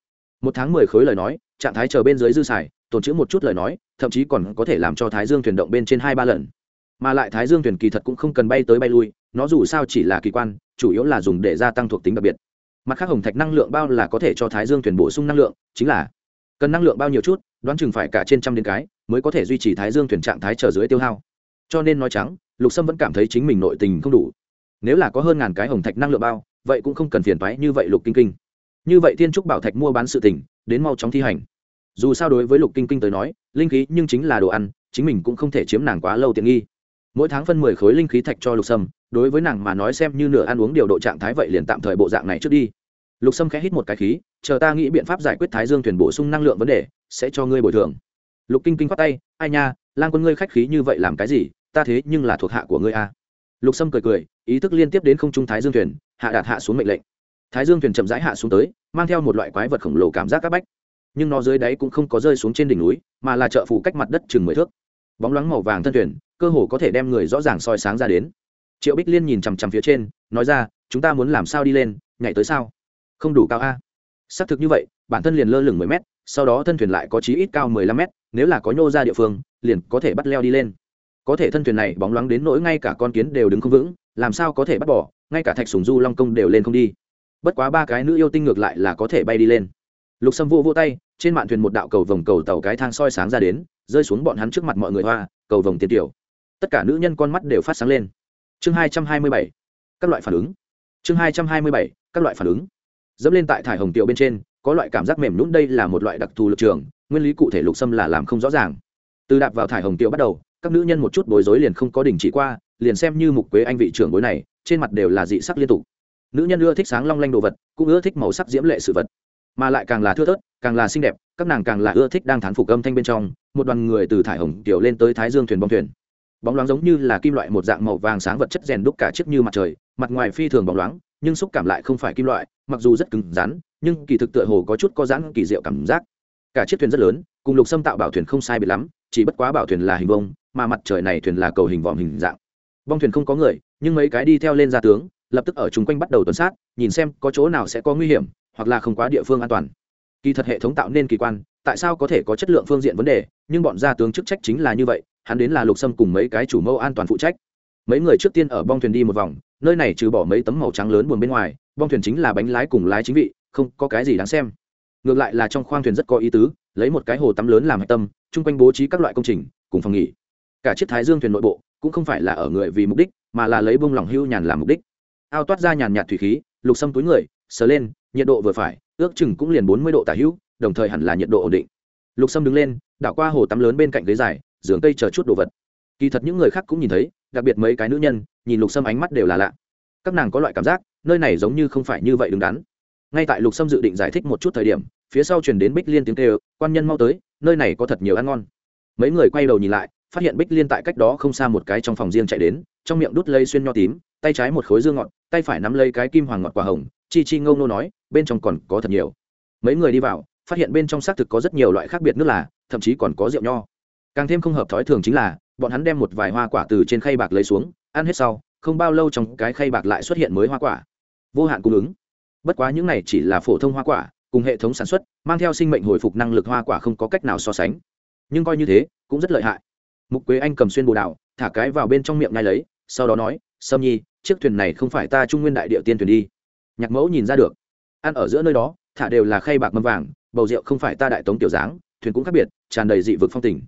[SPEAKER 1] Một tháng mười khối lời nói, trạng thái chờ bên dưới dư xài tồn chữ một chút lời nói, thậm chí còn có thể làm cho thái dương thuyền động bên trên hai ba lần. Mà lại thái dương thuyền kỳ thật cũng không cần bay tới bay lui, nó dù sao chỉ là kỳ quan, chủ yếu là dùng để gia tăng thuộc tính đặc biệt. Mặt khác hồng thạch năng lượng bao là có thể cho thái dương thuyền bổ sung năng lượng, chính là cần năng lượng bao nhiêu chút, đoán chừng phải cả trên trăm đến cái, mới có thể duy trì thái dương thuyền trạng thái trở dưới tiêu hao cho nên nói trắng, lục sâm vẫn cảm thấy chính mình nội tình không đủ. Nếu là có hơn ngàn cái hồng thạch năng lượng bao, vậy cũng không cần phiền thoái như vậy lục kinh kinh. Như vậy thiên trúc bảo thạch mua bán sự tỉnh đến mau chóng thi hành. Dù sao đối với lục kinh kinh tới nói, linh khí nhưng chính là đồ ăn, chính mình cũng không thể chiếm nàng quá lâu tiện nghi. Mỗi tháng phân mười khối linh khí thạch cho lục sâm, đối với nàng mà nói xem như nửa ăn uống điều độ trạng thái vậy liền tạm thời bộ dạng này trước đi. Lục sâm khẽ hít một cái khí, chờ ta nghĩ biện pháp giải quyết thái dương thuyền bổ sung năng lượng vấn đề, sẽ cho ngươi bồi thường. Lục kinh kinh khoát tay, ai nha lan quân ngươi khách khí như vậy làm cái gì? Ta thế nhưng là thuộc hạ của ngươi a. Lục sâm cười cười, ý thức liên tiếp đến không trung thái dương thuyền, hạ đạt hạ xuống mệnh lệnh. Thái dương thuyền chậm rãi hạ xuống tới, mang theo một loại quái vật khổng lồ cảm giác áp bách. Nhưng nó dưới đáy cũng không có rơi xuống trên đỉnh núi, mà là chợ phủ cách mặt đất chừng mười thước. Bóng loáng màu vàng thân thuyền, cơ hồ có thể đem người rõ ràng soi sáng ra đến. Triệu bích liên nhìn chằm chằm phía trên, nói ra, chúng ta muốn làm sao đi lên, nhảy tới sao? Không đủ cao a. Xác thực như vậy, bản thân liền lơ lửng mười mét, sau đó thân thuyền lại có chí ít cao mười lăm mét, nếu là có nhô ra địa phương, liền có thể bắt leo đi lên có thể thân thuyền này bóng loáng đến nỗi ngay cả con kiến đều đứng không vững, làm sao có thể bắt bỏ, ngay cả thạch sùng du long công đều lên không đi. Bất quá ba cái nữ yêu tinh ngược lại là có thể bay đi lên. Lục sâm vô vô tay, trên mạn thuyền một đạo cầu vồng cầu tàu cái thang soi sáng ra đến, rơi xuống bọn hắn trước mặt mọi người hoa, cầu vồng tiền tiểu. Tất cả nữ nhân con mắt đều phát sáng lên. Chương hai trăm hai mươi bảy, các loại phản ứng. Chương hai trăm hai mươi bảy, các loại phản ứng. Dẫm lên tại thải hồng tiểu bên trên, có loại cảm giác mềm nhún đây là một loại đặc thù lực trường, nguyên lý cụ thể lục sâm là làm không rõ ràng. Từ đạp vào thải hồng tiểu bắt đầu các nữ nhân một chút bối rối liền không có đình chỉ qua, liền xem như mục quế anh vị trưởng bối này, trên mặt đều là dị sắc liên tục. Nữ nhân ưa thích sáng long lanh đồ vật, cũng ưa thích màu sắc diễm lệ sự vật, mà lại càng là thưa thớt, càng là xinh đẹp, các nàng càng là ưa thích đang thán phục âm thanh bên trong, một đoàn người từ thải hồng tiểu lên tới thái dương thuyền bong thuyền. Bóng loáng giống như là kim loại một dạng màu vàng sáng vật chất rèn đúc cả chiếc như mặt trời, mặt ngoài phi thường bóng loáng, nhưng xúc cảm lại không phải kim loại, mặc dù rất cứng rắn, nhưng kỳ thực tựa hồ có chút có rãn kỳ diệu cảm giác. Cả chiếc thuyền rất lớn, cùng lục xâm tạo bảo thuyền không sai biệt lắm, chỉ bất quá bảo thuyền là hình vông mà mặt trời này thuyền là cầu hình vòm hình dạng. Bong thuyền không có người, nhưng mấy cái đi theo lên ra tướng, lập tức ở chung quanh bắt đầu tuần sát, nhìn xem có chỗ nào sẽ có nguy hiểm, hoặc là không quá địa phương an toàn. Kỳ thật hệ thống tạo nên kỳ quan, tại sao có thể có chất lượng phương diện vấn đề, nhưng bọn gia tướng chức trách chính là như vậy, hắn đến là lục sâm cùng mấy cái chủ mẫu an toàn phụ trách. Mấy người trước tiên ở bong thuyền đi một vòng, nơi này trừ bỏ mấy tấm màu trắng lớn buồn bên ngoài, bong thuyền chính là bánh lái cùng lái chính vị, không có cái gì đáng xem. Ngược lại là trong khoang thuyền rất có ý tứ, lấy một cái hồ tắm lớn làm hạch tâm, chung quanh bố trí các loại công trình, cùng phòng nghỉ cả chiếc thái dương thuyền nội bộ cũng không phải là ở người vì mục đích, mà là lấy bông lỏng hưu nhàn làm mục đích. Ao toát ra nhàn nhạt thủy khí, lục sâm túi người, sờ lên, nhiệt độ vừa phải, ước chừng cũng liền bốn mươi độ tả hữu, đồng thời hẳn là nhiệt độ ổn định. Lục sâm đứng lên, đảo qua hồ tắm lớn bên cạnh ghế dài, giường cây chờ chút đồ vật. Kỳ thật những người khác cũng nhìn thấy, đặc biệt mấy cái nữ nhân, nhìn lục sâm ánh mắt đều là lạ. Các nàng có loại cảm giác, nơi này giống như không phải như vậy đứng đắn. Ngay tại lục sâm dự định giải thích một chút thời điểm, phía sau chuyển đến bích liên tiếng kêu, quan nhân mau tới, nơi này có thật nhiều ăn ngon. Mấy người quay đầu nhìn lại phát hiện bích liên tại cách đó không xa một cái trong phòng riêng chạy đến, trong miệng đút lây xuyên nho tím, tay trái một khối dương ngọt, tay phải nắm lấy cái kim hoàng ngọt quả hồng, chi chi ngâu nô nói, bên trong còn có thật nhiều. Mấy người đi vào, phát hiện bên trong xác thực có rất nhiều loại khác biệt nước là, thậm chí còn có rượu nho. Càng thêm không hợp thói thường chính là, bọn hắn đem một vài hoa quả từ trên khay bạc lấy xuống, ăn hết sau, không bao lâu trong cái khay bạc lại xuất hiện mới hoa quả. Vô hạn cung ứng. Bất quá những này chỉ là phổ thông hoa quả, cùng hệ thống sản xuất, mang theo sinh mệnh hồi phục năng lực hoa quả không có cách nào so sánh. Nhưng coi như thế, cũng rất lợi hại mục quế anh cầm xuyên bồ đào, thả cái vào bên trong miệng ngay lấy, sau đó nói, sâm nhi, chiếc thuyền này không phải ta trung nguyên đại địa tiên thuyền đi. Nhạc mẫu nhìn ra được. Ăn ở giữa nơi đó, thả đều là khay bạc mâm vàng, bầu rượu không phải ta đại tống tiểu dáng thuyền cũng khác biệt, tràn đầy dị vực phong tình.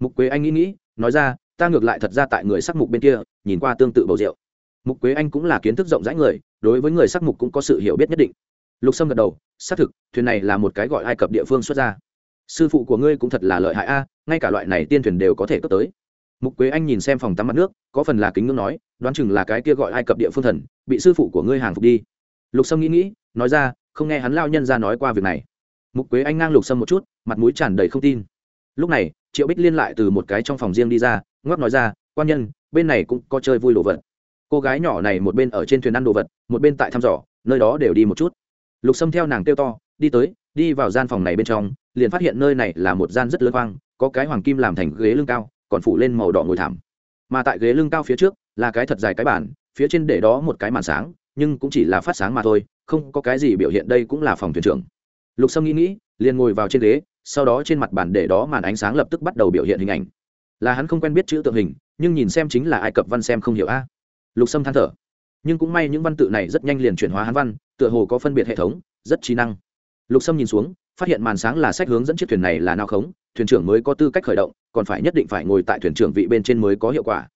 [SPEAKER 1] Mục quế anh nghĩ nghĩ, nói ra, ta ngược lại thật ra tại người sắc mục bên kia, nhìn qua tương tự bầu rượu. Mục quế anh cũng là kiến thức rộng rãi người, đối với người sắc mục cũng có sự hiểu biết nhất định. Lục sâm gật đầu, xác thực, thuyền này là một cái gọi ai cập địa phương xuất ra. Sư phụ của ngươi cũng thật là lợi hại a ngay cả loại này tiên thuyền đều có thể cấp tới. Mục quế anh nhìn xem phòng tắm mặt nước, có phần là kính ngưỡng nói, đoán chừng là cái kia gọi ai cập địa phương thần, bị sư phụ của ngươi hàng phục đi. Lục sâm nghĩ nghĩ, nói ra, không nghe hắn lao nhân ra nói qua việc này. Mục quế anh ngang lục sâm một chút, mặt mũi tràn đầy không tin. Lúc này, triệu bích liên lại từ một cái trong phòng riêng đi ra, ngoắc nói ra, quan nhân, bên này cũng có chơi vui đồ vật. Cô gái nhỏ này một bên ở trên thuyền ăn đồ vật, một bên tại thăm dò, nơi đó đều đi một chút. Lục sâm theo nàng kêu to, đi tới, đi vào gian phòng này bên trong, liền phát hiện nơi này là một gian rất lớn hoang có cái hoàng kim làm thành ghế lưng cao, còn phủ lên màu đỏ ngồi thảm. Mà tại ghế lưng cao phía trước, là cái thật dài cái bản phía trên để đó một cái màn sáng, nhưng cũng chỉ là phát sáng mà thôi, không có cái gì biểu hiện đây cũng là phòng thuyền trưởng. Lục sâm nghĩ nghĩ, liền ngồi vào trên ghế, sau đó trên mặt bản để đó màn ánh sáng lập tức bắt đầu biểu hiện hình ảnh. Là hắn không quen biết chữ tượng hình, nhưng nhìn xem chính là ai cập văn xem không hiểu a. Lục sâm than thở. Nhưng cũng may những văn tự này rất nhanh liền chuyển hóa hắn văn, tựa hồ có phân biệt hệ thống, rất trí năng. Lục sâm nhìn xuống, phát hiện màn sáng là sách hướng dẫn chiếc thuyền này là nào khống thuyền trưởng mới có tư cách khởi động, còn phải nhất định phải ngồi tại thuyền trưởng vị bên trên mới có hiệu quả.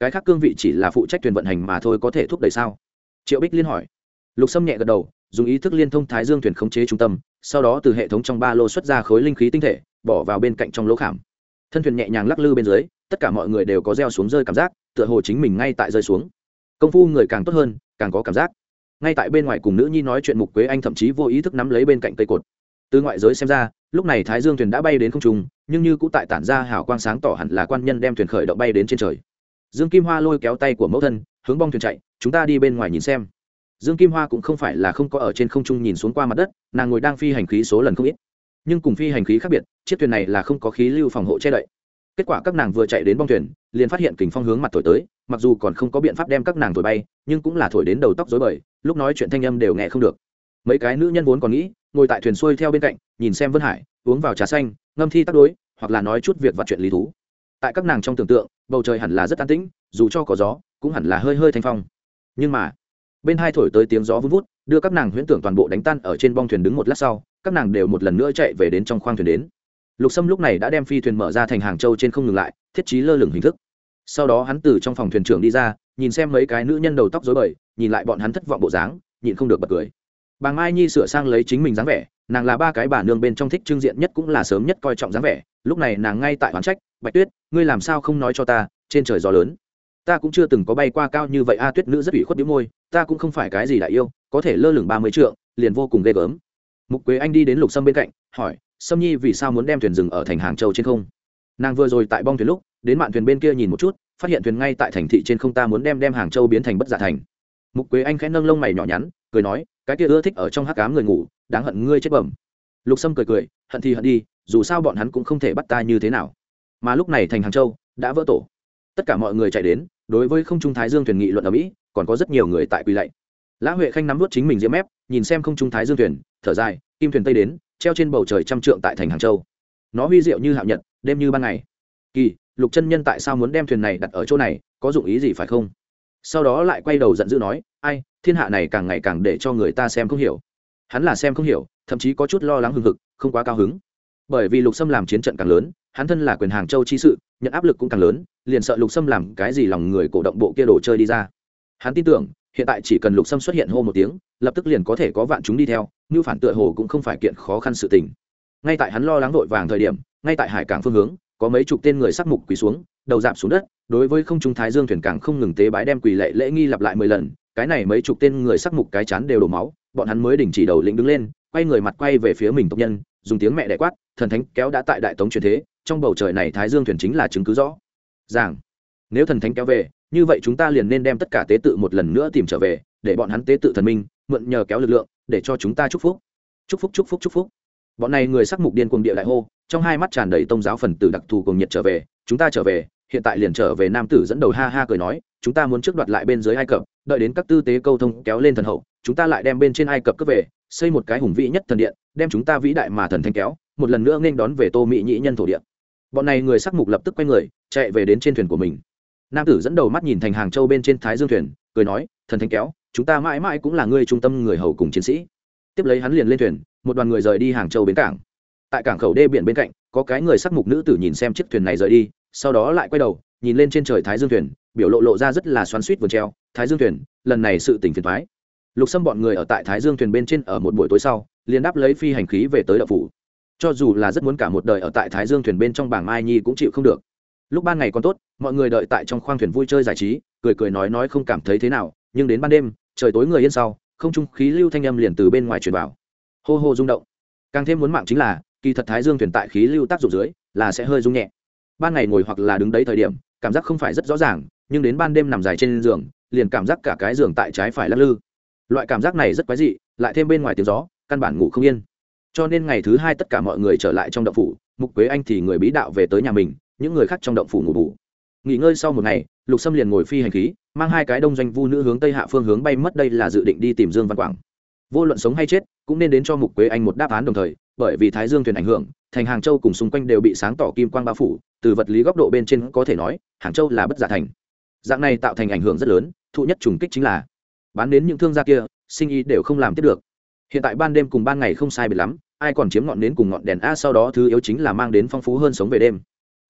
[SPEAKER 1] Cái khác cương vị chỉ là phụ trách thuyền vận hành mà thôi có thể thúc đẩy sao? Triệu bích liên hỏi. Lục sâm nhẹ gật đầu, dùng ý thức liên thông thái dương thuyền khống chế trung tâm, sau đó từ hệ thống trong ba lô xuất ra khối linh khí tinh thể, bỏ vào bên cạnh trong lỗ khảm. Thân thuyền nhẹ nhàng lắc lư bên dưới, tất cả mọi người đều có reo xuống rơi cảm giác, tựa hồ chính mình ngay tại rơi xuống. Công phu người càng tốt hơn, càng có cảm giác. Ngay tại bên ngoài cùng nữ nhi nói chuyện mục quế anh thậm chí vô ý thức nắm lấy bên cạnh cây cột từ ngoại giới xem ra, lúc này thái dương thuyền đã bay đến không trung, nhưng như cũng tại tản ra hào quang sáng tỏ hẳn là quan nhân đem thuyền khởi động bay đến trên trời. Dương kim hoa lôi kéo tay của mẫu thân, hướng bong thuyền chạy, chúng ta đi bên ngoài nhìn xem. Dương kim hoa cũng không phải là không có ở trên không trung nhìn xuống qua mặt đất, nàng ngồi đang phi hành khí số lần không ít. Nhưng cùng phi hành khí khác biệt, chiếc thuyền này là không có khí lưu phòng hộ che đậy. Kết quả các nàng vừa chạy đến bong thuyền, liền phát hiện kình phong hướng mặt thổi tới, mặc dù còn không có biện pháp đem các nàng thổi bay, nhưng cũng là thổi đến đầu tóc dối bời, lúc nói chuyện thanh âm đều nghe không được. Mấy cái nữ nhân vốn còn nghĩ ngồi tại thuyền xuôi theo bên cạnh, nhìn xem vân hải, uống vào trà xanh, ngâm thi tắc đối, hoặc là nói chút việc và chuyện lý thú. Tại các nàng trong tưởng tượng, bầu trời hẳn là rất an tĩnh, dù cho có gió, cũng hẳn là hơi hơi thanh phong. Nhưng mà, bên hai thổi tới tiếng gió vun vút, đưa các nàng huyễn tưởng toàn bộ đánh tan ở trên bong thuyền đứng một lát sau, các nàng đều một lần nữa chạy về đến trong khoang thuyền đến. Lục sâm lúc này đã đem phi thuyền mở ra thành hàng châu trên không ngừng lại, thiết trí lơ lửng hình thức. Sau đó hắn từ trong phòng thuyền trưởng đi ra, nhìn xem mấy cái nữ nhân đầu tóc dối bời, nhìn lại bọn hắn thất vọng bộ dáng, nhịn không được bật cười bà mai nhi sửa sang lấy chính mình dáng vẻ, nàng là ba cái bà nương bên trong thích trưng diện nhất cũng là sớm nhất coi trọng dáng vẻ, lúc này nàng ngay tại hoán trách, bạch tuyết, ngươi làm sao không nói cho ta, trên trời gió lớn. Ta cũng chưa từng có bay qua cao như vậy a, tuyết nữ rất ủy khuất đĩu môi, ta cũng không phải cái gì đại yêu, có thể lơ lửng ba mươi trượng, liền vô cùng ghê gớm. Mục quế anh đi đến lục sâm bên cạnh, hỏi, sâm nhi vì sao muốn đem thuyền rừng ở thành hàng châu trên không? Nàng vừa rồi tại bong thuyền lúc, đến mạn thuyền bên kia nhìn một chút, phát hiện thuyền ngay tại thành thị trên không ta muốn đem đem hàng châu biến thành bất giả thành. Mục quế anh khẽ nâng lông mày nhỏ nhắn, cười nói cái kia ưa thích ở trong hắc cám người ngủ, đáng hận ngươi chết bẩm. Lục sâm cười cười, hận thì hận đi, dù sao bọn hắn cũng không thể bắt ta như thế nào. Mà lúc này thành hàng châu đã vỡ tổ. Tất cả mọi người chạy đến, đối với không trung thái dương thuyền nghị luận ở mỹ, còn có rất nhiều người tại quỳ lạy. Lã huệ khanh nắm vút chính mình diễm mép, nhìn xem không trung thái dương thuyền, thở dài, kim thuyền tây đến, treo trên bầu trời trăm trượng tại thành hàng châu. Nó huy diệu như hạo nhật, đêm như ban ngày. Kỳ, lục chân nhân tại sao muốn đem thuyền này đặt ở chỗ này, có dụng ý gì phải không? Sau đó lại quay đầu giận dữ nói, ai, thiên hạ này càng ngày càng để cho người ta xem không hiểu. Hắn là xem không hiểu, thậm chí có chút lo lắng hừng hực, không quá cao hứng. Bởi vì lục sâm làm chiến trận càng lớn, hắn thân là quyền hàng châu chi sự, nhận áp lực cũng càng lớn, liền sợ lục sâm làm cái gì lòng người cổ động bộ kia đồ chơi đi ra. Hắn tin tưởng, hiện tại chỉ cần lục sâm xuất hiện hô một tiếng, lập tức liền có thể có vạn chúng đi theo, như phản tựa hồ cũng không phải kiện khó khăn sự tình. Ngay tại hắn lo lắng vội vàng thời điểm, ngay tại hải cảng phương hướng có mấy chục tên người sắc mục quỳ xuống, đầu dạp xuống đất, đối với không trung thái dương thuyền càng không ngừng tế bái đem quỳ lệ lễ nghi lặp lại mười lần, cái này mấy chục tên người sắc mục cái chán đều đổ máu, bọn hắn mới đình chỉ đầu lĩnh đứng lên, quay người mặt quay về phía mình tộc nhân, dùng tiếng mẹ đẻ quát, thần thánh, kéo đã tại đại tống truyền thế, trong bầu trời này thái dương thuyền chính là chứng cứ rõ. Ràng nếu thần thánh kéo về, như vậy chúng ta liền nên đem tất cả tế tự một lần nữa tìm trở về, để bọn hắn tế tự thần minh, mượn nhờ kéo lực lượng, để cho chúng ta chúc phúc. Chúc phúc chúc phúc chúc phúc bọn này người sắc mục điên cuồng địa đại hô, trong hai mắt tràn đầy tông giáo phần tử đặc thù cùng nhiệt trở về, chúng ta trở về. Hiện tại liền trở về nam tử dẫn đầu ha ha cười nói, chúng ta muốn trước đoạt lại bên dưới ai cập, đợi đến các tư tế câu thông kéo lên thần hậu, chúng ta lại đem bên trên ai cập cướp về, xây một cái hùng vĩ nhất thần điện, đem chúng ta vĩ đại mà thần thanh kéo, một lần nữa nên đón về tô mỹ nhĩ nhân thổ địa. Bọn này người sắc mục lập tức quay người, chạy về đến trên thuyền của mình. Nam tử dẫn đầu mắt nhìn thành hàng châu bên trên thái dương thuyền, cười nói, thần thanh kéo, chúng ta mãi mãi cũng là người trung tâm người hầu cùng chiến sĩ. Tiếp lấy hắn liền lên thuyền một đoàn người rời đi hàng châu bến cảng. Tại cảng khẩu đê biển bên cạnh, có cái người sắc mục nữ tử nhìn xem chiếc thuyền này rời đi, sau đó lại quay đầu, nhìn lên trên trời thái dương thuyền, biểu lộ lộ ra rất là xoắn suýt vườn treo. Thái dương thuyền, lần này sự tỉnh phiền thoái lục xâm bọn người ở tại thái dương thuyền bên trên ở một buổi tối sau, liền đáp lấy phi hành khí về tới đậu phủ. Cho dù là rất muốn cả một đời ở tại thái dương thuyền bên trong bảng mai nhi cũng chịu không được. Lúc ban ngày còn tốt, mọi người đợi tại trong khoang thuyền vui chơi giải trí, cười cười nói nói không cảm thấy thế nào, nhưng đến ban đêm, trời tối người yên sau, không trung khí lưu thanh âm liền từ bên ngoài truyền vào hô hô rung động. Càng thêm muốn mạng chính là, kỳ thật thái dương thuyền tại khí lưu tác dụng dưới, là sẽ hơi rung nhẹ. Ban ngày ngồi hoặc là đứng đấy thời điểm, cảm giác không phải rất rõ ràng, nhưng đến ban đêm nằm dài trên giường, liền cảm giác cả cái giường tại trái phải lắc lư. Loại cảm giác này rất quái dị, lại thêm bên ngoài tiếng gió, căn bản ngủ không yên. Cho nên ngày thứ hai tất cả mọi người trở lại trong động phủ, mục quế anh thì người bí đạo về tới nhà mình, những người khác trong động phủ ngủ bù. Nghỉ ngơi sau một ngày, lục sâm liền ngồi phi hành khí, mang hai cái đông doanh vu nữ hướng tây hạ phương hướng bay mất đây là dự định đi tìm dương văn quảng vô luận sống hay chết, cũng nên đến cho mục quế anh một đáp án đồng thời, bởi vì thái dương thuyền ảnh hưởng, thành hàng châu cùng xung quanh đều bị sáng tỏ kim quang bao phủ, từ vật lý góc độ bên trên có thể nói, hàng châu là bất giả thành. Dạng này tạo thành ảnh hưởng rất lớn, thụ nhất trùng kích chính là, bán đến những thương gia kia, sinh ý đều không làm tiếp được. Hiện tại ban đêm cùng ban ngày không sai biệt lắm, ai còn chiếm ngọn nến cùng ngọn đèn a, sau đó thứ yếu chính là mang đến phong phú hơn sống về đêm.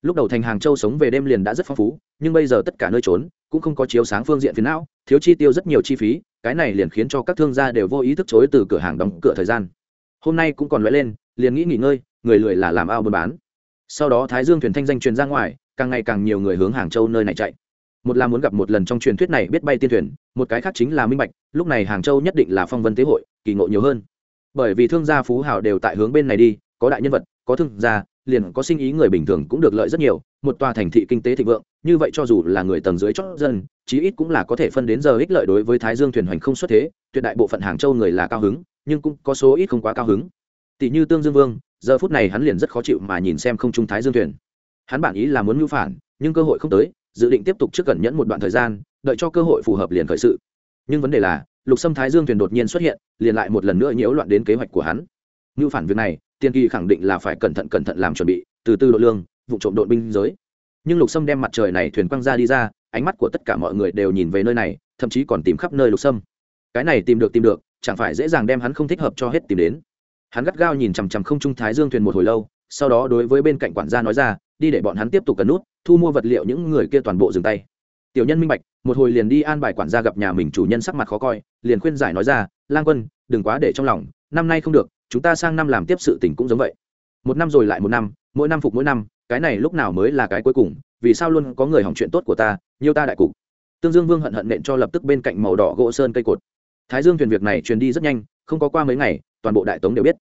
[SPEAKER 1] Lúc đầu thành hàng châu sống về đêm liền đã rất phong phú, nhưng bây giờ tất cả nơi trốn, cũng không có chiếu sáng phương diện phiến não thiếu chi tiêu rất nhiều chi phí, cái này liền khiến cho các thương gia đều vô ý thức chối từ cửa hàng đóng cửa thời gian. Hôm nay cũng còn lóe lên, liền nghĩ nghỉ ngơi, người lười là làm ao buôn bán. Sau đó thái dương thuyền thanh danh truyền ra ngoài, càng ngày càng nhiều người hướng hàng châu nơi này chạy. Một là muốn gặp một lần trong truyền thuyết này biết bay tiên thuyền, một cái khác chính là minh bạch, lúc này hàng châu nhất định là phong vân tế hội, kỳ ngộ nhiều hơn. Bởi vì thương gia phú hào đều tại hướng bên này đi, có đại nhân vật, có thương gia, liền có sinh ý người bình thường cũng được lợi rất nhiều, một tòa thành thị kinh tế thịnh vượng, như vậy cho dù là người tầng dưới chót dân chí ít cũng là có thể phân đến giờ ích lợi đối với thái dương thuyền hoành không xuất thế, tuyệt đại bộ phận hàng châu người là cao hứng, nhưng cũng có số ít không quá cao hứng. Tỷ như tương dương vương, giờ phút này hắn liền rất khó chịu mà nhìn xem không trung thái dương thuyền. Hắn bản ý là muốn mưu phản, nhưng cơ hội không tới, dự định tiếp tục trước gần nhẫn một đoạn thời gian, đợi cho cơ hội phù hợp liền khởi sự. Nhưng vấn đề là, lục sâm thái dương thuyền đột nhiên xuất hiện, liền lại một lần nữa nhiễu loạn đến kế hoạch của hắn. Mưu phản việc này, tiên kỳ khẳng định là phải cẩn thận cẩn thận làm chuẩn bị, từ từ đội lương, vụ trộm đội binh giới. Nhưng lục sâm đem mặt trời này thuyền quăng ra đi ra ánh mắt của tất cả mọi người đều nhìn về nơi này, thậm chí còn tìm khắp nơi lục sâm. Cái này tìm được tìm được, chẳng phải dễ dàng đem hắn không thích hợp cho hết tìm đến. Hắn gắt gao nhìn chằm chằm không trung thái dương thuyền một hồi lâu, sau đó đối với bên cạnh quản gia nói ra, đi để bọn hắn tiếp tục cấn nút, thu mua vật liệu những người kia toàn bộ dừng tay. Tiểu nhân minh bạch, một hồi liền đi an bài quản gia gặp nhà mình chủ nhân sắc mặt khó coi, liền khuyên giải nói ra, lang quân, đừng quá để trong lòng, năm nay không được, chúng ta sang năm làm tiếp sự tình cũng giống vậy. Một năm rồi lại một năm, mỗi năm phục mỗi năm, cái này lúc nào mới là cái cuối cùng vì sao luôn có người hỏng chuyện tốt của ta, nhiều ta đại cục. Tương dương vương hận hận nện cho lập tức bên cạnh màu đỏ gỗ sơn cây cột. Thái dương thuyền việc này truyền đi rất nhanh, không có qua mấy ngày, toàn bộ đại tống đều biết.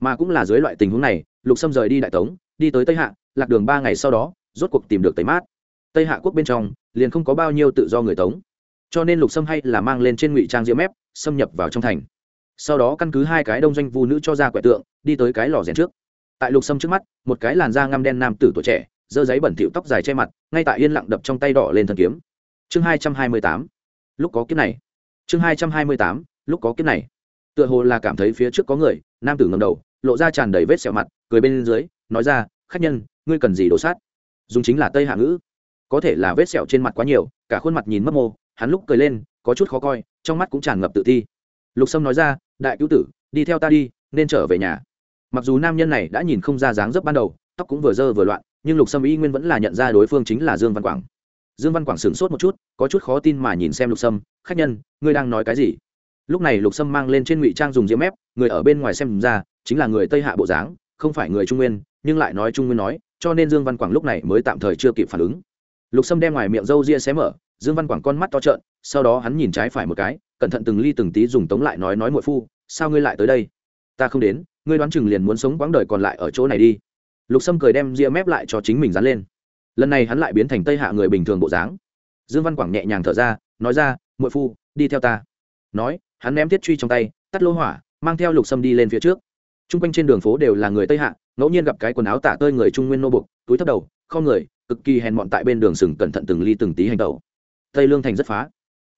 [SPEAKER 1] Mà cũng là dưới loại tình huống này, lục sâm rời đi đại tống, đi tới tây hạ, lạc đường ba ngày sau đó, rốt cuộc tìm được tây mát. Tây hạ quốc bên trong, liền không có bao nhiêu tự do người tống. Cho nên lục sâm hay là mang lên trên ngụy trang diễm ép xâm nhập vào trong thành. Sau đó căn cứ hai cái đông doanh vu nữ cho ra quẻ tượng, đi tới cái lò rèn trước. Tại lục sâm trước mắt, một cái làn da ngăm đen nam tử tuổi trẻ giơ giấy bẩn thỉu tóc dài che mặt, ngay tại yên lặng đập trong tay đỏ lên thần kiếm. Chương hai trăm hai mươi tám. Lúc có kiếp này. Chương hai trăm hai mươi tám. Lúc có kiếp này. Tựa hồ là cảm thấy phía trước có người, nam tử ngầm đầu, lộ ra tràn đầy vết sẹo mặt, cười bên dưới, nói ra, khách nhân, ngươi cần gì đổ sát? Dùng chính là tây hạ ngữ. Có thể là vết sẹo trên mặt quá nhiều, cả khuôn mặt nhìn mất mô, hắn lúc cười lên, có chút khó coi, trong mắt cũng tràn ngập tự thi lục sâm nói ra, đại cứu tử, đi theo ta đi, nên trở về nhà. Mặc dù nam nhân này đã nhìn không ra dáng dấp ban đầu, tóc cũng vừa dơ vừa loạn nhưng lục sâm y nguyên vẫn là nhận ra đối phương chính là dương văn quảng dương văn quảng sửng sốt một chút có chút khó tin mà nhìn xem lục sâm khách nhân ngươi đang nói cái gì lúc này lục sâm mang lên trên ngụy trang dùng diễm ép người ở bên ngoài xem ra chính là người tây hạ bộ dáng không phải người trung nguyên nhưng lại nói trung nguyên nói cho nên dương văn quảng lúc này mới tạm thời chưa kịp phản ứng lục sâm đem ngoài miệng râu ria xé mở dương văn quảng con mắt to trợn sau đó hắn nhìn trái phải một cái cẩn thận từng ly từng tí dùng tống lại nói nói muội phu sao ngươi lại tới đây ta không đến ngươi đoán chừng liền muốn sống quãng đời còn lại ở chỗ này đi lục sâm cười đem ria mép lại cho chính mình dán lên. Lần này hắn lại biến thành tây hạ người bình thường bộ dáng. Dương văn quảng nhẹ nhàng thở ra, nói ra, muội phu, đi theo ta. Nói, hắn ném thiết truy trong tay, tắt lô hỏa, mang theo lục sâm đi lên phía trước. T r u n g quanh trên đường phố đều là người tây hạ, ngẫu nhiên gặp cái quần áo tả tơi người trung nguyên nô bục túi thấp đầu không người, cực kỳ hèn mọn tại bên đường sừng cẩn thận từng ly từng tí hành tẩu. Tây lương thành rất phá.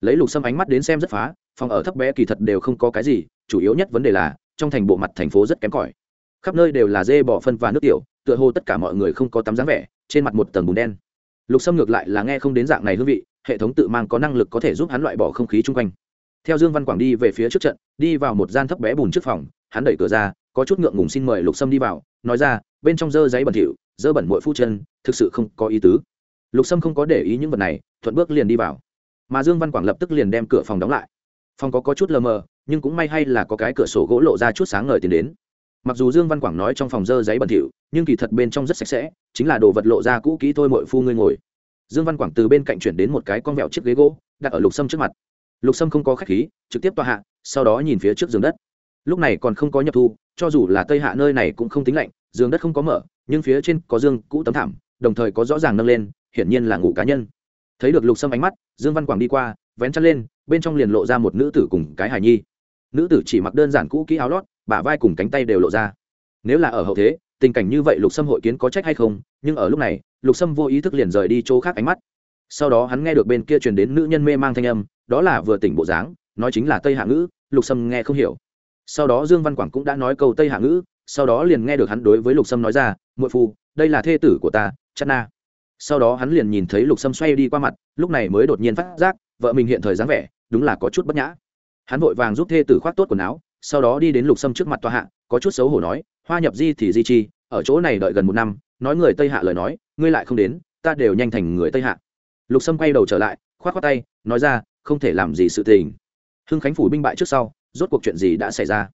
[SPEAKER 1] Lấy lục sâm ánh mắt đến xem rất phá, phòng ở thấp bé kỳ thật đều không có cái gì, chủ yếu nhất vấn đề là, trong thành bộ mặt thành phố rất kém cỏi. Khắp nơi đều là dê bỏ phân và nước tiểu tựa hồ tất cả mọi người không có tắm dáng vẻ trên mặt một tầng bùn đen. Lục sâm ngược lại là nghe không đến dạng này hương vị hệ thống tự mang có năng lực có thể giúp hắn loại bỏ không khí chung quanh. Theo dương văn quảng đi về phía trước trận đi vào một gian thấp bé bùn trước phòng hắn đẩy cửa ra có chút ngượng ngùng xin mời lục sâm đi vào nói ra bên trong dơ giấy bẩn thỉu dơ bẩn mỗi phu chân thực sự không có ý tứ. Lục sâm không có để ý những vật này thuận bước liền đi vào. Mà dương văn quảng lập tức liền đem cửa phòng đóng lại. Phòng có, có chút lờ mờ nhưng cũng may hay là có cái cửa sổ gỗ lộ ra chút sáng ngời tiến đến mặc dù dương văn quảng nói trong phòng dơ giấy bẩn thỉu, nhưng kỳ thật bên trong rất sạch sẽ, chính là đồ vật lộ ra cũ kỹ thôi mọi phu ngươi ngồi. Dương văn quảng từ bên cạnh chuyển đến một cái con vẹo chiếc ghế gỗ, đặt ở lục sâm trước mặt. Lục sâm không có khách khí, trực tiếp tòa hạ, sau đó nhìn phía trước giường đất. Lúc này còn không có nhập thu, cho dù là tây hạ nơi này cũng không tính lạnh, giường đất không có mở, nhưng phía trên có dương cũ tấm thảm, đồng thời có rõ ràng nâng lên, hiển nhiên là ngủ cá nhân. Thấy được lục sâm ánh mắt, dương văn quảng đi qua, vén chăn lên, bên trong liền lộ ra một nữ tử cùng cái hài nhi. Nữ tử chỉ mặc đơn giản cũ kỹ áo lót bả vai cùng cánh tay đều lộ ra. Nếu là ở hậu thế, tình cảnh như vậy lục sâm hội kiến có trách hay không? Nhưng ở lúc này, lục sâm vô ý thức liền rời đi chỗ khác ánh mắt. Sau đó hắn nghe được bên kia truyền đến nữ nhân mê mang thanh âm, đó là vừa tỉnh bộ dáng, nói chính là tây hạ ngữ, lục sâm nghe không hiểu. Sau đó dương văn quảng cũng đã nói câu tây hạ ngữ, sau đó liền nghe được hắn đối với lục sâm nói ra, muội phu, đây là thê tử của ta, chát na. Sau đó hắn liền nhìn thấy lục sâm xoay đi qua mặt, lúc này mới đột nhiên phát giác, vợ mình hiện thời dáng vẻ, đúng là có chút bất nhã. Hắn vội vàng giúp thê tử khoác tốt quần áo sau đó đi đến lục sâm trước mặt tòa hạ, có chút xấu hổ nói, hoa nhập di thì di chi, ở chỗ này đợi gần một năm, nói người tây hạ lời nói, ngươi lại không đến, ta đều nhanh thành người tây hạ. Lục sâm quay đầu trở lại k h o á t khoác tay, nói ra, không thể làm gì sự tình. Hưng khánh phủ binh bại trước sau, rốt cuộc chuyện gì đã xảy ra?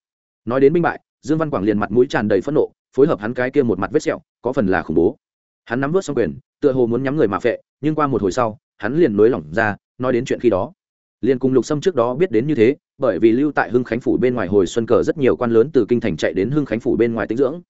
[SPEAKER 1] Nói đến binh bại, dương văn quảng liền mặt mũi tràn đầy phẫn nộ, phối hợp hắn cái kia một mặt vết sẹo, có phần là khủng bố. Hắn nắm vớt xong quyền, tựa hồ muốn nhắm người mà phệ, nhưng qua một hồi sau, hắn liền nới lỏng ra, nói đến chuyện khi đó liền cùng lục sâm trước đó biết đến như thế, bởi vì lưu tại hưng khánh phủ bên ngoài hồi xuân cờ rất nhiều quan lớn từ kinh thành chạy đến hưng khánh phủ bên ngoài tĩnh dưỡng.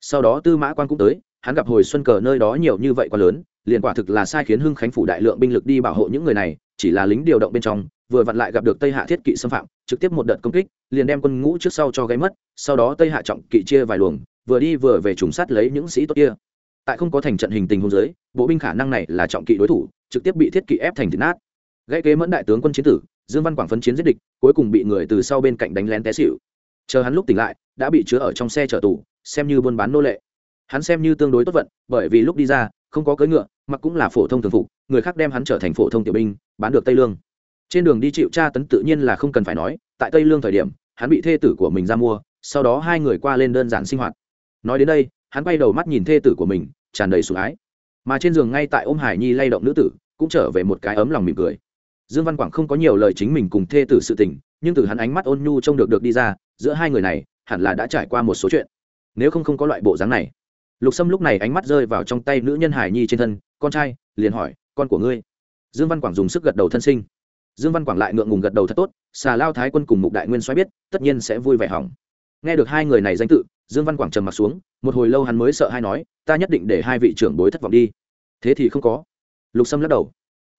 [SPEAKER 1] Sau đó tư mã quan cũng tới, hắn gặp hồi xuân cờ nơi đó nhiều như vậy quan lớn, liền quả thực là sai khiến hưng khánh phủ đại lượng binh lực đi bảo hộ những người này, chỉ là lính điều động bên trong, vừa vặn lại gặp được tây hạ thiết kỵ xâm phạm, trực tiếp một đợt công kích, liền đem quân ngũ trước sau cho gáy mất, sau đó tây hạ trọng kỵ chia vài luồng, vừa đi vừa về trùng sát lấy những sĩ tốt kia. Tại không có thành trận hình tình hôn giới bộ binh khả năng này là trọng kỵ đối thủ, trực tiếp bị thiết kỵ ép thành thịt nát gãy kế mẫn đại tướng quân chiến tử, dương văn quảng phấn chiến giết địch, cuối cùng bị người từ sau bên cạnh đánh lén té xịu chờ hắn lúc tỉnh lại, đã bị chứa ở trong xe chở tù, xem như buôn bán nô lệ. Hắn xem như tương đối tốt vận, bởi vì lúc đi ra, không có cưỡi ngựa, mặc cũng là phổ thông thường phục, người khác đem hắn trở thành phổ thông tiểu binh, bán được tây lương. Trên đường đi chịu tra tấn tự nhiên là không cần phải nói, tại tây lương thời điểm, hắn bị thê tử của mình ra mua, sau đó hai người qua lên đơn giản sinh hoạt. Nói đến đây, hắn bay đầu mắt nhìn thê tử của mình, tràn đầy sủng ái. Mà trên giường ngay tại ôm hải nhi lay động nữ tử, cũng trở về một cái ấm lòng mỉm cười dương văn quảng không có nhiều lời chính mình cùng thê tử sự tình, nhưng từ hắn ánh mắt ôn nhu trông được được đi ra, giữa hai người này, hẳn là đã trải qua một số chuyện. Nếu không không có loại bộ dáng này. Lục sâm lúc này ánh mắt rơi vào trong tay nữ nhân hải nhi trên thân, con trai, liền hỏi, con của ngươi? Dương văn quảng dùng sức gật đầu thân sinh. Dương văn quảng lại ngượng ngùng gật đầu thật tốt, xà lao thái quân cùng mục đại nguyên xoáy biết, tất nhiên sẽ vui vẻ hỏng. Nghe được hai người này danh tự, dương văn quảng trầm m ặ t xuống, một hồi lâu hắn mới sợ hai nói, ta nhất định để hai vị trưởng bối thất vọng đi. Thế thì không có. Lục sâm lắc đầu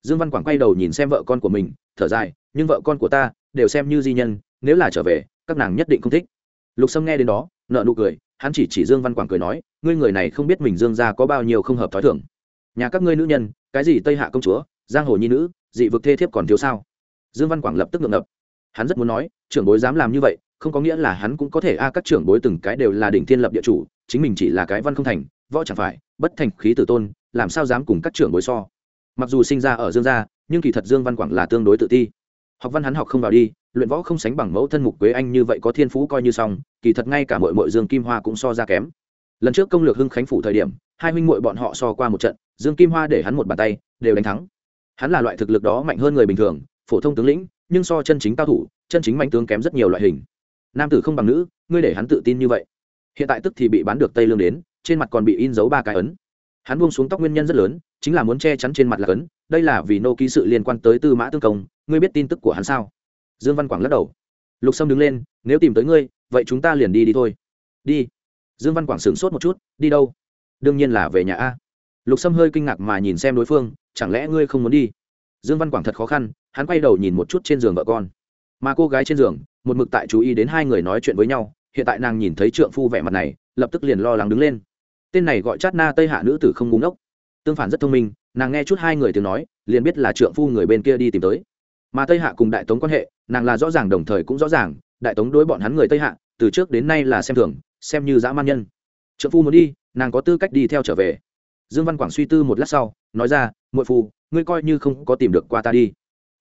[SPEAKER 1] dương văn quảng quay đầu nhìn xem vợ con của mình, thở dài, nhưng vợ con của ta đều xem như di nhân, nếu là trở về, các nàng nhất định không thích. Lục sâm nghe đến đó nợ nụ cười, hắn chỉ chỉ dương văn quảng cười nói, ngươi người này không biết mình dương ra có bao nhiêu không hợp t h ó i thưởng nhà các ngươi nữ nhân, cái gì tây hạ công chúa, giang hồ nhi nữ, dị vực thê thiếp còn thiếu sao? Dương văn quảng lập tức ngượng ngập. Hắn rất muốn nói, trưởng bối dám làm như vậy, không có nghĩa là hắn cũng có thể a, các trưởng bối từng cái đều là đỉnh thiên lập địa chủ, chính mình chỉ là cái văn không thành, võ chẳng phải, bất thành khí tử tôn, làm sao dám cùng các trưởng bối so? Mặc dù sinh ra ở dương gia, nhưng kỳ thật dương văn quảng là tương đối tự ti. Học văn hắn học không vào đi, luyện võ không sánh bằng mẫu thân mục quế anh như vậy có thiên phú coi như xong, kỳ thật ngay cả mội mội dương kim hoa cũng so ra kém. Lần trước công lược hưng khánh phủ thời điểm, hai huynh mội bọn họ so qua một trận, dương kim hoa để hắn một bàn tay, đều đánh thắng. Hắn là loại thực lực đó mạnh hơn người bình thường, phổ thông tướng lĩnh, nhưng so chân chính cao thủ, chân chính mạnh tướng kém rất nhiều loại hình. Nam tử không bằng nữ, ngươi để hắn tự tin như vậy. Hiện tại tức thì bị bán được tây lương đến, trên mặt còn bị in dấu ba cái ấn hắn buông xuống tóc nguyên nhân rất lớn, chính là muốn che chắn trên mặt là cấn, đây là vì nô ký sự liên quan tới tư mã tương công, ngươi biết tin tức của hắn sao? Dương văn quảng lắc đầu. Lục sâm đứng lên, nếu tìm tới ngươi, vậy chúng ta liền đi đi thôi. Đi. Dương văn quảng sửng sốt một chút, đi đâu? Đương nhiên là về nhà a. Lục sâm hơi kinh ngạc mà nhìn xem đối phương, chẳng lẽ ngươi không muốn đi? Dương văn quảng thật khó khăn, hắn quay đầu nhìn một chút trên giường vợ con. Mà cô gái trên giường, một mực tại chú ý đến hai người nói chuyện với nhau, hiện tại nàng nhìn thấy trượng phu vẻ mặt này, lập tức liền lo lắng đứng lên tên này gọi chát na tây hạ nữ tử không ngúng ốc tương phản rất thông minh, nàng nghe chút hai người tiếng nói, liền biết là trượng phu người bên kia đi tìm tới. Mà tây hạ cùng đại tống quan hệ, nàng là rõ ràng đồng thời cũng rõ ràng, đại tống đối bọn hắn người tây hạ, từ trước đến nay là xem thường, xem như dã man nhân. Trượng phu muốn đi, nàng có tư cách đi theo trở về. Dương văn quảng suy tư một lát sau, nói ra, muội phu, ngươi coi như không có tìm được qua ta đi.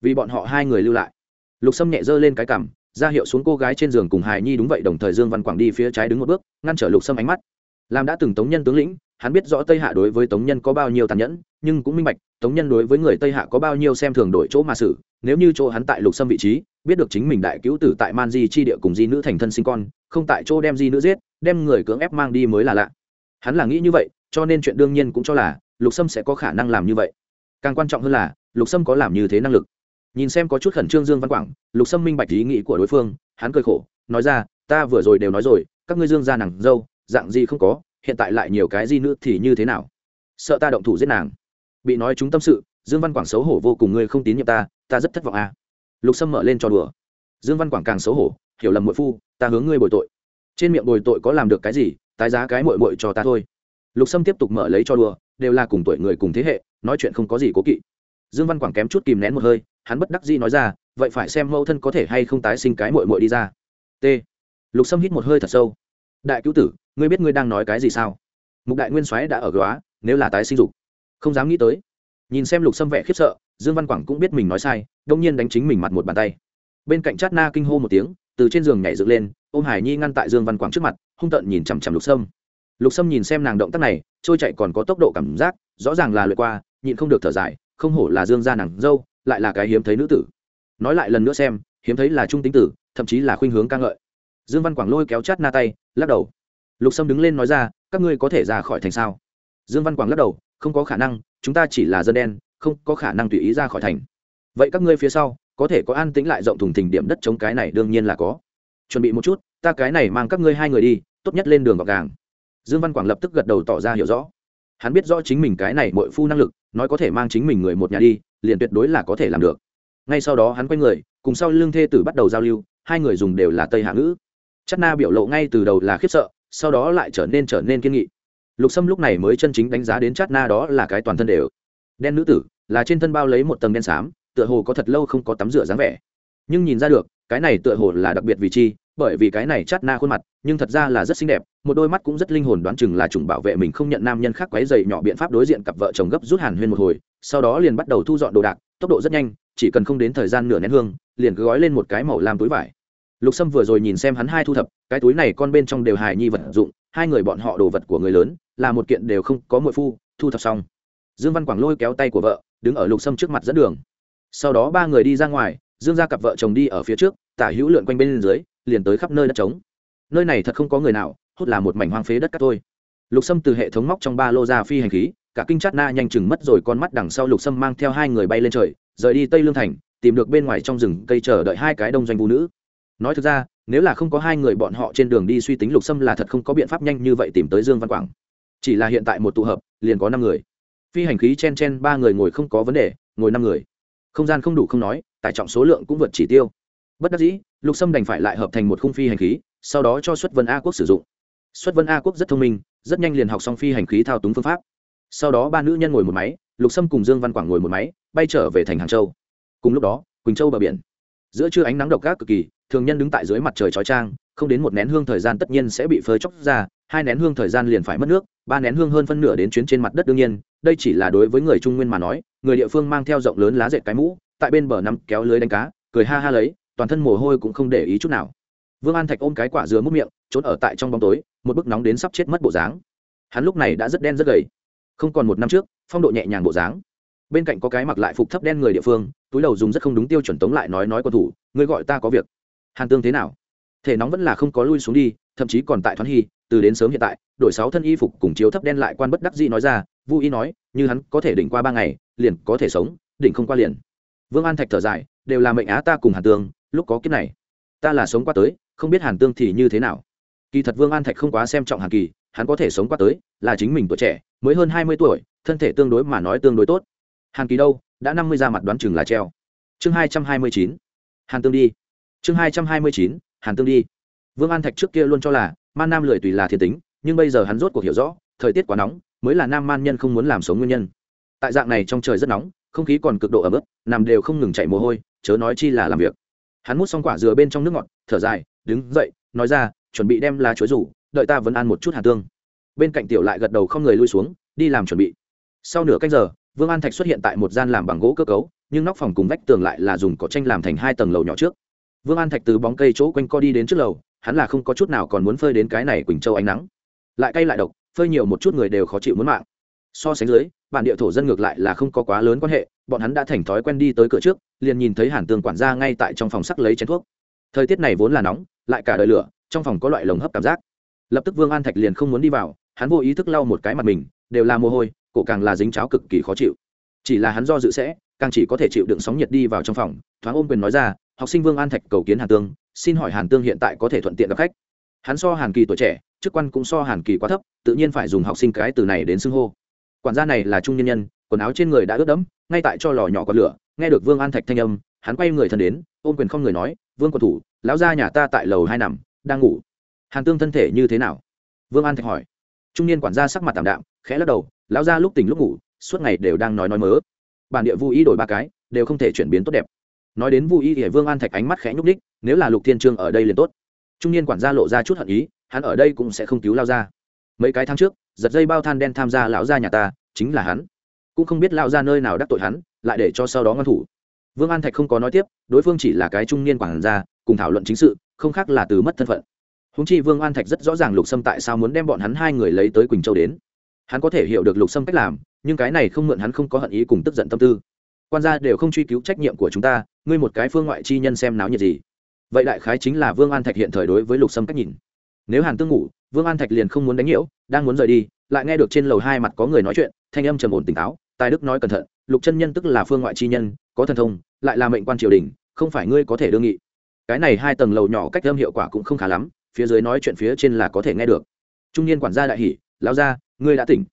[SPEAKER 1] Vì bọn họ hai người lưu lại. Lục sâm nhẹ dơ lên cái cằm, ra hiệu xuống cô gái trên giường cùng hài nhi đúng vậy, đồng thời dương văn quảng đi phía trái đứng một bước, ngăn trở lục sâm ánh mắt làm đã từng tống nhân tướng lĩnh, hắn biết rõ tây hạ đối với tống nhân có bao nhiêu tàn nhẫn, nhưng cũng minh bạch, tống nhân đối với người tây hạ có bao nhiêu xem thường đổi chỗ mà xử. Nếu như chỗ hắn tại lục sâm vị trí, biết được chính mình đại cứu tử tại man di chi địa cùng di nữ thành thân sinh con, không tại chỗ đem di nữ giết, đem người cưỡng ép mang đi mới là lạ. Hắn là nghĩ như vậy, cho nên chuyện đương nhiên cũng cho là, lục sâm sẽ có khả năng làm như vậy. Càng quan trọng hơn là, lục sâm có làm như thế năng lực. Nhìn xem có chút khẩn trương dương văn quảng, lục sâm minh bạch ý nghĩ của đối phương, hắn cười khổ, nói ra, ta vừa rồi đều nói rồi, các ngươi dương ra nàng dâu dạng gì không có, hiện tại lại nhiều cái gì nữa thì như thế nào? Sợ ta động thủ giết nàng. Bị nói chúng tâm sự, dương văn quảng xấu hổ vô cùng, ngươi không tín nhiệm ta ta rất thất vọng à. lục sâm mở lên cho đùa. Dương văn quảng càng xấu hổ, hiểu lầm muội phu, ta hướng ngươi bồi tội. Trên miệng bồi tội có làm được cái gì, tái giá cái muội muội cho ta thôi. Lục sâm tiếp tục mở lấy cho đùa, đều là cùng tuổi người cùng thế hệ, nói chuyện không có gì cố kỵ. Dương văn quảng kém chút kìm nén một hơi, hắn bất đắc dĩ nói ra, vậy phải xem mẫu thân có thể hay không tái sinh cái muội muội đi ra. T. Lục sâm hít một hơi thật sâu. Đại cứu tử ngươi biết ngươi đang nói cái gì sao? Mục đại nguyên soái đã ở góa nếu là tái sinh dục. Không dám nghĩ tới. Nhìn xem lục sâm vẻ khiếp sợ, dương văn quảng cũng biết mình nói sai, đông nhiên đánh chính mình mặt một bàn tay. Bên cạnh chát na kinh hô một tiếng, từ trên giường nhảy dựng lên, ôm hải nhi ngăn tại dương văn quảng trước mặt, hung tợn nhìn chằm chằm lục sâm. Lục sâm nhìn xem nàng động tác này, trôi chạy còn có tốc độ cảm giác, rõ ràng là lượt qua, nhịn không được thở dài, không hổ là dương gia nàng dâu, lại là cái hiếm thấy nữ tử. Nói lại lần nữa xem, hiếm thấy là trung tính tử, thậm chí là khuynh hướng ca ngợi. Dương văn quảng lôi kéo chát na tay, lắc đầu lục sâm đứng lên nói ra, các ngươi có thể ra khỏi thành sao? Dương văn quảng lắc đầu, không có khả năng, chúng ta chỉ là dân đen, không có khả năng tùy ý ra khỏi thành. Vậy các ngươi phía sau, có thể có an tĩnh lại rộng thùng thình điểm đất chống cái này đương nhiên là có. Chuẩn bị một chút, ta cái này mang các ngươi hai người đi, tốt nhất lên đường gọc gàng. Dương văn quảng lập tức gật đầu tỏ ra hiểu rõ. Hắn biết rõ chính mình cái này bội phu năng lực, nói có thể mang chính mình người một nhà đi, liền tuyệt đối là có thể làm được. Ngay sau đó hắn quay người, cùng sau lương thê tử bắt đầu giao lưu, hai người dùng đều là tây hạ ngữ. Chất na biểu lộ ngay từ đầu là khiếp sợ sau đó lại trở nên trở nên kiên nghị. Lục sâm lúc này mới chân chính đánh giá đến chát na đó là cái toàn thân đều. Đen nữ tử, là trên thân bao lấy một tầng đen xám, tựa hồ có thật lâu không có tắm rửa dáng vẻ. Nhưng nhìn ra được, cái này tựa hồ là đặc biệt vì chi, bởi vì cái này chát na khuôn mặt, nhưng thật ra là rất xinh đẹp, một đôi mắt cũng rất linh hồn đoán chừng là chủng bảo vệ mình không nhận nam nhân khác quấy dày nhỏ biện pháp đối diện cặp vợ chồng gấp rút hàn huyên một hồi, sau đó liền bắt đầu thu dọn đồ đạc, tốc độ rất nhanh, chỉ cần không đến thời gian nửa nén hương, liền cứ gói lên một cái màu làm túi vải lục sâm vừa rồi nhìn xem hắn hai thu thập, cái túi này con bên trong đều hài nhi vật dụng, hai người bọn họ đồ vật của người lớn, là một kiện đều không có mội phu, thu thập xong. Dương văn quảng lôi kéo tay của vợ, đứng ở lục sâm trước mặt dẫn đường. Sau đó ba người đi ra ngoài, dương ra cặp vợ chồng đi ở phía trước, tả hữu lượn quanh bên dưới, liền tới khắp nơi đất trống. Nơi này thật không có người nào, hốt là một mảnh hoang phế đất cát thôi. Lục sâm từ hệ thống móc trong ba lô ra phi hành khí, cả kinh chát na nhanh chừng mất rồi con mắt đằng sau lục sâm mang theo hai người bay lên trời, rời đi tây lương thành, tìm được bên ngoài trong rừng cây chờ đợi hai cái đông doanh vũ nữ nói thực ra, nếu là không có hai người bọn họ trên đường đi suy tính lục sâm là thật không có biện pháp nhanh như vậy tìm tới dương văn quảng. Chỉ là hiện tại một tụ hợp, liền có năm người. Phi hành khí chen chen, ba người ngồi không có vấn đề, ngồi năm người. Không gian không đủ không nói, tải trọng số lượng cũng vượt chỉ tiêu. Bất đắc dĩ, lục sâm đành phải lại hợp thành một khung phi hành khí, sau đó cho xuất vân a quốc sử dụng. Xuất vân a quốc rất thông minh, rất nhanh liền học xong phi hành khí thao túng phương pháp. Sau đó ba nữ nhân ngồi một máy, lục sâm cùng dương văn quảng ngồi một máy, bay trở về thành hàng châu. Cùng lúc đó, quỳnh châu bờ biển. Giữa trưa ánh nắng độc gác cực kỳ thường nhân đứng tại dưới mặt trời chói trang, không đến một nén hương thời gian tất nhiên sẽ bị phơi chóc ra, hai nén hương thời gian liền phải mất nước, ba nén hương hơn phân nửa đến chuyến trên mặt đất đương nhiên, đây chỉ là đối với người trung nguyên mà nói, người địa phương mang theo rộng lớn lá dệt cái mũ, tại bên bờ nắm kéo lưới đánh cá, cười ha ha lấy, toàn thân mồ hôi cũng không để ý chút nào. Vương an thạch ôm cái quả dứa mút miệng, trốn ở tại trong bóng tối, một bức nóng đến sắp chết mất bộ dáng. Hắn lúc này đã rất đen rất gầy. Không còn một năm trước, phong độ nhẹ nhàng bộ dáng. Bên cạnh có cái mặc lại phục thấp đen người địa phương, túi đầu dùng rất không đúng tiêu chuẩn tống lại nói nói quân thủ, ngươi gọi ta có việc hàn tương thế nào? Thể nóng vẫn là không có lui xuống đi, thậm chí còn tại thoáng hy, từ đến sớm hiện tại đổi sáu thân y phục cùng chiếu thấp đen lại quan bất đắc dĩ nói ra, vu y nói, như hắn có thể đỉnh qua ba ngày, liền có thể sống, đỉnh không qua liền. Vương an thạch thở dài, đều là mệnh á ta cùng hàn tương, lúc có kiếp này, ta là sống qua tới, không biết hàn tương thì như thế nào. Kỳ thật vương an thạch không quá xem trọng hàn kỳ, hắn có thể sống qua tới, là chính mình tuổi trẻ, mới hơn hai mươi tuổi, thân thể tương đối mà nói tương đối tốt. Hàn kỳ đâu, đã năm mươi ra mặt đoán chừng là treo. Chương hai trăm hai mươi chín. Hàn tương đi chương hai trăm hai mươi chín, hàn tương đi. Vương an thạch trước kia luôn cho là, man nam lười tùy là thiên tính, nhưng bây giờ hắn rốt cuộc hiểu rõ, thời tiết quá nóng, mới là nam man nhân không muốn làm sống nguyên nhân. Tại dạng này trong trời rất nóng, không khí còn cực độ ẩm ướt, nằm đều không ngừng chạy mồ hôi, chớ nói chi là làm việc. Hắn mút xong quả dừa bên trong nước ngọt, thở dài, đứng dậy, nói ra, chuẩn bị đem lá chuối rủ, đợi ta vẫn ăn một chút hạt tương. Bên cạnh tiểu lại gật đầu không người lui xuống, đi làm chuẩn bị. Sau nửa canh giờ, vương an thạch xuất hiện tại một gian làm bằng gỗ cơ cấu, nhưng nóc phòng cùng vách tường lại là dùng cỏ tranh làm thành hai tầng lầu nhỏ trước vương an thạch từ bóng cây chỗ quanh co đi đến trước lầu, hắn là không có chút nào còn muốn phơi đến cái này quỳnh châu ánh nắng. Lại cay lại độc, phơi nhiều một chút người đều khó chịu muốn mạng. So sánh dưới, bản địa thổ dân ngược lại là không có quá lớn quan hệ, bọn hắn đã thành thói quen đi tới cửa trước, liền nhìn thấy hàn tường quản gia ngay tại trong phòng sắc lấy chén thuốc. Thời tiết này vốn là nóng, lại cả đời lửa, trong phòng có loại lồng hấp cảm giác. Lập tức vương an thạch liền không muốn đi vào, hắn vô ý thức lau một cái mặt mình, đều là mồ hôi, cổ càng là dính cháo cực kỳ khó chịu. Chỉ là hắn do dự sẽ, càng chỉ có thể chịu đựng sóng nhiệt đi vào trong phòng, thoáng ôm quyền nói ra học sinh vương an thạch cầu kiến hàn tương, xin hỏi hàn tương hiện tại có thể thuận tiện gặp khách. Hắn so hàn kỳ tuổi trẻ, chức quan cũng so hàn kỳ quá thấp, tự nhiên phải dùng học sinh cái từ này đến xưng hô. Quản gia này là trung nhân nhân, quần áo trên người đã ướt đẫm, ngay tại cho lò nhỏ có lửa, nghe được vương an thạch thanh âm, hắn quay người thân đến, ôm quyền không người nói, vương quân thủ, lão gia nhà ta tại lầu hai nằm, đang ngủ. Hàn tương thân thể như thế nào? Vương an thạch hỏi. Trung niên quản gia sắc mặt tạm đạm, khẽ lắc đầu, lão gia lúc tỉnh lúc ngủ, suốt ngày đều đang nói nói mớ. Bản địa vô ý đổi ba cái, đều không thể chuyển biến tốt đẹp nói đến vui y thì vương an thạch ánh mắt khẽ nhúc ních nếu là lục thiên trương ở đây liền tốt. Trung niên quản gia lộ ra chút hận ý, hắn ở đây cũng sẽ không cứu lao ra mấy cái tháng trước, giật dây bao than đen tham gia lão gia nhà ta, chính là hắn. Cũng không biết lao ra nơi nào đắc tội hắn, lại để cho sau đó ngăn thủ. Vương an thạch không có nói tiếp, đối phương chỉ là cái trung niên quản gia, cùng thảo luận chính sự, không khác là từ mất thân phận. Húng chi vương an thạch rất rõ ràng lục sâm tại sao muốn đem bọn hắn hai người lấy tới quỳnh châu đến. Hắn có thể hiểu được lục sâm cách làm, nhưng cái này không mượn hắn không có hận ý cùng tức giận tâm tư. Quan gia đều không truy cứu trách nhiệm của chúng ta ngươi một cái phương ngoại chi nhân xem náo nhiệt gì? Vậy đại khái chính là vương an thạch hiện thời đối với lục sâm cách nhìn. Nếu hàn tương ngủ, vương an thạch liền không muốn đánh nhiễu, đang muốn rời đi, lại nghe được trên lầu hai mặt có người nói chuyện, thanh âm trầm ổn tỉnh táo, tài đức nói cẩn thận, lục chân nhân tức là phương ngoại chi nhân, có thần thông, lại là mệnh quan triều đình, không phải ngươi có thể đương nghị. Cái này hai tầng lầu nhỏ cách âm hiệu quả cũng không khá lắm, phía dưới nói chuyện phía trên là có thể nghe được. Trung niên quản gia đại hỷ lão gia, ngươi đã tỉnh.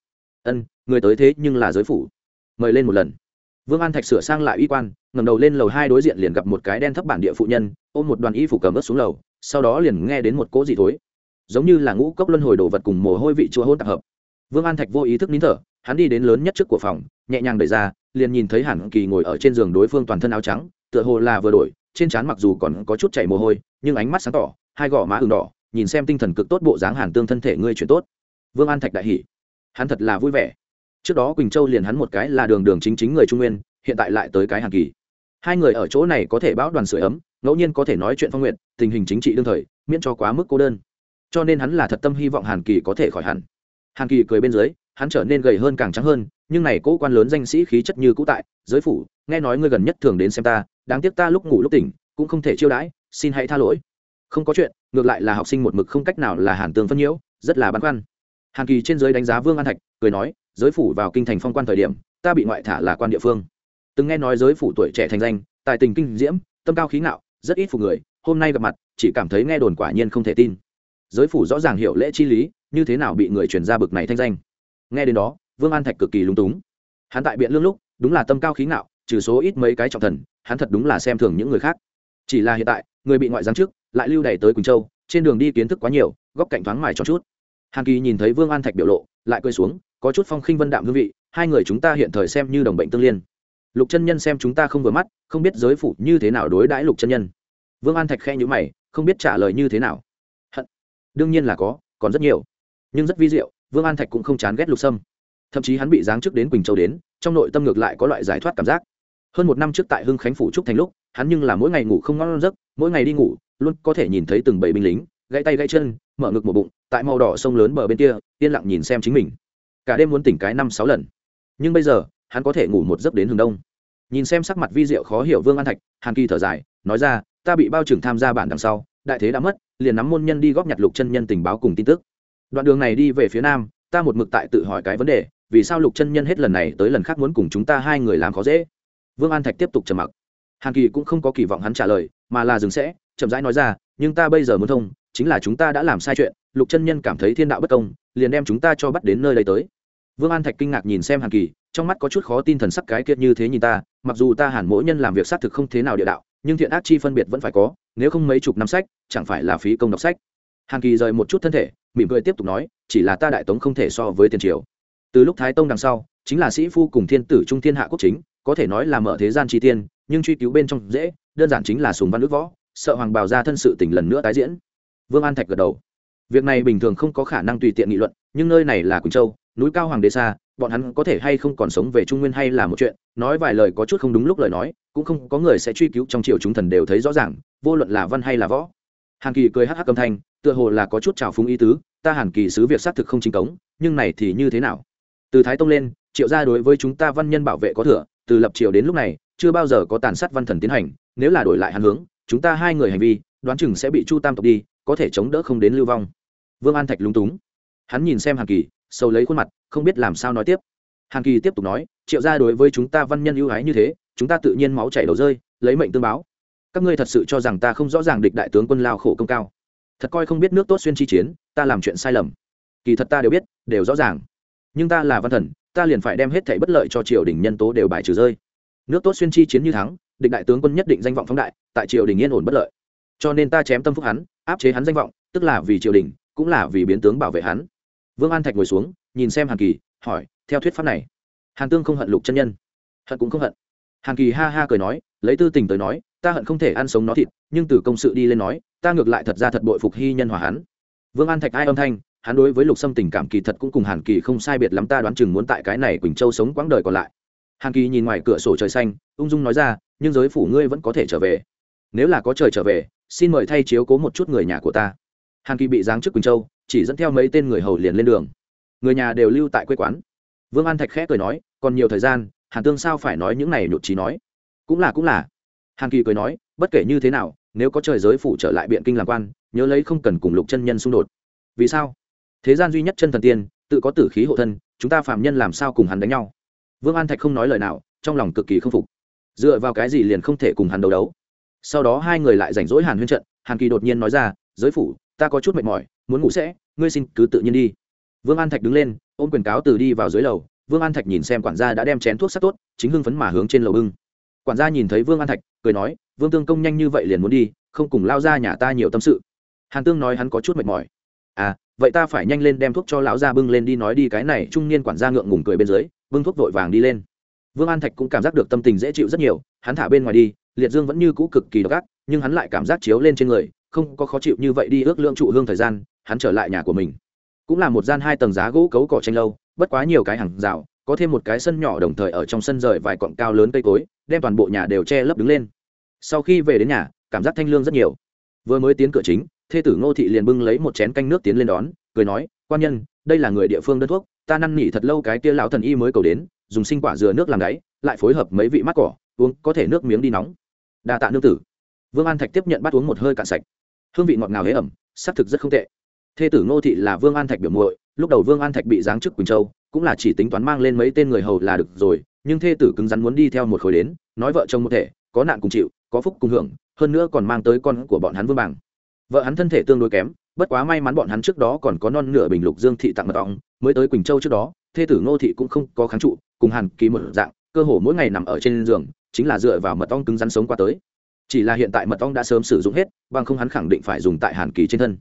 [SPEAKER 1] Ân người tới thế nhưng là giới phủ. Mời lên một lần vương an thạch sửa sang lại y quan ngầm đầu lên lầu hai đối diện liền gặp một cái đen thấp bản địa phụ nhân, ôm một đoàn y phủ cầm ớt xuống lầu, sau đó liền nghe đến một cỗ dị thối. Giống như là ngũ cốc luân hồi đồ vật cùng mồ hôi vị chua hôn tạp hợp. Vương an thạch vô ý thức nín thở, hắn đi đến lớn nhất trước của phòng, nhẹ nhàng đẩy ra, liền nhìn thấy hẳn kỳ ngồi ở trên giường đối phương toàn thân áo trắng, tựa hồ là vừa đổi, trên trán mặc dù còn có chút chảy mồ hôi, nhưng ánh mắt sáng tỏ, hai gò má ửng đỏ, nhìn xem tinh thần cực tốt bộ dáng hàn tương thân thể ngươi chuyển tốt. Vương an thạch đại hỉ. Hắn thật là vui vẻ trước đó quỳnh châu liền hắn một cái là đường đường chính chính người trung nguyên, hiện tại lại tới cái hàn kỳ. Hai người ở chỗ này có thể báo đoàn sửa ấm, ngẫu nhiên có thể nói chuyện phong nguyện, tình hình chính trị đương thời, miễn cho quá mức cô đơn. Cho nên hắn là thật tâm hy vọng hàn kỳ có thể khỏi hẳn. Hàn kỳ cười bên dưới, hắn trở nên gầy hơn càng trắng hơn, nhưng này cỗ quan lớn danh sĩ khí chất như cũ tại, giới phủ, nghe nói ngươi gần nhất thường đến xem ta, đáng tiếc ta lúc ngủ lúc tỉnh, cũng không thể chiêu đãi, xin hãy tha lỗi. Không có chuyện, ngược lại là học sinh một mực không cách nào là hàn tương phân nhiễu, rất là băn khoăn hàn kỳ trên giới đánh giá vương an thạch, cười nói, giới phủ vào kinh thành phong quan thời điểm, ta bị ngoại thả là quan địa phương. Từng nghe nói giới phủ tuổi trẻ thành danh, tài tình kinh diễm, tâm cao khí ngạo, rất ít phục người, hôm nay gặp mặt, chỉ cảm thấy nghe đồn quả nhiên không thể tin. Giới phủ rõ ràng hiểu lễ chi lý, như thế nào bị người truyền ra bực này thanh danh. Nghe đến đó, vương an thạch cực kỳ lúng túng. Hắn tại biện lương lúc, đúng là tâm cao khí ngạo, trừ số ít mấy cái trọng thần, hắn thật đúng là xem thường những người khác. Chỉ là hiện tại, người bị ngoại giáng trước, lại lưu đày tới quỳnh châu, trên đường đi kiến thức quá nhiều, góc cạnh thoáng mài cho chút hàn kỳ nhìn thấy vương an thạch biểu lộ, lại cười xuống, có chút phong khinh vân đạm hương vị, hai người chúng ta hiện thời xem như đồng bệnh tương liên. Lục chân nhân xem chúng ta không vừa mắt, không biết giới phủ như thế nào đối đãi lục chân nhân. Vương an thạch khe nhữ mày, không biết trả lời như thế nào. Hận. Đương nhiên là có, còn rất nhiều. Nhưng rất vi diệu, vương an thạch cũng không chán ghét lục sâm. Thậm chí hắn bị giáng chức đến quỳnh châu đến, trong nội tâm ngược lại có loại giải thoát cảm giác. Hơn một năm trước tại hưng khánh phủ trúc thành lúc, hắn nhưng là mỗi ngày ngủ không ngon giấc, mỗi ngày đi ngủ, luôn có thể nhìn thấy từng bầy binh lính gãy tay gãy chân, mở ngực một bụng, tại màu đỏ sông lớn bờ bên kia, yên lặng nhìn xem chính mình. Cả đêm muốn tỉnh cái năm sáu lần. Nhưng bây giờ, hắn có thể ngủ một giấc đến hướng đông. Nhìn xem sắc mặt vi diệu khó hiểu vương an thạch, hàn kỳ thở dài, nói ra, ta bị bao trưởng tham gia bản đằng sau, đại thế đã mất, liền nắm môn nhân đi góp nhặt lục chân nhân tình báo cùng tin tức. Đoạn đường này đi về phía nam, ta một mực tại tự hỏi cái vấn đề, vì sao lục chân nhân hết lần này tới lần khác muốn cùng chúng ta hai người làm khó dễ? Vương an thạch tiếp tục trầm mặc. Hàn kỳ cũng không có kỳ vọng hắn trả lời, mà là dừng sẽ chậm rãi nói ra, nhưng ta bây giờ muốn thông chính là chúng ta đã làm sai chuyện, lục chân nhân cảm thấy thiên đạo bất công, liền đem chúng ta cho bắt đến nơi đây tới. Vương an thạch kinh ngạc nhìn xem hàn kỳ, trong mắt có chút khó tin thần sắc cái kiệt như thế nhìn ta, mặc dù ta hàn mỗi nhân làm việc xác thực không thế nào địa đạo, nhưng thiện ác chi phân biệt vẫn phải có, nếu không mấy chục năm sách, chẳng phải là phí công đọc sách. Hàn kỳ rời một chút thân thể, mỉm cười tiếp tục nói, chỉ là ta đại tống không thể so với tiền triều. Từ lúc thái tông đằng sau, chính là sĩ phu cùng thiên tử trung thiên hạ quốc chính, có thể nói là mở thế gian chi tiên, nhưng truy cứu bên trong dễ, đơn giản chính là sùng văn nước võ, sợ hoàng bào ra thân sự tình lần nữa tái diễn vương an thạch gật đầu. Việc này bình thường không có khả năng tùy tiện nghị luận, nhưng nơi này là quỳnh châu, núi cao hoàng đế xa, bọn hắn có thể hay không còn sống về trung nguyên hay là một chuyện, nói vài lời có chút không đúng lúc lời nói, cũng không có người sẽ truy cứu trong triều chúng thần đều thấy rõ ràng, vô luận là văn hay là võ. Hàn kỳ cười hắc hắc âm thanh, tựa hồ là có chút trào phúng ý tứ, ta hàn kỳ sứ việc xác thực không chính cống, nhưng này thì như thế nào? Từ thái tông lên, triệu gia đối với chúng ta văn nhân bảo vệ có thừa, từ lập triều đến lúc này, chưa bao giờ có tàn sát văn thần tiến hành, nếu là đổi lại hàn hướng, chúng ta hai người hành vi, đoán chừng sẽ bị chu tam tộc đi có thể chống đỡ không đến lưu vong. Vương an thạch lúng túng. Hắn nhìn xem hàn kỳ sâu lấy khuôn mặt, không biết làm sao nói tiếp. Hàn kỳ tiếp tục nói, triệu gia đối với chúng ta văn nhân ưu ái như thế, chúng ta tự nhiên máu chảy đầu rơi, lấy mệnh tương báo. Các ngươi thật sự cho rằng ta không rõ ràng địch đại tướng quân lao khổ công cao. Thật coi không biết nước tốt xuyên chi chiến, ta làm chuyện sai lầm. Kỳ thật ta đều biết, đều rõ ràng. Nhưng ta là văn thần, ta liền phải đem hết thảy bất lợi cho triều đình nhân tố đều bài trừ rơi. Nước tốt xuyên chi chiến như thắng, địch đại tướng quân nhất định danh vọng phóng đại, tại triều đình yên ổn bất lợi. Cho nên ta chém tâm phúc hắn áp chế hắn danh vọng, tức là vì triều đình, cũng là vì biến tướng bảo vệ hắn. Vương an thạch ngồi xuống, nhìn xem hàn kỳ, hỏi, theo thuyết pháp này, hàn tương không hận lục chân nhân. Hận cũng không hận. Hàn kỳ ha ha cười nói, lấy tư tình tới nói, ta hận không thể ăn sống nó thịt, nhưng từ công sự đi lên nói, ta ngược lại thật ra thật bội phục hy nhân hòa hắn. Vương an thạch ai âm thanh, hắn đối với lục sâm tình cảm kỳ thật cũng cùng hàn kỳ không sai biệt lắm, ta đoán chừng muốn tại cái này quỳnh châu sống quãng đời còn lại. Hàn kỳ nhìn ngoài cửa sổ trời xanh, ung dung nói ra, nhưng giới phủ ngươi vẫn có thể trở về. Nếu là có trời trở về xin mời thay chiếu cố một chút người nhà của ta. Hàn kỳ bị giáng trước quỳnh châu, chỉ dẫn theo mấy tên người hầu liền lên đường. Người nhà đều lưu tại quê quán. Vương an thạch khẽ cười nói, còn nhiều thời gian, hàn tương sao phải nói những này nhụt trí nói? Cũng là cũng là. Hàn kỳ cười nói, bất kể như thế nào, nếu có trời giới phủ trở lại biện kinh làm quan, nhớ lấy không cần cùng lục chân nhân xung đột. Vì sao? Thế gian duy nhất chân thần tiên, tự có tử khí hộ thân, chúng ta phạm nhân làm sao cùng hắn đánh nhau? Vương an thạch không nói lời nào, trong lòng cực kỳ k phục. Dựa vào cái gì liền không thể cùng hắn đấu đấu? Sau đó hai người lại rảnh rỗi hàn huyên trận, hàn kỳ đột nhiên nói ra, giới phủ, ta có chút mệt mỏi, muốn ngủ sẽ, ngươi xin cứ tự nhiên đi. Vương an thạch đứng lên, ôm quyền cáo từ đi vào dưới lầu. Vương an thạch nhìn xem quản gia đã đem chén thuốc sắc tốt, chính hưng phấn mà hướng trên lầu bưng. Quản gia nhìn thấy vương an thạch, cười nói, vương tương công nhanh như vậy liền muốn đi, không cùng lao ra nhà ta nhiều tâm sự. Hàn tương nói hắn có chút mệt mỏi. À vậy ta phải nhanh lên đem thuốc cho lão gia bưng lên đi nói đi cái này. Trung niên quản gia ngượng ngùng cười bên dưới, bưng thuốc vội vàng đi lên. Vương an thạch cũng cảm giác được tâm tình dễ chịu rất nhiều, hắn thả bên ngoài đi liệt dương vẫn như cũ cực kỳ độc ác, nhưng hắn lại cảm giác chiếu lên trên người, không có khó chịu như vậy đi ước lượng trụ hương thời gian, hắn trở lại nhà của mình. Cũng là một gian hai tầng giá gỗ cấu cỏ tranh lâu, bất quá nhiều cái hàng rào, có thêm một cái sân nhỏ đồng thời ở trong sân rời vài cọng cao lớn cây cối, đem toàn bộ nhà đều che lấp đứng lên. Sau khi về đến nhà, cảm giác thanh lương rất nhiều. Vừa mới tiến cửa chính, thê tử ngô thị liền bưng lấy một chén canh nước tiến lên đón, cười nói, quan nhân, đây là người địa phương đơn thuốc, ta năn nỉ thật lâu cái kia lão thần y mới cầu đến, dùng sinh quả dừa nước làm đáy, lại phối hợp mấy vị mắt cỏ, uống, có thể nước miếng đi nóng đa tạ nương tử. Vương an thạch tiếp nhận bắt uống một hơi cạn sạch. Hương vị ngọt ngào hế ẩm, xác thực rất không tệ. Thê tử ngô thị là vương an thạch biểu muội, lúc đầu vương an thạch bị giáng chức quỳnh châu, cũng là chỉ tính toán mang lên mấy tên người hầu là được rồi, nhưng thê tử cứng rắn muốn đi theo một khối đến, nói vợ chồng một thể, có nạn cùng chịu, có phúc cùng hưởng, hơn nữa còn mang tới con của bọn hắn vương bảng vợ hắn thân thể tương đối kém, bất quá may mắn bọn hắn trước đó còn có non nửa bình lục dương thị tặng mật ong, mới tới quỳnh châu trước đó, thê tử ngô thị cũng không có kháng trụ, cùng hàn ký một dạng, cơ hồ mỗi ngày nằm ở trên giường chính là dựa vào mật ong cứng rắn sống qua tới. Chỉ là hiện tại mật ong đã sớm sử dụng hết, bằng không hắn khẳng định phải dùng tại hàn kỳ trên thân.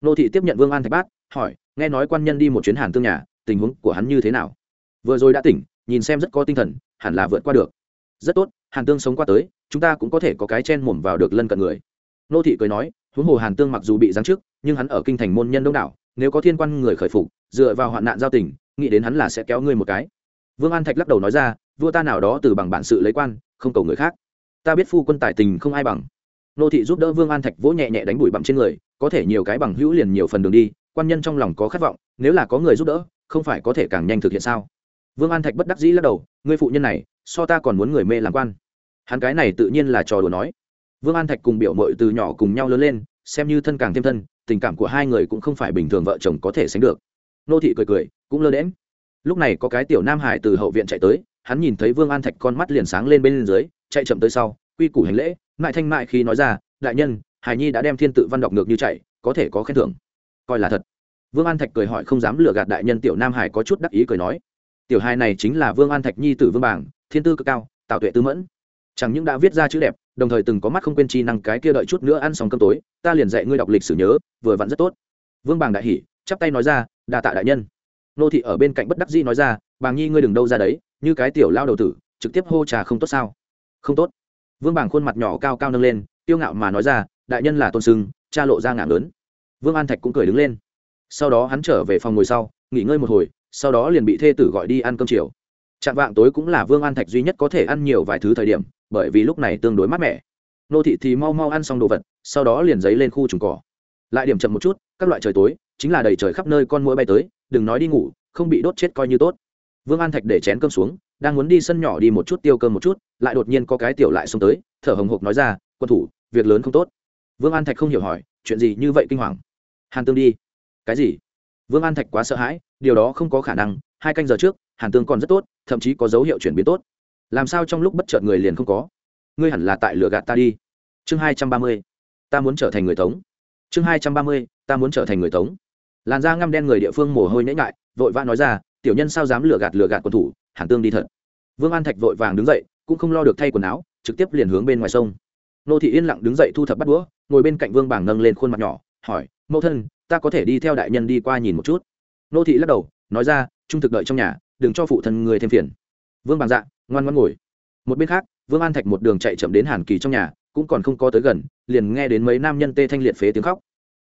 [SPEAKER 1] Nô thị tiếp nhận vương an thạch bát, hỏi, nghe nói quan nhân đi một chuyến hàn tương nhà, tình huống của hắn như thế nào? Vừa rồi đã tỉnh, nhìn xem rất có tinh thần, hẳn là vượt qua được. Rất tốt, hàn tương sống qua tới, chúng ta cũng có thể có cái chen mồm vào được lân cận người. Nô thị cười nói, huống hồ hàn tương mặc dù bị giáng chức, nhưng hắn ở kinh thành môn nhân đông đảo, nếu có thiên quan người khởi phục, dựa vào hoạn nạn giao tình, nghĩ đến hắn là sẽ kéo ngươi một cái. Vương an thạch lắc đầu nói ra vua ta nào đó từ bằng bản sự lấy quan, không cầu người khác. Ta biết phu quân tài tình không ai bằng. Nô thị giúp đỡ vương an thạch vỗ nhẹ nhẹ đánh bụi bặm trên người, có thể nhiều cái bằng hữu liền nhiều phần đường đi, quan nhân trong lòng có khát vọng, nếu là có người giúp đỡ, không phải có thể càng nhanh thực hiện sao? Vương an thạch bất đắc dĩ lắc đầu, ngươi phụ nhân này, so ta còn muốn người mê làm quan. Hắn cái này tự nhiên là trò đùa nói. Vương an thạch cùng biểu mội từ nhỏ cùng nhau lớn lên, xem như thân càng thêm thân, tình cảm của hai người cũng không phải bình thường vợ chồng có thể sánh được. Nô thị cười cười, cũng lơ đễm lúc này có cái tiểu nam hải từ hậu viện chạy tới hắn nhìn thấy vương an thạch con mắt liền sáng lên bên dưới, chạy chậm tới sau, quy củ hành lễ, mại thanh mại khi nói ra, đại nhân, hải nhi đã đem thiên tự văn đọc ngược như chạy, có thể có khen thưởng. Coi là thật. Vương an thạch cười hỏi không dám lừa gạt đại nhân tiểu nam hải có chút đắc ý cười nói, tiểu hai này chính là vương an thạch nhi tử vương bảng, thiên tư cực cao, tạo tuệ tư mẫn. Chẳng những đã viết ra chữ đẹp, đồng thời từng có mắt không quên chi năng cái kia đợi chút nữa ăn xong cơm tối, ta liền dạy ngươi đọc lịch sử nhớ, vừa vặn rất tốt. Vương bàng đại hỉ, chắp tay nói ra, đa tạ đại nhân nô thị ở bên cạnh bất đắc dĩ nói ra, bàng nhi ngươi đừng đâu ra đấy, như cái tiểu lao đầu tử, trực tiếp hô trà không tốt sao? Không tốt. Vương bàng khuôn mặt nhỏ cao cao nâng lên tiêu ngạo mà nói ra, đại nhân là tôn sưng, cha lộ ra ngạn lớn. Vương an thạch cũng cười đứng lên. Sau đó hắn trở về phòng ngồi sau, nghỉ ngơi một hồi, sau đó liền bị thê tử gọi đi ăn cơm chiều. Chạm vạng tối cũng là vương an thạch duy nhất có thể ăn nhiều vài thứ thời điểm, bởi vì lúc này tương đối mát mẻ. Nô thị thì mau mau ăn xong đồ vật, sau đó liền giấy lên khu trùng cỏ. Lại điểm chậm một chút, các loại trời tối, chính là đầy trời khắp nơi con mũi bay tới đừng nói đi ngủ, không bị đốt chết coi như tốt. Vương an thạch để chén cơm xuống, đang muốn đi sân nhỏ đi một chút tiêu cơm một chút, lại đột nhiên có cái tiểu lại xông tới, thở hồng hộc nói ra, quân thủ, việc lớn không tốt. Vương an thạch không hiểu hỏi, chuyện gì như vậy kinh hoàng? Hàn tương đi. Cái gì? Vương an thạch quá sợ hãi, điều đó không có khả năng, hai canh giờ trước, hàn tương còn rất tốt, thậm chí có dấu hiệu chuyển biến tốt. Làm sao trong lúc bất chợt người liền không có? Ngươi hẳn là tại lửa gạt ta đi. Chương hai trăm ba mươi, ta muốn trở thành người tống chương hai trăm ba mươi, ta muốn trở thành người tống làn da ngăm đen người địa phương mồ hôi nhễ ngại vội vã nói ra, tiểu nhân sao dám lừa gạt lừa gạt quần thủ hàn tương đi thật. Vương an thạch vội vàng đứng dậy, cũng không lo được thay quần áo, trực tiếp liền hướng bên ngoài sông. Nô thị yên lặng đứng dậy thu thập bắt đũa, ngồi bên cạnh vương bảng nâng lên khuôn mặt nhỏ, hỏi, mẫu thân, ta có thể đi theo đại nhân đi qua nhìn một chút? Nô thị lắc đầu, nói ra, trung thực đợi trong nhà, đừng cho phụ thân người thêm phiền. Vương Bảng dạ ngoan ngoan ngồi. Một bên khác, vương an thạch một đường chạy chậm đến hàn kỳ trong nhà, cũng còn không có tới gần, liền nghe đến mấy nam nhân tê thanh liệt phế tiếng khóc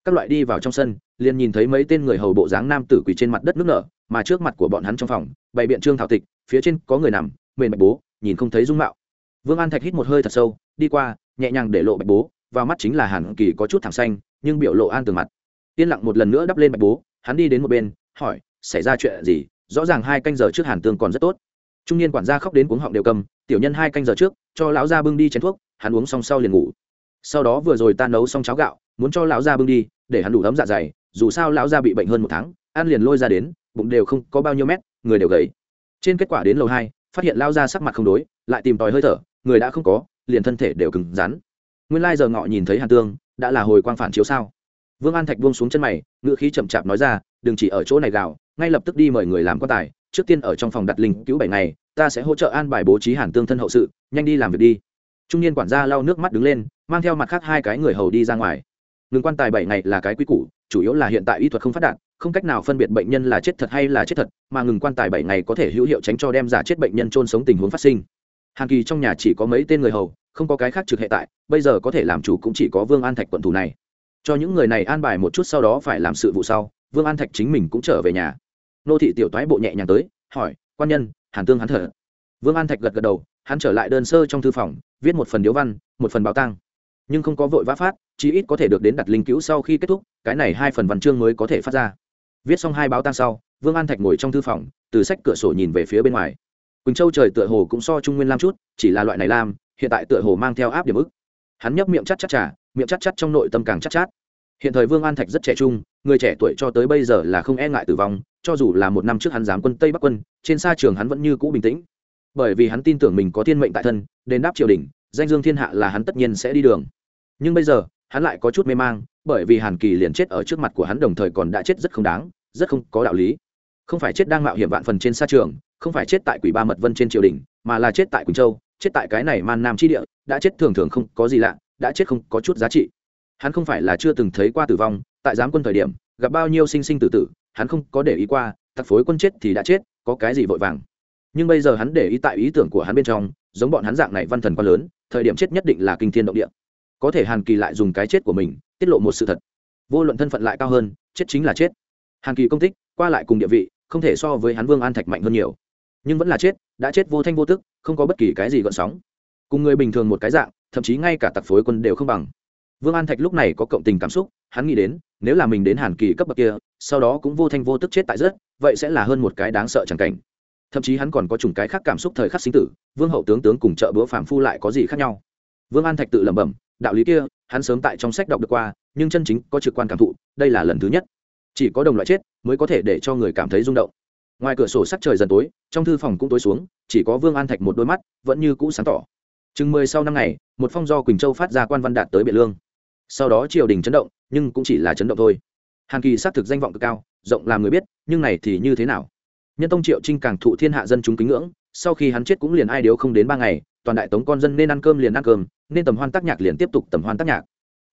[SPEAKER 1] các loại đi vào trong sân, liền nhìn thấy mấy tên người hầu bộ dáng nam tử quỳ trên mặt đất nước nở, mà trước mặt của bọn hắn trong phòng, bày biện trương thảo tịch, phía trên có người nằm, mềm bạch bố, nhìn không thấy dung mạo. Vương an thạch hít một hơi thật sâu, đi qua, nhẹ nhàng để lộ bạch bố, vào mắt chính là hàn kỳ có chút thẳng xanh, nhưng biểu lộ an từ mặt. Yên lặng một lần nữa đắp lên bạch bố, hắn đi đến một bên, hỏi, xảy ra chuyện gì? Rõ ràng hai canh giờ trước hàn tương còn rất tốt. Trung niên quản gia khóc đến cuống họng đều cầm, tiểu nhân hai canh giờ trước, cho lão gia bưng đi chén thuốc, hắn uống xong sau liền ngủ. Sau đó vừa rồi ta nấu xong cháo gạo muốn cho lão gia bưng đi, để hắn đủ ấm dạ dày, dù sao lão gia bị bệnh hơn một tháng, ăn liền lôi ra đến, bụng đều không có bao nhiêu mét, người đều gầy. Trên kết quả đến lầu hai, phát hiện lao ra sắc mặt không đối, lại tìm tòi hơi thở, người đã không có, liền thân thể đều cứng rắn. Nguyên lai giờ ngọ nhìn thấy hàn tương, đã là hồi quang phản chiếu sao. Vương an thạch buông xuống chân mày ngựa khí chậm chạp nói ra, đừng chỉ ở chỗ này gào ngay lập tức đi mời người làm quan tài, trước tiên ở trong phòng đặt linh cứu bảy ngày, ta sẽ hỗ trợ an bài bố trí hàn tương thân hậu sự, nhanh đi làm việc đi. Trung niên quản gia lau nước mắt đứng lên, mang theo mặt khác hai cái người hầu đi ra ngoài ngừng quan tài bảy ngày là cái quy củ, chủ yếu là hiện tại y thuật không phát đạt, không cách nào phân biệt bệnh nhân là chết thật hay là chết thật, mà ngừng quan tài bảy ngày có thể hữu hiệu tránh cho đem giả chết bệnh nhân trôn sống tình huống phát sinh. Hàn kỳ trong nhà chỉ có mấy tên người hầu, không có cái khác trực hệ tại, bây giờ có thể làm chủ cũng chỉ có vương an thạch quận thủ này. Cho những người này an bài một chút sau đó phải làm sự vụ sau, vương an thạch chính mình cũng trở về nhà. Nô thị tiểu toái bộ nhẹ nhàng tới, hỏi, quan nhân, hàn tương hắn thở? Vương an thạch gật gật đầu, hắn trở lại đơn sơ trong thư phòng, viết một phần điếu văn, một phần báo tang nhưng không có vội vã phát, chí ít có thể được đến đặt linh cứu sau khi kết thúc, cái này hai phần văn chương mới có thể phát ra. Viết xong hai báo tăng sau, vương an thạch ngồi trong thư phòng, từ sách cửa sổ nhìn về phía bên ngoài. Quỳnh châu trời tựa hồ cũng so trung nguyên lam chút, chỉ là loại này lam, hiện tại tựa hồ mang theo áp điểm ức. Hắn nhấp miệng chắc chắc trà, miệng chắc chắc trong nội tâm càng chắc chát. Hiện thời vương an thạch rất trẻ trung, người trẻ tuổi cho tới bây giờ là không e ngại tử vong, cho dù là một năm trước hắn giám quân tây bắc quân, trên xa trường hắn vẫn như cũ bình tĩnh. Bởi vì hắn tin tưởng mình có thiên mệnh tại thân đến đáp triều đình, danh dương thiên hạ là hắn tất nhiên sẽ đi đường nhưng bây giờ, hắn lại có chút mê mang, bởi vì hàn kỳ liền chết ở trước mặt của hắn đồng thời còn đã chết rất không đáng, rất không có đạo lý. Không phải chết đang mạo hiểm vạn phần trên xa trường, không phải chết tại quỷ ba mật vân trên triều đình, mà là chết tại quỳnh châu, chết tại cái này man nam chi địa, đã chết thường thường không có gì lạ, đã chết không có chút giá trị. Hắn không phải là chưa từng thấy qua tử vong, tại giám quân thời điểm, gặp bao nhiêu sinh sinh tử tử, hắn không có để ý qua, tặc phối quân chết thì đã chết, có cái gì vội vàng. Nhưng bây giờ hắn để ý tại ý tưởng của hắn bên trong, giống bọn hắn dạng này văn thần quá lớn, thời điểm chết nhất định là kinh thiên động địa có thể hàn kỳ lại dùng cái chết của mình, tiết lộ một sự thật. Vô luận thân phận lại cao hơn, chết chính là chết. Hàn kỳ công tích, qua lại cùng địa vị, không thể so với hắn vương an thạch mạnh hơn nhiều. Nhưng vẫn là chết, đã chết vô thanh vô tức, không có bất kỳ cái gì gợn sóng. Cùng người bình thường một cái dạng, thậm chí ngay cả tặc phối quân đều không bằng. Vương an thạch lúc này có cộng tình cảm xúc, hắn nghĩ đến, nếu là mình đến hàn kỳ cấp bậc kia, sau đó cũng vô thanh vô tức chết tại rất, vậy sẽ là hơn một cái đáng sợ chẳng cảnh. Thậm chí hắn còn có chủng cái khác cảm xúc thời khắc sinh tử, vương hậu tướng tướng cùng trợ bữa phàm phu lại có gì khác nhau? Vương an thạch tự lẩm bẩm đạo lý kia, hắn sớm tại trong sách đọc được qua, nhưng chân chính có trực quan cảm thụ, đây là lần thứ nhất. Chỉ có đồng loại chết mới có thể để cho người cảm thấy rung động. Ngoài cửa sổ sắc trời dần tối, trong thư phòng cũng tối xuống, chỉ có vương an thạch một đôi mắt vẫn như cũ sáng tỏ. Chừng mười sau năm ngày, một phong do quỳnh châu phát ra quan văn đạt tới biện lương. Sau đó triều đình chấn động, nhưng cũng chỉ là chấn động thôi. Hàn kỳ xác thực danh vọng cực cao, rộng làm người biết, nhưng này thì như thế nào? Nhân tông triệu trinh càng thụ thiên hạ dân chúng kính ngưỡng sau khi hắn chết cũng liền ai điếu không đến ba ngày, toàn đại tống con dân nên ăn cơm liền ăn cơm, nên tầm hoan tác nhạc liền tiếp tục tầm hoan tác nhạc.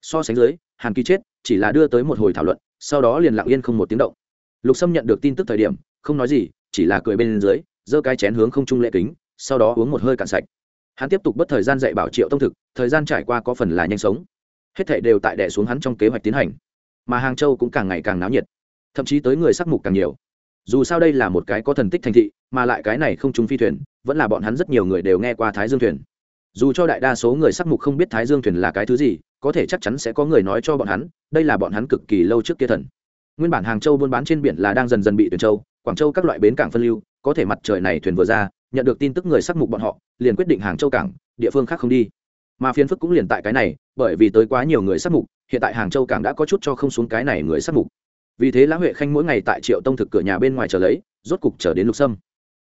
[SPEAKER 1] So sánh dưới, hàn kỳ chết, chỉ là đưa tới một hồi thảo luận, sau đó liền lặng yên không một tiếng động. Lục sâm nhận được tin tức thời điểm, không nói gì, chỉ là cười bên dưới, giơ cái chén hướng không trung lễ kính, sau đó uống một hơi cạn sạch. Hắn tiếp tục bất thời gian dạy bảo triệu tông thực, thời gian trải qua có phần là nhanh sống. Hết thệ đều tại đẻ xuống hắn trong kế hoạch tiến hành. Mà hàng châu cũng càng ngày càng náo nhiệt. Thậm chí tới người sắc mục càng nhiều dù sao đây là một cái có thần tích thành thị, mà lại cái này không trúng phi thuyền, vẫn là bọn hắn rất nhiều người đều nghe qua thái dương thuyền. Dù cho đại đa số người sắc mục không biết thái dương thuyền là cái thứ gì, có thể chắc chắn sẽ có người nói cho bọn hắn, đây là bọn hắn cực kỳ lâu trước kia thần. Nguyên bản hàng châu buôn bán trên biển là đang dần dần bị tuyển châu, quảng châu các loại bến cảng phân lưu, có thể mặt trời này thuyền vừa ra, nhận được tin tức người sắc mục bọn họ, liền quyết định hàng châu cảng, địa phương khác không đi. Mà phiến phức cũng liền tại cái này, bởi vì tới quá nhiều người sắc mục, hiện tại hàng châu cảng đã có chút cho không xuống cái này người sắc mục vì thế lã huệ khanh mỗi ngày tại triệu tông thực cửa nhà bên ngoài chờ lấy, rốt cục chờ đến lục sâm.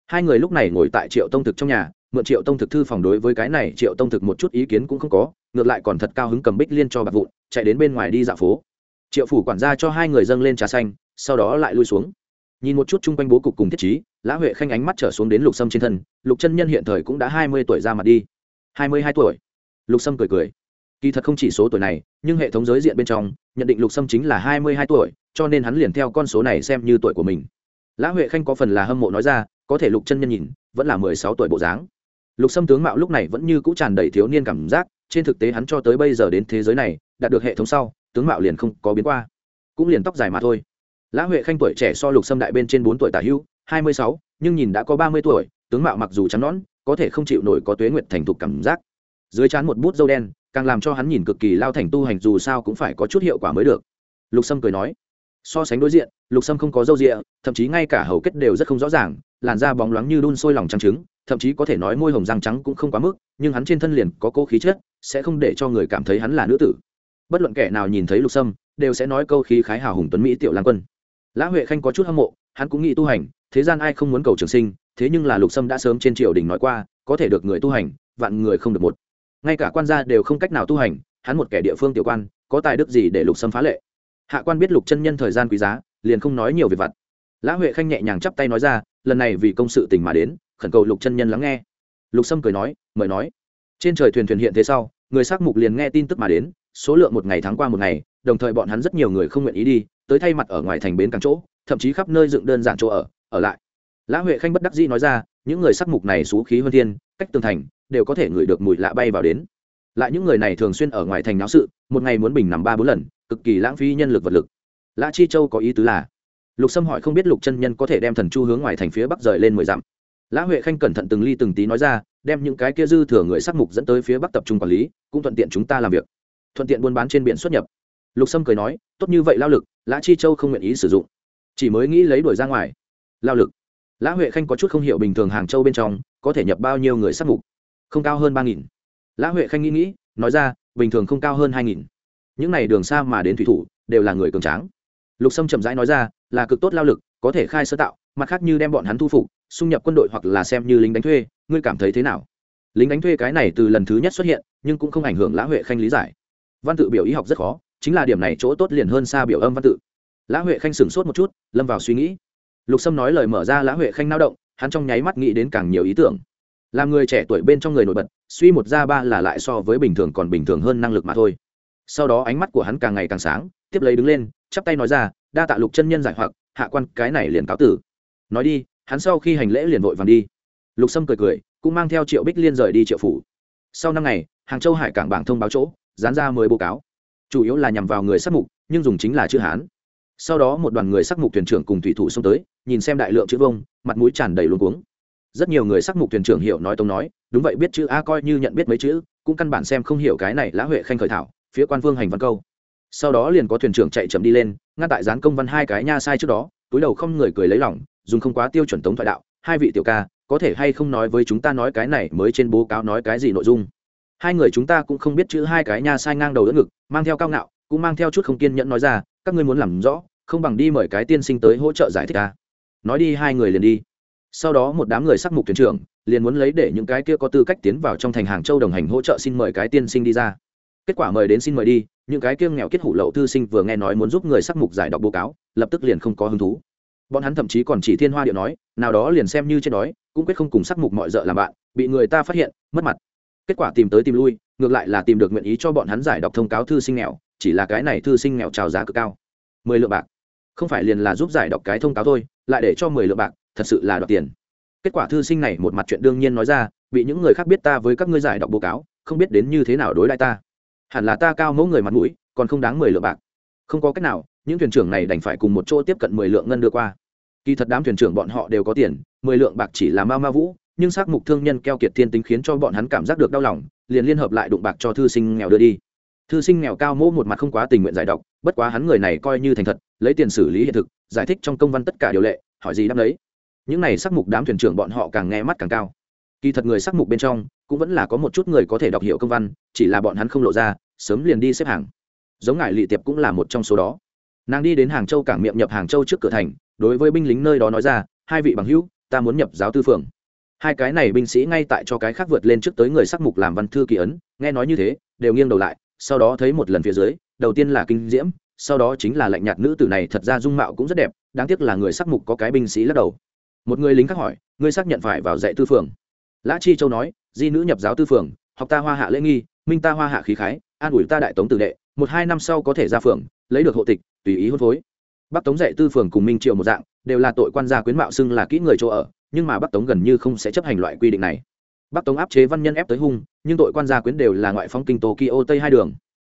[SPEAKER 1] Hai người lúc này ngồi tại triệu tông thực trong nhà, mượn triệu tông thực thư phòng đối với cái này triệu tông thực một chút ý kiến cũng không có, ngược lại còn thật cao hứng cầm bích liên cho bạc vụn, chạy đến bên ngoài đi dạo phố. Triệu phủ quản gia cho hai người dâng lên trà xanh, sau đó lại lui xuống. Nhìn một chút chung quanh bố cục cùng thiết chí lã huệ khanh ánh mắt trở xuống đến lục sâm trên thân, lục chân nhân hiện thời cũng đã hai mươi tuổi ra mặt đi. Hai mươi hai tuổi. Lục sâm cười cười kỳ thật không chỉ số tuổi này, nhưng hệ thống giới diện bên trong, nhận định lục sâm chính là hai mươi hai tuổi, cho nên hắn liền theo con số này xem như tuổi của mình. Lã huệ khanh có phần là hâm mộ nói ra, có thể lục chân nhân nhìn, vẫn là mười sáu tuổi bộ dáng. Lục sâm tướng mạo lúc này vẫn như cũ tràn đầy thiếu niên cảm giác, trên thực tế hắn cho tới bây giờ đến thế giới này, đạt được hệ thống sau, tướng mạo liền không có biến qua. Cũng liền tóc dài mà thôi. Lã huệ khanh tuổi trẻ so lục sâm đại bên trên bốn tuổi tả hữu, hai mươi sáu, nhưng nhìn đã có ba mươi tuổi, tướng mạo mặc dù trắng nõn, có thể không chịu nổi có tuế nguyệt thành thục cảm giác. Dưới trán một bút dâu đen càng làm cho hắn nhìn cực kỳ lao thành tu hành dù sao cũng phải có chút hiệu quả mới được. Lục sâm cười nói, so sánh đối diện, lục sâm không có râu rịa thậm chí ngay cả hầu kết đều rất không rõ ràng, làn da bóng loáng như đun sôi lòng trắng trứng, thậm chí có thể nói môi hồng răng trắng cũng không quá mức, nhưng hắn trên thân liền có cô khí chất, sẽ không để cho người cảm thấy hắn là nữ tử. Bất luận kẻ nào nhìn thấy lục sâm, đều sẽ nói câu khí khái hào hùng tuấn mỹ tiểu lan quân. Lã huệ khanh có chút hâm mộ, hắn cũng nghĩ tu hành, thế gian ai không muốn cầu trường sinh, thế nhưng là lục sâm đã sớm trên triều đình nói qua, có thể được người tu hành, vạn người không được một ngay cả quan gia đều không cách nào tu hành, hắn một kẻ địa phương tiểu quan, có tài đức gì để lục sâm phá lệ? Hạ quan biết lục chân nhân thời gian quý giá, liền không nói nhiều về vặt. Lã huệ khanh nhẹ nhàng chắp tay nói ra, lần này vì công sự tình mà đến, khẩn cầu lục chân nhân lắng nghe. Lục sâm cười nói, mời nói. Trên trời thuyền thuyền hiện thế sau, người s á c mục liền nghe tin tức mà đến, số lượng một ngày tháng qua một ngày, đồng thời bọn hắn rất nhiều người không nguyện ý đi, tới thay mặt ở ngoài thành bến càng chỗ, thậm chí khắp nơi dựng đơn giản chỗ ở ở lại. Lã huệ khanh bất đắc dĩ nói ra, những người sắc mục này xú khí hơn thiên, cách tường thành đều có thể ngửi được mùi lạ bay vào đến. Lại những người này thường xuyên ở ngoài thành náo sự, một ngày muốn bình nằm ba bốn lần, cực kỳ lãng phí nhân lực vật lực. Lã chi châu có ý tứ là, lục sâm hỏi không biết lục chân nhân có thể đem thần chu hướng ngoài thành phía bắc rời lên mười dặm. Lã huệ khanh cẩn thận từng ly từng tí nói ra, đem những cái kia dư thừa người sắc mục dẫn tới phía bắc tập trung quản lý, cũng thuận tiện chúng ta làm việc. Thuận tiện buôn bán trên biển xuất nhập. Lục sâm cười nói, tốt như vậy lao lực, lã chi châu không nguyện ý sử dụng. Chỉ mới nghĩ lấy đuổi ra ngoài. Lao lực. Lã huệ khanh có chút không hiểu bình thường hàng châu bên trong, có thể nhập bao nhiêu người sắc mục không cao hơn ba nghìn. Lã huệ khanh nghĩ nghĩ, nói ra, bình thường không cao hơn hai nghìn. Những n à y đường xa mà đến thủy thủ, đều là người cường tráng. Lục sâm chậm rãi nói ra, là cực tốt lao lực, có thể khai sơ tạo, mặt khác như đem bọn hắn thu phục, xung nhập quân đội hoặc là xem như lính đánh thuê, ngươi cảm thấy thế nào? Lính đánh thuê cái này từ lần thứ nhất xuất hiện, nhưng cũng không ảnh hưởng lã huệ khanh lý giải. Văn tự biểu ý học rất khó, chính là điểm này chỗ tốt liền hơn xa biểu âm văn tự. Lã huệ khanh sửng sốt một chút, lâm vào suy nghĩ. Lục sâm nói lời mở ra lã huệ khanh nao động, hắn trong nháy mắt nghĩ đến càng nhiều ý tưởng làm người trẻ tuổi bên trong người nổi bật, suy một ra ba là lại so với bình thường còn bình thường hơn năng lực mà thôi. Sau đó ánh mắt của hắn càng ngày càng sáng, tiếp lấy đứng lên, chắp tay nói ra, đa tạ lục chân nhân giải hoặc, hạ quan, cái này liền cáo tử. Nói đi, hắn sau khi hành lễ liền vội vàng đi. Lục sâm cười cười, cũng mang theo triệu bích liên rời đi triệu phủ. Sau năm ngày, hàng châu hải cảng bảng thông báo chỗ, dán ra mười bộ cáo. Chủ yếu là nhằm vào người sắc mục, nhưng dùng chính là chữ hán. Sau đó một đoàn người sắc mục thuyền trưởng cùng thủy thủ xông tới, nhìn xem đại lượng chữ vông, mặt mũi tràn đầy luôn cuống rất nhiều người sắc mục thuyền trưởng hiểu nói tông nói, đúng vậy, biết chữ a coi như nhận biết mấy chữ, cũng căn bản xem không hiểu cái này lã huệ khanh khởi thảo, phía quan vương hành văn câu. Sau đó liền có thuyền trưởng chạy chậm đi lên, ngăn tại dán công văn hai cái nha sai trước đó, túi đầu không người cười lấy lòng, dùng không quá tiêu chuẩn tống thoại đạo, hai vị tiểu ca, có thể hay không nói với chúng ta nói cái này mới trên bố cáo nói cái gì nội dung? Hai người chúng ta cũng không biết chữ hai cái nha sai ngang đầu đỡ ngực, mang theo cao ngạo, cũng mang theo chút không kiên nhẫn nói ra, các ngươi muốn làm rõ, không bằng đi mời cái tiên sinh tới hỗ trợ giải thích ta. Nói đi, hai người liền đi sau đó một đám người sắc mục thuyền trưởng liền muốn lấy để những cái kia có tư cách tiến vào trong thành hàng châu đồng hành hỗ trợ xin mời cái tiên sinh đi ra. Kết quả mời đến xin mời đi, những cái kia nghèo kết hủ lậu thư sinh vừa nghe nói muốn giúp người sắc mục giải đọc báo cáo, lập tức liền không có hứng thú. Bọn hắn thậm chí còn chỉ thiên hoa điệu nói, nào đó liền xem như trên đói, cũng quyết không cùng sắc mục mọi d làm bạn, bị người ta phát hiện, mất mặt. Kết quả tìm tới tìm lui, ngược lại là tìm được nguyện ý cho bọn hắn giải đọc thông cáo thư sinh nghèo, chỉ là cái này thư sinh nghèo trào giá cực cao. Mười lượng bạc. Không phải liền là giúp giải đọc cái thông cáo thôi, lại để cho mười lượng bạc thật sự là đoạt tiền. Kết quả thư sinh này một mặt chuyện đương nhiên nói ra, bị những người khác biết ta với các ngươi giải đọc báo cáo, không biết đến như thế nào đối lại ta. Hẳn là ta cao mẫu người mặt mũi, còn không đáng mười lượng bạc. Không có cách nào, những thuyền trưởng này đành phải cùng một chỗ tiếp cận mười lượng ngân đưa qua. Kỳ thật đám thuyền trưởng bọn họ đều có tiền, mười lượng bạc chỉ là ma ma vũ, nhưng xác mục thương nhân keo kiệt thiên tính khiến cho bọn hắn cảm giác được đau lòng, liền liên hợp lại đụng bạc cho thư sinh nghèo đưa đi. Thư sinh nghèo cao mỗ một mặt không quá tình nguyện giải đọc, bất quá hắn người này coi như thành thật, lấy tiền xử lý hiện thực, giải thích trong công văn tất cả điều lệ, hỏi gì đáp đấy những này sắc mục đám thuyền trưởng bọn họ càng nghe mắt càng cao. Kỳ thật người sắc mục bên trong, cũng vẫn là có một chút người có thể đọc hiểu công văn, chỉ là bọn hắn không lộ ra, sớm liền đi xếp hàng. Giống ngại lị tiệp cũng là một trong số đó. Nàng đi đến hàng châu cảng miệng nhập hàng châu trước cửa thành, đối với binh lính nơi đó nói ra, hai vị bằng hữu, ta muốn nhập giáo tư phường. Hai cái này binh sĩ ngay tại cho cái khác vượt lên trước tới người sắc mục làm văn thư kỳ ấn, nghe nói như thế, đều nghiêng đầu lại, sau đó thấy một lần phía dưới, đầu tiên là kinh diễm, sau đó chính là lạnh nhạt nữ tử này, thật ra dung mạo cũng rất đẹp, đáng tiếc là người sắc mục có cái binh sĩ lắc đầu một người lính khác hỏi, ngươi xác nhận phải vào dạy tư phường? Lã chi châu nói, di nữ nhập giáo tư phường, học ta hoa hạ lễ nghi, minh ta hoa hạ khí khái, an ủi ta đại tống tử đệ, một hai năm sau có thể ra phường, lấy được hộ tịch, tùy ý hôn phối. Bắc tống dạy tư phường cùng minh triều một dạng, đều là tội quan gia quyến mạo xưng là kỹ người chỗ ở, nhưng mà bắc tống gần như không sẽ chấp hành loại quy định này. Bắc tống áp chế văn nhân ép tới hung, nhưng tội quan gia quyến đều là ngoại phong kinh tokyo tây hai đường.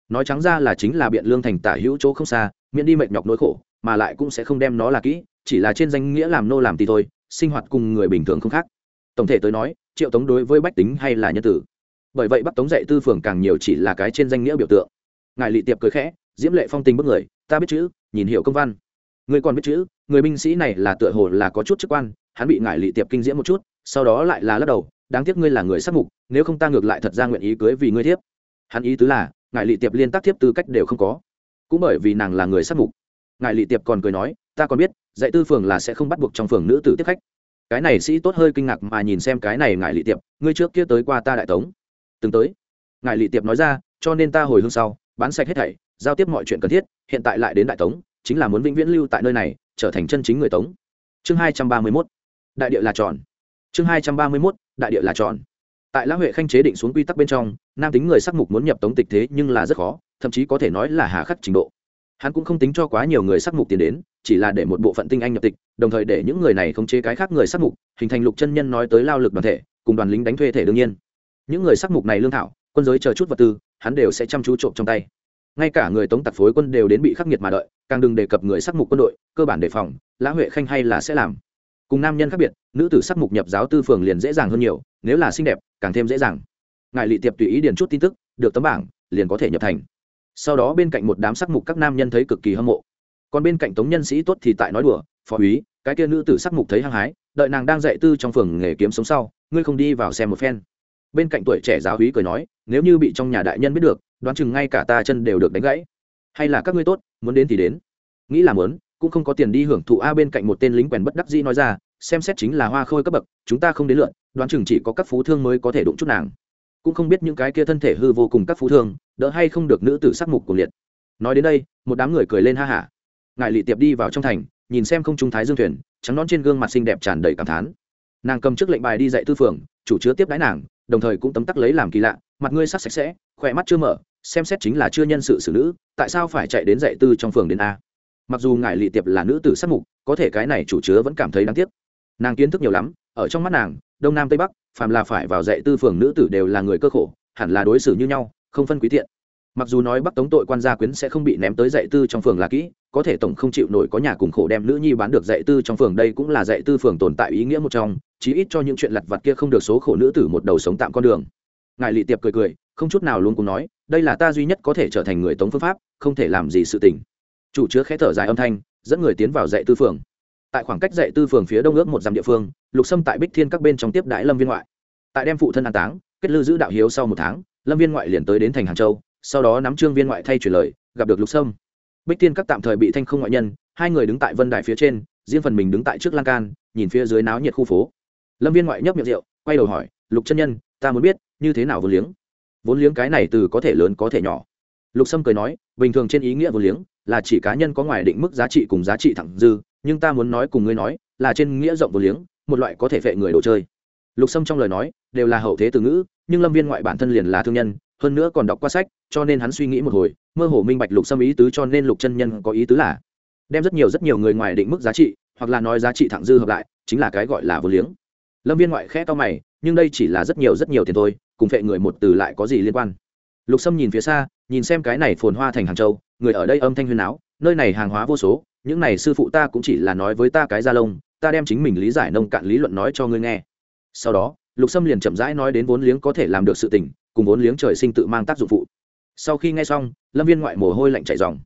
[SPEAKER 1] Nói trắng ra là chính là biện lương thành tả hữu chỗ không xa, miễn đi mệt nhọc nỗi khổ, mà lại cũng sẽ không đem nó là kỹ, chỉ là trên danh nghĩa làm nô làm thì thôi sinh hoạt cùng người bình thường không khác. Tổng thể tới nói, triệu tống đối với bách tính hay là nhân tử. Bởi vậy bắc tống dạy tư phường càng nhiều chỉ là cái trên danh nghĩa biểu tượng. Ngài lị tiệp cười khẽ, diễm lệ phong tình bất người, ta biết chữ, nhìn hiểu công văn. Người còn biết chữ, người binh sĩ này là tựa hồ là có chút chức quan, hắn bị ngài lị tiệp kinh diễm một chút, sau đó lại là lắc đầu, đáng tiếc ngươi là người sắc mục, nếu không ta ngược lại thật ra nguyện ý cưới vì ngươi thiếp. Hắn ý tứ là, ngài lị tiệp liên tác thiếp tư cách đều không có. Cũng bởi vì nàng là người sắc mục. Ngài lị tiệp còn cười nói ta còn biết, dạy tư phường là sẽ không bắt buộc trong phường nữ tử tiếp khách. Cái này sĩ tốt hơi kinh ngạc mà nhìn xem cái này ngài lị tiệp, ngươi trước kia tới qua ta đại tống. Từng tới. Ngài lị tiệp nói ra, cho nên ta hồi hương sau, bán sạch hết thảy, giao tiếp mọi chuyện cần thiết, hiện tại lại đến đại tống, chính là muốn vĩnh viễn lưu tại nơi này, trở thành chân chính người tống. Chương hai trăm ba mươi mốt. Đại địa là tròn. Chương hai trăm ba mươi mốt. Đại địa là tròn. Tại lã huệ khanh chế định xuống quy tắc bên trong, nam tính người sắc mục muốn nhập tống tịch thế nhưng là rất khó, thậm chí có thể nói là hà khắc trình độ hắn cũng không tính cho quá nhiều người sắc mục tiền đến, chỉ là để một bộ phận tinh anh nhập tịch, đồng thời để những người này khống chế cái khác người sắc mục, hình thành lục chân nhân nói tới lao lực đoàn thể, cùng đoàn lính đánh thuê thể đương nhiên. Những người sắc mục này lương thảo, quân giới chờ chút vật tư, hắn đều sẽ chăm chú trộm trong tay. Ngay cả người tống tặc phối quân đều đến bị khắc nghiệt mà đợi, càng đừng đề cập người sắc mục quân đội, cơ bản đề phòng, lã huệ khanh hay là sẽ làm. Cùng nam nhân khác biệt, nữ tử sắc mục nhập giáo tư phường liền dễ dàng hơn nhiều, nếu là xinh đẹp, càng thêm dễ dàng. Ngài lị tiệp tùy ý điền chút tin tức, được tấm bảng, liền có thể nhập thành sau đó bên cạnh một đám sắc mục các nam nhân thấy cực kỳ hâm mộ. Còn bên cạnh tống nhân sĩ tốt thì tại nói đùa, phó úy, cái kia nữ tử sắc mục thấy hăng hái, đợi nàng đang dạy tư trong phường nghề kiếm sống sau, ngươi không đi vào xem một phen. Bên cạnh tuổi trẻ giáo úy cười nói, nếu như bị trong nhà đại nhân biết được, đoán chừng ngay cả ta chân đều được đánh gãy. Hay là các ngươi tốt, muốn đến thì đến. Nghĩ là muốn, cũng không có tiền đi hưởng thụ a bên cạnh một tên lính quèn bất đắc dĩ nói ra, xem xét chính là hoa khôi cấp bậc, chúng ta không đến lượn đoán chừng chỉ có các phú thương mới có thể đụng chút nàng cũng không biết những cái kia thân thể hư vô cùng các phú thương, đỡ hay không được nữ tử sắc mục của liệt. Nói đến đây, một đám người cười lên ha hả. Ngài lị tiệp đi vào trong thành, nhìn xem không trung thái dương thuyền, trắng nón trên gương mặt xinh đẹp tràn đầy cảm thán. Nàng cầm trước lệnh bài đi dạy tư phường, chủ chứa tiếp đái nàng, đồng thời cũng tấm tắc lấy làm kỳ lạ, mặt ngươi sắc sạch sẽ, khỏe mắt chưa mở, xem xét chính là chưa nhân sự xử nữ, tại sao phải chạy đến dạy tư trong phường đến a? Mặc dù ngài lị tiệp là nữ tử sắc mục, có thể cái này chủ chứa vẫn cảm thấy đáng tiếc. Nàng kiến thức nhiều lắm, ở trong mắt nàng, đông nam tây bắc phàm là phải vào dạy tư phường nữ tử đều là người cơ khổ, hẳn là đối xử như nhau, không phân quý tiện. Mặc dù nói bắc tống tội quan gia quyến sẽ không bị ném tới dạy tư trong phường là kỹ, có thể tổng không chịu nổi có nhà cùng khổ đem nữ nhi bán được dạy tư trong phường đây cũng là dạy tư phường tồn tại ý nghĩa một trong, chí ít cho những chuyện lặt vặt kia không được số khổ nữ tử một đầu sống tạm con đường. Ngài lị tiệp cười cười, không chút nào luôn cùng nói, đây là ta duy nhất có thể trở thành người tống phương pháp, không thể làm gì sự tình. Chủ chứa khẽ thở dài âm thanh, dẫn người tiến vào dạy tư phường tại khoảng cách dạy tư phường phía đông ước một dặm địa phương, lục sâm tại bích thiên các bên trong tiếp đại lâm viên ngoại. Tại đem phụ thân an táng, kết lư giữ đạo hiếu sau một tháng, lâm viên ngoại liền tới đến thành hàng châu, sau đó nắm trương viên ngoại thay chuyển lời, gặp được lục sâm. Bích thiên các tạm thời bị thanh không ngoại nhân, hai người đứng tại vân đài phía trên, riêng phần mình đứng tại trước lan can, nhìn phía dưới náo nhiệt khu phố. Lâm viên ngoại nhấp miệng rượu, quay đầu hỏi, lục chân nhân, ta muốn biết, như thế nào vốn liếng? Vốn liếng cái này từ có thể lớn có thể nhỏ. Lục sâm cười nói, bình thường trên ý nghĩa vốn liếng là chỉ cá nhân có ngoài định mức giá trị cùng giá trị thẳng dư nhưng ta muốn nói cùng ngươi nói, là trên nghĩa rộng vô liếng, một loại có thể vệ người đồ chơi. Lục sâm trong lời nói, đều là hậu thế từ ngữ, nhưng lâm viên ngoại bản thân liền là thương nhân, hơn nữa còn đọc qua sách, cho nên hắn suy nghĩ một hồi, mơ hồ minh bạch lục sâm ý tứ cho nên lục chân nhân có ý tứ là đem rất nhiều rất nhiều người ngoài định mức giá trị, hoặc là nói giá trị thẳng dư hợp lại, chính là cái gọi là vô liếng. Lâm viên ngoại khẽ to mày, nhưng đây chỉ là rất nhiều rất nhiều tiền thôi, cùng vệ người một từ lại có gì liên quan? Lục sâm nhìn phía xa, nhìn xem cái này phồn hoa thành hàng châu, người ở đây âm thanh huyền áo nơi này hàng hóa vô số những này sư phụ ta cũng chỉ là nói với ta cái da lông, ta đem chính mình lý giải nông cạn lý luận nói cho ngươi nghe. Sau đó, lục sâm liền chậm rãi nói đến vốn liếng có thể làm được sự tình, cùng vốn liếng trời sinh tự mang tác dụng phụ. Sau khi nghe xong, lâm viên ngoại mồ hôi lạnh chảy dòng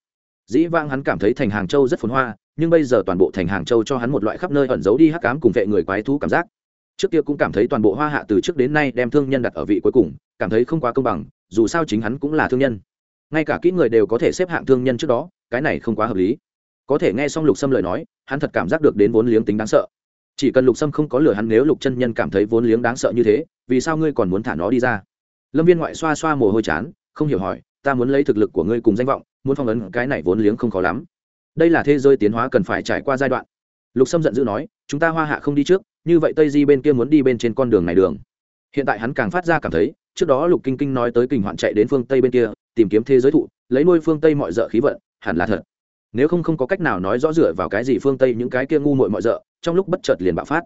[SPEAKER 1] dĩ vang hắn cảm thấy thành hàng châu rất phồn hoa, nhưng bây giờ toàn bộ thành hàng châu cho hắn một loại khắp nơi ẩn giấu đi hắc cám cùng vệ người quái thú cảm giác. Trước kia cũng cảm thấy toàn bộ hoa hạ từ trước đến nay đem thương nhân đặt ở vị cuối cùng, cảm thấy không quá công bằng, dù sao chính hắn cũng là thương nhân. Ngay cả kỹ người đều có thể xếp hạng thương nhân trước đó, cái này không quá hợp lý có thể nghe xong lục sâm lời nói, hắn thật cảm giác được đến vốn liếng tính đáng sợ. Chỉ cần lục sâm không có lửa hắn nếu lục chân nhân cảm thấy vốn liếng đáng sợ như thế, vì sao ngươi còn muốn thả nó đi ra? Lâm viên ngoại xoa xoa mồ hôi chán, không hiểu hỏi, ta muốn lấy thực lực của ngươi cùng danh vọng, muốn phong ấn cái này vốn liếng không khó lắm. Đây là thế giới tiến hóa cần phải trải qua giai đoạn. Lục sâm giận dữ nói, chúng ta hoa hạ không đi trước, như vậy tây di bên kia muốn đi bên trên con đường này đường. Hiện tại hắn càng phát ra cảm thấy, trước đó lục kinh kinh nói tới kình hoạn chạy đến phương tây bên kia, tìm kiếm thế giới thụ, lấy nuôi phương tây mọi d ợ khí vận, hẳn là thật nếu không không có cách nào nói rõ rửa vào cái gì phương tây những cái kia ngu muội mọi d ợ trong lúc bất chợt liền bạo phát.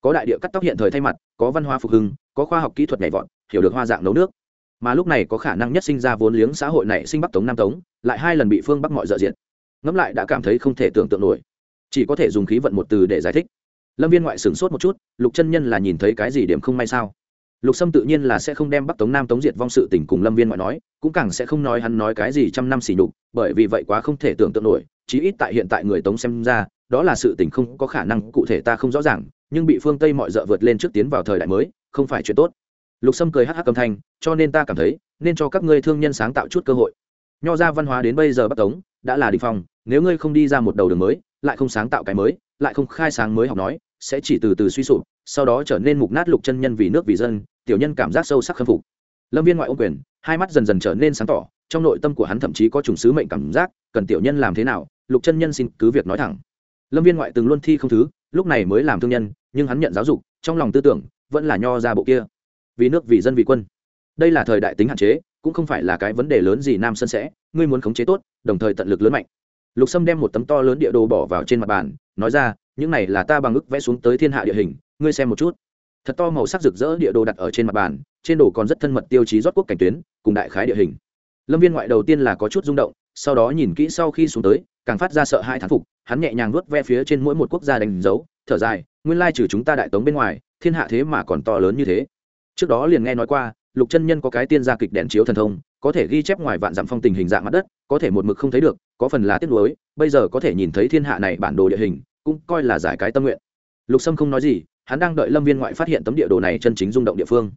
[SPEAKER 1] Có đại địa cắt tóc hiện thời thay mặt, có văn hóa phục hưng, có khoa học kỹ thuật nhảy vọt, hiểu được hoa dạng nấu nước. Mà lúc này có khả năng nhất sinh ra vốn liếng xã hội này sinh bắc tống nam tống, lại hai lần bị phương bắc mọi dợ diện ngẫm lại đã cảm thấy không thể tưởng tượng nổi. Chỉ có thể dùng khí vận một từ để giải thích. Lâm viên ngoại sửng sốt một chút, lục chân nhân là nhìn thấy cái gì điểm không may sao? Lục sâm tự nhiên là sẽ không đem bắc tống nam tống diệt vong sự tình cùng lâm viên ngoại nói, cũng càng sẽ không nói hắn nói cái gì trăm năm xỉ nhục, bởi vì vậy quá không thể tưởng tượng nổi, chí ít tại hiện tại người tống xem ra, đó là sự tình không có khả năng cụ thể ta không rõ ràng, nhưng bị phương tây mọi d ợ vượt lên trước tiến vào thời đại mới, không phải chuyện tốt. Lục sâm cười hắc hắc âm thanh, cho nên ta cảm thấy, nên cho các ngươi thương nhân sáng tạo chút cơ hội. Nho ra văn hóa đến bây giờ bắc tống, đã là đình phong, nếu ngươi không đi ra một đầu đường mới, lại không sáng tạo cái mới, lại không khai sáng mới học nói sẽ chỉ từ từ suy sụp, sau đó trở nên mục nát lục chân nhân vì nước vì dân, tiểu nhân cảm giác sâu sắc khâm phục. Lâm viên ngoại ô quyền, hai mắt dần dần trở nên sáng tỏ, trong nội tâm của hắn thậm chí có trùng sứ mệnh cảm giác, cần tiểu nhân làm thế nào, lục chân nhân xin cứ việc nói thẳng. Lâm viên ngoại từng luôn thi không thứ, lúc này mới làm thương nhân, nhưng hắn nhận giáo dục, trong lòng tư tưởng vẫn là nho ra bộ kia. Vì nước vì dân vì quân. Đây là thời đại tính hạn chế, cũng không phải là cái vấn đề lớn gì nam sân sẽ, ngươi muốn khống chế tốt, đồng thời tận lực lớn mạnh. Lục sâm đem một tấm to lớn địa đồ bỏ vào trên mặt bàn nói ra, những này là ta bằng ức vẽ xuống tới thiên hạ địa hình, ngươi xem một chút. Thật to màu sắc rực rỡ địa đồ đặt ở trên mặt bàn, trên đồ còn rất thân mật tiêu chí rót quốc cảnh tuyến, cùng đại khái địa hình. Lâm viên ngoại đầu tiên là có chút rung động, sau đó nhìn kỹ sau khi xuống tới, càng phát ra sợ hai thán phục, hắn nhẹ nhàng vuốt ve phía trên mỗi một quốc gia đánh dấu, thở dài, nguyên lai trừ chúng ta đại tống bên ngoài, thiên hạ thế mà còn to lớn như thế. Trước đó liền nghe nói qua, lục chân nhân có cái tiên gia kịch đèn chiếu thần thông, có thể ghi chép ngoài vạn dặm phong tình hình dạng mặt đất, có thể một mực không thấy được, có phần là tiếc nuối, bây giờ có thể nhìn thấy thiên hạ này bản đồ địa hình cũng coi là giải cái tâm nguyện. Lục sâm không nói gì, hắn đang đợi lâm viên ngoại phát hiện tấm địa đồ này chân chính rung động địa phương.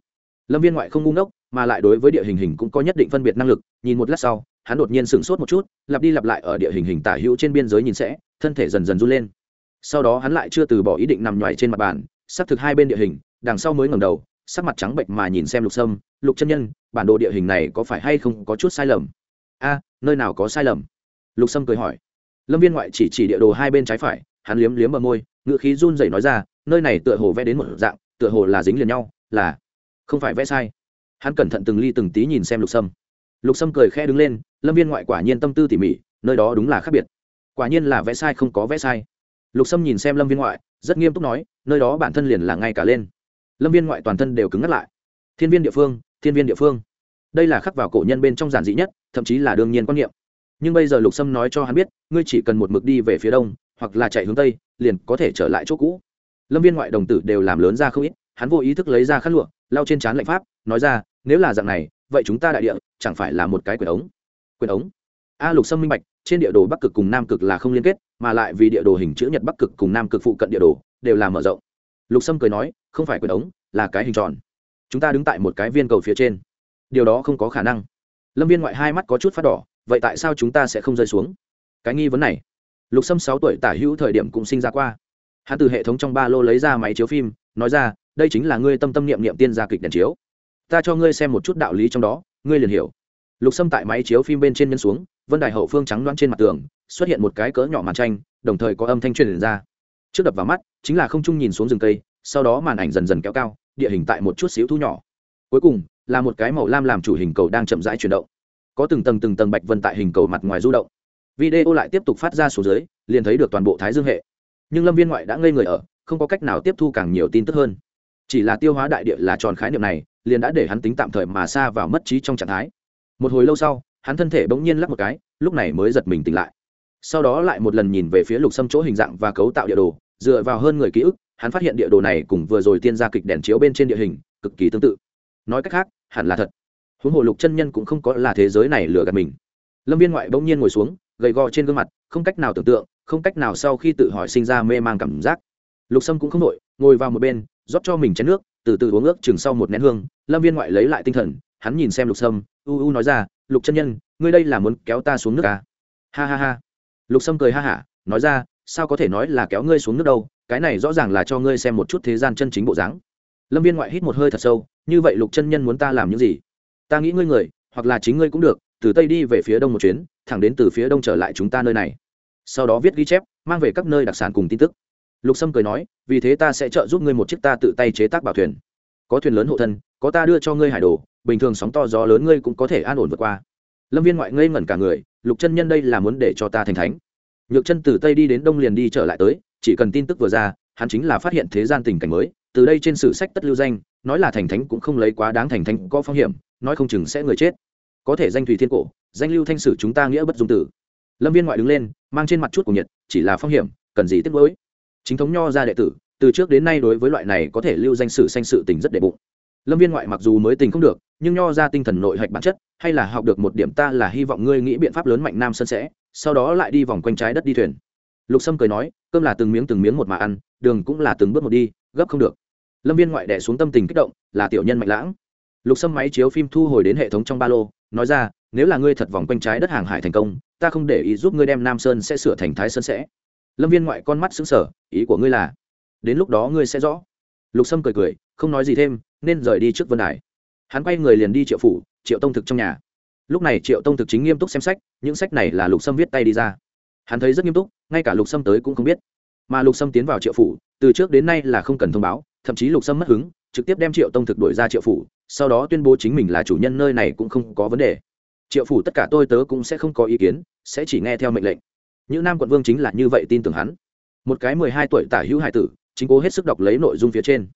[SPEAKER 1] Lâm viên ngoại không ngu ngốc, mà lại đối với địa hình hình cũng có nhất định phân biệt năng lực, nhìn một lát sau, hắn đột nhiên sửng sốt một chút, lặp đi lặp lại ở địa hình hình tả hữu trên biên giới nhìn sẽ, thân thể dần dần run lên. Sau đó hắn lại chưa từ bỏ ý định nằm nhoài trên mặt bàn xác thực hai bên địa hình, đằng sau mới ngầm đầu, sắc mặt trắng bệnh mà nhìn xem lục sâm, lục chân nhân, bản đồ địa hình này có phải hay không có chút sai lầm? A, nơi nào có sai lầm? Lục sâm cười hỏi. Lâm viên ngoại chỉ chỉ địa đồ hai bên trái phải hắn liếm liếm bờ môi ngựa khí run rẩy nói ra, nơi này tựa hồ vẽ đến một dạng, tựa hồ là dính liền nhau, là không phải vẽ sai. Hắn cẩn thận từng ly từng tí nhìn xem lục sâm. Lục sâm cười khẽ đứng lên, lâm viên ngoại quả nhiên tâm tư tỉ mỉ, nơi đó đúng là khác biệt. Quả nhiên là vẽ sai không có vẽ sai. Lục sâm nhìn xem lâm viên ngoại, rất nghiêm túc nói, nơi đó bản thân liền là ngay cả lên. Lâm viên ngoại toàn thân đều cứng ngắt lại. Thiên viên địa phương, thiên viên địa phương. Đây là khắc vào cổ nhân bên trong giản dị nhất, thậm chí là đương nhiên quan niệm. Nhưng bây giờ lục sâm nói cho hắn biết, ngươi chỉ cần một mực đi về phía đông hoặc là chạy hướng tây, liền có thể trở lại chỗ cũ. Lâm viên ngoại đồng tử đều làm lớn ra không ít, hắn vô ý thức lấy ra khăn lụa lao trên trán lệnh pháp, nói ra, nếu là dạng này, vậy chúng ta đại địa, chẳng phải là một cái quyền ống? Quyền ống? A lục sâm minh bạch, trên địa đồ bắc cực cùng nam cực là không liên kết, mà lại vì địa đồ hình chữ nhật bắc cực cùng nam cực phụ cận địa đồ, đều là mở rộng. Lục sâm cười nói, không phải quyền ống, là cái hình tròn. Chúng ta đứng tại một cái viên cầu phía trên. Điều đó không có khả năng. Lâm viên ngoại hai mắt có chút phát đỏ, vậy tại sao chúng ta sẽ không rơi xuống? Cái nghi vấn này lục sâm sáu tuổi tả hữu thời điểm cũng sinh ra qua. Hắn từ hệ thống trong ba lô lấy ra máy chiếu phim, nói ra, đây chính là ngươi tâm tâm niệm niệm tiên gia kịch đèn chiếu. Ta cho ngươi xem một chút đạo lý trong đó, ngươi liền hiểu. Lục sâm tại máy chiếu phim bên trên nhân xuống, vân đài hậu phương trắng loan trên mặt tường, xuất hiện một cái cỡ nhỏ màn tranh, đồng thời có âm thanh truyền ra. Trước đập vào mắt, chính là không trung nhìn xuống rừng cây, sau đó màn ảnh dần dần kéo cao, địa hình tại một chút xíu thu nhỏ. Cuối cùng, là một cái màu lam làm chủ hình cầu đang chậm rãi chuyển động. Có từng tầng từng tầng bạch vân tại hình cầu mặt ngoài du động video lại tiếp tục phát ra xuống dưới, liền thấy được toàn bộ thái dương hệ. Nhưng lâm viên ngoại đã ngây người ở, không có cách nào tiếp thu càng nhiều tin tức hơn. Chỉ là tiêu hóa đại địa là tròn khái niệm này, liền đã để hắn tính tạm thời mà xa vào mất trí trong trạng thái. Một hồi lâu sau, hắn thân thể bỗng nhiên lắc một cái, lúc này mới giật mình tỉnh lại. Sau đó lại một lần nhìn về phía lục sâm chỗ hình dạng và cấu tạo địa đồ, dựa vào hơn người ký ức, hắn phát hiện địa đồ này cùng vừa rồi tiên gia kịch đèn chiếu bên trên địa hình, cực kỳ tương tự. Nói cách khác, hẳn là thật. Huống hồ lục chân nhân cũng không có là thế giới này lừa gạt mình. Lâm viên ngoại bỗng nhiên ngồi xuống gầy gò trên gương mặt, không cách nào tưởng tượng, không cách nào sau khi tự hỏi sinh ra mê mang cảm giác. Lục sâm cũng không nội ngồi vào một bên, rót cho mình chén nước, từ từ uống ước chừng sau một nén hương, lâm viên ngoại lấy lại tinh thần, hắn nhìn xem lục sâm, u u nói ra, lục chân nhân, ngươi đây là muốn kéo ta xuống nước à? ha ha ha. Lục sâm cười ha hả, nói ra, sao có thể nói là kéo ngươi xuống nước đâu, cái này rõ ràng là cho ngươi xem một chút thế gian chân chính bộ dáng. Lâm viên ngoại hít một hơi thật sâu, như vậy lục chân nhân muốn ta làm những gì? Ta nghĩ ngươi người, hoặc là chính ngươi cũng được từ tây đi về phía đông một chuyến, thẳng đến từ phía đông trở lại chúng ta nơi này. Sau đó viết ghi chép, mang về các nơi đặc sản cùng tin tức. Lục sâm cười nói, vì thế ta sẽ trợ giúp ngươi một chiếc ta tự tay chế tác bảo thuyền. Có thuyền lớn hộ thân, có ta đưa cho ngươi hải đồ, bình thường sóng to gió lớn ngươi cũng có thể an ổn vượt qua. Lâm viên ngoại ngây ngẩn cả người, lục chân nhân đây là muốn để cho ta thành thánh. Nhược chân từ tây đi đến đông liền đi trở lại tới, chỉ cần tin tức vừa ra, hắn chính là phát hiện thế gian tình cảnh mới, từ đây trên sử sách tất lưu danh, nói là thành thánh cũng không lấy quá đáng thành thánh có phong hiểm, nói không chừng sẽ người chết có thể danh thủy thiên cổ, danh lưu thanh sử chúng ta nghĩa bất dung tử. Lâm viên ngoại đứng lên, mang trên mặt chút của nhiệt, chỉ là phong hiểm, cần gì tiếc nuối. Chính thống nho ra đệ tử, từ trước đến nay đối với loại này có thể lưu danh sử sanh sự tình rất đệ bụng. Lâm viên ngoại mặc dù mới tình không được, nhưng nho ra tinh thần nội hạch bản chất, hay là học được một điểm ta là hy vọng ngươi nghĩ biện pháp lớn mạnh nam sơn sẽ, sau đó lại đi vòng quanh trái đất đi thuyền. Lục sâm cười nói, cơm là từng miếng từng miếng một mà ăn, đường cũng là từng bước một đi, gấp không được. Lâm viên ngoại đẻ xuống tâm tình kích động, là tiểu nhân mạnh lãng. Lục sâm máy chiếu phim thu hồi đến hệ thống trong ba lô nói ra, nếu là ngươi thật vòng quanh trái đất hàng hải thành công, ta không để ý giúp ngươi đem nam sơn sẽ sửa thành thái sơn sẽ. Lâm viên ngoại con mắt xứng sở ý của ngươi là, đến lúc đó ngươi sẽ rõ. Lục sâm cười cười, không nói gì thêm, nên rời đi trước vân đài. Hắn quay người liền đi triệu phủ, triệu tông thực trong nhà. Lúc này triệu tông thực chính nghiêm túc xem sách, những sách này là lục sâm viết tay đi ra. Hắn thấy rất nghiêm túc, ngay cả lục sâm tới cũng không biết. Mà lục sâm tiến vào triệu phủ, từ trước đến nay là không cần thông báo, thậm chí lục sâm mất hứng trực tiếp đem triệu tông thực đổi ra triệu phủ, sau đó tuyên bố chính mình là chủ nhân nơi này cũng không có vấn đề. Triệu phủ tất cả tôi tớ cũng sẽ không có ý kiến, sẽ chỉ nghe theo mệnh lệnh. Những nam quận vương chính là như vậy tin tưởng hắn. Một cái mười hai tuổi tả hữu hải tử, chính cố hết sức đọc lấy nội dung phía trên.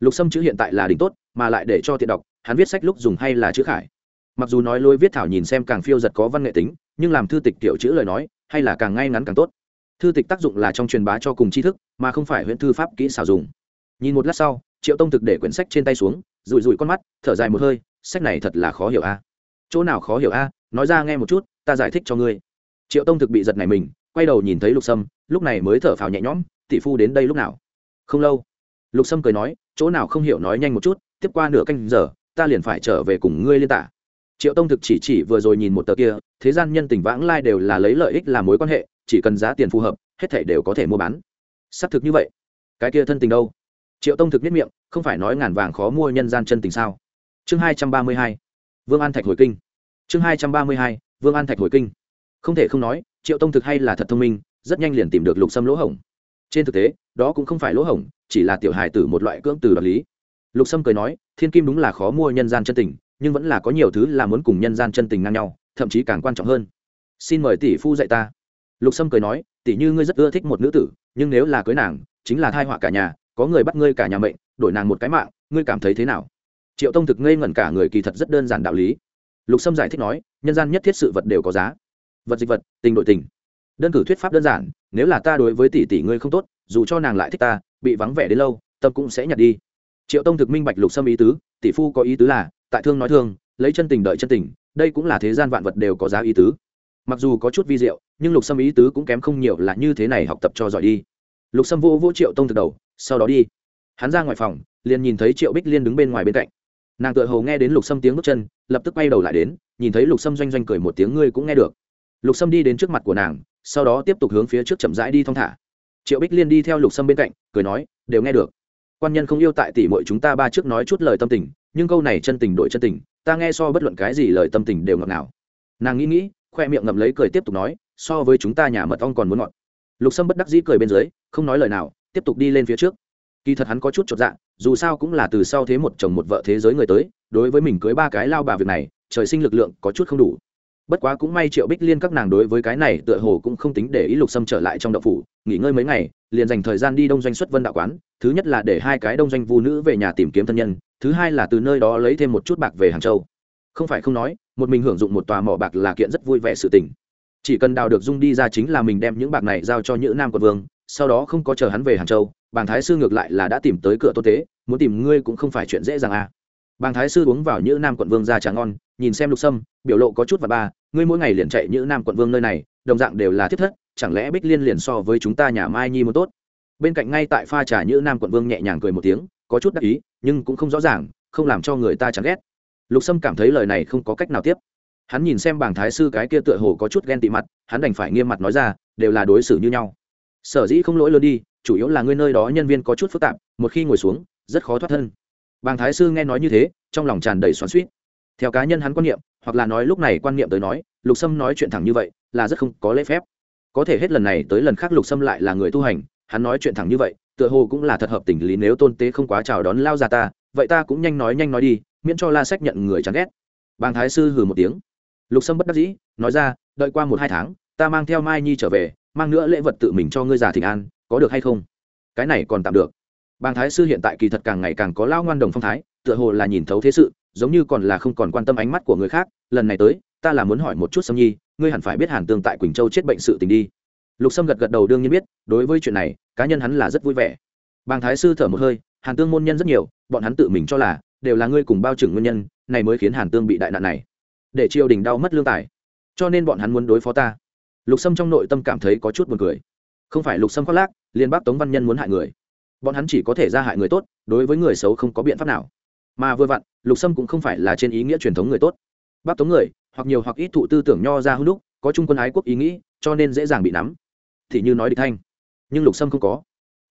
[SPEAKER 1] Lục sâm chữ hiện tại là đỉnh tốt, mà lại để cho tiện đọc, hắn viết sách lúc dùng hay là chữ khải. Mặc dù nói lôi viết thảo nhìn xem càng phiêu giật có văn nghệ tính, nhưng làm thư tịch tiểu chữ lời nói, hay là càng ngay ngắn càng tốt. Thư tịch tác dụng là trong truyền bá cho cùng tri thức, mà không phải huyện thư pháp kỹ xảo dùng. Nhìn một lát sau triệu tông thực để quyển sách trên tay xuống, rủi rủi con mắt, thở dài một hơi, sách này thật là khó hiểu a. Chỗ nào khó hiểu a? Nói ra nghe một chút, ta giải thích cho ngươi. Triệu tông thực bị giật này mình, quay đầu nhìn thấy lục sâm, lúc này mới thở phào nhẹ nhõm, tỷ phu đến đây lúc nào? Không lâu. Lục sâm cười nói, chỗ nào không hiểu nói nhanh một chút, tiếp qua nửa canh giờ, ta liền phải trở về cùng ngươi liên tả triệu tông thực chỉ chỉ vừa rồi nhìn một tờ kia, thế gian nhân tình vãng lai đều là lấy lợi ích làm mối quan hệ, chỉ cần giá tiền phù hợp, hết thảy đều có thể mua bán. Xác thực như vậy. Cái kia thân tình đâu? Triệu tông thực nhất miệng, không phải nói ngàn vàng khó mua nhân gian chân tình sao? Chương hai trăm ba mươi hai, vương an thạch hồi kinh. Chương hai trăm ba mươi hai, vương an thạch hồi kinh. Không thể không nói, triệu tông thực hay là thật thông minh, rất nhanh liền tìm được lục sâm lỗ hổng. Trên thực tế, đó cũng không phải lỗ hổng, chỉ là tiểu hài tử một loại cưỡng từ đoạt lý. Lục sâm cười nói, thiên kim đúng là khó mua nhân gian chân tình, nhưng vẫn là có nhiều thứ là muốn cùng nhân gian chân tình ngang nhau, thậm chí càng quan trọng hơn. Xin mời tỷ phu dạy ta. Lục sâm cười nói, tỷ như ngươi rất ưa thích một nữ tử, nhưng nếu là cưới nàng, chính là thai họa cả nhà có người bắt ngươi cả nhà mệnh, đổi nàng một cái mạng, ngươi cảm thấy thế nào? Triệu tông thực ngây ngẩn cả người kỳ thật rất đơn giản đạo lý. Lục sâm giải thích nói, nhân gian nhất thiết sự vật đều có giá. Vật dịch vật, tình đội tình. Đơn cử thuyết pháp đơn giản, nếu là ta đối với tỷ tỷ ngươi không tốt, dù cho nàng lại thích ta, bị vắng vẻ đến lâu, tâm cũng sẽ nhặt đi. Triệu tông thực minh bạch lục sâm ý tứ, tỷ phu có ý tứ là, tại thương nói thương, lấy chân tình đợi chân tình, đây cũng là thế gian vạn vật đều có giá ý tứ. Mặc dù có chút vi diệu, nhưng lục sâm ý tứ cũng kém không nhiều là như thế này học tập cho giỏi đi. Lục sâm vô vô triệu tông thực đầu sau đó đi. Hắn ra ngoài phòng, liền nhìn thấy triệu bích liên đứng bên ngoài bên cạnh. Nàng tự hầu nghe đến lục sâm tiếng bước chân, lập tức quay đầu lại đến, nhìn thấy lục sâm doanh doanh cười một tiếng, ngươi cũng nghe được. Lục sâm đi đến trước mặt của nàng, sau đó tiếp tục hướng phía trước chậm rãi đi thong thả. Triệu bích liên đi theo lục sâm bên cạnh, cười nói, đều nghe được. Quan nhân không yêu tại tỷ muội chúng ta ba trước nói chút lời tâm tình, nhưng câu này chân tình đổi chân tình, ta nghe so bất luận cái gì lời tâm tình đều ngọt ngào. Nàng nghĩ nghĩ, khoe miệng ngậm lấy cười tiếp tục nói, so với chúng ta nhà mật ong còn muốn ngọt. Lục sâm bất đắc dĩ cười bên dưới, không nói lời nào tiếp tục đi lên phía trước. Kỳ thật hắn có chút chột dạ dù sao cũng là từ sau thế một chồng một vợ thế giới người tới, đối với mình cưới ba cái lao bà việc này, trời sinh lực lượng có chút không đủ. Bất quá cũng may triệu bích liên các nàng đối với cái này tựa hồ cũng không tính để ý lục sâm trở lại trong đậu phủ, nghỉ ngơi mấy ngày, liền dành thời gian đi đông doanh xuất vân đạo quán, thứ nhất là để hai cái đông doanh vu nữ về nhà tìm kiếm thân nhân, thứ hai là từ nơi đó lấy thêm một chút bạc về hàng châu. Không phải không nói, một mình hưởng dụng một tòa mỏ bạc là kiện rất vui vẻ sự tình. Chỉ cần đào được dung đi ra chính là mình đem những bạc này giao cho nhữ nam quận vương sau đó không có chờ hắn về hàng châu, bàng thái sư ngược lại là đã tìm tới cửa tôn tế, muốn tìm ngươi cũng không phải chuyện dễ dàng à. Bàng thái sư uống vào nhữ nam quận vương ra trà ngon, nhìn xem lục sâm, biểu lộ có chút và ba, ngươi mỗi ngày liền chạy nhữ nam quận vương nơi này, đồng dạng đều là thiết thất, chẳng lẽ bích liên liền so với chúng ta nhà mai nhi muốn tốt? Bên cạnh ngay tại pha trà nhữ nam quận vương nhẹ nhàng cười một tiếng, có chút đắc ý, nhưng cũng không rõ ràng, không làm cho người ta chán ghét. Lục sâm cảm thấy lời này không có cách nào tiếp. Hắn nhìn xem bảng thái sư cái kia tựa hồ có chút ghen tị mặt, hắn đành phải nghiêm mặt nói ra, đều là đối xử như nhau sở dĩ không lỗi lớn đi, chủ yếu là ngươi nơi đó nhân viên có chút phức tạp, một khi ngồi xuống, rất khó thoát thân. Bàng thái sư nghe nói như thế, trong lòng tràn đầy xoắn suýt theo cá nhân hắn quan niệm, hoặc là nói lúc này quan niệm tới nói, lục sâm nói chuyện thẳng như vậy, là rất không có lễ phép. Có thể hết lần này tới lần khác lục sâm lại là người tu hành, hắn nói chuyện thẳng như vậy, tựa hồ cũng là thật hợp tình lý nếu tôn tế không quá chào đón lao ra ta, vậy ta cũng nhanh nói nhanh nói đi, miễn cho la sách nhận người chán ghét. Bàng thái sư hừ một tiếng. Lục sâm bất đắc dĩ, nói ra, đợi qua một hai tháng, ta mang theo mai nhi trở về mang nữa lễ vật tự mình cho ngươi già thịnh an, có được hay không? Cái này còn tạm được. Bàng thái sư hiện tại kỳ thật càng ngày càng có lao ngoan đồng phong thái, tựa hồ là nhìn thấu thế sự, giống như còn là không còn quan tâm ánh mắt của người khác. Lần này tới, ta là muốn hỏi một chút sâm nhi, ngươi hẳn phải biết hàn tương tại quỳnh châu chết bệnh sự tình đi. Lục sâm gật gật đầu đương nhiên biết, đối với chuyện này, cá nhân hắn là rất vui vẻ. Bàng thái sư thở một hơi, hàn tương môn nhân rất nhiều, bọn hắn tự mình cho là, đều là ngươi cùng bao trừng nguyên nhân, này mới khiến hàn tương bị đại nạn này, để triều đình đau mất lương tài. Cho nên bọn hắn muốn đối phó ta lục sâm trong nội tâm cảm thấy có chút buồn cười. Không phải lục sâm khoác lác liên bác tống văn nhân muốn hại người. Bọn hắn chỉ có thể ra hại người tốt, đối với người xấu không có biện pháp nào. Mà vừa vặn, lục sâm cũng không phải là trên ý nghĩa truyền thống người tốt. Bác tống người, hoặc nhiều hoặc ít thụ tư tưởng nho ra hữu lúc có trung quân ái quốc ý nghĩ, cho nên dễ dàng bị nắm. Thì như nói địch thanh. Nhưng lục sâm không có.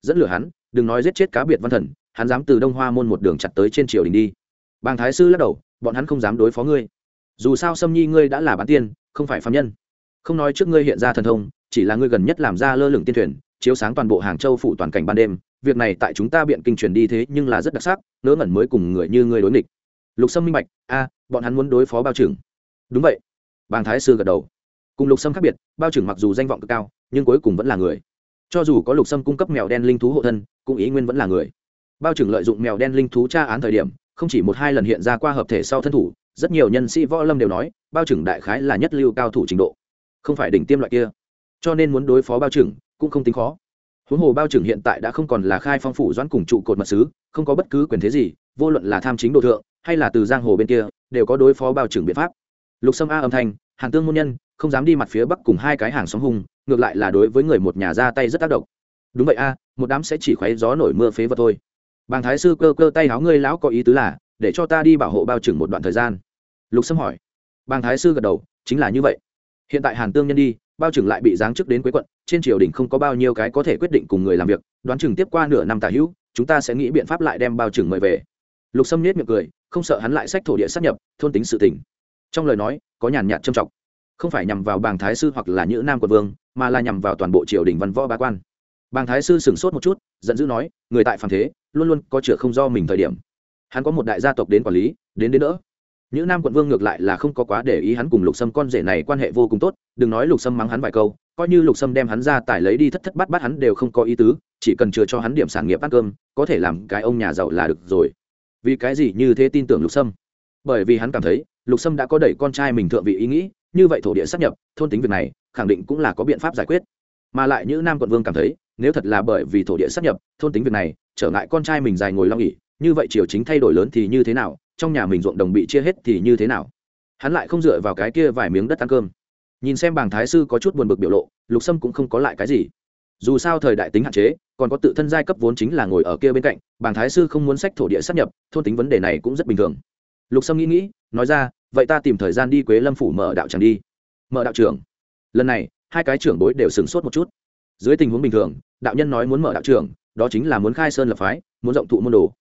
[SPEAKER 1] Dẫn lửa hắn, đừng nói giết chết cá biệt văn thần, hắn dám từ đông hoa môn một đường chặt tới trên triều đình đi. Bàng thái sư lắc đầu, bọn hắn không dám đối phó ngươi. Dù sao sâm nhi ngươi đã là bán tiên, không phải phạm nhân không nói trước ngươi hiện ra thần thông, chỉ là ngươi gần nhất làm ra lơ lửng tiên thuyền, chiếu sáng toàn bộ hàng châu phủ toàn cảnh ban đêm, việc này tại chúng ta biện kinh truyền đi thế nhưng là rất đặc sắc nỡ ngẩn mới cùng người như ngươi đối nghịch. Lục sâm minh bạch, a, bọn hắn muốn đối phó bao trưởng. Đúng vậy. Bàng thái sư gật đầu. Cùng lục sâm khác biệt, bao trưởng mặc dù danh vọng cực cao, nhưng cuối cùng vẫn là người. Cho dù có lục sâm cung cấp mèo đen linh thú hộ thân, cũng ý nguyên vẫn là người. Bao trưởng lợi dụng mèo đen linh thú tra án thời điểm, không chỉ một hai lần hiện ra qua hợp thể sau thân thủ, rất nhiều nhân sĩ võ lâm đều nói, bao trưởng đại khái là nhất lưu cao thủ trình độ không phải đỉnh tiêm loại kia. Cho nên muốn đối phó bao trưởng cũng không tính khó. Huống hồ bao trưởng hiện tại đã không còn là khai phong phủ doãn cùng trụ cột mật sứ, không có bất cứ quyền thế gì, vô luận là tham chính đồ thượng hay là từ giang hồ bên kia, đều có đối phó bao trưởng biện pháp. Lục sâm a âm thanh, hàn tương môn nhân, không dám đi mặt phía bắc cùng hai cái hàng xóm hung, ngược lại là đối với người một nhà ra tay rất tác động. Đúng vậy a, một đám sẽ chỉ khoáy gió nổi mưa phế vật thôi. Bàng thái sư cơ cơ tay háo ngươi lão có ý tứ là, để cho ta đi bảo hộ bao trưởng một đoạn thời gian. Lục sâm hỏi. Bàng thái sư gật đầu, chính là như vậy hiện tại hàn tương nhân đi, bao trưởng lại bị giáng chức đến quế quận, trên triều đình không có bao nhiêu cái có thể quyết định cùng người làm việc, đoán chừng tiếp qua nửa năm tả hữu, chúng ta sẽ nghĩ biện pháp lại đem bao trưởng mời về. Lục sâm nhết miệng cười, không sợ hắn lại sách thổ địa sát nhập, thôn tính sự tỉnh trong lời nói, có nhàn nhạt trầm trọng. Không phải nhằm vào bàng thái sư hoặc là nhữ nam quận vương, mà là nhằm vào toàn bộ triều đình văn võ ba quan. Bàng thái sư sửng sốt một chút, giận dữ nói, người tại phàm thế, luôn luôn có chửa không do mình thời điểm. Hắn có một đại gia tộc đến quản lý, đến đến nữa những nam quận vương ngược lại là không có quá để ý hắn cùng lục sâm con rể này quan hệ vô cùng tốt, đừng nói lục sâm mắng hắn vài câu, coi như lục sâm đem hắn ra tải lấy đi thất thất bát bát hắn đều không có ý tứ, chỉ cần chừa cho hắn điểm sản nghiệp ăn cơm, có thể làm cái ông nhà giàu là được rồi. Vì cái gì như thế tin tưởng lục sâm? Bởi vì hắn cảm thấy, lục sâm đã có đẩy con trai mình thượng vị ý nghĩ, như vậy thổ địa sắp nhập, thôn tính việc này, khẳng định cũng là có biện pháp giải quyết. Mà lại những nam quận vương cảm thấy, nếu thật là bởi vì thổ địa sắp nhập, thôn tính việc này, trở ngại con trai mình dài ngồi long nghỉ, như vậy triều chính thay đổi lớn thì như thế nào? Trong nhà mình ruộng đồng bị chia hết thì như thế nào? Hắn lại không dựa vào cái kia vài miếng đất ăn cơm. Nhìn xem bảng thái sư có chút buồn bực biểu lộ, lục sâm cũng không có lại cái gì. Dù sao thời đại tính hạn chế, còn có tự thân giai cấp vốn chính là ngồi ở kia bên cạnh bảng thái sư không muốn sách thổ địa sắp nhập, thôn tính vấn đề này cũng rất bình thường. Lục sâm nghĩ nghĩ, nói ra, vậy ta tìm thời gian đi quế lâm phủ mở đạo tràng đi. Mở đạo trưởng lần này, hai cái trưởng bối đều sửng sốt một chút. Dưới tình huống bình thường, đạo nhân nói muốn mở đạo trưởng đó chính là muốn khai sơn lập phái, muốn rộng thụ môn đồ.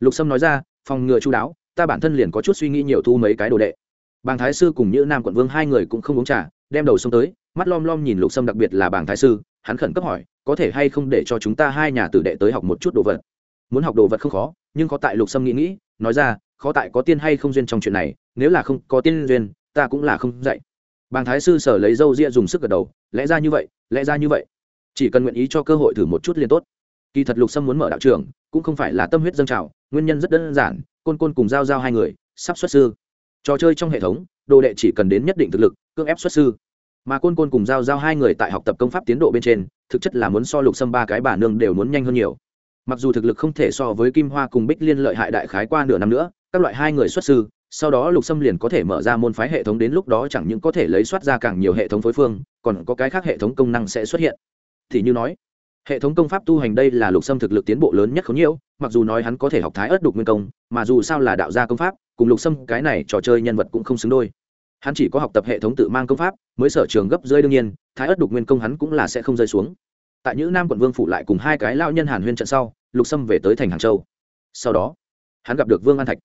[SPEAKER 1] Lục sâm nói ra, phòng ngừa chú đáo ta bản thân liền có chút suy nghĩ nhiều thu mấy cái đồ đệ. Bàng thái sư cùng như nam quận vương hai người cũng không uống trà, đem đầu xông tới, mắt lom lom nhìn lục sâm đặc biệt là bàng thái sư, hắn khẩn cấp hỏi, có thể hay không để cho chúng ta hai nhà tử đệ tới học một chút đồ vật? Muốn học đồ vật không khó, nhưng có tại lục sâm nghĩ nghĩ, nói ra, khó tại có tiên hay không duyên trong chuyện này, nếu là không có tiên duyên, ta cũng là không dạy. Bàng thái sư sở lấy dâu ria dùng sức gật đầu, lẽ ra như vậy, lẽ ra như vậy. Chỉ cần nguyện ý cho cơ hội thử một chút liền tốt. Kỳ thật lục sâm muốn mở đạo trường, cũng không phải là tâm huyết dâng trào, nguyên nhân rất đơn giản côn côn cùng giao giao hai người, sắp xuất sư. Trò chơi trong hệ thống, đồ đệ chỉ cần đến nhất định thực lực, cưỡng ép xuất sư. Mà côn côn cùng giao giao hai người tại học tập công pháp tiến độ bên trên, thực chất là muốn so lục xâm ba cái bà nương đều muốn nhanh hơn nhiều. Mặc dù thực lực không thể so với kim hoa cùng bích liên lợi hại đại khái qua nửa năm nữa, các loại hai người xuất sư, sau đó lục xâm liền có thể mở ra môn phái hệ thống đến lúc đó chẳng những có thể lấy soát ra càng nhiều hệ thống phối phương, còn có cái khác hệ thống công năng sẽ xuất hiện. Thì như nói, hệ thống công pháp tu hành đây là lục xâm thực lực tiến bộ lớn nhất không nhiễu mặc dù nói hắn có thể học thái ớt đục nguyên công, mà dù sao là đạo gia công pháp, cùng lục xâm cái này trò chơi nhân vật cũng không xứng đôi. Hắn chỉ có học tập hệ thống tự mang công pháp, mới sở trường gấp rơi đương nhiên, thái ớt đục nguyên công hắn cũng là sẽ không rơi xuống. Tại những nam quận vương phủ lại cùng hai cái lao nhân hàn huyên trận sau, lục xâm về tới thành hàng châu. Sau đó, hắn gặp được vương an thạch.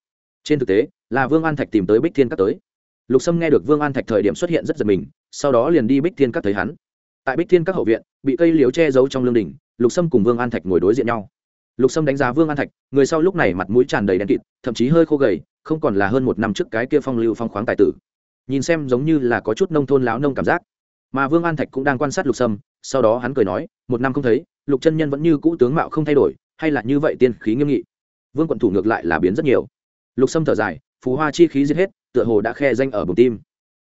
[SPEAKER 1] Trên thực tế, là vương an thạch tìm tới bích thiên các tới. Lục sâm nghe được vương an thạch thời điểm xuất hiện rất giật mình, sau đó liền đi bích thiên các thấy hắn. Tại bích thiên các hậu viện, bị cây liếu che giấu trong lương đình lục sâm cùng vương an thạch ngồi đối diện nhau lục sâm đánh giá vương an thạch, người sau lúc này mặt mũi tràn đầy đen kịt, thậm chí hơi khô gầy, không còn là hơn một năm trước cái kia phong lưu phong khoáng tài tử. Nhìn xem giống như là có chút nông thôn láo nông cảm giác. Mà vương an thạch cũng đang quan sát lục sâm, sau đó hắn cười nói, một năm không thấy, lục chân nhân vẫn như cũ tướng mạo không thay đổi, hay là như vậy tiên khí nghiêm nghị? Vương quận thủ ngược lại là biến rất nhiều. Lục sâm thở dài, phù hoa chi khí giết hết, tựa hồ đã khe danh ở bụng tim.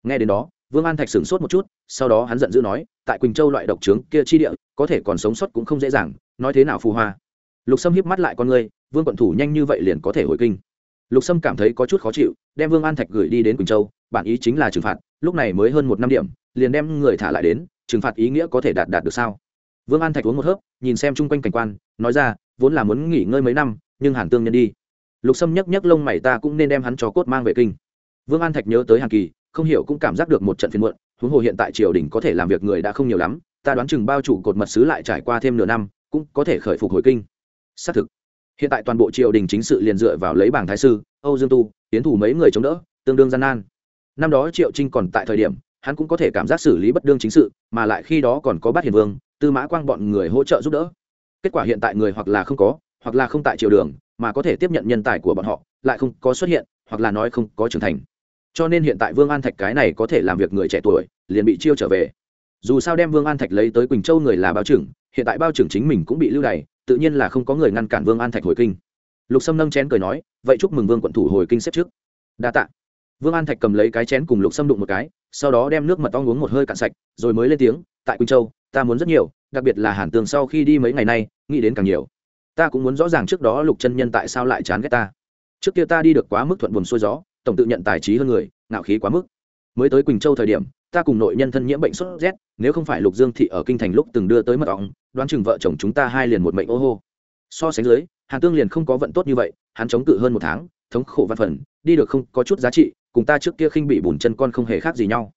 [SPEAKER 1] Nghe đến đó, vương an thạch sửng sốt một chút, sau đó hắn giận dữ nói, tại quỳnh châu loại độc trướng kia chi địa, có thể còn sống sót cũng không dễ dàng, nói thế nào phù hoa? Lục sâm hiếp mắt lại con người vương quận thủ nhanh như vậy liền có thể hồi kinh. Lục sâm cảm thấy có chút khó chịu, đem vương an thạch gửi đi đến quỳnh châu, bản ý chính là trừng phạt, lúc này mới hơn một năm điểm, liền đem người thả lại đến, trừng phạt ý nghĩa có thể đạt đạt được sao? Vương an thạch uống một hớp, nhìn xem chung quanh cảnh quan, nói ra, vốn là muốn nghỉ ngơi mấy năm, nhưng hàn tương nhân đi. Lục sâm nhấc nhấc lông mày ta cũng nên đem hắn cho cốt mang về kinh. Vương an thạch nhớ tới hàn kỳ, không hiểu cũng cảm giác được một trận phiền muộn, huống hồ hiện tại triều đình có thể làm việc người đã không nhiều lắm, ta đoán chừng bao chủ cột mật sứ lại trải qua thêm nửa năm, cũng có thể khởi phục hồi kinh xác thực. Hiện tại toàn bộ triều đình chính sự liền dựa vào lấy bảng thái sư, âu dương tu, tiến thủ mấy người chống đỡ, tương đương gian nan. Năm đó triệu trinh còn tại thời điểm, hắn cũng có thể cảm giác xử lý bất đương chính sự, mà lại khi đó còn có bát hiền vương, tư mã quang bọn người hỗ trợ giúp đỡ. Kết quả hiện tại người hoặc là không có, hoặc là không tại triều đường, mà có thể tiếp nhận nhân tài của bọn họ, lại không có xuất hiện, hoặc là nói không có trưởng thành. Cho nên hiện tại vương an thạch cái này có thể làm việc người trẻ tuổi, liền bị chiêu trở về. Dù sao đem vương an thạch lấy tới quỳnh châu người là bao trưởng, hiện tại bao trưởng chính mình cũng bị lưu đày tự nhiên là không có người ngăn cản vương an thạch hồi kinh. Lục sâm nâng chén cười nói, vậy chúc mừng vương quận thủ hồi kinh xếp trước. Đa tạ. Vương an thạch cầm lấy cái chén cùng lục sâm đụng một cái, sau đó đem nước mật ong uống một hơi cạn sạch, rồi mới lên tiếng, tại quỳnh châu, ta muốn rất nhiều, đặc biệt là hàn tường sau khi đi mấy ngày nay, nghĩ đến càng nhiều. Ta cũng muốn rõ ràng trước đó lục chân nhân tại sao lại chán ghét ta. Trước kia ta đi được quá mức thuận buồn xuôi gió, tổng tự nhận tài trí hơn người, ngạo khí quá mức. Mới tới quỳnh châu thời điểm ta cùng nội nhân thân nhiễm bệnh sốt rét nếu không phải lục dương thị ở kinh thành lúc từng đưa tới mật ong đoán chừng vợ chồng chúng ta hai liền một mệnh ô hô. So sánh dưới hàn tương liền không có vận tốt như vậy hắn chống cự hơn một tháng thống khổ văn phần đi được không có chút giá trị cùng ta trước kia khinh bị bùn chân con không hề khác gì nhau.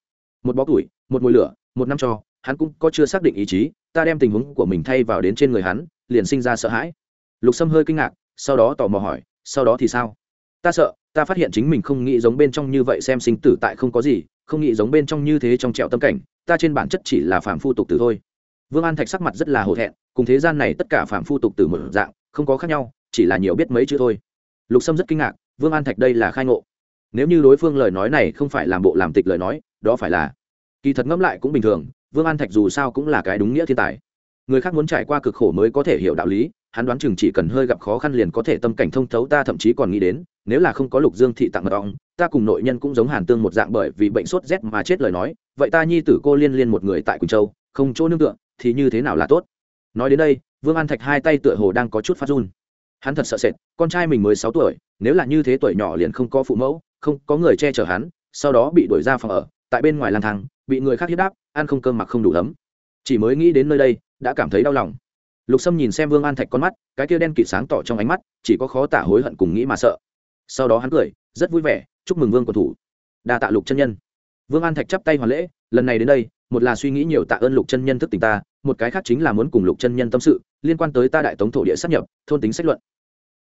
[SPEAKER 1] Một bó tuổi, một mùi lửa một năm cho hắn cũng có chưa xác định ý chí ta đem tình huống của mình thay vào đến trên người hắn liền sinh ra sợ hãi. Lục sâm hơi kinh ngạc sau đó tò mò hỏi sau đó thì sao? Ta sợ ta phát hiện chính mình không nghĩ giống bên trong như vậy xem sinh tử tại không có gì không nghĩ giống bên trong như thế trong trẹo tâm cảnh, ta trên bản chất chỉ là phạm phu tục tử thôi. Vương an thạch sắc mặt rất là hổ thẹn, cùng thế gian này tất cả phạm phu tục tử một dạng, không có khác nhau, chỉ là nhiều biết mấy chữ thôi. Lục sâm rất kinh ngạc, vương an thạch đây là khai ngộ. Nếu như đối phương lời nói này không phải làm bộ làm tịch lời nói, đó phải là kỳ thật ngẫm lại cũng bình thường, vương an thạch dù sao cũng là cái đúng nghĩa thiên tài. Người khác muốn trải qua cực khổ mới có thể hiểu đạo lý hắn đoán chừng chỉ cần hơi gặp khó khăn liền có thể tâm cảnh thông thấu, ta thậm chí còn nghĩ đến, nếu là không có lục dương thị tặng mật ong, ta cùng nội nhân cũng giống hàn tương một dạng bởi vì bệnh sốt rét mà chết lời nói, vậy ta nhi tử cô liên liên một người tại quỳnh châu, không chỗ nương tựa, thì như thế nào là tốt? Nói đến đây, vương an thạch hai tay tựa hồ đang có chút phát run. Hắn thật sợ sệt, con trai mình mới sáu tuổi, nếu là như thế tuổi nhỏ liền không có phụ mẫu, không có người che chở hắn, sau đó bị đuổi ra phòng ở, tại bên ngoài lang thang, bị người khác hiếp đáp, ăn không cơm mặc không đủ ấm. Chỉ mới nghĩ đến nơi đây, đã cảm thấy đau lòng lục sâm nhìn xem vương an thạch con mắt, cái kia đen kịt sáng tỏ trong ánh mắt, chỉ có khó tả hối hận cùng nghĩ mà sợ. Sau đó hắn cười, rất vui vẻ, chúc mừng vương quân thủ. Đa tạ lục chân nhân. Vương an thạch chắp tay hoàn lễ, lần này đến đây, một là suy nghĩ nhiều tạ ơn lục chân nhân thức tình ta, một cái khác chính là muốn cùng lục chân nhân tâm sự, liên quan tới ta đại tống thổ địa sắp nhập, thôn tính sách luận.